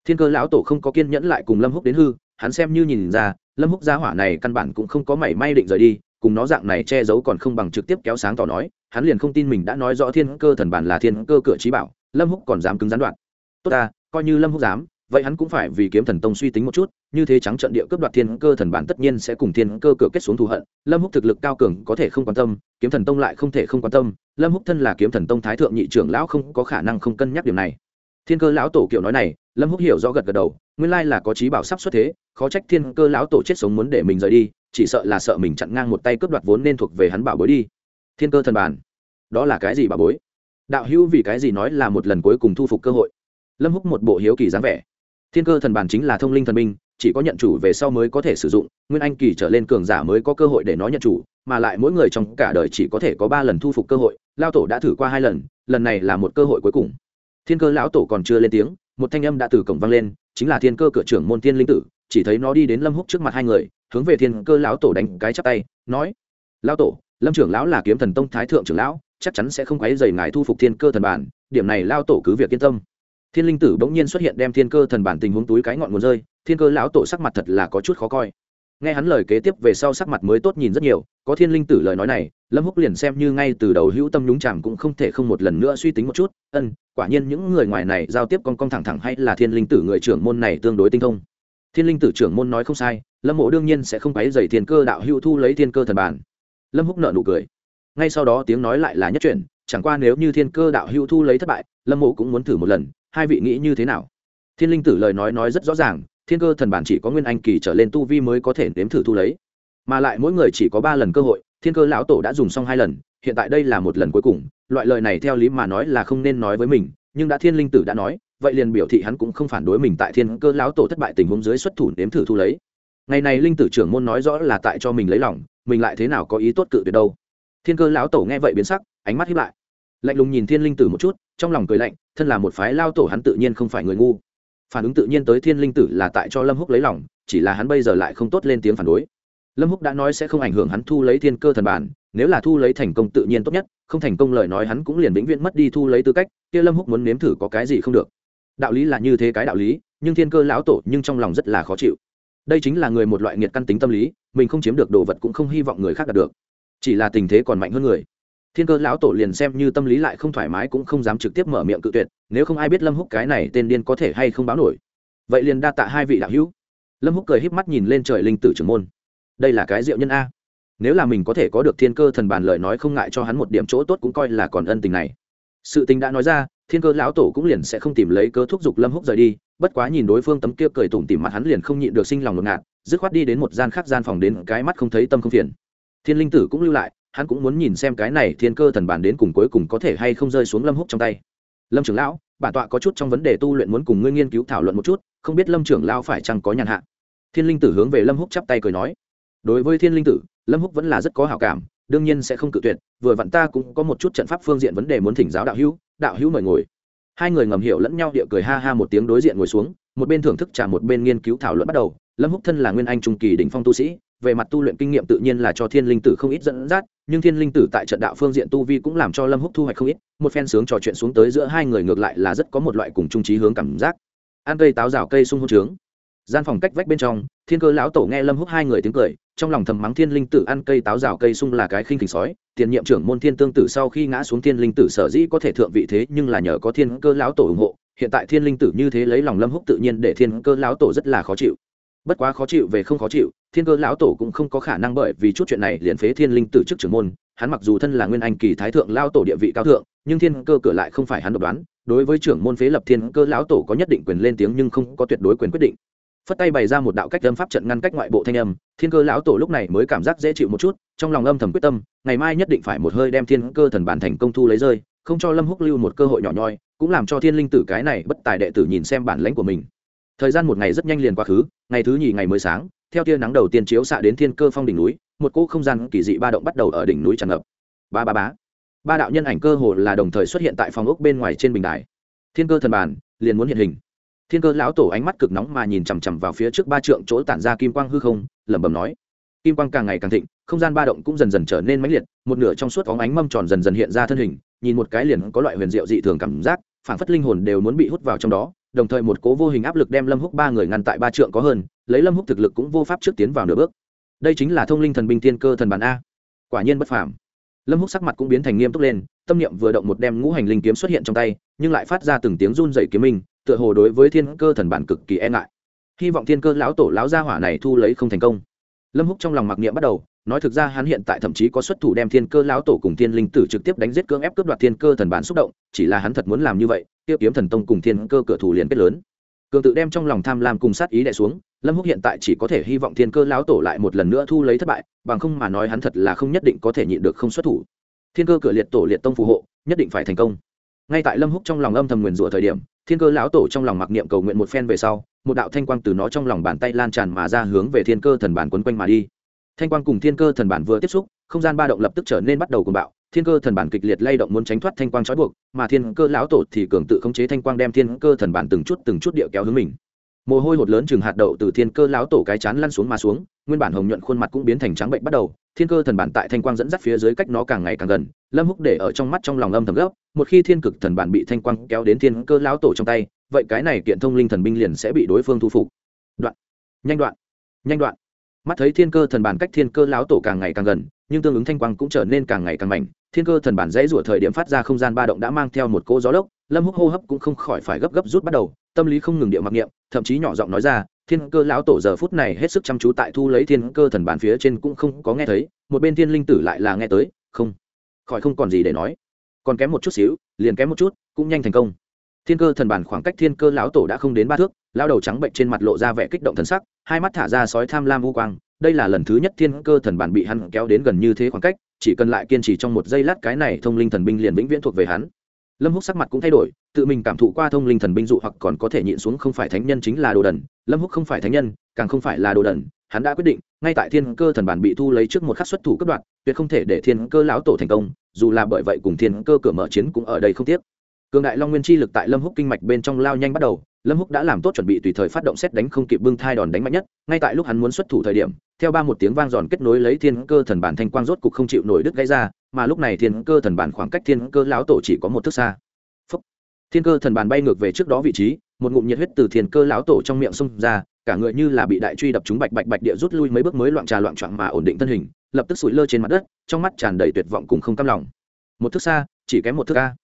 Thiên cơ lão tổ không có kiên nhẫn lại cùng lâm húc đến hư, hắn xem như nhìn ra, lâm húc gia hỏa này căn bản cũng không có mảy may định rời đi cùng nó dạng này che giấu còn không bằng trực tiếp kéo sáng tỏ nói, hắn liền không tin mình đã nói rõ thiên cơ thần bản là thiên cơ cửa trí bảo, lâm húc còn dám cứng gián đoạn tốt ta, coi như lâm húc dám, vậy hắn cũng phải vì kiếm thần tông suy tính một chút, như thế trắng trận địa cướp đoạt thiên cơ thần bản tất nhiên sẽ cùng thiên cơ cửa kết xuống thù hận, lâm húc thực lực cao cường có thể không quan tâm, kiếm thần tông lại không thể không quan tâm, lâm húc thân là kiếm thần tông thái thượng nhị trưởng lão không có khả năng không cân nhắc điểm này. Thiên cơ lão tổ kiểu nói này lâm húc hiểu rõ gật gật đầu, nguyên lai là có trí bảo sắp xuất thế, khó trách thiên cơ lão tổ chết sống muốn để mình rời đi, chỉ sợ là sợ mình chặn ngang một tay cướp đoạt vốn nên thuộc về hắn bảo bối đi. Thiên cơ thần bản đó là cái gì bảo bối? Đạo hữu vì cái gì nói là một lần cuối cùng thu phục cơ hội? Lâm húc một bộ hiếu kỳ dáng vẻ. Thiên cơ thần bản chính là thông linh thần minh, chỉ có nhận chủ về sau mới có thể sử dụng, nguyên anh kỳ trở lên cường giả mới có cơ hội để nó nhận chủ, mà lại mỗi người trong cả đời chỉ có thể có ba lần thu phục cơ hội lao tổ đã thử qua hai lần lần này là một cơ hội cuối cùng. Thiên cơ lão tổ còn chưa lên tiếng một thanh âm đã từ cổng vang lên, chính là thiên cơ cửa trưởng môn tiên linh tử, chỉ thấy nó đi đến lâm húc trước mặt hai người, hướng về thiên cơ lão tổ đánh cái chắp tay, nói, lão tổ, lâm trưởng lão là kiếm thần tông thái thượng trưởng lão, chắc chắn sẽ không quấy dày ngài thu phục thiên cơ thần bản, điểm này lao tổ cứ việc yên tâm. Thiên linh tử bỗng nhiên xuất hiện đem thiên cơ thần bản tình huống túi cái ngọn nguồn rơi, thiên cơ lão tổ sắc mặt thật là có chút khó coi nghe hắn lời kế tiếp về sau sắc mặt mới tốt nhìn rất nhiều, có thiên linh tử lời nói này, lâm húc liền xem như ngay từ đầu hữu tâm nhúng chàm cũng không thể không một lần nữa suy tính một chút ân quả nhiên những người ngoài này giao tiếp con con thẳng thẳng hay là thiên linh tử người trưởng môn này tương đối tinh thông? Thiên linh tử trưởng môn nói không sai, lâm mộ đương nhiên sẽ không quấy dày thiên cơ đạo hữu thu lấy thiên cơ thần bản lâm húc nợ nụ cười. Ngay sau đó tiếng nói lại là nhất chuyển, chẳng qua nếu như thiên cơ đạo hữu thu lấy thất bại, lâm mộ cũng muốn thử một lần, hai vị nghĩ như thế nào? Thiên linh tử lời nói nói rất rõ ràng thiên cơ thần bản chỉ có nguyên anh kỳ trở lên tu vi mới có thể nếm thử thu lấy. Mà lại mỗi người chỉ có ba lần cơ hội, thiên cơ lão tổ đã dùng xong hai lần, hiện tại đây là một lần cuối cùng. Loại lời này theo lý mà nói là không nên nói với mình, nhưng đã thiên linh tử đã nói, vậy liền biểu thị hắn cũng không phản đối mình tại thiên cơ lão tổ thất bại tình huống dưới xuất thủ nếm thử thu lấy. Ngày này linh tử trưởng môn nói rõ là tại cho mình lấy lòng, mình lại thế nào có ý tốt cự tuyệt đâu. Thiên cơ lão tổ nghe vậy biến sắc, ánh mắt hiếp lại. Lạnh lùng nhìn thiên linh tử một chút, trong lòng cười lạnh, thân là một phái lao tổ hắn tự nhiên không phải người ngu phản ứng tự nhiên tới thiên linh tử là tại cho lâm húc lấy lòng, chỉ là hắn bây giờ lại không tốt lên tiếng phản đối. Lâm húc đã nói sẽ không ảnh hưởng hắn thu lấy thiên cơ thần bản, nếu là thu lấy thành công tự nhiên tốt nhất, không thành công lời nói hắn cũng liền vĩnh viễn mất đi thu lấy tư cách, kia lâm húc muốn nếm thử có cái gì không được. Đạo lý là như thế cái đạo lý, nhưng thiên cơ lão tổ nhưng trong lòng rất là khó chịu. Đây chính là người một loại nghiệt căn tính tâm lý, mình không chiếm được đồ vật cũng không hy vọng người khác đạt được. Chỉ là tình thế còn mạnh hơn người thiên cơ lão tổ liền xem như tâm lý lại không thoải mái cũng không dám trực tiếp mở miệng cự tuyệt, nếu không ai biết lâm húc cái này tên điên có thể hay không báo nổi. Vậy liền đa tạ hai vị đạo hữu. Lâm húc cười híp mắt nhìn lên trời linh tử trưởng môn. Đây là cái diệu nhân a. Nếu là mình có thể có được thiên cơ thần bàn lời nói không ngại cho hắn một điểm chỗ tốt cũng coi là còn ân tình này. Sự tình đã nói ra, thiên cơ lão tổ cũng liền sẽ không tìm lấy cớ thúc giục lâm húc rời đi, bất quá nhìn đối phương tấm kia cười tủm tỉm mặt hắn liền không nhịn được sinh lòng ngột ngạt, dứt khoát đi đến một gian khác gian phòng đến cái mắt không thấy tâm không phiền. Thiên linh tử cũng lưu lại hắn cũng muốn nhìn xem cái này thiên cơ thần bản đến cùng cuối cùng có thể hay không rơi xuống lâm húc trong tay. Lâm trưởng lão, bản tọa có chút trong vấn đề tu luyện muốn cùng ngươi nghiên cứu thảo luận một chút, không biết lâm trưởng lão phải chăng có nhàn hạ. Thiên linh tử hướng về lâm húc chắp tay cười nói. Đối với thiên linh tử, lâm húc vẫn là rất có hảo cảm, đương nhiên sẽ không cự tuyệt, vừa vặn ta cũng có một chút trận pháp phương diện vấn đề muốn thỉnh giáo đạo hữu đạo hữu mời ngồi. Hai người ngầm hiểu lẫn nhau địa cười ha ha một tiếng đối diện ngồi xuống, một bên thưởng thức trà một bên nghiên cứu thảo luận bắt đầu, lâm húc thân là nguyên anh trung kỳ đỉnh phong tu sĩ về mặt tu luyện kinh nghiệm tự nhiên là cho thiên linh tử không ít dẫn dắt, nhưng thiên linh tử tại trận đạo phương diện tu vi cũng làm cho lâm húc thu hoạch không ít, một phen sướng trò chuyện xuống tới giữa hai người ngược lại là rất có một loại cùng trung trí hướng cảm giác. Ăn cây táo rào cây sung hôn trướng. Gian phòng cách vách bên trong, thiên cơ lão tổ nghe lâm húc hai người tiếng cười, trong lòng thầm mắng thiên linh tử ăn cây táo rào cây sung là cái khinh khỉnh sói, tiền nhiệm trưởng môn thiên tương tử sau khi ngã xuống thiên linh tử sở dĩ có thể thượng vị thế nhưng là nhờ có thiên cơ lão tổ ủng hộ, hiện tại thiên linh tử như thế lấy lòng lâm húc tự nhiên để thiên cơ lão tổ rất là khó chịu bất quá khó chịu về không khó chịu, thiên cơ lão tổ cũng không có khả năng bởi vì chút chuyện này liền phế thiên linh tử chức trưởng môn. Hắn mặc dù thân là nguyên anh kỳ thái thượng lao tổ địa vị cao thượng, nhưng thiên cơ cửa lại không phải hắn độc đoán. Đối với trưởng môn phế lập thiên cơ lão tổ có nhất định quyền lên tiếng nhưng không có tuyệt đối quyền quyết định. Phất tay bày ra một đạo cách âm pháp trận ngăn cách ngoại bộ thanh âm. Thiên cơ lão tổ lúc này mới cảm giác dễ chịu một chút, trong lòng âm thầm quyết tâm, ngày mai nhất định phải một hơi đem thiên cơ thần bản thành công thu lấy rơi, không cho lâm húc lưu một cơ hội nhỏ nhoi, cũng làm cho thiên linh tử cái này bất tài đệ tử nhìn xem bản lãnh của mình thời gian một ngày rất nhanh liền quá khứ, ngày thứ nhì ngày mới sáng, theo tia nắng đầu tiên chiếu xạ đến thiên cơ phong đỉnh núi, một cỗ không gian kỳ dị ba động bắt đầu ở đỉnh núi tràn ngập. Ba ba bá ba đạo nhân ảnh cơ hồ là đồng thời xuất hiện tại phòng ốc bên ngoài trên bình đài. Thiên cơ thần bản liền muốn hiện hình. Thiên cơ lão tổ ánh mắt cực nóng mà nhìn chằm chằm vào phía trước ba trượng chỗ tản ra kim quang hư không, lẩm bẩm nói. Kim quang càng ngày càng thịnh, không gian ba động cũng dần dần trở nên mãnh liệt, một nửa trong suốt óng ánh mâm tròn dần dần hiện ra thân hình, nhìn một cái liền có loại huyền diệu dị thường cảm giác phản phất linh hồn đều muốn bị hút vào trong đó đồng thời một cố vô hình áp lực đem lâm húc ba người ngăn tại ba trượng có hơn, lấy lâm húc thực lực cũng vô pháp trước tiến vào nửa bước. Đây chính là thông linh thần binh tiên cơ thần bản a. Quả nhiên bất phàm. Lâm húc sắc mặt cũng biến thành nghiêm túc lên, tâm niệm vừa động một đem ngũ hành linh kiếm xuất hiện trong tay, nhưng lại phát ra từng tiếng run dậy kiếm minh, tựa hồ đối với thiên cơ thần bản cực kỳ e ngại. Hy vọng thiên cơ lão tổ lão gia hỏa này thu lấy không thành công. Lâm húc trong lòng mặc niệm bắt đầu nói thực ra hắn hiện tại thậm chí có xuất thủ đem thiên cơ lão tổ cùng thiên linh tử trực tiếp đánh giết cưỡng ép cướp đoạt thiên cơ thần bản xúc động, chỉ là hắn thật muốn làm như vậy tiêu kiếm thần tông cùng thiên cơ cửa thủ liền kết lớn. Cường tự đem trong lòng tham lam cùng sát ý đè xuống, lâm húc hiện tại chỉ có thể hy vọng thiên cơ lão tổ lại một lần nữa thu lấy thất bại, bằng không mà nói hắn thật là không nhất định có thể nhịn được không xuất thủ. Thiên cơ cửa liệt tổ liệt tông phù hộ, nhất định phải thành công. Ngay tại lâm húc trong lòng âm thầm nguyền rủa thời điểm, thiên cơ lão tổ trong lòng mặc niệm cầu nguyện một phen về sau, một đạo thanh quang từ nó trong lòng bàn tay lan tràn mà ra hướng về thiên cơ thần bản quấn quanh mà đi thanh quang cùng thiên cơ thần bản vừa tiếp xúc, không gian ba động lập tức trở nên bắt đầu cuồng bạo. Thiên cơ thần bản kịch liệt lay động muốn tránh thoát thanh quang trói buộc, mà thiên cơ lão tổ thì cường tự khống chế thanh quang đem thiên cơ thần bản từng chút từng chút địa kéo hướng mình. Mồ hôi hột lớn chừng hạt đậu từ thiên cơ lão tổ cái chán lăn xuống mà xuống, nguyên bản hồng nhuận khuôn mặt cũng biến thành trắng bệnh bắt đầu. Thiên cơ thần bản tại thanh quang dẫn dắt phía dưới cách nó càng ngày càng gần, lâm húc để ở trong mắt trong lòng âm thầm gấp, một khi thiên cực thần bản bị thanh quang kéo đến thiên cơ lão tổ trong tay, vậy cái này kiện thông linh thần binh liền sẽ bị đối phương thu phục. Đoạn. Nhanh đoạn. Nhanh đoạn mắt thấy thiên cơ thần bản cách thiên cơ lão tổ càng ngày càng gần, nhưng tương ứng thanh quang cũng trở nên càng ngày càng mạnh. Thiên cơ thần bản dãy rủa thời điểm phát ra không gian ba động đã mang theo một cỗ gió lốc, lâm húc hô hấp cũng không khỏi phải gấp gấp rút bắt đầu, tâm lý không ngừng điệu mặc niệm, thậm chí nhỏ giọng nói ra, thiên cơ lão tổ giờ phút này hết sức chăm chú tại thu lấy thiên cơ thần bản phía trên cũng không có nghe thấy, một bên thiên linh tử lại là nghe tới, không, khỏi không còn gì để nói. Còn kém một chút xíu, liền kém một chút, cũng nhanh thành công thiên cơ thần bản khoảng cách thiên cơ lão tổ đã không đến ba thước lao đầu trắng bệnh trên mặt lộ ra vẻ kích động thần sắc, hai mắt thả ra sói tham lam vô quang, đây là lần thứ nhất thiên cơ thần bản bị hắn kéo đến gần như thế khoảng cách, chỉ cần lại kiên trì trong một giây lát cái này thông linh thần binh liền vĩnh viễn thuộc về hắn. Lâm húc sắc mặt cũng thay đổi, tự mình cảm thụ qua thông linh thần binh dụ hoặc còn có thể nhịn xuống không phải thánh nhân chính là đồ đần, lâm húc không phải thánh nhân, càng không phải là đồ đần, hắn đã quyết định, ngay tại thiên cơ thần bản bị thu lấy trước một khắc xuất thủ cấp đoạn, tuyệt không thể để thiên cơ lão tổ thành công, dù là bởi vậy cùng thiên cơ cửa mở chiến cũng ở đây không tiếc cường đại long nguyên chi lực tại lâm húc kinh mạch bên trong lao nhanh bắt đầu, lâm húc đã làm tốt chuẩn bị tùy thời phát động xét đánh không kịp bưng thai đòn đánh mạnh nhất, ngay tại lúc hắn muốn xuất thủ thời điểm, theo ba một tiếng vang giòn kết nối lấy thiên cơ thần bản thanh quang rốt cục không chịu nổi đứt gãy ra, mà lúc này thiên cơ thần bản khoảng cách thiên cơ lão tổ chỉ có một thước xa. Phúc. thiên cơ thần bản bay ngược về trước đó vị trí, một ngụm nhiệt huyết từ thiên cơ lão tổ trong miệng xông ra, cả người như là bị đại truy đập trúng bạch bạch bạch địa rút lui mấy bước mới loạn trà loạn trạng mà ổn định thân hình, lập tức sủi lơ trên mặt đất, trong mắt tràn đầy tuyệt vọng cùng không cam lòng. Một thước xa, chỉ kém một thước a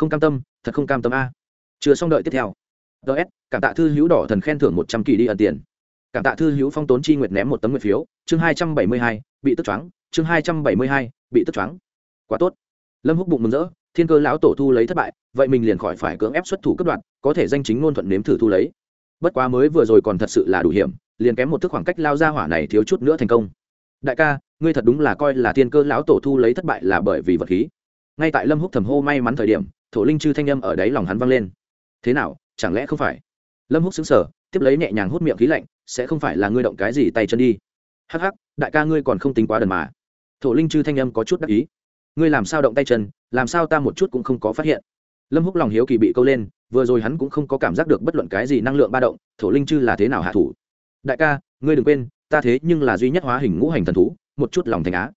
không cam tâm, thật không cam tâm a. Chưa xong đợi tiếp theo. Ts cảm tạ thư hữu đỏ thần khen thưởng một trăm kỳ đi ẩn tiền. Cảm tạ thư hữu phong tốn chi nguyệt ném một tấm nguyệt phiếu. Chương hai trăm bảy mươi hai, bị tức choáng. Chương hai trăm bảy mươi hai, bị tức choáng. Quá tốt. Lâm húc bụng mừng rỡ. Thiên cơ lão tổ thu lấy thất bại, vậy mình liền khỏi phải cưỡng ép xuất thủ cấp đoạn có thể danh chính ngôn thuận nếm thử thu lấy. Bất quá mới vừa rồi còn thật sự là đủ hiểm, liền kém một thước khoảng cách lao ra hỏa này thiếu chút nữa thành công. Đại ca, ngươi thật đúng là coi là thiên cơ lão tổ thu lấy thất bại là bởi vì vật khí. Ngay tại lâm húc thầm hô may mắn thời điểm thổ linh chư thanh âm ở đáy lòng hắn vang lên. Thế nào, chẳng lẽ không phải? Lâm húc xứng sở tiếp lấy nhẹ nhàng hút miệng khí lạnh, sẽ không phải là ngươi động cái gì tay chân đi. Hắc hắc, đại ca ngươi còn không tính quá đần mà. Thổ linh chư thanh âm có chút đắc ý. Ngươi làm sao động tay chân, làm sao ta một chút cũng không có phát hiện? Lâm húc lòng hiếu kỳ bị câu lên, vừa rồi hắn cũng không có cảm giác được bất luận cái gì năng lượng ba động, thổ linh chư là thế nào hạ thủ? Đại ca, ngươi đừng quên, ta thế nhưng là duy nhất hóa hình ngũ hành thần thú, một chút lòng thành á.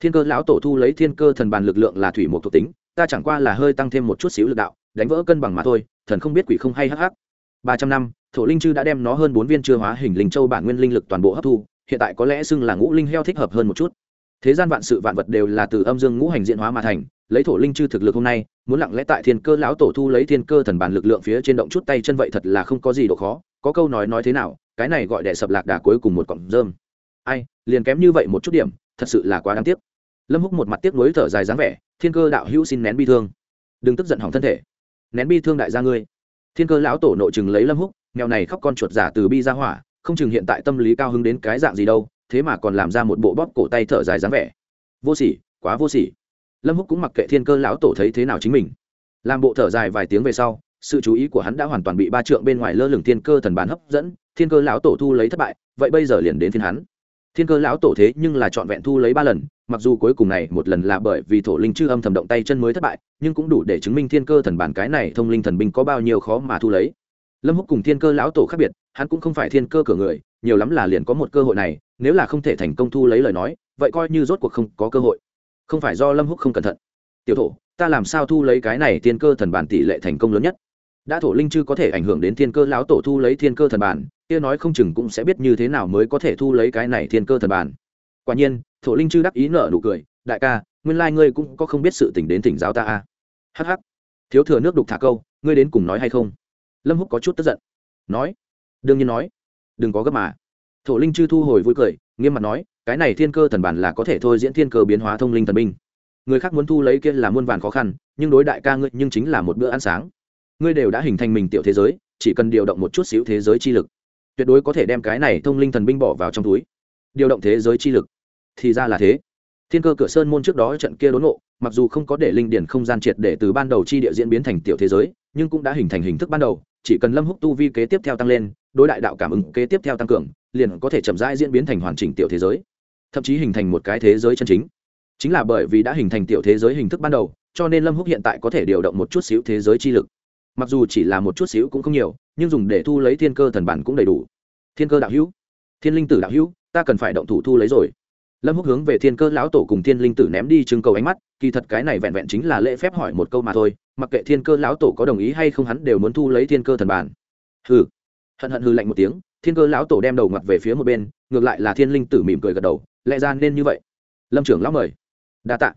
Thiên cơ lão tổ thu lấy thiên cơ thần bàn lực lượng là thủy một thuộc tính ta chẳng qua là hơi tăng thêm một chút xíu lực đạo, đánh vỡ cân bằng mà thôi, thần không biết quỷ không hay hắc hắc. Ba trăm năm, thổ linh chư đã đem nó hơn bốn viên chưa hóa hình linh châu bản nguyên linh lực toàn bộ hấp thu, hiện tại có lẽ xưng là ngũ linh heo thích hợp hơn một chút. Thế gian vạn sự vạn vật đều là từ âm dương ngũ hành diễn hóa mà thành, lấy thổ linh chư thực lực hôm nay, muốn lặng lẽ tại thiên cơ lão tổ thu lấy thiên cơ thần bản lực lượng phía trên động chút tay chân vậy thật là không có gì độ khó, có câu nói nói thế nào, cái này gọi đệ sập lạc đà cuối cùng một cọng rơm. Ai, liền kém như vậy một chút điểm, thật sự là quá đáng tiếc lâm húc một mặt tiếc nuối thở dài dáng vẻ, thiên cơ đạo hữu xin nén bi thương. Đừng tức giận hỏng thân thể. Nén bi thương đại gia ngươi. Thiên cơ lão tổ nội chừng lấy lâm húc nghèo này khóc con chuột giả từ bi ra hỏa, không chừng hiện tại tâm lý cao hứng đến cái dạng gì đâu, thế mà còn làm ra một bộ bóp cổ tay thở dài dáng vẻ. Vô sỉ, quá vô sỉ. Lâm húc cũng mặc kệ thiên cơ lão tổ thấy thế nào chính mình. Làm bộ thở dài vài tiếng về sau, sự chú ý của hắn đã hoàn toàn bị ba trượng bên ngoài lơ lửng thiên cơ thần bàn hấp dẫn, thiên cơ lão tổ thu lấy thất bại, vậy bây giờ liền đến thiên hắn. Thiên cơ lão tổ thế nhưng là trọn vẹn thu lấy ba lần mặc dù cuối cùng này một lần là bởi vì thổ linh chư âm thầm động tay chân mới thất bại, nhưng cũng đủ để chứng minh thiên cơ thần bản cái này thông linh thần binh có bao nhiêu khó mà thu lấy. Lâm húc cùng thiên cơ lão tổ khác biệt, hắn cũng không phải thiên cơ cửa người, nhiều lắm là liền có một cơ hội này, nếu là không thể thành công thu lấy lời nói, vậy coi như rốt cuộc không có cơ hội. Không phải do lâm húc không cẩn thận. Tiểu thổ, ta làm sao thu lấy cái này thiên cơ thần bản tỷ lệ thành công lớn nhất? Đã thổ linh chư có thể ảnh hưởng đến thiên cơ lão tổ thu lấy thiên cơ thần bản, kia nói không chừng cũng sẽ biết như thế nào mới có thể thu lấy cái này thiên cơ thần bản quả nhiên, thổ linh chư đắc ý nở nụ cười, đại ca, nguyên lai ngươi cũng có không biết sự tình đến thỉnh giáo ta a à. hh thiếu thừa nước đục thả câu, ngươi đến cùng nói hay không? Lâm húc có chút tức giận. Nói. Đương nhiên nói. Đừng có gấp mà. Thổ linh chư thu hồi vui cười, nghiêm mặt nói, cái này thiên cơ thần bản là có thể thôi diễn thiên cơ biến hóa thông linh thần binh. Người khác muốn thu lấy kia là muôn vàn khó khăn, nhưng đối đại ca ngươi, nhưng chính là một bữa ăn sáng. Ngươi đều đã hình thành mình tiểu thế giới, chỉ cần điều động một chút xíu thế giới chi lực, tuyệt đối có thể đem cái này thông linh thần binh bỏ vào trong túi. Điều động thế giới chi lực thì ra là thế. Thiên cơ cửa sơn môn trước đó trận kia đốn ngộ, mặc dù không có để linh điển không gian triệt để từ ban đầu chi địa diễn biến thành tiểu thế giới nhưng cũng đã hình thành hình thức ban đầu chỉ cần lâm húc tu vi kế tiếp theo tăng lên đối đại đạo cảm ứng kế tiếp theo tăng cường liền có thể chậm rãi diễn biến thành hoàn chỉnh tiểu thế giới thậm chí hình thành một cái thế giới chân chính. Chính là bởi vì đã hình thành tiểu thế giới hình thức ban đầu cho nên lâm húc hiện tại có thể điều động một chút xíu thế giới chi lực. Mặc dù chỉ là một chút xíu cũng không nhiều nhưng dùng để thu lấy thiên cơ thần bản cũng đầy đủ. Thiên cơ đạo hữu thiên linh tử đạo hữu ta cần phải động thủ thu lấy rồi lâm húc hướng về thiên cơ lão tổ cùng thiên linh tử ném đi trưng cầu ánh mắt, kỳ thật cái này vẹn vẹn chính là lễ phép hỏi một câu mà thôi, mặc kệ thiên cơ lão tổ có đồng ý hay không hắn đều muốn thu lấy thiên cơ thần bản. Hừ. Hận hận hừ lạnh một tiếng, thiên cơ lão tổ đem đầu ngặt về phía một bên, ngược lại là thiên linh tử mỉm cười gật đầu, lẽ ra nên như vậy. Lâm trưởng lão mời. Đa tạ.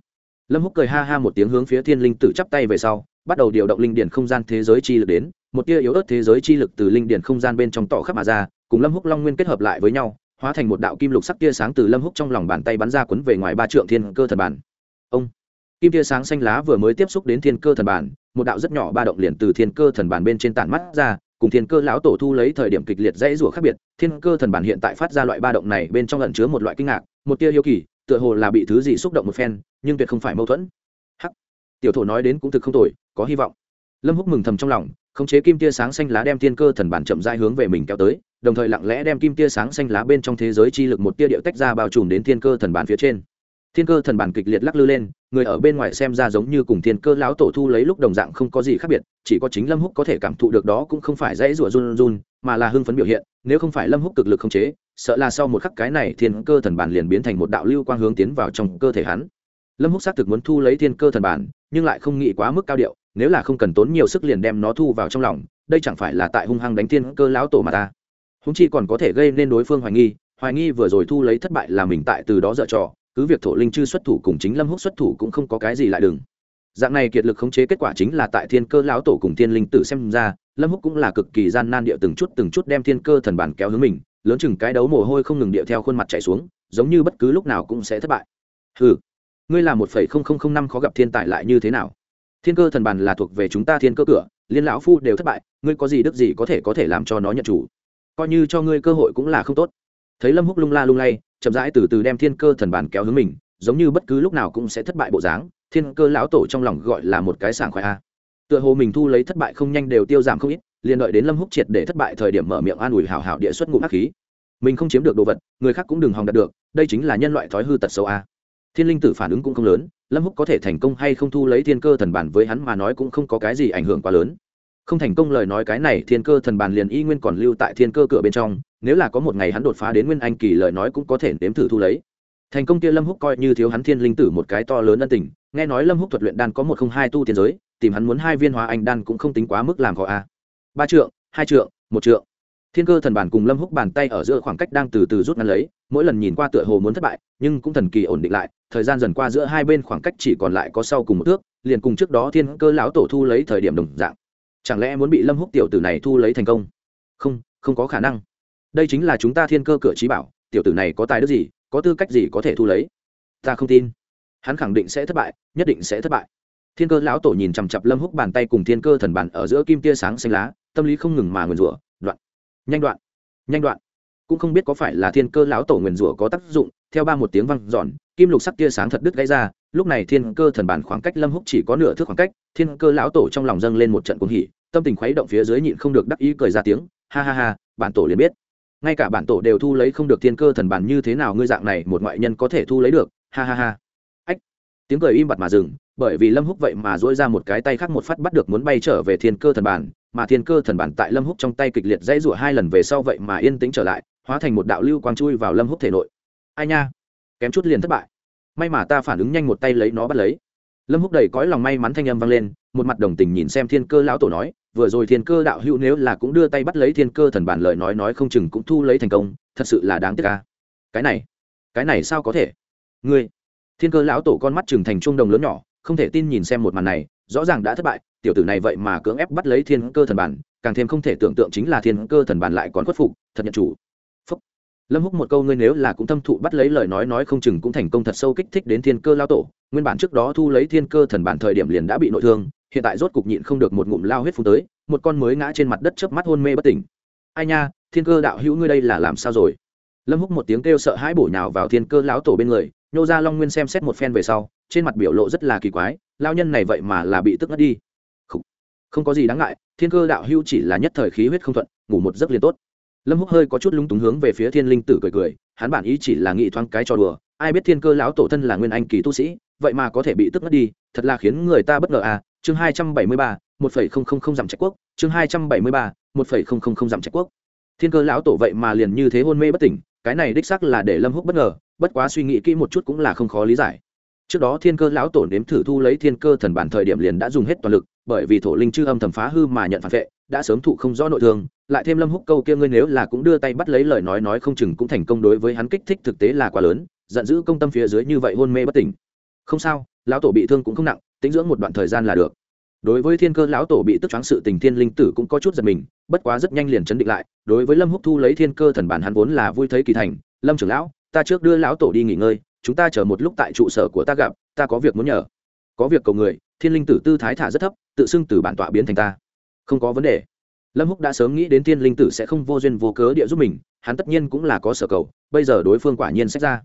Lâm húc cười ha ha một tiếng hướng phía thiên linh tử chắp tay về sau, bắt đầu điều động linh điển không gian thế giới chi lực đến, một tia yếu ớt thế giới chi lực từ linh điển không gian bên trong tỏ khắp mà ra, cùng lâm húc long nguyên kết hợp lại với nhau hóa thành một đạo kim lục sắc tia sáng từ lâm húc trong lòng bàn tay bắn ra quấn về ngoài ba trượng thiên cơ thần bản. Ông, kim tia sáng xanh lá vừa mới tiếp xúc đến thiên cơ thần bản, một đạo rất nhỏ ba động liền từ thiên cơ thần bản bên trên tản mắt ra, cùng thiên cơ lão tổ thu lấy thời điểm kịch liệt dãy rủa khác biệt, thiên cơ thần bản hiện tại phát ra loại ba động này bên trong lẩn chứa một loại kinh ngạc, một tia yêu kỳ, tựa hồ là bị thứ gì xúc động một phen, nhưng tuyệt không phải mâu thuẫn. Hắc, tiểu thổ nói đến cũng thực không tồi, có hy vọng. Lâm húc mừng thầm trong lòng, khống chế kim tia sáng xanh lá đem thiên cơ thần bản chậm rãi hướng về mình kéo tới đồng thời lặng lẽ đem kim tia sáng xanh lá bên trong thế giới chi lực một tia điệu tách ra bao trùm đến thiên cơ thần bản phía trên. Thiên cơ thần bản kịch liệt lắc lư lên, người ở bên ngoài xem ra giống như cùng thiên cơ lão tổ thu lấy lúc đồng dạng không có gì khác biệt, chỉ có chính lâm húc có thể cảm thụ được đó cũng không phải dãy rủa run run, mà là hưng phấn biểu hiện, nếu không phải lâm húc cực lực không chế, sợ là sau một khắc cái này thiên cơ thần bản liền biến thành một đạo lưu quang hướng tiến vào trong cơ thể hắn. Lâm húc xác thực muốn thu lấy thiên cơ thần bản, nhưng lại không nghĩ quá mức cao điệu, nếu là không cần tốn nhiều sức liền đem nó thu vào trong lòng, đây chẳng phải là tại hung hăng đánh thiên cơ lão tổ mà ta húng chi còn có thể gây nên đối phương hoài nghi hoài nghi vừa rồi thu lấy thất bại là mình tại từ đó dở trò, cứ việc thổ linh chư xuất thủ cùng chính lâm húc xuất thủ cũng không có cái gì lại đừng. Dạng này kiệt lực khống chế kết quả chính là tại thiên cơ lão tổ cùng thiên linh tử xem ra, lâm húc cũng là cực kỳ gian nan địa từng chút từng chút đem thiên cơ thần bản kéo hướng mình, lớn chừng cái đấu mồ hôi không ngừng địa theo khuôn mặt chảy xuống, giống như bất cứ lúc nào cũng sẽ thất bại. Ừ ngươi là một phẩy không không không năm khó gặp thiên tài lại như thế nào? Thiên cơ thần bản là thuộc về chúng ta thiên cơ cửa, liên lão phu đều thất bại, ngươi có gì đức gì có thể có thể làm cho nó nhận chủ? Coi như cho ngươi cơ hội cũng là không tốt. Thấy lâm húc lung la lung lay, chậm rãi từ từ đem thiên cơ thần bản kéo hướng mình, giống như bất cứ lúc nào cũng sẽ thất bại bộ dáng, thiên cơ lão tổ trong lòng gọi là một cái sảng khoái a. Tựa hồ mình thu lấy thất bại không nhanh đều tiêu giảm không ít, liền đợi đến lâm húc triệt để thất bại thời điểm mở miệng an ủi hào hào địa xuất ngụm hắc khí. Mình không chiếm được đồ vật, người khác cũng đừng hòng đạt được, đây chính là nhân loại thói hư tật xấu a. Thiên linh tử phản ứng cũng không lớn, lâm húc có thể thành công hay không thu lấy thiên cơ thần bản với hắn mà nói cũng không có cái gì ảnh hưởng quá lớn không thành công lời nói cái này, thiên cơ thần bàn liền y nguyên còn lưu tại thiên cơ cửa bên trong, nếu là có một ngày hắn đột phá đến nguyên anh kỳ lời nói cũng có thể nếm thử thu lấy. Thành công kia lâm húc coi như thiếu hắn thiên linh tử một cái to lớn ân tình, nghe nói lâm húc thuật luyện đan có một không hai tu tiên giới, tìm hắn muốn hai viên hóa anh đan cũng không tính quá mức làm khó a. Ba trượng, hai trượng, một trượng. Thiên cơ thần bản cùng lâm húc bàn tay ở giữa khoảng cách đang từ từ rút ngắn lấy, mỗi lần nhìn qua tựa hồ muốn thất bại, nhưng cũng thần kỳ ổn định lại, thời gian dần qua giữa hai bên khoảng cách chỉ còn lại có sau cùng một thước, liền cùng trước đó thiên cơ lão tổ thu lấy thời điểm đồng dạng chẳng lẽ muốn bị lâm húc tiểu tử này thu lấy thành công? Không không có khả năng. Đây chính là chúng ta thiên cơ cửa trí bảo, tiểu tử này có tài đức gì, có tư cách gì có thể thu lấy? Ta không tin. Hắn khẳng định sẽ thất bại, nhất định sẽ thất bại. Thiên cơ lão tổ nhìn chằm chặp lâm húc bàn tay cùng thiên cơ thần bàn ở giữa kim tia sáng xanh lá, tâm lý không ngừng mà nguyền rủa, đoạn. Nhanh đoạn. Nhanh đoạn. Cũng không biết có phải là thiên cơ lão tổ nguyền rủa có tác dụng, theo ba một tiếng văng giòn kim lục sắc tia sáng thật đứt gãy ra, lúc này thiên cơ thần bản khoảng cách lâm húc chỉ có nửa thước khoảng cách, thiên cơ lão tổ trong lòng dâng lên một trận cuồng hỉ, tâm tình khuấy động phía dưới nhịn không được đắc ý cười ra tiếng, ha ha ha, bản tổ liền biết. Ngay cả bản tổ đều thu lấy không được thiên cơ thần bản như thế nào ngươi dạng này, một ngoại nhân có thể thu lấy được. Ha ha ha. Ách. Tiếng cười im bặt mà dừng, bởi vì lâm húc vậy mà dỗi ra một cái tay khác một phát bắt được muốn bay trở về thiên cơ thần bản, mà thiên cơ thần bản tại lâm húc trong tay kịch liệt dãy rủa hai lần về sau vậy mà yên tĩnh trở lại, hóa thành một đạo lưu quang chui vào lâm húc thể nội. Ai nha. Kém chút liền thất bại may mà ta phản ứng nhanh một tay lấy nó bắt lấy. Lâm húc đầy cõi lòng may mắn thanh âm vang lên, một mặt đồng tình nhìn xem thiên cơ lão tổ nói, vừa rồi thiên cơ đạo hữu nếu là cũng đưa tay bắt lấy thiên cơ thần bản lời nói nói không chừng cũng thu lấy thành công, thật sự là đáng tiếc ca cái này cái này sao có thể? Ngươi, thiên cơ lão tổ con mắt chừng thành trung đồng lớn nhỏ, không thể tin nhìn xem một màn này, rõ ràng đã thất bại, tiểu tử này vậy mà cưỡng ép bắt lấy thiên cơ thần bản, càng thêm không thể tưởng tượng chính là thiên cơ thần bản lại còn khuất phục, thật nhận chủ lâm húc một câu ngươi nếu là cũng thâm thụ bắt lấy lời nói nói không chừng cũng thành công thật sâu kích thích đến thiên cơ lao tổ. Nguyên bản trước đó thu lấy thiên cơ thần bản thời điểm liền đã bị nội thương hiện tại rốt cục nhịn không được một ngụm lao huyết phun tới một con mới ngã trên mặt đất chớp mắt hôn mê bất tỉnh. Ai nha thiên cơ đạo hữu ngươi đây là làm sao rồi? Lâm húc một tiếng kêu sợ hãi bổ nhào vào thiên cơ lão tổ bên người nhô ra long nguyên xem xét một phen về sau trên mặt biểu lộ rất là kỳ quái lao nhân này vậy mà là bị tức ngất đi. Không, không có gì đáng ngại thiên cơ đạo hữu chỉ là nhất thời khí huyết không thuận ngủ một giấc liền tốt lâm húc hơi có chút lung túng hướng về phía thiên linh tử cười cười, hắn bản ý chỉ là nghĩ thoáng cái cho đùa, ai biết thiên cơ lão tổ thân là nguyên anh kỳ tu sĩ, vậy mà có thể bị tức ngất đi, thật là khiến người ta bất ngờ à chương hai trăm bảy mươi ba, một phẩy không không không dặm trạch quốc, chương hai trăm bảy mươi ba, một phẩy không không không dặm trạch quốc. Thiên cơ lão tổ vậy mà liền như thế hôn mê bất tỉnh, cái này đích xác là để lâm húc bất ngờ, bất quá suy nghĩ kỹ một chút cũng là không khó lý giải. Trước đó thiên cơ lão tổ nếm thử thu lấy thiên cơ thần bản thời điểm liền đã dùng hết toàn lực, bởi vì thổ linh chư âm thầm phá hư mà nhận phản vệ đã sớm thụ không rõ nội thương, lại thêm lâm húc câu kia ngươi nếu là cũng đưa tay bắt lấy lời nói nói không chừng cũng thành công đối với hắn kích thích thực tế là quá lớn, giận dữ công tâm phía dưới như vậy hôn mê bất tỉnh. Không sao, lão tổ bị thương cũng không nặng, tính dưỡng một đoạn thời gian là được. Đối với thiên cơ, lão tổ bị tức choáng sự tình thiên linh tử cũng có chút giật mình, bất quá rất nhanh liền chấn định lại, đối với lâm húc thu lấy thiên cơ thần bản hắn vốn là vui thấy kỳ thành, lâm trưởng lão, ta trước đưa lão tổ đi nghỉ ngơi, chúng ta chờ một lúc tại trụ sở của ta gặp, ta có việc muốn nhờ. Có việc cầu người, thiên linh tử tư thái thả rất thấp, tự xưng từ bản tọa biến thành ta không có vấn đề. Lâm húc đã sớm nghĩ đến thiên linh tử sẽ không vô duyên vô cớ địa giúp mình, hắn tất nhiên cũng là có sở cầu, bây giờ đối phương quả nhiên sách ra.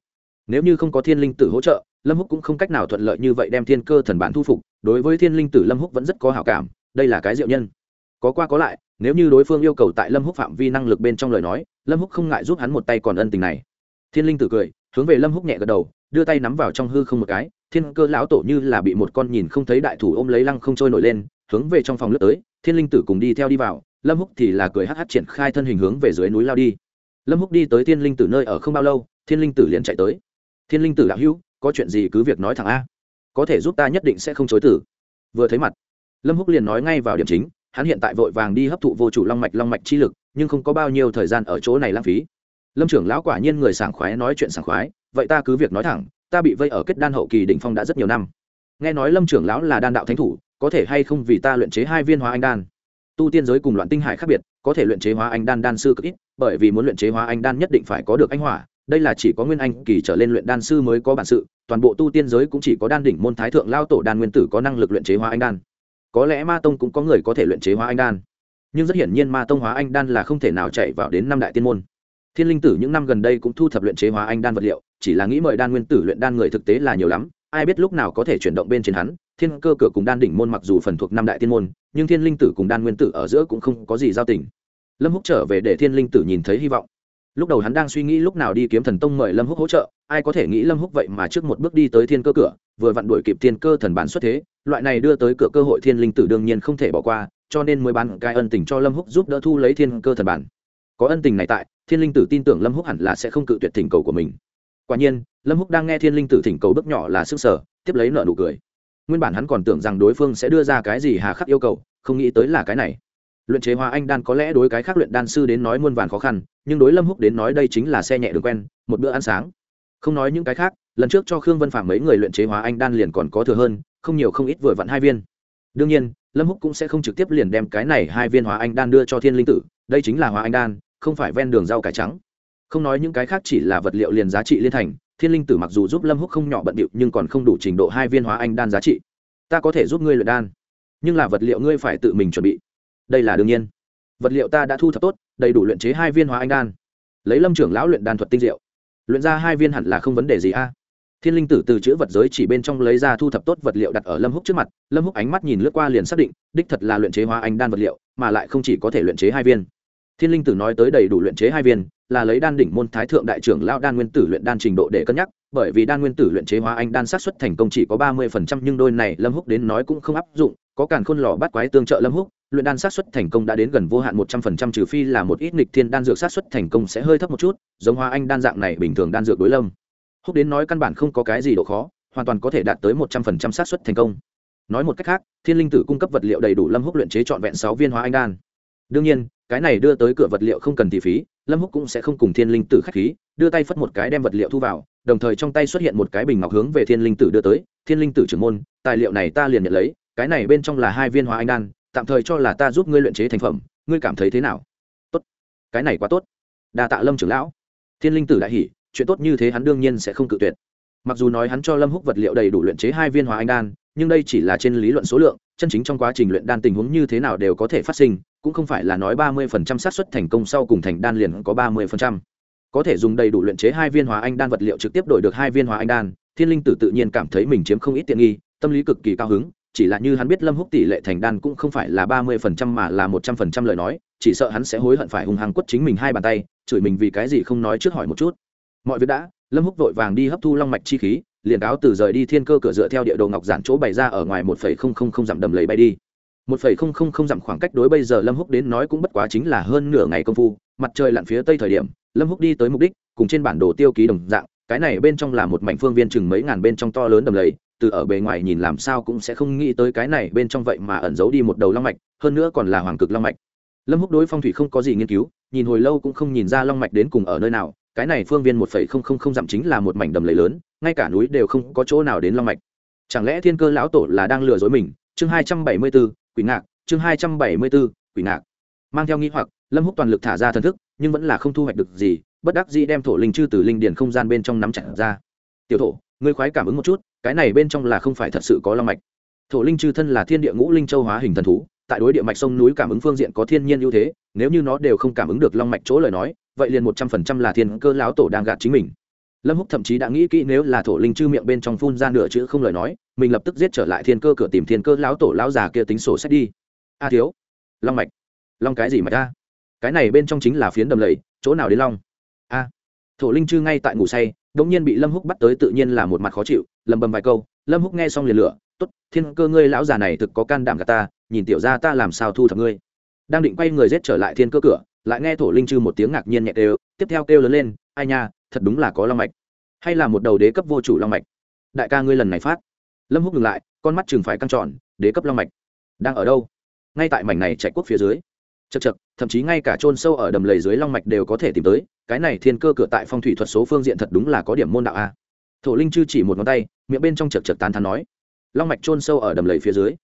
Nếu như không có thiên linh tử hỗ trợ, lâm húc cũng không cách nào thuận lợi như vậy đem thiên cơ thần bản thu phục, đối với thiên linh tử lâm húc vẫn rất có hảo cảm, đây là cái diệu nhân. Có qua có lại, nếu như đối phương yêu cầu tại lâm húc phạm vi năng lực bên trong lời nói, lâm húc không ngại giúp hắn một tay còn ân tình này. Thiên linh tử cười, hướng về lâm húc nhẹ gật đầu, đưa tay nắm vào trong hư không một cái, thiên cơ lão tổ như là bị một con nhìn không thấy đại thủ ôm lấy lăng không trôi nổi lên, hướng về trong phòng lướt tới thiên linh tử cùng đi theo đi vào, lâm húc thì là cười hh triển khai thân hình hướng về dưới núi lao đi. Lâm húc đi tới thiên linh tử nơi ở không bao lâu, thiên linh tử liền chạy tới. Thiên linh tử đạo hữu, có chuyện gì cứ việc nói thẳng a. Có thể giúp ta nhất định sẽ không chối tử vừa thấy mặt, lâm húc liền nói ngay vào điểm chính, hắn hiện tại vội vàng đi hấp thụ vô chủ long mạch long mạch chi lực, nhưng không có bao nhiêu thời gian ở chỗ này lãng phí. Lâm trưởng lão quả nhiên người sảng khoái nói chuyện sảng khoái, vậy ta cứ việc nói thẳng, ta bị vây ở kết đan hậu kỳ đỉnh phong đã rất nhiều năm. Nghe nói lâm trưởng lão là đan đạo thánh thủ có thể hay không vì ta luyện chế hai viên hóa anh đan? Tu tiên giới cùng loạn tinh hải khác biệt, có thể luyện chế hóa anh đan đan sư cực ít, bởi vì muốn luyện chế hóa anh đan nhất định phải có được anh hỏa. Đây là chỉ có nguyên anh kỳ trở lên luyện đan sư mới có bản sự, toàn bộ tu tiên giới cũng chỉ có đan đỉnh môn thái thượng lao tổ đan nguyên tử có năng lực luyện chế hóa anh đan. Có lẽ ma tông cũng có người có thể luyện chế hóa anh đan. Nhưng rất hiển nhiên ma tông hóa anh đan là không thể nào chạy vào đến năm đại tiên môn. Thiên linh tử những năm gần đây cũng thu thập luyện chế hóa anh đan vật liệu, chỉ là nghĩ mời đan nguyên tử luyện đan người thực tế là nhiều lắm ai biết lúc nào có thể chuyển động bên trên hắn, thiên cơ cửa cùng đan đỉnh môn mặc dù phần thuộc năm đại tiên môn, nhưng thiên linh tử cùng đan nguyên tử ở giữa cũng không có gì giao tình. Lâm húc trở về để thiên linh tử nhìn thấy hy vọng. Lúc đầu hắn đang suy nghĩ lúc nào đi kiếm thần tông mời lâm húc hỗ trợ, ai có thể nghĩ lâm húc vậy mà trước một bước đi tới thiên cơ cửa, vừa vặn đuổi kịp thiên cơ thần bản xuất thế, loại này đưa tới cửa cơ hội thiên linh tử đương nhiên không thể bỏ qua, cho nên mới bán cái ân tình cho lâm húc giúp đỡ thu lấy thiên cơ thần bản. Có ân tình này tại, thiên linh tử tin tưởng lâm húc hẳn là sẽ không cự tuyệt thỉnh cầu của mình quả nhiên, lâm húc đang nghe thiên linh tử thỉnh cầu bước nhỏ là sức sở, tiếp lấy nợ nụ cười. Nguyên bản hắn còn tưởng rằng đối phương sẽ đưa ra cái gì hà khắc yêu cầu, không nghĩ tới là cái này. Luyện chế hóa anh đan có lẽ đối cái khác luyện đan sư đến nói muôn vàn khó khăn, nhưng đối lâm húc đến nói đây chính là xe nhẹ đường quen, một bữa ăn sáng. Không nói những cái khác, lần trước cho khương vân phạm mấy người luyện chế hóa anh đan liền còn có thừa hơn, không nhiều không ít vừa vặn hai viên. Đương nhiên, lâm húc cũng sẽ không trực tiếp liền đem cái này hai viên hóa anh đan đưa cho thiên linh tử, đây chính là hóa anh đan, không phải ven đường rau cải trắng không nói những cái khác chỉ là vật liệu liền giá trị liên thành, thiên linh tử mặc dù giúp lâm húc không nhỏ bận điệu nhưng còn không đủ trình độ hai viên hóa anh đan giá trị. Ta có thể giúp ngươi luyện đan, nhưng là vật liệu ngươi phải tự mình chuẩn bị. Đây là đương nhiên. Vật liệu ta đã thu thập tốt, đầy đủ luyện chế hai viên hóa anh đan. Lấy lâm trưởng lão luyện đan thuật tinh diệu. Luyện ra hai viên hẳn là không vấn đề gì a. Thiên linh tử từ chữ vật giới chỉ bên trong lấy ra thu thập tốt vật liệu đặt ở lâm húc trước mặt, lâm húc ánh mắt nhìn lướt qua liền xác định, đích thật là luyện chế hóa anh đan vật liệu, mà lại không chỉ có thể luyện chế hai viên thiên linh tử nói tới đầy đủ luyện chế hai viên, là lấy đan đỉnh môn thái thượng đại trưởng lao đan nguyên tử luyện đan trình độ để cân nhắc, bởi vì đan nguyên tử luyện chế hóa anh đan sát xuất thành công chỉ có ba mươi phần trăm, nhưng đôi này lâm húc đến nói cũng không áp dụng, có càn khôn lò bắt quái tương trợ lâm húc, luyện đan sát xuất thành công đã đến gần vô hạn một trăm phần trăm, trừ phi là một ít nghịch thiên đan dược sát xuất thành công sẽ hơi thấp một chút, giống hóa anh đan dạng này bình thường đan dược đối lâm húc đến nói căn bản không có cái gì độ khó, hoàn toàn có thể đạt tới một trăm phần trăm sát xuất thành công. Nói một cách khác, thiên linh tử cung cấp vật liệu đầy đủ lâm húc luyện chế trọn vẹn sáu viên hóa anh đan đương nhiên, cái này đưa tới cửa vật liệu không cần tỷ phí, lâm húc cũng sẽ không cùng thiên linh tử khách khí, đưa tay phất một cái đem vật liệu thu vào, đồng thời trong tay xuất hiện một cái bình ngọc hướng về thiên linh tử đưa tới. Thiên linh tử trưởng môn, tài liệu này ta liền nhận lấy, cái này bên trong là hai viên hóa anh đan, tạm thời cho là ta giúp ngươi luyện chế thành phẩm, ngươi cảm thấy thế nào? Tốt. Cái này quá tốt. Đa tạ lâm trưởng lão. Thiên linh tử đại hỉ, chuyện tốt như thế hắn đương nhiên sẽ không cự tuyệt. Mặc dù nói hắn cho lâm húc vật liệu đầy đủ luyện chế hai viên hóa anh đan, nhưng đây chỉ là trên lý luận số lượng, chân chính trong quá trình luyện đan tình huống như thế nào đều có thể phát sinh cũng không phải là nói ba mươi phần trăm xác suất thành công sau cùng thành đan liền có ba mươi phần trăm. Có thể dùng đầy đủ luyện chế hai viên hóa anh đan vật liệu trực tiếp đổi được hai viên hóa anh đan, thiên linh tử tự nhiên cảm thấy mình chiếm không ít tiện nghi, tâm lý cực kỳ cao hứng, chỉ là như hắn biết lâm húc tỷ lệ thành đan cũng không phải là ba mươi phần trăm mà là một trăm phần trăm lời nói, chỉ sợ hắn sẽ hối hận phải hung hăng quất chính mình hai bàn tay, chửi mình vì cái gì không nói trước hỏi một chút. Mọi việc đã, lâm húc vội vàng đi hấp thu long mạch chi khí, liền cáo từ rời đi thiên cơ cửa dựa theo địa đồ ngọc giản chỗ bày ra ở ngoài một phẩy không không không dặm đầm lầy bay đi một phẩy không không không dặm khoảng cách đối bây giờ lâm húc đến nói cũng bất quá chính là hơn nửa ngày công phu, mặt trời lặn phía tây thời điểm, lâm húc đi tới mục đích, cùng trên bản đồ tiêu ký đồng dạng, cái này bên trong là một mảnh phương viên chừng mấy ngàn bên trong to lớn đầm lầy, từ ở bề ngoài nhìn làm sao cũng sẽ không nghĩ tới cái này bên trong vậy mà ẩn giấu đi một đầu long mạch, hơn nữa còn là hoàng cực long mạch. Lâm húc đối phong thủy không có gì nghiên cứu, nhìn hồi lâu cũng không nhìn ra long mạch đến cùng ở nơi nào, cái này phương viên một phẩy không không không dặm chính là một mảnh đầm lầy lớn, ngay cả núi đều không có chỗ nào đến long mạch. Chẳng lẽ thiên cơ lão tổ là đang lừa dối mình? Chương hai trăm bảy mươi b ố quỷ ngạc, chương hai trăm bảy mươi b ố quỷ ngạc. Mang theo nghĩ hoặc, lâm húc toàn lực thả ra thần thức, nhưng vẫn là không thu hoạch được gì, bất đắc dĩ đem thổ linh chư từ linh điền không gian bên trong nắm chặt ra. Tiểu thổ, ngươi khoái cảm ứng một chút, cái này bên trong là không phải thật sự có long mạch. Thổ linh chư thân là thiên địa ngũ linh châu hóa hình thần thú, tại đối địa mạch sông núi cảm ứng phương diện có thiên nhiên ưu thế, nếu như nó đều không cảm ứng được long mạch chỗ lời nói, vậy liền một trăm phần trăm là thiên cơ lão tổ đang gạt chính mình lâm húc thậm chí đã nghĩ kỹ nếu là thổ linh chư miệng bên trong phun ra nửa chữ không lời nói, mình lập tức giết trở lại thiên cơ cửa tìm thiên cơ lão tổ lão già kia tính sổ sách đi. A à, thiếu. Long mạch. Long cái gì mà ta? Cái này bên trong chính là phiến đầm lầy, chỗ nào đến long? A. Thổ linh chư ngay tại ngủ say, đống nhiên bị lâm húc bắt tới tự nhiên là một mặt khó chịu, lầm bầm vài câu, lâm húc nghe xong liền lửa, tốt, thiên cơ ngươi lão già này thực có can đảm cả ta, nhìn tiểu ra ta làm sao thu thập ngươi. Đang định quay người giết trở lại thiên cơ cửa, lại nghe thổ linh chư một tiếng ngạc nhiên nhẹ đều tiếp theo kêu lớn lên, ai nha thật đúng là có long mạch. Hay là một đầu đế cấp vô chủ long mạch. Đại ca ngươi lần này phát. Lâm húc ngừng lại, con mắt chừng phải căng tròn, đế cấp long mạch. Đang ở đâu? Ngay tại mảnh này chạy quốc phía dưới. Chật chật thậm chí ngay cả trôn sâu ở đầm lầy dưới long mạch đều có thể tìm tới, cái này thiên cơ cửa tại phong thủy thuật số phương diện thật đúng là có điểm môn đạo a. Thổ linh chư chỉ một ngón tay, miệng bên trong chật chật tán thán nói. Long mạch trôn sâu ở đầm lầy phía dưới.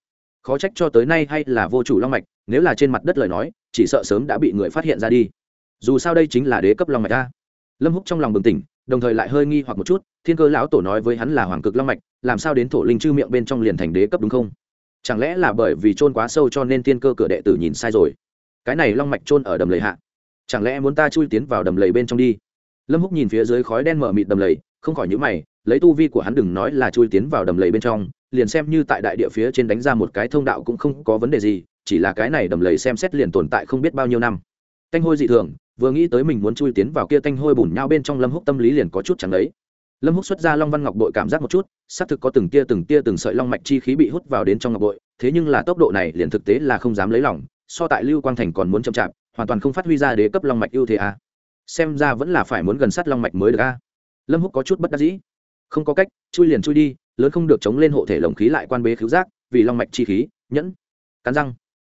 Khó trách cho tới nay hay là vô chủ long mạch, nếu là trên mặt đất lời nói, chỉ sợ sớm đã bị người phát hiện ra đi. Dù sao đây chính là đế cấp long mạch a lâm húc trong lòng bừng tỉnh, đồng thời lại hơi nghi hoặc một chút, thiên cơ lão tổ nói với hắn là hoàng cực long mạch, làm sao đến thổ linh chư miệng bên trong liền thành đế cấp đúng không? Chẳng lẽ là bởi vì trôn quá sâu cho nên thiên cơ cửa đệ tử nhìn sai rồi? Cái này long mạch trôn ở đầm lầy hạ. Chẳng lẽ muốn ta chui tiến vào đầm lầy bên trong đi? Lâm húc nhìn phía dưới khói đen mở mịt đầm lầy, không khỏi nhíu mày, lấy tu vi của hắn đừng nói là chui tiến vào đầm lầy bên trong, liền xem như tại đại địa phía trên đánh ra một cái thông đạo cũng không có vấn đề gì, chỉ là cái này đầm lầy xem xét liền tồn tại không biết bao nhiêu năm. Canh hôi dị thường vừa nghĩ tới mình muốn chui tiến vào kia tanh hôi bùn nhau bên trong lâm húc tâm lý liền có chút chẳng đấy lâm húc xuất ra long văn ngọc bội cảm giác một chút, xác thực có từng tia từng tia từng sợi long mạch chi khí bị hút vào đến trong ngọc bội, thế nhưng là tốc độ này liền thực tế là không dám lấy lòng, so tại lưu quang thành còn muốn chậm chạp, hoàn toàn không phát huy ra đế cấp long mạch ưu thế a. Xem ra vẫn là phải muốn gần sát long mạch mới được a. Lâm húc có chút bất đắc dĩ. Không có cách, chui liền chui đi, lớn không được chống lên hộ thể lồng khí lại quan bế cứu giác, vì long mạch chi khí, nhẫn, cắn răng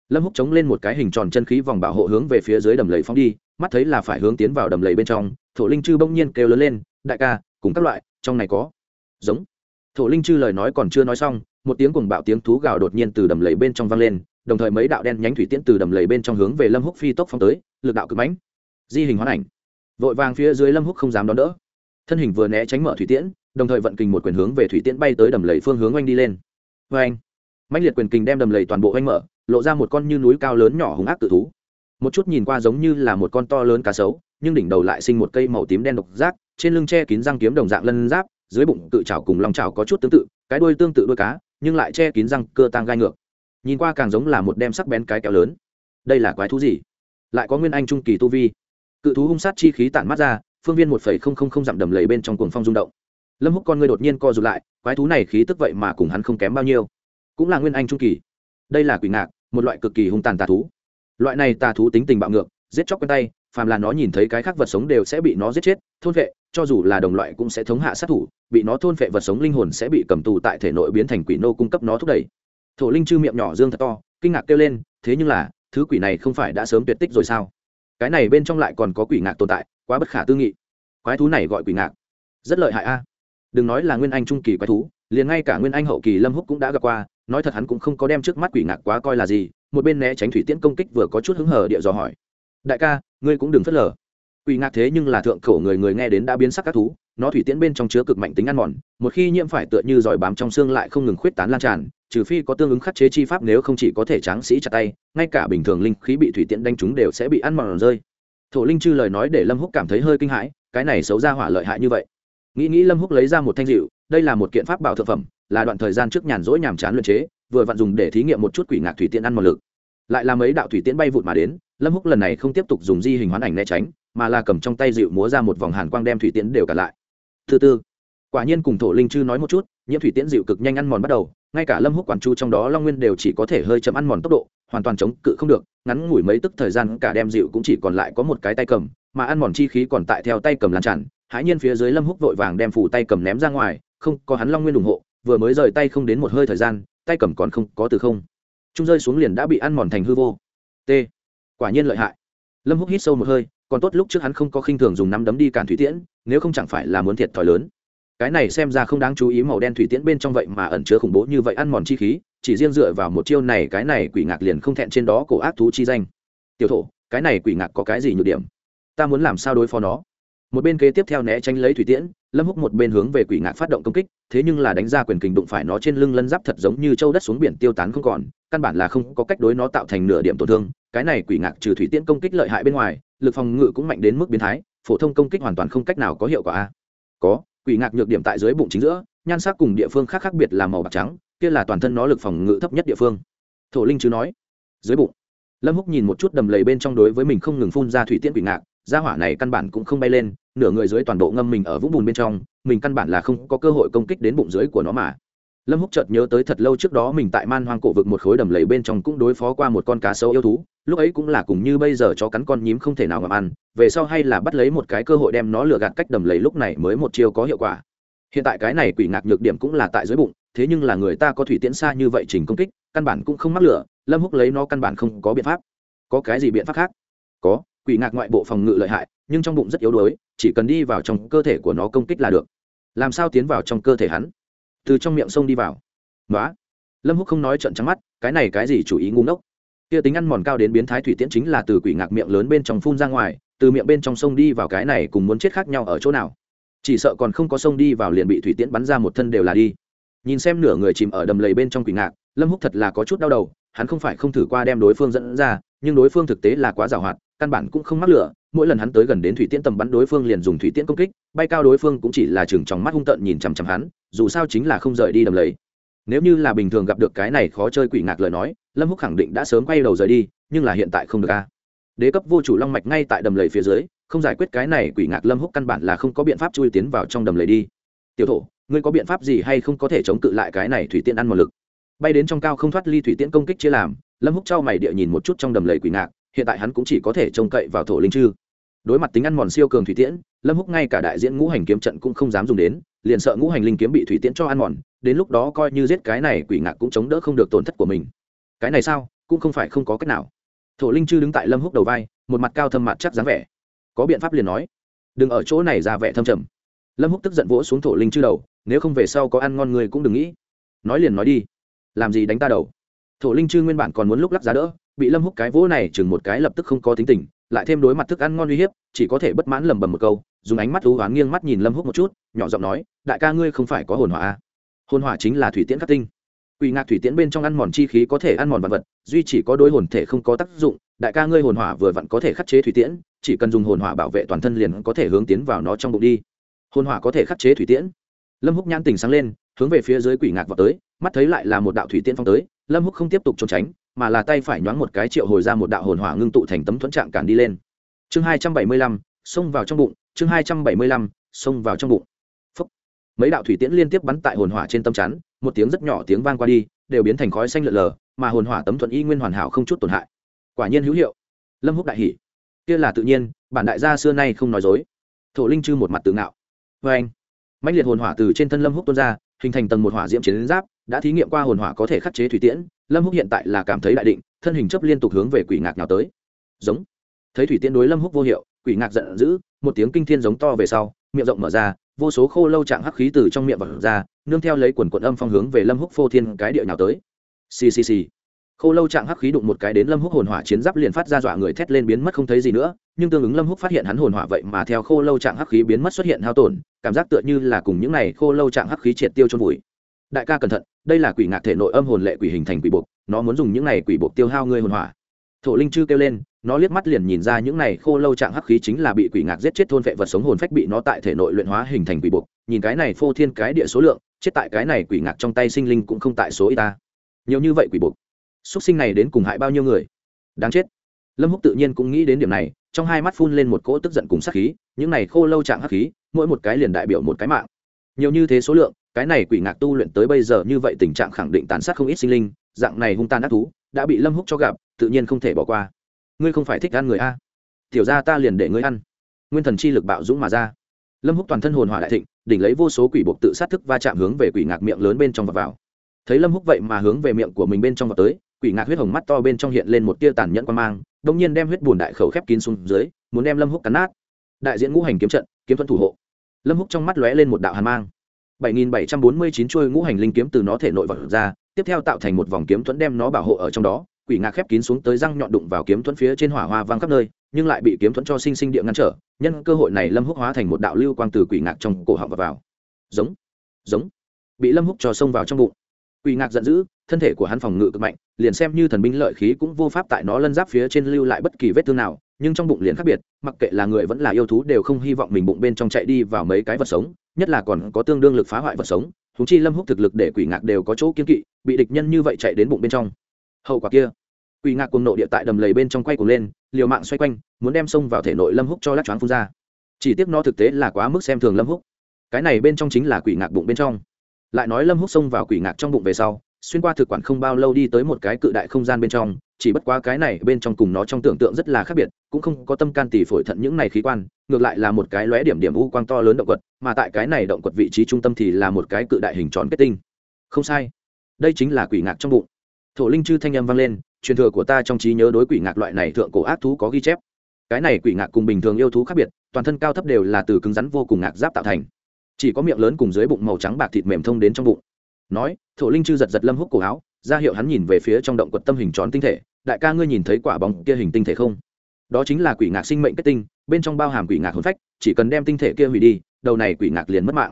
lâm húc chống lên một cái hình tròn chân khí vòng bảo hộ hướng về phía dưới đầm lầy phóng đi, mắt thấy là phải hướng tiến vào đầm lầy bên trong, thổ linh chư bỗng nhiên kêu lớn lên, đại ca, cùng các loại, trong này có. Giống. Thổ linh chư lời nói còn chưa nói xong, một tiếng cùng bạo tiếng thú gào đột nhiên từ đầm lầy bên trong vang lên, đồng thời mấy đạo đen nhánh thủy tiễn từ đầm lầy bên trong hướng về lâm húc phi tốc phóng tới, lực đạo cực mãnh. Di hình hoán ảnh. Vội vàng phía dưới lâm húc không dám đón đỡ. Thân hình vừa né tránh mở thủy tiễn, đồng thời vận kình một quyền hướng về thủy tiễn bay tới đầm lầy phương hướng oanh đi lên. Vê anh mạnh liệt quyền kình đem đầm lầy toàn bộ anh mở, lộ ra một con như núi cao lớn nhỏ hùng ác tự thú. Một chút nhìn qua giống như là một con to lớn cá sấu, nhưng đỉnh đầu lại sinh một cây màu tím đen độc giác, trên lưng che kín răng kiếm đồng dạng lân giáp, dưới bụng tự trào cùng lòng trào có chút tương tự, cái đuôi tương tự đuôi cá, nhưng lại che kín răng, cơ tang gai ngược. Nhìn qua càng giống là một đem sắc bén cái kéo lớn. Đây là quái thú gì? Lại có nguyên anh trung kỳ tu vi. Cự thú hung sát chi khí tản mắt ra, phương viên một phẩy không không không dặm đầm lầy bên trong cuồng phong rung động. Lâm húc con người đột nhiên co rụt lại, quái thú này khí tức vậy mà cùng hắn không kém bao nhiêu cũng là nguyên anh trung kỳ. Đây là quỷ ngạc, một loại cực kỳ hung tàn tà thú. Loại này tà thú tính tình bạo ngược, giết chóc quen tay, phàm là nó nhìn thấy cái khác vật sống đều sẽ bị nó giết chết, thôn vệ, cho dù là đồng loại cũng sẽ thống hạ sát thủ, bị nó thôn vệ vật sống linh hồn sẽ bị cầm tù tại thể nội biến thành quỷ nô cung cấp nó thúc đẩy. Thổ linh chư miệng nhỏ dương thật to, kinh ngạc kêu lên, thế nhưng là, thứ quỷ này không phải đã sớm tuyệt tích rồi sao? Cái này bên trong lại còn có quỷ ngạc tồn tại, quá bất khả tư nghị. Quái thú này gọi quỷ ngạc. Rất lợi hại a. Đừng nói là nguyên anh trung kỳ quái thú, liền ngay cả nguyên anh hậu kỳ lâm húc cũng đã gặp qua nói thật hắn cũng không có đem trước mắt quỷ ngạc quá coi là gì, một bên né tránh thủy tiễn công kích vừa có chút hứng hở địa dò hỏi. Đại ca, ngươi cũng đừng phớt lờ. Quỷ ngạc thế nhưng là thượng cổ người người nghe đến đã biến sắc các thú, nó thủy tiễn bên trong chứa cực mạnh tính ăn mòn, một khi nhiễm phải tựa như giỏi bám trong xương lại không ngừng khuyết tán lan tràn, trừ phi có tương ứng khắc chế chi pháp nếu không chỉ có thể tráng sĩ chặt tay, ngay cả bình thường linh khí bị thủy tiễn đánh trúng đều sẽ bị ăn mòn rơi. Thổ linh chư lời nói để lâm húc cảm thấy hơi kinh hãi, cái này xấu ra hỏa lợi hại như vậy. Nghĩ nghĩ lâm húc lấy ra một thanh dịu đây là một kiện pháp bảo thượng phẩm là đoạn thời gian trước nhàn rỗi nhàm chán luyện chế, vừa vặn dùng để thí nghiệm một chút quỷ ngạc thủy tiễn ăn một lực. Lại là mấy đạo thủy tiễn bay vụt mà đến, lâm húc lần này không tiếp tục dùng di hình hoán ảnh né tránh, mà là cầm trong tay dịu múa ra một vòng hàn quang đem thủy tiễn đều cả lại. Thứ tư, quả nhiên cùng thổ linh chư nói một chút, nhiễm thủy tiễn dịu cực nhanh ăn mòn bắt đầu, ngay cả lâm húc quản chu trong đó long nguyên đều chỉ có thể hơi chậm ăn mòn tốc độ, hoàn toàn chống cự không được, ngắn ngủi mấy tức thời gian cả đem dịu cũng chỉ còn lại có một cái tay cầm, mà ăn mòn chi khí còn tại theo tay cầm lan tràn, hãi nhiên phía dưới lâm húc vội vàng đem phủ tay cầm ném ra ngoài, không, có hắn long nguyên ủng hộ vừa mới rời tay không đến một hơi thời gian, tay cầm còn không có từ không. Trung rơi xuống liền đã bị ăn mòn thành hư vô. T. Quả nhiên lợi hại. Lâm húc hít sâu một hơi, còn tốt lúc trước hắn không có khinh thường dùng nắm đấm đi cản thủy tiễn, nếu không chẳng phải là muốn thiệt thòi lớn. Cái này xem ra không đáng chú ý màu đen thủy tiễn bên trong vậy mà ẩn chứa khủng bố như vậy ăn mòn chi khí, chỉ riêng dựa vào một chiêu này cái này quỷ ngạc liền không thẹn trên đó cổ ác thú chi danh. Tiểu thổ, cái này quỷ ngạc có cái gì nhược điểm? Ta muốn làm sao đối phó nó? Một bên kế tiếp theo né tránh lấy thủy tiễn lâm húc một bên hướng về quỷ ngạc phát động công kích, thế nhưng là đánh ra quyền kình đụng phải nó trên lưng lân giáp thật giống như châu đất xuống biển tiêu tán không còn, căn bản là không có cách đối nó tạo thành nửa điểm tổn thương. Cái này quỷ ngạc trừ thủy tiễn công kích lợi hại bên ngoài, lực phòng ngự cũng mạnh đến mức biến thái, phổ thông công kích hoàn toàn không cách nào có hiệu quả a. Có, quỷ ngạc nhược điểm tại dưới bụng chính giữa, nhan sắc cùng địa phương khác khác biệt là màu bạc trắng, kia là toàn thân nó lực phòng ngự thấp nhất địa phương. Thổ linh chứ nói, dưới bụng. Lâm húc nhìn một chút đầm lầy bên trong đối với mình không ngừng phun ra thủy tiễn quỷ ngạc, gia hỏa này căn bản cũng không bay lên nửa người dưới toàn bộ ngâm mình ở vũng bùn bên trong, mình căn bản là không có cơ hội công kích đến bụng dưới của nó mà. Lâm húc chợt nhớ tới thật lâu trước đó mình tại man hoang cổ vực một khối đầm lầy bên trong cũng đối phó qua một con cá sấu yêu thú, lúc ấy cũng là cùng như bây giờ cho cắn con nhím không thể nào ngậm ăn, về sau hay là bắt lấy một cái cơ hội đem nó lừa gạt cách đầm lầy lúc này mới một chiêu có hiệu quả. Hiện tại cái này quỷ ngạc nhược điểm cũng là tại dưới bụng, thế nhưng là người ta có thủy tiễn xa như vậy trình công kích, căn bản cũng không mắc lửa, lâm húc lấy nó căn bản không có biện pháp. Có cái gì biện pháp khác? Có, quỷ ngạc ngoại bộ phòng ngự lợi hại nhưng trong bụng rất yếu đuối, chỉ cần đi vào trong cơ thể của nó công kích là được. Làm sao tiến vào trong cơ thể hắn? Từ trong miệng sông đi vào. Nói lâm húc không nói trận trắng mắt, cái này cái gì chủ ý ngu ngốc? Kia tính ăn mòn cao đến biến thái thủy tiễn chính là từ quỷ ngạc miệng lớn bên trong phun ra ngoài, từ miệng bên trong sông đi vào cái này cùng muốn chết khác nhau ở chỗ nào? Chỉ sợ còn không có sông đi vào liền bị thủy tiễn bắn ra một thân đều là đi. Nhìn xem nửa người chìm ở đầm lầy bên trong quỷ ngạc, lâm húc thật là có chút đau đầu, hắn không phải không thử qua đem đối phương dẫn ra, nhưng đối phương thực tế là quá giàu hoạt căn bản cũng không mắc lửa, mỗi lần hắn tới gần đến thủy tiễn tầm bắn đối phương liền dùng thủy tiễn công kích, bay cao đối phương cũng chỉ là chừng trong mắt hung tợn nhìn chằm chằm hắn, dù sao chính là không rời đi đầm lầy. Nếu như là bình thường gặp được cái này khó chơi quỷ ngạc lời nói, lâm húc khẳng định đã sớm quay đầu rời đi, nhưng là hiện tại không được a. Đế cấp vô chủ long mạch ngay tại đầm lầy phía dưới, không giải quyết cái này quỷ ngạc lâm húc căn bản là không có biện pháp chui tiến vào trong đầm lầy đi. Tiểu thổ, ngươi có biện pháp gì hay không có thể chống cự lại cái này thủy tiễn ăn một lực? Bay đến trong cao không thoát ly thủy tiễn công kích chia làm, lâm húc trao mày địa nhìn một chút trong đầm lầy quỷ ngạc hiện tại hắn cũng chỉ có thể trông cậy vào thổ linh chư. Đối mặt tính ăn mòn siêu cường thủy tiễn, lâm húc ngay cả đại diễn ngũ hành kiếm trận cũng không dám dùng đến, liền sợ ngũ hành linh kiếm bị thủy tiễn cho ăn mòn, đến lúc đó coi như giết cái này quỷ ngạc cũng chống đỡ không được tổn thất của mình. Cái này sao, cũng không phải không có cách nào. Thổ linh chư đứng tại lâm húc đầu vai, một mặt cao thâm mặt chắc dáng vẻ. Có biện pháp liền nói. Đừng ở chỗ này ra vẻ thâm trầm. Lâm húc tức giận vỗ xuống thổ linh chư đầu, nếu không về sau có ăn ngon người cũng đừng nghĩ. Nói liền nói đi. Làm gì đánh ta đầu? Thổ linh chư nguyên bản còn muốn lúc lắc giá đỡ bị lâm húc cái vỗ này chừng một cái lập tức không có tính tình, lại thêm đối mặt thức ăn ngon uy hiếp, chỉ có thể bất mãn lầm bầm một câu, dùng ánh mắt thú hoán nghiêng mắt nhìn lâm húc một chút, nhỏ giọng nói, đại ca ngươi không phải có hồn hỏa à? hồn hỏa chính là thủy tiễn khắc tinh. Quỷ ngạc thủy tiễn bên trong ăn mòn chi khí có thể ăn mòn vật vật, duy chỉ có đôi hồn thể không có tác dụng, đại ca ngươi hồn hỏa vừa vặn có thể khắc chế thủy tiễn, chỉ cần dùng hồn hỏa bảo vệ toàn thân liền có thể hướng tiến vào nó trong bụng đi. Hồn hỏa có thể khắc chế thủy tiễn? Lâm húc nhãn tình sáng lên, hướng về phía dưới quỷ ngạc vào tới, mắt thấy lại là một đạo thủy tiễn phong tới, lâm húc không tiếp tục trốn tránh mà là tay phải nhoáng một cái triệu hồi ra một đạo hồn hỏa ngưng tụ thành tấm thuẫn trạng cản đi lên. Chương hai trăm bảy mươi lăm, xông vào trong bụng. Chương hai trăm bảy mươi lăm, xông vào trong bụng. Phúc. mấy đạo thủy tiễn liên tiếp bắn tại hồn hỏa trên tâm chắn, một tiếng rất nhỏ tiếng vang qua đi, đều biến thành khói xanh lợn lờ, mà hồn hỏa tấm thuận y nguyên hoàn hảo không chút tổn hại. Quả nhiên hữu hiệu. Lâm húc đại hỉ. Kia là tự nhiên, bản đại gia xưa nay không nói dối. Thổ linh chư một mặt tự ngạo. Vê anh mạnh liệt hồn hỏa từ trên thân lâm húc tuôn ra, hình thành tầng một hỏa diễm chiến giáp đã thí nghiệm qua hồn hỏa có thể khắc chế thủy tiễn, lâm húc hiện tại là cảm thấy đại định, thân hình chấp liên tục hướng về quỷ ngạc nào tới. Giống. Thấy thủy tiễn đối lâm húc vô hiệu, quỷ ngạc giận dữ, một tiếng kinh thiên giống to về sau, miệng rộng mở ra, vô số khô lâu trạng hắc khí từ trong miệng vật ra, nương theo lấy quần quần âm phong hướng về lâm húc phô thiên cái địa nào tới. Xì xì xì. Khô lâu trạng hắc khí đụng một cái đến lâm húc hồn hỏa chiến giáp liền phát ra dọa người thét lên biến mất không thấy gì nữa, nhưng tương ứng lâm húc phát hiện hắn hồn hỏa vậy mà theo khô lâu trạng hắc khí biến mất xuất hiện hao tổn, cảm giác tựa như là cùng những này khô lâu trạng hắc khí triệt tiêu trong bụi đại ca cẩn thận, đây là quỷ ngạc thể nội âm hồn lệ quỷ hình thành quỷ buộc, nó muốn dùng những này quỷ buộc tiêu hao ngươi hồn hỏa. Thổ linh chư kêu lên, nó liếc mắt liền nhìn ra những này khô lâu trạng hắc khí chính là bị quỷ ngạc giết chết thôn vệ vật sống hồn phách bị nó tại thể nội luyện hóa hình thành quỷ buộc. Nhìn cái này phô thiên cái địa số lượng, chết tại cái này quỷ ngạc trong tay sinh linh cũng không tại số y ta. Nhiều như vậy quỷ buộc. Xuất sinh này đến cùng hại bao nhiêu người? Đáng chết. Lâm húc tự nhiên cũng nghĩ đến điểm này, trong hai mắt phun lên một cỗ tức giận cùng sát khí, những này khô lâu trạng hắc khí, mỗi một cái liền đại biểu một cái mạng. Nhiều như thế số lượng cái này quỷ ngạc tu luyện tới bây giờ như vậy tình trạng khẳng định tàn sát không ít sinh linh, dạng này hung tàn ác thú, đã bị lâm húc cho gặp, tự nhiên không thể bỏ qua. Ngươi không phải thích ăn người a? Tiểu ra ta liền để ngươi ăn. Nguyên thần chi lực bạo dũng mà ra. Lâm húc toàn thân hồn hỏa đại thịnh, đỉnh lấy vô số quỷ buộc tự sát thức va chạm hướng về quỷ ngạc miệng lớn bên trong và vào. Thấy lâm húc vậy mà hướng về miệng của mình bên trong vào tới, quỷ ngạc huyết hồng mắt to bên trong hiện lên một tia tàn nhẫn quan mang đông nhiên đem huyết bùn đại khẩu khép kín xuống dưới, muốn đem lâm húc cắn nát. Đại diện ngũ hành kiếm trận, kiếm thuẫn thủ hộ. Lâm húc trong mắt lóe lên một đạo hàn mang. 7749 chuôi ngũ hành linh kiếm từ nó thể nội vật ra, tiếp theo tạo thành một vòng kiếm thuẫn đem nó bảo hộ ở trong đó, quỷ ngạc khép kín xuống tới răng nhọn đụng vào kiếm thuẫn phía trên hỏa hoa vang khắp nơi, nhưng lại bị kiếm thuẫn cho sinh sinh địa ngăn trở, nhân cơ hội này Lâm Húc hóa thành một đạo lưu quang từ quỷ ngạc trong cổ họng vào vào. Giống, giống. Bị Lâm Húc cho xông vào trong bụng. Quỷ ngạc giận dữ, thân thể của hắn phòng ngự cực mạnh, liền xem như thần binh lợi khí cũng vô pháp tại nó lân giáp phía trên lưu lại bất kỳ vết thương nào, nhưng trong bụng liền khác biệt, mặc kệ là người vẫn là yêu thú đều không hy vọng mình bụng bên trong chạy đi vào mấy cái vật sống, nhất là còn có tương đương lực phá hoại vật sống húng chi lâm húc thực lực để quỷ ngạc đều có chỗ kiên kỵ, bị địch nhân như vậy chạy đến bụng bên trong. Hậu quả kia, quỷ ngạc cùng nộ địa tại đầm lầy bên trong quay cuồng lên, liều mạng xoay quanh, muốn đem sông vào thể nội lâm húc cho lát choáng phun ra. Chỉ tiếc nó thực tế là quá mức xem thường lâm húc. Cái này bên trong chính là quỷ ngạc bụng bên trong. Lại nói lâm húc xông vào quỷ ngạc trong bụng về sau, xuyên qua thực quản không bao lâu đi tới một cái cự đại không gian bên trong chỉ bất quá cái này bên trong cùng nó trong tưởng tượng rất là khác biệt, cũng không có tâm can tỷ phổi thận những này khí quan, ngược lại là một cái lóe điểm điểm u quang to lớn động quật, mà tại cái này động quật vị trí trung tâm thì là một cái cự đại hình tròn kết tinh. Không sai. Đây chính là quỷ ngạc trong bụng. Thổ linh chư thanh âm vang lên, truyền thừa của ta trong trí nhớ đối quỷ ngạc loại này thượng cổ ác thú có ghi chép. Cái này quỷ ngạc cùng bình thường yêu thú khác biệt, toàn thân cao thấp đều là từ cứng rắn vô cùng ngạc giáp tạo thành. Chỉ có miệng lớn cùng dưới bụng màu trắng bạc thịt mềm thông đến trong bụng. Nói, thổ linh chư giật giật lâm húc cổ áo ra hiệu hắn nhìn về phía trong động quật tâm hình tròn tinh thể, đại ca ngươi nhìn thấy quả bóng kia hình tinh thể không? Đó chính là quỷ ngạc sinh mệnh kết tinh, bên trong bao hàm quỷ ngạc hồn phách, chỉ cần đem tinh thể kia hủy đi, đầu này quỷ ngạc liền mất mạng.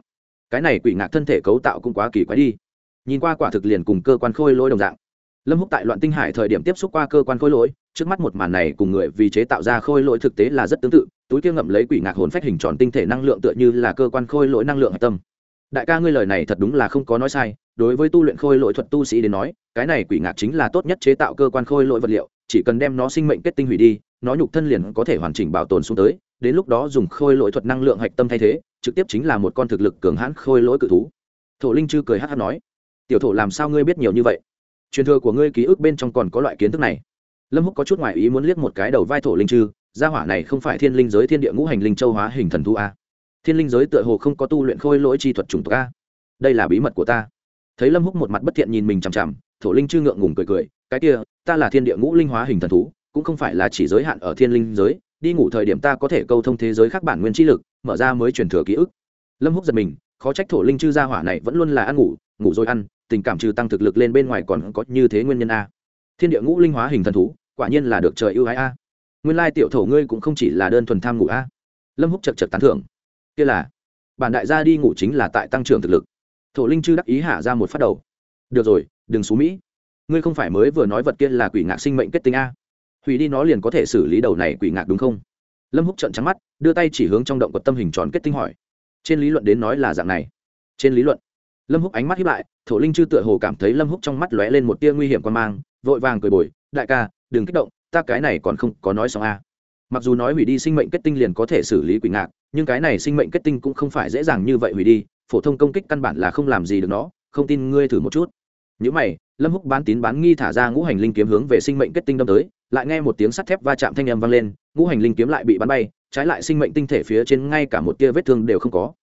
Cái này quỷ ngạc thân thể cấu tạo cũng quá kỳ quái đi. Nhìn qua quả thực liền cùng cơ quan khôi lỗi đồng dạng. Lâm húc tại loạn tinh hải thời điểm tiếp xúc qua cơ quan khôi lỗi, trước mắt một màn này cùng người vì chế tạo ra khôi lỗi thực tế là rất tương tự, túi kia ngậm lấy quỷ ngạc hồn phách hình tròn tinh thể năng lượng tựa như là cơ quan khôi lỗi năng lượng hạch tâm đại ca ngươi lời này thật đúng là không có nói sai, đối với tu luyện khôi lỗi thuật tu sĩ đến nói, cái này quỷ ngạc chính là tốt nhất chế tạo cơ quan khôi lỗi vật liệu, chỉ cần đem nó sinh mệnh kết tinh hủy đi, nó nhục thân liền có thể hoàn chỉnh bảo tồn xuống tới, đến lúc đó dùng khôi lỗi thuật năng lượng hạch tâm thay thế, trực tiếp chính là một con thực lực cường hãn khôi lỗi cự thú. Thổ linh chư cười hát hát nói. Tiểu thổ làm sao ngươi biết nhiều như vậy? Truyền thừa của ngươi ký ức bên trong còn có loại kiến thức này. Lâm húc có chút ngoại ý muốn liếc một cái đầu vai thổ linh chư. Gia hỏa này không phải thiên linh giới thiên địa ngũ hành linh châu hóa hình thần thu a à? Thiên linh giới tựa hồ không có tu luyện khôi lỗi chi thuật trùng tộc a. Đây là bí mật của ta. Thấy lâm húc một mặt bất thiện nhìn mình chằm chằm, thổ linh chư ngượng ngùng cười cười, cái kia, ta là thiên địa ngũ linh hóa hình thần thú, cũng không phải là chỉ giới hạn ở thiên linh giới, đi ngủ thời điểm ta có thể câu thông thế giới khác bản nguyên chi lực, mở ra mới truyền thừa ký ức. Lâm húc giật mình, khó trách thổ linh chư gia hỏa này vẫn luôn là ăn ngủ ngủ rồi ăn, tình cảm trừ tăng thực lực lên bên ngoài còn có như thế nguyên nhân a. Thiên địa ngũ linh hóa hình thần thú, quả nhiên là được trời ưu ái a. Nguyên lai tiểu thổ ngươi cũng không chỉ là đơn thuần tham ngủ a. Lâm húc chật chật tán thưởng kia là, bản đại gia đi ngủ chính là tại tăng trưởng thực lực. Thổ linh chư đắc ý hạ ra một phát đầu. Được rồi, đừng xú mỹ. Ngươi không phải mới vừa nói vật kia là quỷ ngạc sinh mệnh kết tinh a. Hủy đi nó liền có thể xử lý đầu này quỷ ngạc đúng không? Lâm húc trận trắng mắt, đưa tay chỉ hướng trong động vật tâm hình tròn kết tinh hỏi. Trên lý luận đến nói là dạng này. Trên lý luận, lâm húc ánh mắt hiếp lại, thổ linh chư tựa hồ cảm thấy lâm húc trong mắt lóe lên một tia nguy hiểm quan mang, vội vàng cười bồi, đại ca, đừng kích động, ta cái này còn không có nói xong a. Mặc dù nói hủy đi sinh mệnh kết tinh liền có thể xử lý quỷ ngạc nhưng cái này sinh mệnh kết tinh cũng không phải dễ dàng như vậy hủy đi, phổ thông công kích căn bản là không làm gì được nó, không tin ngươi thử một chút. Những mày, lâm húc bán tín bán nghi thả ra ngũ hành linh kiếm hướng về sinh mệnh kết tinh đâm tới, lại nghe một tiếng sắt thép va chạm thanh âm vang lên, ngũ hành linh kiếm lại bị bắn bay, trái lại sinh mệnh tinh thể phía trên ngay cả một tia vết thương đều không có.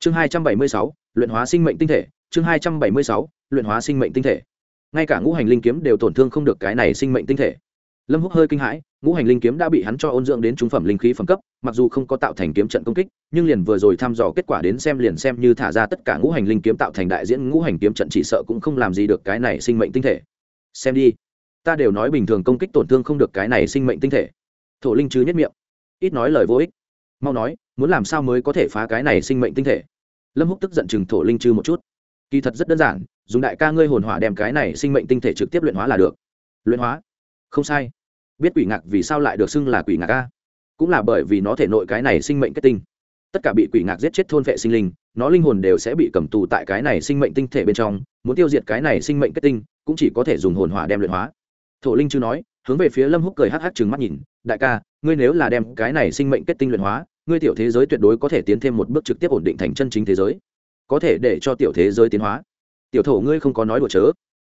Chương hai trăm bảy mươi sáu, luyện hóa sinh mệnh tinh thể, chương hai trăm bảy mươi sáu, luyện hóa sinh mệnh tinh thể. Ngay cả ngũ hành linh kiếm đều tổn thương không được cái này sinh mệnh tinh thể lâm húc hơi kinh hãi, ngũ hành linh kiếm đã bị hắn cho ôn dưỡng đến trung phẩm linh khí phẩm cấp, mặc dù không có tạo thành kiếm trận công kích, nhưng liền vừa rồi thăm dò kết quả đến xem liền xem như thả ra tất cả ngũ hành linh kiếm tạo thành đại diễn ngũ hành kiếm trận chỉ sợ cũng không làm gì được cái này sinh mệnh tinh thể. Xem đi. Ta đều nói bình thường công kích tổn thương không được cái này sinh mệnh tinh thể. Thổ linh chứ nhất miệng. Ít nói lời vô ích. Mau nói, muốn làm sao mới có thể phá cái này sinh mệnh tinh thể? Lâm húc tức giận chừng thổ linh chư một chút. Kỳ thật rất đơn giản, dùng đại ca ngươi hồn hỏa đem cái này sinh mệnh tinh thể trực tiếp luyện hóa là được. Luyện hóa không sai. Biết quỷ ngạc vì sao lại được xưng là quỷ ngạc a? Cũng là bởi vì nó thể nội cái này sinh mệnh kết tinh. Tất cả bị quỷ ngạc giết chết thôn vệ sinh linh, nó linh hồn đều sẽ bị cầm tù tại cái này sinh mệnh tinh thể bên trong. Muốn tiêu diệt cái này sinh mệnh kết tinh, cũng chỉ có thể dùng hồn hỏa đem luyện hóa. Thổ linh chư nói, hướng về phía lâm húc cười hắc hắc trừng mắt nhìn, đại ca, ngươi nếu là đem cái này sinh mệnh kết tinh luyện hóa, ngươi tiểu thế giới tuyệt đối có thể tiến thêm một bước trực tiếp ổn định thành chân chính thế giới. Có thể để cho tiểu thế giới tiến hóa. Tiểu thổ ngươi không có nói đùa chớ.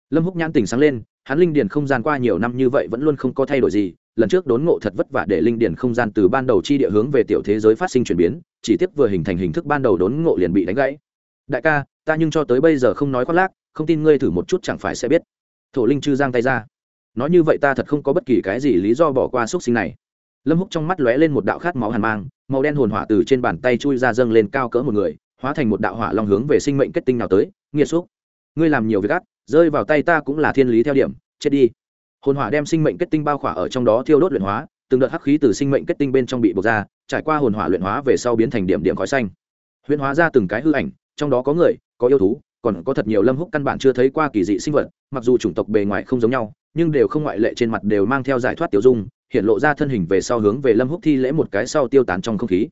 Lâm húc nhãn tình sáng lên hắn linh điền không gian qua nhiều năm như vậy vẫn luôn không có thay đổi gì, lần trước đốn ngộ thật vất vả để linh điền không gian từ ban đầu chi địa hướng về tiểu thế giới phát sinh chuyển biến, chỉ tiếp vừa hình thành hình thức ban đầu đốn ngộ liền bị đánh gãy. Đại ca, ta nhưng cho tới bây giờ không nói khoác lác, không tin ngươi thử một chút chẳng phải sẽ biết. Thổ linh chư giang tay ra. Nói như vậy ta thật không có bất kỳ cái gì lý do bỏ qua xúc sinh này. Lâm húc trong mắt lóe lên một đạo khát máu hàn mang, màu đen hồn hỏa từ trên bàn tay chui ra dâng lên cao cỡ một người, hóa thành một đạo hỏa long hướng về sinh mệnh kết tinh nào tới. Nghiệt xúc. Ngươi làm nhiều việc ác rơi vào tay ta cũng là thiên lý theo điểm, chết đi. Hồn hỏa đem sinh mệnh kết tinh bao khỏa ở trong đó thiêu đốt luyện hóa, từng đợt hắc khí từ sinh mệnh kết tinh bên trong bị bộc ra, trải qua hồn hỏa luyện hóa về sau biến thành điểm điểm khói xanh. Huyễn hóa ra từng cái hư ảnh, trong đó có người, có yêu thú, còn có thật nhiều lâm húc căn bản chưa thấy qua kỳ dị sinh vật, mặc dù chủng tộc bề ngoài không giống nhau, nhưng đều không ngoại lệ trên mặt đều mang theo giải thoát tiểu dung, hiện lộ ra thân hình về sau hướng về lâm húc thi lễ một cái sau tiêu tán trong không khí.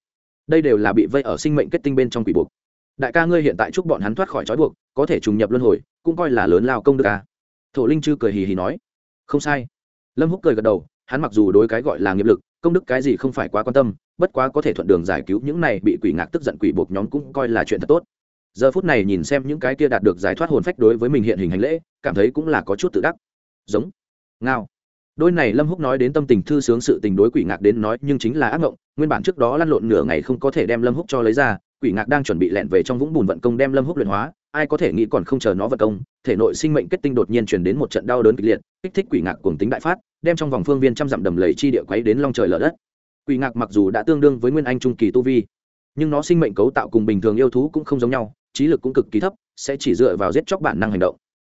Đây đều là bị vây ở sinh mệnh kết tinh bên trong quỷ buộc đại ca ngươi hiện tại chúc bọn hắn thoát khỏi trói buộc, có thể trùng nhập luân hồi, cũng coi là lớn lao công đức ca thổ linh chư cười hì hì nói. Không sai. Lâm húc cười gật đầu, hắn mặc dù đối cái gọi là nghiệp lực, công đức cái gì không phải quá quan tâm, bất quá có thể thuận đường giải cứu những này bị quỷ ngạc tức giận quỷ buộc nhóm cũng coi là chuyện thật tốt. Giờ phút này nhìn xem những cái kia đạt được giải thoát hồn phách đối với mình hiện hình hành lễ, cảm thấy cũng là có chút tự đắc. Giống. Ngao đôi này lâm húc nói đến tâm tình thư sướng sự tình đối quỷ ngạc đến nói, nhưng chính là ác mộng nguyên bản trước đó lăn lộn nửa ngày không có thể đem lâm húc cho lấy ra, quỷ ngạc đang chuẩn bị lẹn về trong vũng bùn vận công đem lâm húc luyện hóa, ai có thể nghĩ còn không chờ nó vận công, thể nội sinh mệnh kết tinh đột nhiên chuyển đến một trận đau đớn kịch liệt, kích thích quỷ ngạc cuồng tính đại phát, đem trong vòng phương viên trăm dặm đầm lầy chi địa quấy đến long trời lở đất. Quỷ ngạc mặc dù đã tương đương với nguyên anh trung kỳ tu vi, nhưng nó sinh mệnh cấu tạo cùng bình thường yêu thú cũng không giống nhau, trí lực cũng cực kỳ thấp, sẽ chỉ dựa vào giết chóc bản năng hành động.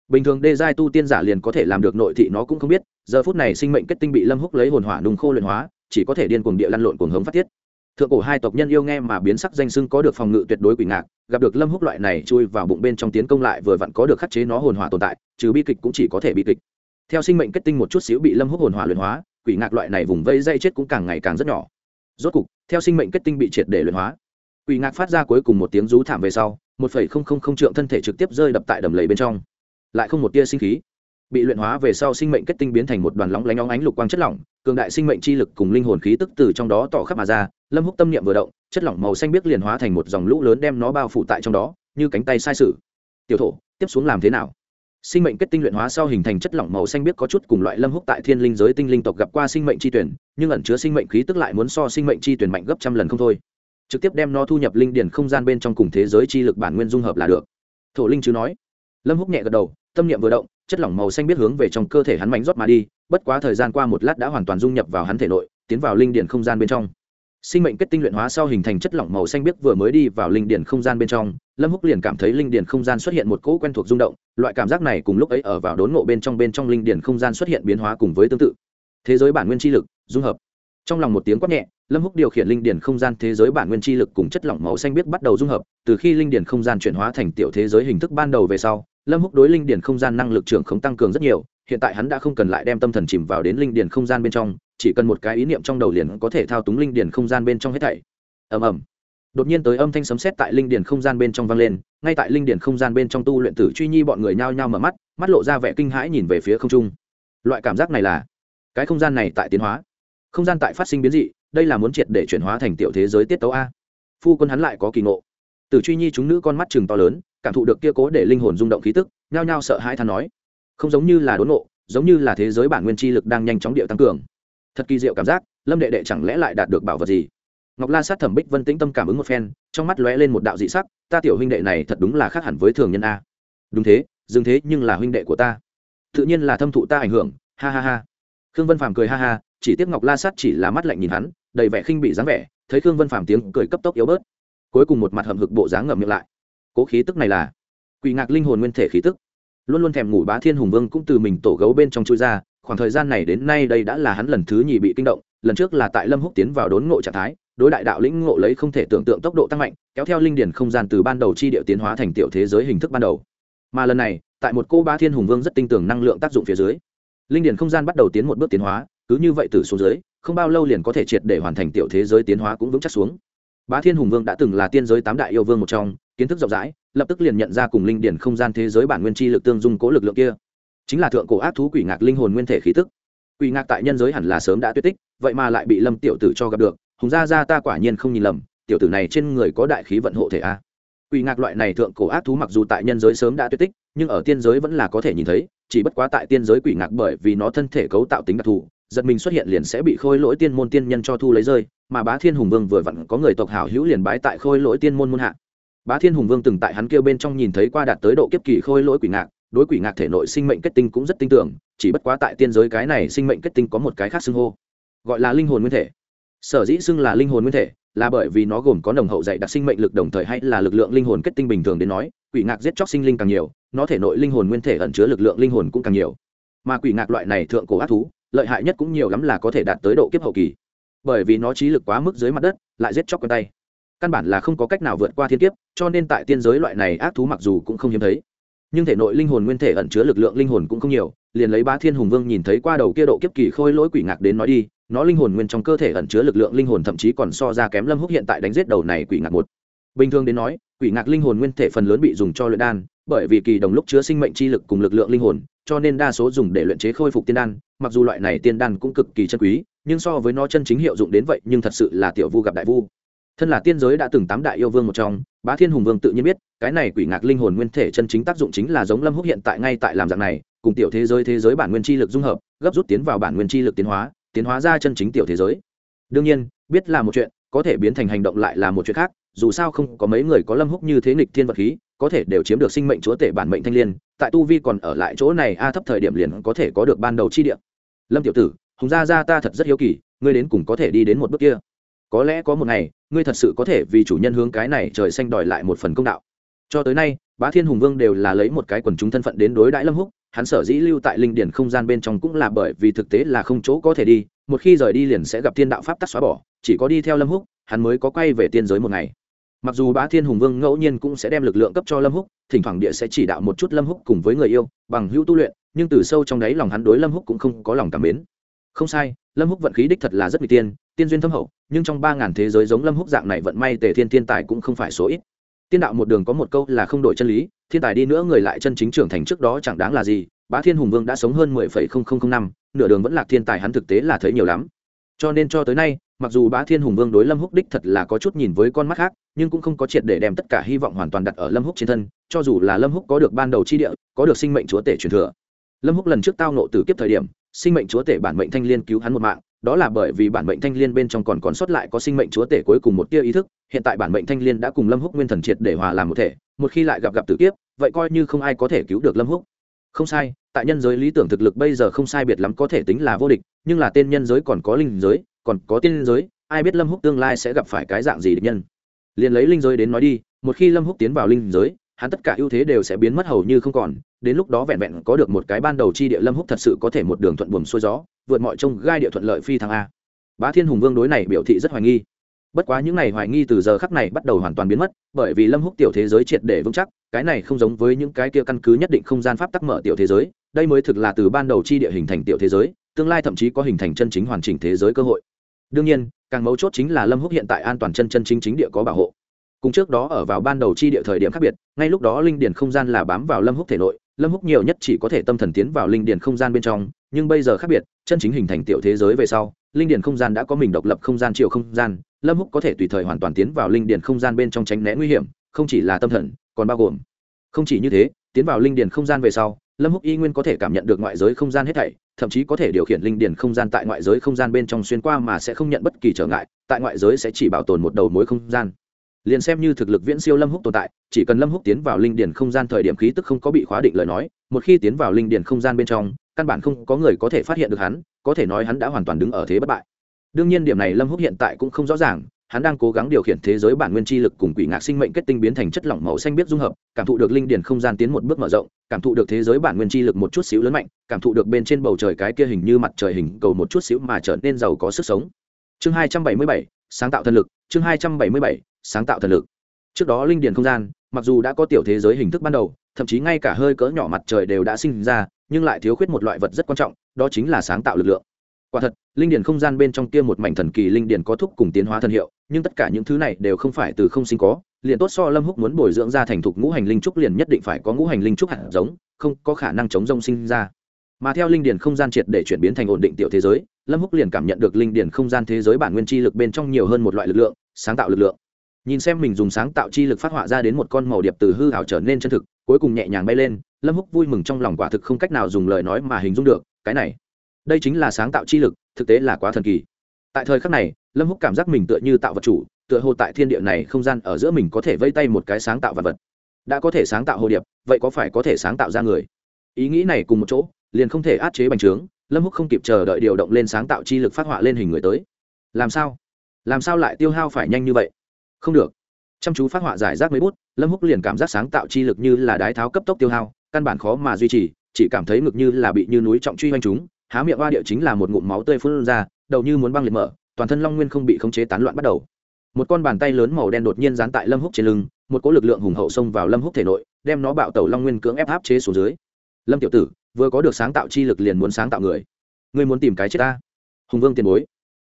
Bình thường đê giai tu tiên giả liền có thể làm được nội thị nó cũng không biết giờ phút này sinh mệnh kết tinh bị lâm húc lấy hồn hỏa nung khô luyện hóa, chỉ có thể điên cuồng địa lăn lộn cuồng hống phát tiết. Thượng cổ hai tộc nhân yêu nghe mà biến sắc danh sưng có được phòng ngự tuyệt đối quỷ ngạc, gặp được lâm húc loại này chui vào bụng bên trong tiến công lại vừa vặn có được khắc chế nó hồn hỏa tồn tại, trừ bi kịch cũng chỉ có thể bi kịch. Theo sinh mệnh kết tinh một chút xíu bị lâm húc hồn hỏa luyện hóa, quỷ ngạc loại này vùng vây dây chết cũng càng ngày càng rất nhỏ. Rốt cục, theo sinh mệnh kết tinh bị triệt để luyện hóa, quỷ ngạc phát ra cuối cùng một tiếng rú thảm về sau, một phẩy không không không trượng thân thể trực tiếp rơi đập tại đầm lầy bên trong. Lại không một tia sinh khí bị luyện hóa về sau sinh mệnh kết tinh biến thành một đoàn lóng lánh óng ánh lục quang chất lỏng, cường đại sinh mệnh chi lực cùng linh hồn khí tức từ trong đó tỏ khắp mà ra, lâm húc tâm niệm vừa động, chất lỏng màu xanh biếc liền hóa thành một dòng lũ lớn đem nó bao phủ tại trong đó, như cánh tay sai sử tiểu thổ, tiếp xuống làm thế nào? Sinh mệnh kết tinh luyện hóa sau hình thành chất lỏng màu xanh biếc có chút cùng loại lâm húc tại thiên linh giới tinh linh tộc gặp qua sinh mệnh chi tuyển, nhưng ẩn chứa sinh mệnh khí tức lại muốn so sinh mệnh chi tuyển mạnh gấp trăm lần không thôi. Trực tiếp đem nó thu nhập linh điển không gian bên trong cùng thế giới chi lực bản nguyên dung hợp là được. Thổ linh chứ nói. Lâm húc nhẹ gật đầu, tâm niệm vừa động chất lỏng màu xanh biết hướng về trong cơ thể hắn mảnh rót mà đi, bất quá thời gian qua một lát đã hoàn toàn dung nhập vào hắn thể nội, tiến vào linh điển không gian bên trong. Sinh mệnh kết tinh luyện hóa sau hình thành chất lỏng màu xanh biếc vừa mới đi vào linh điển không gian bên trong, lâm húc liền cảm thấy linh điển không gian xuất hiện một cỗ quen thuộc rung động, loại cảm giác này cùng lúc ấy ở vào đốn ngộ bên trong bên trong linh điển không gian xuất hiện biến hóa cùng với tương tự. Thế giới bản nguyên chi lực, dung hợp. Trong lòng một tiếng quát nhẹ, lâm húc điều khiển linh điển không gian thế giới bản nguyên chi lực cùng chất lỏng màu xanh biếc bắt đầu dung hợp, từ khi linh điển không gian chuyển hóa thành tiểu thế giới hình thức ban đầu về sau lâm húc đối linh điển không gian năng lực trưởng không tăng cường rất nhiều, hiện tại hắn đã không cần lại đem tâm thần chìm vào đến linh điển không gian bên trong, chỉ cần một cái ý niệm trong đầu liền có thể thao túng linh điển không gian bên trong hết thảy. Ầm ầm. Đột nhiên tới âm thanh sấm sét tại linh điển không gian bên trong vang lên, ngay tại linh điển không gian bên trong tu luyện tử truy nhi bọn người nhao nhao mở mắt mắt lộ ra vẻ kinh hãi nhìn về phía không trung. Loại cảm giác này là cái không gian này tại tiến hóa. Không gian tại phát sinh biến dị, đây là muốn triệt để chuyển hóa thành tiểu thế giới tiết tấu a. Phu quân hắn lại có kỳ ngộ. Tử truy nhi chúng nữ con mắt chừng to lớn cảm thụ được kia cố để linh hồn rung động khí tức, nhao nhao sợ hãi than nói, không giống như là đốn ngộ, giống như là thế giới bản nguyên chi lực đang nhanh chóng điệu tăng cường. Thật kỳ diệu cảm giác, lâm đệ đệ chẳng lẽ lại đạt được bảo vật gì? Ngọc la sát thẩm bích vân tĩnh tâm cảm ứng một phen, trong mắt lóe lên một đạo dị sắc, ta tiểu huynh đệ này thật đúng là khác hẳn với thường nhân a. Đúng thế, dừng thế, nhưng là huynh đệ của ta. Tự nhiên là thâm thụ ta ảnh hưởng, ha ha ha. Khương vân phàm cười ha ha, chỉ tiếc ngọc la sát chỉ là mắt lạnh nhìn hắn, đầy vẻ khinh bị dáng vẻ, thấy khương vân phàm tiếng cười cấp tốc yếu bớt. Cuối cùng một mặt hầm hực bộ dáng ngậm miệng lại cố khí tức này là quỷ ngạc linh hồn nguyên thể khí tức. Luôn luôn thèm ngủ bá thiên hùng vương cũng từ mình tổ gấu bên trong chui ra, khoảng thời gian này đến nay đây đã là hắn lần thứ nhì bị kinh động, lần trước là tại lâm húc tiến vào đốn ngộ trạng thái, đối đại đạo lĩnh ngộ lấy không thể tưởng tượng tốc độ tăng mạnh, kéo theo linh điển không gian từ ban đầu chi điệu tiến hóa thành tiểu thế giới hình thức ban đầu. Mà lần này, tại một cô bá thiên hùng vương rất tinh tường năng lượng tác dụng phía dưới, linh điển không gian bắt đầu tiến một bước tiến hóa, cứ như vậy từ xuống dưới, không bao lâu liền có thể triệt để hoàn thành tiểu thế giới tiến hóa cũng vững chắc xuống. Bá thiên hùng vương đã từng là tiên giới tám đại yêu vương một trong kiến thức rộng rãi, lập tức liền nhận ra cùng linh điển không gian thế giới bản nguyên chi lực tương dung cố lực lượng kia. Chính là thượng cổ ác thú quỷ ngạc linh hồn nguyên thể khí tức. Quỷ ngạc tại nhân giới hẳn là sớm đã tuyệt tích, vậy mà lại bị lâm tiểu tử cho gặp được, hùng gia ra ta quả nhiên không nhìn lầm, tiểu tử này trên người có đại khí vận hộ thể a. Quỷ ngạc loại này thượng cổ ác thú mặc dù tại nhân giới sớm đã tuyệt tích, nhưng ở tiên giới vẫn là có thể nhìn thấy, chỉ bất quá tại tiên giới quỷ ngạc bởi vì nó thân thể cấu tạo tính đặc thù, giật mình xuất hiện liền sẽ bị khôi lỗi tiên môn tiên nhân cho thu lấy rơi, mà bá thiên hùng vương vừa vặn có người tộc hảo hữu liền bái tại khôi lỗi tiên môn môn hạ bá thiên hùng vương từng tại hắn kêu bên trong nhìn thấy qua đạt tới độ kiếp kỳ khôi lỗi quỷ ngạc, đối quỷ ngạc thể nội sinh mệnh kết tinh cũng rất tin tưởng, chỉ bất quá tại tiên giới cái này sinh mệnh kết tinh có một cái khác xưng hô, gọi là linh hồn nguyên thể. Sở dĩ xưng là linh hồn nguyên thể là bởi vì nó gồm có nồng hậu dạy đặc sinh mệnh lực đồng thời hay là lực lượng linh hồn kết tinh bình thường đến nói, quỷ ngạc giết chóc sinh linh càng nhiều, nó thể nội linh hồn nguyên thể ẩn chứa lực lượng linh hồn cũng càng nhiều. Mà quỷ ngạc loại này thượng cổ ác thú, lợi hại nhất cũng nhiều lắm là có thể đạt tới độ kiếp hậu kỳ. Bởi vì nó trí lực quá mức dưới mặt đất, lại giết chóc quen tay căn bản là không có cách nào vượt qua thiên kiếp, cho nên tại tiên giới loại này ác thú mặc dù cũng không hiếm thấy. Nhưng thể nội linh hồn nguyên thể ẩn chứa lực lượng linh hồn cũng không nhiều, liền lấy ba thiên hùng vương nhìn thấy qua đầu kia độ kiếp kỳ khôi lỗi quỷ ngạc đến nói đi, nó linh hồn nguyên trong cơ thể ẩn chứa lực lượng linh hồn thậm chí còn so ra kém lâm húc hiện tại đánh giết đầu này quỷ ngạc một. Bình thường đến nói, quỷ ngạc linh hồn nguyên thể phần lớn bị dùng cho luyện đan, bởi vì kỳ đồng lúc chứa sinh mệnh chi lực cùng lực lượng linh hồn, cho nên đa số dùng để luyện chế khôi phục tiên đan, mặc dù loại này tiên đan cũng cực kỳ chân quý, nhưng so với nó chân chính hiệu dụng đến vậy, nhưng thật sự là tiểu vu gặp đại vu thân là tiên giới đã từng tám đại yêu vương một trong, bá thiên hùng vương tự nhiên biết, cái này quỷ ngạc linh hồn nguyên thể chân chính tác dụng chính là giống lâm húc hiện tại ngay tại làm dạng này, cùng tiểu thế giới thế giới bản nguyên chi lực dung hợp, gấp rút tiến vào bản nguyên chi lực tiến hóa tiến hóa ra chân chính tiểu thế giới. Đương nhiên, biết là một chuyện, có thể biến thành hành động lại là một chuyện khác, dù sao không có mấy người có lâm húc như thế nghịch thiên vật khí, có thể đều chiếm được sinh mệnh chúa tể bản mệnh thanh liên, tại tu vi còn ở lại chỗ này a thấp thời điểm liền có thể có được ban đầu chi địa. Lâm tiểu tử, hùng gia gia ta thật rất hiếu kỳ, ngươi đến cùng có thể đi đến một bước kia có lẽ có một ngày, ngươi thật sự có thể vì chủ nhân hướng cái này trời xanh đòi lại một phần công đạo. Cho tới nay, bá thiên hùng vương đều là lấy một cái quần chúng thân phận đến đối đãi lâm húc, hắn sở dĩ lưu tại linh điển không gian bên trong cũng là bởi vì thực tế là không chỗ có thể đi, một khi rời đi liền sẽ gặp thiên đạo pháp tắc xóa bỏ, chỉ có đi theo lâm húc, hắn mới có quay về tiên giới một ngày. Mặc dù bá thiên hùng vương ngẫu nhiên cũng sẽ đem lực lượng cấp cho lâm húc, thỉnh thoảng địa sẽ chỉ đạo một chút lâm húc cùng với người yêu, bằng hữu tu luyện, nhưng từ sâu trong đáy lòng hắn đối lâm húc cũng không có lòng cảm mến. Không sai lâm húc vận khí đích thật là rất nguy tiên tiên duyên thâm hậu, nhưng trong ba ngàn thế giới giống lâm húc dạng này vận may tề thiên thiên tài cũng không phải số ít. Tiên đạo một đường có một câu là không đổi chân lý, thiên tài đi nữa người lại chân chính trưởng thành trước đó chẳng đáng là gì, bá thiên hùng vương đã sống hơn mười phẩy không không không năm, nửa đường vẫn là thiên tài hắn thực tế là thấy nhiều lắm. Cho nên cho tới nay, mặc dù bá thiên hùng vương đối lâm húc đích thật là có chút nhìn với con mắt khác, nhưng cũng không có triệt để đem tất cả hy vọng hoàn toàn đặt ở lâm húc trên thân, cho dù là lâm húc có được ban đầu chi địa, có được sinh mệnh chúa tể truyền thừa. Lâm húc lần trước tao nộ từ kiếp thời điểm sinh mệnh chúa tể bản mệnh thanh liên cứu hắn một mạng, đó là bởi vì bản mệnh thanh liên bên trong còn còn sót lại có sinh mệnh chúa tể cuối cùng một tia ý thức, hiện tại bản mệnh thanh liên đã cùng lâm húc nguyên thần triệt để hòa làm một thể, một khi lại gặp gặp tử kiếp, vậy coi như không ai có thể cứu được lâm húc. Không sai, tại nhân giới lý tưởng thực lực bây giờ không sai biệt lắm có thể tính là vô địch, nhưng là tên nhân giới còn có linh giới, còn có tiên giới, ai biết lâm húc tương lai sẽ gặp phải cái dạng gì địch nhân. Liền lấy linh giới đến nói đi, một khi lâm húc tiến vào linh giới hắn tất cả ưu thế đều sẽ biến mất hầu như không còn, đến lúc đó vẹn vẹn có được một cái ban đầu chi địa lâm húc thật sự có thể một đường thuận buồm xuôi gió, vượt mọi trông gai địa thuận lợi phi thăng a. Bá thiên hùng vương đối này biểu thị rất hoài nghi. Bất quá những này hoài nghi từ giờ khắc này bắt đầu hoàn toàn biến mất, bởi vì lâm húc tiểu thế giới triệt để vững chắc, cái này không giống với những cái kia căn cứ nhất định không gian pháp tắc mở tiểu thế giới, đây mới thực là từ ban đầu chi địa hình thành tiểu thế giới, tương lai thậm chí có hình thành chân chính hoàn chỉnh thế giới cơ hội. Đương nhiên, càng mấu chốt chính là lâm húc hiện tại an toàn chân chân chính chính địa có bảo hộ cùng trước đó ở vào ban đầu chi địa thời điểm khác biệt, ngay lúc đó linh điển không gian là bám vào lâm húc thể nội, lâm húc nhiều nhất chỉ có thể tâm thần tiến vào linh điển không gian bên trong, nhưng bây giờ khác biệt, chân chính hình thành tiểu thế giới về sau, linh điển không gian đã có mình độc lập không gian, chiều không gian, lâm húc có thể tùy thời hoàn toàn tiến vào linh điển không gian bên trong tránh né nguy hiểm, không chỉ là tâm thần, còn bao gồm. Không chỉ như thế, tiến vào linh điển không gian về sau, lâm húc y nguyên có thể cảm nhận được ngoại giới không gian hết thảy, thậm chí có thể điều khiển linh điển không gian tại ngoại giới không gian bên trong xuyên qua mà sẽ không nhận bất kỳ trở ngại, tại ngoại giới sẽ chỉ bảo tồn một đầu mối không gian liền xem như thực lực viễn siêu lâm húc tồn tại chỉ cần lâm húc tiến vào linh điển không gian thời điểm khí tức không có bị khóa định lời nói một khi tiến vào linh điển không gian bên trong căn bản không có người có thể phát hiện được hắn có thể nói hắn đã hoàn toàn đứng ở thế bất bại đương nhiên điểm này lâm húc hiện tại cũng không rõ ràng hắn đang cố gắng điều khiển thế giới bản nguyên chi lực cùng quỷ ngạc sinh mệnh kết tinh biến thành chất lỏng màu xanh biết dung hợp, cảm thụ được linh điển không gian tiến một bước mở rộng, cảm thụ được thế giới bản nguyên chi lực một chút xíu lớn mạnh, cảm thụ được bên trên bầu trời cái kia hình như mặt trời hình cầu một chút xíu mà trở nên giàu có sức sống. Chương 277, sáng tạo thân lực, chương 277, sáng tạo thần lực. Trước đó linh điển không gian, mặc dù đã có tiểu thế giới hình thức ban đầu, thậm chí ngay cả hơi cỡ nhỏ mặt trời đều đã sinh ra, nhưng lại thiếu khuyết một loại vật rất quan trọng, đó chính là sáng tạo lực lượng. Quả thật, linh điển không gian bên trong kia một mảnh thần kỳ linh điển có thúc cùng tiến hóa thần hiệu, nhưng tất cả những thứ này đều không phải từ không sinh có, liền tốt so lâm húc muốn bồi dưỡng ra thành thục ngũ hành linh trúc liền nhất định phải có ngũ hành linh trúc hạt giống, không có khả năng chống rông sinh ra. Mà theo linh điển không gian triệt để chuyển biến thành ổn định tiểu thế giới, lâm húc liền cảm nhận được linh điển không gian thế giới bản nguyên chi lực bên trong nhiều hơn một loại lực lượng, sáng tạo lực lượng nhìn xem mình dùng sáng tạo chi lực phát họa ra đến một con màu điệp từ hư hảo trở nên chân thực, cuối cùng nhẹ nhàng bay lên, lâm húc vui mừng trong lòng quả thực không cách nào dùng lời nói mà hình dung được, cái này, đây chính là sáng tạo chi lực, thực tế là quá thần kỳ. Tại thời khắc này, lâm húc cảm giác mình tựa như tạo vật chủ, tựa hồ tại thiên địa này không gian ở giữa mình có thể vây tay một cái sáng tạo vật vật. Đã có thể sáng tạo hồ điệp, vậy có phải có thể sáng tạo ra người? Ý nghĩ này cùng một chỗ, liền không thể át chế bành trướng, lâm húc không kịp chờ đợi điều động lên sáng tạo chi lực phát họa lên hình người tới. Làm sao? Làm sao lại tiêu hao phải nhanh như vậy? Không được. Chăm chú phát họa giải rác mấy bút, lâm húc liền cảm giác sáng tạo chi lực như là đái tháo cấp tốc tiêu hao, căn bản khó mà duy trì, chỉ cảm thấy ngực như là bị như núi trọng truy hoành chúng há miệng hoa địa chính là một ngụm máu tươi phun ra, đầu như muốn băng liệt mở, toàn thân long nguyên không bị khống chế tán loạn bắt đầu. Một con bàn tay lớn màu đen đột nhiên dán tại lâm húc trên lưng, một cỗ lực lượng hùng hậu xông vào lâm húc thể nội, đem nó bạo tẩu long nguyên cưỡng ép áp chế xuống dưới. Lâm tiểu tử, vừa có được sáng tạo chi lực liền muốn sáng tạo người. Ngươi muốn tìm cái chết ta. Hùng vương tiền bối.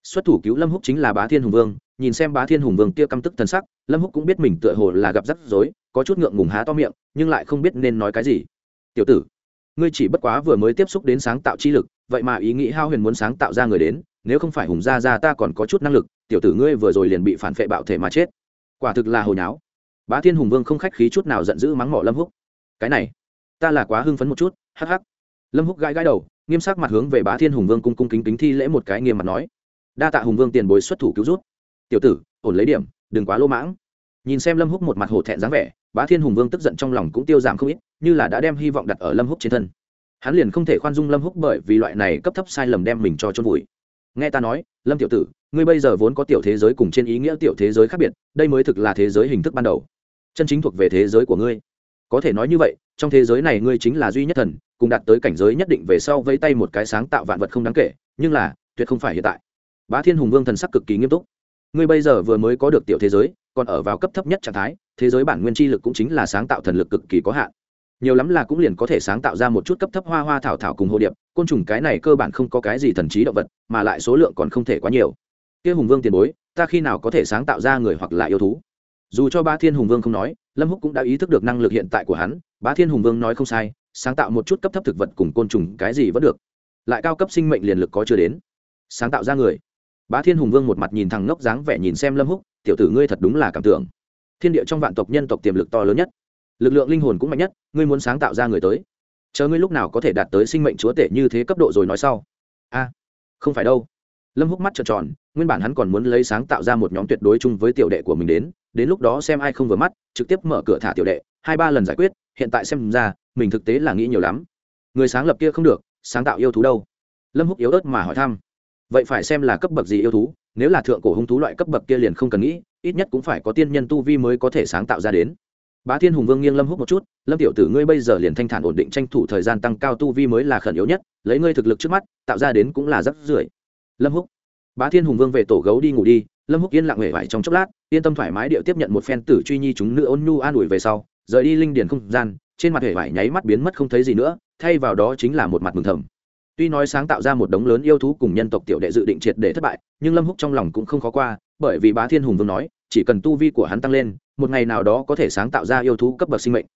Xuất thủ cứu lâm húc chính là bá thiên hùng vương nhìn xem bá thiên hùng vương kia căm tức thân sắc, lâm húc cũng biết mình tựa hồ là gặp rắc rối, có chút ngượng ngùng há to miệng, nhưng lại không biết nên nói cái gì. Tiểu tử, ngươi chỉ bất quá vừa mới tiếp xúc đến sáng tạo chi lực, vậy mà ý nghĩ hao huyền muốn sáng tạo ra người đến, nếu không phải hùng gia gia ta còn có chút năng lực, tiểu tử ngươi vừa rồi liền bị phản phệ bạo thể mà chết. Quả thực là hồi nháo. Bá thiên hùng vương không khách khí chút nào giận dữ mắng mỏ lâm húc. Cái này, ta là quá hưng phấn một chút, hắc hắc. Lâm húc gãi gãi đầu, nghiêm sắc mặt hướng về bá thiên hùng vương cung cung kính kính thi lễ một cái, nghiêm mặt nói. Đa tạ hùng vương tiền bối xuất thủ cứu rút tiểu tử, ổn lấy điểm, đừng quá lô mãng. Nhìn xem lâm húc một mặt hổ thẹn dáng vẻ, bá thiên hùng vương tức giận trong lòng cũng tiêu giảm không ít, như là đã đem hy vọng đặt ở lâm húc trên thân. Hắn liền không thể khoan dung lâm húc bởi vì loại này cấp thấp sai lầm đem mình cho chôn vùi. Nghe ta nói, lâm tiểu tử, ngươi bây giờ vốn có tiểu thế giới cùng trên ý nghĩa tiểu thế giới khác biệt, đây mới thực là thế giới hình thức ban đầu. Chân chính thuộc về thế giới của ngươi. Có thể nói như vậy, trong thế giới này ngươi chính là duy nhất thần, cùng đạt tới cảnh giới nhất định về sau vẫy tay một cái sáng tạo vạn vật không đáng kể, nhưng là, tuyệt không phải hiện tại. Bá thiên hùng vương thần sắc cực kỳ nghiêm túc ngươi bây giờ vừa mới có được tiểu thế giới, còn ở vào cấp thấp nhất trạng thái, thế giới bản nguyên chi lực cũng chính là sáng tạo thần lực cực kỳ có hạn. Nhiều lắm là cũng liền có thể sáng tạo ra một chút cấp thấp hoa hoa thảo thảo cùng hồ điệp, côn trùng cái này cơ bản không có cái gì thần trí động vật, mà lại số lượng còn không thể quá nhiều. Kia hùng vương tiền bối, ta khi nào có thể sáng tạo ra người hoặc là yêu thú? Dù cho ba thiên hùng vương không nói, lâm húc cũng đã ý thức được năng lực hiện tại của hắn, bá thiên hùng vương nói không sai, sáng tạo một chút cấp thấp thực vật cùng côn trùng cái gì vẫn được. Lại cao cấp sinh mệnh liền lực có chưa đến. Sáng tạo ra người bá thiên hùng vương một mặt nhìn thằng ngốc dáng vẻ nhìn xem lâm húc, tiểu tử ngươi thật đúng là cảm tưởng. Thiên địa trong vạn tộc nhân tộc tiềm lực to lớn nhất. Lực lượng linh hồn cũng mạnh nhất, ngươi muốn sáng tạo ra người tới. Chờ ngươi lúc nào có thể đạt tới sinh mệnh chúa tể như thế cấp độ rồi nói sau. A, không phải đâu. Lâm húc mắt trợn tròn, nguyên bản hắn còn muốn lấy sáng tạo ra một nhóm tuyệt đối chung với tiểu đệ của mình đến đến lúc đó xem ai không vừa mắt, trực tiếp mở cửa thả tiểu đệ, hai ba lần giải quyết, hiện tại xem ra, mình thực tế là nghĩ nhiều lắm. Người sáng lập kia không được, sáng tạo yêu thú đâu? Lâm húc yếu ớt mà hỏi thăm vậy phải xem là cấp bậc gì yêu thú, nếu là thượng cổ hung thú loại cấp bậc kia liền không cần nghĩ, ít nhất cũng phải có tiên nhân tu vi mới có thể sáng tạo ra đến. Bá thiên hùng vương nghiêng lâm hút một chút, lâm tiểu tử, ngươi bây giờ liền thanh thản ổn định tranh thủ thời gian tăng cao tu vi mới là khẩn yếu nhất, lấy ngươi thực lực trước mắt, tạo ra đến cũng là rất rưởi lâm húc. Bá thiên hùng vương về tổ gấu đi ngủ đi, lâm húc yên lặng hề vải trong chốc lát, yên tâm thoải mái điệu tiếp nhận một phen tử truy nhi chúng nữ ôn nhu an ủi về sau, rời đi linh điền không gian, trên mặt hề vải nháy mắt biến mất không thấy gì nữa, thay vào đó chính là một mặt mừng thầm tuy nói sáng tạo ra một đống lớn yêu thú cùng nhân tộc tiểu đệ dự định triệt để thất bại, nhưng lâm húc trong lòng cũng không khó qua, bởi vì bá thiên hùng vương nói, chỉ cần tu vi của hắn tăng lên, một ngày nào đó có thể sáng tạo ra yêu thú cấp bậc sinh mệnh.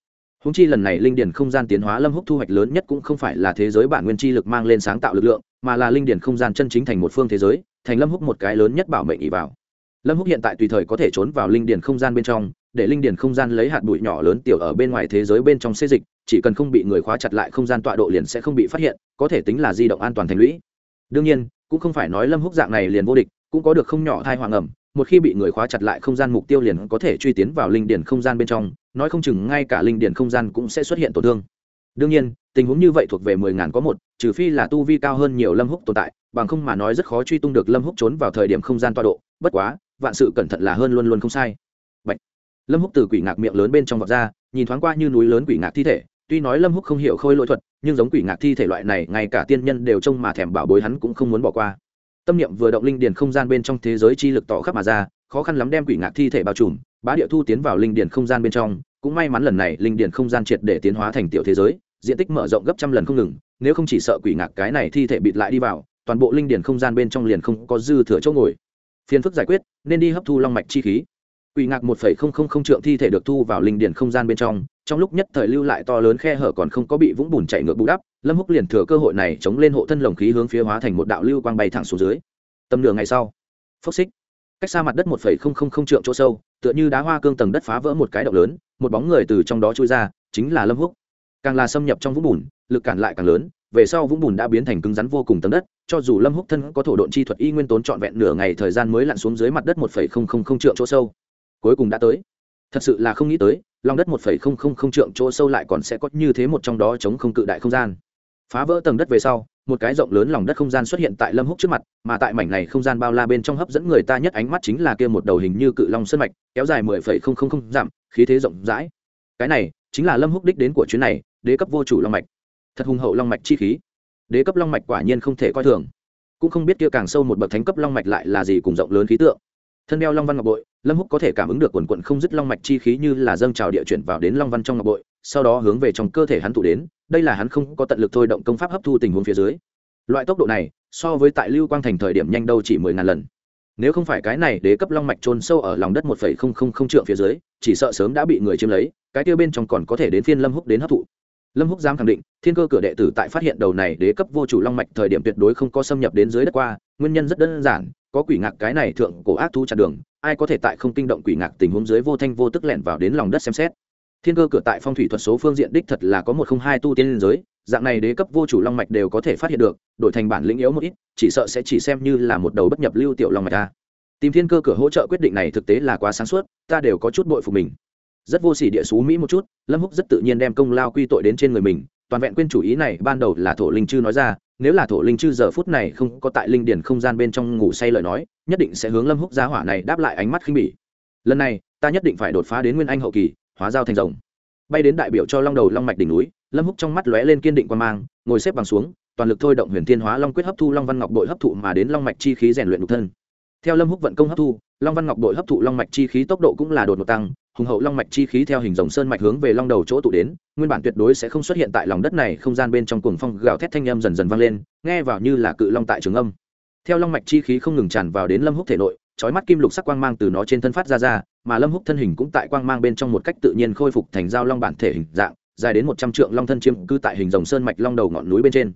Húng chi lần này linh điển không gian tiến hóa lâm húc thu hoạch lớn nhất cũng không phải là thế giới bản nguyên chi lực mang lên sáng tạo lực lượng, mà là linh điển không gian chân chính thành một phương thế giới, thành lâm húc một cái lớn nhất bảo mệnh ỉ vào. Lâm húc hiện tại tùy thời có thể trốn vào linh điển không gian bên trong để linh điển không gian lấy hạt bụi nhỏ lớn tiểu ở bên ngoài thế giới bên trong xê dịch, chỉ cần không bị người khóa chặt lại không gian tọa độ liền sẽ không bị phát hiện, có thể tính là di động an toàn thành lũy. Đương nhiên, cũng không phải nói lâm húc dạng này liền vô địch, cũng có được không nhỏ thai hoàng ẩm, một khi bị người khóa chặt lại không gian mục tiêu liền có thể truy tiến vào linh điển không gian bên trong, nói không chừng ngay cả linh điển không gian cũng sẽ xuất hiện tổn thương. Đương nhiên, tình huống như vậy thuộc về mười ngàn có một, trừ phi là tu vi cao hơn nhiều lâm húc tồn tại, bằng không mà nói rất khó truy tung được lâm húc trốn vào thời điểm không gian tọa độ, bất quá, vạn sự cẩn thận là hơn luôn luôn không sai lâm húc từ quỷ ngạc miệng lớn bên trong vọt ra, nhìn thoáng qua như núi lớn quỷ ngạc thi thể. Tuy nói lâm húc không hiểu khôi lỗi thuật, nhưng giống quỷ ngạc thi thể loại này, ngay cả tiên nhân đều trông mà thèm bảo bối hắn cũng không muốn bỏ qua. Tâm niệm vừa động linh điền không gian bên trong thế giới chi lực tỏ khắp mà ra, khó khăn lắm đem quỷ ngạc thi thể bao trùm, bá địa thu tiến vào linh điền không gian bên trong. Cũng may mắn lần này linh điền không gian triệt để tiến hóa thành tiểu thế giới, diện tích mở rộng gấp trăm lần không ngừng, nếu không chỉ sợ quỷ ngạc cái này thi thể bịt lại đi vào, toàn bộ linh điền không gian bên trong liền không có dư thừa chỗ ngồi. Phiền phức giải quyết, nên đi hấp thu long mạch chi khí quỷ ngạc một phẩy không không không trượng thi thể được thu vào linh điển không gian bên trong trong lúc nhất thời lưu lại to lớn khe hở còn không có bị vũng bùn chạy ngược bù đắp, lâm húc liền thừa cơ hội này chống lên hộ thân lồng khí hướng phía hóa thành một đạo lưu quang bay thẳng xuống dưới. Tầm nửa ngày sau, phốc xích. Cách xa mặt đất một phẩy không không không trượng chỗ sâu, tựa như đá hoa cương tầng đất phá vỡ một cái động lớn, một bóng người từ trong đó trôi ra, chính là lâm húc. Càng là xâm nhập trong vũng bùn, lực cản lại càng lớn, về sau vũng bùn đã biến thành cứng rắn vô cùng tầng đất, cho dù lâm húc thân có thổ độn chi thuật y nguyên tốn trọn vẹn nửa ngày thời gian mới lặn xuống dưới mặt đất một phẩy không không không trượng chỗ sâu cuối cùng đã tới. Thật sự là không nghĩ tới, lòng đất một phẩy không không không trượng chỗ sâu lại còn sẽ có như thế một trong đó chống không cự đại không gian. Phá vỡ tầng đất về sau, một cái rộng lớn lòng đất không gian xuất hiện tại lâm húc trước mặt, mà tại mảnh này không gian bao la bên trong hấp dẫn người ta nhất ánh mắt chính là kia một đầu hình như cự long sơn mạch, kéo dài mười phẩy không không không dặm, khí thế rộng rãi. Cái này chính là lâm húc đích đến của chuyến này, đế cấp vô chủ long mạch. Thật hùng hậu long mạch chi khí. Đế cấp long mạch quả nhiên không thể coi thường. Cũng không biết kia càng sâu một bậc thánh cấp long mạch lại là gì cùng rộng lớn khí tượng thân đeo long văn ngọc bội, lâm húc có thể cảm ứng được quần quận không dứt long mạch chi khí như là dâng trào địa chuyển vào đến long văn trong ngọc bội, sau đó hướng về trong cơ thể hắn tụ đến, đây là hắn không có tận lực thôi động công pháp hấp thu tình huống phía dưới. Loại tốc độ này, so với tại lưu quang thành thời điểm nhanh đâu chỉ mười ngàn lần. Nếu không phải cái này đế cấp long mạch trôn sâu ở lòng đất một phẩy không không không trượng phía dưới, chỉ sợ sớm đã bị người chiếm lấy, cái tiêu bên trong còn có thể đến phiên lâm húc đến hấp thụ lâm húc dám khẳng định, thiên cơ cửa đệ tử tại phát hiện đầu này đế cấp vô chủ long mạch thời điểm tuyệt đối không có xâm nhập đến dưới đất qua, nguyên nhân rất đơn giản, có quỷ ngạc cái này thượng cổ ác thú chặn đường, ai có thể tại không kinh động quỷ ngạc tình huống dưới vô thanh vô tức lẻn vào đến lòng đất xem xét. Thiên cơ cửa tại phong thủy thuật số phương diện đích thật là có một không hai tu tiên liên giới, dạng này đế cấp vô chủ long mạch đều có thể phát hiện được, đổi thành bản lĩnh yếu một ít, chỉ sợ sẽ chỉ xem như là một đầu bất nhập lưu tiểu long mạch ta tìm thiên cơ cửa hỗ trợ quyết định này thực tế là quá sáng suốt, ta đều có chút bội phục mình rất vô sỉ địa xú mỹ một chút, lâm húc rất tự nhiên đem công lao quy tội đến trên người mình, toàn vẹn quên chủ ý này ban đầu là thổ linh chư nói ra, nếu là thổ linh chư giờ phút này không có tại linh điển không gian bên trong ngủ say lời nói, nhất định sẽ hướng lâm húc giá hỏa này đáp lại ánh mắt khinh bỉ. Lần này, ta nhất định phải đột phá đến nguyên anh hậu kỳ, hóa giao thành rồng. Bay đến đại biểu cho long đầu long mạch đỉnh núi, lâm húc trong mắt lóe lên kiên định quan mang, ngồi xếp bằng xuống, toàn lực thôi động huyền thiên hóa long quyết hấp thu long văn ngọc đội hấp thụ mà đến long mạch chi khí rèn luyện nhục thân. Theo lâm húc vận công hấp thu, long văn ngọc đội hấp thụ long mạch chi khí tốc độ cũng là đột ngột tăng hùng hậu long mạch chi khí theo hình dòng sơn mạch hướng về long đầu chỗ tụ đến, nguyên bản tuyệt đối sẽ không xuất hiện tại lòng đất này, không gian bên trong cuồng phong gào thét thanh âm dần dần vang lên, nghe vào như là cự long tại trường âm. Theo long mạch chi khí không ngừng tràn vào đến lâm húc thể nội, chói mắt kim lục sắc quang mang từ nó trên thân phát ra ra, mà lâm húc thân hình cũng tại quang mang bên trong một cách tự nhiên khôi phục thành giao long bản thể hình dạng, dài đến một trăm trượng long thân chiêm cư tại hình dòng sơn mạch long đầu ngọn núi bên trên.